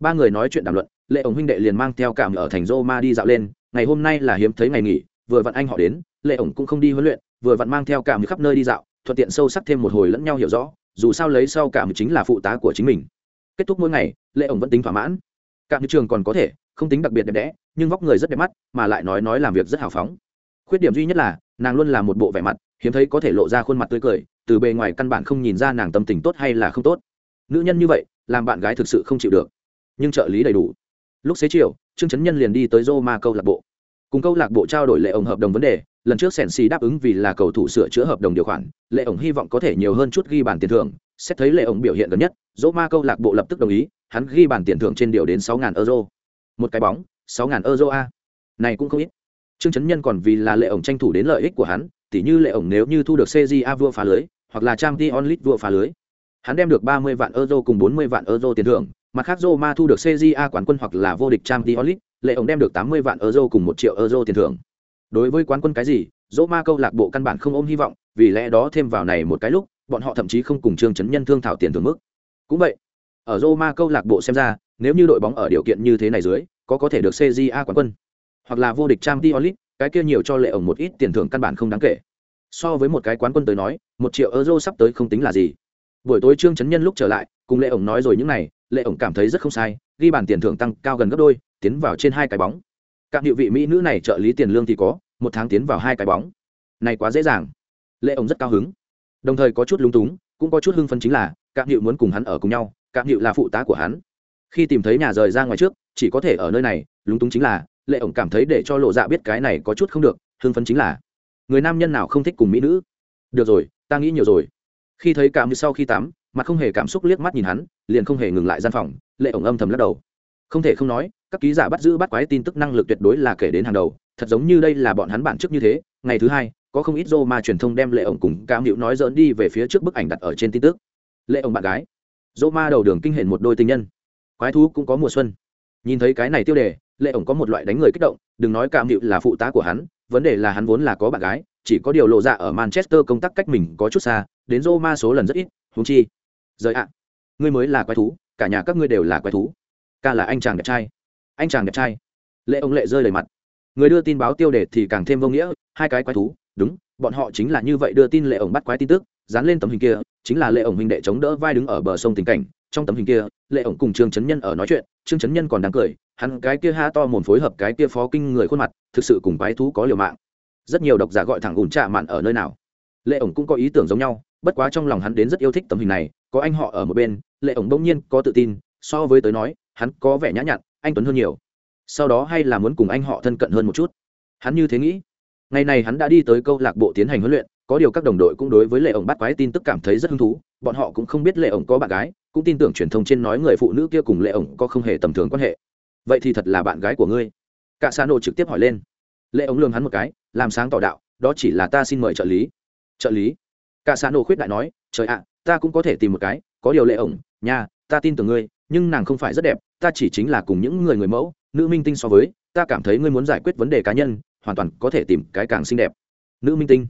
Ba người nói chuyện đàm luận, lệ ổng huynh đệ liền mang theo cảm ở thành roma đi dạo lên, ngày hôm nay là hiếm thấy ngày nghỉ vừa vặn anh họ đến, lệ ổng cũng không đi huấn luyện, vừa vặn mang theo cảm khắp nơi đi dạo, thuận tiện sâu sắc thêm một hồi lẫn nhau hiểu rõ, dù sao lấy sau cảm chính là phụ tá của chính mình. Kết thúc mỗi ngày, lệ ổng vẫn tính thỏa mãn. Cảm trường còn có thể, không tính đặc biệt đẹp đẽ, nhưng vóc người rất đẹp mắt, mà lại nói nói làm việc rất hào phóng. Khuyết điểm duy nhất là, nàng luôn là một bộ vẻ mặt, hiếm thấy có thể lộ ra khuôn mặt tươi cười, từ bề ngoài căn bản không nhìn ra nàng tâm tình tốt hay là không tốt. Nữ nhân như vậy, làm bạn gái thực sự không chịu được. Nhưng trợ lý đầy đủ. Lúc xế chiều, trương trấn nhân liền đi tới roma câu lạc bộ cùng câu lạc bộ trao đổi lệ ổng hợp đồng vấn đề lần trước sèn xì đáp ứng vì là cầu thủ sửa chữa hợp đồng điều khoản lệ ổng hy vọng có thể nhiều hơn chút ghi bàn tiền thưởng. Xét thấy lệ ổng biểu hiện gần nhất dỗ ma câu lạc bộ lập tức đồng ý hắn ghi bàn tiền thưởng trên điều đến sáu euro. Một cái bóng sáu euro a. Này cũng không ít. Trương trấn nhân còn vì là lệ ổng tranh thủ đến lợi ích của hắn tỉ như lệ ổng nếu như thu được CJA vua phá lưới hoặc là trang t onlit vua phá lưới. Hắn đem được ba mươi vạn euro cùng bốn mươi vạn euro tiền thưởng mặt khác Roma thu được CJA quán quân hoặc là vô địch Champions League, lệ ổng đem được 80 vạn euro cùng 1 triệu euro tiền thưởng. Đối với quán quân cái gì, Roma câu lạc bộ căn bản không ôm hy vọng, vì lẽ đó thêm vào này một cái lúc, bọn họ thậm chí không cùng Trương Chấn Nhân thương thảo tiền thưởng mức. Cũng vậy, ở Roma câu lạc bộ xem ra, nếu như đội bóng ở điều kiện như thế này dưới, có có thể được CJA quán quân, hoặc là vô địch Champions League, cái kia nhiều cho lệ ổng một ít tiền thưởng căn bản không đáng kể. So với một cái quán quân tới nói, 1 triệu euro sắp tới không tính là gì. Buổi tối Trương Chấn Nhân lúc trở lại, cùng lệ ổng nói rồi những này, lệ ổng cảm thấy rất không sai ghi bàn tiền thưởng tăng cao gần gấp đôi tiến vào trên hai cái bóng. Các hiệu vị mỹ nữ này trợ lý tiền lương thì có, một tháng tiến vào hai cái bóng. Này quá dễ dàng. Lệ ổng rất cao hứng. Đồng thời có chút lúng túng, cũng có chút hưng phấn chính là, các hiệu muốn cùng hắn ở cùng nhau, các hiệu là phụ tá của hắn. Khi tìm thấy nhà rời ra ngoài trước, chỉ có thể ở nơi này, lúng túng chính là, lệ ổng cảm thấy để cho lộ dạ biết cái này có chút không được, hưng phấn chính là, người nam nhân nào không thích cùng mỹ nữ? Được rồi, ta nghĩ nhiều rồi. Khi thấy cảm như sau khi tắm, mặt không hề cảm xúc liếc mắt nhìn hắn, liền không hề ngừng lại gian phòng, lệ ổng âm thầm lắc đầu. Không thể không nói các ký giả bắt giữ bắt quái tin tức năng lực tuyệt đối là kể đến hàng đầu, thật giống như đây là bọn hắn bản chức như thế. Ngày thứ hai, có không ít rô ma truyền thông đem lệ ổng cùng cam hữu nói dỡn đi về phía trước bức ảnh đặt ở trên tin tức. Lệ ổng bạn gái, rô ma đầu đường kinh hển một đôi tình nhân. Quái thú cũng có mùa xuân. Nhìn thấy cái này tiêu đề, lệ ổng có một loại đánh người kích động, đừng nói cam hữu là phụ tá của hắn, vấn đề là hắn vốn là có bạn gái, chỉ có điều lộ ra ở manchester công tác cách mình có chút xa, đến rô ma số lần rất ít húng chi. Rời ạ, ngươi mới là quái thú, cả nhà các ngươi đều là quái thú. Ca là anh chàng đẹp trai anh chàng đẹp trai. Lệ ông lệ rơi lời mặt. Người đưa tin báo tiêu đề thì càng thêm vô nghĩa, hai cái quái thú. Đúng, bọn họ chính là như vậy đưa tin lệ ổng bắt quái tin tức, dán lên tấm hình kia, chính là lệ ổng hình đệ chống đỡ vai đứng ở bờ sông tình cảnh. Trong tấm hình kia, lệ ổng cùng trương chấn nhân ở nói chuyện, trương chấn nhân còn đáng cười, hắn cái kia ha to mồn phối hợp cái kia phó kinh người khuôn mặt, thực sự cùng quái thú có liều mạng. Rất nhiều độc giả gọi thẳng ủn trạ mạn ở nơi nào. Lệ ổng cũng có ý tưởng giống nhau, bất quá trong lòng hắn đến rất yêu thích tấm hình này, có anh họ ở một bên, lệ ổng bỗng nhiên có tự tin, so với tới nói, hắn có vẻ nhã nhặn anh tuấn hơn nhiều. Sau đó hay là muốn cùng anh họ thân cận hơn một chút? Hắn như thế nghĩ. Ngày này hắn đã đi tới câu lạc bộ tiến hành huấn luyện, có điều các đồng đội cũng đối với lệ ổng bắt quái tin tức cảm thấy rất hứng thú, bọn họ cũng không biết lệ ổng có bạn gái, cũng tin tưởng truyền thông trên nói người phụ nữ kia cùng lệ ổng có không hề tầm thường quan hệ. Vậy thì thật là bạn gái của ngươi. Cả sa nô trực tiếp hỏi lên. Lệ ổng lường hắn một cái, làm sáng tỏ đạo, đó chỉ là ta xin mời trợ lý. Trợ lý? Cả sa nô khuyết đại nói, trời ạ, ta cũng có thể tìm một cái, có điều lệ ổng, nha, ta tin tưởng ngươi, nhưng nàng không phải rất đẹp ta chỉ chính là cùng những người người mẫu, nữ minh tinh so với, ta cảm thấy ngươi muốn giải quyết vấn đề cá nhân, hoàn toàn có thể tìm cái càng xinh đẹp. Nữ minh tinh,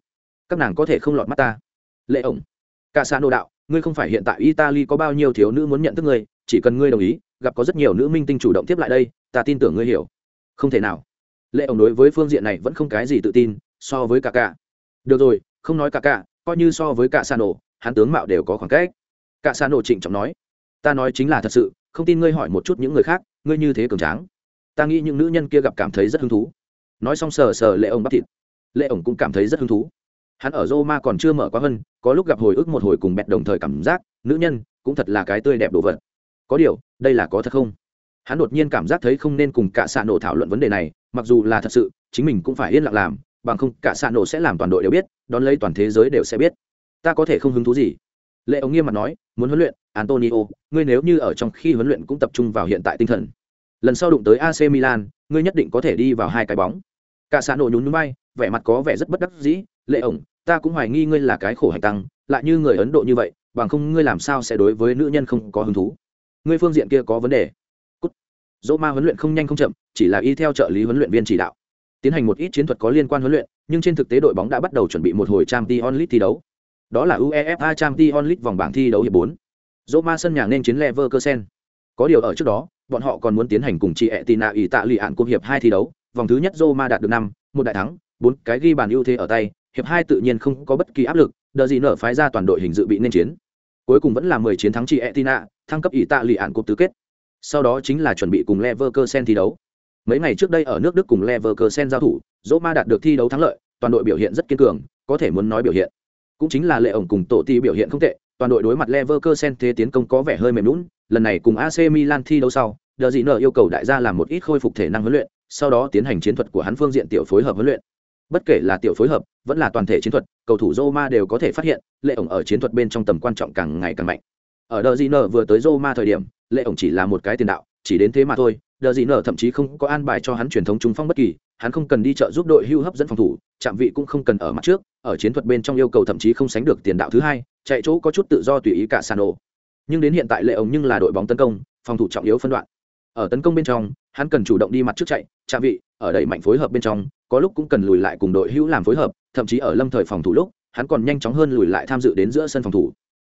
các nàng có thể không lọt mắt ta. Lệ ổng, cả xa nô đạo, ngươi không phải hiện tại italy có bao nhiêu thiếu nữ muốn nhận thức ngươi, chỉ cần ngươi đồng ý, gặp có rất nhiều nữ minh tinh chủ động tiếp lại đây, ta tin tưởng ngươi hiểu. Không thể nào. Lệ ổng đối với phương diện này vẫn không cái gì tự tin, so với cả cả. Được rồi, không nói cả cả, coi như so với cả xa nổ hắn tướng mạo đều có khoảng cách. Cả xa nổ trịnh trọng nói ta nói chính là thật sự, không tin ngươi hỏi một chút những người khác, ngươi như thế cường tráng. Ta nghĩ những nữ nhân kia gặp cảm thấy rất hứng thú. Nói xong sờ sờ lệ ông bắt thịt. Lệ ổng cũng cảm thấy rất hứng thú. Hắn ở roma còn chưa mở quá hơn, có lúc gặp hồi ức một hồi cùng bẹt đồng thời cảm giác, nữ nhân cũng thật là cái tươi đẹp đồ vật. Có điều, đây là có thật không? Hắn đột nhiên cảm giác thấy không nên cùng cả xạ nổ thảo luận vấn đề này, mặc dù là thật sự, chính mình cũng phải yên lặng làm, bằng không cả xạ nổ sẽ làm toàn đội đều biết, đón lấy toàn thế giới đều sẽ biết. Ta có thể không hứng thú gì? Lệ ống nghiêm mặt nói, muốn huấn luyện, antonio, ngươi nếu như ở trong khi huấn luyện cũng tập trung vào hiện tại tinh thần. Lần sau đụng tới ac milan, ngươi nhất định có thể đi vào hai cái bóng. Cả xã nổ nhún bay vẻ mặt có vẻ rất bất đắc dĩ, lệ ổng, ta cũng hoài nghi ngươi là cái khổ hành tăng, lại như người ấn độ như vậy, bằng không ngươi làm sao sẽ đối với nữ nhân không có hứng thú? Ngươi phương diện kia có vấn đề? Cút. dỗ ma huấn luyện không nhanh không chậm, chỉ là y theo trợ lý huấn luyện viên chỉ đạo. Tiến hành một ít chiến thuật có liên quan huấn luyện, nhưng trên thực tế đội bóng đã bắt đầu chuẩn bị một hồi trang t onlit thi đấu đó là uefa Champions League vòng bảng thi đấu hiệp 4. Roma sân nhà nên chiến leverkusen. Có điều ở trước đó, bọn họ còn muốn tiến hành cùng chị Etina tì tạ lì ạn cuộc hiệp 2 thi đấu. Vòng thứ nhất Roma đạt được năm, một đại thắng, bốn cái ghi bàn ưu thế ở tay. Hiệp 2 tự nhiên không có bất kỳ áp lực đợi gì nở phái ra toàn đội hình dự bị nên chiến. Cuối cùng vẫn là mười chiến thắng chị etina, thăng cấp Ý tạ lì ạn cúp tứ kết. Sau đó chính là chuẩn bị cùng leverkusen thi đấu. Mấy ngày trước đây ở nước đức cùng leverkusen giao thủ Roma đạt được thi đấu thắng lợi, toàn đội biểu hiện rất kiên cường, có thể muốn nói biểu hiện cũng chính là lệ ổng cùng tổ ti biểu hiện không tệ, toàn đội đối mặt leverkusen thế tiến công có vẻ hơi mềm lún lần này cùng ac milan thi đấu sau, đờ dị nợ yêu cầu đại gia làm một ít khôi phục thể năng huấn luyện, sau đó tiến hành chiến thuật của hắn phương diện tiểu phối hợp huấn luyện. Bất kể là tiểu phối hợp, vẫn là toàn thể chiến thuật, cầu thủ roma đều có thể phát hiện, lệ ổng ở chiến thuật bên trong tầm quan trọng càng ngày càng mạnh. Ở đờ dị nợ vừa tới roma thời điểm, lệ ổng chỉ là một cái tiền đạo, chỉ đến thế mà thôi đờ gì nở thậm chí không có an bài cho hắn truyền thống trung phong bất kỳ, hắn không cần đi chợ giúp đội hưu hấp dẫn phòng thủ chạm vị cũng không cần ở mặt trước, ở chiến thuật bên trong yêu cầu thậm chí không sánh được tiền đạo thứ hai, chạy chỗ có chút tự do tùy ý cả sàn ổ. Nhưng đến hiện tại lệ ổng nhưng là đội bóng tấn công, phòng thủ trọng yếu phân đoạn. Ở tấn công bên trong, hắn cần chủ động đi mặt trước chạy chạm vị, ở đẩy mạnh phối hợp bên trong, có lúc cũng cần lùi lại cùng đội hữu làm phối hợp, thậm chí ở lâm thời phòng thủ lúc, hắn còn nhanh chóng hơn lùi lại tham dự đến giữa sân phòng thủ.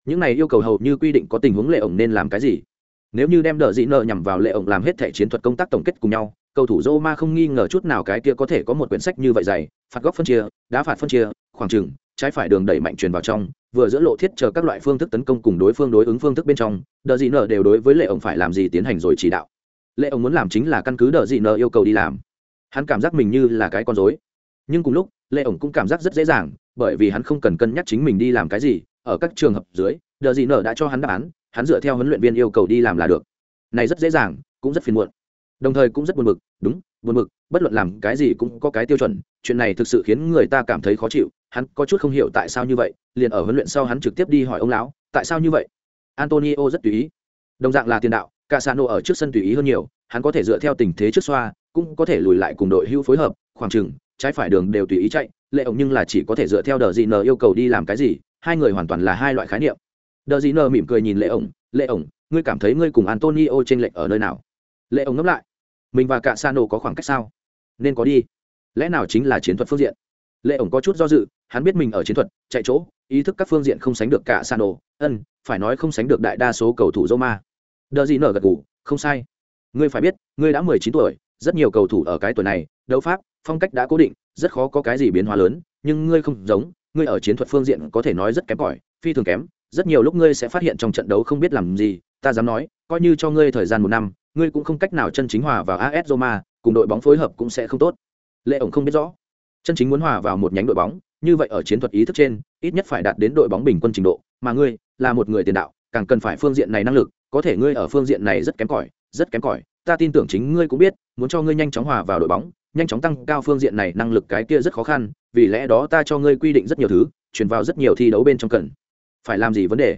Những này yêu cầu hầu như quy định có tình huống lệ ổng nên làm cái gì? Nếu như đem đờ dị nợ nhằm vào lệ ổng làm hết thể chiến thuật công tác tổng kết cùng nhau, cầu thủ Roma không nghi ngờ chút nào cái kia có thể có một quyển sách như vậy dày, phạt góc phân chia, đá phạt phân chia, khoảng trừng trái phải đường đẩy mạnh truyền vào trong, vừa giữa lộ thiết chờ các loại phương thức tấn công cùng đối phương đối ứng phương thức bên trong, đờ dị nợ đều đối với lệ ổng phải làm gì tiến hành rồi chỉ đạo. Lệ ổng muốn làm chính là căn cứ đờ dị nợ yêu cầu đi làm. Hắn cảm giác mình như là cái con dối nhưng cùng lúc, lệ ổng cũng cảm giác rất dễ dàng, bởi vì hắn không cần cân nhắc chính mình đi làm cái gì, ở các trường hợp dưới, đờ gì nở đã cho hắn đáp án hắn dựa theo huấn luyện viên yêu cầu đi làm là được. Này rất dễ dàng, cũng rất phiền muộn. Đồng thời cũng rất buồn bực, đúng, buồn bực, bất luận làm cái gì cũng có cái tiêu chuẩn, chuyện này thực sự khiến người ta cảm thấy khó chịu, hắn có chút không hiểu tại sao như vậy, liền ở huấn luyện sau hắn trực tiếp đi hỏi ông lão, tại sao như vậy? Antonio rất tùy ý. Đồng dạng là tiền đạo, casano ở trước sân tùy ý hơn nhiều, hắn có thể dựa theo tình thế trước xoa, cũng có thể lùi lại cùng đội hưu phối hợp, khoảng chừng, trái phải đường đều tùy ý chạy, lệ ổng nhưng là chỉ có thể dựa theo đờ dị nờ yêu cầu đi làm cái gì, hai người hoàn toàn là hai loại khái niệm đờ dị nờ mỉm cười nhìn lệ ổng lệ ổng, ngươi cảm thấy ngươi cùng antonio t r ê n lệch ở nơi nào? Lệ ổng ngẫm lại, mình và cả sano có khoảng cách sao? Nên có đi. Lẽ nào chính là chiến thuật phương diện? Lệ ổng có chút do dự, hắn biết mình ở chiến thuật, chạy chỗ, ý thức các phương diện không sánh được cả sano ân, phải nói không sánh được đại đa số cầu thủ roma. Đờ dị nờ gật g ủ không sai. Ngươi phải biết, ngươi đã mười chín tuổi, rất nhiều cầu thủ ở cái tuổi này, đấu pháp, phong cách đã cố định, rất khó có cái gì biến hóa lớn, nhưng ngươi không giống, ngươi ở chiến thuật phương diện có thể nói rất kém cỏi, phi thường kém rất nhiều lúc ngươi sẽ phát hiện trong trận đấu không biết làm gì, ta dám nói, coi như cho ngươi thời gian một năm, ngươi cũng không cách nào chân chính hòa vào as roma, cùng đội bóng phối hợp cũng sẽ không tốt. Lệ ổng không biết rõ. Chân chính muốn hòa vào một nhánh đội bóng, như vậy ở chiến thuật ý thức trên, ít nhất phải đạt đến đội bóng bình quân trình độ, mà ngươi là một người tiền đạo, càng cần phải phương diện này năng lực, có thể ngươi ở phương diện này rất kém cỏi, rất kém cỏi. Ta tin tưởng chính ngươi cũng biết, muốn cho ngươi nhanh chóng hòa vào đội bóng, nhanh chóng tăng cao phương diện này năng lực cái kia rất khó khăn, vì lẽ đó ta cho ngươi quy định rất nhiều thứ, chuyển vào rất nhiều thi đấu bên trong cần phải làm gì vấn đề?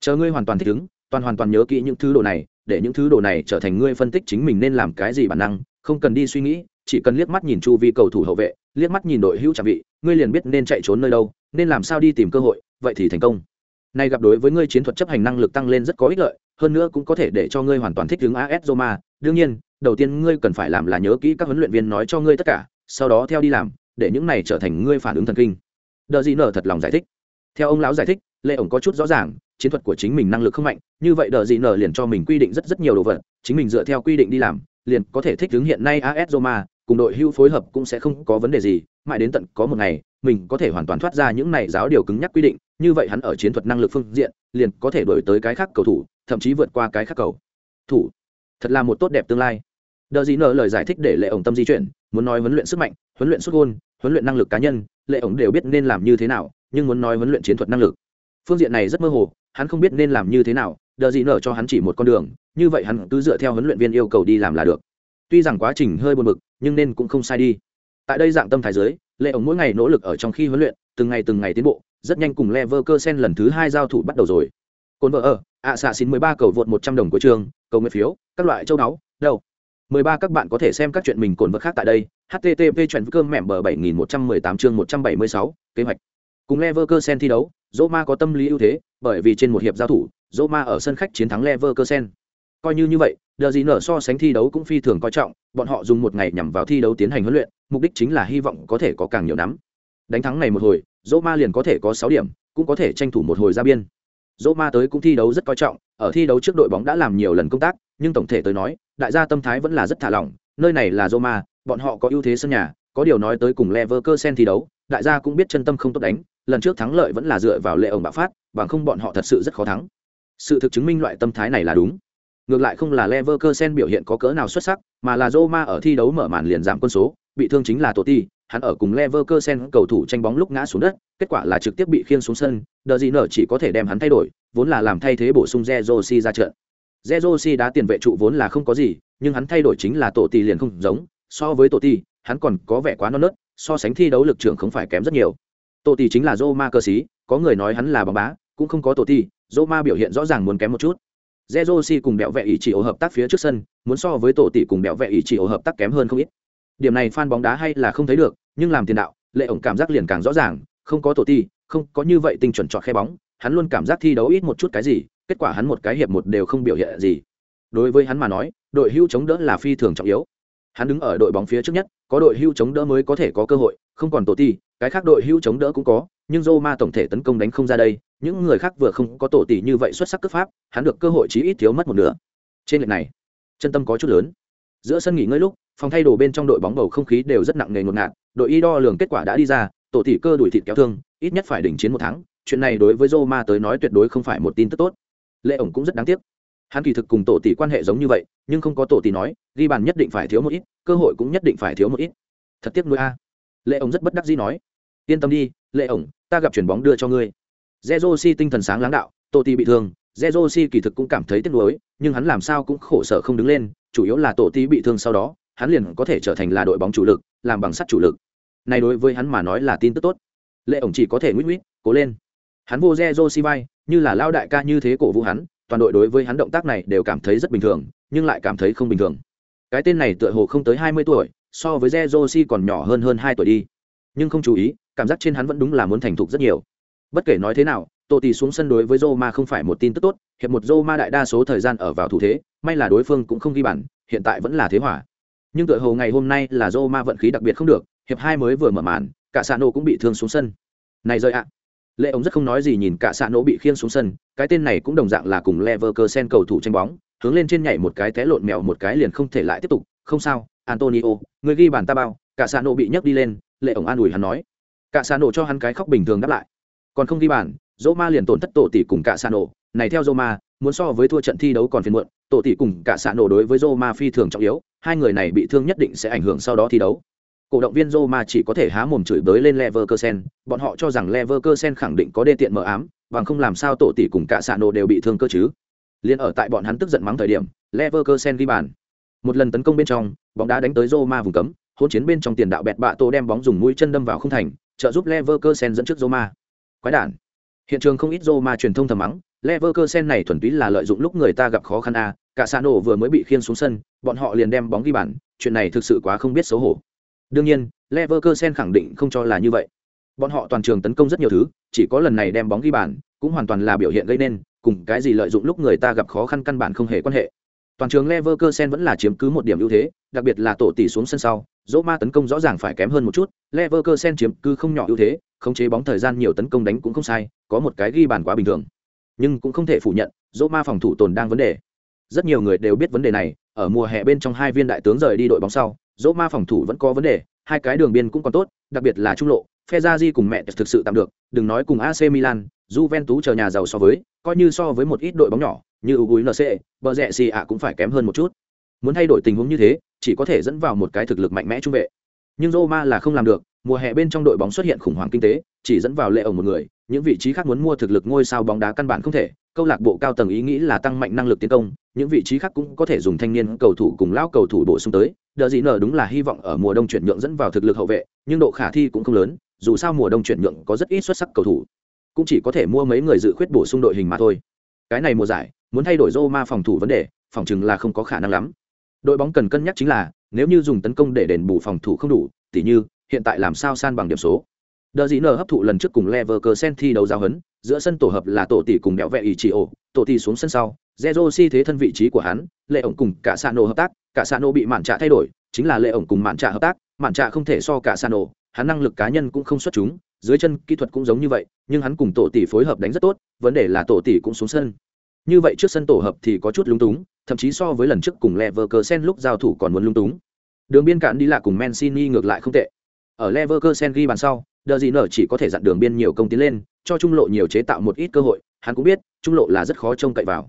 Chờ ngươi hoàn toàn thích ứng toàn hoàn toàn nhớ kỹ những thứ đồ này để những thứ đồ này trở thành ngươi phân tích chính mình nên làm cái gì bản năng không cần đi suy nghĩ chỉ cần liếc mắt nhìn chu vi cầu thủ hậu vệ liếc mắt nhìn đội hữu trạm vị ngươi liền biết nên chạy trốn nơi đâu nên làm sao đi tìm cơ hội vậy thì thành công. Nay gặp đối với ngươi chiến thuật chấp hành năng lực tăng lên rất có ích lợi hơn nữa cũng có thể để cho ngươi hoàn toàn thích ứng AS Roma, đương nhiên, đầu tiên ngươi cần phải làm là nhớ kỹ các huấn luyện viên nói cho ngươi tất cả sau đó theo đi làm để những này trở thành ngươi phản ứng thần kinh. Đợi gì nở thật lòng giải thích. Theo ông lão giải thích lệ ổng có chút rõ ràng, chiến thuật của chính mình năng lực không mạnh, như vậy đờ gì nở liền cho mình quy định rất rất nhiều đồ vật, chính mình dựa theo quy định đi làm, liền có thể thích ứng hiện nay as roma, cùng đội hưu phối hợp cũng sẽ không có vấn đề gì, mãi đến tận có một ngày, mình có thể hoàn toàn thoát ra những này giáo điều cứng nhắc quy định, như vậy hắn ở chiến thuật năng lực phương diện, liền có thể đổi tới cái khác cầu thủ, thậm chí vượt qua cái khác cầu. Thủ. Thật là một tốt đẹp tương lai. Đờ gì nở lời giải thích để lệ ổng tâm di chuyển, muốn nói huấn luyện sức mạnh, huấn luyện xuất gôn, huấn luyện năng lực cá nhân lệ ổng đều biết nên làm như thế nào, nhưng muốn nói huấn luyện chiến thuật năng lực phương diện này rất mơ hồ, hắn không biết nên làm như thế nào, đờ gì nở cho hắn chỉ một con đường, như vậy hắn cứ dựa theo huấn luyện viên yêu cầu đi làm là được. Tuy rằng quá trình hơi buồn bực, nhưng nên cũng không sai đi. Tại đây dạng tâm thái giới lệ ổng mỗi ngày nỗ lực ở trong khi huấn luyện, từng ngày từng ngày tiến bộ, rất nhanh cùng level cơ sen lần thứ hai giao thủ bắt đầu rồi. Cồn vợ ở, ạ xạ xin mười ba cầu vượt một trăm đồng của trường, cầu nguyện phiếu, các loại châu đáo đâu? Mười ba các bạn có thể xem các chuyện mình cồn vật khác tại đây, http chuyện cơm mẹm bờ bảy nghìn một trăm mười tám chương một trăm bảy mươi sáu, kế hoạch cùng Leverkusen thi đấu, Roma có tâm lý ưu thế, bởi vì trên một hiệp giao thủ, Roma ở sân khách chiến thắng Leverkusen. Coi như như vậy đờ gì nở so sánh thi đấu cũng phi thường coi trọng, bọn họ dùng một ngày nhằm vào thi đấu tiến hành huấn luyện, mục đích chính là hy vọng có thể có càng nhiều nắm. Đánh thắng này một hồi, Roma liền có thể có sáu điểm, cũng có thể tranh thủ một hồi ra biên. Roma tới cũng thi đấu rất coi trọng, ở thi đấu trước đội bóng đã làm nhiều lần công tác, nhưng tổng thể tới nói, đại gia tâm thái vẫn là rất thả lỏng, nơi này là Roma, bọn họ có ưu thế sân nhà, có điều nói tới cùng Leverkusen thi đấu, đại gia cũng biết chân tâm không tốt đánh lần trước thắng lợi vẫn là dựa vào lệ ổng bạo phát, bằng không bọn họ thật sự rất khó thắng. Sự thực chứng minh loại tâm thái này là đúng. Ngược lại không là Leverkusen biểu hiện có cỡ nào xuất sắc, mà là Roma ở thi đấu mở màn liền giảm quân số, bị thương chính là Totti, hắn ở cùng Leverkusen cầu thủ tranh bóng lúc ngã xuống đất, kết quả là trực tiếp bị khiêng xuống sân đờ gì nở chỉ có thể đem hắn thay đổi, vốn là làm thay thế bổ sung Zezosi ra trận. Zezosi đá tiền vệ trụ vốn là không có gì, nhưng hắn thay đổi chính là Totti liền không giống, so với Totti, hắn còn có vẻ quá non nớt, so sánh thi đấu lực trưởng không phải kém rất nhiều tổ tỷ chính là Roma cơ sĩ có người nói hắn là bóng bá cũng không có tổ tì. Roma biểu hiện rõ ràng muốn kém một chút Zezosi cùng bẹo vẹ ý chỉ ổ hợp tác phía trước sân, muốn so với tổ tỷ cùng bẹo vẹ ý chỉ ổ hợp tác kém hơn không ít. Điểm này fan bóng đá hay là không thấy được, nhưng làm tiền đạo, Lệ ổng cảm giác liền càng rõ ràng, không có tổ tỷ, không có như vậy tinh chuẩn chọn khe bóng, hắn luôn cảm giác thi đấu ít một chút cái gì, kết quả hắn một cái hiệp một đều không biểu hiện gì. Đối với hắn mà nói, đội hưu chống đỡ là phi thường trọng yếu. Hắn đứng ở đội bóng phía trước nhất, có đội hưu chống đỡ mới có thể có cơ hội, không còn tổ tỷ, cái khác đội hưu chống đỡ cũng có, nhưng Roma tổng thể tấn công đánh không ra đây, những người khác vừa không có tổ tỷ như vậy xuất sắc cấp pháp, hắn được cơ hội chí ít thiếu mất một nửa. Trên lệch này, chân tâm có chút lớn. Giữa sân nghỉ ngơi lúc, phòng thay đồ bên trong đội bóng bầu không khí đều rất nặng nề ngột ngạt, đội y đo lường kết quả đã đi ra, tổ tỷ cơ đuổi thịt kéo thương, ít nhất phải đỉnh chiến một tháng, chuyện này đối với Roma tới nói tuyệt đối không phải một tin tức tốt. Lệ ổng cũng rất đáng tiếc. Hắn kỳ thực cùng tổ tỷ quan hệ giống như vậy, nhưng không có tổ tỷ nói, ghi bàn nhất định phải thiếu một ít, cơ hội cũng nhất định phải thiếu một ít. Thật tiếc nuối a. Lệ ổng rất bất đắc dĩ nói, yên tâm đi, Lệ ổng, ta gặp chuyển bóng đưa cho ngươi. Zezosi tinh thần sáng láng đạo, tổ tỷ bị thương, Zezosi kỳ thực cũng cảm thấy tiếc nuối, nhưng hắn làm sao cũng khổ sở không đứng lên, chủ yếu là Tổ tỷ bị thương sau đó, hắn liền có thể trở thành là đội bóng chủ lực, làm bằng sắt chủ lực. Này đối với hắn mà nói là tin tức tốt. Lệ ổng chỉ có thể nguyễn nguýt, cố lên. Hắn vô Zezosi vai, như là lao đại ca như thế cổ vũ hắn, toàn đội đối với hắn động tác này đều cảm thấy rất bình thường, nhưng lại cảm thấy không bình thường. Cái tên này tựa hồ không tới hai mươi tuổi, so với Jerosi còn nhỏ hơn hơn hai tuổi đi. Nhưng không chú ý, cảm giác trên hắn vẫn đúng là muốn thành thục rất nhiều bất kể nói thế nào tô tỷ xuống sân đối với roma không phải một tin tức tốt hiệp một roma đại đa số thời gian ở vào thủ thế may là đối phương cũng không ghi bàn, hiện tại vẫn là thế hòa. nhưng tựa hồ ngày hôm nay là roma vận khí đặc biệt không được hiệp hai mới vừa mở màn cả Sano cũng bị thương xuống sân này rơi ạ lệ ống rất không nói gì nhìn cả xạ nổ bị khiên xuống sân, cái tên này cũng đồng dạng là cùng leverkusen cầu thủ tranh bóng, hướng lên trên nhảy một cái té lộn mèo một cái liền không thể lại tiếp tục, không sao, antonio, người ghi bàn ta bao. Cả xạ nổ bị nhấc đi lên, lệ ổng an ủi hắn nói. Cả xạ nổ cho hắn cái khóc bình thường đáp lại. Còn không ghi bàn dỗ ma liền tổn thất tổ tỷ cùng cả xạ nổ này theo dỗ ma muốn so với thua trận thi đấu còn phiền muộn, tổ tỷ cùng cả xạ nổ đối với dỗ ma phi thường trọng yếu, hai người này bị thương nhất định sẽ ảnh hưởng sau đó thi đấu cổ động viên Roma ma chỉ có thể há mồm chửi bới lên leverkusen, bọn họ cho rằng leverkusen khẳng định có đê tiện mờ ám, bằng không làm sao tổ tỷ cùng cả Sano đều bị thương cơ chứ. Liên ở tại bọn hắn tức giận mắng thời điểm, leverkusen ghi bàn. Một lần tấn công bên trong, bóng đá đánh tới Roma vùng cấm, hỗn chiến bên trong tiền đạo bẹt bạ tô đem bóng dùng mũi chân đâm vào không thành, trợ giúp Leverkusen dẫn trước Roma. Quái đản. Hiện trường không ít Roma truyền thông thầm mắng, Leverkusen này thuần túy là lợi dụng lúc người ta gặp khó khăn a, cả Sano vừa mới bị khiên xuống sân, bọn họ liền đem bóng ghi bàn, chuyện này thực sự quá không biết xấu hổ đương nhiên Leverkusen khẳng định không cho là như vậy bọn họ toàn trường tấn công rất nhiều thứ chỉ có lần này đem bóng ghi bàn cũng hoàn toàn là biểu hiện gây nên cùng cái gì lợi dụng lúc người ta gặp khó khăn căn bản không hề quan hệ Toàn trường Leverkusen vẫn là chiếm cứ một điểm ưu thế, đặc biệt là tổ tỷ xuống sân sau, Roma tấn công rõ ràng phải kém hơn một chút, Leverkusen chiếm cứ không nhỏ ưu thế, khống chế bóng thời gian nhiều tấn công đánh cũng không sai, có một cái ghi bàn quá bình thường. Nhưng cũng không thể phủ nhận, Roma phòng thủ tồn đang vấn đề. Rất nhiều người đều biết vấn đề này, ở mùa hè bên trong hai viên đại tướng rời đi đội bóng sau, Roma phòng thủ vẫn có vấn đề, hai cái đường biên cũng còn tốt, đặc biệt là trung lộ, Fezazi cùng mẹ thực sự tạm được, đừng nói cùng AC Milan, Juventus chờ nhà giàu so với, coi như so với một ít đội bóng nhỏ, như UNC, bờ rẽ xì ạ cũng phải kém hơn một chút. Muốn thay đổi tình huống như thế, chỉ có thể dẫn vào một cái thực lực mạnh mẽ trung vệ. Nhưng Roma là không làm được, mùa hè bên trong đội bóng xuất hiện khủng hoảng kinh tế, chỉ dẫn vào lệ ổng một người, những vị trí khác muốn mua thực lực ngôi sao bóng đá căn bản không thể. Câu lạc bộ cao tầng ý nghĩ là tăng mạnh năng lực tiến công, những vị trí khác cũng có thể dùng thanh niên cầu thủ cùng lão cầu thủ bổ sung tới. Đờ gì nở đúng là hy vọng ở mùa đông chuyển nhượng dẫn vào thực lực hậu vệ, nhưng độ khả thi cũng không lớn, dù sao mùa đông chuyển nhượng có rất ít xuất sắc cầu thủ, cũng chỉ có thể mua mấy người dự khuyết bổ sung đội hình mà thôi. Cái này mùa giải, muốn thay đổi Roma phòng thủ vấn đề, phòng chừng là không có khả năng lắm. Đội bóng cần cân nhắc chính là, nếu như dùng tấn công để đền bù phòng thủ không đủ, tỉ như hiện tại làm sao san bằng điểm số. Đờ Dĩ nở hấp thụ lần trước cùng Leverkusen thi đấu giao hấn, giữa sân tổ hợp là tổ tỷ cùng đẹo vẹ ý chỉ ổ, tổ tỷ xuống sân sau, Zerosi thế thân vị trí của hắn, Lệ ổng cùng cả Sano hợp tác, cả Sano bị mạn trạ thay đổi, chính là Lệ ổng cùng mạn trạ hợp tác, mạn trạ không thể so cả Sano, hắn năng lực cá nhân cũng không xuất chúng, dưới chân kỹ thuật cũng giống như vậy, nhưng hắn cùng tổ tỷ phối hợp đánh rất tốt, vấn đề là tổ tỷ cũng xuống sân. Như vậy trước sân tổ hợp thì có chút lúng túng, thậm chí so với lần trước cùng Leverkusen lúc giao thủ còn muốn lung túng. Đường biên cản đi là cùng Mancini ngược lại không tệ. Ở Leverkusen ghi bàn sau, Đờ gì nở chỉ có thể dặn đường biên nhiều công tiến lên, cho trung lộ nhiều chế tạo một ít cơ hội, hắn cũng biết, trung lộ là rất khó trông cậy vào.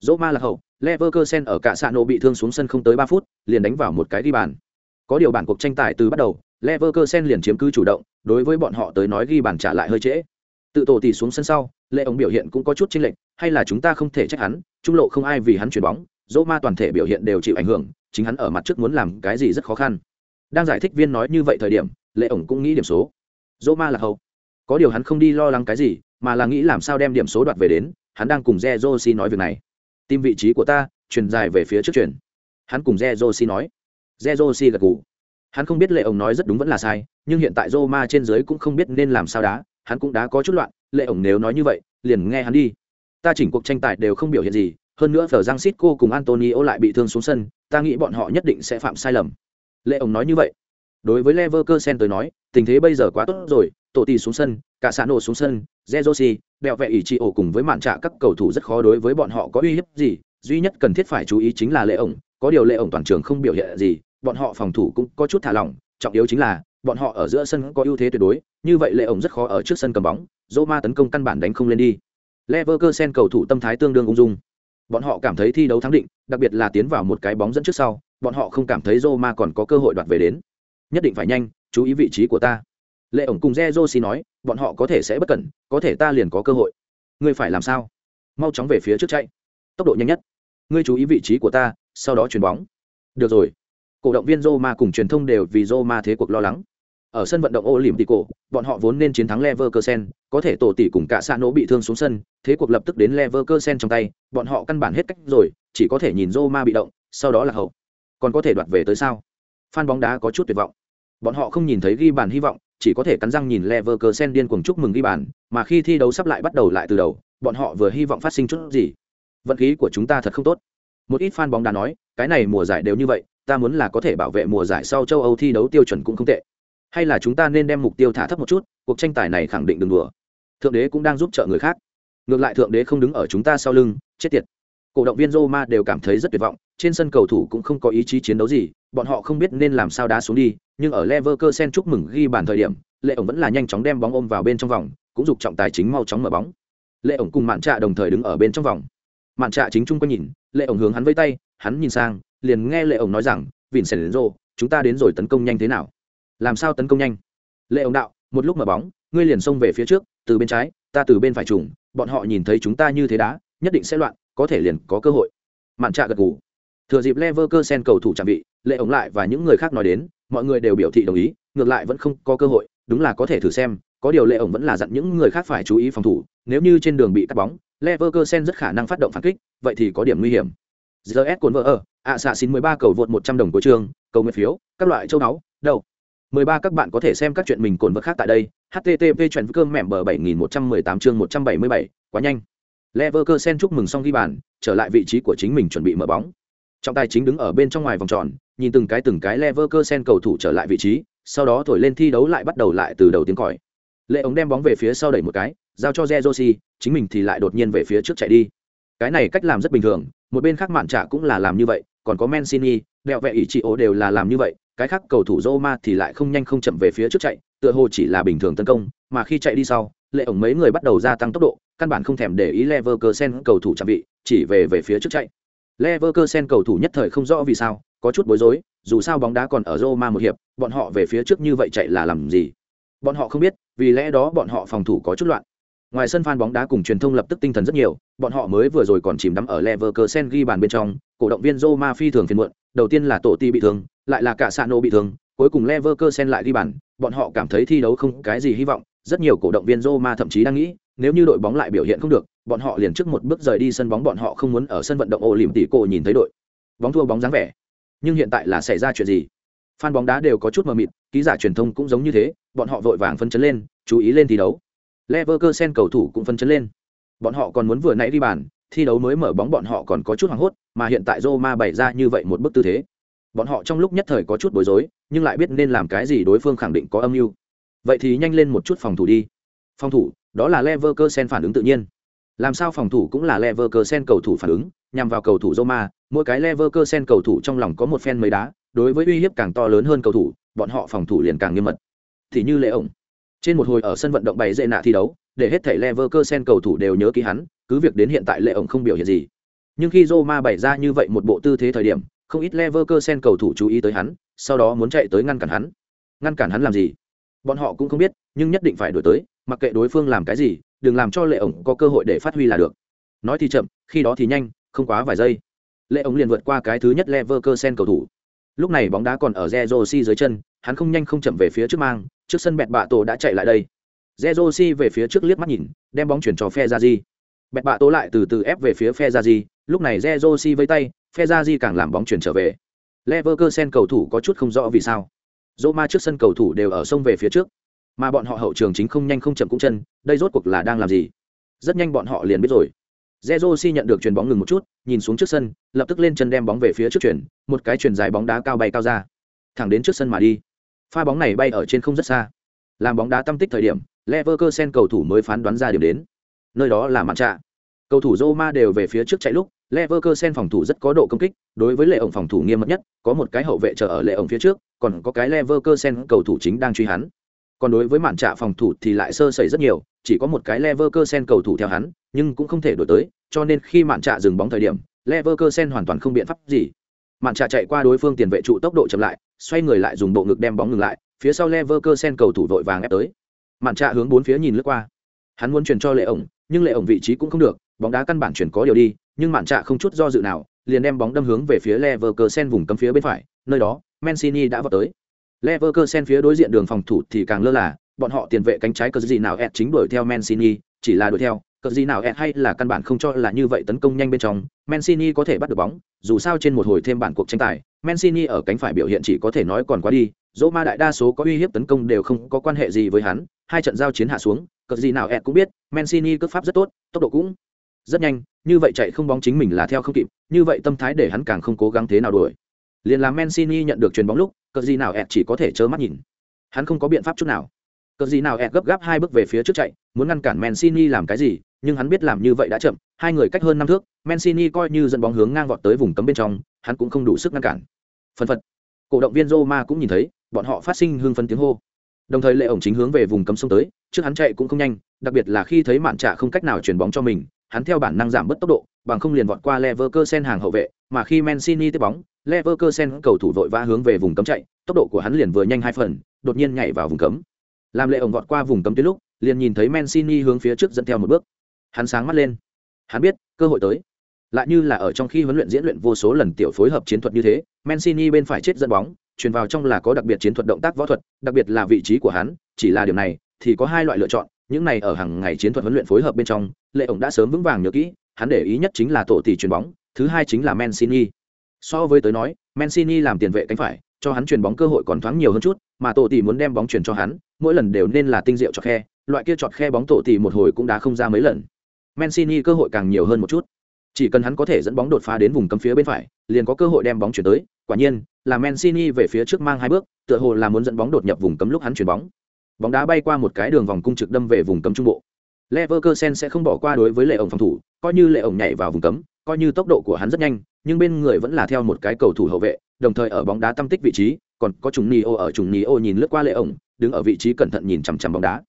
Roma là hậu, Leverkusen ở cả Sano bị thương xuống sân không tới 3 phút, liền đánh vào một cái ghi bàn. Có điều bản cuộc tranh tài từ bắt đầu, Leverkusen liền chiếm cứ chủ động, đối với bọn họ tới nói ghi bàn trả lại hơi trễ. Tự tổ tỷ xuống sân sau, Lệ ông biểu hiện cũng có chút chênh lệch, hay là chúng ta không thể trách hắn, trung lộ không ai vì hắn chuyển bóng, Roma toàn thể biểu hiện đều chịu ảnh hưởng, chính hắn ở mặt trước muốn làm cái gì rất khó khăn. Đang giải thích viên nói như vậy thời điểm, Lệ ổng cũng nghĩ điểm số. Roma là hậu. Có điều hắn không đi lo lắng cái gì, mà là nghĩ làm sao đem điểm số đoạt về đến, hắn đang cùng Zerosi nói việc này. Tìm vị trí của ta, truyền dài về phía trước truyền. Hắn cùng Zerosi nói. Zerosi gật gù. Hắn không biết Lệ ổng nói rất đúng vẫn là sai, nhưng hiện tại Roma trên dưới cũng không biết nên làm sao đá, hắn cũng đã có chút loạn, Lệ ổng nếu nói như vậy, liền nghe hắn đi. Ta chỉnh cuộc tranh tài đều không biểu hiện gì, hơn nữa thờ Giang cô cùng Antonio lại bị thương xuống sân, ta nghĩ bọn họ nhất định sẽ phạm sai lầm. Lệ ổng nói như vậy. Đối với Leverkusen tới nói, tình thế bây giờ quá tốt rồi, tổ tỷ xuống sân, cả xã nổ xuống sân, Zerosi, bèo vẹ ỷ trị ổ cùng với mạn trạ các cầu thủ rất khó đối với bọn họ có uy hiếp gì, duy nhất cần thiết phải chú ý chính là Lệ ổng, có điều Lệ ổng toàn trường không biểu hiện gì, bọn họ phòng thủ cũng có chút thả lỏng, trọng yếu chính là bọn họ ở giữa sân có ưu thế tuyệt đối, như vậy Lệ ổng rất khó ở trước sân cầm bóng, Roma tấn công căn bản đánh không lên đi. Leverkusen cầu thủ tâm thái tương đương ung dung. Bọn họ cảm thấy thi đấu thắng định, đặc biệt là tiến vào một cái bóng dẫn trước sau, bọn họ không cảm thấy Roma còn có cơ hội đoạt về đến. Nhất định phải nhanh, chú ý vị trí của ta. Lệ ổng cùng Zerosi nói, bọn họ có thể sẽ bất cẩn, có thể ta liền có cơ hội. Ngươi phải làm sao? Mau chóng về phía trước chạy. Tốc độ nhanh nhất. Ngươi chú ý vị trí của ta, sau đó chuyền bóng. Được rồi. Cổ động viên Roma cùng truyền thông đều vì Roma thế cuộc lo lắng. Ở sân vận động Olympico, bọn họ vốn nên chiến thắng Leverkusen, có thể tổ tỷ cùng cả Sano bị thương xuống sân, thế cuộc lập tức đến Leverkusen trong tay, bọn họ căn bản hết cách rồi, chỉ có thể nhìn Roma bị động, sau đó là hậu. Còn có thể đoạt về tới sao? Fan bóng đá có chút tuyệt vọng. Bọn họ không nhìn thấy ghi bàn hy vọng, chỉ có thể cắn răng nhìn Leverkusen điên cuồng chúc mừng ghi bàn, mà khi thi đấu sắp lại bắt đầu lại từ đầu, bọn họ vừa hy vọng phát sinh chút gì. Vận khí của chúng ta thật không tốt. Một ít fan bóng đá nói, cái này mùa giải đều như vậy, ta muốn là có thể bảo vệ mùa giải sau châu Âu thi đấu tiêu chuẩn cũng không tệ hay là chúng ta nên đem mục tiêu thả thấp một chút cuộc tranh tài này khẳng định đừng đùa thượng đế cũng đang giúp trợ người khác ngược lại thượng đế không đứng ở chúng ta sau lưng chết tiệt cổ động viên roma đều cảm thấy rất tuyệt vọng trên sân cầu thủ cũng không có ý chí chiến đấu gì bọn họ không biết nên làm sao đá xuống đi nhưng ở leverkusen chúc mừng ghi bàn thời điểm, lệ ổng vẫn là nhanh chóng đem bóng ôm vào bên trong vòng, cũng dục trọng tài chính mau chóng mở bóng. Lệ ổng cùng mạn trạ đồng thời đứng ở bên trong vòng. Mạn trạ chính trung quanh nhìn, lệ ổng hướng hắn vẫy tay, hắn nhìn sang, liền nghe lệ ổng nói rằng vịn sèn rô chúng ta đến rồi tấn công nhanh thế nào? Làm sao tấn công nhanh? Lệ ổng đạo, một lúc mở bóng, ngươi liền xông về phía trước, từ bên trái, ta từ bên phải trùng, bọn họ nhìn thấy chúng ta như thế đá, nhất định sẽ loạn, có thể liền có cơ hội. Mạn trạ gật gù thừa dịp Leverkusen cầu thủ chạm vị lệ ống lại và những người khác nói đến mọi người đều biểu thị đồng ý ngược lại vẫn không có cơ hội đúng là có thể thử xem có điều lệ ổng vẫn là dặn những người khác phải chú ý phòng thủ nếu như trên đường bị cắt bóng Leverkusen rất khả năng phát động phản kích vậy thì có điểm nguy hiểm GS cuốn vợ ở ạ xạ xin 13 cầu vượt 100 đồng của trường cầu nguyện phiếu các loại châu náu đâu 13 các bạn có thể xem các chuyện mình cồn vật khác tại đây. http chuyện cơm mẻm bờ 7118 chương 177, quá nhanh. Leverkusen chúc mừng xong ghi bàn, trở lại vị trí của chính mình chuẩn bị mở bóng trọng tài chính đứng ở bên trong ngoài vòng tròn nhìn từng cái từng cái Leverkusen cầu thủ trở lại vị trí sau đó thổi lên thi đấu lại bắt đầu lại từ đầu tiếng còi. Lệ ống đem bóng về phía sau đẩy một cái giao cho jerosi chính mình thì lại đột nhiên về phía trước chạy đi. Cái này cách làm rất bình thường một bên khác mạn trả cũng là làm như vậy còn có Mancini, đẹo vẹ ỷ chị ố đều là làm như vậy cái khác cầu thủ Roma thì lại không nhanh không chậm về phía trước chạy tựa hồ chỉ là bình thường tấn công mà khi chạy đi sau lệ ổng mấy người bắt đầu gia tăng tốc độ căn bản không thèm để ý Leverkusen cầu thủ chạm vị chỉ về về phía trước chạy. Leverkusen cầu thủ nhất thời không rõ vì sao, có chút bối rối, dù sao bóng đá còn ở Roma một hiệp, bọn họ về phía trước như vậy chạy là làm gì? Bọn họ không biết, vì lẽ đó bọn họ phòng thủ có chút loạn. Ngoài sân fan bóng đá cùng truyền thông lập tức tinh thần rất nhiều, bọn họ mới vừa rồi còn chìm đắm ở Leverkusen ghi bàn bên trong, cổ động viên Roma phi thường phiền muộn, đầu tiên là tổ ti bị thương, lại là cả Sano bị thương, cuối cùng Leverkusen lại ghi bàn, bọn họ cảm thấy thi đấu không cái gì hy vọng rất nhiều cổ động viên Roma thậm chí đang nghĩ, nếu như đội bóng lại biểu hiện không được, bọn họ liền trước một bước rời đi sân bóng, bọn họ không muốn ở sân vận động ổ lỉm tỷ cổ nhìn thấy đội. Bóng thua bóng dáng vẻ. Nhưng hiện tại là xảy ra chuyện gì? Fan bóng đá đều có chút mơ mịt, ký giả truyền thông cũng giống như thế, bọn họ vội vàng phân chấn lên, chú ý lên thi đấu. Leverkusen cầu thủ cũng phân chấn lên. Bọn họ còn muốn vừa nãy đi bàn, thi đấu mới mở bóng bọn họ còn có chút hoảng hốt, mà hiện tại Roma bày ra như vậy một bức tư thế. Bọn họ trong lúc nhất thời có chút bối rối, nhưng lại biết nên làm cái gì đối phương khẳng định có âm mưu vậy thì nhanh lên một chút phòng thủ đi. Phòng thủ, đó là Leverkusen phản ứng tự nhiên. Làm sao phòng thủ cũng là Leverkusen cầu thủ phản ứng, nhằm vào cầu thủ Roma, mỗi cái Leverkusen cầu thủ trong lòng có một phen mới đá, đối với uy hiếp càng to lớn hơn cầu thủ, bọn họ phòng thủ liền càng nghiêm mật. Thì như lệ ổng, trên một hồi ở sân vận động bày dễ nạ thi đấu, để hết thảy Leverkusen cầu thủ đều nhớ ký hắn, cứ việc đến hiện tại lệ ổng không biểu hiện gì. Nhưng khi Roma bày ra như vậy một bộ tư thế thời điểm, không ít Leverkusen cầu thủ chú ý tới hắn, sau đó muốn chạy tới ngăn cản hắn. Ngăn cản hắn làm gì? Bọn họ cũng không biết, nhưng nhất định phải đổi tới, mặc kệ đối phương làm cái gì, đừng làm cho lệ ổng có cơ hội để phát huy là được. Nói thì chậm, khi đó thì nhanh, không quá vài giây. Lệ ổng liền vượt qua cái thứ nhất Leverkusen cầu thủ. Lúc này bóng đá còn ở Zerosi dưới chân, hắn không nhanh không chậm về phía trước mang, trước sân bẹt bạ tổ đã chạy lại đây. Zerosi về phía trước liếc mắt nhìn, đem bóng chuyển cho phe ra di bẹt bạ tổ lại từ từ ép về phía phe ra di lúc này Zerosi vây tay phe ra di càng làm bóng chuyển trở về. Leverkusen cầu thủ có chút không rõ vì sao. Roma trước sân cầu thủ đều ở sông về phía trước mà bọn họ hậu trường chính không nhanh không chậm cũng chân đây rốt cuộc là đang làm gì rất nhanh bọn họ liền biết rồi Zezo nhận được chuyền bóng ngừng một chút, nhìn xuống trước sân, lập tức lên chân đem bóng về phía trước chuyển, một cái chuyền dài bóng đá cao bay cao ra, thẳng đến trước sân mà đi. Pha bóng này bay ở trên không rất xa. Làm bóng đá tâm tích thời điểm, Leverkusen cầu thủ mới phán đoán ra điểm đến. Nơi đó là mạn trạ. Cầu thủ Roma đều về phía trước chạy lúc, Leverkusen phòng thủ rất có độ công kích, đối với lệ ổng phòng thủ nghiêm mật nhất, có một cái hậu vệ chờ ở lệ ổng phía trước, còn có cái Leverkusen cầu thủ chính đang truy hắn. Còn đối với mạn trạ phòng thủ thì lại sơ sẩy rất nhiều, chỉ có một cái Leverkusen cầu thủ theo hắn, nhưng cũng không thể đổi tới, cho nên khi mạn trạ dừng bóng thời điểm Leverkusen hoàn toàn không biện pháp gì. Mạn trạ chạy qua đối phương tiền vệ trụ tốc độ chậm lại, xoay người lại dùng bộ ngực đem bóng ngừng lại, phía sau Leverkusen cầu thủ vội vàng ép tới. Mạn trạ hướng bốn phía nhìn lướt qua. Hắn muốn chuyển cho lệ ổng, nhưng lệ ổng vị trí cũng không được, bóng đá căn bản chuyển có điều đi, nhưng mạn trạ không chút do dự nào, liền đem bóng đâm hướng về phía Leverkusen vùng cấm phía bên phải nơi đó Mancini đã vào tới. Leverkusen phía đối diện đường phòng thủ thì càng lơ là, bọn họ tiền vệ cánh trái cờ gì nào ẹt chính đuổi theo Mancini, chỉ là đuổi theo, cờ gì nào ẹt hay là căn bản không cho là như vậy tấn công nhanh bên trong, Mancini có thể bắt được bóng, dù sao trên một hồi thêm bản cuộc tranh tài, Mancini ở cánh phải biểu hiện chỉ có thể nói còn quá đi, Roma đại đa số có uy hiếp tấn công đều không có quan hệ gì với hắn, hai trận giao chiến hạ xuống, cờ gì nào ẹt cũng biết, Mancini cướp pháp rất tốt, tốc độ cũng rất nhanh, như vậy chạy không bóng chính mình là theo không kịp, như vậy tâm thái để hắn càng không cố gắng thế nào đuổi liền làm Mancini nhận được chuyền bóng lúc, cờ gì nào ẹt chỉ có thể trơ mắt nhìn. Hắn không có biện pháp chút nào. Cờ gì nào ẹt gấp gáp hai bước về phía trước chạy muốn ngăn cản mancini làm cái gì nhưng hắn biết làm như vậy đã chậm hai người cách hơn năm thước mancini coi như dẫn bóng hướng ngang vọt tới vùng cấm bên trong hắn cũng không đủ sức ngăn cản. Phân phật. Cổ động viên roma cũng nhìn thấy bọn họ phát sinh hưng phấn tiếng hô. Đồng thời lệ ổng chính hướng về vùng cấm sông tới trước hắn chạy cũng không nhanh đặc biệt là khi thấy mạn trả không cách nào chuyển bóng cho mình hắn theo bản năng giảm bớt tốc độ bằng không liền vọt qua Leverkusen hàng hậu vệ mà khi Mancini tiếp bóng Leverkusen cầu thủ vội vã hướng về vùng cấm chạy, tốc độ của hắn liền vừa nhanh hai phần, đột nhiên nhảy vào vùng cấm. Làm lệ ổng vọt qua vùng cấm tới lúc, liền nhìn thấy Mancini hướng phía trước dẫn theo một bước. Hắn sáng mắt lên. Hắn biết, cơ hội tới. Lại như là ở trong khi huấn luyện diễn luyện vô số lần tiểu phối hợp chiến thuật như thế, Mancini bên phải chết dẫn bóng, truyền vào trong là có đặc biệt chiến thuật động tác võ thuật, đặc biệt là vị trí của hắn, chỉ là điều này thì có hai loại lựa chọn, những này ở hàng ngày chiến thuật huấn luyện phối hợp bên trong, Lệ ổng đã sớm vững vàng nhớ kỹ, hắn để ý nhất chính là tổ tỷ truyền bóng, thứ hai chính là Mancini. So với tới nói, Mancini làm tiền vệ cánh phải, cho hắn chuyền bóng cơ hội còn thoáng nhiều hơn chút, mà tổ tỷ muốn đem bóng chuyền cho hắn, mỗi lần đều nên là tinh diệu chọt khe, loại kia chọt khe bóng tổ tỷ một hồi cũng đã không ra mấy lần. Mancini cơ hội càng nhiều hơn một chút. chỉ cần hắn có thể dẫn bóng đột phá đến vùng cấm phía bên phải liền có cơ hội đem bóng chuyển tới quả nhiên là mancini về phía trước mang hai bước tựa hồ là muốn dẫn bóng đột nhập vùng cấm lúc hắn chuyển bóng bóng đá bay qua một cái đường vòng cung trực đâm về vùng cấm trung bộ. Leverkusen sẽ không bỏ qua đối với lệ ổng phòng thủ, coi như lệ ổng nhảy vào vùng cấm, coi như tốc độ của hắn rất nhanh, nhưng bên người vẫn là theo một cái cầu thủ hậu vệ, đồng thời ở bóng đá tâm tích vị trí, còn có trùng Nio ở trùng Nio nhìn lướt qua lệ ổng, đứng ở vị trí cẩn thận nhìn chằm chằm bóng đá.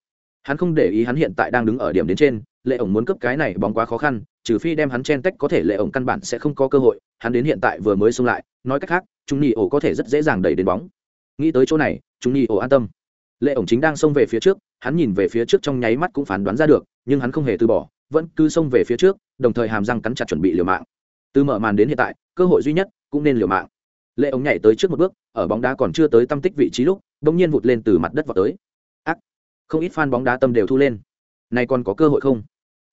Hắn không để ý hắn hiện tại đang đứng ở điểm đến trên, lệ ổng muốn cấp cái này bóng quá khó khăn, trừ phi đem hắn chen tách có thể lệ ổng căn bản sẽ không có cơ hội, hắn đến hiện tại vừa mới xông lại, nói cách khác chúng nhị ổ có thể rất dễ dàng đẩy đến bóng. Nghĩ tới chỗ này chúng nhị ổ an tâm lệ ổng chính đang xông về phía trước, hắn nhìn về phía trước trong nháy mắt cũng phán đoán ra được, nhưng hắn không hề từ bỏ, vẫn cứ xông về phía trước, đồng thời hàm răng cắn chặt chuẩn bị liều mạng. Từ mở màn đến hiện tại, cơ hội duy nhất cũng nên liều mạng. Lệ ổng nhảy tới trước một bước, ở bóng đá còn chưa tới tâm tích vị trí lúc, bỗng nhiên vụt lên từ mặt đất vào tới. Ác! Không ít fan bóng đá tâm đều thu lên. Này còn có cơ hội không?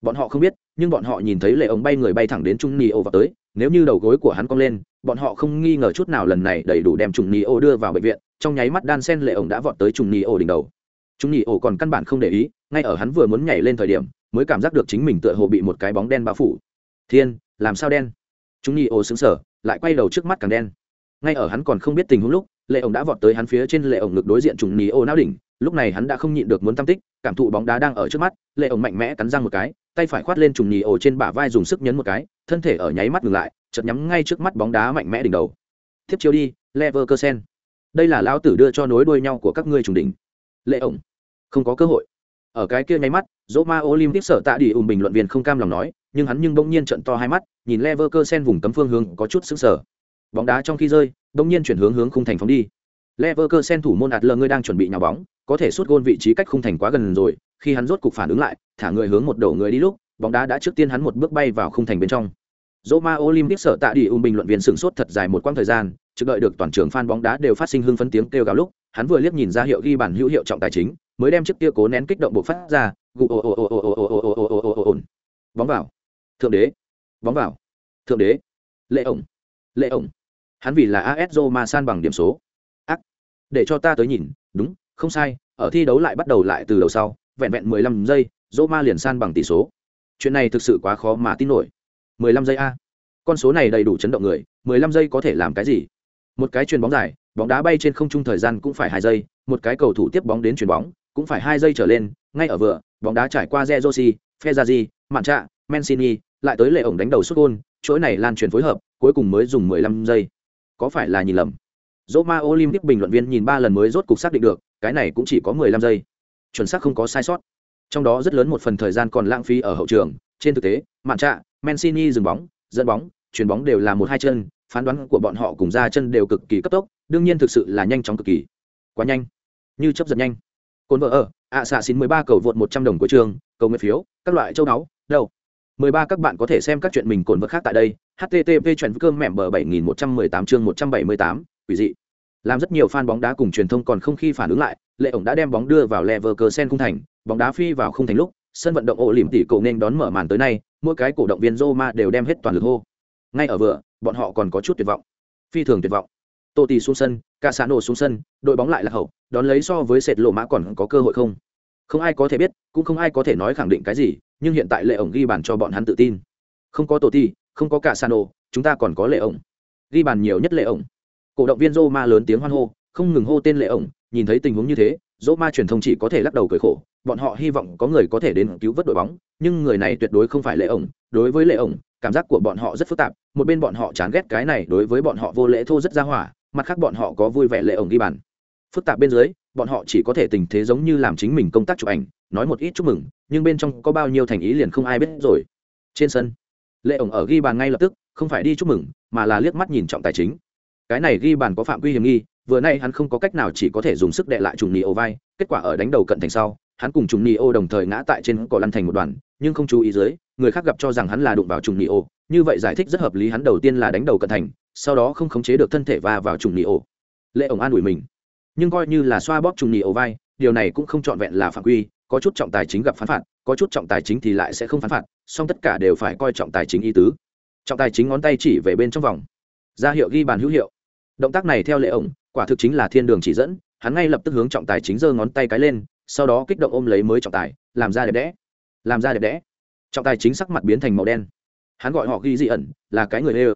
Bọn họ không biết, nhưng bọn họ nhìn thấy lệ ổng bay người bay thẳng đến trung ni ô vào tới, nếu như đầu gối của hắn cong lên, bọn họ không nghi ngờ chút nào lần này đầy đủ đem trùng ni ô đưa vào bệnh viện trong nháy mắt đan sen lệ ổng đã vọt tới trùng nhì ổ đỉnh đầu. Trùng nhì ổ còn căn bản không để ý, ngay ở hắn vừa muốn nhảy lên thời điểm, mới cảm giác được chính mình tựa hồ bị một cái bóng đen bao phủ. Thiên, làm sao đen? Trùng nhì ổ xứng sở lại quay đầu trước mắt càng đen. Ngay ở hắn còn không biết tình huống lúc, lệ ổng đã vọt tới hắn phía trên lệ ổng ngực đối diện trùng nhì ổ não đỉnh. Lúc này hắn đã không nhịn được muốn tâm tích, cảm thụ bóng đá đang ở trước mắt, lệ ổng mạnh mẽ cắn răng một cái, tay phải khoát lên trùng nhì ổ trên bả vai dùng sức nhấn một cái, thân thể ở nháy mắt ngừng lại, chợt nhắm ngay trước mắt bóng đá mạnh mẽ đỉnh đầu. Tiếp chiếu đi, leverkusen đây là lão tử đưa cho nối đuôi nhau của các ngươi trùng đỉnh. Lệ ổng, không có cơ hội. Ở cái kia nháy mắt, dỗ ma olympic sở tạ đi ùm bình luận viên không cam lòng nói, nhưng hắn nhưng bỗng nhiên trận to hai mắt, nhìn leverkusen vùng cấm phương hướng có chút sững sờ. Bóng đá trong khi rơi, bỗng nhiên chuyển hướng hướng khung thành phóng đi. Leverkusen thủ môn adler ngươi đang chuẩn bị nhào bóng, có thể suốt gôn vị trí cách khung thành quá gần rồi, khi hắn rốt cục phản ứng lại, thả người hướng một đầu người đi lúc, bóng đá đã trước tiên hắn một bước bay vào khung thành bên trong. Roma Olympic sở tạ đi ung bình luận viên sửng sốt thật dài một quãng thời gian, chờ đợi được toàn trường fan bóng đá đều phát sinh hưng phấn tiếng kêu gào lúc, hắn vừa liếc nhìn ra hiệu ghi bàn hữu hiệu trọng tài chính, mới đem chiếc kia cố nén kích động bộ phát ra, bóng vào, thượng đế, bóng vào, thượng đế, lệ ổng, lệ ổng, hắn vì là AS Roma san bằng điểm số, ác, để cho ta tới nhìn, đúng, không sai, ở thi đấu lại bắt đầu lại từ đầu sau, vẹn vẹn 15 giây, Roma liền san bằng tỷ số. Chuyện này thực sự quá khó mà tin nổi. 15 giây a. Con số này đầy đủ chấn động người, 15 giây có thể làm cái gì? Một cái chuyền bóng dài, bóng đá bay trên không trung thời gian cũng phải 2 giây, một cái cầu thủ tiếp bóng đến chuyền bóng, cũng phải 2 giây trở lên, ngay ở vừa, bóng đá trải qua Zerosi, Fezazi, Mancha, Mancini, lại tới lệ ổng đánh đầu sút gol, chuỗi này lan truyền phối hợp, cuối cùng mới dùng 15 giây. Có phải là nhìn lầm? Roma Olympic bình luận viên nhìn ba lần mới rốt cục xác định được, cái này cũng chỉ có 15 giây. Chuẩn xác không có sai sót. Trong đó rất lớn một phần thời gian còn lãng phí ở hậu trường, trên thực tế, mạn trạ, Mancini dừng bóng, dẫn bóng, chuyền bóng đều là một hai chân, phán đoán của bọn họ cùng ra chân đều cực kỳ cấp tốc, đương nhiên thực sự là nhanh chóng cực kỳ. Quá nhanh, như chớp giật nhanh. Côn vợ ở, ạ xạ xin 13 cầu vượt 100 đồng của trường, cầu nguyện phiếu, các loại châu náu, đâu. 13 các bạn có thể xem các chuyện mình cồn vật khác tại đây. http chuyện cơm mẻm bờ 7118 chương 178, quỷ dị. Làm rất nhiều fan bóng đá cùng truyền thông còn không khi phản ứng lại, Lệ ổng đã đem bóng đưa vào Leverkusen khung thành, bóng đá phi vào khung thành lúc, sân vận động ổ lỉm tỉ cổ nên đón mở màn tới nay, mỗi cái cổ động viên Roma đều đem hết toàn lực hô. Ngay ở vừa, bọn họ còn có chút tuyệt vọng. Phi thường tuyệt vọng. Tô tì xuống sân, Casano xuống sân, đội bóng lại là hậu, đón lấy so với sệt lộ mã còn có cơ hội không? Không ai có thể biết, cũng không ai có thể nói khẳng định cái gì, nhưng hiện tại Lệ ổng ghi bàn cho bọn hắn tự tin. Không có tổ ti không có cả Casano, chúng ta còn có Lệ ổng. Ghi bàn nhiều nhất Lệ ổng. Cổ động viên Roma lớn tiếng hoan hô, không ngừng hô tên Lệ ổng, nhìn thấy tình huống như thế, Roma truyền thông chỉ có thể lắc đầu cười khổ, bọn họ hy vọng có người có thể đến cứu vớt đội bóng, nhưng người này tuyệt đối không phải lệ ổng, đối với lệ ổng, cảm giác của bọn họ rất phức tạp, một bên bọn họ chán ghét cái này đối với bọn họ vô lễ thô rất ra hỏa, mặt khác bọn họ có vui vẻ lệ ổng ghi bàn. Phức tạp bên dưới, bọn họ chỉ có thể tình thế giống như làm chính mình công tác chụp ảnh, nói một ít chúc mừng, nhưng bên trong có bao nhiêu thành ý liền không ai biết rồi. Trên sân, lệ ổng ở ghi bàn ngay lập tức, không phải đi chúc mừng, mà là liếc mắt nhìn trọng tài chính. Cái này ghi bàn có phạm quy hiểm nghi, vừa nay hắn không có cách nào chỉ có thể dùng sức đệ lại trùng nhị ổ vai, kết quả ở đánh đầu cận thành sau, hắn cùng trùng Nio đồng thời ngã tại trên cỏ lăn thành một đoàn, nhưng không chú ý dưới, người khác gặp cho rằng hắn là đụng vào trùng Nio, như vậy giải thích rất hợp lý hắn đầu tiên là đánh đầu cận thành, sau đó không khống chế được thân thể và vào trùng Nio. Lệ ổng an ủi mình, nhưng coi như là xoa bóp trùng Nio vai, điều này cũng không trọn vẹn là phạm quy, có chút trọng tài chính gặp phán phạt, có chút trọng tài chính thì lại sẽ không phán phạt, song tất cả đều phải coi trọng tài chính ý tứ. Trọng tài chính ngón tay chỉ về bên trong vòng, ra hiệu ghi bàn hữu hiệu. Động tác này theo lệ ổng, quả thực chính là thiên đường chỉ dẫn, hắn ngay lập tức hướng trọng tài chính giơ ngón tay cái lên, sau đó kích động ôm lấy mới trọng tài, làm ra đẹp đẽ. Làm ra đẹp đẽ. Trọng tài chính sắc mặt biến thành màu đen. Hắn gọi họ ghi dị ẩn, là cái người lê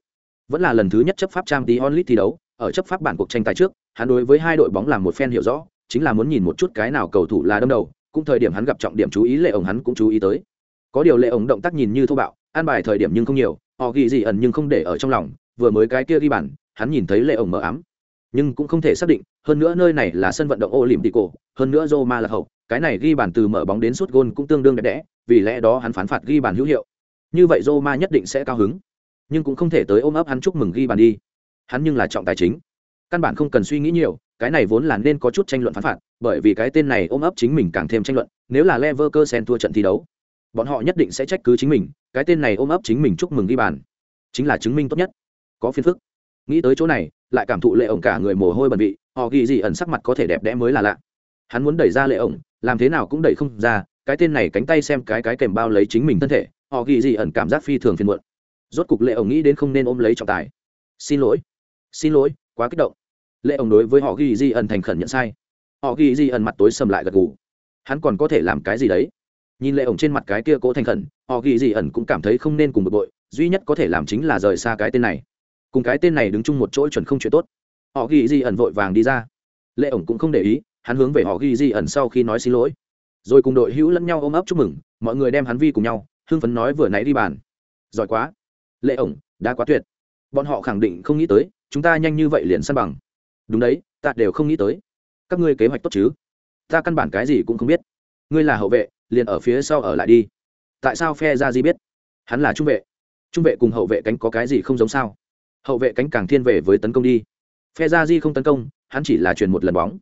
vẫn là lần thứ nhất chấp pháp trang tí onlit thi đấu, ở chấp pháp bản cuộc tranh tài trước, hắn đối với hai đội bóng làm một phen hiểu rõ, chính là muốn nhìn một chút cái nào cầu thủ là đâm đầu, cũng thời điểm hắn gặp trọng điểm chú ý lệ ổng hắn cũng chú ý tới. Có điều lệ ổng động tác nhìn như thô bạo, an bài thời điểm nhưng không nhiều, họ ghi dị ẩn nhưng không để ở trong lòng, vừa mới cái kia ghi bản hắn nhìn thấy lệ ổng mở ám nhưng cũng không thể xác định, hơn nữa nơi này là sân vận động ô lìm tị cổ hơn nữa Roma là hậu, cái này ghi bàn từ mở bóng đến suốt gôn cũng tương đương đẹp đẽ, vì lẽ đó hắn phán phạt ghi bàn hữu hiệu. Như vậy Roma nhất định sẽ cao hứng, nhưng cũng không thể tới ôm ấp hắn chúc mừng ghi bàn đi. Hắn nhưng là trọng tài chính. Căn bản không cần suy nghĩ nhiều, cái này vốn là nên có chút tranh luận phán phạt, bởi vì cái tên này ôm ấp chính mình càng thêm tranh luận, nếu là Leverkusen thua trận thi đấu, bọn họ nhất định sẽ trách cứ chính mình, cái tên này ôm ấp chính mình chúc mừng ghi bàn, chính là chứng minh tốt nhất. Có phiền phức. Nghĩ tới chỗ này lại cảm thụ lệ ổng cả người mồ hôi bẩn vị, họ ghi gì ẩn sắc mặt có thể đẹp đẽ mới là lạ. Hắn muốn đẩy ra lệ ổng, làm thế nào cũng đẩy không ra, cái tên này cánh tay xem cái cái kèm bao lấy chính mình thân thể, họ ghi gì ẩn cảm giác phi thường phiền muộn. Rốt cục lệ ổng nghĩ đến không nên ôm lấy trọng tài. Xin lỗi. Xin lỗi, quá kích động. Lệ ổng đối với họ ghi gì ẩn thành khẩn nhận sai. Họ ghi gì ẩn mặt tối sầm lại gật gù. Hắn còn có thể làm cái gì đấy? Nhìn lệ ổng trên mặt cái kia cố thành khẩn, họ ghi gì ẩn cũng cảm thấy không nên cùng bực bội, duy nhất có thể làm chính là rời xa cái tên này cùng cái tên này đứng chung một chỗ chuẩn không chuyện tốt. Họ ghi di ẩn vội vàng đi ra. Lệ ổng cũng không để ý, hắn hướng về họ ghi di ẩn sau khi nói xin lỗi. Rồi cùng đội hữu lẫn nhau ôm ấp chúc mừng, mọi người đem hắn vi cùng nhau, hưng phấn nói vừa nãy đi bàn. Giỏi quá. Lệ ổng, đã quá tuyệt. Bọn họ khẳng định không nghĩ tới, chúng ta nhanh như vậy liền săn bằng. Đúng đấy, ta đều không nghĩ tới. Các ngươi kế hoạch tốt chứ? Ta căn bản cái gì cũng không biết. Ngươi là hậu vệ, liền ở phía sau ở lại đi. Tại sao phe ra di biết? Hắn là trung vệ. Trung vệ cùng hậu vệ cánh có cái gì không giống sao? Hậu vệ cánh càng thiên về với tấn công đi. Phe ra di không tấn công, hắn chỉ là truyền một lần bóng.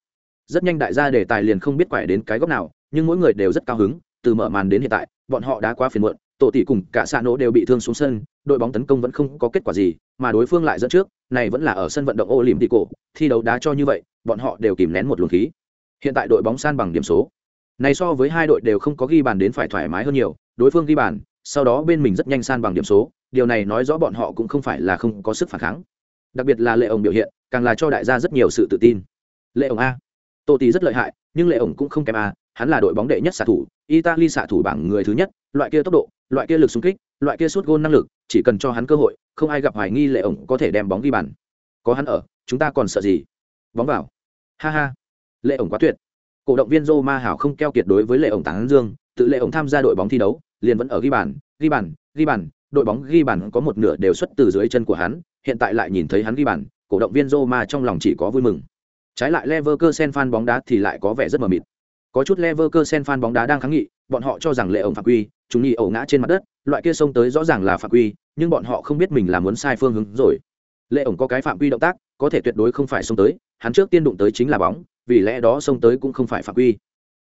Rất nhanh đại gia đề tài liền không biết quải đến cái góc nào, nhưng mỗi người đều rất cao hứng, từ mở màn đến hiện tại, bọn họ đã quá phiền muộn, tổ tỷ cùng cả xa nổ đều bị thương xuống sân, đội bóng tấn công vẫn không có kết quả gì, mà đối phương lại dẫn trước, này vẫn là ở sân vận động ô lìm đi cổ thi đấu đá cho như vậy, bọn họ đều kìm nén một luồng khí. Hiện tại đội bóng san bằng điểm số. Này so với hai đội đều không có ghi bàn đến phải thoải mái hơn nhiều, đối phương ghi bàn, sau đó bên mình rất nhanh san bằng điểm số điều này nói rõ bọn họ cũng không phải là không có sức phản kháng. Đặc biệt là lệ ổng biểu hiện, càng là cho đại gia rất nhiều sự tự tin. Lệ ổng a. Tô tì rất lợi hại, nhưng lệ ổng cũng không kém a, hắn là đội bóng đệ nhất xạ thủ, italy xạ thủ bảng người thứ nhất, loại kia tốc độ, loại kia lực xung kích, loại kia sút gôn năng lực, chỉ cần cho hắn cơ hội, không ai gặp hoài nghi lệ ổng có thể đem bóng ghi bàn. Có hắn ở, chúng ta còn sợ gì? Bóng vào. Ha ha. Lệ ổng quá tuyệt. Cổ động viên Roma hảo không keo kiệt đối với lệ ổng tán dương, tự lệ ổng tham gia đội bóng thi đấu, liền vẫn ở ghi bàn ghi bàn ghi bàn đội bóng ghi bàn có một nửa đều xuất từ dưới chân của hắn, hiện tại lại nhìn thấy hắn ghi bàn, cổ động viên Roma trong lòng chỉ có vui mừng. Trái lại Leverkusen fan bóng đá thì lại có vẻ rất mờ mịt. Có chút Leverkusen fan bóng đá đang kháng nghị, bọn họ cho rằng lệ ổng phạm quy, chúng nghi ẩu ngã trên mặt đất, loại kia xông tới rõ ràng là phạm quy, nhưng bọn họ không biết mình là muốn sai phương hướng rồi. Lệ ổng có cái phạm quy động tác, có thể tuyệt đối không phải xông tới, hắn trước tiên đụng tới chính là bóng, vì lẽ đó xông tới cũng không phải phạm quy.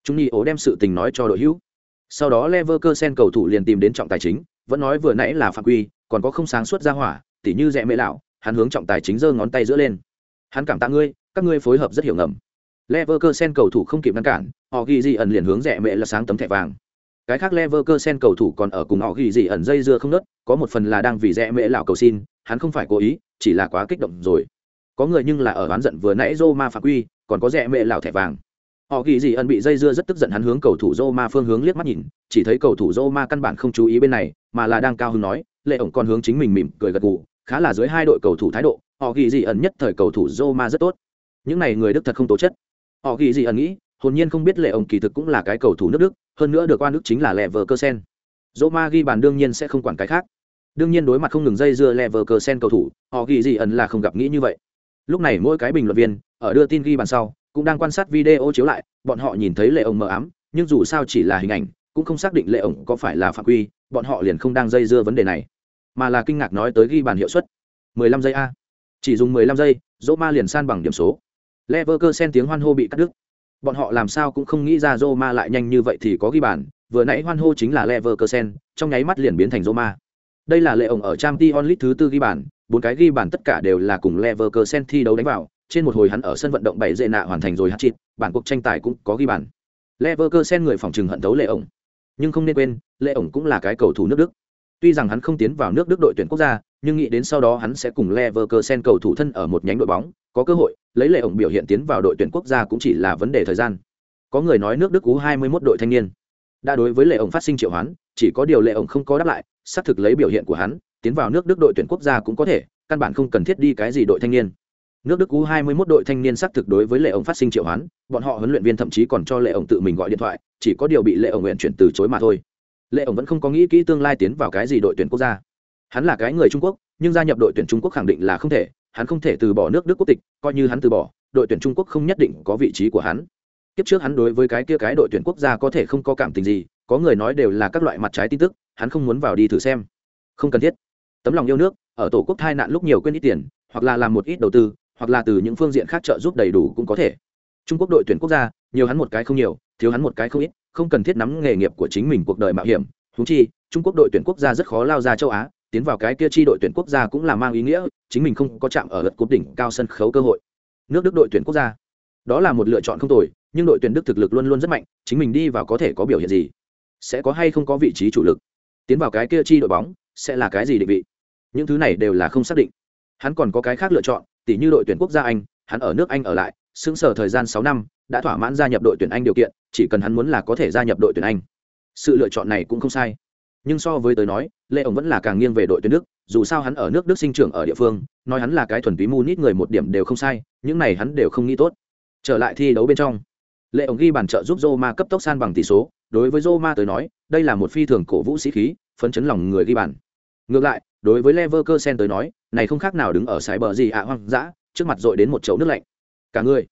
Chúng nghi ẩu đem sự tình nói cho đội hữu. Sau đó Leverkusen cầu thủ liền tìm đến trọng tài chính, vẫn nói vừa nãy là phạm quy còn có không sáng suốt ra hỏa tỉ như rẽ mễ lão hắn hướng trọng tài chính giơ ngón tay giữa lên hắn cảm tạ ngươi các ngươi phối hợp rất hiểu ngầm Leverkusen cầu thủ không kịp ngăn cản, họ ghi gì ẩn liền hướng rẽ mẹ là sáng tấm thẻ vàng. Cái khác Leverkusen cầu thủ còn ở cùng họ ghi gì ẩn dây dưa không nớt, có một phần là đang vì rẽ mẹ lão cầu xin, hắn không phải cố ý, chỉ là quá kích động rồi. Có người nhưng là ở oán giận vừa nãy Roma phạm quy, còn có rẽ mẹ lão thẻ vàng họ ghi gì ẩn bị dây dưa rất tức giận hắn hướng cầu thủ Roma phương hướng liếc mắt nhìn, chỉ thấy cầu thủ Roma căn bản không chú ý bên này, mà là đang cao hứng nói, lệ ổng còn hướng chính mình mỉm cười gật gù, khá là dưới hai đội cầu thủ thái độ, họ ghi gì ẩn nhất thời cầu thủ Roma rất tốt. Những này người Đức thật không tố chất. Họ ghi gì ẩn nghĩ, hồn nhiên không biết lệ ổng kỳ thực cũng là cái cầu thủ nước Đức, hơn nữa được oan nước chính là lẹ vợ cơ Leverkusen. Roma ghi bàn đương nhiên sẽ không quản cái khác. Đương nhiên đối mặt không ngừng dây dưa lẹ vờ cơ sen cầu thủ, họ ghi gì ẩn là không gặp nghĩ như vậy. Lúc này mỗi cái bình luận viên ở đưa tin ghi bàn sau, cũng đang quan sát video chiếu lại, bọn họ nhìn thấy lệ ổng mờ ám, nhưng dù sao chỉ là hình ảnh, cũng không xác định lệ ổng có phải là phạm quy, bọn họ liền không đang dây dưa vấn đề này, mà là kinh ngạc nói tới ghi bàn hiệu suất. 15 giây a. Chỉ dùng 15 giây Roma liền san bằng điểm số. Leverkusen tiếng hoan hô bị cắt đứt. Bọn họ làm sao cũng không nghĩ ra Roma lại nhanh như vậy thì có ghi bàn, vừa nãy hoan hô chính là Leverkusen trong nháy mắt liền biến thành Roma đây là lệ ổng ở trang t onlit thứ tư ghi bàn, bốn cái ghi bàn tất cả đều là cùng Leverkusen thi đấu đánh vào trên một hồi hắn ở sân vận động bảy dệ nạ hoàn thành rồi hát chịt, bản cuộc tranh tài cũng có ghi bàn. Leverkusen người phòng trừng hận thấu lệ ổng. Nhưng không nên quên, lệ ổng cũng là cái cầu thủ nước đức. Tuy rằng hắn không tiến vào nước đức đội tuyển quốc gia, nhưng nghĩ đến sau đó hắn sẽ cùng Leverkusen cầu thủ thân ở một nhánh đội bóng, có cơ hội, lấy lệ ổng biểu hiện tiến vào đội tuyển quốc gia cũng chỉ là vấn đề thời gian. Có người nói nước đức cú 21 đội thanh niên. Đã đối với lệ ổng phát sinh triệu hoán, chỉ có điều lệ ổng không có đáp lại, xác thực lấy biểu hiện của hắn, tiến vào nước đức đội tuyển quốc gia cũng có thể, căn bản không cần thiết đi cái gì đội thanh niên nước đức u 21 đội thanh niên xác thực đối với lệ ổng phát sinh triệu hoán, bọn họ huấn luyện viên thậm chí còn cho lệ ổng tự mình gọi điện thoại, chỉ có điều bị lệ ổng nguyện chuyển từ chối mà thôi. Lệ ổng vẫn không có nghĩ kỹ tương lai tiến vào cái gì đội tuyển quốc gia. Hắn là cái người trung quốc, nhưng gia nhập đội tuyển trung quốc khẳng định là không thể, hắn không thể từ bỏ nước đức quốc tịch, coi như hắn từ bỏ, đội tuyển trung quốc không nhất định có vị trí của hắn. Kiếp trước hắn đối với cái kia cái đội tuyển quốc gia có thể không có cảm tình gì, có người nói đều là các loại mặt trái tin tức, hắn không muốn vào đi thử xem. Không cần thiết. Tấm lòng yêu nước, ở tổ quốc thai nạn lúc nhiều quên ít tiền, hoặc là làm một ít đầu tư hoặc là từ những phương diện khác trợ giúp đầy đủ cũng có thể. Trung quốc đội tuyển quốc gia, nhiều hắn một cái không nhiều, thiếu hắn một cái không ít, không cần thiết nắm nghề nghiệp của chính mình cuộc đời mạo hiểm. Húng chi, trung quốc đội tuyển quốc gia rất khó lao ra châu á, tiến vào cái kia chi đội tuyển quốc gia cũng là mang ý nghĩa, chính mình không có chạm ở lượt cúp đỉnh cao sân khấu cơ hội. Nước đức đội tuyển quốc gia, đó là một lựa chọn không tồi, nhưng đội tuyển đức thực lực luôn luôn rất mạnh, chính mình đi vào có thể có biểu hiện gì? Sẽ có hay không có vị trí chủ lực? Tiến vào cái kia chi đội bóng, sẽ là cái gì định vị? Những thứ này đều là không xác định. Hắn còn có cái khác lựa chọn tỷ như đội tuyển quốc gia anh, hắn ở nước anh ở lại xứng sở thời gian sáu năm, đã thỏa mãn gia nhập đội tuyển anh điều kiện, chỉ cần hắn muốn là có thể gia nhập đội tuyển anh. Sự lựa chọn này cũng không sai. Nhưng so với tới nói, lê ổng vẫn là càng nghiêng về đội tuyển đức, dù sao hắn ở nước đức sinh trưởng ở địa phương, nói hắn là cái thuần túy mu nít người một điểm đều không sai, những này hắn đều không nghĩ tốt. Trở lại thi đấu bên trong lệ ổng ghi bàn trợ giúp Roma cấp tốc san bằng tỷ số, đối với Roma tới nói, đây là một phi thường cổ vũ sĩ khí, phấn chấn lòng người ghi bàn ngược lại, đối với Leverkusen tới nói, này không khác nào đứng ở sải bờ gì ạ hoang dã, trước mặt dội đến một chậu nước lạnh. Cả người,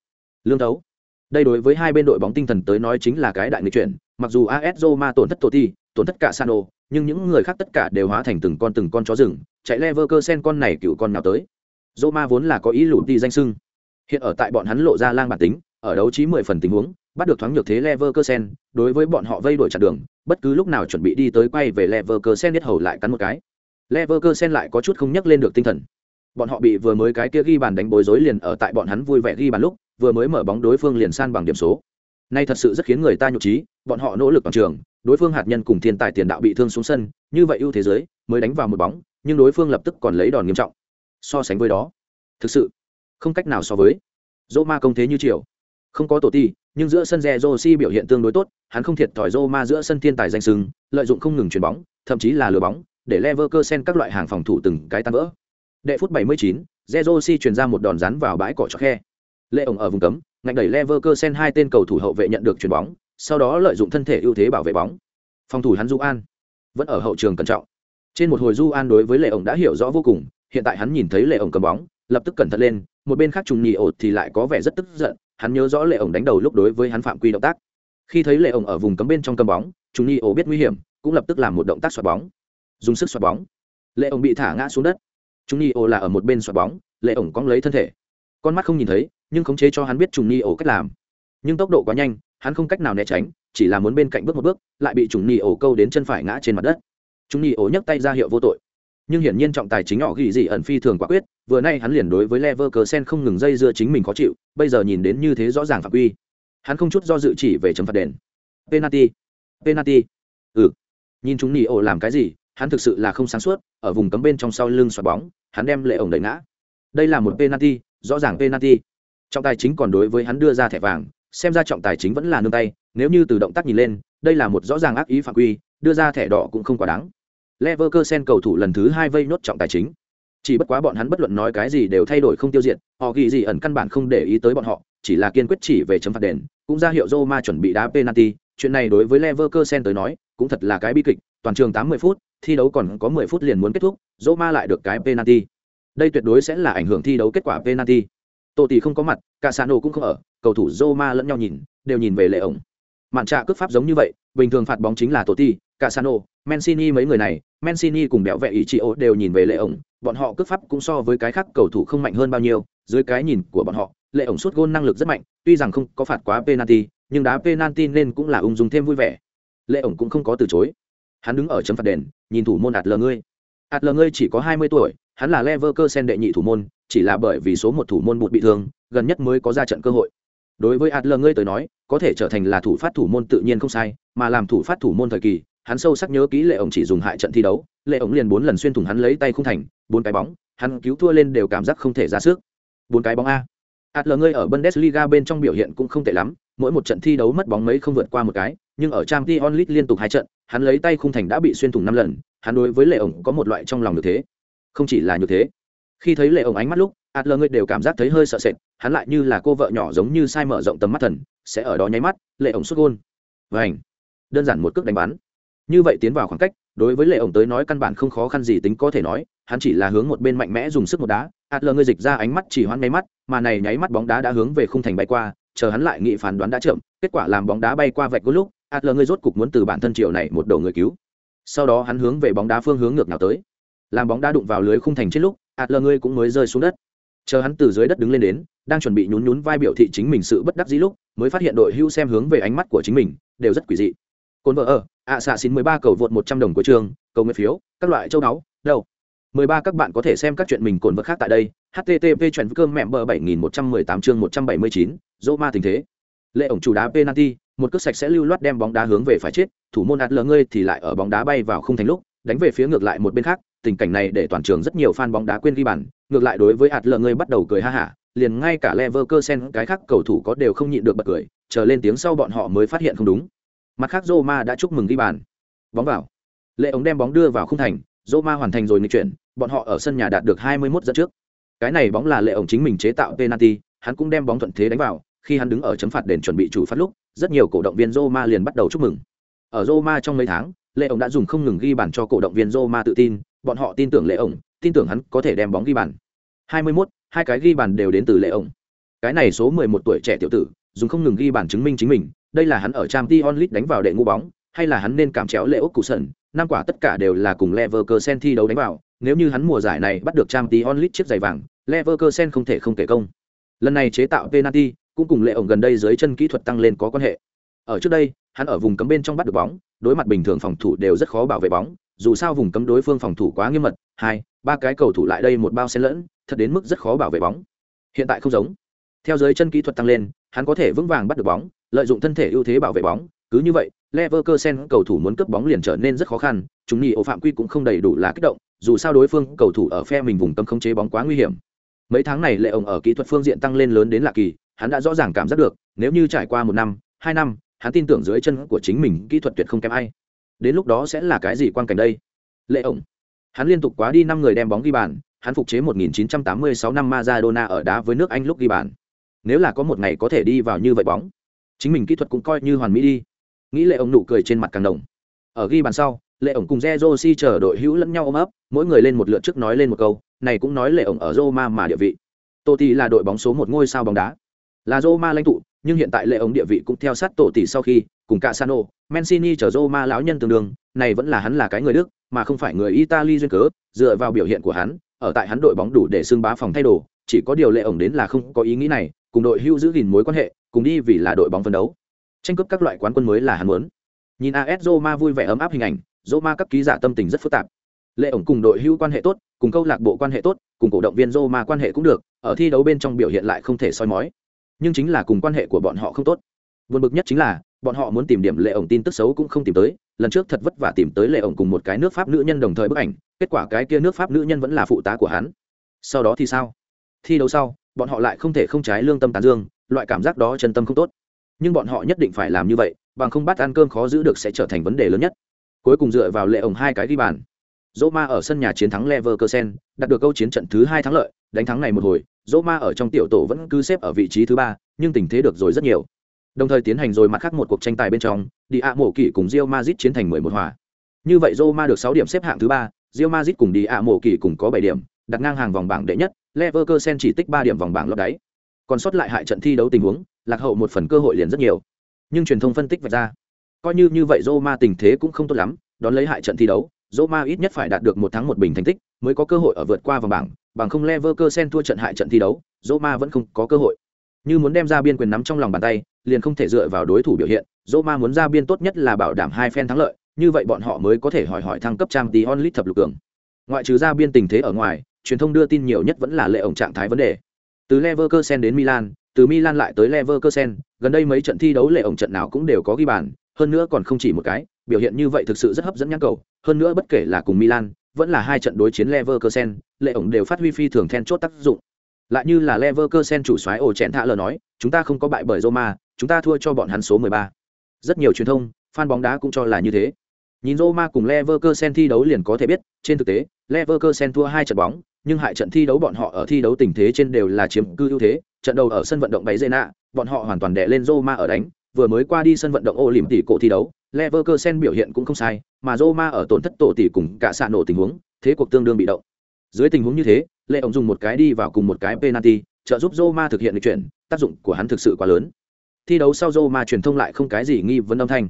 lương thấu. Đây đối với hai bên đội bóng tinh thần tới nói chính là cái đại nghịch chuyển, mặc dù AS Roma tổn thất Totti, tổn thất cả Sano, nhưng những người khác tất cả đều hóa thành từng con từng con chó rừng, chạy Leverkusen con này cựu con nào tới. Roma vốn là có ý lụt đi danh sưng. Hiện ở tại bọn hắn lộ ra lang bản tính, ở đấu trí mười phần tình huống, bắt được thoáng nhược thế Leverkusen, đối với bọn họ vây đuổi chặn đường, bất cứ lúc nào chuẩn bị đi tới quay về Leverkusen biết hầu lại cắn một cái. Leverkusen lại có chút không nhắc lên được tinh thần. Bọn họ bị vừa mới cái kia ghi bàn đánh bối rối liền ở tại bọn hắn vui vẻ ghi bàn lúc, vừa mới mở bóng đối phương liền san bằng điểm số. Nay thật sự rất khiến người ta nhục trí, bọn họ nỗ lực bằng trường, đối phương hạt nhân cùng thiên tài tiền đạo bị thương xuống sân, như vậy ưu thế giới, mới đánh vào một bóng, nhưng đối phương lập tức còn lấy đòn nghiêm trọng. So sánh với đó, thực sự, không cách nào so với. Roma công thế như chiều không có tổ ti, nhưng giữa sân rè josi biểu hiện tương đối tốt, hắn không thiệt thòi Roma giữa sân thiên tài danh sừng lợi dụng không ngừng chuyền bóng, thậm chí là lừa bóng để leverkusen các loại hàng phòng thủ từng cái tan vỡ đệ phút 79, Zezosi truyền ra một đòn rắn vào bãi cỏ cho khe. Lệ ổng ở vùng cấm, ngạnh đẩy Leverkusen hai tên cầu thủ hậu vệ nhận được chuyền bóng, sau đó lợi dụng thân thể ưu thế bảo vệ bóng. Phòng thủ hắn Du An vẫn ở hậu trường cẩn trọng. Trên một hồi Du An đối với Lệ ổng đã hiểu rõ vô cùng, hiện tại hắn nhìn thấy Lệ ổng cầm bóng, lập tức cẩn thận lên, một bên khác trùng nhị ột thì lại có vẻ rất tức giận, hắn nhớ rõ Lệ ổng đánh đầu lúc đối với hắn phạm quy động tác. Khi thấy Lệ ổng ở vùng cấm bên trong cầm bóng, trùng nhị ổ biết nguy hiểm, cũng lập tức làm một động tác xoạc bóng. Dùng sức xoạt bóng. Lệ ổng bị thả ngã xuống đất Trung Ni ổ là ở một bên xoạt bóng, Lệ ổng cong lấy thân thể. Con mắt không nhìn thấy, nhưng khống chế cho hắn biết Trung Ni ổ cách làm. Nhưng tốc độ quá nhanh, hắn không cách nào né tránh, chỉ là muốn bên cạnh bước một bước, lại bị Trung Ni ổ câu đến chân phải ngã trên mặt đất. Trung Ni ổ nhấc tay ra hiệu vô tội. Nhưng hiển nhiên trọng tài chính họ ghi gì ẩn phi thường quả quyết, vừa nay hắn liền đối với Leverkusen không ngừng dây dưa chính mình khó chịu, bây giờ nhìn đến như thế rõ ràng phạm quy. Hắn không chút do dự chỉ về chấm phạt đền. Penalty. Penalty. Ừ. Nhìn chúng Ni ổ làm cái gì, hắn thực sự là không sáng suốt, ở vùng cấm bên trong sau lưng xoạc bóng, hắn đem lệ ổng đẩy ngã. Đây là một penalty, rõ ràng penalty. Trọng tài chính còn đối với hắn đưa ra thẻ vàng, xem ra trọng tài chính vẫn là nương tay, nếu như từ động tác nhìn lên, đây là một rõ ràng ác ý phạm quy, đưa ra thẻ đỏ cũng không quá đáng. Leverkusen cầu thủ lần thứ hai vây nốt trọng tài chính. Chỉ bất quá bọn hắn bất luận nói cái gì đều thay đổi không tiêu diệt, họ ghi gì ẩn căn bản không để ý tới bọn họ, chỉ là kiên quyết chỉ về chấm phạt đền, cũng ra hiệu Roma chuẩn bị đá penalty, chuyện này đối với Leverkusen tới nói, cũng thật là cái bi kịch, toàn trường 80 phút, thi đấu còn có 10 phút liền muốn kết thúc, Roma lại được cái penalty. Đây tuyệt đối sẽ là ảnh hưởng thi đấu kết quả penalty. Tô Tỷ không có mặt, Casano cũng không ở, cầu thủ Roma lẫn nhau nhìn, đều nhìn về lệ ổng. Mạn trạ cướp pháp giống như vậy, bình thường phạt bóng chính là Tô Tỷ, Casano, Mancini mấy người này, Mancini cùng béo vệ ý chị đều nhìn về lệ ổng, bọn họ cướp pháp cũng so với cái khác cầu thủ không mạnh hơn bao nhiêu, dưới cái nhìn của bọn họ, lệ ổng suốt gôn năng lực rất mạnh, tuy rằng không có phạt quá penalty, nhưng đá penalty nên cũng là ung dung thêm vui vẻ. Lệ ổng cũng không có từ chối hắn đứng ở chấm phạt đền, nhìn thủ môn ạt lờ ngươi. Ạt lờ ngươi chỉ có hai mươi tuổi, hắn là leverkusen đệ nhị thủ môn, chỉ là bởi vì số một thủ môn bụt bị thương, gần nhất mới có ra trận cơ hội. Đối với ạt lờ ngươi tới nói, có thể trở thành là thủ phát thủ môn tự nhiên không sai, mà làm thủ phát thủ môn thời kỳ, hắn sâu sắc nhớ kỹ lệ ổng chỉ dùng hại trận thi đấu, lệ ổng liền bốn lần xuyên thủng hắn lấy tay không thành, bốn cái bóng, hắn cứu thua lên đều cảm giác không thể ra sức. Bốn cái bóng a. Ạt lờ ngươi ở bundesliga bên trong biểu hiện cũng không tệ lắm, mỗi một trận thi đấu mất bóng mấy không vượt qua một cái nhưng ở trang t onlit liên tục hai trận, hắn lấy tay khung thành đã bị xuyên thủng năm lần, hắn đối với lệ ổng có một loại trong lòng như thế. Không chỉ là như thế, khi thấy lệ ổng ánh mắt lúc ạt lờ ngươi đều cảm giác thấy hơi sợ sệt, hắn lại như là cô vợ nhỏ giống như sai mở rộng tầm mắt thần, sẽ ở đó nháy mắt, lệ ổng xuất gôn. Vảnh đơn giản một cước đánh bắn. Như vậy tiến vào khoảng cách, đối với lệ ổng tới nói căn bản không khó khăn gì tính có thể nói, hắn chỉ là hướng một bên mạnh mẽ dùng sức một đá ạt lờ ngươi dịch ra ánh mắt chỉ hoãn nháy mắt, mà này nháy mắt bóng đá đã hướng về khung thành bay qua, chờ hắn lại nghị phán đoán đã chậm, kết quả làm bóng đá bay qua vạch gối lúc ạt ngươi rốt cục muốn từ bản thân triệu này một đầu người cứu. Sau đó hắn hướng về bóng đá phương hướng ngược nào tới. Làm bóng đá đụng vào lưới khung thành trên lúc ạt ngươi cũng mới rơi xuống đất. Chờ hắn từ dưới đất đứng lên đến, đang chuẩn bị nhún nhún vai biểu thị chính mình sự bất đắc dĩ lúc, mới phát hiện đội hưu xem hướng về ánh mắt của chính mình, đều rất quỷ dị. Cồn vợ ở, ạ xạ xin mười ba cầu vượt một trăm đồng của trường, cầu nguyện phiếu, các loại châu đáo đâu? Mười ba các bạn có thể xem các chuyện mình cồn vợ khác tại đây, http chuyện cơm mẹm bờ bảy nghìn một trăm mười tám chương một trăm bảy mươi chín dỗ ma tình thế. Lệ ổng chủ đá penalty một cước sạch sẽ lưu loát đem bóng đá hướng về phải chết, thủ môn ạt lờ ngươi thì lại ở bóng đá bay vào không thành lúc, đánh về phía ngược lại một bên khác, tình cảnh này để toàn trường rất nhiều fan bóng đá quên ghi bàn, ngược lại đối với ạt lờ ngươi bắt đầu cười ha hả, liền ngay cả Leverkusen, cái khác cầu thủ có đều không nhịn được bật cười, chờ lên tiếng sau bọn họ mới phát hiện không đúng. Mặt khác Roma đã chúc mừng ghi bàn. Bóng vào. Lệ ống đem bóng đưa vào khung thành, Roma hoàn thành rồi nghịch chuyển, bọn họ ở sân nhà đạt được 21 dẫn trước. Cái này bóng là lệ ổng chính mình chế tạo penalty, hắn cũng đem bóng thuận thế đánh vào, khi hắn đứng ở chấm phạt đền chuẩn bị chủ phát lúc rất nhiều cổ động viên Roma liền bắt đầu chúc mừng. Ở Roma trong mấy tháng lệ ổng đã dùng không ngừng ghi bàn cho cổ động viên Roma tự tin bọn họ tin tưởng lệ ổng tin tưởng hắn có thể đem bóng ghi bàn. 21, hai cái ghi bàn đều đến từ lệ ổng. Cái này số 11 tuổi trẻ tiểu tử dùng không ngừng ghi bàn chứng minh chính mình đây là hắn ở Champions League onlit đánh vào đệ ngu bóng hay là hắn nên cảm chéo lệ ốc cụ sần năm quả tất cả đều là cùng leverkusen thi đấu đánh vào nếu như hắn mùa giải này bắt được Champions League onlit chiếc giày vàng leverkusen không thể không kể công. Lần này chế tạo penalty cũng cùng lệ ổng gần đây dưới chân kỹ thuật tăng lên có quan hệ. Ở trước đây, hắn ở vùng cấm bên trong bắt được bóng, đối mặt bình thường phòng thủ đều rất khó bảo vệ bóng, dù sao vùng cấm đối phương phòng thủ quá nghiêm mật, hai, ba cái cầu thủ lại đây một bao xen lẫn, thật đến mức rất khó bảo vệ bóng. Hiện tại không giống. Theo giới chân kỹ thuật tăng lên, hắn có thể vững vàng bắt được bóng, lợi dụng thân thể ưu thế bảo vệ bóng. Cứ như vậy, Leverkusen cầu thủ muốn cướp bóng liền trở nên rất khó khăn, chúng nhị ổ phạm quy cũng không đầy đủ là kích động, dù sao đối phương cầu thủ ở phe mình vùng cấm không chế bóng quá nguy hiểm. Mấy tháng này lệ ổng ở kỹ thuật phương diện tăng lên lớn đến lạ kỳ hắn đã rõ ràng cảm giác được nếu như trải qua một năm hai năm hắn tin tưởng dưới chân của chính mình kỹ thuật tuyệt không kém ai đến lúc đó sẽ là cái gì quan cảnh đây lệ ổng hắn liên tục quá đi năm người đem bóng ghi bàn hắn phục chế 1986 năm Maradona ở đá với nước Anh lúc ghi bàn. Nếu là có một ngày có thể đi vào như vậy bóng, chính mình kỹ thuật cũng coi như hoàn mỹ đi. Nghĩ lệ ổng nụ cười trên mặt càng đồng. Ở ghi bàn sau, lệ ổng cùng Jerosi chờ đội hữu lẫn nhau ôm ấp, mỗi người lên một lượt trước nói lên một câu, này cũng nói lệ ổng ở Roma mà địa vị. Totti là đội bóng số một ngôi sao bóng đá, là Roma lãnh tụ, nhưng hiện tại lệ Ống địa vị cũng theo sát tổ tỷ sau khi, cùng cả Sano, Mancini trở Roma lão nhân tương đương, này vẫn là hắn là cái người Đức, mà không phải người Italy duyên cớ, dựa vào biểu hiện của hắn, ở tại hắn đội bóng đủ để xưng bá phòng thay đồ, chỉ có điều lệ ổng đến là không có ý nghĩ này, cùng đội hưu giữ gìn mối quan hệ, cùng đi vì là đội bóng phấn đấu. Tranh cướp các loại quán quân mới là hắn muốn. Nhìn AS Roma vui vẻ ấm áp hình ảnh, Roma các ký giả tâm tình rất phức tạp. Lệ ổng cùng đội hưu quan hệ tốt, cùng câu lạc bộ quan hệ tốt, cùng cổ động viên Roma quan hệ cũng được, ở thi đấu bên trong biểu hiện lại không thể soi mói. Nhưng chính là cùng quan hệ của bọn họ không tốt. Buồn bực nhất chính là, bọn họ muốn tìm điểm lệ ổng tin tức xấu cũng không tìm tới, lần trước thật vất vả tìm tới lệ ổng cùng một cái nước Pháp nữ nhân đồng thời bức ảnh, kết quả cái kia nước pháp nữ nhân vẫn là phụ tá của hắn. Sau đó thì sao? Thi đấu sau bọn họ lại không thể không trái lương tâm tán dương loại cảm giác đó chân tâm không tốt. Nhưng bọn họ nhất định phải làm như vậy bằng không bắt ăn cơm khó giữ được sẽ trở thành vấn đề lớn nhất. Cuối cùng dựa vào lệ ổng hai cái ghi bàn. Roma ở sân nhà chiến thắng Leverkusen, đạt được câu chiến trận thứ hai thắng lợi, đánh thắng này một hồi, Roma ở trong tiểu tổ vẫn cứ xếp ở vị trí thứ ba, nhưng tình thế được rồi rất nhiều. Đồng thời tiến hành rồi mặt khác một cuộc tranh tài bên trong, Đi Mộ kỷ cùng Real Madrid chiến thành 11 hòa. Như vậy Roma được 6 điểm xếp hạng thứ ba, Real Madrid cùng đi mộ Kỷ cùng có 7 điểm, đặt ngang hàng vòng bảng đệ nhất, Leverkusen chỉ tích 3 điểm vòng bảng lót đáy. Còn sót lại hại trận thi đấu tình huống, lạc hậu một phần cơ hội liền rất nhiều. Nhưng truyền thông phân tích vạch ra, coi như như vậy Roma tình thế cũng không tốt lắm, đón lấy hại trận thi đấu, Roma ít nhất phải đạt được một thắng một bình thành tích, mới có cơ hội ở vượt qua vòng bảng, bằng không Leverkusen thua trận hại trận thi đấu, Roma vẫn không có cơ hội. Như muốn đem ra biên quyền nắm trong lòng bàn tay, liền không thể dựa vào đối thủ biểu hiện, Roma muốn ra biên tốt nhất là bảo đảm hai phen thắng lợi, như vậy bọn họ mới có thể hỏi hỏi thăng cấp trang tí onlit thập lục cường. Ngoại trừ ra biên tình thế ở ngoài truyền thông đưa tin nhiều nhất vẫn là lệ ổng trạng thái vấn đề. Từ leverkusen đến milan từ milan lại tới leverkusen gần đây mấy trận thi đấu lệ ổng trận nào cũng đều có ghi bàn hơn nữa còn không chỉ một cái biểu hiện như vậy thực sự rất hấp dẫn nhãn cầu, hơn nữa bất kể là cùng milan, vẫn là hai trận đối chiến leverkusen, lệ ổng đều phát huy phi thường then chốt tác dụng. Lại như là leverkusen chủ soái ổ chẹn thạ lờ nói, chúng ta không có bại bởi roma, chúng ta thua cho bọn hắn số 13. rất nhiều truyền thông, fan bóng đá cũng cho là như thế. Nhìn Roma cùng Leverkusen thi đấu liền có thể biết, trên thực tế, Leverkusen thua hai trận bóng, nhưng hại trận thi đấu bọn họ ở thi đấu tình thế trên đều là chiếm cư ưu thế. Trận đầu ở sân vận động bấy bọn họ hoàn toàn đè lên Roma ở đánh vừa mới qua đi sân vận động ô lỉm tỷ cổ thi đấu, Leverkusen biểu hiện cũng không sai, mà Roma ở tổn thất tổ tỷ cùng cả sạn nổ tình huống, thế cuộc tương đương bị động. Dưới tình huống như thế lệ ông dùng một cái đi vào cùng một cái penalty, trợ giúp Roma thực hiện lịch chuyển, tác dụng của hắn thực sự quá lớn. Thi đấu sau Roma truyền thông lại không cái gì nghi vấn âm thanh.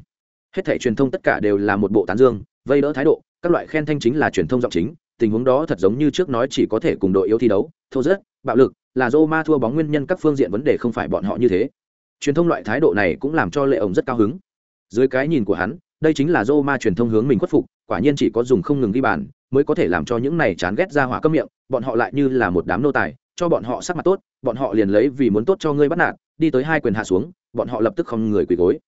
Hết thảy truyền thông tất cả đều là một bộ tán dương, vây đỡ thái độ, các loại khen thanh chính là truyền thông giọng chính, tình huống đó thật giống như trước nói chỉ có thể cùng đội yếu thi đấu, thô rất bạo lực, là Roma thua bóng nguyên nhân các phương diện vấn đề không phải bọn họ như thế truyền thông loại thái độ này cũng làm cho lệ ổng rất cao hứng. Dưới cái nhìn của hắn, đây chính là Roma truyền thông hướng mình khuất phục, quả nhiên chỉ có dùng không ngừng ghi bàn mới có thể làm cho những này chán ghét ra hỏa cấm miệng, bọn họ lại như là một đám nô tài, cho bọn họ sắc mặt tốt, bọn họ liền lấy vì muốn tốt cho ngươi bắt nạt, đi tới hai quyền hạ xuống, bọn họ lập tức không người quỳ gối.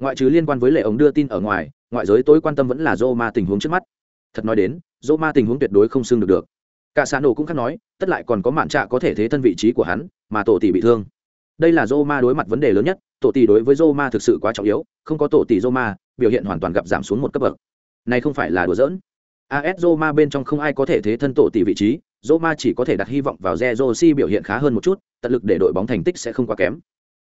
Ngoại trừ liên quan với lệ ống đưa tin ở ngoài, ngoại giới tối quan tâm vẫn là Roma tình huống trước mắt. Thật nói đến Roma tình huống tuyệt đối không xưng được được. Cả xa nổ cũng khác nói, tất lại còn có mạn trạ có thể thế thân vị trí của hắn, mà tổ tỷ bị thương đây là Roma đối mặt vấn đề lớn nhất tổ tỷ đối với Roma thực sự quá trọng yếu không có tổ tỷ Roma biểu hiện hoàn toàn gặp giảm xuống một cấp bậc. Này không phải là đùa giỡn. AS Roma bên trong không ai có thể thế thân tổ tỷ vị trí Roma chỉ có thể đặt hy vọng vào Zerosi biểu hiện khá hơn một chút tận lực để đội bóng thành tích sẽ không quá kém.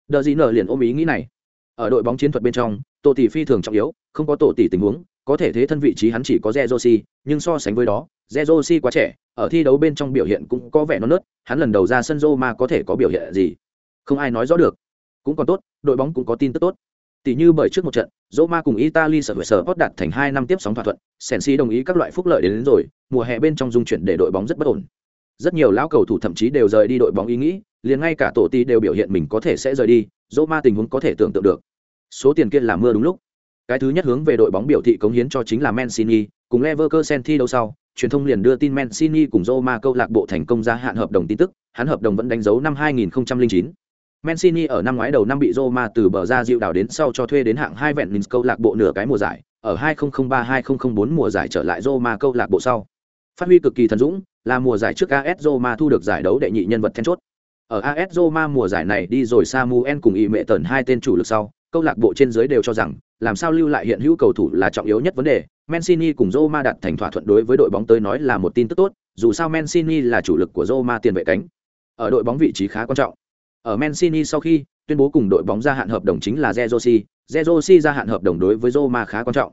Đờ gì nở liền ôm ý nghĩ này. Ở đội bóng chiến thuật bên trong tổ tỷ phi thường trọng yếu không có tổ tỷ tình huống có thể thế thân vị trí hắn chỉ có Zerosi, nhưng so sánh với đó, Zerosi quá trẻ, ở thi đấu bên trong biểu hiện cũng có vẻ non nớt, hắn lần đầu ra sân Roma có thể có biểu hiện gì? Không ai nói rõ được. Cũng còn tốt, đội bóng cũng có tin tức tốt. Tỷ như bởi trước một trận, Roma cùng Italy sở hữu sở hot đạt thành 2 năm tiếp sóng thỏa thuận, Sensi đồng ý các loại phúc lợi đến, đến rồi, mùa hè bên trong dung chuyển để đội bóng rất bất ổn. Rất nhiều lão cầu thủ thậm chí đều rời đi đội bóng ý nghĩ, liền ngay cả tổ tỷ đều biểu hiện mình có thể sẽ rời đi, Roma tình huống có thể tưởng tượng được. Số tiền kia là mưa đúng lúc. Cái thứ nhất hướng về đội bóng biểu thị cống hiến cho chính là Mancini, cùng Leverkusen thi đấu sau, truyền thông liền đưa tin Mancini cùng Roma câu lạc bộ thành công gia hạn hợp đồng tin tức, hắn hợp đồng vẫn đánh dấu năm 2009. Mancini ở năm ngoái đầu năm bị Roma từ bờ ra dịu đảo đến sau cho thuê đến hạng hai vẹn Minsk câu lạc bộ nửa cái mùa giải, ở 2003-2004 mùa giải trở lại Roma câu lạc bộ sau. Phát huy cực kỳ thần dũng, là mùa giải trước AS Roma thu được giải đấu đệ nhị nhân vật then chốt. Ở AS Roma mùa giải này đi rồi Samuel cùng Y mẹ Tần hai tên chủ lực sau, câu lạc bộ trên dưới đều cho rằng, làm sao lưu lại hiện hữu cầu thủ là trọng yếu nhất vấn đề. Mancini cùng Roma đạt thành thỏa thuận đối với đội bóng tới nói là một tin tức tốt, dù sao Mancini là chủ lực của Roma tiền vệ cánh. Ở đội bóng vị trí khá quan trọng. Ở Mancini sau khi tuyên bố cùng đội bóng gia hạn hợp đồng chính là Zerosi, Zerosi gia hạn hợp đồng đối với Roma khá quan trọng.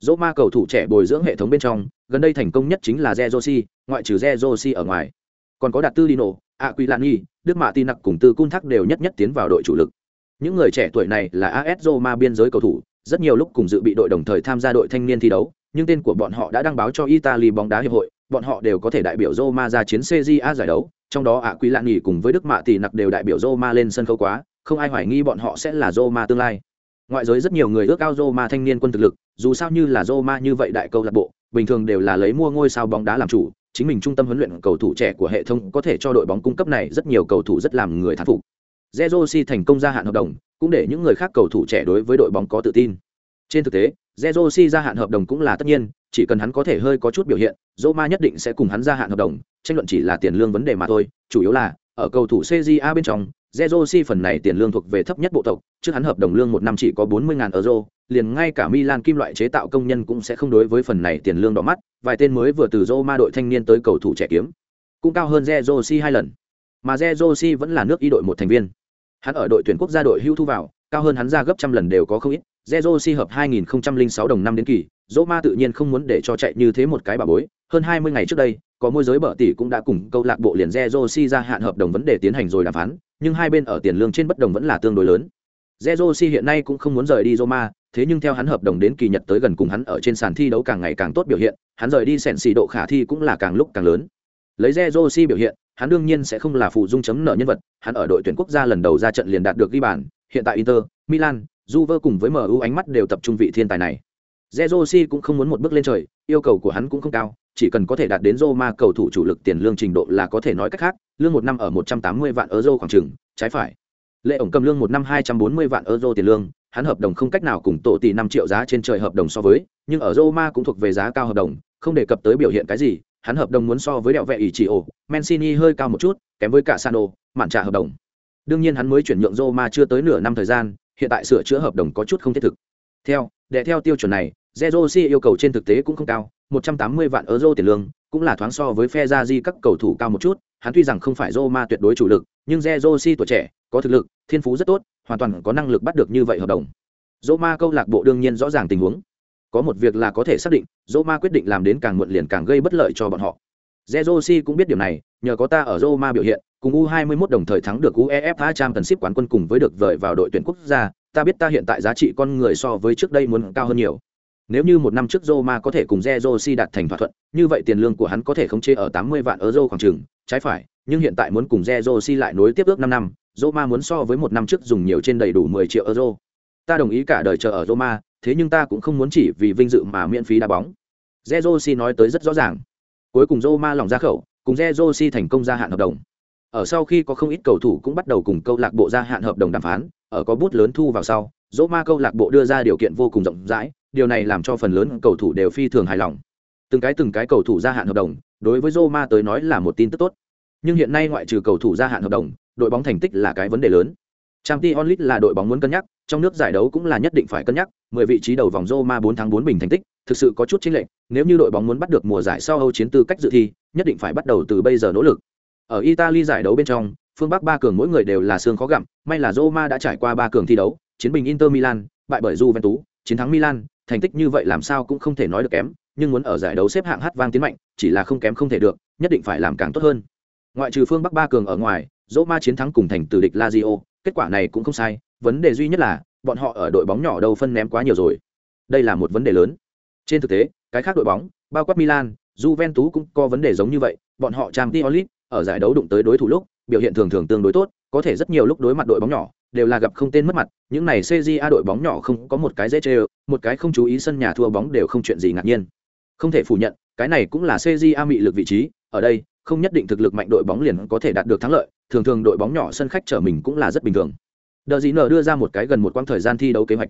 Roma cầu thủ trẻ bồi dưỡng hệ thống bên trong, gần đây thành công nhất chính là Zerosi, ngoại trừ Zerosi ở ngoài, còn có Đạt Tư Dino, Aquilani, Đức Mạ Tin Nặc cùng Tư Cun Thắc đều nhất nhất tiến vào đội chủ lực. Những người trẻ tuổi này là AS Roma biên giới cầu thủ, rất nhiều lúc cùng dự bị đội đồng thời tham gia đội thanh niên thi đấu, nhưng tên của bọn họ đã đăng báo cho Italy bóng đá hiệp hội, bọn họ đều có thể đại biểu Roma ra chiến CJA giải đấu, trong đó ạ Quý Lạn nghỉ cùng với Đức Mạ Tỷ Nặc đều đại biểu Roma lên sân khấu quá, không ai hoài nghi bọn họ sẽ là Roma tương lai. Ngoại giới rất nhiều người ước ao Roma thanh niên quân thực lực, dù sao như là Roma như vậy đại câu lạc bộ, bình thường đều là lấy mua ngôi sao bóng đá làm chủ, chính mình trung tâm huấn luyện cầu thủ trẻ của hệ thống có thể cho đội bóng cung cấp này rất nhiều cầu thủ rất làm người thán phục. Zerosi thành công gia hạn hợp đồng, cũng để những người khác cầu thủ trẻ đối với đội bóng có tự tin. Trên thực tế, Zerosi gia hạn hợp đồng cũng là tất nhiên, chỉ cần hắn có thể hơi có chút biểu hiện, Roma nhất định sẽ cùng hắn gia hạn hợp đồng, tranh luận chỉ là tiền lương vấn đề mà thôi, chủ yếu là ở cầu thủ CJA bên trong, Zerosi phần này tiền lương thuộc về thấp nhất bộ tộc, trước hắn hợp đồng lương một năm chỉ có 40.000 euro, liền ngay cả Milan kim loại chế tạo công nhân cũng sẽ không đối với phần này tiền lương đỏ mắt, vài tên mới vừa từ Roma đội thanh niên tới cầu thủ trẻ kiếm, cũng cao hơn Zerosi hai lần. Mà Zerosi vẫn là nước y đội một thành viên. Hắn ở đội tuyển quốc gia đội hưu thu vào, cao hơn hắn ra gấp trăm lần đều có không ít. Zerosi hợp 2006 đồng năm đến kỳ, Roma tự nhiên không muốn để cho chạy như thế một cái bà bối, hơn 20 ngày trước đây, có môi giới bợ tỷ cũng đã cùng câu lạc bộ liền Zerosi ra hạn hợp đồng vấn đề tiến hành rồi đàm phán, nhưng hai bên ở tiền lương trên bất đồng vẫn là tương đối lớn. Zerosi hiện nay cũng không muốn rời đi Roma, thế nhưng theo hắn hợp đồng đến kỳ nhật tới gần cùng hắn ở trên sàn thi đấu càng ngày càng tốt biểu hiện, hắn rời đi sẻn xì độ khả thi cũng là càng lúc càng lớn. Lấy Zerosi biểu hiện, hắn đương nhiên sẽ không là phụ dung chấm nợ nhân vật, hắn ở đội tuyển quốc gia lần đầu ra trận liền đạt được ghi bàn, hiện tại Inter, Milan, Juve cùng với MU ánh mắt đều tập trung vị thiên tài này. Zerosi cũng không muốn một bước lên trời, yêu cầu của hắn cũng không cao, chỉ cần có thể đạt đến Roma cầu thủ chủ lực tiền lương trình độ là có thể nói cách khác, lương một năm ở 180 vạn euro khoảng chừng, trái phải. Lệ ổng cầm lương một năm 240 vạn euro tiền lương, hắn hợp đồng không cách nào cùng tổ tỷ 5 triệu giá trên trời hợp đồng so với, nhưng ở Roma cũng thuộc về giá cao hợp đồng, không đề cập tới biểu hiện cái gì, hắn hợp đồng muốn so với đẹo vẹ ý chỉ ổ, Mancini hơi cao một chút, kém với cả Sano, mạn trả hợp đồng. Đương nhiên hắn mới chuyển nhượng Roma chưa tới nửa năm thời gian, hiện tại sửa chữa hợp đồng có chút không thiết thực. Theo để theo tiêu chuẩn này Zerosi yêu cầu trên thực tế cũng không cao 180 vạn euro tiền lương, cũng là thoáng so với phe ra di các cầu thủ cao một chút, hắn tuy rằng không phải Roma tuyệt đối chủ lực, nhưng Zerosi tuổi trẻ, có thực lực, thiên phú rất tốt, hoàn toàn có năng lực bắt được như vậy hợp đồng. Roma câu lạc bộ đương nhiên rõ ràng tình huống. Có một việc là có thể xác định, Roma quyết định làm đến càng muộn liền càng gây bất lợi cho bọn họ. Zerosi cũng biết điều này, nhờ có ta ở Roma biểu hiện, cùng U21 đồng thời thắng được UEFA Championship quán quân cùng với được vời vào đội tuyển quốc gia, ta biết ta hiện tại giá trị con người so với trước đây muốn cao hơn nhiều nếu như một năm trước Roma có thể cùng Zerosi đạt thành thỏa thuận, như vậy tiền lương của hắn có thể không chế ở 80 vạn euro khoảng chừng, trái phải, nhưng hiện tại muốn cùng Zerosi lại nối tiếp ước 5 năm, Roma muốn so với một năm trước dùng nhiều trên đầy đủ 10 triệu euro. Ta đồng ý cả đời chờ ở Roma, thế nhưng ta cũng không muốn chỉ vì vinh dự mà miễn phí đá bóng. Zerosi nói tới rất rõ ràng. Cuối cùng Roma lòng ra khẩu, cùng Zerosi thành công gia hạn hợp đồng. Ở sau khi có không ít cầu thủ cũng bắt đầu cùng câu lạc bộ gia hạn hợp đồng đàm phán, ở có bút lớn thu vào sau, Roma câu lạc bộ đưa ra điều kiện vô cùng rộng rãi, điều này làm cho phần lớn cầu thủ đều phi thường hài lòng. Từng cái từng cái cầu thủ gia hạn hợp đồng, đối với Roma tới nói là một tin tức tốt. Nhưng hiện nay ngoại trừ cầu thủ gia hạn hợp đồng, đội bóng thành tích là cái vấn đề lớn. Champions League là đội bóng muốn cân nhắc, trong nước giải đấu cũng là nhất định phải cân nhắc, 10 vị trí đầu vòng Roma 4 tháng 4 bình thành tích, thực sự có chút chênh lệch, nếu như đội bóng muốn bắt được mùa giải sau Âu chiến tư cách dự thi, nhất định phải bắt đầu từ bây giờ nỗ lực. Ở Italy giải đấu bên trong, phương Bắc ba cường mỗi người đều là xương khó gặm, may là Roma đã trải qua ba cường thi đấu, chiến bình Inter Milan, bại bởi Juventus, chiến thắng Milan, thành tích như vậy làm sao cũng không thể nói được kém, nhưng muốn ở giải đấu xếp hạng hát vang tiến mạnh, chỉ là không kém không thể được, nhất định phải làm càng tốt hơn. Ngoại trừ phương Bắc ba cường ở ngoài, Roma chiến thắng cùng thành từ địch Lazio, kết quả này cũng không sai, vấn đề duy nhất là bọn họ ở đội bóng nhỏ đâu phân ném quá nhiều rồi. Đây là một vấn đề lớn. Trên thực tế, cái khác đội bóng, bao quát Milan, Juventus cũng có vấn đề giống như vậy, bọn họ Champions League ở giải đấu đụng tới đối thủ lúc, biểu hiện thường thường tương đối tốt, có thể rất nhiều lúc đối mặt đội bóng nhỏ, đều là gặp không tên mất mặt, những này CJA đội bóng nhỏ không có một cái dễ chơi, một cái không chú ý sân nhà thua bóng đều không chuyện gì ngạc nhiên. Không thể phủ nhận, cái này cũng là CJA mị lực vị trí, ở đây, không nhất định thực lực mạnh đội bóng liền có thể đạt được thắng lợi, thường thường đội bóng nhỏ sân khách trở mình cũng là rất bình thường. Đờ gì nở đưa ra một cái gần một quãng thời gian thi đấu kế hoạch.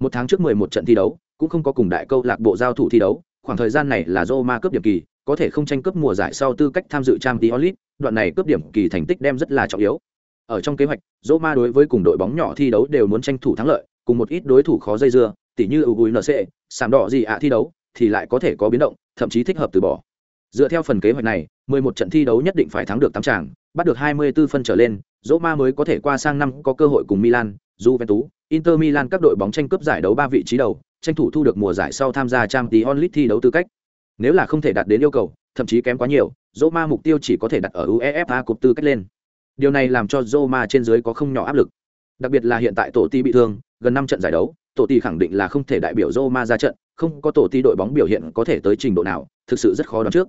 Một tháng trước 11 trận thi đấu, cũng không có cùng đại câu lạc bộ giao thủ thi đấu, khoảng thời gian này là Roma cướp điểm kỳ, có thể không tranh cướp mùa giải sau tư cách tham dự Champions League, đoạn này cướp điểm kỳ thành tích đem rất là trọng yếu. Ở trong kế hoạch, Roma đối với cùng đội bóng nhỏ thi đấu đều muốn tranh thủ thắng lợi, cùng một ít đối thủ khó dây dưa, tỉ như UNC, sàm đỏ gì ạ thi đấu, thì lại có thể có biến động, thậm chí thích hợp từ bỏ. Dựa theo phần kế hoạch này, 11 trận thi đấu nhất định phải thắng được 8 trận, bắt được 24 phân trở lên, Roma mới có thể qua sang năm có cơ hội cùng Milan, Juventus, Inter Milan các đội bóng tranh cướp giải đấu ba vị trí đầu, tranh thủ thu được mùa giải sau tham gia Champions League thi đấu tư cách. Nếu là không thể đạt đến yêu cầu, thậm chí kém quá nhiều, Roma mục tiêu chỉ có thể đặt ở UEFA Cup tư cách lên. Điều này làm cho Roma trên dưới có không nhỏ áp lực. Đặc biệt là hiện tại tổ ti bị thương, gần 5 trận giải đấu, tổ ti khẳng định là không thể đại biểu Roma ra trận, không có tổ ti đội bóng biểu hiện có thể tới trình độ nào, thực sự rất khó đoán trước.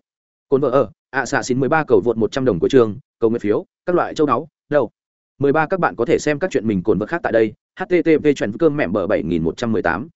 Côn vợ ở, ạ xạ xin 13 cầu vượt 100 đồng của trường, cầu nguyện phiếu, các loại châu đáo đâu. 13 các bạn có thể xem các chuyện mình cồn vật khác tại đây. http chuyện cơm mẹm bờ 7118.